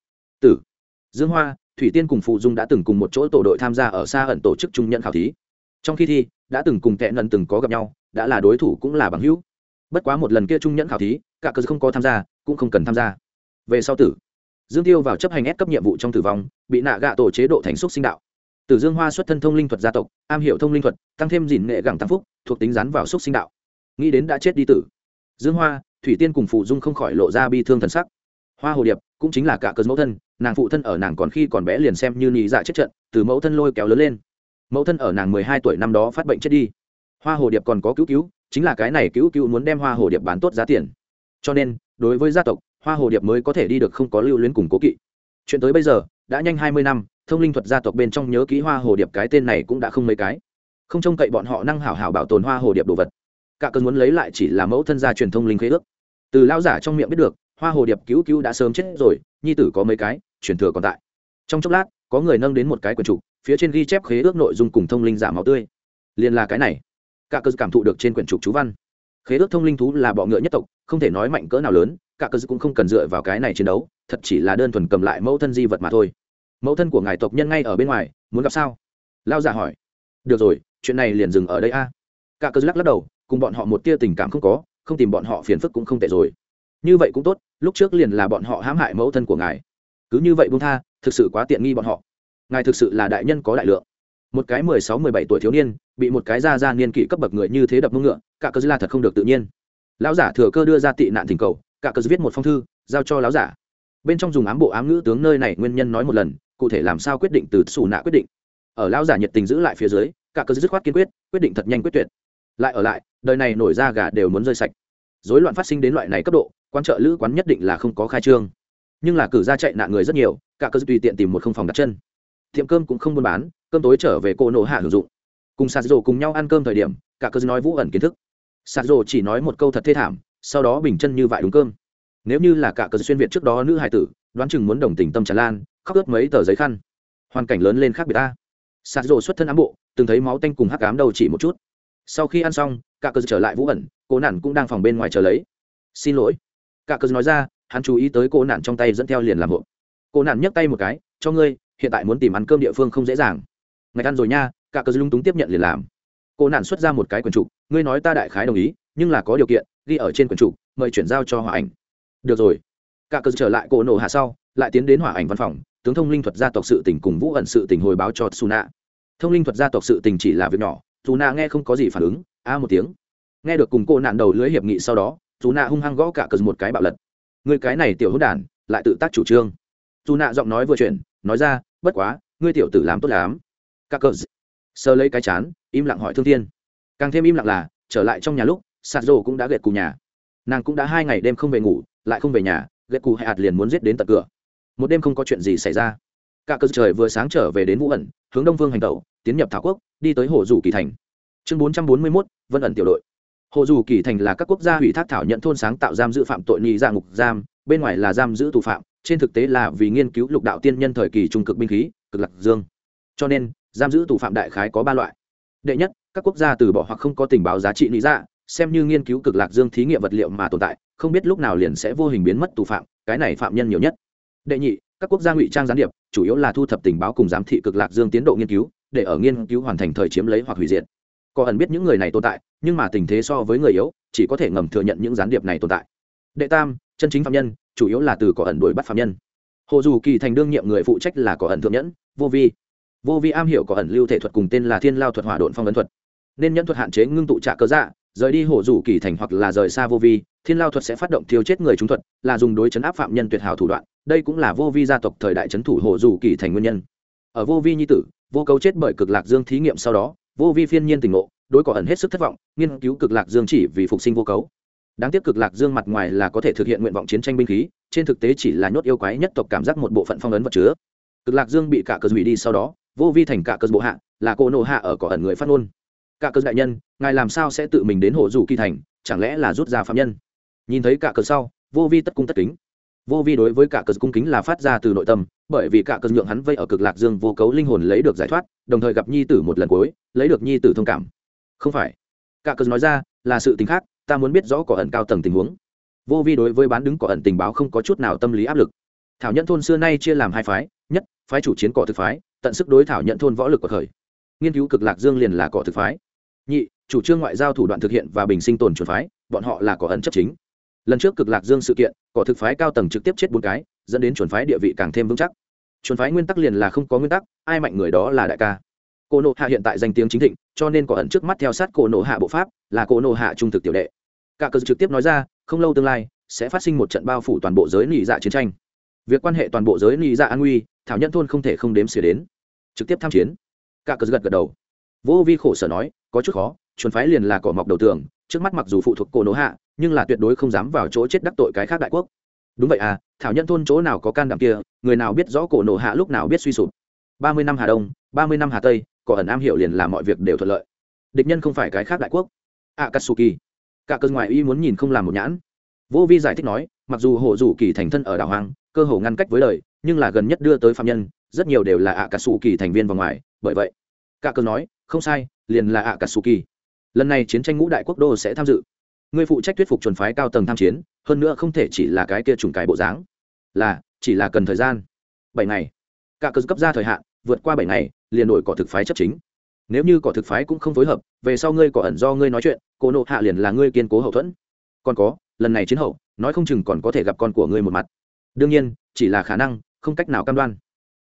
Tử. Dương hoa thủy tiên cùng phụ dung đã từng cùng một chỗ tổ đội tham gia ở xa ẩn tổ chức trung nhận khảo thí. Trong khi thi, đã từng cùng tệ nần từng có gặp nhau, đã là đối thủ cũng là bằng hữu. Bất quá một lần kia trung nhẫn khảo thí, cả cơ không có tham gia, cũng không cần tham gia. Về sau tử, dương tiêu vào chấp hành ép cấp nhiệm vụ trong tử vong, bị nạ gạ tổ chế độ thành xúc sinh đạo. Tử dương hoa xuất thân thông linh thuật gia tộc, am hiểu thông linh thuật, tăng thêm dìn nghệ gẳng tăng phúc, thuộc tính rắn vào xúc sinh đạo. Nghĩ đến đã chết đi tử. Dương hoa, thủy tiên cùng phụ dung không khỏi lộ ra bi thương thần sắc hoa hồ điệp cũng chính là cả cơn mẫu thân, nàng phụ thân ở nàng còn khi còn bé liền xem như nhị dạ chết trận, từ mẫu thân lôi kéo lớn lên. Mẫu thân ở nàng mười hai tuổi năm đó phát bệnh chết đi. Hoa hồ điệp còn có cứu cứu, chính là cái này cứu cứu muốn đem hoa hồ điệp bán tốt giá tiền. Cho nên, đối với gia tộc, hoa hồ điệp mới có thể đi được không có lưu luyến cùng cố kỵ. Chuyện tới bây giờ, đã nhanh hai mươi năm, thông linh thuật gia tộc bên trong nhớ kỹ hoa hồ điệp cái tên này cũng đã không mấy cái. Không trông cậy bọn họ năng hảo hảo bảo tồn hoa hồ điệp đồ vật. Cả cơn muốn lấy lại chỉ là mẫu thân gia truyền thông linh khế ước. Từ lao giả trong miệng biết được hoa hồ điệp cứu cứu đã sớm chết rồi, nhi tử có mấy cái, truyền thừa còn tại. Trong chốc lát, có người nâng đến một cái quyển trục, phía trên ghi chép khế ước nội dung cùng thông linh giả máu tươi. Liền là cái này. Cả cơ cảm thụ được trên quyển trục chú văn. Khế ước thông linh thú là bọ ngựa nhất tộc, không thể nói mạnh cỡ nào lớn, cả cơ cũng không cần dựa vào cái này chiến đấu, thật chỉ là đơn thuần cầm lại mẫu thân di vật mà thôi. Mẫu thân của ngài tộc nhân ngay ở bên ngoài, muốn gặp sao? Lao giả hỏi. Được rồi, chuyện này liền dừng ở đây a. Cả cơ lắc lắc đầu, cùng bọn họ một tia tình cảm không có, không tìm bọn họ phiền phức cũng không tệ rồi như vậy cũng tốt, lúc trước liền là bọn họ hãm hại mẫu thân của ngài. Cứ như vậy buông tha, thực sự quá tiện nghi bọn họ. Ngài thực sự là đại nhân có đại lượng. Một cái mười sáu, mười bảy tuổi thiếu niên, bị một cái gia gia niên kỷ cấp bậc người như thế đập mông ngựa, cả cơ là thật không được tự nhiên. Lão giả thừa cơ đưa ra tị nạn thỉnh cầu, cả cơ viết một phong thư, giao cho lão giả. Bên trong dùng ám bộ ám ngữ tướng nơi này nguyên nhân nói một lần, cụ thể làm sao quyết định từ xù nạ quyết định. Ở lão giả nhiệt tình giữ lại phía dưới, cả cơ dứt khoát kiên quyết quyết định thật nhanh quyết tuyệt. Lại ở lại, đời này nổi ra gà đều muốn rơi sạch. Rối loạn phát sinh đến loại này cấp độ Quán trợ lữ quán nhất định là không có khai trương. Nhưng là cử ra chạy nạn người rất nhiều, cả cơ tùy tiện tìm một không phòng đặt chân. Tiệm cơm cũng không buôn bán, cơm tối trở về cô nổ hạ hưởng dụng. Cùng sạt rồ cùng nhau ăn cơm thời điểm, cả cơ nói vũ ẩn kiến thức. Sạt rồ chỉ nói một câu thật thê thảm, sau đó bình chân như vại đúng cơm. Nếu như là cả cơ xuyên việt trước đó nữ hài tử, đoán chừng muốn đồng tình tâm tràn lan, khóc ướt mấy tờ giấy khăn. Hoàn cảnh lớn lên khác biệt ta. Sạt rồ xuất thân ám bộ, từng thấy máu tanh cùng hắc ám đầu chỉ một chút. Sau khi ăn xong, cả cơ trở lại vũ ẩn, cô nản cũng đang phòng bên ngoài chờ lấy. Xin lỗi cả cớ nói ra, hắn chú ý tới cô nạn trong tay dẫn theo liền làm hộ. Cô nạn nhấc tay một cái, cho ngươi, hiện tại muốn tìm ăn cơm địa phương không dễ dàng. Ngày ăn rồi nha. Cả cớ lung túng tiếp nhận liền làm. Cô nạn xuất ra một cái quyển trục, ngươi nói ta đại khái đồng ý, nhưng là có điều kiện, ghi ở trên quyển trục, mời chuyển giao cho hỏa ảnh. Được rồi. Cả cớ trở lại cổ nổ hạ sau, lại tiến đến hỏa ảnh văn phòng, tướng thông linh thuật gia tộc sự tình cùng vũ ẩn sự tình hồi báo cho suna thông linh thuật gia tộc sự tình chỉ là việc nhỏ suna nghe không có gì phản ứng, a một tiếng. Nghe được cùng cô nạn đầu lưới hiệp nghị sau đó dù nạ hung hăng gõ cả cờ một cái bạo lật. Người cái này tiểu hữu đản, lại tự tác chủ trương. Dù nạ giọng nói vừa chuyển, nói ra, bất quá, ngươi tiểu tử làm tốt lắm. Cả cờ sơ lấy cái chán, im lặng hỏi thương thiên. Càng thêm im lặng là, trở lại trong nhà lúc sạt rồ cũng đã gệt cù nhà. Nàng cũng đã hai ngày đêm không về ngủ, lại không về nhà gệt cù hạt liền muốn giết đến tận cửa. Một đêm không có chuyện gì xảy ra. Cả cơ trời vừa sáng trở về đến vũ ẩn, hướng đông vương hành tẩu, tiến nhập thảo quốc, đi tới hồ rủ kỳ thành. Chương bốn trăm bốn mươi mốt, vân ẩn tiểu đội hồ dù kỳ thành là các quốc gia hủy thác thảo nhận thôn sáng tạo giam giữ phạm tội nhị ra ngục giam, bên ngoài là giam giữ tù phạm, trên thực tế là vì nghiên cứu lục đạo tiên nhân thời kỳ trung cực binh khí, cực lạc dương. Cho nên, giam giữ tù phạm đại khái có ba loại. Đệ nhất, các quốc gia từ bỏ hoặc không có tình báo giá trị lý ra dạ, xem như nghiên cứu cực lạc dương thí nghiệm vật liệu mà tồn tại, không biết lúc nào liền sẽ vô hình biến mất tù phạm, cái này phạm nhân nhiều nhất. Đệ nhị, các quốc gia ngụy trang gián điệp, chủ yếu là thu thập tình báo cùng giám thị cực lạc dương tiến độ nghiên cứu, để ở nghiên cứu hoàn thành thời chiếm lấy hoặc hủy diệt. Có ẩn biết những người này tồn tại nhưng mà tình thế so với người yếu, chỉ có thể ngầm thừa nhận những gián điệp này tồn tại. Đệ tam, chân chính phạm nhân, chủ yếu là từ cỏ ẩn đuổi bắt phạm nhân. Hồ dù kỳ thành đương nhiệm người phụ trách là cỏ ẩn thượng nhẫn, vô vi. Vô vi am hiểu cỏ ẩn lưu thể thuật cùng tên là thiên lao thuật hỏa độn phong ấn thuật. Nên nhẫn thuật hạn chế ngưng tụ trạ cơ dạ rời đi hồ dù kỳ thành hoặc là rời xa vô vi, thiên lao thuật sẽ phát động thiêu chết người trúng thuật, là dùng đối chấn áp phạm nhân tuyệt hảo thủ đoạn, đây cũng là vô vi gia tộc thời đại chấn thủ hồ dù kỳ thành nguyên nhân. Ở vô vi nhi tử, vô cấu chết bởi cực lạc dương thí nghiệm sau đó, vô vi phiên nhiên tỉnh ngộ đối cỏ ẩn hết sức thất vọng, nghiên cứu cực lạc dương chỉ vì phục sinh vô cấu. Đáng tiếc cực lạc dương mặt ngoài là có thể thực hiện nguyện vọng chiến tranh binh khí, trên thực tế chỉ là nhốt yêu quái nhất tộc cảm giác một bộ phận phong ấn vật chứa. Cực lạc dương bị cả cờ hủy đi sau đó, vô vi thành cả cờ bộ hạ, là cô nộ hạ ở cỏ ẩn người phát ngôn. Cả cờ đại nhân, ngài làm sao sẽ tự mình đến hộ dù kỳ thành, chẳng lẽ là rút ra phạm nhân? Nhìn thấy cả cờ sau, vô vi tất cung tất kính. Vô vi đối với cả cờ cung kính là phát ra từ nội tâm, bởi vì cả cờ nhượng hắn vây ở cực lạc dương vô cấu linh hồn lấy được giải thoát, đồng thời gặp nhi tử một lần cuối, lấy được nhi tử thông cảm không phải. Cả cờ nói ra, là sự tình khác, ta muốn biết rõ cỏ ẩn cao tầng tình huống. Vô vi đối với bán đứng cỏ ẩn tình báo không có chút nào tâm lý áp lực. Thảo nhận thôn xưa nay chia làm hai phái, nhất, phái chủ chiến cỏ thực phái, tận sức đối thảo nhận thôn võ lực của khởi. Nghiên cứu cực lạc dương liền là cỏ thực phái. Nhị, chủ trương ngoại giao thủ đoạn thực hiện và bình sinh tồn chuẩn phái, bọn họ là cỏ ẩn chấp chính. Lần trước cực lạc dương sự kiện cỏ thực phái cao tầng trực tiếp chết bốn cái, dẫn đến chuẩn phái địa vị càng thêm vững chắc. Chuẩn phái nguyên tắc liền là không có nguyên tắc, ai mạnh người đó là đại ca cô nộ hạ hiện tại danh tiếng chính thịnh, cho nên có ẩn trước mắt theo sát cô nộ hạ bộ pháp là cô nộ hạ trung thực tiểu đệ. Cả cờ trực tiếp nói ra, không lâu tương lai sẽ phát sinh một trận bao phủ toàn bộ giới nị dạ chiến tranh. Việc quan hệ toàn bộ giới nị dạ an nguy, thảo nhân thôn không thể không đếm xỉa đến. Trực tiếp tham chiến. Cả cờ gật gật đầu. Vô vi khổ sở nói, có chút khó, chuẩn phái liền là cỏ mọc đầu tường, trước mắt mặc dù phụ thuộc cổ nộ hạ, nhưng là tuyệt đối không dám vào chỗ chết đắc tội cái khác đại quốc. Đúng vậy à thảo nhân thôn chỗ nào có can đảm kia, người nào biết rõ cổ nổ hạ lúc nào biết suy sụp? Ba mươi năm hà đông, ba mươi năm hà tây có ẩn am hiểu liền là mọi việc đều thuận lợi. Địch nhân không phải cái khác đại quốc. A katsuki cả cơn ngoại y muốn nhìn không làm một nhãn. Vô vi giải thích nói, mặc dù hộ rủ kỳ thành thân ở đảo hoang, cơ hồ ngăn cách với đời, nhưng là gần nhất đưa tới phạm nhân, rất nhiều đều là ạ cà sù kỳ thành viên vào ngoài, bởi vậy, cả cơn nói, không sai, liền là ạ cà sù kỳ lần này chiến tranh ngũ đại quốc đô sẽ tham dự. Người phụ trách thuyết phục chuẩn phái cao tầng tham chiến, hơn nữa không thể chỉ là cái kia trùng cái bộ dáng. Là, chỉ là cần thời gian. Bảy ngày. Cả cơn cấp ra thời hạn vượt qua bảy ngày, liền đổi cỏ thực phái chấp chính. Nếu như cỏ thực phái cũng không phối hợp, về sau ngươi cỏ ẩn do ngươi nói chuyện, cô nộ hạ liền là ngươi kiên cố hậu thuẫn. Còn có, lần này chiến hậu, nói không chừng còn có thể gặp con của ngươi một mặt. Đương nhiên, chỉ là khả năng, không cách nào cam đoan.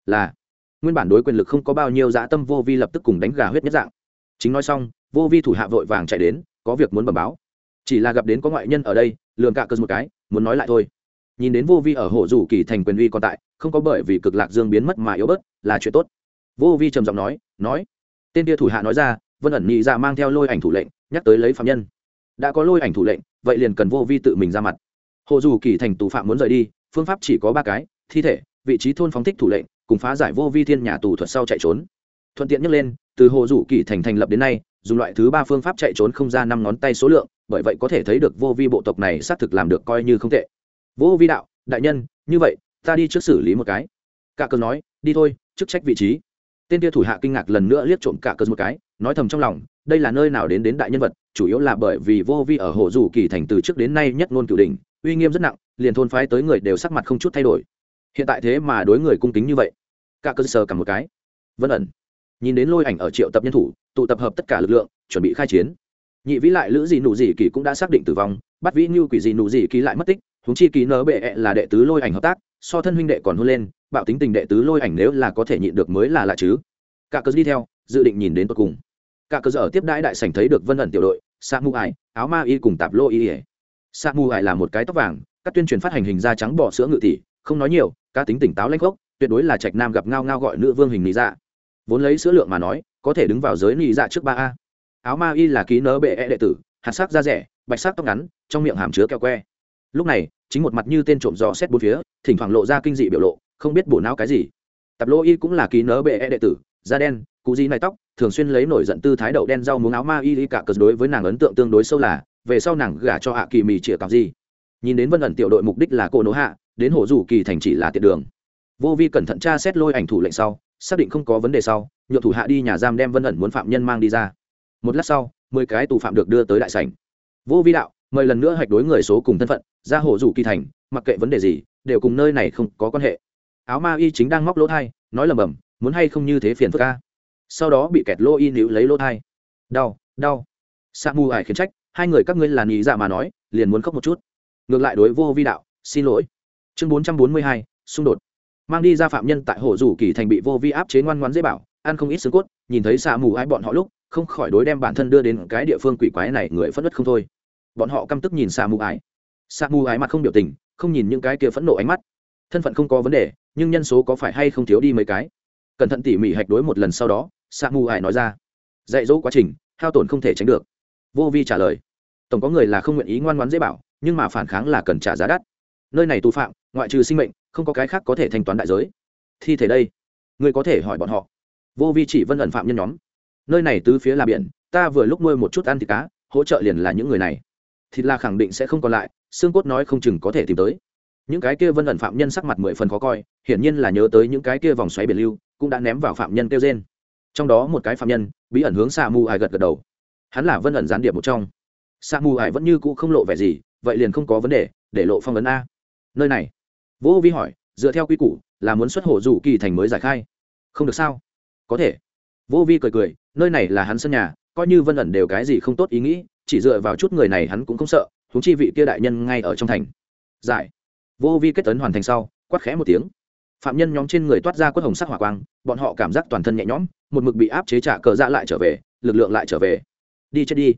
Là, nguyên bản đối quyền lực không có bao nhiêu dã tâm vô vi lập tức cùng đánh gà huyết nhất dạng. Chính nói xong, vô vi thủ hạ vội vàng chạy đến, có việc muốn bẩm báo. Chỉ là gặp đến có ngoại nhân ở đây lường cả cơ một cái, muốn nói lại thôi. Nhìn đến vô vi ở hồ dù kỳ thành quyền uy còn tại, không có bởi vì cực lạc dương biến mất mà yếu bớt, là chuyện tốt vô vi trầm giọng nói nói, tên kia thủ hạ nói ra, vân ẩn nhị ra mang theo lôi ảnh thủ lệnh, nhắc tới lấy phạm nhân. Đã có lôi ảnh thủ lệnh, vậy liền cần vô vi tự mình ra mặt. Hồ dù kỳ thành tù phạm muốn rời đi, phương pháp chỉ có ba cái, thi thể, vị trí thôn phóng thích thủ lệnh, cùng phá giải vô vi thiên nhà tù thuật sau chạy trốn. Thuận tiện nhắc lên, từ hồ dù kỳ thành thành lập đến nay, dùng loại thứ ba phương pháp chạy trốn không ra năm ngón tay số lượng, bởi vậy có thể thấy được vô vi bộ tộc này xác thực làm được coi như không tệ. Vô vi đạo, đại nhân, như vậy, ta đi trước xử lý một cái. Cả cơn nói, đi thôi, chức trách vị trí tên kia thủ hạ kinh ngạc lần nữa liếc trộm cả cơ một cái, nói thầm trong lòng, đây là nơi nào đến đến đại nhân vật, chủ yếu là bởi vì vô vi ở hồ dù kỳ thành từ trước đến nay nhất ngôn cửu đình uy nghiêm rất nặng, liền thôn phái tới người đều sắc mặt không chút thay đổi. Hiện tại thế mà đối người cung kính như vậy. Cả cơ sờ cả một cái. Vân ẩn. Nhìn đến lôi ảnh ở triệu tập nhân thủ, tụ tập hợp tất cả lực lượng, chuẩn bị khai chiến. Nhị vĩ lại lữ gì nụ gì kỳ cũng đã xác định tử vong, bắt vĩ như quỷ gì nụ gì kỳ lại mất tích, huống chi kỳ nở bệ là đệ tứ lôi ảnh hợp tác, so thân huynh đệ còn hôn lên bạo tính tình đệ tứ lôi ảnh nếu là có thể nhịn được mới là lạ chứ. Cả cớ đi theo, dự định nhìn đến tận cùng. Cả cớ ở tiếp đãi đại sảnh thấy được vân ẩn tiểu đội sa mu ải áo ma y cùng tạp lô y sa mu ải là một cái tóc vàng, các tuyên truyền phát hành hình da trắng bỏ sữa ngự tỷ, không nói nhiều, cá tính tỉnh táo lanh gốc tuyệt đối là trạch nam gặp ngao ngao gọi nữ vương hình lý dạ. Vốn lấy sữa lượng mà nói, có thể đứng vào giới lý dạ trước ba a. Áo ma y là ký nớ bệ e đệ tử, hạt sắc da rẻ, bạch sắc tóc ngắn, trong miệng hàm chứa keo que. Lúc này, chính một mặt như tên trộm gió xét bốn phía, thỉnh thoảng lộ ra kinh dị biểu lộ không biết bổ não cái gì. Tập lô y cũng là ký nớ bệ e đệ tử, da đen, cụ di này tóc, thường xuyên lấy nổi giận tư thái đậu đen rau muống áo ma y y cả cờ đối với nàng ấn tượng tương đối sâu là, về sau nàng gả cho hạ kỳ mì chĩa cặp gì. Nhìn đến vân ẩn tiểu đội mục đích là cô nỗ hạ, đến hồ rủ kỳ thành chỉ là tiện đường. Vô vi cẩn thận tra xét lôi ảnh thủ lệnh sau, xác định không có vấn đề sau, nhượng thủ hạ đi nhà giam đem vân ẩn muốn phạm nhân mang đi ra. Một lát sau, mười cái tù phạm được đưa tới đại sảnh. Vô vi đạo, mời lần nữa hạch đối người số cùng thân phận, ra hồ rủ kỳ thành, mặc kệ vấn đề gì, đều cùng nơi này không có quan hệ áo ma y chính đang móc lỗ thai, nói lầm bầm muốn hay không như thế phiền phức ca sau đó bị kẹt lô y níu lấy lỗ thai. Đau đau. Sa mù ải khiến trách, hai người các ngươi là nhị dạ mà nói, liền muốn khóc một chút. Ngược lại đối vô vi đạo, xin lỗi. Chương bốn trăm bốn mươi hai, xung đột. Mang đi ra phạm nhân tại hồ rủ kỳ thành bị vô vi áp chế ngoan ngoan dễ bảo, ăn không ít xương cốt, nhìn thấy xạ mù ai bọn họ lúc, không khỏi đối đem bản thân đưa đến cái địa phương quỷ quái này người phất đất không thôi. Bọn họ căm tức nhìn xạ mù ái xạ mù ái mặt không biểu tình, không nhìn những cái kia phẫn nộ ánh mắt. Thân phận không có vấn đề nhưng nhân số có phải hay không thiếu đi mấy cái? Cẩn thận tỉ mỉ hạch đối một lần sau đó sa mù ải nói ra. Dạy dỗ quá trình, hao tổn không thể tránh được. Vô vi trả lời. Tổng có người là không nguyện ý ngoan ngoãn dễ bảo, nhưng mà phản kháng là cần trả giá đắt. Nơi này tù phạm, ngoại trừ sinh mệnh, không có cái khác có thể thanh toán đại giới. Thi thể đây, ngươi có thể hỏi bọn họ. Vô vi chỉ vân ẩn phạm nhân nhóm. Nơi này tứ phía là biển, ta vừa lúc nuôi một chút ăn thịt cá, hỗ trợ liền là những người này. Thịt là khẳng định sẽ không còn lại, xương cốt nói không chừng có thể tìm tới những cái kia vân ẩn phạm nhân sắc mặt mười phần khó coi, hiển nhiên là nhớ tới những cái kia vòng xoáy biển lưu, cũng đã ném vào phạm nhân kêu trên trong đó một cái phạm nhân, bí ẩn hướng xạ mù ải gật gật đầu. Hắn là vân ẩn gián điệp một trong. Xạ mù ải vẫn như cũ không lộ vẻ gì, vậy liền không có vấn đề, để lộ phong ấn a. Nơi này. Vô vi hỏi, dựa theo quy củ, là muốn xuất hộ rủ kỳ thành mới giải khai. Không được sao? Có thể. Vô vi cười cười, nơi này là hắn sân nhà, coi như vân ẩn đều cái gì không tốt ý nghĩ, chỉ dựa vào chút người này hắn cũng không sợ húng chi vị kia đại nhân ngay ở trong thành. Giải vô vi kết tấn hoàn thành sau, quát khẽ một tiếng. Phạm nhân nhóm trên người toát ra quất hồng sắc hỏa quang, bọn họ cảm giác toàn thân nhẹ nhõm, một mực bị áp chế trả cờ dạ lại trở về, lực lượng lại trở về. Đi chết đi.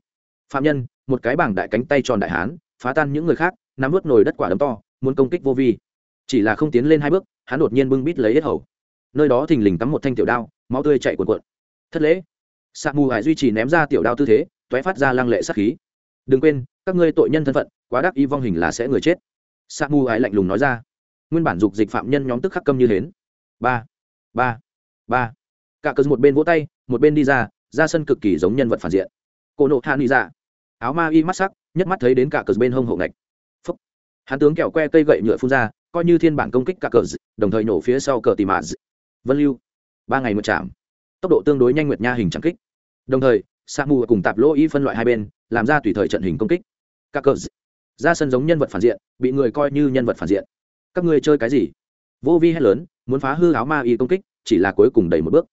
Phạm nhân, một cái bảng đại cánh tay tròn đại hán, phá tan những người khác, nắm vớt nồi đất quả đấm to, muốn công kích vô vi. Chỉ là không tiến lên hai bước, hắn đột nhiên bưng bít lấy hết hầu. Nơi đó thình lình cắm một thanh tiểu đao, máu tươi chạy cuộn cuộn. Thất lễ. Sạc mù hải duy trì ném ra tiểu đao tư thế t phát ra lăng lệ sắc khí. Đừng quên, các ngươi tội nhân thân phận, quá đắc y vong hình là sẽ người chết sa mu ái lạnh lùng nói ra. Nguyên bản dục dịch phạm nhân nhóm tức khắc câm như hến. Ba ba ba. Cả cờ một bên vỗ tay, một bên đi ra ra sân cực kỳ giống nhân vật phản diện. Cô nộ hạ ni ra dạ. áo ma y mắt sắc nhất mắt thấy đến cả cờ bên hông hậu ngạch. Phúc. Hắn tướng kẹo que cây gậy nhựa phun ra, coi như thiên bản công kích cả cờ đồng thời nổ phía sau cờ tìm mạt vân lưu. Ba ngày một chạm tốc độ tương đối nhanh nguyệt nha hình trắng kích. Đồng thời sa mù cùng tạp lỗ y phân loại hai bên, làm ra tùy thời trận hình công kích. Các cờ ra sân giống nhân vật phản diện, bị người coi như nhân vật phản diện. Các ngươi chơi cái gì? Vô vi hét lớn, muốn phá hư áo ma y công kích, chỉ là cuối cùng đầy một bước.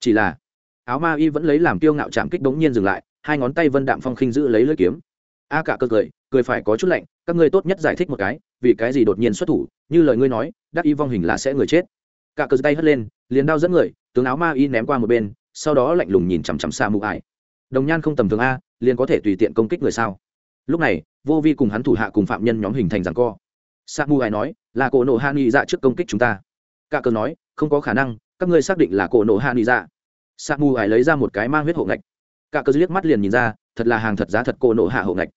Chỉ là, áo ma y vẫn lấy làm kiêu ngạo chạm kích đống nhiên dừng lại, hai ngón tay vân đạm phong khinh giữ lấy lưỡi kiếm. A cả cơ cười cười phải có chút lạnh, các ngươi tốt nhất giải thích một cái, vì cái gì đột nhiên xuất thủ, như lời ngươi nói, đắc y vong hình là sẽ người chết. Cả cơ tay hất lên, liền đao dẫn người, tướng áo ma y ném qua một bên, sau đó lạnh lùng nhìn chằm chằm xa mụ ải đồng nhan không tầm thường a, liền có thể tùy tiện công kích người sao? Lúc này, vô vi cùng hắn thủ hạ cùng phạm nhân nhóm hình thành rằng co. Sa mu ai nói, là cổ nộ hạ nghị dạ trước công kích chúng ta. Cả cờ nói, không có khả năng, các ngươi xác định là cổ nộ hạ nghị dạ sa mu ai lấy ra một cái mang huyết hộ ngạch. Cả cờ liếc mắt liền nhìn ra, thật là hàng thật giá thật cổ nộ hạ hộ ngạch.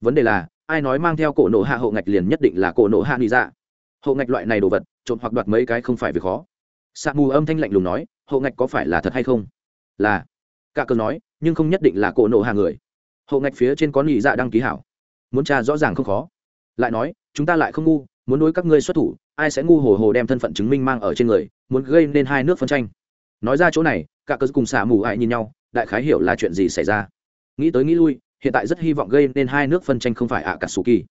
Vấn đề là, ai nói mang theo cổ nộ hạ hộ ngạch liền nhất định là cổ nộ hạ nghị dạ hộ ngạch loại này đồ vật, trộm hoặc đoạt mấy cái không phải việc khó. Sa mu âm thanh lạnh lùng nói, hộ ngạch có phải là thật hay không? Là. Cả cờ nói, nhưng không nhất định là cổ nộ hạ người hộ ngạch phía trên có nghị dạ đăng ký hảo. Muốn tra rõ ràng không khó. Lại nói, chúng ta lại không ngu, muốn đối các ngươi xuất thủ, ai sẽ ngu hồ hồ đem thân phận chứng minh mang ở trên người, muốn gây nên hai nước phân tranh. Nói ra chỗ này, cả cơ cùng xả mù hại nhìn nhau, đại khái hiểu là chuyện gì xảy ra. Nghĩ tới nghĩ lui, hiện tại rất hy vọng gây nên hai nước phân tranh không phải ạ cả sù kỳ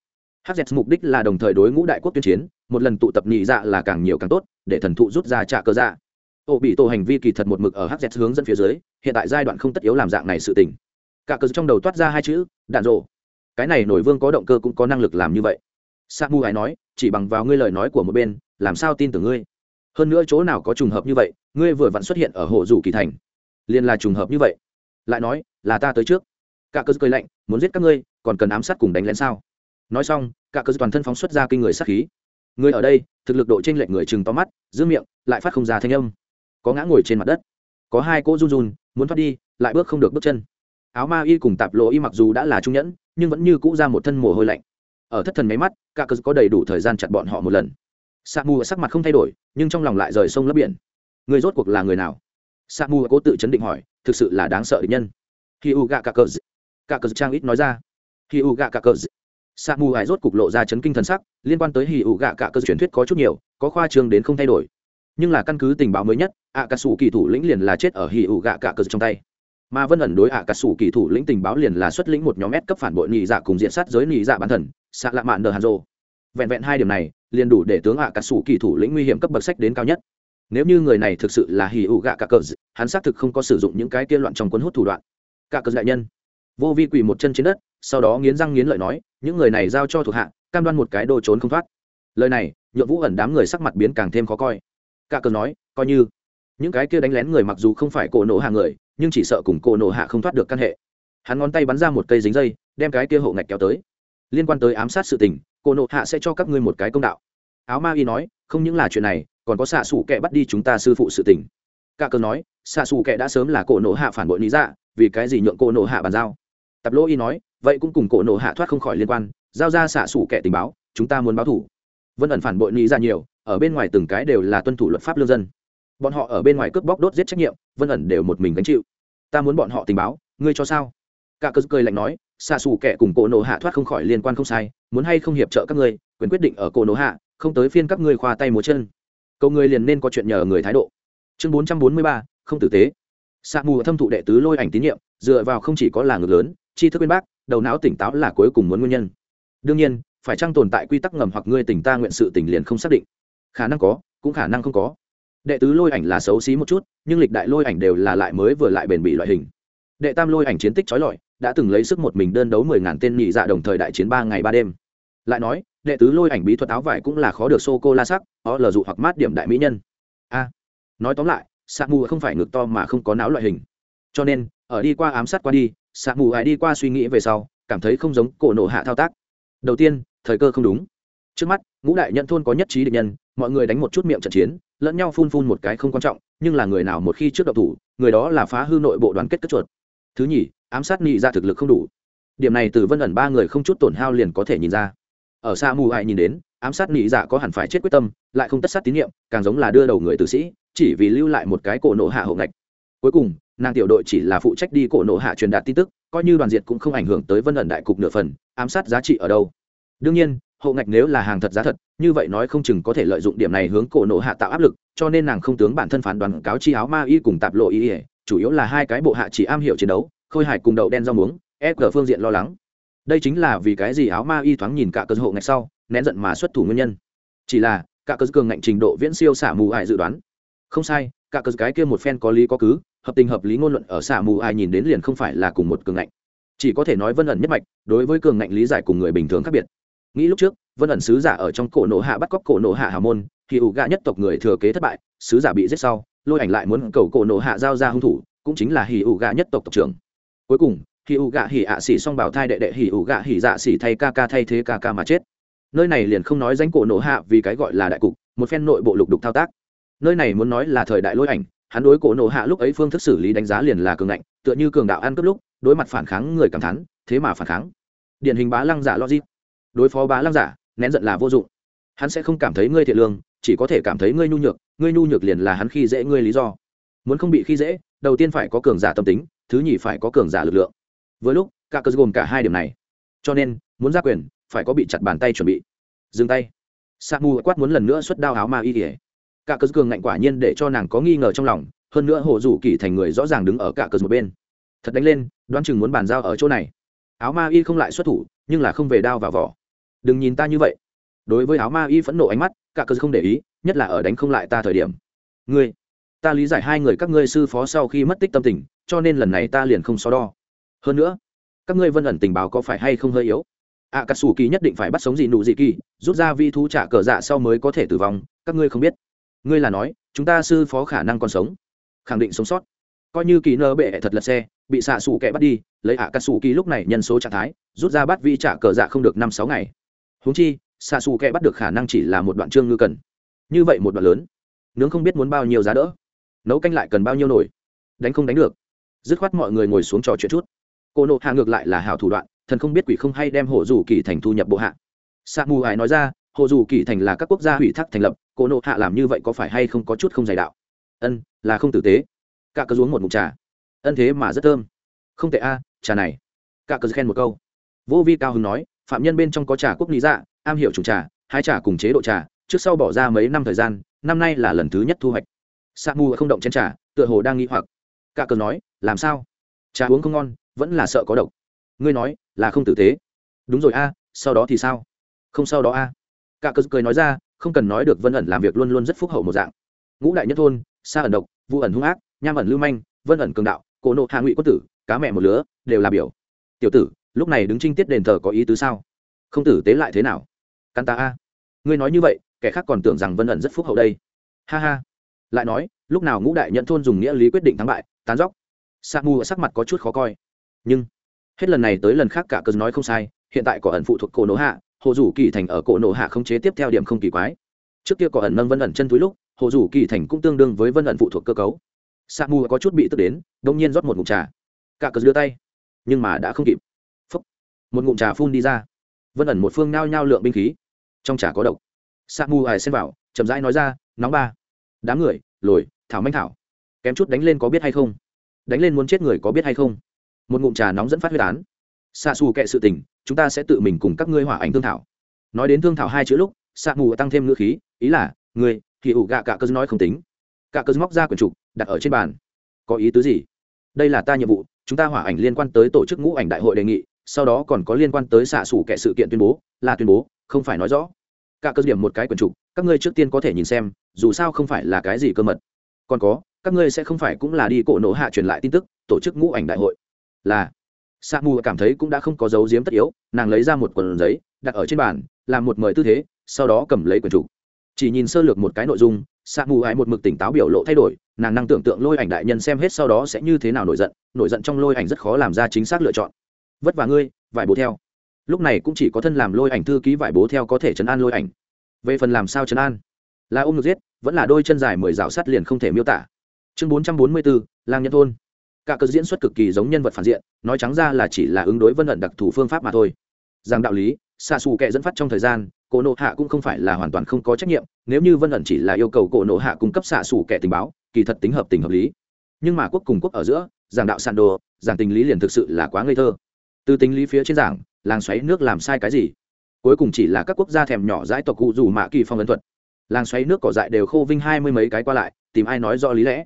hz mục đích là đồng thời đối ngũ đại quốc tuyên chiến, một lần tụ tập nhị dạ là càng nhiều càng tốt, để thần thụ rút ra trả cơ dạ. Ô bị tổ hành vi kỳ thật một mực ở hz hướng dẫn phía dưới, hiện tại giai đoạn không tất yếu làm dạng này sự tình cả cờ trong đầu toát ra hai chữ, đạn rộ cái này nổi vương có động cơ cũng có năng lực làm như vậy. Sa mu ái nói, chỉ bằng vào ngươi lời nói của một bên, làm sao tin tưởng ngươi? Hơn nữa chỗ nào có trùng hợp như vậy, ngươi vừa vặn xuất hiện ở hồ dù kỳ thành. Liền là trùng hợp như vậy. Lại nói, là ta tới trước. Cả cơ cười lạnh, muốn giết các ngươi, còn cần ám sát cùng đánh lén sao? Nói xong, cả cơ toàn thân phóng xuất ra kinh người sát khí. Người ở đây, thực lực độ trên lệnh lệch người chừng to mắt, giữ miệng, lại phát không ra thanh âm. Có ngã ngồi trên mặt đất. Có hai cỗ run run, muốn thoát đi, lại bước không được bước chân áo ma y cùng tạp lộ y mặc dù đã là trung nhẫn, nhưng vẫn như cũ ra một thân mồ hôi lạnh. Ở thất thần máy mắt, cả cơ có đầy đủ thời gian chặt bọn họ một lần. Sa mu sắc mặt không thay đổi, nhưng trong lòng lại rời sông lấp biển. Người rốt cuộc là người nào? Sa mu cố tự chấn định hỏi, thực sự là đáng sợ định nhân. Khi u gạ cả cờ cả cờ trang ít nói ra. Khi u gạ cả cờ sa mu hải rốt cục lộ ra chấn kinh thần sắc, liên quan tới hì ủ gạ cả cơ truyền thuyết có chút nhiều, có khoa trương đến không thay đổi. Nhưng là căn cứ tình báo mới nhất ạ cà sủ kỳ thủ lĩnh liền là chết ở hì ủ gạ cả cơ trong tay mà vân ẩn đối ạ cà sủ kỳ thủ lĩnh tình báo liền là xuất lĩnh một nhóm ép cấp phản bội nhị dạ cùng diện sát giới nhị dạ bản thần xạ lạ mạn nờ hàn rô vẹn vẹn hai điểm này, liền đủ để tướng ạ cà sủ kỳ thủ lĩnh nguy hiểm cấp bậc sách đến cao nhất. Nếu như người này thực sự là hì ụ gạ cả cờ hắn xác thực không có sử dụng những cái kia loạn trong cuốn hút thủ đoạn. Cả cờ đại nhân. Vô vi quỳ một chân trên đất, sau đó nghiến răng nghiến lợi nói, những người này giao cho thuộc hạ, cam đoan một cái đồ trốn không thoát. Lời này, nhượng vũ ẩn đám người sắc mặt biến càng thêm khó coi. Cả cờ nói, coi như. Những cái kia đánh lén người mặc dù không phải cổ nổ hàng người nhưng chỉ sợ cùng cô nổ hạ không thoát được căn hệ. Hắn ngón tay bắn ra một cây dính dây, đem cái kia hộ ngạch kéo tới. Liên quan tới ám sát sự tình, cô nộ hạ sẽ cho các ngươi một cái công đạo. Áo ma y nói, không những là chuyện này, còn có xạ xù kệ bắt đi chúng ta sư phụ sự tình. Cả cờ nói, xạ xù kệ đã sớm là cổ nộ hạ phản bội lý dạ vì cái gì nhượng cổ nộ hạ bàn giao? Tập lô y nói, vậy cũng cùng cổ nộ hạ thoát không khỏi liên quan, giao ra xạ xù kệ tình báo, chúng ta muốn báo thủ. Vân ẩn phản bội lý dạ nhiều, ở bên ngoài từng cái đều là tuân thủ luật pháp lương dân bọn họ ở bên ngoài cướp bóc đốt giết trách nhiệm, vân ẩn đều một mình gánh chịu. Ta muốn bọn họ tình báo, ngươi cho sao? Cả cơ cười lạnh nói xa xù kẻ cùng cổ nổ hạ thoát không khỏi liên quan không sai, muốn hay không hiệp trợ các ngươi, quyền quyết định ở cổ nổ hạ, không tới phiên các ngươi khoa tay múa chân. Cầu người liền nên có chuyện nhờ người thái độ. Chương bốn trăm bốn mươi ba, không tử tế. Sa mù thâm thụ đệ tứ lôi ảnh tín nhiệm, dựa vào không chỉ có là ngược lớn, tri thức bên bác, đầu não tỉnh táo là cuối cùng muốn nguyên nhân. Đương nhiên, phải chăng tồn tại quy tắc ngầm hoặc ngươi tỉnh ta nguyện sự tỉnh liền không xác định? Khả năng có, cũng khả năng không có đệ tứ lôi ảnh là xấu xí một chút, nhưng lịch đại lôi ảnh đều là lại mới vừa lại bền bỉ loại hình. Đệ tam lôi ảnh chiến tích trói lọi, đã từng lấy sức một mình đơn đấu mười ngàn tên nhị dạ đồng thời đại chiến ba ngày ba đêm. Lại nói, đệ tứ lôi ảnh bí thuật áo vải cũng là khó được sô cô la sắc, ó lờ dụ hoặc mát điểm đại mỹ nhân. A, nói tóm lại sa mù không phải ngực to mà không có não loại hình. Cho nên, ở đi qua ám sát qua đi sa mù ai đi qua suy nghĩ về sau, cảm thấy không giống cổ nổ hạ thao tác. Đầu tiên, thời cơ không đúng. Trước mắt, ngũ đại nhận thôn có nhất trí định nhân, mọi người đánh một chút miệng trận chiến lẫn nhau phun phun một cái không quan trọng, nhưng là người nào một khi trước độc thủ, người đó là phá hư nội bộ đoàn kết cất chuột. Thứ nhì, ám sát nhị ra thực lực không đủ. Điểm này từ vân ẩn ba người không chút tổn hao liền có thể nhìn ra. Ở xa mù hại nhìn đến, ám sát nhị dạ có hẳn phải chết quyết tâm, lại không tất sát tín nhiệm, càng giống là đưa đầu người tử sĩ, chỉ vì lưu lại một cái cổ nộ hạ hậu ngạch. Cuối cùng, nàng tiểu đội chỉ là phụ trách đi cổ nộ hạ truyền đạt tin tức, coi như đoàn diệt cũng không ảnh hưởng tới vân ẩn đại cục nửa phần, ám sát giá trị ở đâu. Đương nhiên hậu ngạch nếu là hàng thật giá thật, như vậy nói không chừng có thể lợi dụng điểm này hướng cổ nộ hạ tạo áp lực, cho nên nàng không tướng bản thân phán đoán cáo chi áo ma y cùng tạp lộ y chủ yếu là hai cái bộ hạ chỉ am hiểu chiến đấu, khôi hải cùng đậu đen rau muống ép cờ phương diện lo lắng. Đây chính là vì cái gì áo ma y thoáng nhìn cả cơ hộ ngạch sau, nén giận mà xuất thủ nguyên nhân. Chỉ là, cả cơ cường ngạnh trình độ viễn siêu xả mù ải dự đoán. Không sai, cả cơ cái kia một phen có lý có cứ, hợp tình hợp lý ngôn luận ở xả mù ải nhìn đến liền không phải là cùng một cường ngạnh. Chỉ có thể nói vân ẩn nhất mạch, đối với cường ngạnh lý giải cùng người bình thường khác biệt nghĩ lúc trước, vân ẩn sứ giả ở trong cổ nộ hạ bắt cóc cổ nộ hạ hào môn, thì ủ gạ nhất tộc người thừa kế thất bại, sứ giả bị giết sau, lôi ảnh lại muốn cầu cổ nộ hạ giao ra hung thủ, cũng chính là hì ủ gạ nhất tộc tộc trưởng. Cuối cùng hì ủ gạ hì ạ xỉ xong bảo thai đệ đệ hì ủ gạ hì dạ xỉ thay ca ca thay thế ca ca mà chết. Nơi này liền không nói danh cổ nộ hạ vì cái gọi là đại cục, một phen nội bộ lục đục thao tác. Nơi này muốn nói là thời đại lôi ảnh, hắn đối cổ nộ hạ lúc ấy phương thức xử lý đánh giá liền là cường ngạnh, tựa như cường đạo ăn cướp lúc, đối mặt phản kháng người cảm thán, thế mà phản kháng. Điển hình bá lăng giả logic đối phó bá lăng giả, nén giận là vô dụng. Hắn sẽ không cảm thấy ngươi thiện lương, chỉ có thể cảm thấy ngươi nhu nhược, ngươi nhu nhược liền là hắn khi dễ ngươi lý do. Muốn không bị khi dễ, đầu tiên phải có cường giả tâm tính, thứ nhì phải có cường giả lực lượng. Với lúc, cả cơ gồm cả hai điểm này. Cho nên, muốn ra quyền, phải có bị chặt bàn tay chuẩn bị. Dừng tay. Sa mù quát muốn lần nữa xuất đao áo ma y ỉa cả cơ cường ngạnh quả nhiên để cho nàng có nghi ngờ trong lòng, hơn nữa hồ rủ kỳ thành người rõ ràng đứng ở cả cơ một bên. Thật đánh lên, đoán chừng muốn bàn giao ở chỗ này. Áo ma y không lại xuất thủ, nhưng là không về đao vào vỏ đừng nhìn ta như vậy. Đối với áo ma y phẫn nộ ánh mắt, cả cơ không để ý, nhất là ở đánh không lại ta thời điểm. Ngươi, ta lý giải hai người các ngươi sư phó sau khi mất tích tâm tình, cho nên lần này ta liền không so đo. Hơn nữa, các ngươi vân ẩn tình báo có phải hay không hơi yếu? Ạ cà sù kỳ nhất định phải bắt sống gì nụ gì kỳ, rút ra vi thu trả cờ dạ sau mới có thể tử vong, các ngươi không biết. Ngươi là nói, chúng ta sư phó khả năng còn sống. Khẳng định sống sót. Coi như kỳ nơ bệ thật lật xe, bị xạ xù kẻ bắt đi, lấy ạ cà sù kỳ lúc này nhân số trạng thái, rút ra bắt vi trả cờ dạ không được năm sáu ngày húng chi, xạ xù kẹ bắt được khả năng chỉ là một đoạn trương ngư cần. Như vậy một đoạn lớn, nướng không biết muốn bao nhiêu giá đỡ. Nấu canh lại cần bao nhiêu nổi đánh không đánh được. Dứt khoát mọi người ngồi xuống trò chuyện chút. Cô nộ hạ ngược lại là hào thủ đoạn, thần không biết quỷ không hay đem hồ dù kỳ thành thu nhập bộ hạ. Sa mù ải nói ra, hồ dù kỳ thành là các quốc gia hủy thác thành lập, cô nộ hạ làm như vậy có phải hay không có chút không dày đạo? Ân, là không tử tế. Cả cơ uống một mục trà. Ân thế mà rất thơm. Không tệ a, trà này. Cả cơ khen một câu. Vô vi cao hứng nói phạm nhân bên trong có trà quốc lý dạ am hiểu chủ trà hai trà cùng chế độ trà, trước sau bỏ ra mấy năm thời gian, năm nay là lần thứ nhất thu hoạch. Sa mu không động chén trà, tựa hồ đang nghĩ hoặc. Cả cờ nói, làm sao? Trà uống không ngon, vẫn là sợ có độc. Ngươi nói, là không tử tế. Đúng rồi a, sau đó thì sao? Không sau đó a. Cả cờ cười nói ra, không cần nói được vân ẩn làm việc luôn luôn rất phúc hậu một dạng. Ngũ đại nhất thôn xa ẩn độc vụ ẩn hung ác, nham ẩn lưu manh, vân ẩn cường đạo, cổ nộ hạ ngụy quân tử, cá mẹ một lứa, đều là biểu. Tiểu tử lúc này đứng trinh tiết đền thờ có ý tứ sao? Không tử tế lại thế nào? Căn ta a. Ngươi nói như vậy, kẻ khác còn tưởng rằng vân ẩn rất phúc hậu đây. Ha ha. Lại nói, lúc nào ngũ đại nhận thôn dùng nghĩa lý quyết định thắng bại, tán dóc sa mu sắc mặt có chút khó coi. Nhưng, hết lần này tới lần khác cả cơn nói không sai, hiện tại có ẩn phụ thuộc cổ nổ hạ, hồ rủ kỳ thành ở cổ nổ hạ không chế tiếp theo điểm không kỳ quái. Trước kia có ẩn nâng vân ẩn chân túi lúc, hồ rủ kỳ thành cũng tương đương với vân ẩn phụ thuộc cơ cấu. Sa mu có chút bị tức đến, đông nhiên rót một ngụm trà. Cả cơn đưa tay, nhưng mà đã không kịp một ngụm trà phun đi ra. Vân ẩn một phương nao nhao lượng binh khí. Trong trà có độc. Sa mù ải xen vào chậm rãi nói ra, nóng ba. Đám người, lồi, thảo manh thảo. Kém chút đánh lên có biết hay không? Đánh lên muốn chết người có biết hay không? Một ngụm trà nóng dẫn phát huyết án. Xa xù kệ sự tình, chúng ta sẽ tự mình cùng các ngươi hỏa ảnh thương thảo. Nói đến thương thảo hai chữ lúc xạ mù tăng thêm ngữ khí, ý là người thì ủ gạ cả cơ nói không tính. Cả cơ móc ra quyển trục, đặt ở trên bàn. Có ý tứ gì? Đây là ta nhiệm vụ, chúng ta hỏa ảnh liên quan tới tổ chức ngũ ảnh đại hội đề nghị sau đó còn có liên quan tới xạ xủ kẻ sự kiện tuyên bố, là tuyên bố, không phải nói rõ. Cả cơ điểm một cái quần trục các ngươi trước tiên có thể nhìn xem, dù sao không phải là cái gì cơ mật. Còn có, các ngươi sẽ không phải cũng là đi cổ nổ hạ truyền lại tin tức, tổ chức ngũ ảnh đại hội. Là. Sa mù cảm thấy cũng đã không có dấu diếm tất yếu, nàng lấy ra một quần giấy, đặt ở trên bàn, làm một mời tư thế, sau đó cầm lấy quần trục chỉ nhìn sơ lược một cái nội dung sa mù ái một mực tỉnh táo biểu lộ thay đổi, nàng năng tưởng tượng lôi ảnh đại nhân xem hết sau đó sẽ như thế nào nổi giận nổi giận trong lôi ảnh rất khó làm ra chính xác lựa chọn vất vả ngươi, vải bố theo. Lúc này cũng chỉ có thân làm lôi ảnh thư ký vải bố theo có thể chấn an lôi ảnh. Về phần làm sao chấn an? Là ôm ngược giết, vẫn là đôi chân dài mười rào sắt liền không thể miêu tả. Chương bốn trăm bốn mươi bốn lang nhân thôn. Cả cơ diễn xuất cực kỳ giống nhân vật phản diện, nói trắng ra là chỉ là ứng đối vân ẩn đặc thù phương pháp mà thôi. Rằng đạo lý xa xù kệ dẫn phát trong thời gian, cổ nộ hạ cũng không phải là hoàn toàn không có trách nhiệm, nếu như vân ẩn chỉ là yêu cầu cổ nộ hạ cung cấp xạ xù kệ tình báo, kỳ thật tính hợp tình hợp lý. Nhưng mà quốc cùng quốc ở giữa, giảng đạo sàn đồ, giảng tình lý liền thực sự là quá ngây thơ từ tính lý phía trên giảng, làng xoáy nước làm sai cái gì? Cuối cùng chỉ là các quốc gia thèm nhỏ dãi tộc cụ dù mạ kỳ phong ấn thuật. Làng xoáy nước cỏ dại đều khô vinh hai mươi mấy cái qua lại, tìm ai nói rõ lý lẽ?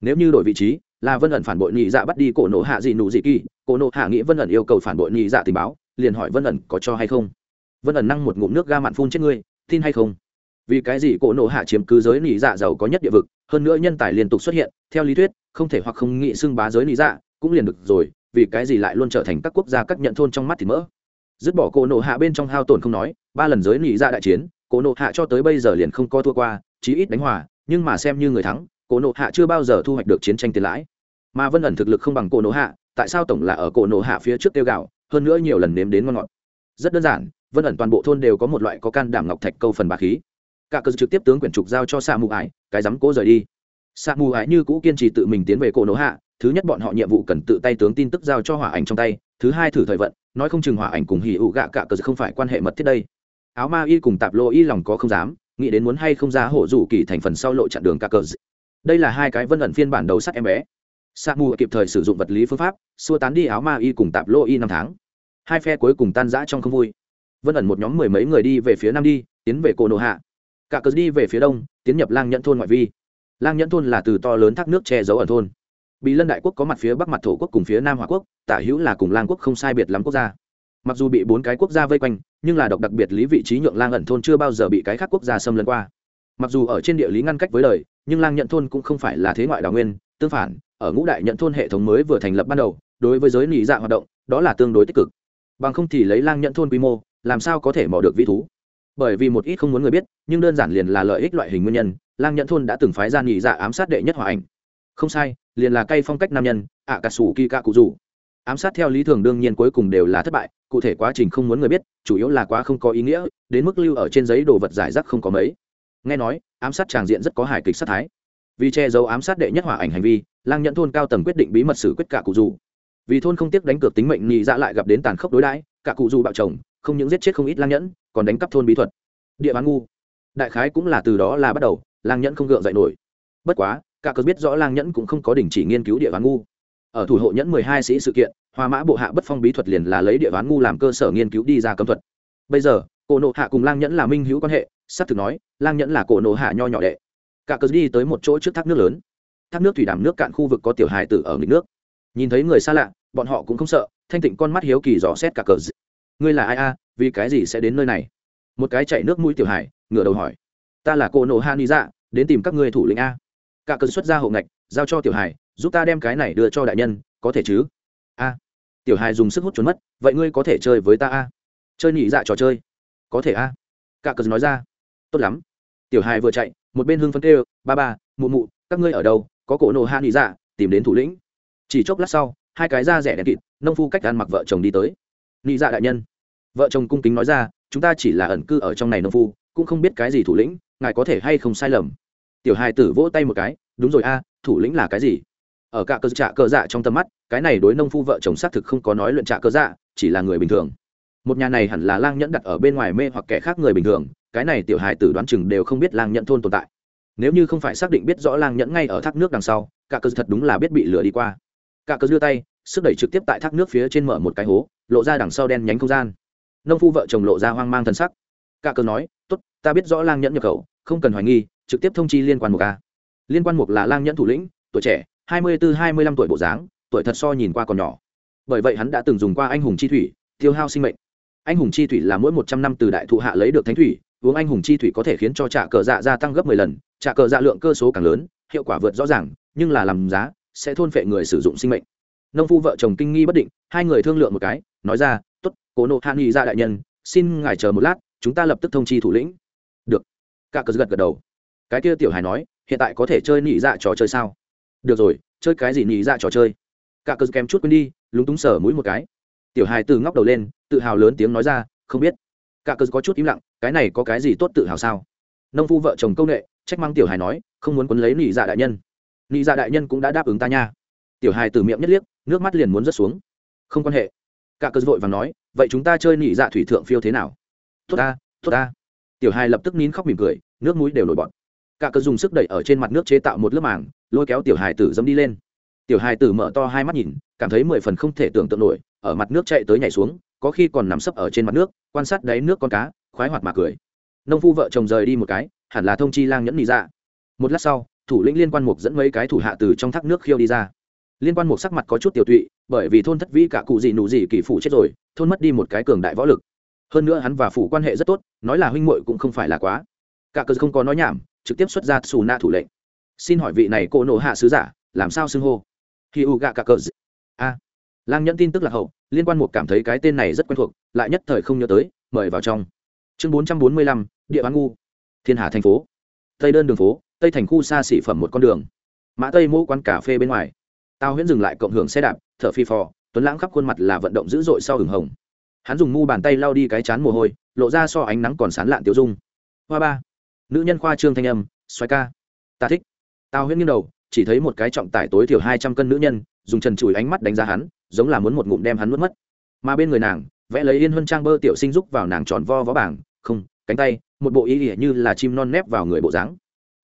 Nếu như đổi vị trí, là vân ẩn phản bội nhị dạ bắt đi cổ nộ hạ dị nụ dị kỳ, cổ nộ hạ nghĩ vân ẩn yêu cầu phản bội nhị dạ tình báo, liền hỏi vân ẩn có cho hay không? Vân ẩn năng một ngụm nước ga mặn phun chết ngươi tin hay không? Vì cái gì cổ nộ hạ chiếm cứ giới nhị dạ giàu có nhất địa vực, hơn nữa nhân tài liên tục xuất hiện, theo lý thuyết, không thể hoặc không nghị xưng bá giới nhị dạ cũng liền được rồi vì cái gì lại luôn trở thành các quốc gia các nhận thôn trong mắt thì mỡ? Dứt bỏ cổ nộ hạ bên trong hao tổn không nói, ba lần giới nhị dạ đại chiến, cổ nộ hạ cho tới bây giờ liền không co thua qua, chí ít đánh hòa, nhưng mà xem như người thắng, cổ nộ hạ chưa bao giờ thu hoạch được chiến tranh tiền lãi. Mà vân ẩn thực lực không bằng cổ nộ hạ, tại sao tổng là ở cổ nộ hạ phía trước tiêu gạo, hơn nữa nhiều lần nếm đến ngon ngọt? Rất đơn giản, vân ẩn toàn bộ thôn đều có một loại có can đảm ngọc thạch câu phần bà khí. Cả cơ trực tiếp tướng quyển trục giao cho xạ mù ải cái dám cố rời đi sa mù ái như cũ kiên trì tự mình tiến về cổ nổ hạ, thứ nhất bọn họ nhiệm vụ cần tự tay tướng tin tức giao cho hỏa ảnh trong tay, thứ hai thử thời vận, nói không chừng hỏa ảnh cùng hỉ ụ gạ cả cờ không phải quan hệ mật thiết đây. Áo ma y cùng tạp lô y lòng có không dám, nghĩ đến muốn hay không ra hổ rủ kỳ thành phần sau lộ chặn đường cả cờ đây là hai cái vân ẩn phiên bản đầu sắt em bé. Sa mù kịp thời sử dụng vật lý phương pháp, xua tán đi áo ma y cùng tạp lô y năm tháng. Hai phe cuối cùng tan rã trong không vui. Vân ẩn một nhóm mười mấy người đi về phía nam đi, tiến về cổ nổ hạ. Cả cờ đi về phía đông, tiến nhập lang nhận thôn ngoại vi lang nhẫn thôn là từ to lớn thác nước che giấu ở thôn. Bị lân đại quốc có mặt phía bắc mặt thổ quốc cùng phía nam hòa quốc, tả hữu là cùng lang quốc không sai biệt lắm quốc gia. Mặc dù bị bốn cái quốc gia vây quanh, nhưng là độc đặc biệt lý vị trí nhượng lang ẩn thôn chưa bao giờ bị cái khác quốc gia xâm lấn qua. Mặc dù ở trên địa lý ngăn cách với đời, nhưng lang nhận thôn cũng không phải là thế ngoại đào nguyên, tương phản, ở ngũ đại nhận thôn hệ thống mới vừa thành lập ban đầu, đối với giới nỉ dạ hoạt động, đó là tương đối tích cực. Bằng không thì lấy lang nhận thôn quy mô, làm sao có thể mò được vĩ thú? Bởi vì một ít không muốn người biết, nhưng đơn giản liền là lợi ích loại hình nguyên nhân lang Nhẫn thôn đã từng phái ra nỉ dạ ám sát đệ nhất hòa ảnh. Không sai, liền là cây phong cách nam nhân, ạ cà sủ kỳ cạ cụ rủ. Ám sát theo lý thường đương nhiên cuối cùng đều là thất bại, cụ thể quá trình không muốn người biết, chủ yếu là quá không có ý nghĩa, đến mức lưu ở trên giấy đồ vật giải rác không có mấy. Nghe nói, ám sát tràng diện rất có hài kịch sát thái. Vì che giấu ám sát đệ nhất hỏa ảnh hành vi, lang nhận thôn cao tầng quyết định bí mật xử quyết cả cụ dù vì thôn không tiếc đánh cược tính mệnh nhị dạ lại gặp đến tàn khốc đối đãi cả cụ dù bạo chồng, không những giết chết không ít lang nhẫn, còn đánh cắp thôn bí thuật. Địa bán ngu. Đại khái cũng là từ đó là bắt đầu lang nhẫn không gượng dậy nổi. Bất quá, cả cớ biết rõ lang nhẫn cũng không có đình chỉ nghiên cứu địa ván ngu. Ở thủ hộ nhẫn mười hai sĩ sự kiện, hoa mã bộ hạ bất phong bí thuật liền là lấy địa ván ngu làm cơ sở nghiên cứu đi ra cấm thuật. Bây giờ, cổ nộ hạ cùng lang nhẫn là minh hữu quan hệ s á thực nói, lang nhẫn là cổ nộ hạ nho nhỏ đệ. Cả cớ đi tới một chỗ trước thác nước lớn. Thác nước thủy đàm nước cạn khu vực có tiểu hài tử ở nghịch nước. Nhìn thấy người xa lạ, bọn họ cũng không sợ, thanh tịnh con mắt hiếu kỳ dò xét cả cờ ngươi là ai a? Vì cái gì sẽ đến nơi này? Một cái chạy nước mũi tiểu hài, ngửa đầu hỏi. Ta là cô nộ hạ ni dạ đến tìm các ngươi thủ lĩnh a. Cả cơn xuất ra hộ ngạch, giao cho tiểu hải, giúp ta đem cái này đưa cho đại nhân, có thể chứ? A. Tiểu hải dùng sức hút trốn mất, vậy ngươi có thể chơi với ta a? Chơi nhị dạ trò chơi. Có thể a. Cả cơn nói ra. Tốt lắm. Tiểu hải vừa chạy, một bên hưng phấn kêu, ba ba, mụ mụ, các ngươi ở đâu? Có cổ nổ hạ nhị dạ tìm đến thủ lĩnh. Chỉ chốc lát sau, hai cái da rẻ đèn kịt, nông phu cách ăn mặc vợ chồng đi tới. Nhị dạ đại nhân. Vợ chồng cung kính nói ra, chúng ta chỉ là ẩn cư ở trong này nông phu, cũng không biết cái gì thủ lĩnh ngài có thể hay không sai lầm? Tiểu hài tử vỗ tay một cái, đúng rồi a, thủ lĩnh là cái gì? Ở cả cơ trạ cơ dạ trong tầm mắt, cái này đối nông phu vợ chồng xác thực không có nói luyện trạ cơ dạ chỉ là người bình thường. Một nhà này hẳn là lang nhẫn đặt ở bên ngoài mê hoặc kẻ khác người bình thường, cái này tiểu hài tử đoán chừng đều không biết lang nhẫn thôn tồn tại. Nếu như không phải xác định biết rõ lang nhẫn ngay ở thác nước đằng sau, cả cơ thật đúng là biết bị lửa đi qua. Cả cơ đưa tay, sức đẩy trực tiếp tại thác nước phía trên mở một cái hố, lộ ra đằng sau đen nhánh không gian. Nông phu vợ chồng lộ ra hoang mang thân sắc. Cả cơ nói, tốt ta biết rõ lang nhẫn nhập khẩu, không cần hoài nghi, trực tiếp thông chi liên quan mục a. Liên quan mục là lang nhẫn thủ lĩnh, tuổi trẻ, hai mươi bốn hai mươi lăm tuổi bộ dáng, tuổi thật so nhìn qua còn nhỏ. Bởi vậy hắn đã từng dùng qua anh hùng chi thủy, tiêu hao sinh mệnh. Anh hùng chi thủy là mỗi một trăm năm từ đại thụ hạ lấy được thánh thủy, uống anh hùng chi thủy có thể khiến cho trả cờ dạ gia tăng gấp mười lần, trả cờ dạ lượng cơ số càng lớn, hiệu quả vượt rõ ràng, nhưng là làm giá, sẽ thôn phệ người sử dụng sinh mệnh. Nông phu vợ chồng kinh nghi bất định, hai người thương lượng một cái, nói ra t ố t cố nộ hạ nghị ra đại nhân, xin ngài chờ một lát, chúng ta lập tức thông chi thủ lĩnh cả cờ gật gật đầu. Cái kia tiểu hài nói, hiện tại có thể chơi nỉ dạ trò chơi sao? Được rồi, chơi cái gì nỉ dạ trò chơi? Cả cờ kém chút quên đi, lúng túng sở mũi một cái. Tiểu hài từ ngóc đầu lên, tự hào lớn tiếng nói ra, không biết. Cả cờ có chút im lặng, cái này có cái gì tốt tự hào sao? Nông phu vợ chồng công nghệ trách mang tiểu hài nói, không muốn quấn lấy nỉ dạ đại nhân. Nị dạ đại nhân cũng đã đáp ứng ta nha. Tiểu hài từ miệng nhất liếc, nước mắt liền muốn rớt xuống. Không quan hệ. Cả cờ vội và nói, vậy chúng ta chơi nị dạ thủy thượng phiêu thế nào? Tốt ta tốt ta tiểu hai lập tức nín khóc mỉm cười, nước mũi đều nổi bọt. Cả cờ dùng sức đẩy ở trên mặt nước chế tạo một lớp màng, lôi kéo tiểu hài tử dâm đi lên. Tiểu hài tử mở to hai mắt nhìn, cảm thấy mười phần không thể tưởng tượng nổi, ở mặt nước chạy tới nhảy xuống, có khi còn nằm sấp ở trên mặt nước, quan sát đáy nước con cá, khoái hoạt mà cười. Nông phu vợ chồng rời đi một cái, hẳn là thông chi lang nhẫn đi ra dạ. một lát sau, thủ lĩnh liên quan mục dẫn mấy cái thủ hạ từ trong thác nước khiêu đi ra. Liên quan mục sắc mặt có chút tiểu tụy, bởi vì thôn thất vĩ cả cụ gì nụ gì kỳ phủ chết rồi, thôn mất đi một cái cường đại võ lực hơn nữa hắn và phủ quan hệ rất tốt, nói là huynh muội cũng không phải là quá. Cả cờ không có nói nhảm, trực tiếp xuất ra xù na thủ lệnh. Xin hỏi vị này cô nổ hạ sứ giả, làm sao xưng hô? Khi u gạ cả cờ a. Lang nhẫn tin tức là hậu, liên quan một cảm thấy cái tên này rất quen thuộc, lại nhất thời không nhớ tới, mời vào trong. Chương bốn trăm bốn mươi lăm, địa bán ngu. Thiên hà thành phố. Tây đơn đường phố, tây thành khu xa xỉ phẩm một con đường. Mã tây mỗ quán cà phê bên ngoài. Tao huyễn dừng lại cộng hưởng xe đạp, thở phi phò, tuấn lãng khắp khuôn mặt là vận động dữ dội sau hừng hồng hắn dùng mu bàn tay lau đi cái chán mồ hôi, lộ ra so ánh nắng còn sán lạn tiêu dung. Hoa ba. Nữ nhân khoa trương thanh âm xoay ca. Ta thích. Tao huyễn nghiêng đầu, chỉ thấy một cái trọng tải tối thiểu hai trăm cân nữ nhân, dùng trần chùi ánh mắt đánh giá hắn, giống là muốn một ngụm đem hắn mất mất. Mà bên người nàng, vẽ lấy yên huân trang bơ tiểu sinh rúc vào nàng tròn vo vó bảng, không, cánh tay, một bộ ý ỉa như là chim non nép vào người bộ dáng.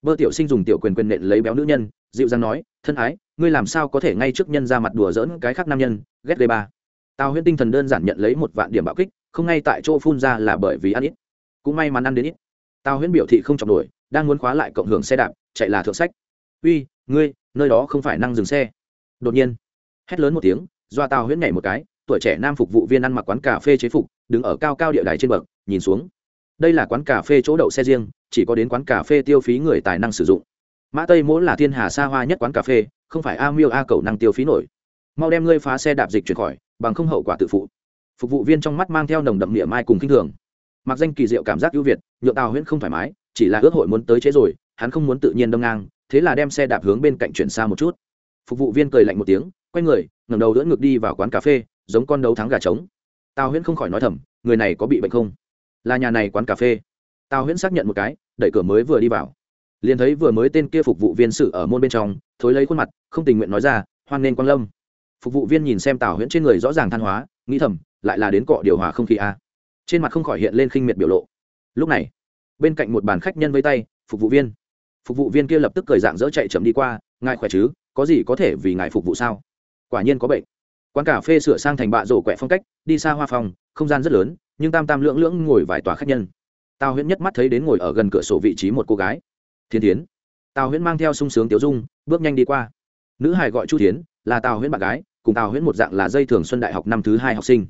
Bơ tiểu sinh dùng tiểu quyền quyền nện lấy béo nữ nhân, dịu dàng nói, thân ái, ngươi làm sao có thể ngay trước nhân ra mặt đùa dỡn cái khác nam nhân, ghét gây ba tào huyễn tinh thần đơn giản nhận lấy một vạn điểm bạo kích, không ngay tại chỗ phun ra là bởi vì ăn ít. Cũng may mắn ăn đến ít. Tào huyễn biểu thị không chọc nổi, đang muốn khóa lại cộng hưởng xe đạp, chạy là thượng sách. Uy, ngươi, nơi đó không phải năng dừng xe. Đột nhiên, hét lớn một tiếng doa tào huyễn nhảy một cái, tuổi trẻ nam phục vụ viên ăn mặc quán cà phê chế phục, đứng ở cao cao địa đài trên bậc, nhìn xuống. Đây là quán cà phê chỗ đậu xe riêng, chỉ có đến quán cà phê tiêu phí người tài năng sử dụng. Mã tây mỗi là thiên hà xa hoa nhất quán cà phê, không phải a miêu a cầu năng tiêu phí nổi mau đem ngươi phá xe đạp dịch chuyển khỏi, bằng không hậu quả tự phụ. Phục vụ viên trong mắt mang theo nồng đậm miệng mai cùng k i n h thường. Mặc danh kỳ diệu cảm giác ưu việt, nhượng tào huyễn không thoải mái, chỉ là ước hội muốn tới chế rồi, hắn không muốn tự nhiên đâm ngang, thế là đem xe đạp hướng bên cạnh chuyển xa một chút. Phục vụ viên cười lạnh một tiếng, quay người ngầm đầu đỡ ngược đi vào quán cà phê, giống con đấu thắng gà trống. Tào huyễn không khỏi nói thầm, người này có bị bệnh không? Là nhà này quán cà phê. Tào huyễn xác nhận một cái, đẩy cửa mới vừa đi vào. Liền thấy vừa mới tên kia phục vụ viên sự ở môn bên trong, thối lấy khuôn mặt, không tình nguyện nói ra, hoan nên quan lâm phục vụ viên nhìn xem tào huyễn trên người rõ ràng than hóa, nghĩ thầm, lại là đến cọ điều hòa không khí a. Trên mặt không khỏi hiện lên khinh miệt biểu lộ. Lúc này, bên cạnh một bàn khách nhân với tay, phục vụ viên. Phục vụ viên kia lập tức cười dạng dỡ chạy chậm đi qua, ngài khỏe chứ? Có gì có thể vì ngài phục vụ sao? Quả nhiên có bệnh. Quán cà phê sửa sang thành bạ rổ quẹ phong cách, đi xa hoa phòng, không gian rất lớn, nhưng tam tam lưỡng lưỡng ngồi vài tòa khách nhân. Tào huyễn nhất mắt thấy đến ngồi ở gần cửa sổ vị trí một cô gái. Thiên tiến tào huyễn mang theo sung sướng tiểu dung, bước nhanh đi qua. Nữ hải gọi chu tiến là tào huyễn bạn gái cùng tào huyễn một dạng là dây thường xuân đại học năm thứ hai học sinh.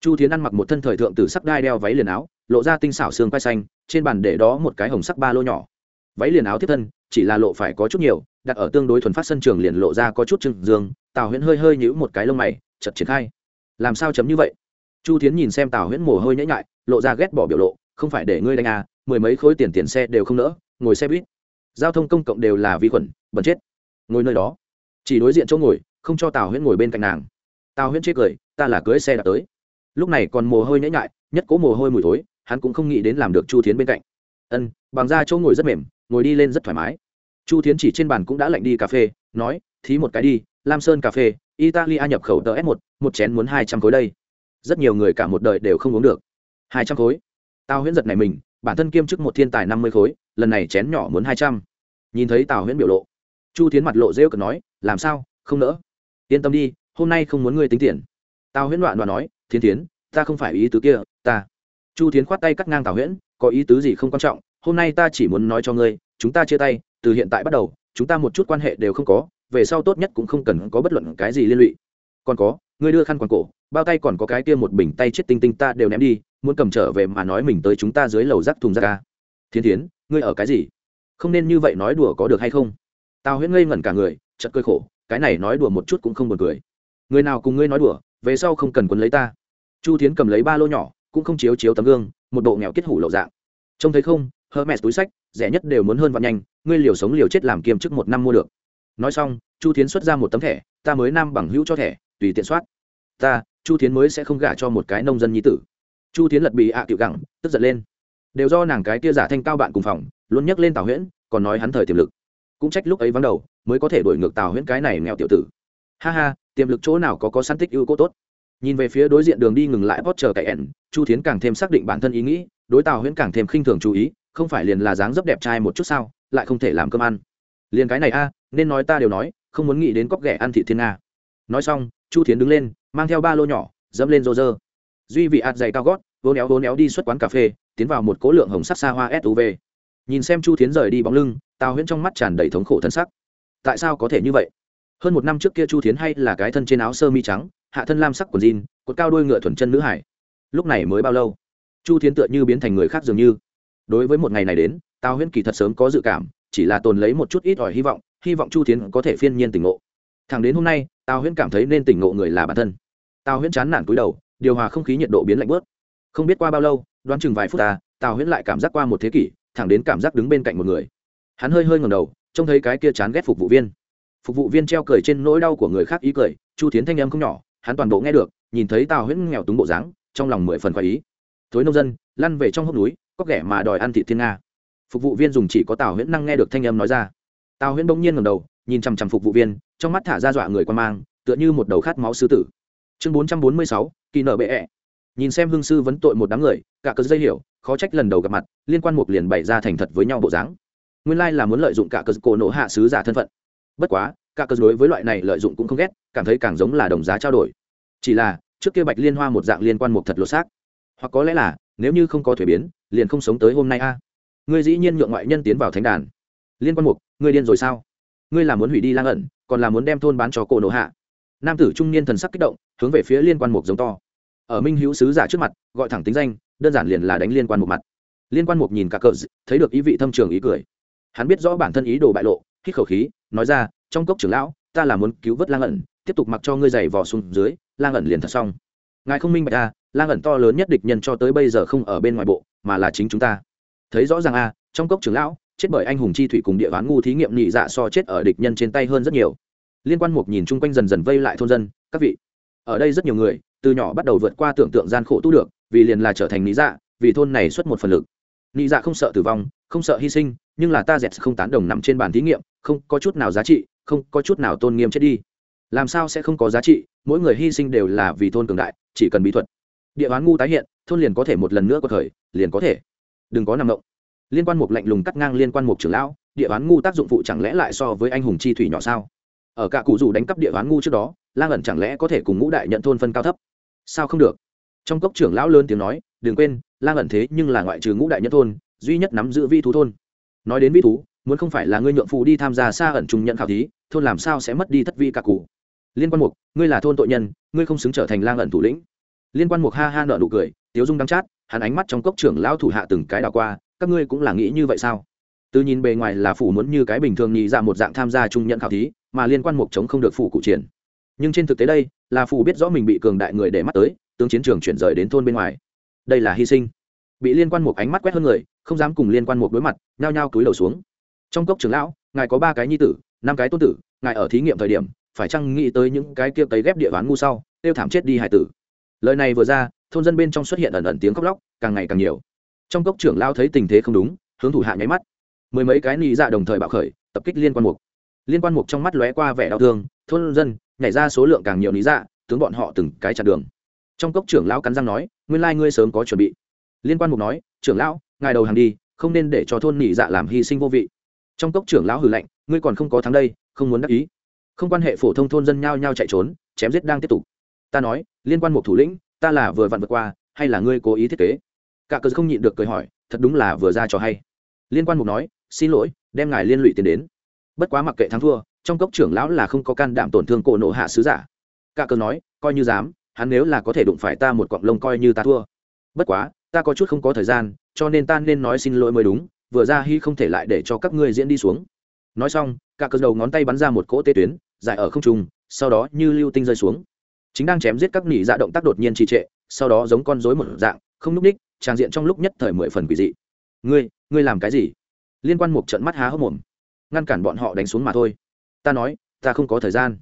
Chu tiến ăn mặc một thân thời thượng từ sắc đai đeo váy liền áo, lộ ra tinh xảo xương quai xanh, trên bàn để đó một cái hồng sắc ba lô nhỏ. Váy liền áo tiếp thân, chỉ là lộ phải có chút nhiều, đặt ở tương đối thuần phát sân trường liền lộ ra có chút trừng dương, tào huyễn hơi hơi nhữ một cái lông mày chật triển khai. Làm sao chấm như vậy? Chu tiến nhìn xem tào huyễn mồ hôi nhễ nhại, lộ ra ghét bỏ biểu lộ, không phải để ngươi đánh à mười mấy khối tiền tiền xe đều không nỡ, ngồi xe buýt. Giao thông công cộng đều là vi khuẩn, bẩn chết. Ngồi nơi đó, chỉ đối diện chỗ ngồi không cho tào huyễn ngồi bên cạnh nàng tào huyễn chê cười ta là cưới xe đã tới lúc này còn mồ hôi nhễ nhại nhất cố mồ hôi mùi thối hắn cũng không nghĩ đến làm được chu thiến bên cạnh ân bằng ra chỗ ngồi rất mềm ngồi đi lên rất thoải mái chu thiến chỉ trên bàn cũng đã lạnh đi cà phê nói thí một cái đi lam sơn cà phê italia nhập khẩu tờ s một một chén muốn hai trăm khối đây rất nhiều người cả một đời đều không uống được hai trăm khối tào huyễn giật này mình bản thân kiêm chức một thiên tài năm mươi khối lần này chén nhỏ muốn hai trăm nhìn thấy tào huyễn biểu lộ chu tiến mặt lộ rêu cực nói làm sao không nỡ yên tâm đi, hôm nay không muốn ngươi tính tiền. Tào huyễn đoạn đoạn nói thiên tiến ta không phải ý tứ kia, ta. Chu tiến khoát tay cắt ngang tào huyễn, có ý tứ gì không quan trọng, hôm nay ta chỉ muốn nói cho ngươi, chúng ta chia tay, từ hiện tại bắt đầu, chúng ta một chút quan hệ đều không có, về sau tốt nhất cũng không cần có bất luận cái gì liên lụy. Còn có, ngươi đưa khăn quàng cổ, bao tay còn có cái kia một bình tay chết tinh tinh ta đều ném đi, muốn cầm trở về mà nói mình tới chúng ta dưới lầu rác thùng rác ca. Thiên thiến, ngươi ở cái gì? Không nên như vậy nói đùa có được hay không? Tao huyễn ngây ngẩn cả người chật cơi khổ cái này nói đùa một chút cũng không buồn cười. Người nào cùng ngươi nói đùa về sau không cần quấn lấy ta. Chu thiến cầm lấy ba lô nhỏ cũng không chiếu chiếu tấm gương một bộ nghèo kết hủ lậu dạng. Trông thấy không hơ mẹ túi sách rẻ nhất đều muốn hơn vạn nhanh ngươi liều sống liều chết làm kiêm chức một năm mua được. Nói xong chu thiến xuất ra một tấm thẻ ta mới nam bằng hữu cho thẻ tùy tiện soát. Ta chu thiến mới sẽ không gả cho một cái nông dân nhi tử. Chu thiến lật bị ạ à gặng, gẳng tức giận lên. Đều do nàng cái kia giả thanh cao bạn cùng phòng luôn nhắc lên tào huyễn còn nói hắn thời tiềm lực cũng trách lúc ấy vắng đầu, mới có thể đổi ngược tào huyễn cái này nghèo tiểu tử. Ha ha, tiềm lực chỗ nào có có săn tích ưu cố tốt? Nhìn về phía đối diện đường đi ngừng lại bót chờ cậy ẻn, chu thiến càng thêm xác định bản thân ý nghĩ, đối tào huyễn càng thêm khinh thường chú ý, không phải liền là dáng dấp đẹp trai một chút sao, lại không thể làm cơm ăn. Liền cái này a, nên nói ta đều nói, không muốn nghĩ đến cóc ghẻ ăn thị thiên nga. Nói xong, chu thiến đứng lên, mang theo ba lô nhỏ, dẫm lên rô rơ. Duy vị ạt dày cao gót, vô néo vô néo đi xuất quán cà phê, tiến vào một cố lượng hồng sắc xa hoa suv nhìn xem chu thiến rời đi bóng lưng tào huyễn trong mắt tràn đầy thống khổ thân sắc. Tại sao có thể như vậy? Hơn một năm trước kia chu thiến hay là cái thân trên áo sơ mi trắng, hạ thân lam sắc quần jean, cột cao đôi ngựa thuần chân nữ hải. Lúc này mới bao lâu? Chu thiến tựa như biến thành người khác dường như. Đối với một ngày này đến, tào huyễn kỳ thật sớm có dự cảm, chỉ là tồn lấy một chút ít ỏi hy vọng hy vọng chu thiến có thể phiên nhiên tỉnh ngộ. Thẳng đến hôm nay, tào huyễn cảm thấy nên tỉnh ngộ người là bản thân. Tào huyễn chán nản cúi đầu, điều hòa không khí nhiệt độ biến lạnh bớt. Không biết qua bao lâu, đoán chừng vài phút ta tào huyễn lại cảm giác qua một thế kỷ, thẳng đến cảm giác đứng bên cạnh một người hắn hơi hơi ngầm đầu, trông thấy cái kia chán ghét phục vụ viên. Phục vụ viên treo cười trên nỗi đau của người khác ý cười, chu tiến thanh em không nhỏ, hắn toàn bộ nghe được, nhìn thấy tào huyễn nghèo túng bộ dáng, trong lòng mười phần khoái ý. Thối nông dân, lăn về trong hốc núi, có kẻ mà đòi ăn thị thiên nga. Phục vụ viên dùng chỉ có tào huyễn năng nghe được thanh âm nói ra. Tào huyễn bỗng nhiên ngầm đầu, nhìn chằm chằm phục vụ viên, trong mắt thả ra dọa người quan mang, tựa như một đầu khát máu sư tử. Chương bốn trăm bốn mươi sáu, kỳ nợ bệ ẹ. Nhìn xem hương sư vấn tội một đám người, cả cớ dây hiểu, khó trách lần đầu gặp mặt, liên quan một liền bày ra thành thật với nhau bộ dáng nguyên lai là muốn lợi dụng cả cơ cổ nổ hạ sứ giả thân phận. Bất quá, cả cơ đối với loại này lợi dụng cũng không ghét, cảm thấy càng giống là đồng giá trao đổi. Chỉ là, trước kia bạch liên hoa một dạng liên quan mục thật lột xác. Hoặc có lẽ là, nếu như không có thuế biến, liền không sống tới hôm nay a. Ngươi dĩ nhiên nhượng ngoại nhân tiến vào thánh đàn. Liên quan mục, ngươi điên rồi sao? Ngươi là muốn hủy đi lang ẩn, còn là muốn đem thôn bán cho cổ nổ hạ? Nam tử trung niên thần sắc kích động, hướng về phía liên quan mục giống to. Ở minh hữu sứ giả trước mặt, gọi thẳng tính danh, đơn giản liền là đánh liên quan một mặt. Liên quan mục nhìn cả cờ thấy được ý vị thâm trường ý cười hắn biết rõ bản thân ý đồ bại lộ, hít khẩu khí, nói ra, trong cốc trưởng lão, ta là muốn cứu vớt lang ẩn, tiếp tục mặc cho ngươi giày vò xuống dưới, lang ẩn liền thật xong. Ngài không minh bạch a lang ẩn to lớn nhất địch nhân cho tới bây giờ không ở bên ngoài bộ, mà là chính chúng ta. Thấy rõ ràng a trong cốc trưởng lão, chết bởi anh hùng chi thủy cùng địa ván ngu thí nghiệm nhị dạ so chết ở địch nhân trên tay hơn rất nhiều. Liên quan mục nhìn chung quanh dần dần vây lại thôn dân, các vị. Ở đây rất nhiều người, từ nhỏ bắt đầu vượt qua tưởng tượng gian khổ tu được, vì liền là trở thành lý dạ vì thôn này xuất một phần lực. Lý dạ không sợ tử vong, không sợ hy sinh nhưng là ta dẹt không tán đồng nằm trên bàn thí nghiệm, không có chút nào giá trị, không có chút nào tôn nghiêm chết đi. Làm sao sẽ không có giá trị, mỗi người hy sinh đều là vì thôn cường đại, chỉ cần bí thuật. Địa bán ngu tái hiện, thôn liền có thể một lần nữa có thời liền có thể. Đừng có nằm động. Liên quan mục lạnh lùng cắt ngang liên quan mục trưởng lão, địa bán ngu tác dụng phụ chẳng lẽ lại so với anh hùng chi thủy nhỏ sao? Ở cả cụ dù đánh cắp địa bán ngu trước đó, lang ẩn chẳng lẽ có thể cùng ngũ đại nhận thôn phân cao thấp? Sao không được? Trong cốc trưởng lão lớn tiếng nói, đừng quên, lang ẩn thế nhưng là ngoại trừ ngũ đại nhân thôn, duy nhất nắm giữ vi thú thôn nói đến vĩ thú, muốn không phải là ngươi nhượng phụ đi tham gia xa ẩn trùng nhận khảo thí, thôn làm sao sẽ mất đi thất vi cả cụ? Liên quan mục, ngươi là thôn tội nhân, ngươi không xứng trở thành lang ẩn thủ lĩnh. Liên quan mục ha ha nợ nụ cười, tiếu dung đắng chát, hắn ánh mắt trong cốc trưởng lão thủ hạ từng cái đảo qua, các ngươi cũng là nghĩ như vậy sao? Từ nhìn bề ngoài là phủ muốn như cái bình thường nhị ra một dạng tham gia trung nhận khảo thí, mà liên quan mục chống không được phủ cụ triển. Nhưng trên thực tế đây, là phủ biết rõ mình bị cường đại người để mắt tới, tướng chiến trường chuyển rời đến thôn bên ngoài. Đây là hy sinh. Bị liên quan mục ánh mắt quét hơn người không dám cùng liên quan một đối mặt, nhao nhao cúi đầu xuống. Trong cốc trưởng lão, ngài có ba cái nhi tử, năm cái tôn tử, ngài ở thí nghiệm thời điểm, phải chăng nghĩ tới những cái kia cấy ghép địa bán ngu sau, tiêu thảm chết đi hải tử? Lời này vừa ra, thôn dân bên trong xuất hiện ẩn ẩn tiếng khóc lóc, càng ngày càng nhiều. Trong cốc trưởng lão thấy tình thế không đúng, hướng thủ hạ nháy mắt. Mười mấy cái nị dạ đồng thời bạo khởi, tập kích liên quan mục. Liên quan mục trong mắt lóe qua vẻ đau thương, thôn dân nhảy ra số lượng càng nhiều lý dạ tướng bọn họ từng cái chặt đường. Trong cốc trưởng lão cắn răng nói, nguyên lai ngươi sớm có chuẩn bị. Liên quan mục nói, trưởng lão ngài đầu hàng đi, không nên để cho thôn nhị dạ làm hy sinh vô vị. Trong cốc trưởng lão hử lạnh, ngươi còn không có thắng đây, không muốn đắc ý. Không quan hệ phổ thông thôn dân nhao nhao chạy trốn, chém giết đang tiếp tục. Ta nói, liên quan một thủ lĩnh, ta là vừa vặn vượt qua, hay là ngươi cố ý thiết kế? Cả cờ không nhịn được cười hỏi, thật đúng là vừa ra cho hay. Liên quan mục nói, xin lỗi, đem ngài liên lụy tiền đến. Bất quá mặc kệ thắng thua, trong cốc trưởng lão là không có can đảm tổn thương cổ nộ hạ sứ giả. Cả cờ nói, coi như dám, hắn nếu là có thể đụng phải ta một cọng lông coi như ta thua. Bất quá, ta có chút không có thời gian cho nên ta nên nói xin lỗi mới đúng, vừa ra hy không thể lại để cho các ngươi diễn đi xuống. Nói xong, cả cờ đầu ngón tay bắn ra một cỗ tê tuyến, dài ở không trung, sau đó như lưu tinh rơi xuống. Chính đang chém giết các nỉ dạ động tác đột nhiên trì trệ, sau đó giống con rối một dạng, không núp ních trang diện trong lúc nhất thời mười phần quỷ dị. Ngươi ngươi làm cái gì? Liên quan một trận mắt há hốc mồm. Ngăn cản bọn họ đánh xuống mà thôi. Ta nói, ta không có thời gian.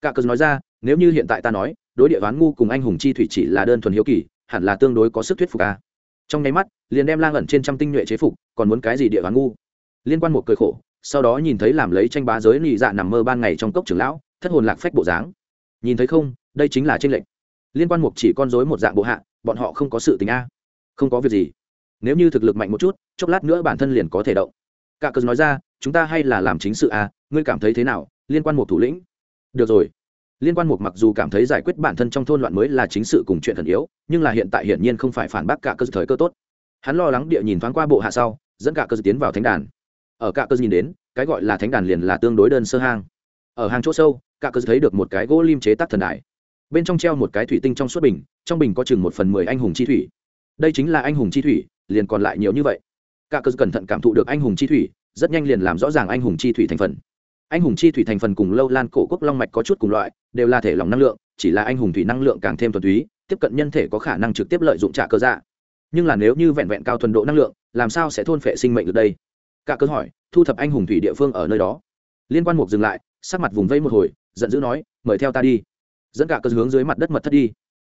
Cả cờ nói ra, nếu như hiện tại ta nói, đối địa ván ngu cùng anh hùng chi thủy chỉ là đơn thuần hiếu kỳ, hẳn là tương đối có sức thuyết phục a trong nháy mắt, liền đem lang ẩn trên trăm tinh nhuệ chế phục, còn muốn cái gì địa bàn ngu? Liên quan một cười khổ, sau đó nhìn thấy làm lấy tranh bá giới lì dạ nằm mơ ban ngày trong cốc trưởng lão, thất hồn lạc phách bộ dáng. Nhìn thấy không, đây chính là tranh lệnh liên quan mục chỉ con dối một dạng bộ hạ, bọn họ không có sự tình a. Không có việc gì. Nếu như thực lực mạnh một chút, chốc lát nữa bản thân liền có thể động. Cả cớ nói ra, chúng ta hay là làm chính sự a, ngươi cảm thấy thế nào? Liên quan một thủ lĩnh. Được rồi liên quan mục mặc dù cảm thấy giải quyết bản thân trong thôn loạn mới là chính sự cùng chuyện thần yếu, nhưng là hiện tại hiển nhiên không phải phản bác cả cơ thời cơ tốt. Hắn lo lắng địa nhìn thoáng qua bộ hạ sau, dẫn cả cơ tiến vào thánh đàn. Ở cả cơ nhìn đến, cái gọi là thánh đàn liền là tương đối đơn sơ hang. Ở hang chỗ sâu, cả cơ thấy được một cái gỗ lim chế tác thần đài. Bên trong treo một cái thủy tinh trong suốt bình, trong bình có chừng một phần mười anh hùng chi thủy. Đây chính là anh hùng chi thủy, liền còn lại nhiều như vậy. Cả cơ cẩn thận cảm thụ được anh hùng chi thủy, rất nhanh liền làm rõ ràng anh hùng chi thủy thành phần anh hùng chi thủy thành phần cùng lâu lan cổ quốc long mạch có chút cùng loại, đều là thể lòng năng lượng, chỉ là anh hùng thủy năng lượng càng thêm thuần túy, tiếp cận nhân thể có khả năng trực tiếp lợi dụng trả cơ dạ. Nhưng là nếu như vẹn vẹn cao thuần độ năng lượng, làm sao sẽ thôn phệ sinh mệnh được đây? Cả cơ hỏi, thu thập anh hùng thủy địa phương ở nơi đó. Liên quan mục dừng lại, sắc mặt vùng vây một hồi, giận dữ nói, mời theo ta đi. Dẫn cả cơ hướng dưới mặt đất mật thất đi.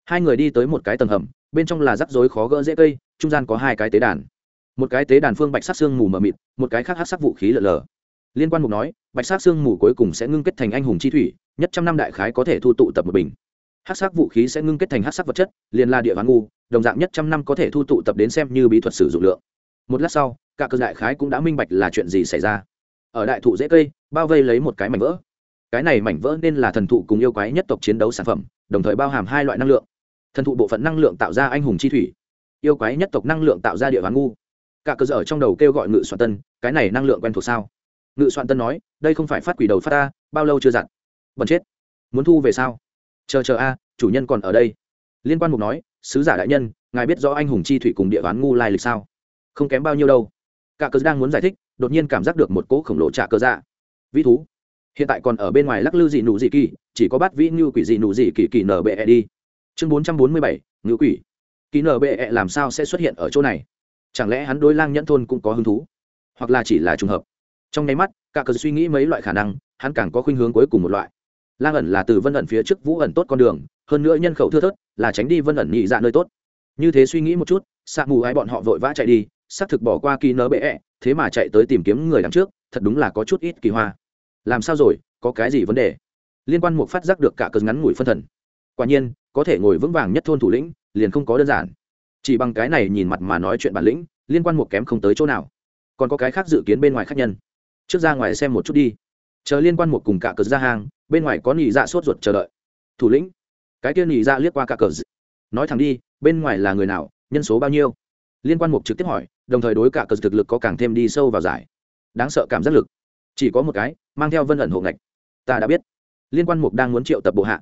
Hai người đi tới một cái tầng hầm, bên trong là rắc rối khó gỡ dễ cây, trung gian có hai cái tế đàn. Một cái tế đàn phương bạch sắc xương mù mờ mịt, một cái khác hát sắc vũ khí lở lờ liên quan mục nói, bạch sắc xương mù cuối cùng sẽ ngưng kết thành anh hùng chi thủy, nhất trăm năm đại khái có thể thu tụ tập một bình. Hát sắc vũ khí sẽ ngưng kết thành hát sắc vật chất, liền là địa ván ngu, đồng dạng nhất trăm năm có thể thu tụ tập đến xem như bí thuật sử dụng lượng. Một lát sau, cả cơ đại khái cũng đã minh bạch là chuyện gì xảy ra. Ở đại thụ dễ cây, bao vây lấy một cái mảnh vỡ. Cái này mảnh vỡ nên là thần thụ cùng yêu quái nhất tộc chiến đấu sản phẩm, đồng thời bao hàm hai loại năng lượng. Thần thụ bộ phận năng lượng tạo ra anh hùng chi thủy, yêu quái nhất tộc năng lượng tạo ra địa ván ngu. Cả cơ ở trong đầu kêu gọi ngự soạn tân, cái này năng lượng quen thuộc sao? Ngự soạn tân nói, đây không phải phát quỷ đầu phát ta, bao lâu chưa dặn bẩn chết. Muốn thu về sao? Chờ chờ a, chủ nhân còn ở đây. Liên quan mục nói, sứ giả đại nhân, ngài biết rõ anh hùng chi thủy cùng địa bán ngu lai lịch sao? Không kém bao nhiêu đâu. Cả cớ đang muốn giải thích, đột nhiên cảm giác được một cỗ khổng lồ trả cơ dạ. Vĩ thú, hiện tại còn ở bên ngoài lắc lư dị nụ dị kỳ, chỉ có bắt vĩ như quỷ dị nụ dị kỳ kỳ nở bệ đi. Chương bốn trăm bốn mươi bảy ngữ quỷ. Kỳ nở bệ e làm sao sẽ xuất hiện ở chỗ này? Chẳng lẽ hắn đối lang nhẫn thôn cũng có hứng thú? Hoặc là chỉ là trùng hợp? Trong nháy mắt, cả cờ suy nghĩ mấy loại khả năng, hắn càng có khuynh hướng cuối cùng một loại. Lang ẩn là từ vân ẩn phía trước vũ ẩn tốt con đường, hơn nữa nhân khẩu thưa thớt, là tránh đi vân ẩn nhị dạ nơi tốt. Như thế suy nghĩ một chút xạ mù hai bọn họ vội vã chạy đi, xác thực bỏ qua kỳ nớ bệ ẹ, thế mà chạy tới tìm kiếm người đằng trước, thật đúng là có chút ít kỳ hoa. Làm sao rồi, có cái gì vấn đề? Liên quan một phát giác được cả cờ ngắn ngủi phân thần. Quả nhiên, có thể ngồi vững vàng nhất thôn thủ lĩnh, liền không có đơn giản. Chỉ bằng cái này nhìn mặt mà nói chuyện bản lĩnh, liên quan một kém không tới chỗ nào. Còn có cái khác dự kiến bên ngoài khác nhân trước ra ngoài xem một chút đi. Chờ liên quan một cùng cả cờ ra hàng, bên ngoài có nỉ dạ sốt ruột chờ đợi. Thủ lĩnh, cái kia nỉ dạ liếc qua cả cờ nói thẳng đi, bên ngoài là người nào, nhân số bao nhiêu? Liên quan mục trực tiếp hỏi, đồng thời đối cả cờ thực lực có càng thêm đi sâu vào giải. Đáng sợ cảm giác lực. Chỉ có một cái, mang theo vân ẩn hộ ngạch. Ta đã biết. Liên quan mục đang muốn triệu tập bộ hạ.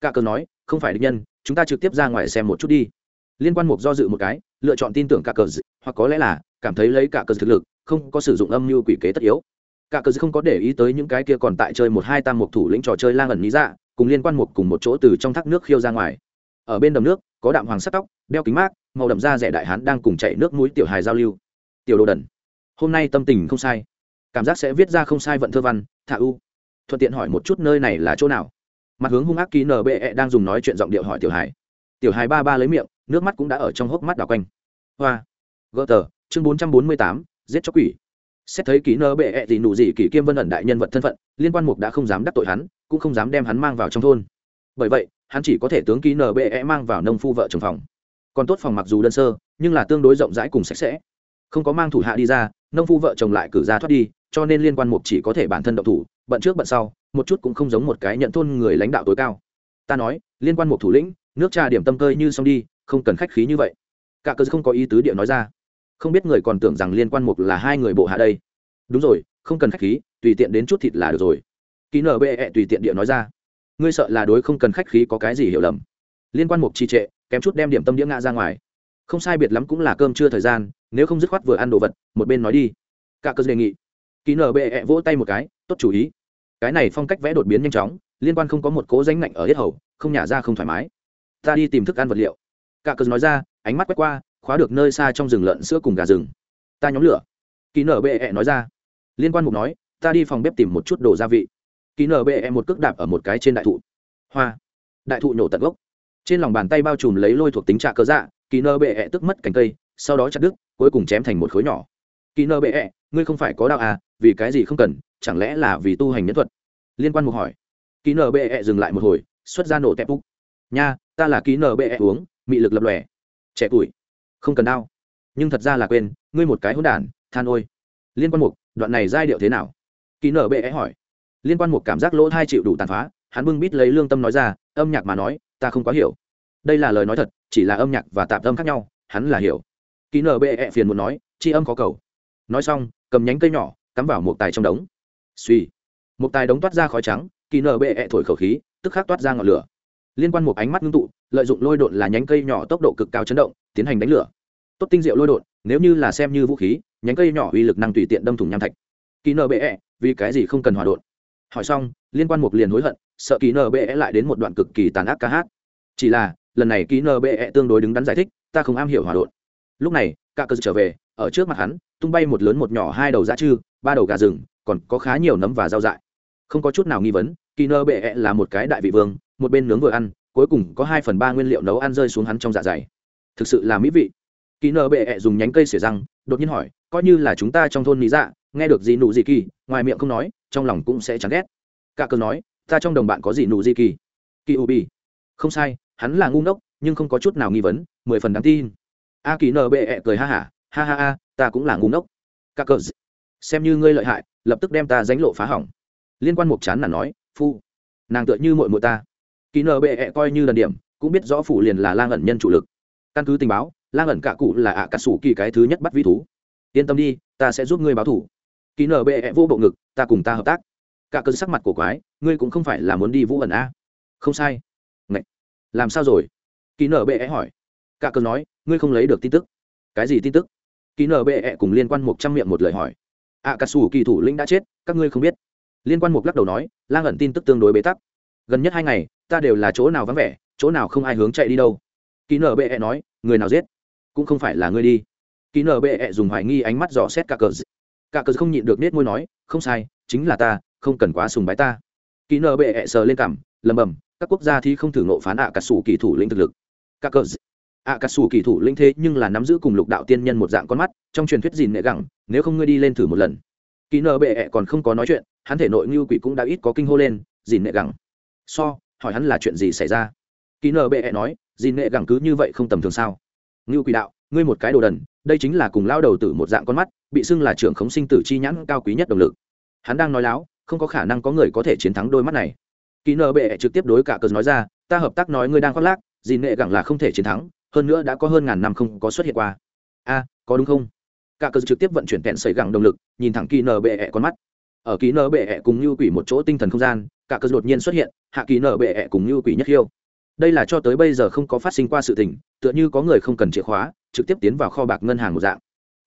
Cả cờ nói, không phải định nhân, chúng ta trực tiếp ra ngoài xem một chút đi. Liên quan mục do dự một cái, lựa chọn tin tưởng cả cờ hoặc có lẽ là, cảm thấy lấy cả cờ thực lực, không có sử dụng âm mưu quỷ kế tất yếu cả cờ không có để ý tới những cái kia còn tại chơi một hai tam mục thủ lĩnh trò chơi lang ẩn lý dạ cùng liên quan một cùng một chỗ từ trong thác nước khiêu ra ngoài. Ở bên đầm nước, có đạm hoàng sắt tóc, đeo kính mát, màu đậm da rẻ đại hán đang cùng chạy nước mũi tiểu hài giao lưu. Tiểu đồ đần, hôm nay tâm tình không sai. Cảm giác sẽ viết ra không sai vận thơ văn thả u. Thuận tiện hỏi một chút nơi này là chỗ nào. Mặt hướng hung ác ký nbe đang dùng nói chuyện giọng điệu hỏi tiểu hài. Tiểu hài ba ba lấy miệng, nước mắt cũng đã ở trong hốc mắt đảo quanh. Hoa. Gỡ tờ, chương bốn trăm bốn mươi tám, giết chóc quỷ xét thấy kỹ nơ bệ ẹ nụ gì kỷ kiêm vân ẩn đại nhân vật thân phận, liên quan mục đã không dám đắc tội hắn, cũng không dám đem hắn mang vào trong thôn. Bởi vậy, hắn chỉ có thể tướng kỹ nơ bệ ẹ mang vào nông phu vợ chồng phòng. Còn tốt phòng mặc dù đơn sơ, nhưng là tương đối rộng rãi cùng sạch sẽ. Không có mang thủ hạ đi ra, nông phu vợ chồng lại cử ra thoát đi, cho nên liên quan mục chỉ có thể bản thân động thủ, bận trước bận sau, một chút cũng không giống một cái nhận thôn người lãnh đạo tối cao. Ta nói, liên quan mục thủ lĩnh, nước trà điểm tâm tơi như xong đi, không cần khách khí như vậy. Cả cơ không có ý tứ địa nói ra không biết người còn tưởng rằng liên quan mục là hai người bộ hạ đây. Đúng rồi, không cần khách khí, tùy tiện đến chút thịt là được rồi. Ký nở bệ -E tùy tiện địa nói ra. Ngươi sợ là đối không cần khách khí có cái gì hiểu lầm. Liên quan mục trì trệ, kém chút đem điểm tâm đĩa ngã ra ngoài. Không sai biệt lắm cũng là cơm chưa thời gian, nếu không dứt khoát vừa ăn đồ vật, một bên nói đi. Cả cơ đề nghị. Ký nở bệ -E vỗ tay một cái, tốt chủ ý. Cái này phong cách vẽ đột biến nhanh chóng, liên quan không có một cố danh ngạnh ở hết hầu, không nhả ra không thoải mái. Ta đi tìm thức ăn vật liệu. Cả cơ nói ra, ánh mắt quét qua khóa được nơi xa trong rừng lợn sữa cùng gà rừng. Ta nhóm lửa. Ký nở bệ -E nói ra. Liên quan mục nói ta đi phòng bếp tìm một chút đồ gia vị. Ký nở bệ -E một cước đạp ở một cái trên đại thụ. Hoa. Đại thụ nhổ tận gốc. Trên lòng bàn tay bao trùm lấy lôi thuộc tính trạ cơ dạ kỳ nơ bệ ẹ tức mất cành cây sau đó chặt đứt cuối cùng chém thành một khối nhỏ. Kỳ nơ bệ -E, ngươi không phải có đạo à vì cái gì không cần chẳng lẽ là vì tu hành nhân thuật? Liên quan mục hỏi. Kỳ nở bệ ẹ dừng lại một hồi xuất ra nổ tẹp búc nha ta là kỳ nở bệ ẹ uống mị lực lập lòe. Trẻ tuổi không cần đau. Nhưng thật ra là quên, ngươi một cái hỗn đản, than ôi. Liên quan mục, đoạn này giai điệu thế nào? Kỳ nở bệ hỏi. Liên quan mục cảm giác lỗ thai chịu đủ tàn phá, hắn bưng bít lấy lương tâm nói ra, âm nhạc mà nói, ta không quá hiểu. Đây là lời nói thật, chỉ là âm nhạc và tạp âm khác nhau, hắn là hiểu. Kỳ nở bệ phiền muốn nói chi âm có cầu. Nói xong, cầm nhánh cây nhỏ, cắm vào một tài trong đống. Suy một tài đống toát ra khói trắng kỳ nở bệ thổi khẩu khí, tức khắc toát ra ngọn lửa. Liên quan một ánh mắt ngưng tụ, lợi dụng lôi đột là nhánh cây nhỏ tốc độ cực cao chấn động tiến hành đánh lửa. Tốt tinh diệu lôi đột nếu như là xem như vũ khí nhánh cây nhỏ uy lực năng tùy tiện đâm thủng nham thạch. Kỳ nợ bệ -E, vì cái gì không cần hòa đột? Hỏi xong liên quan mục liền hối hận sợ kỳ nợ bệ lại đến một đoạn cực kỳ tàn ác ca hát. Chỉ là lần này kỳ nợ bệ tương đối đứng đắn giải thích ta không am hiểu hòa đột. Lúc này cả cơ trở về ở trước mặt hắn tung bay một lớn một nhỏ hai đầu dã chư ba đầu gà rừng còn có khá nhiều nấm và rau dại. Không có chút nào nghi vấn kỳ nơ bệ là một cái đại vị vương một bên nướng vừa ăn cuối cùng có hai phần ba nguyên liệu nấu ăn rơi xuống hắn trong dạ dày thực sự là mỹ vị. Kỳ nợ bệ dùng nhánh cây xỉa răng, đột nhiên hỏi, coi như là chúng ta trong thôn lý dạ nghe được gì nụ gì kỳ, ngoài miệng không nói, trong lòng cũng sẽ chán ghét. Cả cơ nói, ta trong đồng bạn có gì nụ gì kỳ? Kỳ u bi. Không sai, hắn là ngu ngốc, nhưng không có chút nào nghi vấn, mười phần đáng tin. A kỳ nờ bệ cười ha hả ha ha ha, ta cũng là ngu ngốc. Cả cơ xem như ngươi lợi hại, lập tức đem ta dánh lộ phá hỏng. Liên quan mục chán là nói, phu, nàng tựa như mội mội ta. Kỳ nờ bệ coi như lần điểm, cũng biết rõ phủ liền là lang ẩn nhân chủ lực căn cứ tình báo lan ẩn cả cụ là ạ à cà sủ kỳ cái thứ nhất bắt vi thú. Yên tâm đi, ta sẽ giúp ngươi báo thủ. Kỳ nở bệ vô bộ ngực, ta cùng ta hợp tác. Cả cơn sắc mặt của quái, ngươi cũng không phải là muốn đi vũ ẩn a. Không sai. Ngậy. làm sao rồi? Kỳ nở bệ hỏi. Cả cơn nói, ngươi không lấy được tin tức. Cái gì tin tức? Kỳ nở bệ cùng liên quan một trăm miệng một lời hỏi. Ạ cà sủ kỳ thủ lĩnh đã chết, các ngươi không biết. Liên quan mục lắc đầu nói lan ẩn tin tức tương đối bế tắc. Gần nhất hai ngày, ta đều là chỗ nào vắng vẻ, chỗ nào không ai hướng chạy đi đâu. Ký nở bệ nói, người nào giết? Cũng không phải là ngươi đi. Ký nở bệ dùng hoài nghi ánh mắt dò xét cả cờ cả cờ không nhịn được nết môi nói, không sai, chính là ta, không cần quá sùng bái ta. Ký nở bệ sờ lên cảm lầm bầm các quốc gia thì không thử nộ phán ạ cả sủ kỳ thủ lĩnh thực lực. Cả cờ ạ cả sủ kỳ thủ lĩnh thế nhưng là nắm giữ cùng lục đạo tiên nhân một dạng con mắt, trong truyền thuyết gìn nệ gẳng, nếu không ngươi đi lên thử một lần. Ký nở bệ còn không có nói chuyện, hắn thể nội như quỷ cũng đã ít có kinh hô lên, gìn nệ gẳng. So, hỏi hắn là chuyện gì xảy ra? Ký nở bệ nói gìn nghệ gẳng cứ như vậy không tầm thường sao? Ngưu quỷ đạo, ngươi một cái đồ đần, đây chính là cùng lao đầu tử một dạng con mắt, bị xưng là trưởng khống sinh tử chi nhãn cao quý nhất động lực. Hắn đang nói láo, không có khả năng có người có thể chiến thắng đôi mắt này. Kỹ nợ bệ trực tiếp đối cả cờ nói ra, ta hợp tác nói ngươi đang khoác lác gì nghệ gẳng là không thể chiến thắng, hơn nữa đã có hơn ngàn năm không có xuất hiện qua. A, có đúng không? Cả cờ trực tiếp vận chuyển kẹn sẩy gẳng động lực, nhìn thẳng kỹ nợ bệ con mắt. Ở kỹ nợ bệ cùng như quỷ một chỗ tinh thần không gian, cả cờ đột nhiên xuất hiện, hạ kỹ nợ bệ cùng như quỷ nhất hiêu đây là cho tới bây giờ không có phát sinh qua sự tình, tựa như có người không cần chìa khóa, trực tiếp tiến vào kho bạc ngân hàng một dạng.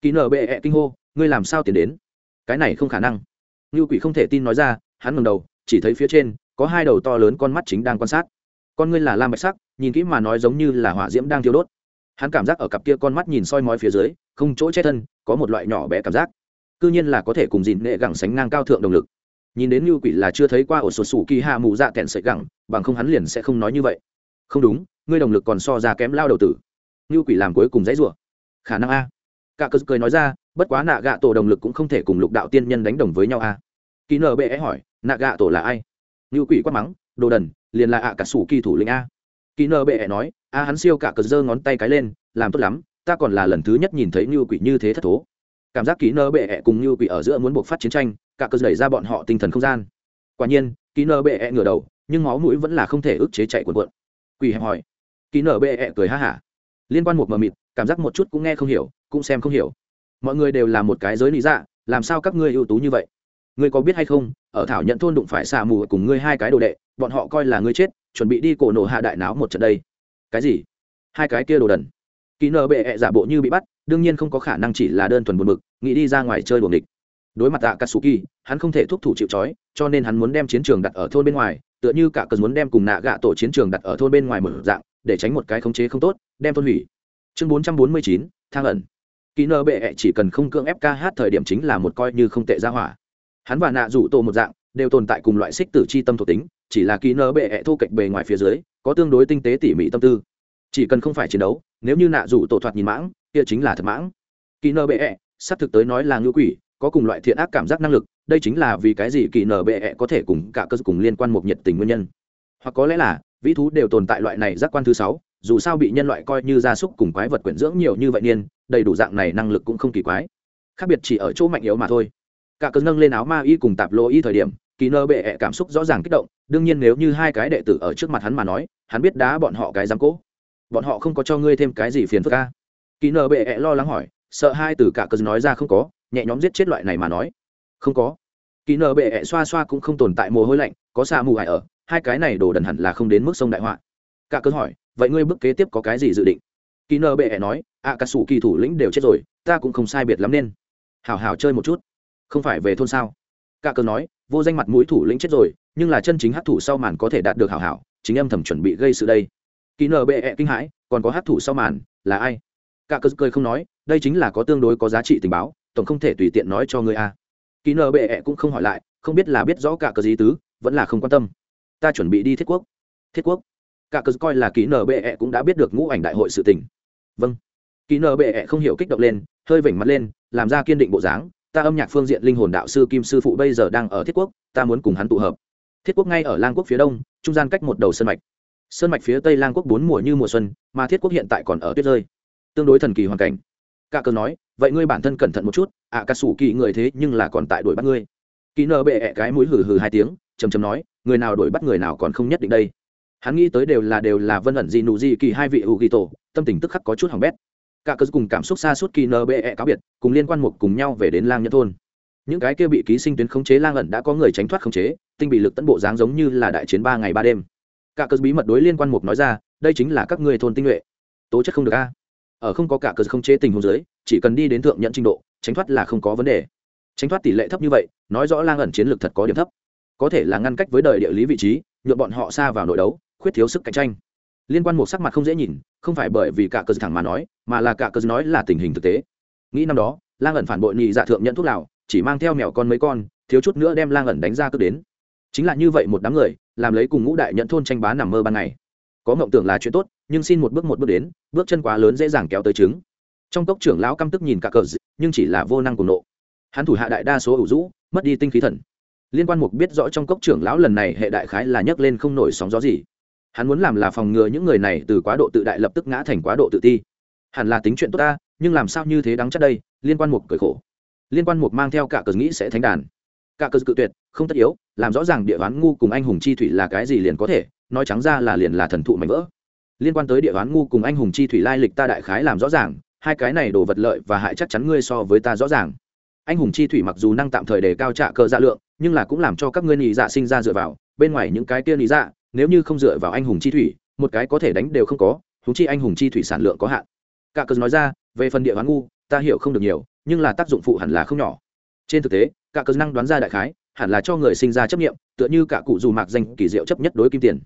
Kỳ nở bệ ẹ kinh hô, ngươi làm sao tiến đến? Cái này không khả năng. Ngưu quỷ không thể tin nói ra, hắn ngầm đầu, chỉ thấy phía trên, có hai đầu to lớn con mắt chính đang quan sát. Con ngươi là lam bạch sắc, nhìn kỹ mà nói giống như là hỏa diễm đang thiêu đốt. Hắn cảm giác ở cặp kia con mắt nhìn soi mói phía dưới, không chỗ che thân, có một loại nhỏ bé cảm giác. C ư nhiên là có thể cùng dìn nghệ gẳng sánh ngang cao thượng động lực. Nhìn đến như quỷ là chưa thấy qua ổ sột sủ kỳ hạ mù dạ kẹn sợi gẳng, bằng không hắn liền sẽ không nói như vậy không đúng, ngươi đồng lực còn so ra kém lao đầu tử. Như quỷ làm cuối cùng dãy rủa. Khả năng a. Cả cớ cười nói ra, bất quá nạ gạ tổ đồng lực cũng không thể cùng lục đạo tiên nhân đánh đồng với nhau a. Ký nở bệ hỏi, nạ gạ tổ là ai? Như quỷ quát mắng, đồ đần, liền là ạ cả sủ kỳ thủ lĩnh a. Ký nở bệ nói, a hắn siêu cả cớ giơ ngón tay cái lên, làm tốt lắm, ta còn là lần thứ nhất nhìn thấy như quỷ như thế thất thố. Cảm giác Ký nơ bệ cùng như quỷ ở giữa muốn buộc phát chiến tranh, cả cơ đẩy ra bọn họ tinh thần không gian. Quả nhiên Ký nơ bệ ngửa đầu, nhưng máu mũi vẫn là không thể ức chế chạy cuộn cuộn quỳ hẹp hỏi. Kỳ nở bệ cười ha hả. Liên quan một mờ mịt, cảm giác một chút cũng nghe không hiểu, cũng xem không hiểu. Mọi người đều là một cái giới lý dạ làm sao các ngươi ưu tú như vậy? Ngươi có biết hay không, ở thảo nhận thôn đụng phải xà mù cùng ngươi hai cái đồ đệ, bọn họ coi là ngươi chết, chuẩn bị đi cổ nổ hạ đại náo một trận đây. Cái gì? Hai cái kia đồ đần. Kỳ nở bệ ẹ giả bộ như bị bắt, đương nhiên không có khả năng chỉ là đơn thuần buồn bực, nghĩ đi ra ngoài chơi buồng địch đối mặt tạ katsuki, hắn không thể thúc thủ chịu trói, cho nên hắn muốn đem chiến trường đặt ở thôn bên ngoài tựa như cả cần muốn đem cùng nạ gạ tổ chiến trường đặt ở thôn bên ngoài một dạng, để tránh một cái khống chế không tốt, đem thôn hủy. Chương bốn trăm bốn mươi chín, thang ẩn. Kỹ nơ bệ ẹ chỉ cần không cưỡng ép ca hát thời điểm chính là một coi như không tệ ra hỏa. Hắn và nạ rủ tổ một dạng, đều tồn tại cùng loại xích tử c h i tâm thuộc tính, chỉ là kỹ nơ bệ ẹ thô cạnh bề ngoài phía dưới, có tương đối tinh tế tỉ mỉ tâm tư. Chỉ cần không phải chiến đấu, nếu như nạ rủ tổ thoạt nhìn mãng, kia chính là thật mãng. Kỹ nơ bệ ẹ sắp thực tới nói là ngữ quỷ, có cùng loại thiện ác cảm giác năng lực đây chính là vì cái gì kỳ nở bệ -E có thể cùng cả cơ cùng liên quan một nhiệt tình nguyên nhân. Hoặc có lẽ là, vĩ thú đều tồn tại loại này giác quan thứ sáu, dù sao bị nhân loại coi như gia súc cùng quái vật quyển dưỡng nhiều như vậy niên, đầy đủ dạng này năng lực cũng không kỳ quái. Khác biệt chỉ ở chỗ mạnh yếu mà thôi. Cả cơ nâng lên áo ma y cùng tạp lô y thời điểm, kỳ nơ bệ -E cảm xúc rõ ràng kích động, đương nhiên nếu như hai cái đệ tử ở trước mặt hắn mà nói, hắn biết đá bọn họ cái dám cố bọn họ không có cho ngươi thêm cái gì phiền phức ca kỳ nơ bệ -E lo lắng hỏi, sợ hai từ cả cơ nói ra không có, nhẹ nhóm giết chết loại này mà nói không có. Kỳ nợ bệ ẹ xoa xoa cũng không tồn tại mồ hôi lạnh, có xa mù hại ở, hai cái này đồ đần hẳn là không đến mức sông đại họa. Cả cơn hỏi, vậy ngươi bước kế tiếp có cái gì dự định? Kỳ nợ bệ ẹ nói ạ cả sủ kỳ thủ lĩnh đều chết rồi, ta cũng không sai biệt lắm nên. Hào hào chơi một chút. Không phải về thôn sao? Cả cơn nói, vô danh mặt mũi thủ lĩnh chết rồi, nhưng là chân chính hát thủ sau màn có thể đạt được hào hảo, chính âm thầm chuẩn bị gây sự đây. Kỳ nợ bệ ẹ kinh hãi, còn có hát thủ sau màn, là ai? Cả cơn cười không nói, đây chính là có tương đối có giá trị tình báo, tổng không thể tùy tiện nói cho ngươi a kỳ nợ bệ ẹ cũng không hỏi lại, không biết là biết rõ cả cờ gì tứ, vẫn là không quan tâm. Ta chuẩn bị đi thiết quốc. Thiết quốc? Cả cờ coi là kỳ nợ bệ ẹ cũng đã biết được ngũ ảnh đại hội sự tình. Vâng. Kỳ nợ bệ ẹ không hiểu kích động lên, hơi vểnh mặt lên, làm ra kiên định bộ dáng. Ta âm nhạc phương diện linh hồn đạo sư kim sư phụ bây giờ đang ở thiết quốc, ta muốn cùng hắn tụ hợp. Thiết quốc ngay ở lang quốc phía đông, trung gian cách một đầu sân mạch. Sơn mạch phía tây lang quốc bốn mùa như mùa xuân, mà thiết quốc hiện tại còn ở tuyết rơi. Tương đối thần kỳ hoàn cảnh. Cả cờ nói vậy ngươi bản thân cẩn thận một chút ạ à, cà sủ kỳ người thế nhưng là còn tại đuổi bắt ngươi. Kỳ nợ bệ ẹ cái mũi hừ hừ hai tiếng chầm chầm nói người nào đuổi bắt người nào còn không nhất định đây. Hắn nghĩ tới đều là đều là vân ẩn gì nụ gì kỳ hai vị hữu ghi tổ tâm tình tức khắc có chút hỏng bét. Cả cớ cùng cảm xúc xa suốt kỳ nợ bệ ẹ cáo biệt cùng liên quan một cùng nhau về đến lang nhân thôn. Những cái kia bị ký sinh tuyến khống chế lang ẩn đã có người tránh thoát khống chế tinh bị lực tấn bộ dáng giống như là đại chiến ba ngày ba đêm. Cả cớ bí mật đối liên quan một nói ra đây chính là các người thôn tinh nhuệ. Tố chất không được a. Ở không có cả cớ khống chế tình huống dưới chỉ cần đi đến thượng nhận trình độ, tránh thoát là không có vấn đề. Tránh thoát tỷ lệ thấp như vậy, nói rõ lang ẩn chiến lược thật có điểm thấp. Có thể là ngăn cách với đời địa lý vị trí nhuộm bọn họ xa vào nội đấu, khuyết thiếu sức cạnh tranh. Liên quan một sắc mặt không dễ nhìn, không phải bởi vì cả cơ thẳng mà nói, mà là cả cơ nói là tình hình thực tế. Nghĩ năm đó, lang ẩn phản bội nhị dạ thượng nhận thuốc lào, chỉ mang theo mèo con mấy con, thiếu chút nữa đem lang ẩn đánh ra cướp đến. Chính là như vậy một đám người, làm lấy cùng ngũ đại nhận thôn tranh bá nằm mơ ban ngày. Có mộng tưởng là chuyện tốt, nhưng xin một bước một bước đến, bước chân quá lớn dễ dàng kéo tới trứng trong cốc trưởng lão căm tức nhìn cả cờ nhưng chỉ là vô năng cùng nộ. Hắn thủ hạ đại đa số ủ rũ, mất đi tinh khí thần. Liên quan mục biết rõ trong cốc trưởng lão lần này hệ đại khái là nhấc lên không nổi sóng gió gì. Hắn muốn làm là phòng ngừa những người này từ quá độ tự đại lập tức ngã thành quá độ tự ti. Hẳn là tính chuyện tốt ta, nhưng làm sao như thế đáng chắc đây, liên quan mục cười khổ. Liên quan mục mang theo cả cờ nghĩ sẽ thánh đàn. Cả cờ cự tuyệt, không tất yếu, làm rõ ràng địa đoán ngu cùng anh hùng chi thủy là cái gì liền có thể, nói trắng ra là liền là thần thụ mạnh vỡ. Liên quan tới địa đoán ngu cùng anh hùng chi thủy lai lịch ta đại khái làm rõ ràng hai cái này đồ vật lợi và hại chắc chắn ngươi so với ta rõ ràng. Anh hùng chi thủy mặc dù năng tạm thời đề cao trạ cơ dạ lượng, nhưng là cũng làm cho các ngươi nhị dạ sinh ra dựa vào, bên ngoài những cái kia nhị dạ nếu như không dựa vào anh hùng chi thủy, một cái có thể đánh đều không có húng chi anh hùng chi thủy sản lượng có hạn. Cả cớ nói ra, về phần địa hoán ngu, ta hiểu không được nhiều, nhưng là tác dụng phụ hẳn là không nhỏ. Trên thực tế, cả cớ năng đoán ra đại khái, hẳn là cho người sinh ra chấp nghiệm tựa như cả cụ dù mạc danh kỳ diệu chấp nhất đối kim tiền.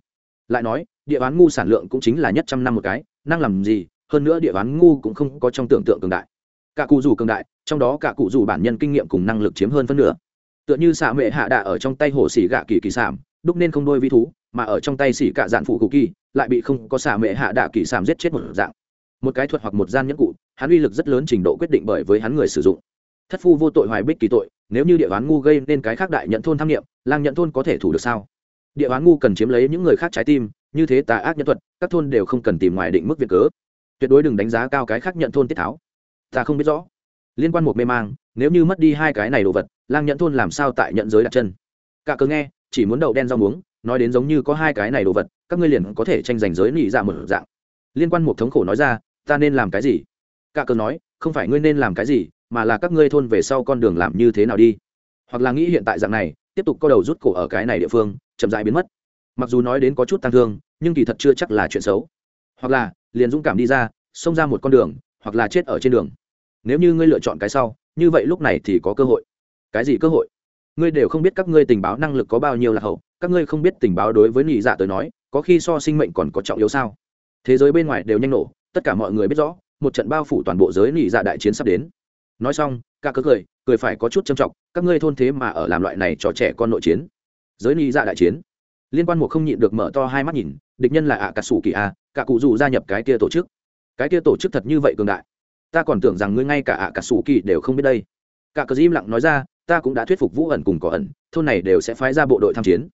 Lại nói, địa bán ngu sản lượng cũng chính là nhất trăm năm một cái, năng làm gì hơn nữa địa bán ngu cũng không có trong tưởng tượng cường đại. Cả cụ dù cường đại, trong đó cả cụ dù bản nhân kinh nghiệm cùng năng lực chiếm hơn phân nửa. Tựa như xạ mệ hạ đạ ở trong tay hồ xỉ gạ kỳ kỳ sảm, đúc nên không đôi vi thú, mà ở trong tay xỉ cạ dạn phụ cụ kỳ, lại bị không có xạ mệ hạ đạ kỳ sảm giết chết một dạng. Một cái thuật hoặc một gian nhẫn cụ, hắn uy lực rất lớn trình độ quyết định bởi với hắn người sử dụng. Thất phu vô tội hoài bích kỳ tội, nếu như địa bán ngu gây nên cái khác đại nhận thôn tham nghiệm, lang nhận thôn có thể thủ được sao? Địa bán ngu cần chiếm lấy những người khác trái tim, như thế tà ác nhân thuật, các thôn đều không cần tìm ngoài định mức việc cớ tuyệt đối đừng đánh giá cao cái khác nhận thôn tiết tháo. Ta không biết rõ. Liên quan một mê mang, nếu như mất đi hai cái này đồ vật, lang nhận thôn làm sao tại nhận giới đặt chân? Cả cớ nghe, chỉ muốn đậu đen rau muống, nói đến giống như có hai cái này đồ vật, các ngươi liền có thể tranh giành giới nị dạ một dạng. Liên quan một thống khổ nói ra, ta nên làm cái gì? Cả cớ nói, không phải ngươi nên làm cái gì, mà là các ngươi thôn về sau con đường làm như thế nào đi. Hoặc là nghĩ hiện tại dạng này, tiếp tục co đầu rút cổ ở cái này địa phương, chậm dại biến mất. Mặc dù nói đến có chút tăng thương, nhưng kỳ thật chưa chắc là chuyện xấu. Hoặc là liền dũng cảm đi ra, xông ra một con đường, hoặc là chết ở trên đường. Nếu như ngươi lựa chọn cái sau, như vậy lúc này thì có cơ hội. Cái gì cơ hội? Ngươi đều không biết các ngươi tình báo năng lực có bao nhiêu là hậu, các ngươi không biết tình báo đối với nhị dạ tới nói, có khi so sinh mệnh còn có trọng yếu sao? Thế giới bên ngoài đều nhanh nổ, tất cả mọi người biết rõ, một trận bao phủ toàn bộ giới nhị dạ đại chiến sắp đến. Nói xong ca cớ cười cười phải có chút trầm trọng, các ngươi thôn thế mà ở làm loại này cho trẻ con nội chiến. Giới nhị dạ đại chiến. Liên quan một không nhịn được mở to hai mắt nhìn, địch nhân là ạ cà sủ kỳ a cả cụ dù gia nhập cái kia tổ chức. Cái kia tổ chức thật như vậy cường đại. Ta còn tưởng rằng ngươi ngay cả ạ, cả sủ kỳ đều không biết đây. Cả cờ im lặng nói ra, ta cũng đã thuyết phục vũ ẩn cùng có ẩn, thôn này đều sẽ phái ra bộ đội tham chiến.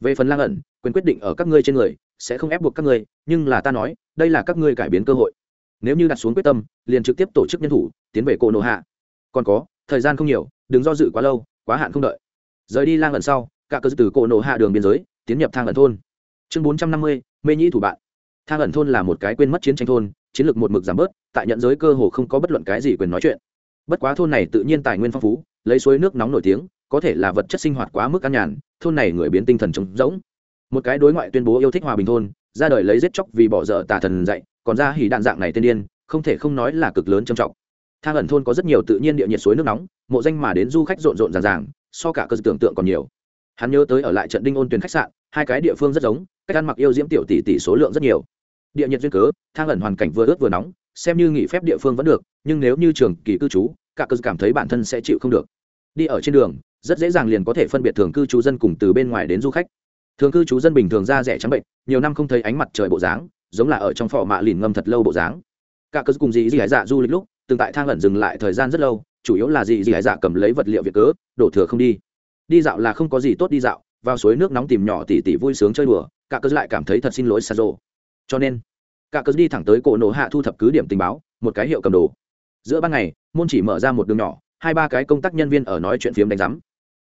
Về phần lang ẩn, quyền quyết định ở các ngươi trên người, sẽ không ép buộc các ngươi, nhưng là ta nói, đây là các ngươi cải biến cơ hội. Nếu như đặt xuống quyết tâm, liền trực tiếp tổ chức nhân thủ, tiến về cổ nộ hạ. Còn có, thời gian không nhiều, đừng do dự quá lâu, quá hạn không đợi. Rời đi lang ẩn sau, cả cơ từ cổ nộ hạ đường biên giới, tiến nhập thang ẩn thôn. Chương bốn trăm năm mươi, mê nhĩ thủ bạn thang ẩn thôn là một cái quên mất chiến tranh thôn, chiến lược một mực giảm bớt, tại nhận giới cơ hồ không có bất luận cái gì quyền nói chuyện. Bất quá thôn này tự nhiên tài nguyên phong phú, lấy suối nước nóng nổi tiếng, có thể là vật chất sinh hoạt quá mức an nhàn, thôn này người biến tinh thần trống rỗng. Một cái đối ngoại tuyên bố yêu thích hòa bình thôn, ra đời lấy giết chóc vì bỏ dở tà thần dạy, còn ra hỉ đạn dạng này tên điên, không thể không nói là cực lớn trầm trọng. Thang ẩn thôn có rất nhiều tự nhiên địa nhiệt suối nước nóng, mộ danh mà đến du khách rộn rộn ràng ràng, so cả cơ tưởng tượng còn nhiều. Hắn nhớ tới ở lại trận đinh ôn tuyển khách sạn, hai cái địa phương rất giống, cách ăn mặc yêu diễm tiểu tỷ tỷ số lượng rất nhiều địa nhiệt duyên cớ, thang ẩn hoàn cảnh vừa ướt vừa nóng, xem như nghỉ phép địa phương vẫn được, nhưng nếu như trường kỳ cư trú, cả cơ cảm thấy bản thân sẽ chịu không được. Đi ở trên đường, rất dễ dàng liền có thể phân biệt thường cư trú dân cùng từ bên ngoài đến du khách. Thường cư trú dân bình thường da rẻ trắng bệnh, nhiều năm không thấy ánh mặt trời bộ dáng, giống là ở trong phò mạ lìn ngâm thật lâu bộ dáng. Cả cơ cùng dì dì hải dạ du lịch lúc, từng tại thang ẩn dừng lại thời gian rất lâu, chủ yếu là dì dì hải dạ cầm lấy vật liệu việc cớ, đổ thừa không đi. Đi dạo là không có gì tốt đi dạo, vào suối nước nóng tìm nhỏ tỉ tỉ vui sướng chơi đùa, cả cơ lại cảm thấy thật xin lỗi xa rồ cho nên, cả cớ đi thẳng tới cổ nổ hạ thu thập cứ điểm tình báo, một cái hiệu cầm đồ. Giữa ban ngày, môn chỉ mở ra một đường nhỏ, hai ba cái công tác nhân viên ở nói chuyện phiếm đánh giám.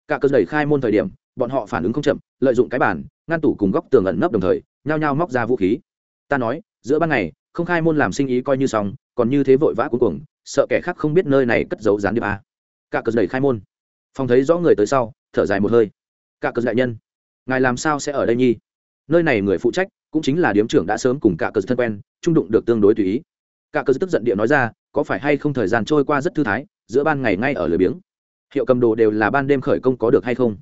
Cả cớ đẩy khai môn thời điểm, bọn họ phản ứng không chậm, lợi dụng cái bàn, ngăn tủ cùng góc tường ẩn nấp đồng thời, nhao nhao móc ra vũ khí. Ta nói, giữa ban ngày, không khai môn làm sinh ý coi như xong, còn như thế vội vã cuối cùng sợ kẻ khác không biết nơi này cất giấu gián điệp a. Cả cớ đẩy khai môn. Phòng thấy rõ người tới sau, thở dài một hơi. Cả cớ đại nhân, ngài làm sao sẽ ở đây nhi? Nơi này người phụ trách cũng chính là điếm trưởng đã sớm cùng cả cờ thân quen, trung đụng được tương đối tùy ý. Cả cờ tức giận địa nói ra, có phải hay không thời gian trôi qua rất thư thái, giữa ban ngày ngay ở lười biếng. Hiệu cầm đồ đều là ban đêm khởi công có được hay không?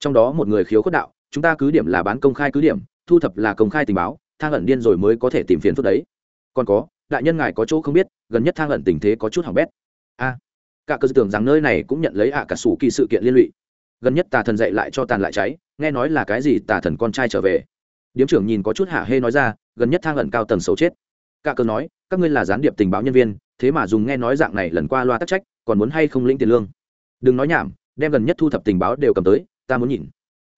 Trong đó một người khiếu khuất đạo, chúng ta cứ điểm là bán công khai cứ điểm, thu thập là công khai tình báo, thang ẩn điên rồi mới có thể tìm phiền phức đấy. Còn có, đại nhân ngài có chỗ không biết, gần nhất thang ẩn tình thế có chút hỏng bét. A. Cả cơ tưởng rằng nơi này cũng nhận lấy ạ cả sủ kỳ sự kiện liên lụy. Gần nhất tà thần dạy lại cho tàn lại cháy, nghe nói là cái gì tà thần con trai trở về điếm trưởng nhìn có chút hạ hê nói ra, gần nhất thang ẩn cao tầng xấu chết. Cả cơ nói, các ngươi là gián điệp tình báo nhân viên, thế mà dùng nghe nói dạng này lần qua loa tắc trách, còn muốn hay không lĩnh tiền lương? Đừng nói nhảm, đem gần nhất thu thập tình báo đều cầm tới, ta muốn nhìn.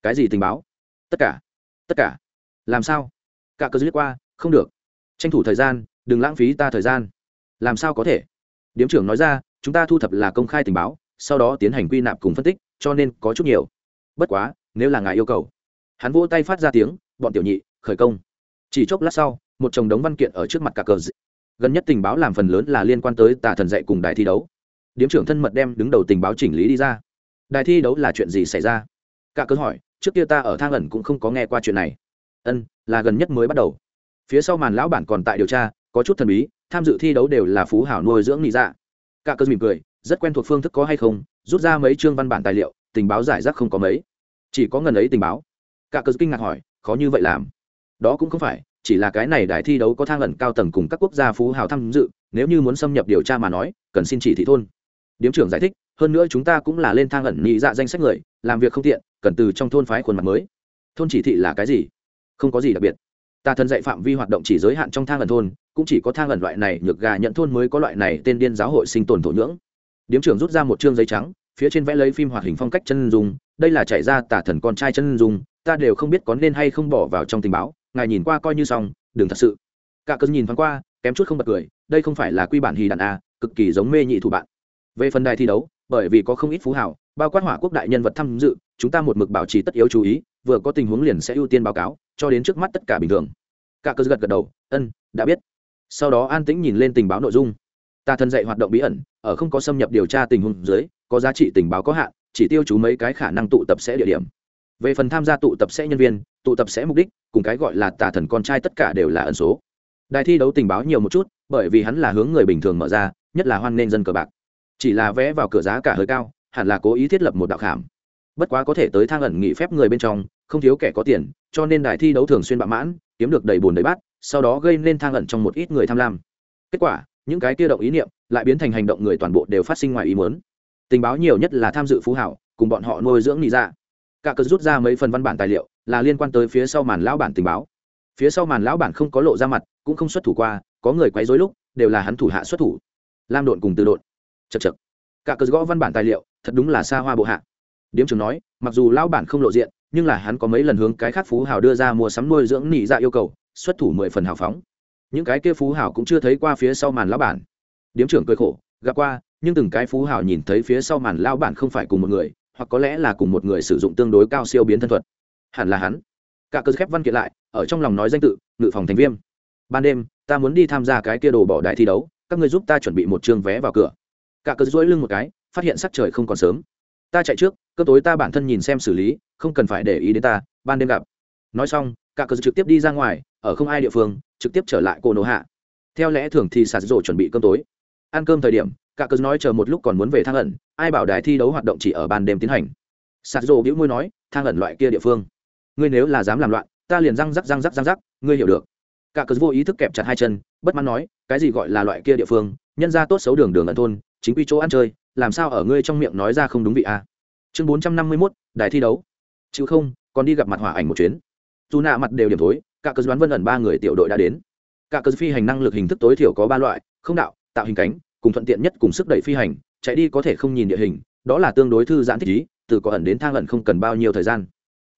Cái gì tình báo? Tất cả. Tất cả. Làm sao? Cả cơ dứt qua, không được. Tranh thủ thời gian, đừng lãng phí ta thời gian. Làm sao có thể? Điếm trưởng nói ra, chúng ta thu thập là công khai tình báo, sau đó tiến hành quy nạp cùng phân tích, cho nên có chút nhiều. Bất quá, nếu là ngài yêu cầu. Hắn vỗ tay phát ra tiếng bọn tiểu nhị, khởi công. Chỉ chốc lát sau, một chồng đống văn kiện ở trước mặt cả cờ gần nhất tình báo làm phần lớn là liên quan tới tà thần dạy cùng đài thi đấu. Điếm trưởng thân mật đem đứng đầu tình báo chỉnh lý đi ra. Đài thi đấu là chuyện gì xảy ra? Cả cớ hỏi, trước kia ta ở thang ẩn cũng không có nghe qua chuyện này. Ân, là gần nhất mới bắt đầu. Phía sau màn lão bản còn tại điều tra, có chút thần bí, tham dự thi đấu đều là phú hảo nuôi dưỡng nghị dạ. Cả cớ mỉm cười, rất quen thuộc phương thức có hay không, rút ra mấy chương văn bản tài liệu, tình báo giải rác không có mấy. Chỉ có ngần ấy tình báo. Cả cớ kinh ngạc hỏi khó như vậy làm. Đó cũng không phải, chỉ là cái này đại thi đấu có thang lần cao tầng cùng các quốc gia phú hào tham dự, nếu như muốn xâm nhập điều tra mà nói, cần xin chỉ thị thôn. Điếm trưởng giải thích, hơn nữa chúng ta cũng là lên thang ẩn nhị dạ danh sách người, làm việc không tiện, cần từ trong thôn phái khuôn mặt mới. Thôn chỉ thị là cái gì? Không có gì đặc biệt. Ta thân dạy phạm vi hoạt động chỉ giới hạn trong thang ẩn thôn, cũng chỉ có thang ẩn loại này nhược gà nhận thôn mới có loại này tên điên giáo hội sinh tồn thổ nhưỡng. Điếm trưởng rút ra một chương giấy trắng, phía trên vẽ lấy phim hoạt hình phong cách chân dung, đây là chạy ra tà thần con trai chân dung ta đều không biết có nên hay không bỏ vào trong tình báo, ngài nhìn qua coi như xong, đừng thật sự. Cả cơn nhìn thoáng qua, kém chút không bật cười, đây không phải là quy bản hì đàn a à, cực kỳ giống mê nhị thủ bạn. Về phần đài thi đấu, bởi vì có không ít phú hảo bao quát hỏa quốc đại nhân vật tham dự, chúng ta một mực bảo trì tất yếu chú ý, vừa có tình huống liền sẽ ưu tiên báo cáo, cho đến trước mắt tất cả bình thường. Cả cơ gật gật đầu, ân, đã biết. Sau đó an tĩnh nhìn lên tình báo nội dung. Ta thần dạy hoạt động bí ẩn, ở không có xâm nhập điều tra tình huống dưới, có giá trị tình báo có hạn, chỉ tiêu chú mấy cái khả năng tụ tập sẽ địa điểm về phần tham gia tụ tập sẽ nhân viên, tụ tập sẽ mục đích, cùng cái gọi là tà thần con trai tất cả đều là ẩn số. Đài thi đấu tình báo nhiều một chút, bởi vì hắn là hướng người bình thường mở ra, nhất là hoan nghênh dân cờ bạc. Chỉ là vé vào cửa giá cả hơi cao, hẳn là cố ý thiết lập một đạo khảm. Bất quá có thể tới thang ẩn nghỉ phép người bên trong, không thiếu kẻ có tiền, cho nên đài thi đấu thường xuyên bạo mãn, kiếm được đầy bùn đầy bát, sau đó gây nên thang ẩn trong một ít người tham lam. Kết quả, những cái kia động ý niệm lại biến thành hành động người toàn bộ đều phát sinh ngoài ý muốn. Tình báo nhiều nhất là tham dự phú hảo, cùng bọn họ nuôi dưỡng nị ra cả cớ rút ra mấy phần văn bản tài liệu, là liên quan tới phía sau màn lão bản tình báo. Phía sau màn lão bản không có lộ ra mặt, cũng không xuất thủ qua, có người quấy rối lúc, đều là hắn thủ hạ xuất thủ. Lam độn cùng từ độn. Chật chật cả cớ gõ văn bản tài liệu, thật đúng là xa hoa bộ hạ. Điếm trường nói, mặc dù lão bản không lộ diện, nhưng là hắn có mấy lần hướng cái khác phú hào đưa ra mua sắm nuôi dưỡng nị dạ yêu cầu, xuất thủ mười phần hào phóng. Những cái kia phú hào cũng chưa thấy qua phía sau màn lão bản. Điếm trưởng cười khổ, gặp qua, nhưng từng cái phú hào nhìn thấy phía sau màn lão bản không phải cùng một người hoặc có lẽ là cùng một người sử dụng tương đối cao siêu biến thân thuật. Hẳn là hắn. Cả cơ khép văn kiện lại, ở trong lòng nói danh tự, ngự phòng thành viêm. Ban đêm, ta muốn đi tham gia cái kia đồ bỏ đại thi đấu, các ngươi giúp ta chuẩn bị một chương vé vào cửa. Cả cơ duỗi lưng một cái, phát hiện sắc trời không còn sớm. Ta chạy trước, cơ tối ta bản thân nhìn xem xử lý, không cần phải để ý đến ta, ban đêm gặp. Nói xong, cả cơ trực tiếp đi ra ngoài, ở không ai địa phương, trực tiếp trở lại cô nổ hạ. Theo lẽ thường thì sạt rổ chuẩn bị cơm tối. Ăn cơm thời điểm cả cớ nói chờ một lúc còn muốn về thang ẩn, ai bảo đài thi đấu hoạt động chỉ ở ban đêm tiến hành. Sạt rổ bĩu môi nói, thang ẩn loại kia địa phương. Ngươi nếu là dám làm loạn, ta liền răng rắc răng rắc răng rắc, ngươi hiểu được. Cả cớ vô ý thức kẹp chặt hai chân, bất mãn nói, cái gì gọi là loại kia địa phương, nhân ra tốt xấu đường đường ẩn thôn, chính quy chỗ ăn chơi, làm sao ở ngươi trong miệng nói ra không đúng vị a? À? chương bốn trăm năm mươi mốt, đài thi đấu. Chứ không, còn đi gặp mặt hỏa ảnh một chuyến. Dù nạ mặt đều điểm thối, cả cớ đoán vân ẩn ba người tiểu đội đã đến. Cả cớ phi hành năng lực hình thức tối thiểu có ba loại, không đạo, tạo hình cánh cùng thuận tiện nhất cùng sức đẩy phi hành, chạy đi có thể không nhìn địa hình, đó là tương đối thư giãn thích ý, từ có ẩn đến thang ẩn không cần bao nhiêu thời gian.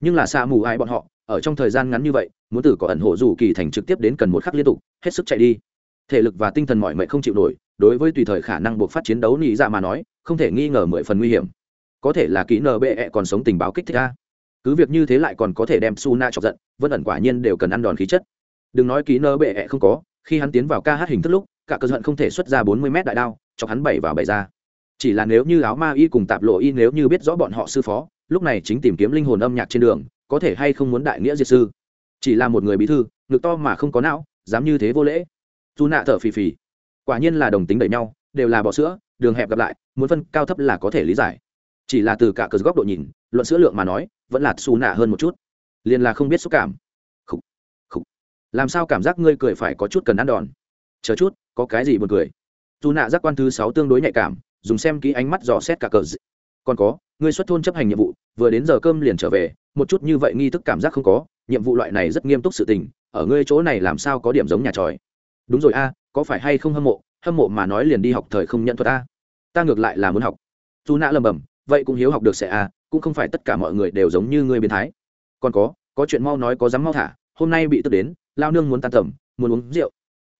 Nhưng là xa mù ai bọn họ, ở trong thời gian ngắn như vậy, muốn từ có ẩn hộ rủ kỳ thành trực tiếp đến cần một khắc liên tục, hết sức chạy đi. Thể lực và tinh thần mọi mệnh không chịu nổi, đối với tùy thời khả năng buộc phát chiến đấu nghĩ ra dạ mà nói, không thể nghi ngờ mười phần nguy hiểm. Có thể là kỹ nbe còn sống tình báo kích thích a. Cứ việc như thế lại còn có thể đem su na chọc giận vân ẩn quả nhiên đều cần ăn đòn khí chất. Đừng nói kỹ nbe không có, khi hắn tiến vào ca hát hình thức lúc cả cơ giận không thể xuất ra bốn mươi mét đại đao cho hắn bảy vào bảy ra. Chỉ là nếu như áo ma y cùng tạp lộ y nếu như biết rõ bọn họ sư phó lúc này chính tìm kiếm linh hồn âm nhạc trên đường có thể hay không muốn đại nghĩa diệt sư. Chỉ là một người bí thư ngực to mà không có não dám như thế vô lễ. Dù nạ thở phì phì. Quả nhiên là đồng tính đẩy nhau đều là bọ sữa đường hẹp gặp lại muốn phân cao thấp là có thể lý giải. Chỉ là từ cả cờ góc độ nhìn luận sữa lượng mà nói vẫn là xù nạ hơn một chút. Liền là không biết xúc cảm. Khủ, khủ. làm sao cảm giác ngươi cười phải có chút cần ăn đòn? Chờ chút, có cái gì buồn cười? Dù nạ giác quan thứ sáu tương đối nhạy cảm, dùng xem kỹ ánh mắt dò xét cả cờ còn có ngươi xuất thôn chấp hành nhiệm vụ, vừa đến giờ cơm liền trở về, một chút như vậy nghi thức cảm giác không có, nhiệm vụ loại này rất nghiêm túc sự tình, ở ngươi chỗ này làm sao có điểm giống nhà tròi? Đúng rồi a, có phải hay không hâm mộ? Hâm mộ mà nói liền đi học thời không nhận thuật a. Ta ngược lại là muốn học. Dù nạ lầm bầm vậy cũng hiếu học được sẽ a, cũng không phải tất cả mọi người đều giống như ngươi biến thái. Còn có có chuyện mau nói có dám mau thả, hôm nay bị tức đến, lao nương muốn tan tầm, muốn uống rượu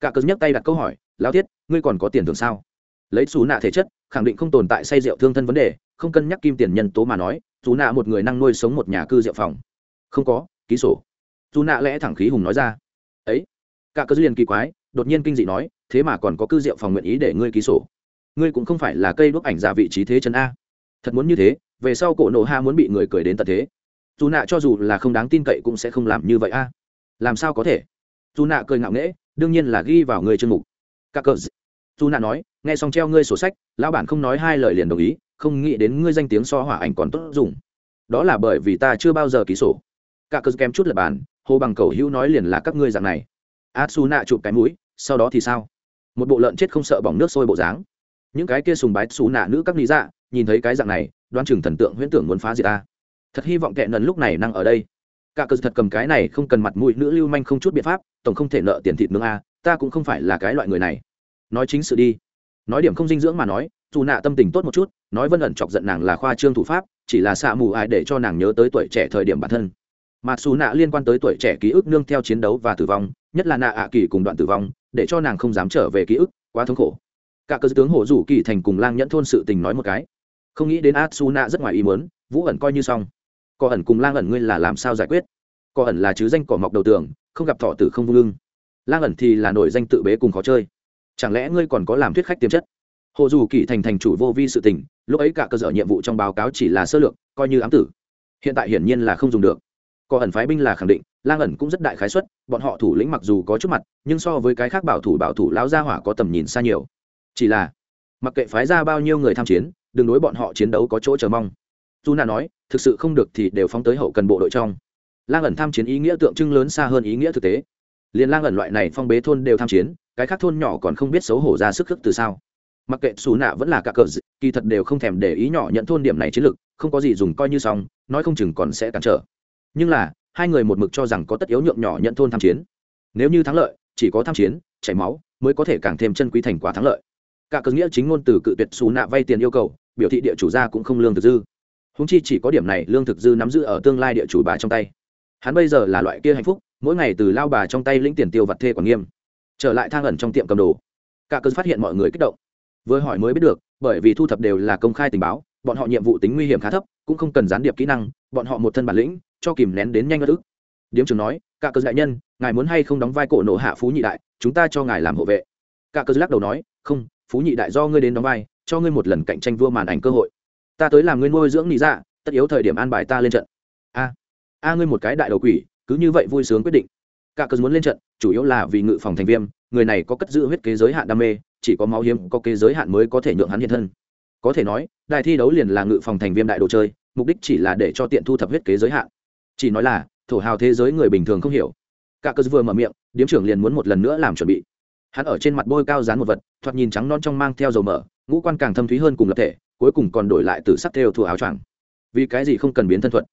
cả cớ nhấc tay đặt câu hỏi lao thiết ngươi còn có tiền thưởng sao? Lấy xù nạ thể chất, khẳng định không tồn tại say rượu thương thân vấn đề, không cân nhắc kim tiền nhân tố mà nói, dù nạ một người năng nuôi sống một nhà cư rượu phòng. Không có, ký sổ. Dù nạ lẽ thẳng khí hùng nói ra. Ấy? Cả cớ liền kỳ quái, đột nhiên kinh dị nói, thế mà còn có cư rượu phòng nguyện ý để ngươi ký sổ? Ngươi cũng không phải là cây đuốc ảnh giả vị trí thế chân a. Thật muốn như thế, về sau cổ nộ ha muốn bị người cười đến tận thế. Dù nạ cho dù là không đáng tin cậy cũng sẽ không làm như vậy a. Làm sao có thể? Dù nạ cười ngạo nghễ đương nhiên là ghi vào người chương mục. Các cờ dù nạ nói, nghe xong treo ngươi sổ sách, lão bản không nói hai lời liền đồng ý, không nghĩ đến ngươi danh tiếng so hỏa ảnh còn tốt dùng. Đó là bởi vì ta chưa bao giờ ký sổ. Cả cờ kém chút lập bàn hồ bằng cầu hữu nói liền là các ngươi dạng này. Atsu nạ chụp cái mũi, sau đó thì sao? Một bộ lợn chết không sợ bỏng nước sôi bộ dáng. Những cái kia sùng bái xù nạ nữ các lý dạ nhìn thấy cái dạng này đoan chừng thần tượng huyễn tưởng muốn phá diệt ta. Thật hy vọng kệ nần lúc này năng ở đây cả cờ thật cầm cái này không cần mặt mũi nữ lưu manh không chút biện pháp, tổng không thể nợ tiền thịt nướng a, ta cũng không phải là cái loại người này. Nói chính sự đi. Nói điểm không dinh dưỡng mà nói, dù nạ tâm tình tốt một chút, nói vân ẩn chọc giận nàng là khoa trương thủ pháp, chỉ là xạ mù ai để cho nàng nhớ tới tuổi trẻ thời điểm bản thân. Mặc dù nạ liên quan tới tuổi trẻ ký ức nương theo chiến đấu và tử vong, nhất là nạ ạ kỳ cùng đoạn tử vong, để cho nàng không dám trở về ký ức, quá thống khổ. Cả cơ tướng hổ rủ kỳ thành cùng lang nhẫn thôn sự tình nói một cái. Không nghĩ đến atsu nạ rất ngoài ý muốn, vũ ẩn coi như xong cỏ ẩn cùng lang ẩn ngươi là làm sao giải quyết? Cỏ ẩn là chứ danh cỏ mọc đầu tường, không gặp thọ tử không vung lưng. Lang ẩn thì là nổi danh tự bế cùng khó chơi. Chẳng lẽ ngươi còn có làm thuyết khách tiềm chất? Hồ dù kỳ thành thành chủ vô vi sự tình, lúc ấy cả cơ sở nhiệm vụ trong báo cáo chỉ là sơ lược, coi như ám tử. Hiện tại hiển nhiên là không dùng được. Cỏ ẩn phái binh là khẳng định, lang ẩn cũng rất đại khái xuất bọn họ thủ lĩnh mặc dù có chút mặt, nhưng so với cái khác bảo thủ bảo thủ lão gia hỏa có tầm nhìn xa nhiều. Chỉ là, mặc kệ phái ra bao nhiêu người tham chiến, đừng đối bọn họ chiến đấu có chỗ chờ mong dù nà nói thực sự không được thì đều phóng tới hậu cần bộ đội trong. Lang ẩn tham chiến ý nghĩa tượng trưng lớn xa hơn ý nghĩa thực tế. Liền lang ẩn loại này phong bế thôn đều tham chiến cái khác thôn nhỏ còn không biết xấu hổ ra sức thức từ sao. Mặc kệ xù nạ vẫn là cả cờ dị, kỳ thật đều không thèm để ý nhỏ nhận thôn điểm này chiến lược không có gì dùng coi như xong nói không chừng còn sẽ cản trở. Nhưng là hai người một mực cho rằng có tất yếu nhượng nhỏ nhận thôn tham chiến. Nếu như thắng lợi chỉ có tham chiến chảy máu mới có thể càng thêm chân quý thành quả thắng lợi. Cả cờ nghĩa chính ngôn từ cự tuyệt xù nạ vay tiền yêu cầu biểu thị địa chủ gia cũng không lương thực dư húng chi chỉ có điểm này lương thực dư nắm giữ ở tương lai địa chủ bà trong tay. Hắn bây giờ là loại kia hạnh phúc, mỗi ngày từ lao bà trong tay lĩnh tiền tiêu vặt thê quản nghiêm. Trở lại thang ẩn trong tiệm cầm đồ. Cả cơn phát hiện mọi người kích động. Vừa hỏi mới biết được, bởi vì thu thập đều là công khai tình báo, bọn họ nhiệm vụ tính nguy hiểm khá thấp, cũng không cần gián điệp kỹ năng, bọn họ một thân bản lĩnh, cho kìm nén đến nhanh ngất ức. Điếm trường nói, cả cơn đại nhân, ngài muốn hay không đóng vai cổ nộ hạ phú nhị đại, chúng ta cho ngài làm hộ vệ. Cả cơn lắc đầu nói, không, phú nhị đại do ngươi đến đóng vai, cho ngươi một lần cạnh tranh vua màn ảnh cơ hội ta tới làm ngươi nuôi dưỡng nị dạ tất yếu thời điểm an bài ta lên trận. A a ngươi một cái đại đầu quỷ, cứ như vậy vui sướng quyết định. Cả cớ muốn lên trận, chủ yếu là vì ngự phòng thành viêm, người này có cất giữ huyết kế giới hạn đam mê, chỉ có máu hiếm, có kế giới hạn mới có thể nhượng hắn hiện thân. Có thể nói đại thi đấu liền là ngự phòng thành viêm đại đồ chơi, mục đích chỉ là để cho tiện thu thập huyết kế giới hạn. Chỉ nói là, thổ hào thế giới người bình thường không hiểu. Cả cớ vừa mở miệng, điếm trưởng liền muốn một lần nữa làm chuẩn bị. Hắn ở trên mặt bôi cao dán một vật, thoạt nhìn trắng non trong mang theo dầu mỡ, ngũ quan càng thâm thúy hơn cùng lập thể cuối cùng còn đổi lại từ sắc theo thua áo choàng. Vì cái gì không cần biến thân thuật?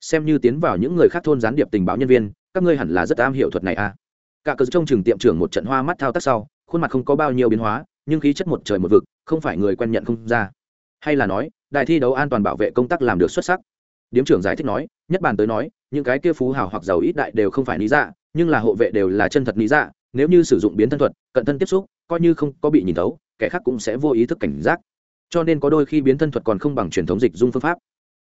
Xem như tiến vào những người khác thôn gián điệp tình báo nhân viên, các ngươi hẳn là rất am hiểu thuật này a à. cả cờ trong trường tiệm trưởng một trận hoa mắt thao tác sau, khuôn mặt không có bao nhiêu biến hóa, nhưng khí chất một trời một vực, không phải người quen nhận không ra. Hay là nói đại thi đấu an toàn bảo vệ công tác làm được xuất sắc. Điếm trưởng giải thích nói, nhất bàn tới nói, những cái kia phú hào hoặc giàu ít đại đều không phải lý dạ nhưng là hộ vệ đều là chân thật lý dạ nếu như sử dụng biến thân thuật, cận thân tiếp xúc, coi như không có bị nhìn thấu, kẻ khác cũng sẽ vô ý thức cảnh giác cho nên có đôi khi biến thân thuật còn không bằng truyền thống dịch dung phương pháp.